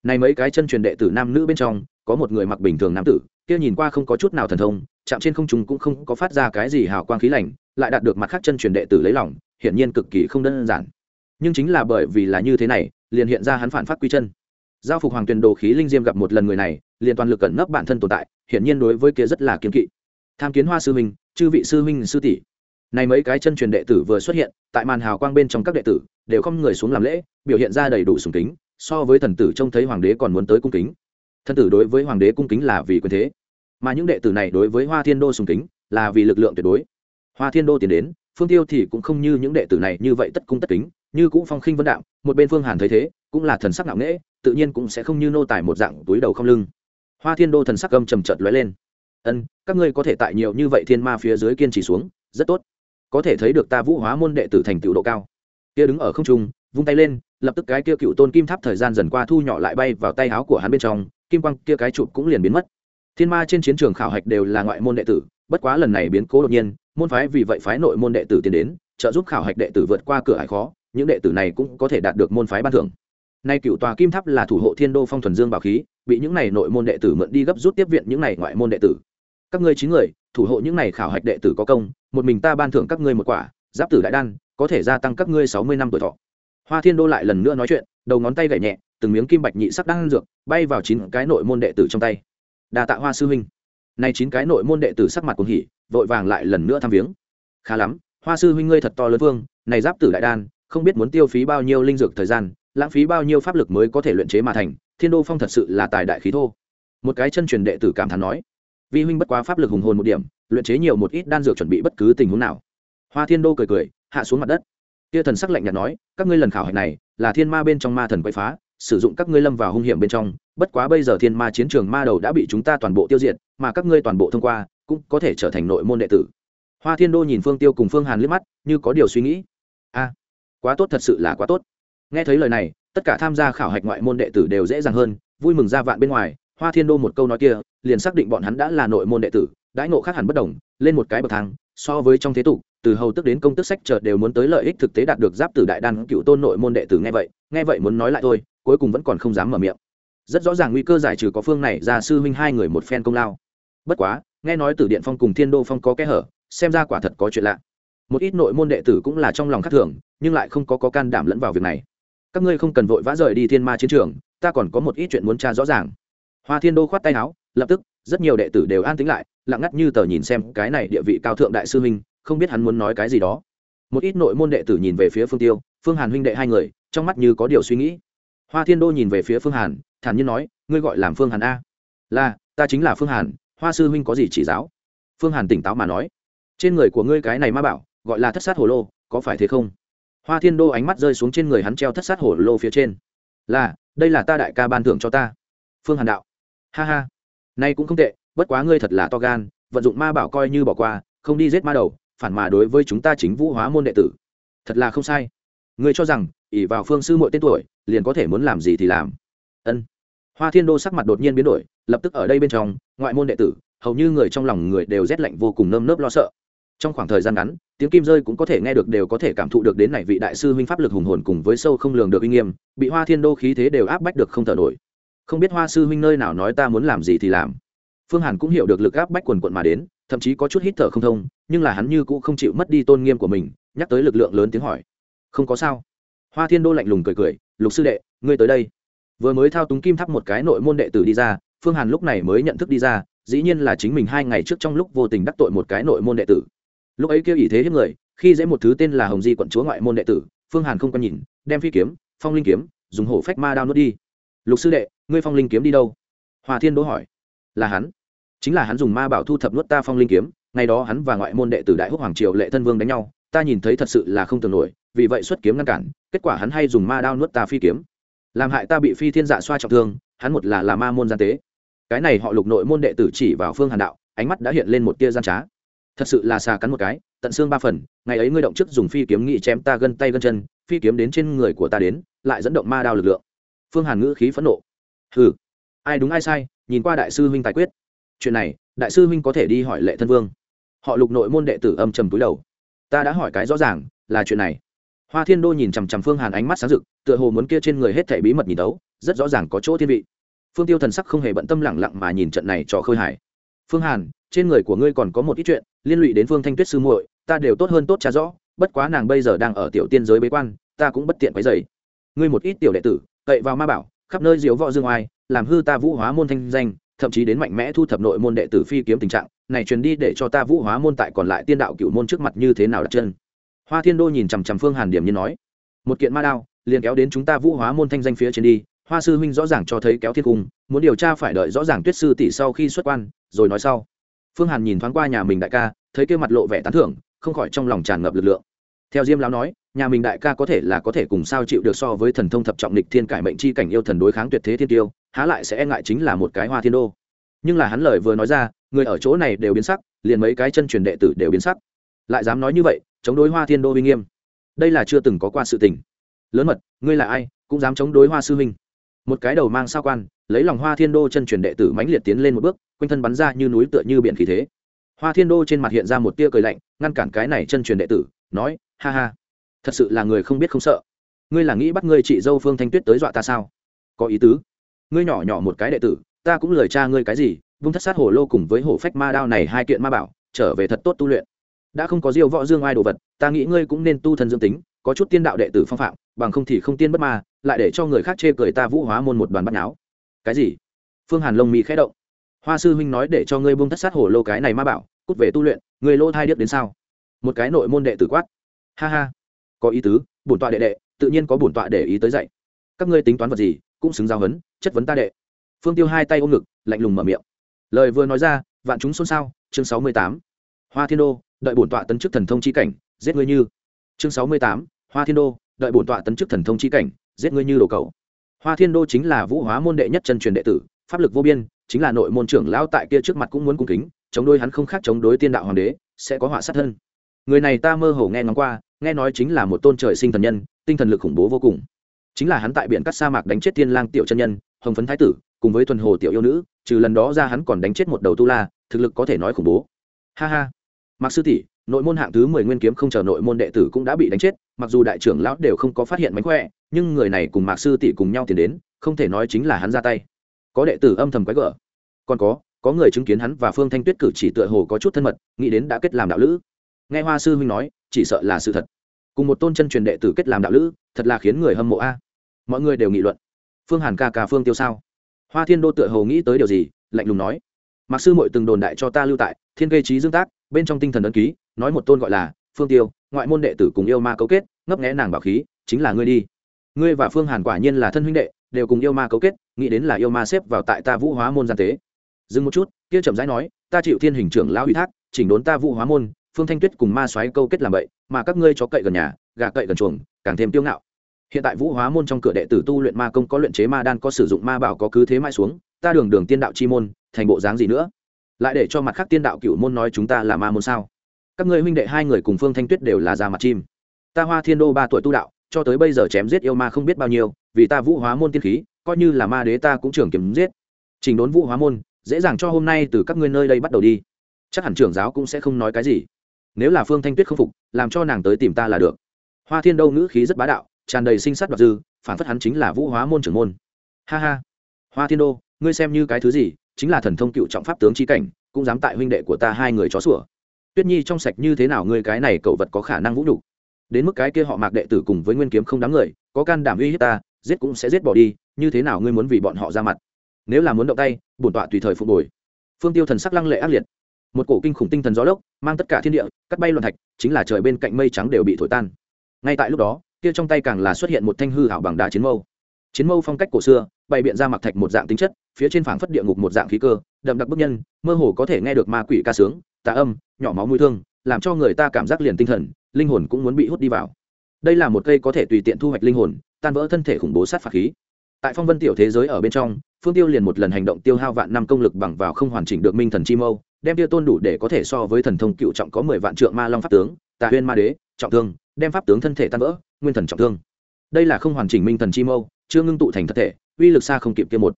Này mấy cái chân truyền đệ tử nam nữ bên trong có một người mặc bình thường nam tử kia nhìn qua không có chút nào thần thông chạm trên không trung cũng không có phát ra cái gì hào quang khí lạnh lại đạt được mặt khác chân truyền đệ tử lấy lòng hiển nhiên cực kỳ không đơn giản. Nhưng chính là bởi vì là như thế này liền hiện ra hắn phản phát quy chân. Giao phục hoàng tuyền đồ khí linh diêm gặp một lần người này liền toàn lực cẩn nấp bản thân tồn tại hiển nhiên đối với kia rất là kiên kỵ. Tham kiến hoa sư minh, chư vị sư minh sư tỷ. Này mấy cái chân truyền đệ tử vừa xuất hiện tại màn hào quang bên trong các đệ tử đều không người xuống làm lễ biểu hiện ra đầy đủ sùng kính so với thần tử trông thấy hoàng đế còn muốn tới cung kính thần tử đối với hoàng đế cung kính là vì quyền thế, mà những đệ tử này đối với hoa thiên đô sùng kính là vì lực lượng tuyệt đối. Hoa thiên đô tiến đến, phương tiêu thì cũng không như những đệ tử này như vậy tất cung tất kính, như cũng phong khinh vân đạo một bên phương hàn thấy thế, cũng là thần sắc nặng nễ tự nhiên cũng sẽ không như nô tài một dạng túi đầu không lưng. Hoa thiên đô thần sắc âm trầm trợt lóe lên. Ân, các ngươi có thể tại nhiều như vậy thiên ma phía dưới kiên trì xuống, rất tốt. Có thể thấy được ta vũ hóa môn đệ tử thành tựu độ cao. Kia đứng ở không trung, vung tay lên lập tức cái kia cựu tôn kim tháp thời gian dần qua thu nhỏ lại bay vào tay áo của hắn bên trong, kim quang kia cái chụp cũng liền biến mất. Thiên ma trên chiến trường khảo hạch đều là ngoại môn đệ tử, bất quá lần này biến cố đột nhiên, môn phái vì vậy phái nội môn đệ tử tiến đến, trợ giúp khảo hạch đệ tử vượt qua cửa hải khó, những đệ tử này cũng có thể đạt được môn phái ban thưởng. Nay cựu tòa kim tháp là thủ hộ thiên đô phong thuần dương bảo khí, bị những này nội môn đệ tử mượn đi gấp rút tiếp viện những này ngoại môn đệ tử. Các ngươi chín người, thủ hộ những này khảo hạch đệ tử có công, một mình ta ban thưởng các ngươi một quả, giáp tử đại đan, có thể gia tăng các ngươi sáu mươi năm tuổi thọ hoa thiên đô lại lần nữa nói chuyện, đầu ngón tay gậy nhẹ, từng miếng kim bạch nhị sắc đan dược, bay vào chín cái nội môn đệ tử trong tay. Đa tạ hoa sư huynh. Nay chín cái nội môn đệ tử sắc mặt cuồng hỉ, vội vàng lại lần nữa thăm viếng. Khá lắm, hoa sư huynh ngươi thật to lớn vương, này giáp tử đại đan, không biết muốn tiêu phí bao nhiêu linh dược thời gian, lãng phí bao nhiêu pháp lực mới có thể luyện chế mà thành, thiên đô phong thật sự là tài đại khí thô. Một cái chân truyền đệ tử cảm thán nói, vi huynh bất quá pháp lực hùng hồn một điểm, luyện chế nhiều một ít đan dược chuẩn bị bất cứ tình huống nào. Hoa thiên đô cười cười, hạ xuống mặt đất kia thần sắc lạnh nhạt nói, các ngươi lần khảo hạch này là thiên ma bên trong ma thần quậy phá, sử dụng các ngươi lâm vào hung hiểm bên trong, bất quá bây giờ thiên ma chiến trường ma đầu đã bị chúng ta toàn bộ tiêu diệt, mà các ngươi toàn bộ thông qua cũng có thể trở thành nội môn đệ tử. Hoa thiên đô nhìn phương tiêu cùng phương hàn liếc mắt, như có điều suy nghĩ. A, quá tốt, thật sự là quá tốt. Nghe thấy lời này, tất cả tham gia khảo hạch ngoại môn đệ tử đều dễ dàng hơn, vui mừng ra vạn bên ngoài, hoa thiên đô một câu nói kia liền xác định bọn hắn đã là nội môn đệ tử, đãi ngộ khác hẳn bất đồng, lên một cái bậc thang, so với trong thế tục từ hầu tức đến công tức sách chợ đều muốn tới lợi ích thực tế đạt được giáp tử đại đan cựu tôn nội môn đệ tử nghe vậy nghe vậy muốn nói lại thôi cuối cùng vẫn còn không dám mở miệng. Rất rõ ràng nguy cơ giải trừ có phương này ra sư huynh hai người một phen công lao. Bất quá nghe nói từ điện phong cùng thiên đô phong có kẽ hở xem ra quả thật có chuyện lạ. Một ít nội môn đệ tử cũng là trong lòng khắc thường nhưng lại không có, có can đảm lẫn vào việc này. Các ngươi không cần vội vã rời đi thiên ma chiến trường ta còn có một ít chuyện muốn tra rõ ràng. Hoa thiên đô khoát tay áo lập tức rất nhiều đệ tử đều an tính lại lặng ngắt như tờ nhìn xem cái này địa vị cao thượng đại sư huynh không biết hắn muốn nói cái gì đó. Một ít nội môn đệ tử nhìn về phía phương tiêu, phương hàn huynh đệ hai người, trong mắt như có điều suy nghĩ. Hoa thiên đô nhìn về phía phương hàn, thản nhiên nói, ngươi gọi làm phương hàn a? Là, ta chính là phương hàn, hoa sư huynh có gì chỉ giáo? Phương hàn tỉnh táo mà nói, trên người của ngươi cái này ma bảo, gọi là thất sát hồ lô, có phải thế không? Hoa thiên đô ánh mắt rơi xuống trên người hắn treo thất sát hồ lô phía trên. Là, đây là ta đại ca ban thưởng cho ta. Phương hàn đạo, ha ha, nay cũng không tệ, bất quá ngươi thật là to gan, vận dụng ma bảo coi như bỏ qua, không đi giết ma đầu phản mà đối với chúng ta chính vũ hóa môn đệ tử. Thật là không sai. Ngươi cho rằng, ỷ vào phương sư mỗi tên tuổi, liền có thể muốn làm gì thì làm. Ân. Hoa thiên đô sắc mặt đột nhiên biến đổi, lập tức ở đây bên trong, ngoại môn đệ tử, hầu như người trong lòng người đều rét lạnh vô cùng nơm nớp lo sợ. Trong khoảng thời gian ngắn, tiếng kim rơi cũng có thể nghe được đều có thể cảm thụ được đến này vị đại sư huynh pháp lực hùng hồn cùng với sâu không lường được uy nghiêm, bị hoa thiên đô khí thế đều áp bách được không thở nổi. Không biết hoa sư huynh nơi nào nói ta muốn làm gì thì làm. Phương hàn cũng hiểu được lực áp bách quần quận mà đến thậm chí có chút hít thở không thông, nhưng là hắn như cũng không chịu mất đi tôn nghiêm của mình, nhắc tới lực lượng lớn tiếng hỏi. Không có sao. Hoa thiên đô lạnh lùng cười cười, lục sư đệ, ngươi tới đây. Vừa mới thao túng kim thắp một cái nội môn đệ tử đi ra, phương hàn lúc này mới nhận thức đi ra, dĩ nhiên là chính mình hai ngày trước trong lúc vô tình đắc tội một cái nội môn đệ tử. Lúc ấy kêu ý thế hiếp người, khi dễ một thứ tên là hồng di quận chúa ngoại môn đệ tử, phương hàn không có nhìn, đem phi kiếm, phong linh kiếm, dùng hổ phách ma đao nuốt đi. Lục sư đệ, ngươi phong linh kiếm đi đâu? Hòa thiên đỗ hỏi. Là hắn chính là hắn dùng ma bảo thu thập nuốt ta phong linh kiếm, ngày đó hắn và ngoại môn đệ tử đại húc hoàng triều lệ thân vương đánh nhau, ta nhìn thấy thật sự là không tưởng nổi, vì vậy xuất kiếm ngăn cản, kết quả hắn hay dùng ma đao nuốt ta phi kiếm. Làm hại ta bị phi thiên dạ xoa trọng thương, hắn một là là ma môn gian tế. Cái này họ lục nội môn đệ tử chỉ vào phương hàn đạo, ánh mắt đã hiện lên một tia gian trá. Thật sự là xà cắn một cái, tận xương ba phần, ngày ấy ngươi động chức dùng phi kiếm nghị chém ta gân tay gân chân, phi kiếm đến trên người của ta đến, lại dẫn động ma đao lực lượng. Phương hàn ngữ khí phẫn nộ. Hừ, ai đúng ai sai, nhìn qua đại sư huynh tài quyết chuyện này, đại sư huynh có thể đi hỏi lệ thân vương. Họ lục nội môn đệ tử âm trầm túi đầu. Ta đã hỏi cái rõ ràng, là chuyện này. Hoa thiên đô nhìn chằm chằm phương hàn ánh mắt sáng rực, tựa hồ muốn kia trên người hết thảy bí mật nhìn đấu, rất rõ ràng có chỗ thiên vị. Phương tiêu thần sắc không hề bận tâm lẳng lặng mà nhìn trận này cho khơi hải. Phương hàn, trên người của ngươi còn có một ít chuyện, liên lụy đến phương thanh tuyết sư muội, ta đều tốt hơn tốt trả rõ, bất quá nàng bây giờ đang ở tiểu tiên giới bế quan, ta cũng bất tiện quấy dày ngươi một ít tiểu đệ tử, cậy vào ma bảo, khắp nơi diếu võ dương oai, làm hư ta vũ hóa môn thanh danh thậm chí đến mạnh mẽ thu thập nội môn đệ tử phi kiếm tình trạng, này truyền đi để cho ta vũ hóa môn tại còn lại tiên đạo cựu môn trước mặt như thế nào đặt chân? Hoa thiên đô nhìn chằm chằm phương hàn điểm như nói, một kiện ma đao, liền kéo đến chúng ta vũ hóa môn thanh danh phía trên đi, hoa sư huynh rõ ràng cho thấy kéo thiên cung, muốn điều tra phải đợi rõ ràng tuyết sư tỷ sau khi xuất quan, rồi nói sau. Phương hàn nhìn thoáng qua nhà mình đại ca, thấy kêu mặt lộ vẻ tán thưởng, không khỏi trong lòng tràn ngập lực lượng. Theo diêm lão nói, nhà mình đại ca có thể là có thể cùng sao chịu được so với thần thông thập trọng lịch thiên cải mệnh chi cảnh yêu thần đối kháng tuyệt thế thiên tiêu há lại sẽ e ngại chính là một cái hoa thiên đô. Nhưng là hắn lời vừa nói ra, người ở chỗ này đều biến sắc, liền mấy cái chân truyền đệ tử đều biến sắc. Lại dám nói như vậy, chống đối hoa thiên đô uy nghiêm. Đây là chưa từng có qua sự tình. Lớn mật, ngươi là ai, cũng dám chống đối hoa sư huynh. Một cái đầu mang sao quan, lấy lòng hoa thiên đô chân truyền đệ tử mãnh liệt tiến lên một bước, quanh thân bắn ra như núi tựa như biển khí thế. Hoa thiên đô trên mặt hiện ra một tia cười lạnh, ngăn cản cái này chân truyền đệ tử, nói, ha ha, thật sự là người không biết không sợ. Ngươi là nghĩ bắt ngươi chị dâu phương thanh tuyết tới dọa ta sao? Có ý tứ ngươi nhỏ nhỏ một cái đệ tử, ta cũng lời cha ngươi cái gì, vung thất sát hồ lô cùng với hổ phách ma đao này hai kiện ma bảo, trở về thật tốt tu luyện. Đã không có diêu võ dương ai đồ vật, ta nghĩ ngươi cũng nên tu thần dương tính, có chút tiên đạo đệ tử phong phạm, bằng không thì không tiên bất ma, lại để cho người khác chê cười ta vũ hóa môn một đoàn bắt náo cái gì? Phương hàn lông mỹ khẽ động. Hoa sư huynh nói để cho ngươi buông thất sát hổ lô cái này ma bảo, cút về tu luyện người lô thai điếc đến sao? Một cái nội môn đệ tử quát. Ha ha. Có ý tứ, bổn tọa đệ đệ, tự nhiên có bổn tọa để ý tới dạy. Các ngươi tính toán vật gì cũng xứng giao hấn, chất vấn ta đệ. Phương tiêu hai tay ôm ngực, lạnh lùng mở miệng. Lời vừa nói ra, vạn chúng xôn xao, chương sáu mươi tám. Hoa thiên đô, đợi bổn tọa tấn chức thần thông chi cảnh, giết ngươi như. Chương sáu mươi tám, hoa thiên đô, đợi bổn tọa tấn chức thần thông chi cảnh, giết ngươi như đồ cầu hoa thiên đô chính là vũ hóa môn đệ nhất chân truyền đệ tử, pháp lực vô biên, chính là nội môn trưởng lão tại kia trước mặt cũng muốn cung kính, chống đối hắn không khác chống đối tiên đạo hoàng đế, sẽ có họa sát thân. Người này ta mơ hồ nghe ngóng qua, nghe nói chính là một tôn trời sinh thần nhân, tinh thần lực khủng bố vô cùng chính là hắn tại biển cắt sa mạc đánh chết tiên lang tiểu chân nhân, hồng phấn thái tử, cùng với thuần hồ tiểu yêu nữ, trừ lần đó ra hắn còn đánh chết một đầu tu la, thực lực có thể nói khủng bố. Ha ha. Mặc sư tỷ, nội môn hạng thứ mười nguyên kiếm không chờ nội môn đệ tử cũng đã bị đánh chết, mặc dù đại trưởng lão đều không có phát hiện mánh khỏe, nhưng người này cùng mạc sư tỷ cùng nhau tiến đến, không thể nói chính là hắn ra tay. Có đệ tử âm thầm quái gở. Còn có có người chứng kiến hắn và phương thanh tuyết cử chỉ tựa hồ có chút thân mật, nghĩ đến đã kết làm đạo lữ. Nghe hoa sư huynh nói, chỉ sợ là sự thật cùng một tôn chân truyền đệ tử kết làm đạo lữ, thật là khiến người hâm mộ a. Mọi người đều nghị luận. Phương hàn ca ca phương tiêu sao? Hoa thiên đô tựa hồ nghĩ tới điều gì, lạnh lùng nói. Mặc sư mội từng đồn đại cho ta lưu tại thiên gây trí dương tác, bên trong tinh thần ấn ký, nói một tôn gọi là phương tiêu, ngoại môn đệ tử cùng yêu ma cấu kết, ngấp nghẽ nàng bảo khí, chính là ngươi đi. Ngươi và phương hàn quả nhiên là thân huynh đệ, đều cùng yêu ma cấu kết, nghĩ đến là yêu ma xếp vào tại ta vũ hóa môn gian tế. Dừng một chút, kia chậm rãi nói, ta chịu thiên hình trưởng lão ủy thác, chỉnh đốn ta vũ hóa môn phương thanh tuyết cùng ma xoáy câu kết làm vậy mà các ngươi chó cậy gần nhà, gà cậy gần chuồng, càng thêm tiêu ngạo. Hiện tại vũ hóa môn trong cửa đệ tử tu luyện ma công có luyện chế ma đan, có sử dụng ma bảo có cứ thế mãi xuống, ta đường đường tiên đạo chi môn, thành bộ dáng gì nữa? Lại để cho mặt khác tiên đạo cựu môn nói chúng ta là ma môn sao? Các ngươi huynh đệ hai người cùng phương thanh tuyết đều là ra mặt chim. Ta hoa thiên đô ba tuổi tu đạo, cho tới bây giờ chém giết yêu ma không biết bao nhiêu, vì ta vũ hóa môn tiên khí, coi như là ma đế ta cũng trưởng kiếm giết. Trình đốn vũ hóa môn, dễ dàng cho hôm nay từ các ngươi nơi đây bắt đầu đi. Chắc hẳn trưởng giáo cũng sẽ không nói cái gì nếu là phương thanh tuyết không phục, làm cho nàng tới tìm ta là được. Hoa thiên đô ngữ khí rất bá đạo, tràn đầy sinh sát đoạt dư, phản phất hắn chính là vũ hóa môn trưởng môn. Ha ha. Hoa thiên đô, ngươi xem như cái thứ gì, chính là thần thông cựu trọng pháp tướng chi cảnh, cũng dám tại huynh đệ của ta hai người chó sủa. Tuyết nhi trong sạch như thế nào ngươi cái này cậu vật có khả năng vũ đủ. đến mức cái kia họ mạc đệ tử cùng với nguyên kiếm không đáng người, có can đảm uy hiếp ta, giết cũng sẽ giết bỏ đi, như thế nào ngươi muốn vì bọn họ ra mặt? Nếu là muốn động tay, bổn tọa tùy thời phục hồi. Phương tiêu thần sắc lăng lệ ác liệt một cổ kinh khủng tinh thần gió lốc mang tất cả thiên địa, cắt bay loạn thạch, chính là trời bên cạnh mây trắng đều bị thổi tan. Ngay tại lúc đó, kia trong tay càng là xuất hiện một thanh hư hảo bằng đá chiến mâu. Chiến mâu phong cách cổ xưa, bày biện ra mặc thạch một dạng tính chất, phía trên phảng phất địa ngục một dạng khí cơ, đậm đặc bức nhân, mơ hồ có thể nghe được ma quỷ ca sướng, tà âm, nhỏ máu mũi thương, làm cho người ta cảm giác liền tinh thần, linh hồn cũng muốn bị hút đi vào. Đây là một cây có thể tùy tiện thu hoạch linh hồn, tan vỡ thân thể khủng bố sát phạt khí. Tại phong vân tiểu thế giới ở bên trong, phương tiêu liền một lần hành động tiêu hao vạn năm công lực bằng vào không hoàn chỉnh được minh thần chi mâu đem tiêu tôn đủ để có thể so với thần thông cựu trọng có mười vạn trượng ma long pháp tướng, tà huyên ma đế, trọng thương, đem pháp tướng thân thể tan vỡ, nguyên thần trọng thương. Đây là không hoàn chỉnh minh thần chi mâu, chưa ngưng tụ thành thật thể, uy lực xa không kịp kia một.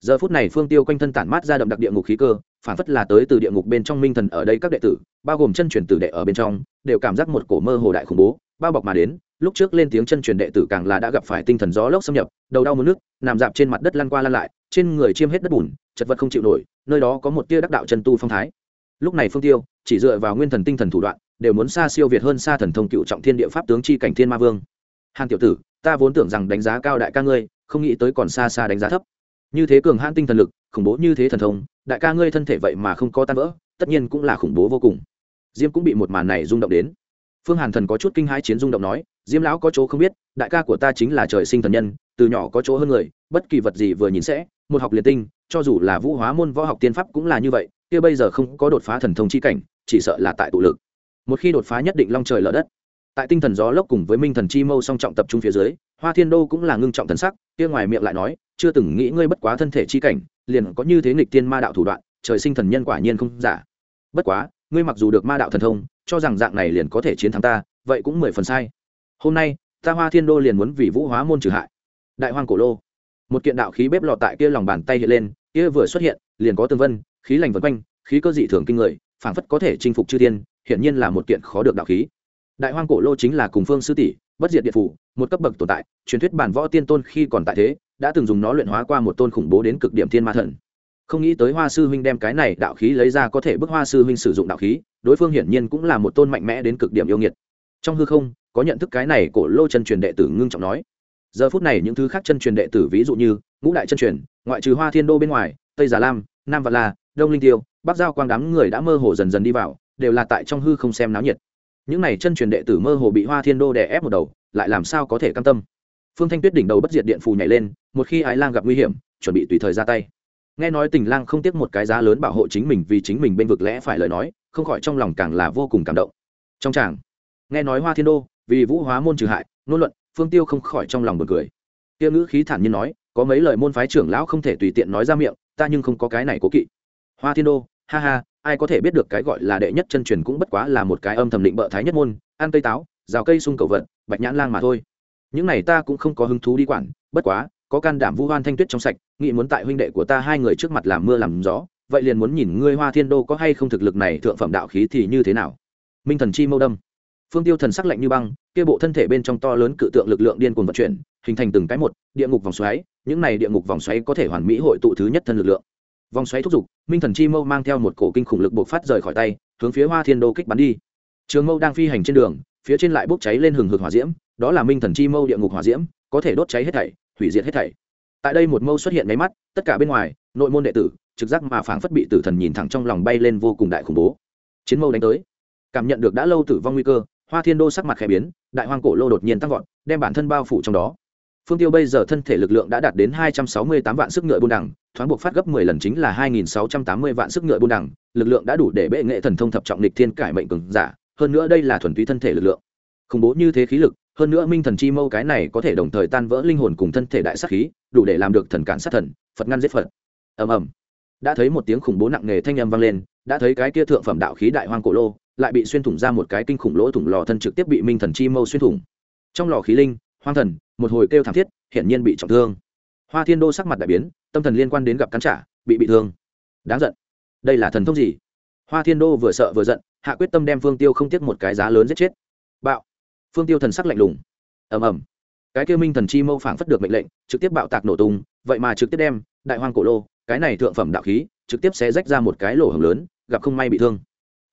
Giờ phút này phương tiêu quanh thân tản mát ra đậm đặc địa ngục khí cơ, phản phất là tới từ địa ngục bên trong minh thần ở đây các đệ tử, bao gồm chân truyền tử đệ ở bên trong, đều cảm giác một cổ mơ hồ đại khủng bố, bao bọc mà đến, lúc trước lên tiếng chân truyền đệ tử càng là đã gặp phải tinh thần gió lốc xâm nhập, đầu đau muốn nước nằm dạp trên mặt đất lăn qua lăn lại trên người chiêm hết đất bùn, chật vật không chịu nổi, nơi đó có một tia đắc đạo chân tu phong thái. Lúc này phương tiêu chỉ dựa vào nguyên thần tinh thần thủ đoạn, đều muốn xa siêu việt hơn xa thần thông cựu trọng thiên địa pháp tướng chi cảnh thiên ma vương. Hàn tiểu tử, ta vốn tưởng rằng đánh giá cao đại ca ngươi, không nghĩ tới còn xa xa đánh giá thấp. Như thế cường hãn tinh thần lực, khủng bố như thế thần thông, đại ca ngươi thân thể vậy mà không có tan vỡ, tất nhiên cũng là khủng bố vô cùng. Diêm cũng bị một màn này rung động đến. Phương hàn thần có chút kinh hãi chiến rung động nói, diêm lão có chỗ không biết, đại ca của ta chính là trời sinh thần nhân từ nhỏ có chỗ hơn người, bất kỳ vật gì vừa nhìn sẽ, một học liền tinh, cho dù là vũ hóa môn võ học tiên pháp cũng là như vậy, kia bây giờ không có đột phá thần thông chi cảnh, chỉ sợ là tại tụ lực. Một khi đột phá nhất định long trời lở đất. Tại tinh thần gió lốc cùng với minh thần chi mâu song trọng tập trung phía dưới, hoa thiên đô cũng là ngưng trọng thần sắc, kia ngoài miệng lại nói, chưa từng nghĩ ngươi bất quá thân thể chi cảnh, liền có như thế nghịch tiên ma đạo thủ đoạn, trời sinh thần nhân quả nhiên không giả. Bất quá, ngươi mặc dù được ma đạo thần thông, cho rằng dạng này liền có thể chiến thắng ta, vậy cũng mười phần sai. Hôm nay, ta hoa thiên đô liền muốn vì vũ hóa môn trừ hại đại hoang cổ lô. Một kiện đạo khí bếp lò tại kia lòng bàn tay hiện lên, kia vừa xuất hiện, liền có tương vân, khí lành vân quanh, khí cơ dị thường kinh người, phảng phất có thể chinh phục chư thiên, hiển nhiên là một kiện khó được đạo khí. Đại hoang cổ lô chính là cùng phương sư tỷ, bất diệt điện phủ, một cấp bậc tồn tại, truyền thuyết bản võ tiên tôn khi còn tại thế, đã từng dùng nó luyện hóa qua một tôn khủng bố đến cực điểm thiên ma thần. Không nghĩ tới hoa sư huynh đem cái này đạo khí lấy ra có thể bức hoa sư huynh sử dụng đạo khí, đối phương hiển nhiên cũng là một tôn mạnh mẽ đến cực điểm yêu nghiệt. Trong hư không, có nhận thức cái này cổ lô chân truyền đệ tử ngưng trọng nói giờ phút này những thứ khác chân truyền đệ tử, ví dụ như ngũ đại chân truyền, ngoại trừ hoa thiên đô bên ngoài, tây giả lam, nam vạn la, đông linh tiêu, bắc giao quang đám người đã mơ hồ dần dần đi vào, đều là tại trong hư không xem náo nhiệt. Những này chân truyền đệ tử mơ hồ bị hoa thiên đô đè ép một đầu, lại làm sao có thể cam tâm? Phương thanh tuyết đỉnh đầu bất diệt điện phù nhảy lên, một khi ái lang gặp nguy hiểm, chuẩn bị tùy thời ra tay. Nghe nói tình lang không tiếc một cái giá lớn bảo hộ chính mình vì chính mình bên vực lẽ phải lời nói, không khỏi trong lòng càng là vô cùng cảm động. Trong tràng, nghe nói hoa thiên đô vì vũ hóa môn trừ hại, ngôn luận phương tiêu không khỏi trong lòng bật cười. Tiêu ngữ khí thản nhiên nói, có mấy lời môn phái trưởng lão không thể tùy tiện nói ra miệng, ta nhưng không có cái này cố kỵ. Hoa thiên đô, ha ha, ai có thể biết được cái gọi là đệ nhất chân truyền cũng bất quá là một cái âm thầm định bợ thái nhất môn, ăn cây táo, rào cây sung cầu vận bạch nhãn lang mà thôi. Những này ta cũng không có hứng thú đi quản, bất quá, có can đảm vu hoan thanh tuyết trong sạch, nghĩ muốn tại huynh đệ của ta hai người trước mặt làm mưa làm gió, vậy liền muốn nhìn ngươi hoa thiên đô có hay không thực lực này thượng phẩm đạo khí thì như thế nào. Minh thần chi mâu đâm. Phương tiêu thần sắc lạnh như băng kia bộ thân thể bên trong to lớn cự tượng lực lượng điên cuồng vận chuyển, hình thành từng cái một, địa ngục vòng xoáy, những này địa ngục vòng xoáy có thể hoàn mỹ hội tụ thứ nhất thân lực lượng. Vòng xoáy thúc giục, minh thần chi mâu mang theo một cổ kinh khủng lực bộc phát rời khỏi tay, hướng phía hoa thiên đô kích bắn đi. Trường mâu đang phi hành trên đường, phía trên lại bốc cháy lên hừng hực hỏa diễm, đó là minh thần chi mâu địa ngục hỏa diễm, có thể đốt cháy hết thảy, hủy diệt hết thảy. Tại đây một mâu xuất hiện máy mắt, tất cả bên ngoài, nội môn đệ tử, trực giác mà phảng phất bị tử thần nhìn thẳng trong lòng bay lên vô cùng đại khủng bố. Chiến mâu đánh tới. Cảm nhận được đã lâu tử vong nguy cơ hoa thiên đô sắc mặt khẽ biến, đại hoang cổ lô đột nhiên tăng vọt, đem bản thân bao phủ trong đó. Phương tiêu bây giờ thân thể lực lượng đã đạt đến hai trăm sáu mươi tám vạn sức ngựa buôn đẳng, thoáng buộc phát gấp mười lần chính là hai nghìn sáu trăm tám mươi vạn sức ngựa buôn đẳng, lực lượng đã đủ để bệ nghệ thần thông thập trọng lịch thiên cải mệnh cường giả, hơn nữa đây là thuần túy thân thể lực lượng. Khủng bố như thế khí lực, hơn nữa minh thần chi mâu cái này có thể đồng thời tan vỡ linh hồn cùng thân thể đại sát khí, đủ để làm được thần cản sát thần, phật ngăn giết phật. Ầm ầm. Đã thấy một tiếng khủng bố nặng nề thanh âm vang lên, đã thấy cái kia thượng phẩm đạo khí đại hoang cổ lô lại bị xuyên thủng ra một cái kinh khủng lỗ thủng lò thân trực tiếp bị minh thần chi mâu xuyên thủng. Trong lò khí linh, hoang thần, một hồi kêu thảm thiết, hiển nhiên bị trọng thương. Hoa thiên đô sắc mặt đại biến, tâm thần liên quan đến gặp cắn trả, bị bị thương. Đáng giận. Đây là thần thông gì? Hoa thiên đô vừa sợ vừa giận, hạ quyết tâm đem phương tiêu không tiếc một cái giá lớn giết chết. Bạo. Phương tiêu thần sắc lạnh lùng. Ầm ầm. Cái kêu minh thần chi mâu phảng phất được mệnh lệnh, trực tiếp bạo tạc nổ tung, vậy mà trực tiếp đem đại hoang cổ lô, cái này thượng phẩm đạo khí, trực tiếp sẽ rách ra một cái lỗ hổng lớn, gặp không may bị thương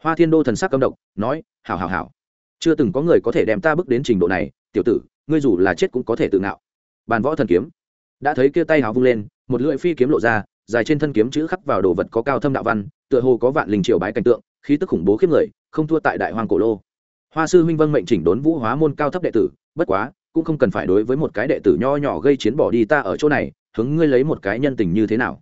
hoa thiên đô thần sắc căm độc, nói, hảo hảo hảo. Chưa từng có người có thể đem ta bước đến trình độ này, tiểu tử, ngươi dù là chết cũng có thể tự ngạo. Bàn võ thần kiếm. Đã thấy kia tay hào vung lên, một lưỡi phi kiếm lộ ra, dài trên thân kiếm chữ khắc vào đồ vật có cao thâm đạo văn, tựa hồ có vạn linh triều bái cảnh tượng, khí tức khủng bố khiếp người, không thua tại đại hoàng cổ lô. Hoa sư huynh vâng mệnh chỉnh đốn vũ hóa môn cao thấp đệ tử, bất quá, cũng không cần phải đối với một cái đệ tử nho nhỏ gây chiến bỏ đi ta ở chỗ này, hướng ngươi lấy một cái nhân tình như thế nào.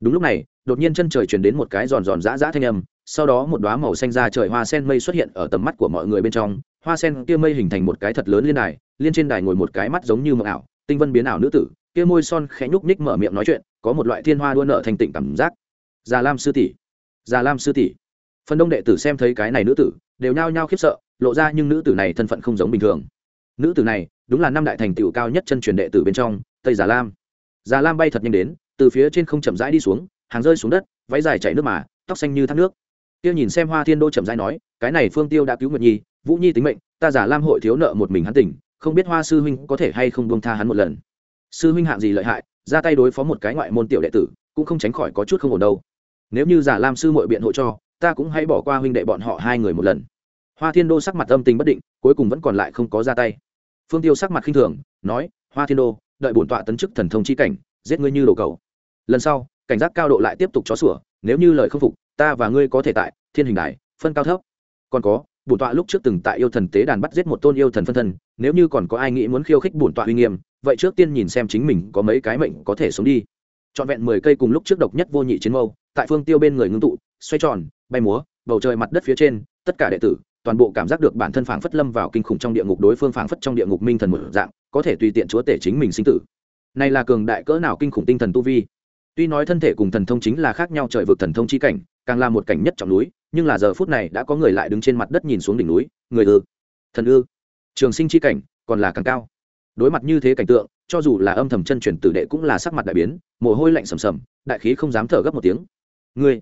Đúng lúc này, đột nhiên chân trời chuyển đến một cái giòn giòn giã giã thanh âm sau đó một đoá màu xanh ra trời hoa sen mây xuất hiện ở tầm mắt của mọi người bên trong. Hoa sen kia mây hình thành một cái thật lớn liên đài, liên trên đài ngồi một cái mắt giống như mờ ảo, tinh vân biến ảo nữ tử, kia môi son khẽ nhúc ních mở miệng nói chuyện, có một loại thiên hoa đua nợ thành tịnh cảm giác. Già lam sư tỷ, già lam sư tỷ. Phần đông đệ tử xem thấy cái này nữ tử, đều nhao nhao khiếp sợ, lộ ra nhưng nữ tử này thân phận không giống bình thường. Nữ tử này, đúng là năm đại thành tựu cao nhất chân truyền đệ tử bên trong, tây già lam. Già lam bay thật nhanh đến, từ phía trên không chậm rãi đi xuống, hàng rơi xuống đất, váy dài chảy nước mà, tóc xanh như thác nước kia nhìn xem hoa thiên đô chậm rãi nói, cái này phương tiêu đã cứu nguyệt nhi, vũ nhi tính mệnh, ta giả lam hội thiếu nợ một mình hắn tỉnh, không biết hoa sư huynh có thể hay không buông tha hắn một lần. Sư huynh hạng gì lợi hại, ra tay đối phó một cái ngoại môn tiểu đệ tử, cũng không tránh khỏi có chút không ổn đâu. Nếu như giả lam sư muội biện hộ cho, ta cũng hãy bỏ qua huynh đệ bọn họ hai người một lần. Hoa thiên đô sắc mặt âm tình bất định, cuối cùng vẫn còn lại không có ra tay. Phương tiêu sắc mặt khinh thường, nói, hoa thiên đô, đợi bổn tọa tấn chức thần thông chi cảnh, giết ngươi như đồ cầu. Lần sau, cảnh giác cao độ lại tiếp tục chó sủa, nếu như lời không phục ta và ngươi có thể tại, thiên hình đài, phân cao thấp. Còn có, bổn tọa lúc trước từng tại yêu thần tế đàn bắt giết một tôn yêu thần phân thân, nếu như còn có ai nghĩ muốn khiêu khích bổn tọa uy nghiêm, vậy trước tiên nhìn xem chính mình có mấy cái mệnh có thể sống đi. Trọn vẹn mười cây cùng lúc trước độc nhất vô nhị chiến mâu, tại phương tiêu bên người ngưng tụ, xoay tròn, bay múa, bầu trời mặt đất phía trên, tất cả đệ tử, toàn bộ cảm giác được bản thân phảng phất lâm vào kinh khủng trong địa ngục đối phương phảng phất trong địa ngục minh thần một dạng, có thể tùy tiện chúa tể chính mình sinh tử. Này là cường đại cỡ nào kinh khủng tinh thần tu vi. Tuy nói thân thể cùng thần thông chính là khác nhau trời vực thần thông chi cảnh càng là một cảnh nhất trọng núi, nhưng là giờ phút này đã có người lại đứng trên mặt đất nhìn xuống đỉnh núi, người ư, thần ư. Trường sinh chi cảnh, còn là càng cao. Đối mặt như thế cảnh tượng, cho dù là âm thầm chân truyền tử đệ cũng là sắc mặt đại biến, mồ hôi lạnh sầm sầm, đại khí không dám thở gấp một tiếng. Ngươi,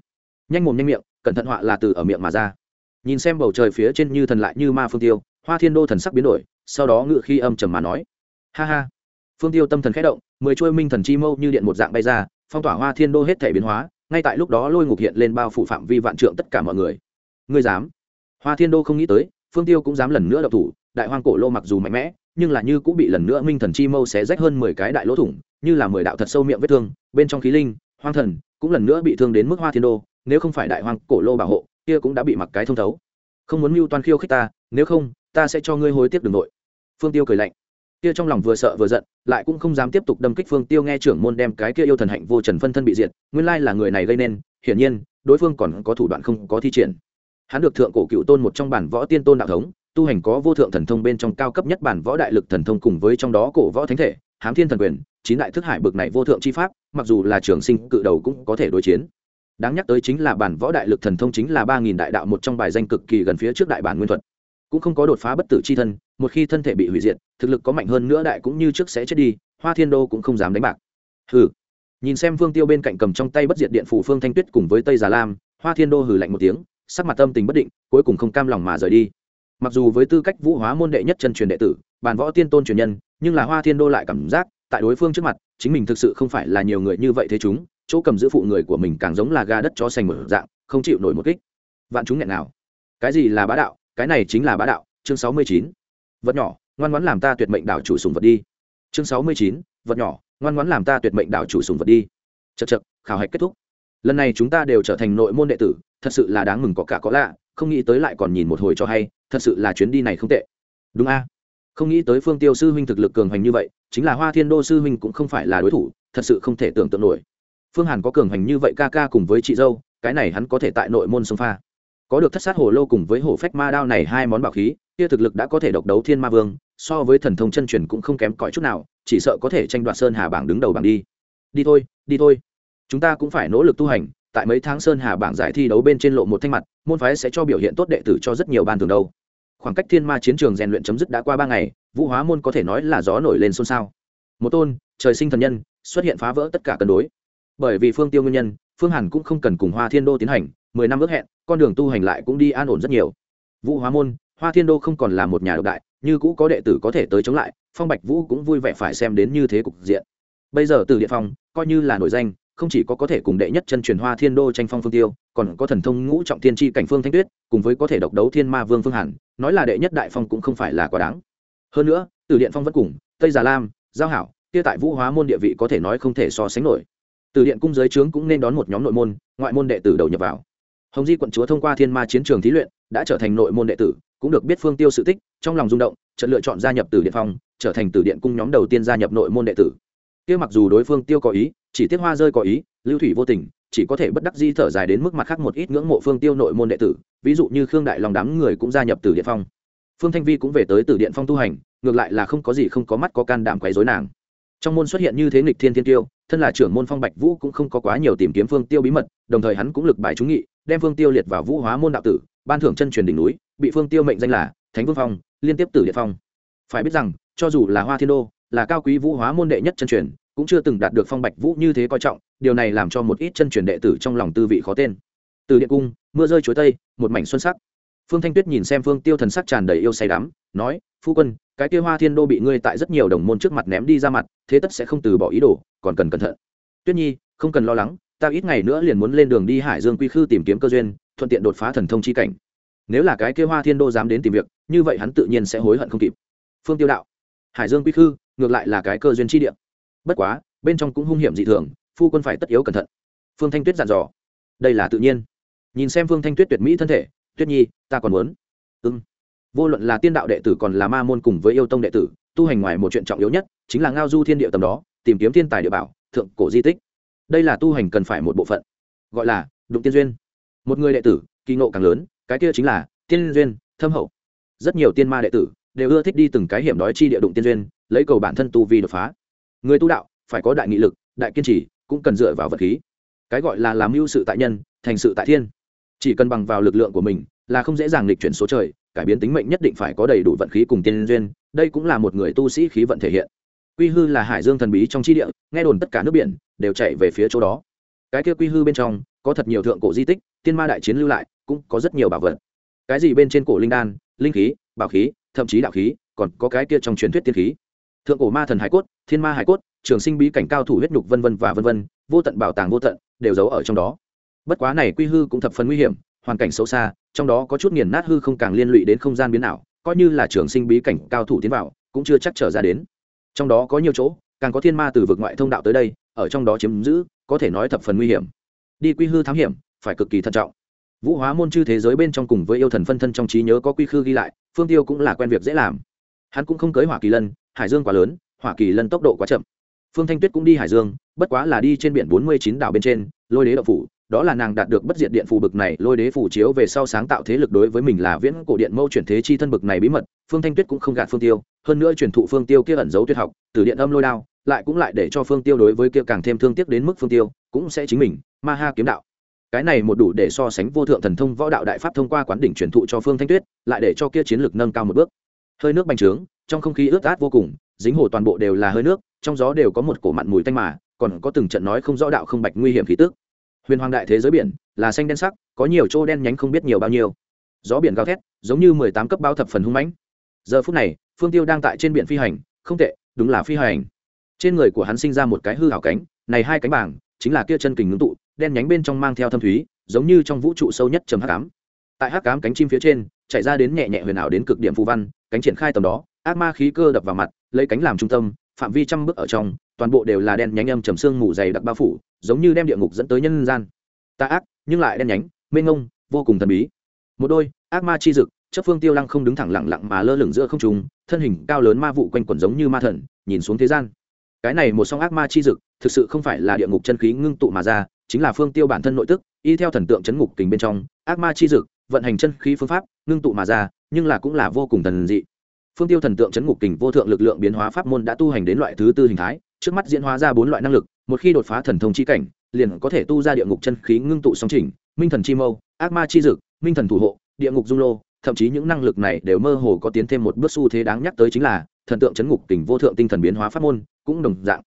nhanh mồm nhanh miệng, cẩn thận họa là từ ở miệng mà ra. Nhìn xem bầu trời phía trên như thần lại như ma phương tiêu, hoa thiên đô thần sắc biến đổi, sau đó ngự khi âm trầm mà nói. Ha ha. Phương tiêu tâm thần khẽ động, mười chuôi minh thần chi mâu như điện một dạng bay ra, phong tỏa hoa thiên đô hết thể biến hóa ngay tại lúc đó lôi ngục hiện lên bao phủ phạm vi vạn trượng tất cả mọi người. Ngươi dám? Hoa thiên đô không nghĩ tới, phương tiêu cũng dám lần nữa đậu thủ, đại hoang cổ lô mặc dù mạnh mẽ, nhưng là như cũng bị lần nữa minh thần chi mâu xé rách hơn mười cái đại lỗ thủng, như là mười đạo thật sâu miệng vết thương, bên trong khí linh, hoang thần, cũng lần nữa bị thương đến mức hoa thiên đô, nếu không phải đại hoang cổ lô bảo hộ, kia cũng đã bị mặc cái thông thấu. Không muốn mưu toàn khiêu khích ta, nếu không, ta sẽ cho ngươi hối tiếc đường nội phương tiêu cười lạnh kia trong lòng vừa sợ vừa giận, lại cũng không dám tiếp tục đâm kích phương tiêu nghe trưởng môn đem cái kia yêu thần hạnh vô trần phân thân bị diệt, nguyên lai là người này gây nên, hiển nhiên, đối phương còn có thủ đoạn không có thi triển. Hắn được thượng cổ cựu tôn một trong bản võ tiên tôn đạo thống, tu hành có vô thượng thần thông bên trong cao cấp nhất bản võ đại lực thần thông cùng với trong đó cổ võ thánh thể, hám thiên thần quyền, chín đại thức hải bực này vô thượng chi pháp, mặc dù là trường sinh, cự đầu cũng có thể đối chiến. Đáng nhắc tới chính là bản võ đại lực thần thông chính là ba nghìn đại đạo một trong bài danh cực kỳ gần phía trước đại bản nguyên thuật. Cũng không có đột phá bất tử c h i thân một khi thân thể bị hủy diệt, thực lực có mạnh hơn nữa đại cũng như trước sẽ chết đi, hoa thiên đô cũng không dám đánh bạc. Hừ. Nhìn xem phương tiêu bên cạnh cầm trong tay bất diệt điện phủ phương thanh tuyết cùng với tây già lam, hoa thiên đô hừ lạnh một tiếng, sắc mặt tâm tình bất định, cuối cùng không cam lòng mà rời đi. Mặc dù với tư cách vũ hóa môn đệ nhất chân truyền đệ tử, bàn võ tiên tôn truyền nhân, nhưng là hoa thiên đô lại cảm giác, tại đối phương trước mặt, chính mình thực sự không phải là nhiều người như vậy thế chúng, chỗ cầm giữ phụ người của mình càng giống là ga đất cho sành mở dạng, không chịu nổi một kích. Vạn chúng nghẹn nào. Cái gì là bá đạo? Cái này chính là bá đạo. Chương sáu mươi chín vật nhỏ, ngoan ngoãn làm ta tuyệt mệnh đảo chủ sùng vật đi. Chương sáu mươi chín, vật nhỏ, ngoan ngoãn làm ta tuyệt mệnh đảo chủ sùng vật đi. Chật chật khảo hạch kết thúc. Lần này chúng ta đều trở thành nội môn đệ tử, thật sự là đáng mừng có cả có lạ, không nghĩ tới lại còn nhìn một hồi cho hay, thật sự là chuyến đi này không tệ. Đúng a. Không nghĩ tới phương tiêu sư huynh thực lực cường hành như vậy, chính là hoa thiên đô sư huynh cũng không phải là đối thủ, thật sự không thể tưởng tượng nổi. Phương hàn có cường hành như vậy ca ca cùng với chị dâu, cái này hắn có thể tại nội môn sông pha. Có được thất sát hồ lô cùng với hồ phách ma đao này hai món bảo khí kia thực lực đã có thể độc đấu thiên ma vương, so với thần thông chân truyền cũng không kém cỏi chút nào, chỉ sợ có thể tranh đoạt sơn hà bảng đứng đầu bảng đi. Đi thôi đi thôi. Chúng ta cũng phải nỗ lực tu hành, tại mấy tháng sơn hà bảng giải thi đấu bên trên lộ một thanh mặt, môn phái sẽ cho biểu hiện tốt đệ tử cho rất nhiều ban thường đâu. Khoảng cách thiên ma chiến trường rèn luyện chấm dứt đã qua ba ngày, vũ hóa môn có thể nói là gió nổi lên xôn xao. Một tôn, trời sinh thần nhân, xuất hiện phá vỡ tất cả cân đối. Bởi vì phương tiêu nguyên nhân, phương hàn cũng không cần cùng hoa thiên đô tiến hành, mười năm ước hẹn, con đường tu hành lại cũng đi an ổn rất nhiều. Vũ hóa môn hoa thiên đô không còn là một nhà độc đại, như cũ có đệ tử có thể tới chống lại, phong bạch vũ cũng vui vẻ phải xem đến như thế cục diện. Bây giờ từ địa phong, coi như là nổi danh, không chỉ có có thể cùng đệ nhất chân truyền hoa thiên đô tranh phong phương tiêu, còn có thần thông ngũ trọng thiên tri cảnh phương thanh tuyết, cùng với có thể độc đấu thiên ma vương phương hàn nói là đệ nhất đại phong cũng không phải là quá đáng. Hơn nữa, từ điện phong vẫn cùng, tây già lam, giao hảo, kia tại vũ hóa môn địa vị có thể nói không thể so sánh nổi. Từ điện cung giới trướng cũng nên đón một nhóm nội môn, ngoại môn đệ tử đầu nhập vào. Hồng di quận chúa thông qua thiên ma chiến trường thí luyện, đã trở thành nội môn đệ tử cũng được biết phương tiêu sự tích, trong lòng rung động trận lựa chọn gia nhập từ điện phong, trở thành từ điện cung nhóm đầu tiên gia nhập nội môn đệ tử. Kia mặc dù đối phương tiêu có ý, chỉ tiết hoa rơi có ý, lưu thủy vô tình, chỉ có thể bất đắc di thở dài đến mức mặt khác một ít ngưỡng mộ phương tiêu nội môn đệ tử, ví dụ như khương đại lòng đám người cũng gia nhập từ điện phong. Phương thanh vi cũng về tới từ điện phong tu hành, ngược lại là không có gì không có mắt có can đảm quấy dối nàng. Trong môn xuất hiện như thế nghịch thiên thiên tiêu, thân là trưởng môn phong bạch vũ cũng không có quá nhiều tìm kiếm phương tiêu bí mật, đồng thời hắn cũng lực bài trúng nghị, đem phương tiêu liệt vào vũ hóa môn đạo tử, ban thưởng chân truyền đỉnh núi bị phương tiêu mệnh danh là thánh vương phong, liên tiếp tử địa phong. Phải biết rằng, cho dù là hoa thiên đô, là cao quý vũ hóa môn đệ nhất chân truyền, cũng chưa từng đạt được phong bạch vũ như thế coi trọng, điều này làm cho một ít chân truyền đệ tử trong lòng tư vị khó tên. Từ điện cung, mưa rơi chuối tây, một mảnh xuân sắc. Phương thanh tuyết nhìn xem phương tiêu thần sắc tràn đầy yêu say đắm, nói, phu quân, cái kia hoa thiên đô bị ngươi tại rất nhiều đồng môn trước mặt ném đi ra mặt, thế tất sẽ không từ bỏ ý đồ, còn cần cẩn thận. Tuyết nhi, không cần lo lắng, ta ít ngày nữa liền muốn lên đường đi hải dương quy khư tìm kiếm cơ duyên, thuận tiện đột phá thần thông chi cảnh nếu là cái kia hoa thiên đô dám đến tìm việc, như vậy hắn tự nhiên sẽ hối hận không kịp. Phương tiêu đạo, hải dương quy khư, ngược lại là cái cơ duyên chi địa. Bất quá, bên trong cũng hung hiểm dị thường, phu quân phải tất yếu cẩn thận. Phương thanh tuyết dặn dò. Đây là tự nhiên. Nhìn xem phương thanh tuyết tuyệt mỹ thân thể, tuyết nhi, ta còn muốn. Ưng vô luận là tiên đạo đệ tử còn là ma môn cùng với yêu tông đệ tử, tu hành ngoài một chuyện trọng yếu nhất, chính là ngao du thiên địa tầm đó, tìm kiếm thiên tài địa bảo, thượng cổ di tích. Đây là tu hành cần phải một bộ phận, gọi là đụng tiên duyên. Một người đệ tử, kỳ ngộ càng lớn cái kia chính là tiên duyên, thâm hậu. Rất nhiều tiên ma đệ tử đều ưa thích đi từng cái hiểm đói chi địa đụng tiên duyên, lấy cầu bản thân tu vi đột phá. Người tu đạo phải có đại nghị lực, đại kiên trì, cũng cần dựa vào vật khí. Cái gọi là làm mưu sự tại nhân, thành sự tại thiên. Chỉ cần bằng vào lực lượng của mình là không dễ dàng lịch chuyển số trời, cải biến tính mệnh nhất định phải có đầy đủ vận khí cùng tiên duyên, đây cũng là một người tu sĩ khí vận thể hiện. Quy hư là hải dương thần bí trong chi địa, nghe đồn tất cả nước biển đều chạy về phía chỗ đó. Cái kia quy hư bên trong có thật nhiều thượng cổ di tích tiên ma đại chiến lưu lại, cũng có rất nhiều bảo vật. Cái gì bên trên cổ linh đan, linh khí, bảo khí, thậm chí đạo khí, còn có cái kia trong truyền thuyết tiên khí. Thượng cổ ma thần hải cốt, thiên ma hải cốt, trường sinh bí cảnh cao thủ huyết nhục vân vân và vân vân, vô tận bảo tàng vô tận, đều giấu ở trong đó. Bất quá này quy hư cũng thập phần nguy hiểm, hoàn cảnh xấu xa, trong đó có chút nghiền nát hư không càng liên lụy đến không gian biến ảo, coi như là trường sinh bí cảnh cao thủ tiến vào, cũng chưa chắc trở ra đến. Trong đó có nhiều chỗ, càng có thiên ma từ vực ngoại thông đạo tới đây, ở trong đó chiếm giữ, có thể nói thập phần nguy hiểm. Đi quy hư thám hiểm phải cực kỳ thận trọng. Vũ hóa môn chư thế giới bên trong cùng với yêu thần phân thân trong trí nhớ có quy khư ghi lại, phương tiêu cũng là quen việc dễ làm. Hắn cũng không cưới hỏa kỳ lân, hải dương quá lớn, hỏa kỳ lân tốc độ quá chậm. Phương thanh tuyết cũng đi hải dương, bất quá là đi trên biển bốn mươi chín đảo bên trên, lôi đế đậu phủ, đó là nàng đạt được bất diệt điện phù bực này, lôi đế phủ chiếu về sau sáng tạo thế lực đối với mình là viễn cổ điện mâu chuyển thế chi thân bực này bí mật, phương thanh tuyết cũng không gạt phương tiêu, hơn nữa truyền thụ phương tiêu kia ẩn giấu tuyệt học, từ điện âm lôi đao, lại cũng lại để cho phương tiêu đối với kia càng thêm thương tiếc đến mức phương tiêu, cũng sẽ chính mình, ma ha kiếm đạo cái này một đủ để so sánh vô thượng thần thông võ đạo đại pháp thông qua quán đỉnh truyền thụ cho phương thanh tuyết, lại để cho kia chiến lược nâng cao một bước. Hơi nước bành trướng, trong không khí ướt át vô cùng, dính hồ toàn bộ đều là hơi nước, trong gió đều có một cổ mặn mùi tanh mà, còn có từng trận nói không rõ đạo không bạch nguy hiểm khí tức. Huyền hoàng đại thế giới biển, là xanh đen sắc, có nhiều chỗ đen nhánh không biết nhiều bao nhiêu. Gió biển gào thét, giống như mười tám cấp bao thập phần hung mãnh. Giờ phút này, phương tiêu đang tại trên biển phi hành, không tệ, đúng là phi hành. Trên người của hắn sinh ra một cái hư hảo cánh, này hai cánh bảng, chính là kia chân kình ngưng tụ đen nhánh bên trong mang theo thâm thúy, giống như trong vũ trụ sâu nhất trầm hắc ám. Tại hắc ám cánh chim phía trên, chạy ra đến nhẹ nhẹ huyền ảo đến cực điểm phù văn, cánh triển khai tầm đó, ác ma khí cơ đập vào mặt, lấy cánh làm trung tâm, phạm vi trăm bước ở trong, toàn bộ đều là đen nhánh âm trầm xương mù dày đặc bao phủ, giống như đem địa ngục dẫn tới nhân gian. Ta ác, nhưng lại đen nhánh, mênh ngông vô cùng thần bí. Một đôi, ác ma chi dực chấp phương tiêu lăng không đứng thẳng lặng lặng mà lơ lửng giữa không trung, thân hình cao lớn ma vụ quanh quẩn giống như ma thần, nhìn xuống thế gian. Cái này một song ác ma chi dực, thực sự không phải là địa ngục chân khí ngưng tụ mà ra chính là phương tiêu bản thân nội tức, y theo thần tượng chấn ngục kình bên trong, ác ma chi dực, vận hành chân khí phương pháp, ngưng tụ mà ra, nhưng là cũng là vô cùng thần dị. Phương tiêu thần tượng chấn ngục kình vô thượng lực lượng biến hóa pháp môn đã tu hành đến loại thứ tư hình thái, trước mắt diễn hóa ra bốn loại năng lực, một khi đột phá thần thông chi cảnh, liền có thể tu ra địa ngục chân khí ngưng tụ song chỉnh, minh thần chi mâu, ác ma chi dực, minh thần thủ hộ, địa ngục dung lô, thậm chí những năng lực này đều mơ hồ có tiến thêm một bước xu thế đáng nhắc tới chính là, thần tượng chấn ngục kình vô thượng tinh thần biến hóa pháp môn cũng đồng dạng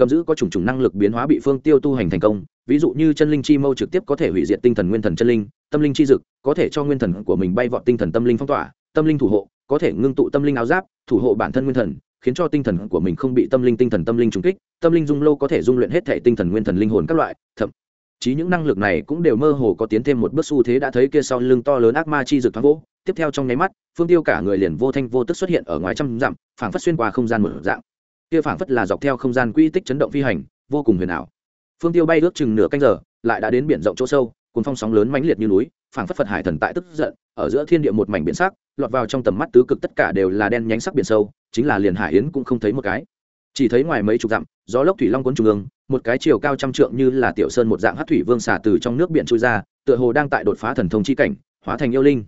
cầm giữ có chủng chủng năng lực biến hóa bị phương tiêu tu hành thành công, ví dụ như chân linh chi mâu trực tiếp có thể hủy diệt tinh thần nguyên thần chân linh, tâm linh chi dực, có thể cho nguyên thần của mình bay vọt tinh thần tâm linh phong tỏa, tâm linh thủ hộ, có thể ngưng tụ tâm linh áo giáp, thủ hộ bản thân nguyên thần, khiến cho tinh thần của mình không bị tâm linh tinh thần tâm linh trùng kích, tâm linh dung lâu có thể dung luyện hết thể tinh thần nguyên thần linh hồn các loại, thậm chí những năng lực này cũng đều mơ hồ có tiến thêm một bước xu thế đã thấy kia sau lưng to lớn ác ma chi dực thoáng vỗ, tiếp theo trong nháy mắt, phương tiêu cả người liền vô thanh vô tức xuất hiện ở ngoài trăm dặm, phảng phất xuyên qua không gian một dạng kia phảng phất là dọc theo không gian quy tích chấn động phi hành, vô cùng huyền ảo. Phương tiêu bay ước chừng nửa canh giờ, lại đã đến biển rộng chỗ sâu cùng phong sóng lớn mãnh liệt như núi, phảng phất phật hải thần tại tức giận, ở giữa thiên địa một mảnh biển sắc, lọt vào trong tầm mắt tứ cực tất cả đều là đen nhánh sắc biển sâu, chính là liền hải yến cũng không thấy một cái. Chỉ thấy ngoài mấy chục dặm, gió lốc thủy long cuốn trung ương, một cái chiều cao trăm trượng như là tiểu sơn một dạng hát thủy vương xả từ trong nước biển trôi ra, tựa hồ đang tại đột phá thần thông chi cảnh, hóa thành yêu linh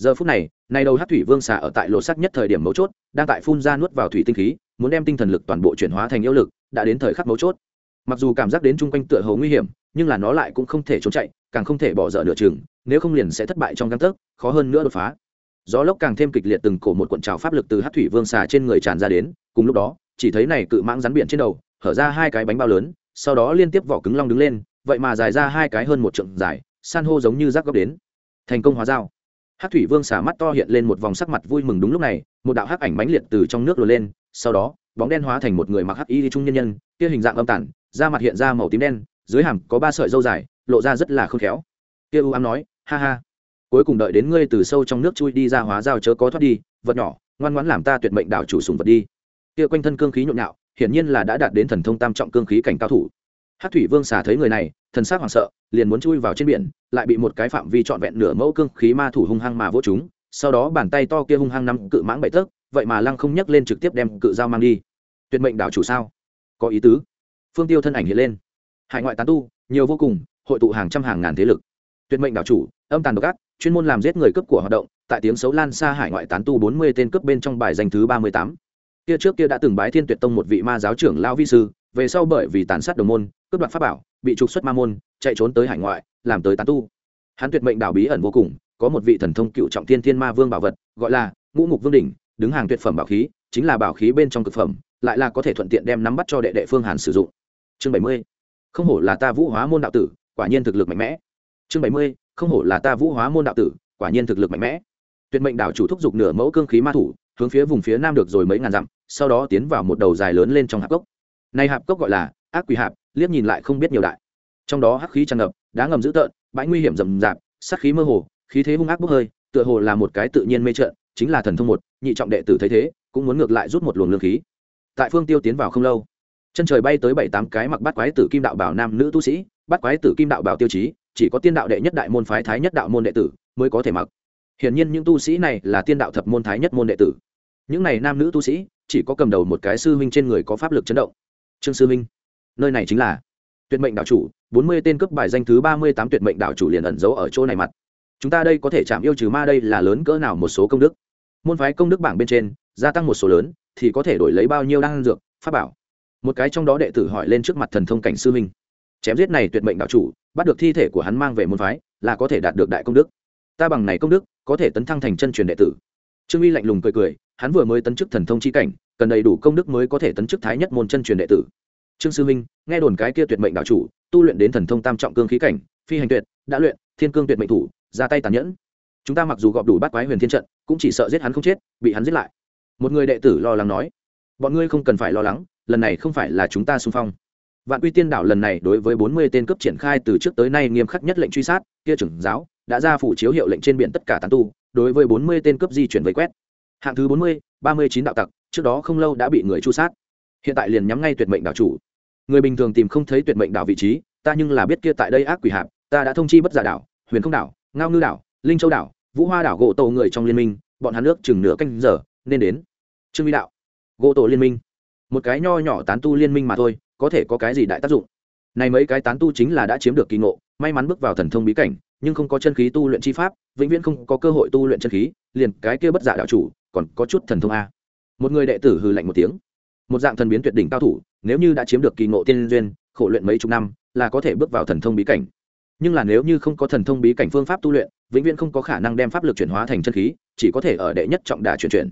giờ phút này, nay đầu hát thủy vương xà ở tại lộ sắc nhất thời điểm mấu chốt, đang tại phun ra nuốt vào thủy tinh khí, muốn đem tinh thần lực toàn bộ chuyển hóa thành yêu lực, đã đến thời khắc mấu chốt. Mặc dù cảm giác đến chung quanh tựa hồ nguy hiểm, nhưng là nó lại cũng không thể trốn chạy, càng không thể bỏ dở nửa chừng, nếu không liền sẽ thất bại trong găng tấc, khó hơn nữa đột phá. Gió lốc càng thêm kịch liệt từng cổ một cuộn trào pháp lực từ hát thủy vương xà trên người tràn ra đến, cùng lúc đó, chỉ thấy này cự mãng rắn biển trên đầu, hở ra hai cái bánh bao lớn, sau đó liên tiếp vỏ cứng long đứng lên, vậy mà dài ra hai cái hơn một trượng dài, san hô giống như rác góc đến. Thành công hóa dao hát thủy vương xả mắt to hiện lên một vòng sắc mặt vui mừng đúng lúc này, một đạo hắc ảnh mãnh liệt từ trong nước lùa lên, sau đó, bóng đen hóa thành một người mặc hắc y trung nhân nhân, kia hình dạng âm tản, da mặt hiện ra màu tím đen, dưới hàm có ba sợi dâu dài, lộ ra rất là khôn khéo. Kia u ám nói, ha ha, cuối cùng đợi đến ngươi từ sâu trong nước chui đi ra hóa dao chớ có thoát đi, vật nhỏ, ngoan ngoãn làm ta tuyệt mệnh đảo chủ sùng vật đi. Kia quanh thân cương khí nhộn nhạo, hiển nhiên là đã đạt đến thần thông tam trọng cương khí cảnh cao thủ. Hát thủy vương xà thấy người này, thần sắc hoảng sợ liền muốn chui vào trên biển, lại bị một cái phạm vi trọn vẹn nửa mẫu cương khí ma thủ hung hăng mà vỗ chúng, sau đó bàn tay to kia hung hăng nắm cự mãng bậy tấc, vậy mà lăng không nhấc lên trực tiếp đem cự dao mang đi. Tuyệt mệnh đảo chủ sao? Có ý tứ. Phương tiêu thân ảnh hiện lên. Hải ngoại tán tu, nhiều vô cùng, hội tụ hàng trăm hàng ngàn thế lực. Tuyệt mệnh đảo chủ, âm tàn độc ác, chuyên môn làm giết người cướp của hoạt động, tại tiếng xấu lan xa hải ngoại tán tu bốn mươi tên cướp bên trong bài danh thứ ba mươi tám. Kia trước kia đã từng bái thiên tuyệt tông một vị ma giáo trưởng lao vi sư, về sau bởi vì tàn sát đồng môn, cướp đoạt pháp bảo bị trục xuất ma môn, chạy trốn tới hải ngoại, làm tới tán tu. Hắn tuyệt mệnh đảo bí ẩn vô cùng, có một vị thần thông cựu trọng thiên thiên ma vương bảo vật, gọi là ngũ mục vương đỉnh, đứng hàng tuyệt phẩm bảo khí, chính là bảo khí bên trong cực phẩm, lại là có thể thuận tiện đem nắm bắt cho đệ đệ phương hàn sử dụng. Chương bảy mươi, không hổ là ta vũ hóa môn đạo tử, quả nhiên thực lực mạnh mẽ. Chương bảy mươi, không hổ là ta vũ hóa môn đạo tử, quả nhiên thực lực mạnh mẽ. Tuyệt mệnh đảo chủ thúc giục nửa mẫu cương khí ma thủ, hướng phía vùng phía nam được rồi mấy ngàn dặm, sau đó tiến vào một đầu dài lớn lên trong hạp cốc. Này hạp cốc gọi là ác quỷ hạp liếc nhìn lại không biết nhiều đại. Trong đó hắc khí tràn ngập, đá ngầm dữ tợn, bãi nguy hiểm rầm rạp, sát khí mơ hồ, khí thế hung ác bốc hơi, tựa hồ là một cái tự nhiên mê trợn chính là thần thông một, nhị trọng đệ tử thấy thế, cũng muốn ngược lại rút một luồng lương khí. Tại phương tiêu tiến vào không lâu, chân trời bay tới bảy tám cái mặc bắt quái tử kim đạo bảo nam nữ tu sĩ bắt quái tử kim đạo bảo tiêu chí, chỉ có tiên đạo đệ nhất đại môn phái thái nhất đạo môn đệ tử mới có thể mặc. Hiển nhiên những tu sĩ này là tiên đạo thập môn thái nhất môn đệ tử. Những này nam nữ tu sĩ, chỉ có cầm đầu một cái sư huynh trên người có pháp lực chấn động. Trương sư huynh nơi này chính là tuyệt mệnh đạo chủ, bốn mươi tên cấp bài danh thứ ba mươi tám tuyệt mệnh đạo chủ liền ẩn giấu ở chỗ này mặt. Chúng ta đây có thể chạm yêu trừ ma đây là lớn cỡ nào một số công đức. Môn phái công đức bảng bên trên, gia tăng một số lớn, thì có thể đổi lấy bao nhiêu đan dược, pháp bảo. Một cái trong đó đệ tử hỏi lên trước mặt thần thông cảnh sư minh chém giết này tuyệt mệnh đạo chủ, bắt được thi thể của hắn mang về môn phái, là có thể đạt được đại công đức. Ta bằng này công đức, có thể tấn thăng thành chân truyền đệ tử. Trương uy lạnh lùng cười cười, hắn vừa mới tấn chức thần thông chi cảnh, cần đầy đủ công đức mới có thể tấn chức thái nhất môn chân truyền đệ tử trương sư minh, nghe đồn cái kia tuyệt mệnh đạo chủ, tu luyện đến thần thông tam trọng cương khí cảnh, phi hành tuyệt, đã luyện, thiên cương tuyệt mệnh thủ, ra tay tàn nhẫn. Chúng ta mặc dù gọp đủ bắt quái huyền thiên trận, cũng chỉ sợ giết hắn không chết, bị hắn giết lại. Một người đệ tử lo lắng nói, bọn ngươi không cần phải lo lắng, lần này không phải là chúng ta xung phong. Vạn quy tiên đảo lần này đối với bốn mươi tên cấp triển khai từ trước tới nay nghiêm khắc nhất lệnh truy sát, kia trưởng giáo đã ra phủ chiếu hiệu lệnh trên biển tất cả tán tu, đối với bốn mươi tên cấp di chuyển vây quét. Hạng thứ bốn mươi, ba mươi chín đạo tặc, trước đó không lâu đã bị người chu sát. Hiện tại liền nhắm ngay tuyệt mệnh đảo chủ người bình thường tìm không thấy tuyệt mệnh đảo vị trí, ta nhưng là biết kia tại đây ác quỷ hạp, ta đã thông chi bất giả đảo, huyền không đảo, ngao ngư đảo, linh châu đảo, vũ hoa đảo, gỗ tổ người trong liên minh, bọn hắn nước chừng nửa canh giờ, nên đến. Trương vi đạo, gỗ tổ liên minh. Một cái nho nhỏ tán tu liên minh mà thôi, có thể có cái gì đại tác dụng? Này mấy cái tán tu chính là đã chiếm được kỳ ngộ, may mắn bước vào thần thông bí cảnh, nhưng không có chân khí tu luyện chi pháp, vĩnh viễn không có cơ hội tu luyện chân khí, liền cái kia bất giả đạo chủ, còn có chút thần thông a. Một người đệ tử hừ lạnh một tiếng. Một dạng thần biến tuyệt đỉnh cao thủ nếu như đã chiếm được kỳ ngộ tiên duyên, khổ luyện mấy chục năm, là có thể bước vào thần thông bí cảnh. Nhưng là nếu như không có thần thông bí cảnh phương pháp tu luyện, vĩnh viễn không có khả năng đem pháp lực chuyển hóa thành chân khí, chỉ có thể ở đệ nhất trọng đà chuyển chuyển.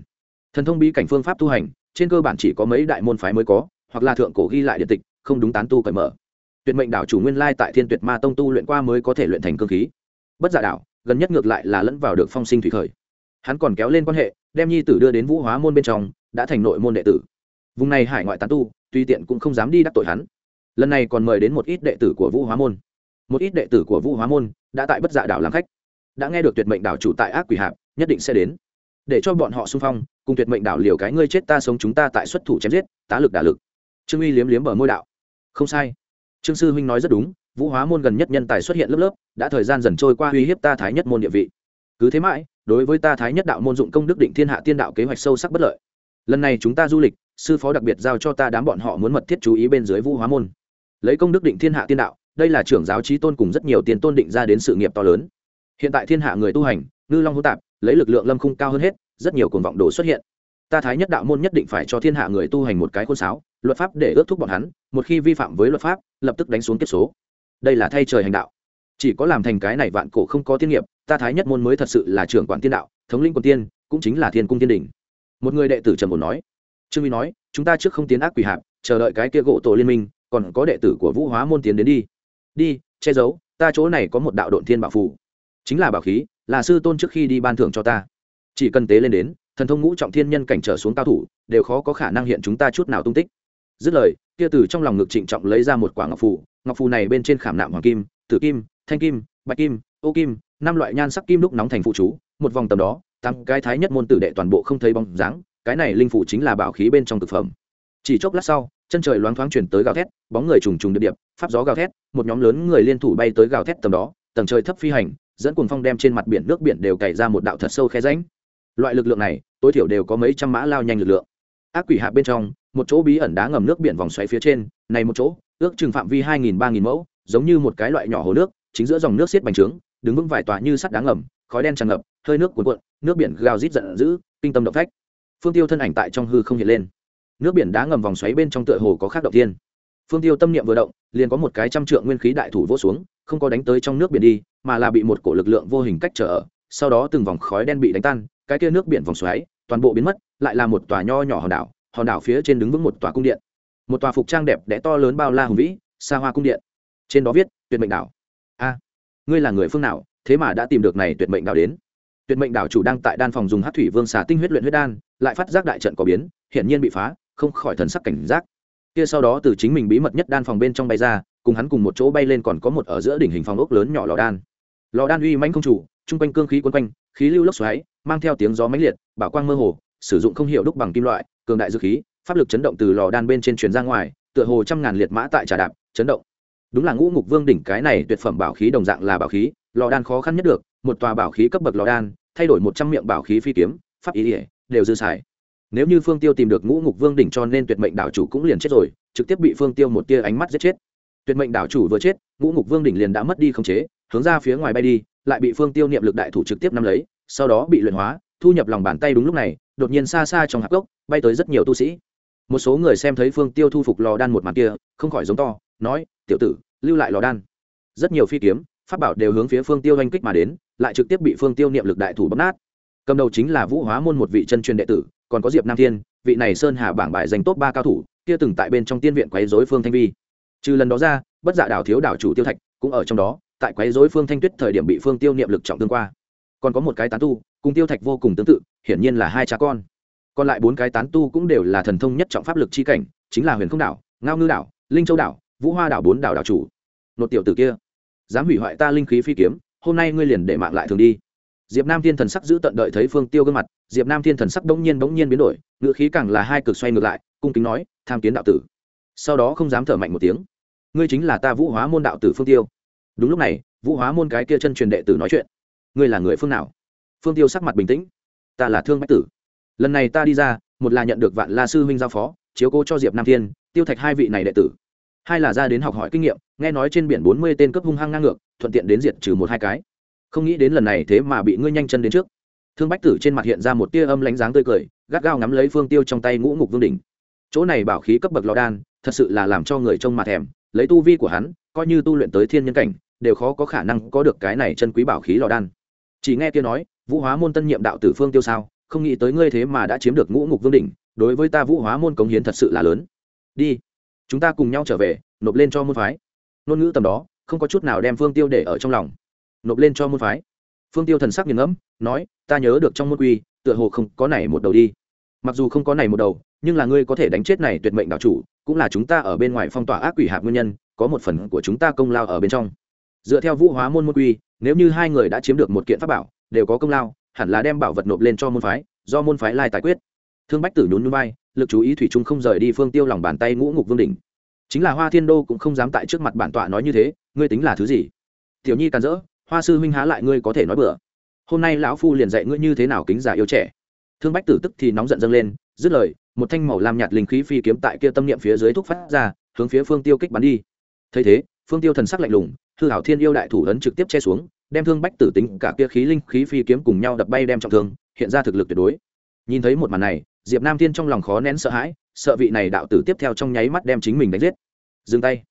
Thần thông bí cảnh phương pháp tu hành, trên cơ bản chỉ có mấy đại môn phái mới có, hoặc là thượng cổ ghi lại điện tịch, không đúng tán tu cởi mở. Tuyệt mệnh đảo chủ nguyên lai tại thiên tuyệt ma tông tu luyện qua mới có thể luyện thành cơ khí. Bất giả đảo, gần nhất ngược lại là lẫn vào được phong sinh thủy khởi. Hắn còn kéo lên quan hệ, đem nhi tử đưa đến vũ hóa môn bên trong, đã thành nội môn đệ tử. Vùng này hải ngoại tán tu tuy tiện cũng không dám đi đắc tội hắn. Lần này còn mời đến một ít đệ tử của vũ hóa môn. Một ít đệ tử của vũ hóa môn đã tại bất dạ đảo làm khách. Đã nghe được tuyệt mệnh đảo chủ tại ác quỷ hạp, nhất định sẽ đến. Để cho bọn họ xung phong, cùng tuyệt mệnh đảo liều cái ngươi chết ta sống chúng ta tại xuất thủ chém giết, tá lực đả lực. Trương uy liếm liếm bờ môi đạo. Không sai. Trương sư huynh nói rất đúng, vũ hóa môn gần nhất nhân tài xuất hiện lớp lớp, đã thời gian dần trôi qua uy hiếp ta thái nhất môn địa vị. Cứ thế mãi, đối với ta thái nhất đạo môn dụng công đức định thiên hạ tiên đạo kế hoạch sâu sắc bất lợi. Lần này chúng ta du lịch sư phó đặc biệt giao cho ta đám bọn họ muốn mật thiết chú ý bên dưới vũ hóa môn. Lấy công đức định thiên hạ tiên đạo, đây là trưởng giáo trí tôn cùng rất nhiều tiền tôn định ra đến sự nghiệp to lớn. Hiện tại thiên hạ người tu hành, ngư long hữu tạp, lấy lực lượng lâm khung cao hơn hết, rất nhiều cuồng vọng đồ xuất hiện. Ta thái nhất đạo môn nhất định phải cho thiên hạ người tu hành một cái khôn sáo, luật pháp để ước thúc bọn hắn, một khi vi phạm với luật pháp, lập tức đánh xuống kiếp số. Đây là thay trời hành đạo. Chỉ có làm thành cái này vạn cổ không có tiên nghiệp, ta thái nhất môn mới thật sự là trưởng quản tiên đạo, thống linh quân tiên, cũng chính là thiên cung tiên đỉnh. Một người đệ tử trầm ổn nói trương uy nói, chúng ta trước không tiến ác quỷ hạp, chờ đợi cái kia gỗ tổ liên minh, còn có đệ tử của vũ hóa môn tiến đến đi. Đi, che giấu, ta chỗ này có một đạo độn thiên bảo phủ chính là bảo khí, là sư tôn trước khi đi ban thưởng cho ta. Chỉ cần tế lên đến, thần thông ngũ trọng thiên nhân cảnh trở xuống cao thủ, đều khó có khả năng hiện chúng ta chút nào tung tích. Dứt lời, kia từ trong lòng ngực trịnh trọng lấy ra một quả ngọc phù ngọc phù này bên trên khảm nạm hoàng kim, tử kim, thanh kim, bạch kim, ô kim, năm loại nhan sắc kim đúc nóng thành phụ chú, một vòng tầm đó tăng cái thái nhất môn tử đệ toàn bộ không thấy bóng dáng cái này linh phủ chính là bảo khí bên trong thực phẩm. Chỉ chốc lát sau, chân trời loáng thoáng chuyển tới gào thét, bóng người trùng trùng điệp điệp pháp gió gào thét, một nhóm lớn người liên thủ bay tới gào thét tầm đó, tầng trời thấp phi hành, dẫn cuồng phong đem trên mặt biển nước biển đều cày ra một đạo thật sâu khe ránh loại lực lượng này, tối thiểu đều có mấy trăm mã lao nhanh lực lượng. Ác quỷ hạ bên trong, một chỗ bí ẩn đá ngầm nước biển vòng xoáy phía trên, này một chỗ, ước chừng phạm vi hai nghìn, ba nghìn mẫu, giống như một cái loại nhỏ hồ nước, chính giữa dòng nước xiết bành trướng, đứng vững vài tòa như sắt đá ngầm, khói đen tràn ngập, hơi nước cuồn cuộn, nước biển gào rít giận dữ, kinh tâm động phách phương tiêu thân ảnh tại trong hư không hiện lên. Nước biển đá ngầm vòng xoáy bên trong tựa hồ có khác động thiên. Phương tiêu tâm niệm vừa động, liền có một cái trăm trượng nguyên khí đại thủ vỗ xuống, không có đánh tới trong nước biển đi, mà là bị một cổ lực lượng vô hình cách trở ở, sau đó từng vòng khói đen bị đánh tan, cái kia nước biển vòng xoáy, toàn bộ biến mất, lại là một tòa nho nhỏ hòn đảo hòn đảo phía trên đứng vững một tòa cung điện. Một tòa phục trang đẹp đẽ to lớn bao la hùng vĩ, xa hoa cung điện. Trên đó viết, tuyệt mệnh đảo. A, ngươi là người phương nào, thế mà đã tìm được này tuyệt mệnh đảo đến? Tuyệt mệnh đảo chủ đang tại đan phòng dùng hát thủy vương xà tinh huyết luyện huyết đan, lại phát giác đại trận có biến, hiển nhiên bị phá, không khỏi thần sắc cảnh giác. Kia sau đó từ chính mình bí mật nhất đan phòng bên trong bay ra, cùng hắn cùng một chỗ bay lên còn có một ở giữa đỉnh hình phòng ốc lớn nhỏ lò đan. Lò đan uy mãnh không chủ trung quanh cương khí quấn quanh, khí lưu lốc xoáy, mang theo tiếng gió mãnh liệt, bảo quang mơ hồ, sử dụng không hiệu đúc bằng kim loại, cường đại dư khí, pháp lực chấn động từ lò đan bên trên truyền ra ngoài, tựa hồ trăm ngàn liệt mã tại trà đạp, chấn động. Đúng là ngũ ngục vương đỉnh cái này tuyệt phẩm bảo khí đồng dạng là bảo khí, lò đan khó khăn nhất được, một tòa bảo khí cấp bậc lò đan thay đổi một trăm miệng bảo khí phi kiếm, pháp ý ỉa, đều dư xài. Nếu như phương tiêu tìm được ngũ ngục vương đỉnh cho nên tuyệt mệnh đảo chủ cũng liền chết rồi, trực tiếp bị phương tiêu một tia ánh mắt giết chết. Tuyệt mệnh đảo chủ vừa chết, ngũ ngục vương đỉnh liền đã mất đi khống chế, hướng ra phía ngoài bay đi, lại bị phương tiêu niệm lực đại thủ trực tiếp nắm lấy, sau đó bị luyện hóa, thu nhập lòng bàn tay đúng lúc này, đột nhiên xa xa trong hạp gốc, bay tới rất nhiều tu sĩ. Một số người xem thấy phương tiêu thu phục lò đan một màn kia, không khỏi giống to, nói, tiểu tử, lưu lại lò đan. Rất nhiều phi kiếm pháp bảo đều hướng phía phương tiêu oanh kích mà đến, lại trực tiếp bị phương tiêu niệm lực đại thủ bóc nát. Cầm đầu chính là vũ hóa môn một vị chân truyền đệ tử, còn có diệp nam thiên, vị này sơn hà bảng bài danh top ba cao thủ, kia từng tại bên trong tiên viện quấy rối phương thanh vi. Trừ lần đó ra, bất dạ đảo thiếu đảo chủ tiêu thạch cũng ở trong đó, tại quấy rối phương thanh tuyết thời điểm bị phương tiêu niệm lực trọng tương qua. Còn có một cái tán tu, cùng tiêu thạch vô cùng tương tự, hiển nhiên là hai cha con. Còn lại bốn cái tán tu cũng đều là thần thông nhất trọng pháp lực chi cảnh, chính là huyền không đảo, ngao ngư đảo, linh châu đảo, vũ hoa đảo bốn đảo đảo chủ. Nột tiểu tử kia dám hủy hoại ta linh khí phi kiếm, hôm nay ngươi liền để mạng lại thường đi. Diệp nam thiên thần sắc giữ tận đợi thấy phương tiêu gương mặt, diệp nam thiên thần sắc đống nhiên đống nhiên biến đổi ngựa khí càng là hai cực xoay ngược lại, cung kính nói, tham kiến đạo tử. Sau đó không dám thở mạnh một tiếng. Ngươi chính là ta vũ hóa môn đạo tử phương tiêu. Đúng lúc này, vũ hóa môn cái kia chân truyền đệ tử nói chuyện. Ngươi là người phương nào? Phương tiêu sắc mặt bình tĩnh. Ta là thương bách tử. Lần này ta đi ra, một là nhận được vạn la sư huynh giao phó, chiếu cố cho diệp nam thiên, tiêu thạch hai vị này đệ tử hai là ra đến học hỏi kinh nghiệm, nghe nói trên biển bốn mươi tên cấp hung hăng ngang ngược, thuận tiện đến diệt trừ một hai cái. Không nghĩ đến lần này thế mà bị ngươi nhanh chân đến trước. Thương bách tử trên mặt hiện ra một tia âm lánh dáng tươi cười, gắt gao ngắm lấy phương tiêu trong tay ngũ ngục vương đỉnh. Chỗ này bảo khí cấp bậc lò đan, thật sự là làm cho người trông mặt thèm, lấy tu vi của hắn, coi như tu luyện tới thiên nhân cảnh, đều khó có khả năng có được cái này chân quý bảo khí lò đan. Chỉ nghe kia nói, vũ hóa môn tân nhiệm đạo tử phương tiêu sao? Không nghĩ tới ngươi thế mà đã chiếm được ngũ ngục vương đỉnh, đối với ta vũ hóa môn cống hiến thật sự là lớn. Đi chúng ta cùng nhau trở về, nộp lên cho môn phái. Ngôn ngữ tầm đó, không có chút nào đem phương tiêu để ở trong lòng. Nộp lên cho môn phái. Phương tiêu thần sắc nghiền ngẫm, nói, ta nhớ được trong môn quy, tựa hồ không có này một đầu đi. Mặc dù không có này một đầu, nhưng là ngươi có thể đánh chết này tuyệt mệnh đạo chủ, cũng là chúng ta ở bên ngoài phong tỏa ác quỷ hạp nguyên nhân, có một phần của chúng ta công lao ở bên trong. Dựa theo vũ hóa môn môn quy, nếu như hai người đã chiếm được một kiện pháp bảo, đều có công lao, hẳn là đem bảo vật nộp lên cho môn phái, do môn phái lai tài quyết. Thương bách tử nhún núi bay lực chú ý thủy trung không rời đi phương tiêu lòng bàn tay ngũ ngục vương đỉnh. Chính là hoa thiên đô cũng không dám tại trước mặt bản tọa nói như thế, ngươi tính là thứ gì? Tiểu nhi càn rỡ, hoa sư huynh há lại ngươi có thể nói bừa. Hôm nay lão phu liền dạy ngươi như thế nào kính giả yêu trẻ. Thương bách tử tức thì nóng giận dâng lên, dứt lời, một thanh màu lam nhạt linh khí phi kiếm tại kia tâm niệm phía dưới thúc phát ra, hướng phía phương tiêu kích bắn đi. Thấy thế, phương tiêu thần sắc lạnh lùng, hư hảo thiên yêu đại thủ ấn trực tiếp che xuống, đem thương bách tử tính cả kia khí linh khí phi kiếm cùng nhau đập bay đem trọng thương, hiện ra thực lực tuyệt đối. Nhìn thấy một màn này diệp nam thiên trong lòng khó nén sợ hãi, sợ vị này đạo tử tiếp theo trong nháy mắt đem chính mình đánh giết. Dừng tay.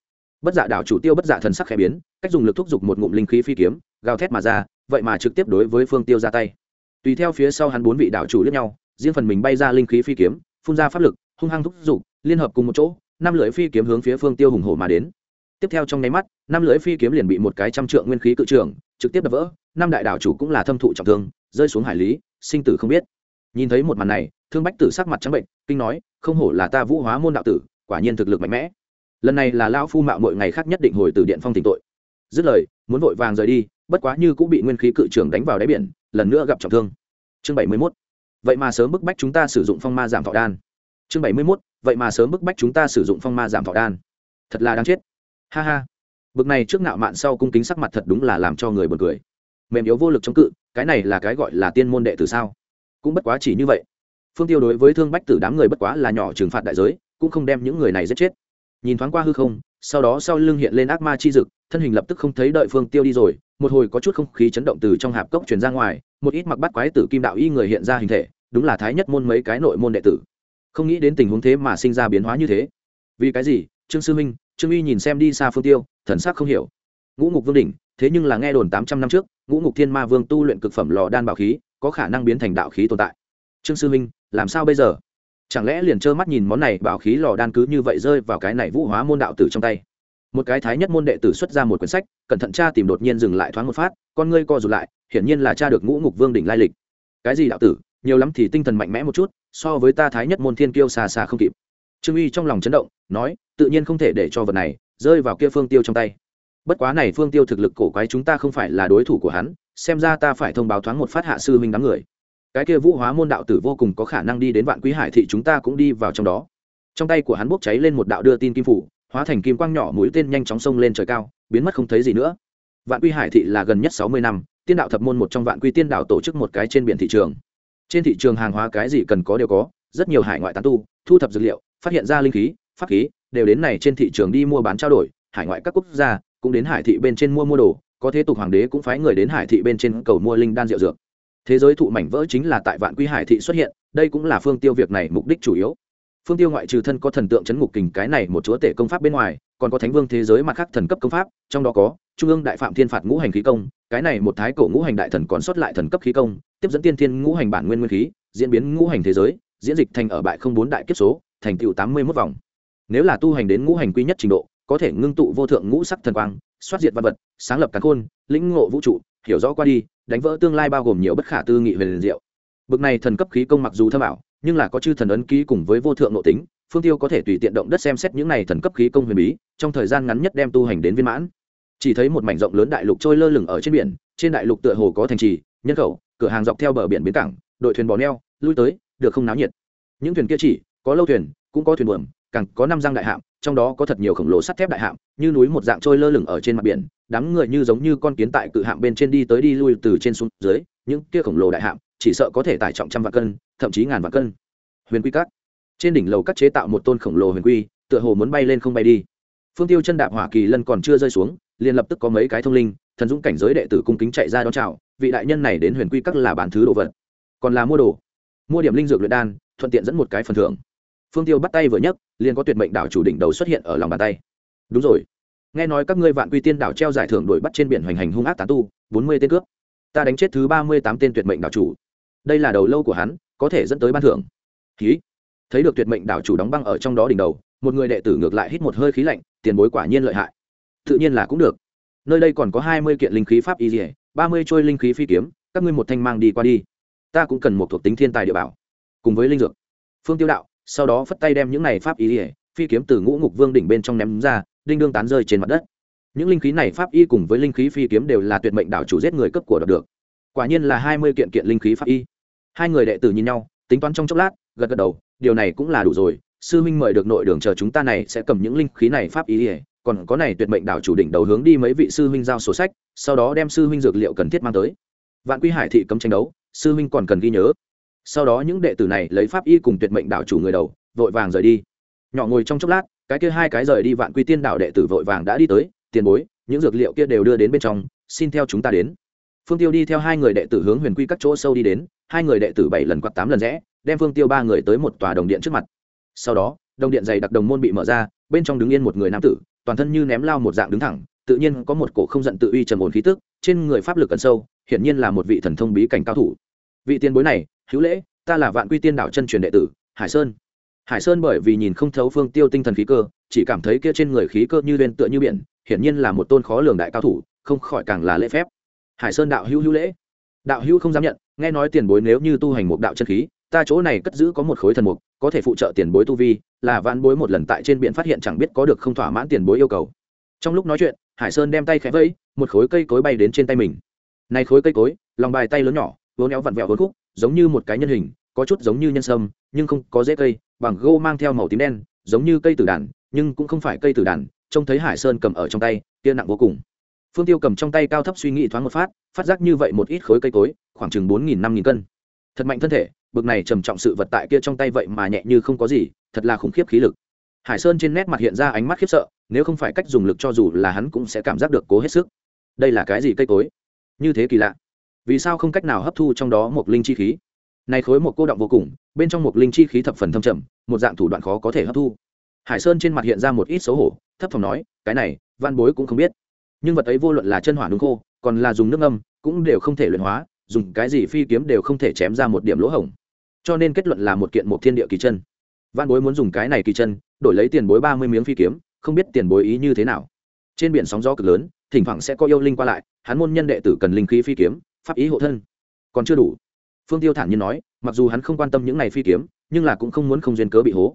Bất dạ đạo chủ tiêu bất dạ thần sắc khẽ biến, cách dùng lực thúc giục một ngụm linh khí phi kiếm, gào thét mà ra, vậy mà trực tiếp đối với phương tiêu ra tay. Tùy theo phía sau hắn bốn vị đạo chủ lẫn nhau, riêng phần mình bay ra linh khí phi kiếm, phun ra pháp lực, hung hăng thúc giục, liên hợp cùng một chỗ, năm lưỡi phi kiếm hướng phía phương tiêu hùng hổ mà đến. Tiếp theo trong nháy mắt, năm lưỡi phi kiếm liền bị một cái trăm trượng nguyên khí cự trường trực tiếp đập vỡ, năm đại đạo chủ cũng là thâm thụ trọng thương, rơi xuống hải lý, sinh tử không biết. Nhìn thấy một màn này thương bách tử sắc mặt trắng bệnh, kinh nói, không hổ là ta vũ hóa môn đạo tử, quả nhiên thực lực mạnh mẽ. Lần này là lão phu mạo mọi ngày khác nhất định hồi từ điện phong tỉnh tội. Dứt lời, muốn vội vàng rời đi, bất quá như cũng bị nguyên khí cự trưởng đánh vào đáy biển, lần nữa gặp trọng thương. Chương bảy mươi mốt. Vậy mà sớm bức bách chúng ta sử dụng phong ma giảm thọ đan. Chương bảy mươi mốt. Vậy mà sớm bức bách chúng ta sử dụng phong ma giảm thọ đan. Thật là đáng chết. Ha ha. Bực này trước nạo mạn sau cung kính sắc mặt thật đúng là làm cho người buồn cười. Mềm yếu vô lực chống cự, cái này là cái gọi là tiên môn đệ từ sao? Cũng bất quá chỉ như vậy phương tiêu đối với thương bách tử đám người bất quá là nhỏ trừng phạt đại giới, cũng không đem những người này giết chết. Nhìn thoáng qua hư không, sau đó sau lưng hiện lên ác ma chi dực, thân hình lập tức không thấy đợi phương tiêu đi rồi, một hồi có chút không khí chấn động từ trong hạp cốc truyền ra ngoài, một ít mặc bắt quái tử kim đạo y người hiện ra hình thể, đúng là thái nhất môn mấy cái nội môn đệ tử. Không nghĩ đến tình huống thế mà sinh ra biến hóa như thế. Vì cái gì? Trương sư minh, trương Y nhìn xem đi xa phương tiêu, thần sắc không hiểu. Ngũ ngục vương đỉnh, thế nhưng là nghe đồn tám trăm năm trước, ngũ ngục thiên ma vương tu luyện cực phẩm lò đan bảo khí, có khả năng biến thành đạo khí tồn tại. Trương sư minh làm sao bây giờ? Chẳng lẽ liền trơ mắt nhìn món này bảo khí lò đan cứ như vậy rơi vào cái này vũ hóa môn đạo tử trong tay? Một cái thái nhất môn đệ tử xuất ra một quyển sách, cẩn thận cha tìm đột nhiên dừng lại thoáng một phát, con ngươi co rụt lại, hiển nhiên là cha được ngũ ngục vương đỉnh lai lịch. Cái gì đạo tử? Nhiều lắm thì tinh thần mạnh mẽ một chút, so với ta thái nhất môn thiên kiêu xa xa không kịp. Trương uy trong lòng chấn động, nói, tự nhiên không thể để cho vật này rơi vào kia phương tiêu trong tay. Bất quá này phương tiêu thực lực cổ quái chúng ta không phải là đối thủ của hắn, xem ra ta phải thông báo thoáng một phát hạ sư huynh đám người cái kia vũ hóa môn đạo tử vô cùng có khả năng đi đến vạn quý hải thị chúng ta cũng đi vào trong đó. Trong tay của hắn bốc cháy lên một đạo đưa tin kim phủ, hóa thành kim quang nhỏ mũi tên nhanh chóng xông lên trời cao, biến mất không thấy gì nữa. Vạn quy hải thị là gần nhất sáu mươi năm, tiên đạo thập môn một trong vạn quy tiên đạo tổ chức một cái trên biển thị trường. Trên thị trường hàng hóa cái gì cần có đều có, rất nhiều hải ngoại tán tu, thu thập dược liệu, phát hiện ra linh khí, pháp khí, đều đến này trên thị trường đi mua bán trao đổi, hải ngoại các quốc gia cũng đến hải thị bên trên mua mua đồ, có thế tục hoàng đế cũng phái người đến hải thị bên trên cầu mua linh đan rượu dược thế giới thụ mảnh vỡ chính là tại vạn quy hải thị xuất hiện, đây cũng là phương tiêu việc này mục đích chủ yếu. Phương tiêu ngoại trừ thân có thần tượng chấn ngục kình cái này một chúa tể công pháp bên ngoài, còn có thánh vương thế giới mặt khác thần cấp công pháp, trong đó có trung ương đại phạm thiên phạt ngũ hành khí công, cái này một thái cổ ngũ hành đại thần còn sót lại thần cấp khí công, tiếp dẫn tiên thiên ngũ hành bản nguyên nguyên khí, diễn biến ngũ hành thế giới, diễn dịch thành ở bại không bốn đại kiếp số, thành tựu tám mươi mốt vòng. Nếu là tu hành đến ngũ hành quy nhất trình độ, có thể ngưng tụ vô thượng ngũ sắc thần quang, xoát diệt văn vật, sáng lập cán khôn, lĩnh ngộ vũ trụ, hiểu rõ qua đi đánh vỡ tương lai bao gồm nhiều bất khả tư nghị về liền diệu. Bực này thần cấp khí công mặc dù thâm ảo, nhưng là có chư thần ấn ký cùng với vô thượng nội tính, phương tiêu có thể tùy tiện động đất xem xét những này thần cấp khí công huyền bí, trong thời gian ngắn nhất đem tu hành đến viên mãn. Chỉ thấy một mảnh rộng lớn đại lục trôi lơ lửng ở trên biển, trên đại lục tựa hồ có thành trì, nhân khẩu, cửa hàng dọc theo bờ biển bến cảng, đội thuyền bò neo, lui tới, được không náo nhiệt. Những thuyền kia chỉ, có lâu thuyền, cũng có thuyền buồm, càng có năm răng đại hạm, trong đó có thật nhiều khổng lồ sắt thép đại hạm, như núi một dạng trôi lơ lửng ở trên mặt biển đám người như giống như con kiến tại cự hạm bên trên đi tới đi lui từ trên xuống dưới, những kia khổng lồ đại hạm, chỉ sợ có thể tải trọng trăm vạn cân, thậm chí ngàn vạn cân. Huyền quy cát trên đỉnh lầu cắt chế tạo một tôn khổng lồ huyền quy, tựa hồ muốn bay lên không bay đi. Phương tiêu chân đạp hỏa kỳ lân còn chưa rơi xuống, liền lập tức có mấy cái thông linh, thần dũng cảnh giới đệ tử cung kính chạy ra đón chào, vị đại nhân này đến huyền quy các là bán thứ đồ vật, còn là mua đồ. Mua điểm linh dược luyện đan, thuận tiện dẫn một cái phần thưởng. Phương tiêu bắt tay vừa nhấc, liền có tuyệt mệnh đảo chủ đỉnh đầu xuất hiện ở lòng bàn tay. Đúng rồi nghe nói các ngươi vạn quy tiên đảo treo giải thưởng đuổi bắt trên biển hoành hành hung ác tán tu, bốn mươi tên cướp. Ta đánh chết thứ ba mươi tám tên tuyệt mệnh đảo chủ. Đây là đầu lâu của hắn, có thể dẫn tới ban thưởng. Ký thấy được tuyệt mệnh đảo chủ đóng băng ở trong đó đỉnh đầu, một người đệ tử ngược lại hít một hơi khí lạnh, tiền bối quả nhiên lợi hại. Tự nhiên là cũng được. Nơi đây còn có hai mươi kiện linh khí pháp y dỉa ba mươi trôi linh khí phi kiếm, các ngươi một thanh mang đi qua đi. Ta cũng cần một thuộc tính thiên tài địa bảo, cùng với linh dược. Phương tiêu đạo sau đó phất tay đem những này pháp y dỉa phi kiếm từ ngũ ngục vương đỉnh bên trong ném ra đinh đương tán rơi trên mặt đất. Những linh khí này pháp y cùng với linh khí phi kiếm đều là tuyệt mệnh đảo chủ giết người cấp của đoạt được. Quả nhiên là hai mươi kiện kiện linh khí pháp y. Hai người đệ tử nhìn nhau, tính toán trong chốc lát, gật gật đầu, điều này cũng là đủ rồi. Sư huynh mời được nội đường chờ chúng ta này sẽ cầm những linh khí này pháp y ỉa còn có này tuyệt mệnh đảo chủ đỉnh đầu hướng đi mấy vị sư huynh giao sổ sách, sau đó đem sư huynh dược liệu cần thiết mang tới. Vạn quy hải thị cấm tranh đấu, sư huynh còn cần ghi nhớ. Sau đó những đệ tử này lấy pháp y cùng tuyệt mệnh đảo chủ người đầu, vội vàng rời đi. Nhỏ ngồi trong chốc lát cái kia hai cái rời đi vạn quy tiên đảo đệ tử vội vàng đã đi tới, tiền bối, những dược liệu kia đều đưa đến bên trong, xin theo chúng ta đến. Phương tiêu đi theo hai người đệ tử hướng huyền quy các chỗ sâu đi đến, hai người đệ tử bảy lần quạt tám lần rẽ, đem phương tiêu ba người tới một tòa đồng điện trước mặt. Sau đó, đồng điện dày đặc đồng môn bị mở ra, bên trong đứng yên một người nam tử, toàn thân như ném lao một dạng đứng thẳng, tự nhiên có một cổ không giận tự uy trầm ổn khí tức, trên người pháp lực ẩn sâu, hiển nhiên là một vị thần thông bí cảnh cao thủ. Vị tiền bối này, hữu lễ, ta là vạn quy tiên đạo chân truyền đệ tử, hải sơn hải sơn bởi vì nhìn không thấu phương tiêu tinh thần khí cơ, chỉ cảm thấy kia trên người khí cơ như lên tựa như biển, hiển nhiên là một tôn khó lường đại cao thủ, không khỏi càng là lễ phép. Hải sơn đạo hữu hữu lễ. Đạo hữu không dám nhận, nghe nói tiền bối nếu như tu hành một đạo chân khí, ta chỗ này cất giữ có một khối thần mục, có thể phụ trợ tiền bối tu vi, là vãn bối một lần tại trên biển phát hiện chẳng biết có được không thỏa mãn tiền bối yêu cầu. Trong lúc nói chuyện, hải sơn đem tay khẽ vẫy, một khối cây cối bay đến trên tay mình. Này khối cây cối, lòng bài tay lớn nhỏ vốn éo vặn vẹo vốn khúc, giống như một cái nhân hình, có chút giống như nhân sâm nhưng không có dễ cây, bằng gô mang theo màu tím đen, giống như cây tử đàn, nhưng cũng không phải cây tử đàn, trông thấy hải sơn cầm ở trong tay, kia nặng vô cùng. Phương tiêu cầm trong tay cao thấp suy nghĩ thoáng một phát phát giác như vậy một ít khối cây cối, khoảng chừng bốn nghìn năm nghìn cân. Thật mạnh thân thể, bực này trầm trọng sự vật tại kia trong tay vậy mà nhẹ như không có gì, thật là khủng khiếp khí lực. Hải sơn trên nét mặt hiện ra ánh mắt khiếp sợ, nếu không phải cách dùng lực cho dù là hắn cũng sẽ cảm giác được cố hết sức. Đây là cái gì cây cối? Như thế kỳ lạ. Vì sao không cách nào hấp thu trong đó một linh chi khí? Này khối một cô động vô cùng, bên trong một linh chi khí thập phần thâm trầm, một dạng thủ đoạn khó có thể hấp thu. Hải sơn trên mặt hiện ra một ít xấu hổ, thấp phòng nói, cái này, văn bối cũng không biết. Nhưng vật ấy vô luận là chân hỏa nung khô, còn là dùng nước ngâm, cũng đều không thể luyện hóa, dùng cái gì phi kiếm đều không thể chém ra một điểm lỗ hổng. Cho nên kết luận là một kiện một thiên địa kỳ chân. Văn bối muốn dùng cái này kỳ chân, đổi lấy tiền bối ba mươi miếng phi kiếm, không biết tiền bối ý như thế nào. Trên biển sóng gió cực lớn, thỉnh thoảng sẽ có yêu linh qua lại, hắn môn nhân đệ tử cần linh khí phi kiếm, pháp ý hộ thân. Còn chưa đủ phương tiêu thản nhiên nói, mặc dù hắn không quan tâm những này phi kiếm, nhưng là cũng không muốn không duyên cớ bị hố.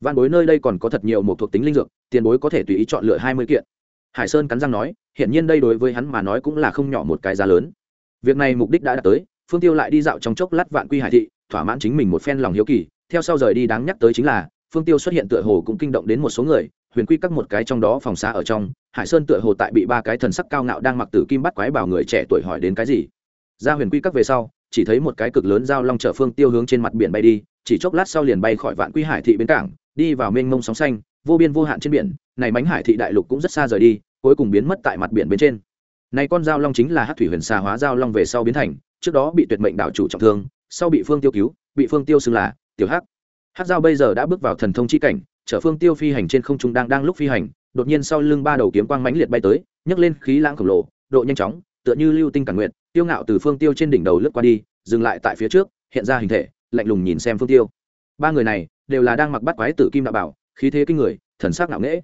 Văn bối nơi đây còn có thật nhiều một thuộc tính linh dược, tiền bối có thể tùy ý chọn lựa hai mươi kiện. Hải sơn cắn răng nói, hiển nhiên đây đối với hắn mà nói cũng là không nhỏ một cái giá lớn. Việc này mục đích đã đạt tới, phương tiêu lại đi dạo trong chốc lát vạn quy hải thị, thỏa mãn chính mình một phen lòng hiếu kỳ. Theo sau rời đi đáng nhắc tới chính là, phương tiêu xuất hiện tựa hồ cũng kinh động đến một số người, huyền quy các một cái trong đó phòng xa ở trong, hải sơn tựa hồ tại bị ba cái thần sắc cao ngạo đang mặc tử kim bắt quái bảo người trẻ tuổi hỏi đến cái gì. Ra huyền quy các về sau chỉ thấy một cái cực lớn giao long chở phương tiêu hướng trên mặt biển bay đi, chỉ chốc lát sau liền bay khỏi vạn quy hải thị bến cảng, đi vào mênh mông sóng xanh, vô biên vô hạn trên biển, này mánh hải thị đại lục cũng rất xa rời đi, cuối cùng biến mất tại mặt biển bên trên. Này con giao long chính là hát thủy huyền xà hóa giao long về sau biến thành, trước đó bị tuyệt mệnh đạo chủ trọng thương, sau bị phương tiêu cứu, bị phương tiêu xưng là tiểu hắc. Hát giao bây giờ đã bước vào thần thông chi cảnh, chở phương tiêu phi hành trên không trung đang đang lúc phi hành, đột nhiên sau lưng ba đầu kiếm quang mãnh liệt bay tới, nhấc lên khí lãng khổng lồ, độ nhanh chóng, tựa như lưu tinh cản nguyện tiêu ngạo từ phương tiêu trên đỉnh đầu lướt qua đi, dừng lại tại phía trước, hiện ra hình thể, lạnh lùng nhìn xem phương tiêu. Ba người này đều là đang mặc bắt quái tử kim đạo bảo, khí thế kinh người, thần sắc nặng nễ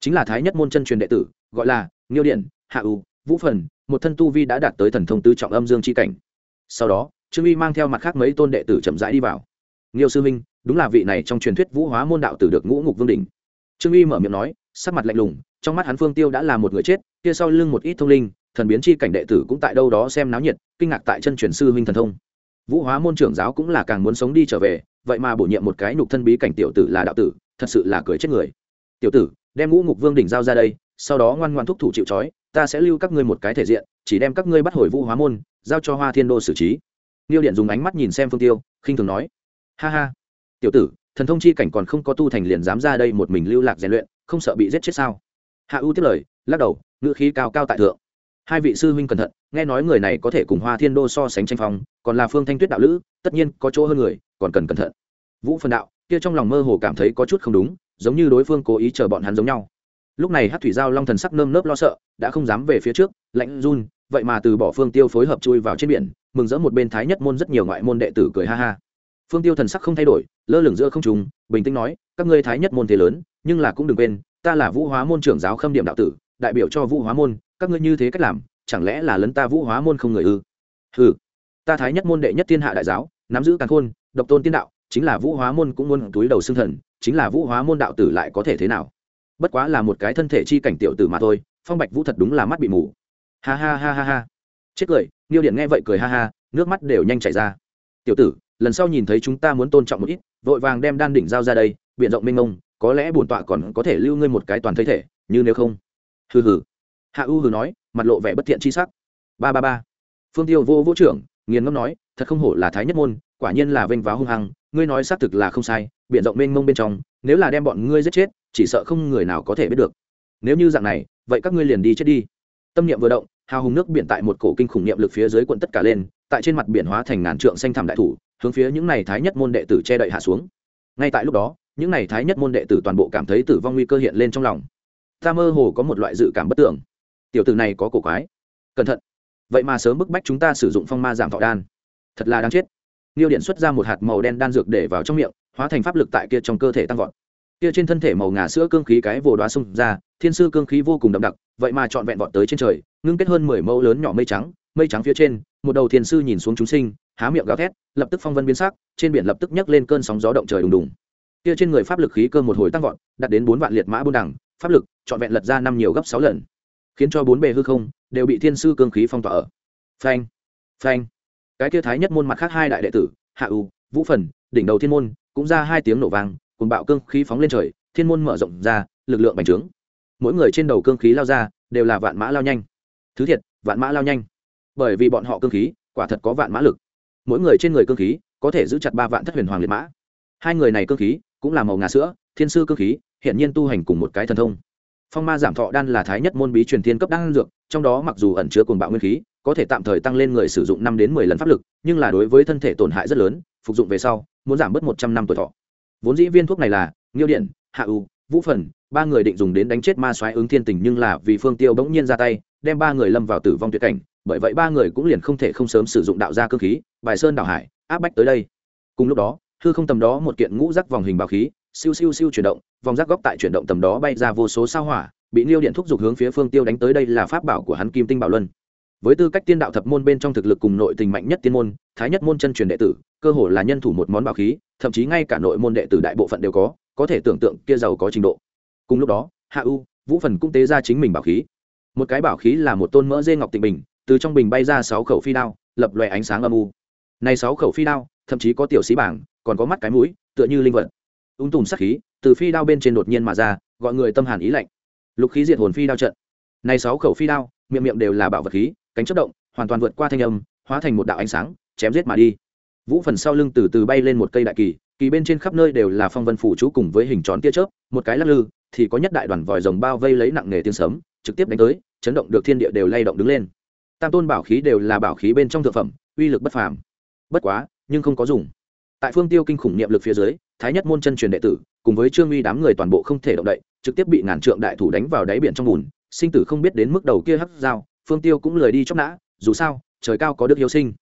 chính là thái nhất môn chân truyền đệ tử, gọi là nghiêu điện, hạ u, vũ phần, một thân tu vi đã đạt tới thần thông tứ trọng âm dương c h i cảnh. Sau đó, trương y mang theo mặt khác mấy tôn đệ tử chậm rãi đi vào. Nghiêu sư minh đúng là vị này trong truyền thuyết vũ hóa môn đạo tử được ngũ ngục vương đình trương y mở miệng nói, sắc mặt lạnh lùng, trong mắt hắn phương tiêu đã là một người chết, kia sau lưng một ít thông linh thần biến chi cảnh đệ tử cũng tại đâu đó xem náo nhiệt, kinh ngạc tại chân truyền sư huynh thần thông. Vũ hóa môn trưởng giáo cũng là càng muốn sống đi trở về, vậy mà bổ nhiệm một cái nhục thân bí cảnh tiểu tử là đạo tử, thật sự là cười chết người. Tiểu tử, đem ngũ ngục vương đỉnh giao ra đây, sau đó ngoan ngoan thúc thủ chịu trói, ta sẽ lưu các ngươi một cái thể diện, chỉ đem các ngươi bắt hồi vũ hóa môn, giao cho hoa thiên đô xử trí. Niêu điện dùng ánh mắt nhìn xem phương tiêu, khinh thường nói. Ha ha. Tiểu tử, thần thông chi cảnh còn không có tu thành liền dám ra đây một mình lưu lạc rèn luyện, không sợ bị giết chết sao? Hạ u tiếp lời, lắc đầu, ngữ khí cao cao tại thượng hai vị sư huynh cẩn thận, nghe nói người này có thể cùng hoa thiên đô so sánh tranh phong, còn là phương thanh tuyết đạo lữ, tất nhiên có chỗ hơn người, còn cần cẩn thận. Vũ phân đạo, kia trong lòng mơ hồ cảm thấy có chút không đúng, giống như đối phương cố ý chờ bọn hắn giống nhau. Lúc này hát thủy giao long thần sắc nơm nớp lo sợ, đã không dám về phía trước, lạnh run, vậy mà từ bỏ phương tiêu phối hợp chui vào trên biển, mừng rỡ một bên thái nhất môn rất nhiều ngoại môn đệ tử cười ha ha. Phương tiêu thần sắc không thay đổi, lơ lửng giữa không trùng bình tĩnh nói, các ngươi thái nhất môn thế lớn, nhưng là cũng đừng quên, ta là vũ hóa môn trưởng giáo khâm điểm đạo tử đại biểu cho vũ hóa môn, các ngươi như thế cách làm, chẳng lẽ là lấn ta vũ hóa môn không người ư? Ừ ta thái nhất môn đệ nhất thiên hạ đại giáo, nắm giữ càng khôn, độc tôn tiên đạo, chính là vũ hóa môn cũng muốn túi đầu xương thần, chính là vũ hóa môn đạo tử lại có thể thế nào? Bất quá là một cái thân thể chi cảnh tiểu tử mà thôi, phong bạch vũ thật đúng là mắt bị mù. Ha ha ha ha ha. Chết cười niêu điện nghe vậy cười ha ha, nước mắt đều nhanh chảy ra. Tiểu tử, lần sau nhìn thấy chúng ta muốn tôn trọng một ít, vội vàng đem đan đỉnh giao ra đây biện rộng mênh mông, có lẽ bổn tọa còn có thể lưu ngươi một cái toàn thân thể, như nếu không hừ hừ. Hạ u hừ nói, mặt lộ vẻ bất thiện chi sắc. Ba ba ba. Phương tiêu vô vũ trưởng, nghiền ngâm nói, thật không hổ là thái nhất môn, quả nhiên là vênh váo hung hăng, ngươi nói xác thực là không sai biện rộng mênh mông bên trong, nếu là đem bọn ngươi giết chết, chỉ sợ không người nào có thể biết được. Nếu như dạng này, vậy các ngươi liền đi chết đi. Tâm niệm vừa động, hào hùng nước biển tại một cổ kinh khủng niệm lực phía dưới quận tất cả lên, tại trên mặt biển hóa thành ngàn trượng xanh thảm đại thủ, hướng phía những này thái nhất môn đệ tử che đậy hạ xuống. Ngay tại lúc đó, những này thái nhất môn đệ tử toàn bộ cảm thấy tử vong nguy cơ hiện lên trong lòng ta mơ hồ có một loại dự cảm bất tưởng tiểu tử này có cổ quái. Cẩn thận. Vậy mà sớm bức bách chúng ta sử dụng phong ma giảm thọ đan. Thật là đáng chết. Niêu điện xuất ra một hạt màu đen đan dược để vào trong miệng, hóa thành pháp lực tại kia trong cơ thể tăng vọt. Kia trên thân thể màu ngà sữa cương khí cái vồ đoá xung ra, thiên sư cương khí vô cùng đậm đặc, vậy mà trọn vẹn vọt tới trên trời, ngưng kết hơn mười mẫu lớn nhỏ mây trắng mây trắng phía trên, một đầu thiên sư nhìn xuống chúng sinh, há miệng gào thét, lập tức phong vân biến sắc, trên biển lập tức nhấc lên cơn sóng gió động trời đùng đùng. Kia trên người pháp lực khí cơ một hồi tăng vọt, đạt đến bốn vạn liệt mã buôn đẳng pháp lực, trọn vẹn lật ra năm nhiều gấp sáu lần, khiến cho bốn bề hư không đều bị thiên sư cương khí phong tỏa ở. Phanh phanh. Cái kia thái nhất môn mặt khác hai đại đệ tử, hạ u, vũ phần, đỉnh đầu thiên môn, cũng ra hai tiếng nổ vang cùng bạo cương khí phóng lên trời, thiên môn mở rộng ra, lực lượng bành trướng. Mỗi người trên đầu cương khí lao ra, đều là vạn mã lao nhanh. Thứ thiệt, vạn mã lao nhanh. Bởi vì bọn họ cương khí, quả thật có vạn mã lực. Mỗi người trên người cương khí, có thể giữ chặt ba vạn thất huyền hoàng liệt mã. Hai người này cương khí, cũng là màu ngà sữa, thiên sư cương khí hiện nhiên tu hành cùng một cái thần thông. Phong ma giảm thọ đan là thái nhất môn bí truyền thiên cấp đan dược, trong đó mặc dù ẩn chứa cuồng bạo nguyên khí, có thể tạm thời tăng lên người sử dụng năm đến mười lần pháp lực, nhưng là đối với thân thể tổn hại rất lớn, phục dụng về sau, muốn giảm bớt một trăm năm tuổi thọ. Vốn dĩ viên thuốc này là nghiêu điện, hạ u, vũ phần, ba người định dùng đến đánh chết ma soái ứng thiên tình nhưng là vì phương tiêu bỗng nhiên ra tay, đem ba người lâm vào tử vong tuyệt cảnh, bởi vậy ba người cũng liền không thể không sớm sử dụng đạo gia cơ khí, bài sơn đảo hải, áp bách tới đây. Cùng lúc đó, hư không tầm đó một kiện ngũ rắc vòng hình bảo khí siêu siêu siêu chuyển động, vòng rác góc tại chuyển động tầm đó bay ra vô số sao hỏa, bị liêu điện thúc giục hướng phía phương tiêu đánh tới đây là pháp bảo của hắn kim tinh bảo luân. Với tư cách tiên đạo thập môn bên trong thực lực cùng nội tình mạnh nhất tiên môn, thái nhất môn chân truyền đệ tử, cơ hồ là nhân thủ một món bảo khí, thậm chí ngay cả nội môn đệ tử đại bộ phận đều có có thể tưởng tượng kia giàu có trình độ. Cùng lúc đó, hạ u, vũ phần cũng tế ra chính mình bảo khí. Một cái bảo khí là một tôn mỡ dê ngọc tịnh bình, từ trong bình bay ra sáu khẩu phi đao, lập loè ánh sáng âm u. Này sáu khẩu phi đao, thậm chí có tiểu sĩ bảng, còn có mắt cái mũi, tựa như linh vật ung tùm sắc khí, từ phi đao bên trên đột nhiên mà ra, gọi người tâm hàn ý lạnh. Lục khí diệt hồn phi đao trận. Này sáu khẩu phi đao, miệng miệng đều là bảo vật khí, cánh chất động, hoàn toàn vượt qua thanh âm, hóa thành một đạo ánh sáng, chém giết mà đi. Vũ phần sau lưng từ từ bay lên một cây đại kỳ kỳ bên trên khắp nơi đều là phong vân phủ chú cùng với hình tròn tia chớp, một cái lắc lư, thì có nhất đại đoàn vòi rồng bao vây lấy nặng nghề tiếng sấm, trực tiếp đánh tới, chấn động được thiên địa đều lay động đứng lên. Tam tôn bảo khí đều là bảo khí bên trong thực phẩm, uy lực bất phàm. Bất quá, nhưng không có dùng. Tại phương tiêu kinh khủng niệm lực phía dưới thái nhất môn chân truyền đệ tử, cùng với trương uy đám người toàn bộ không thể động đậy, trực tiếp bị ngàn trượng đại thủ đánh vào đáy biển trong bùn, sinh tử không biết đến mức đầu kia hắc dao, phương tiêu cũng lười đi chóc nã, dù sao, trời cao có đức hiếu sinh.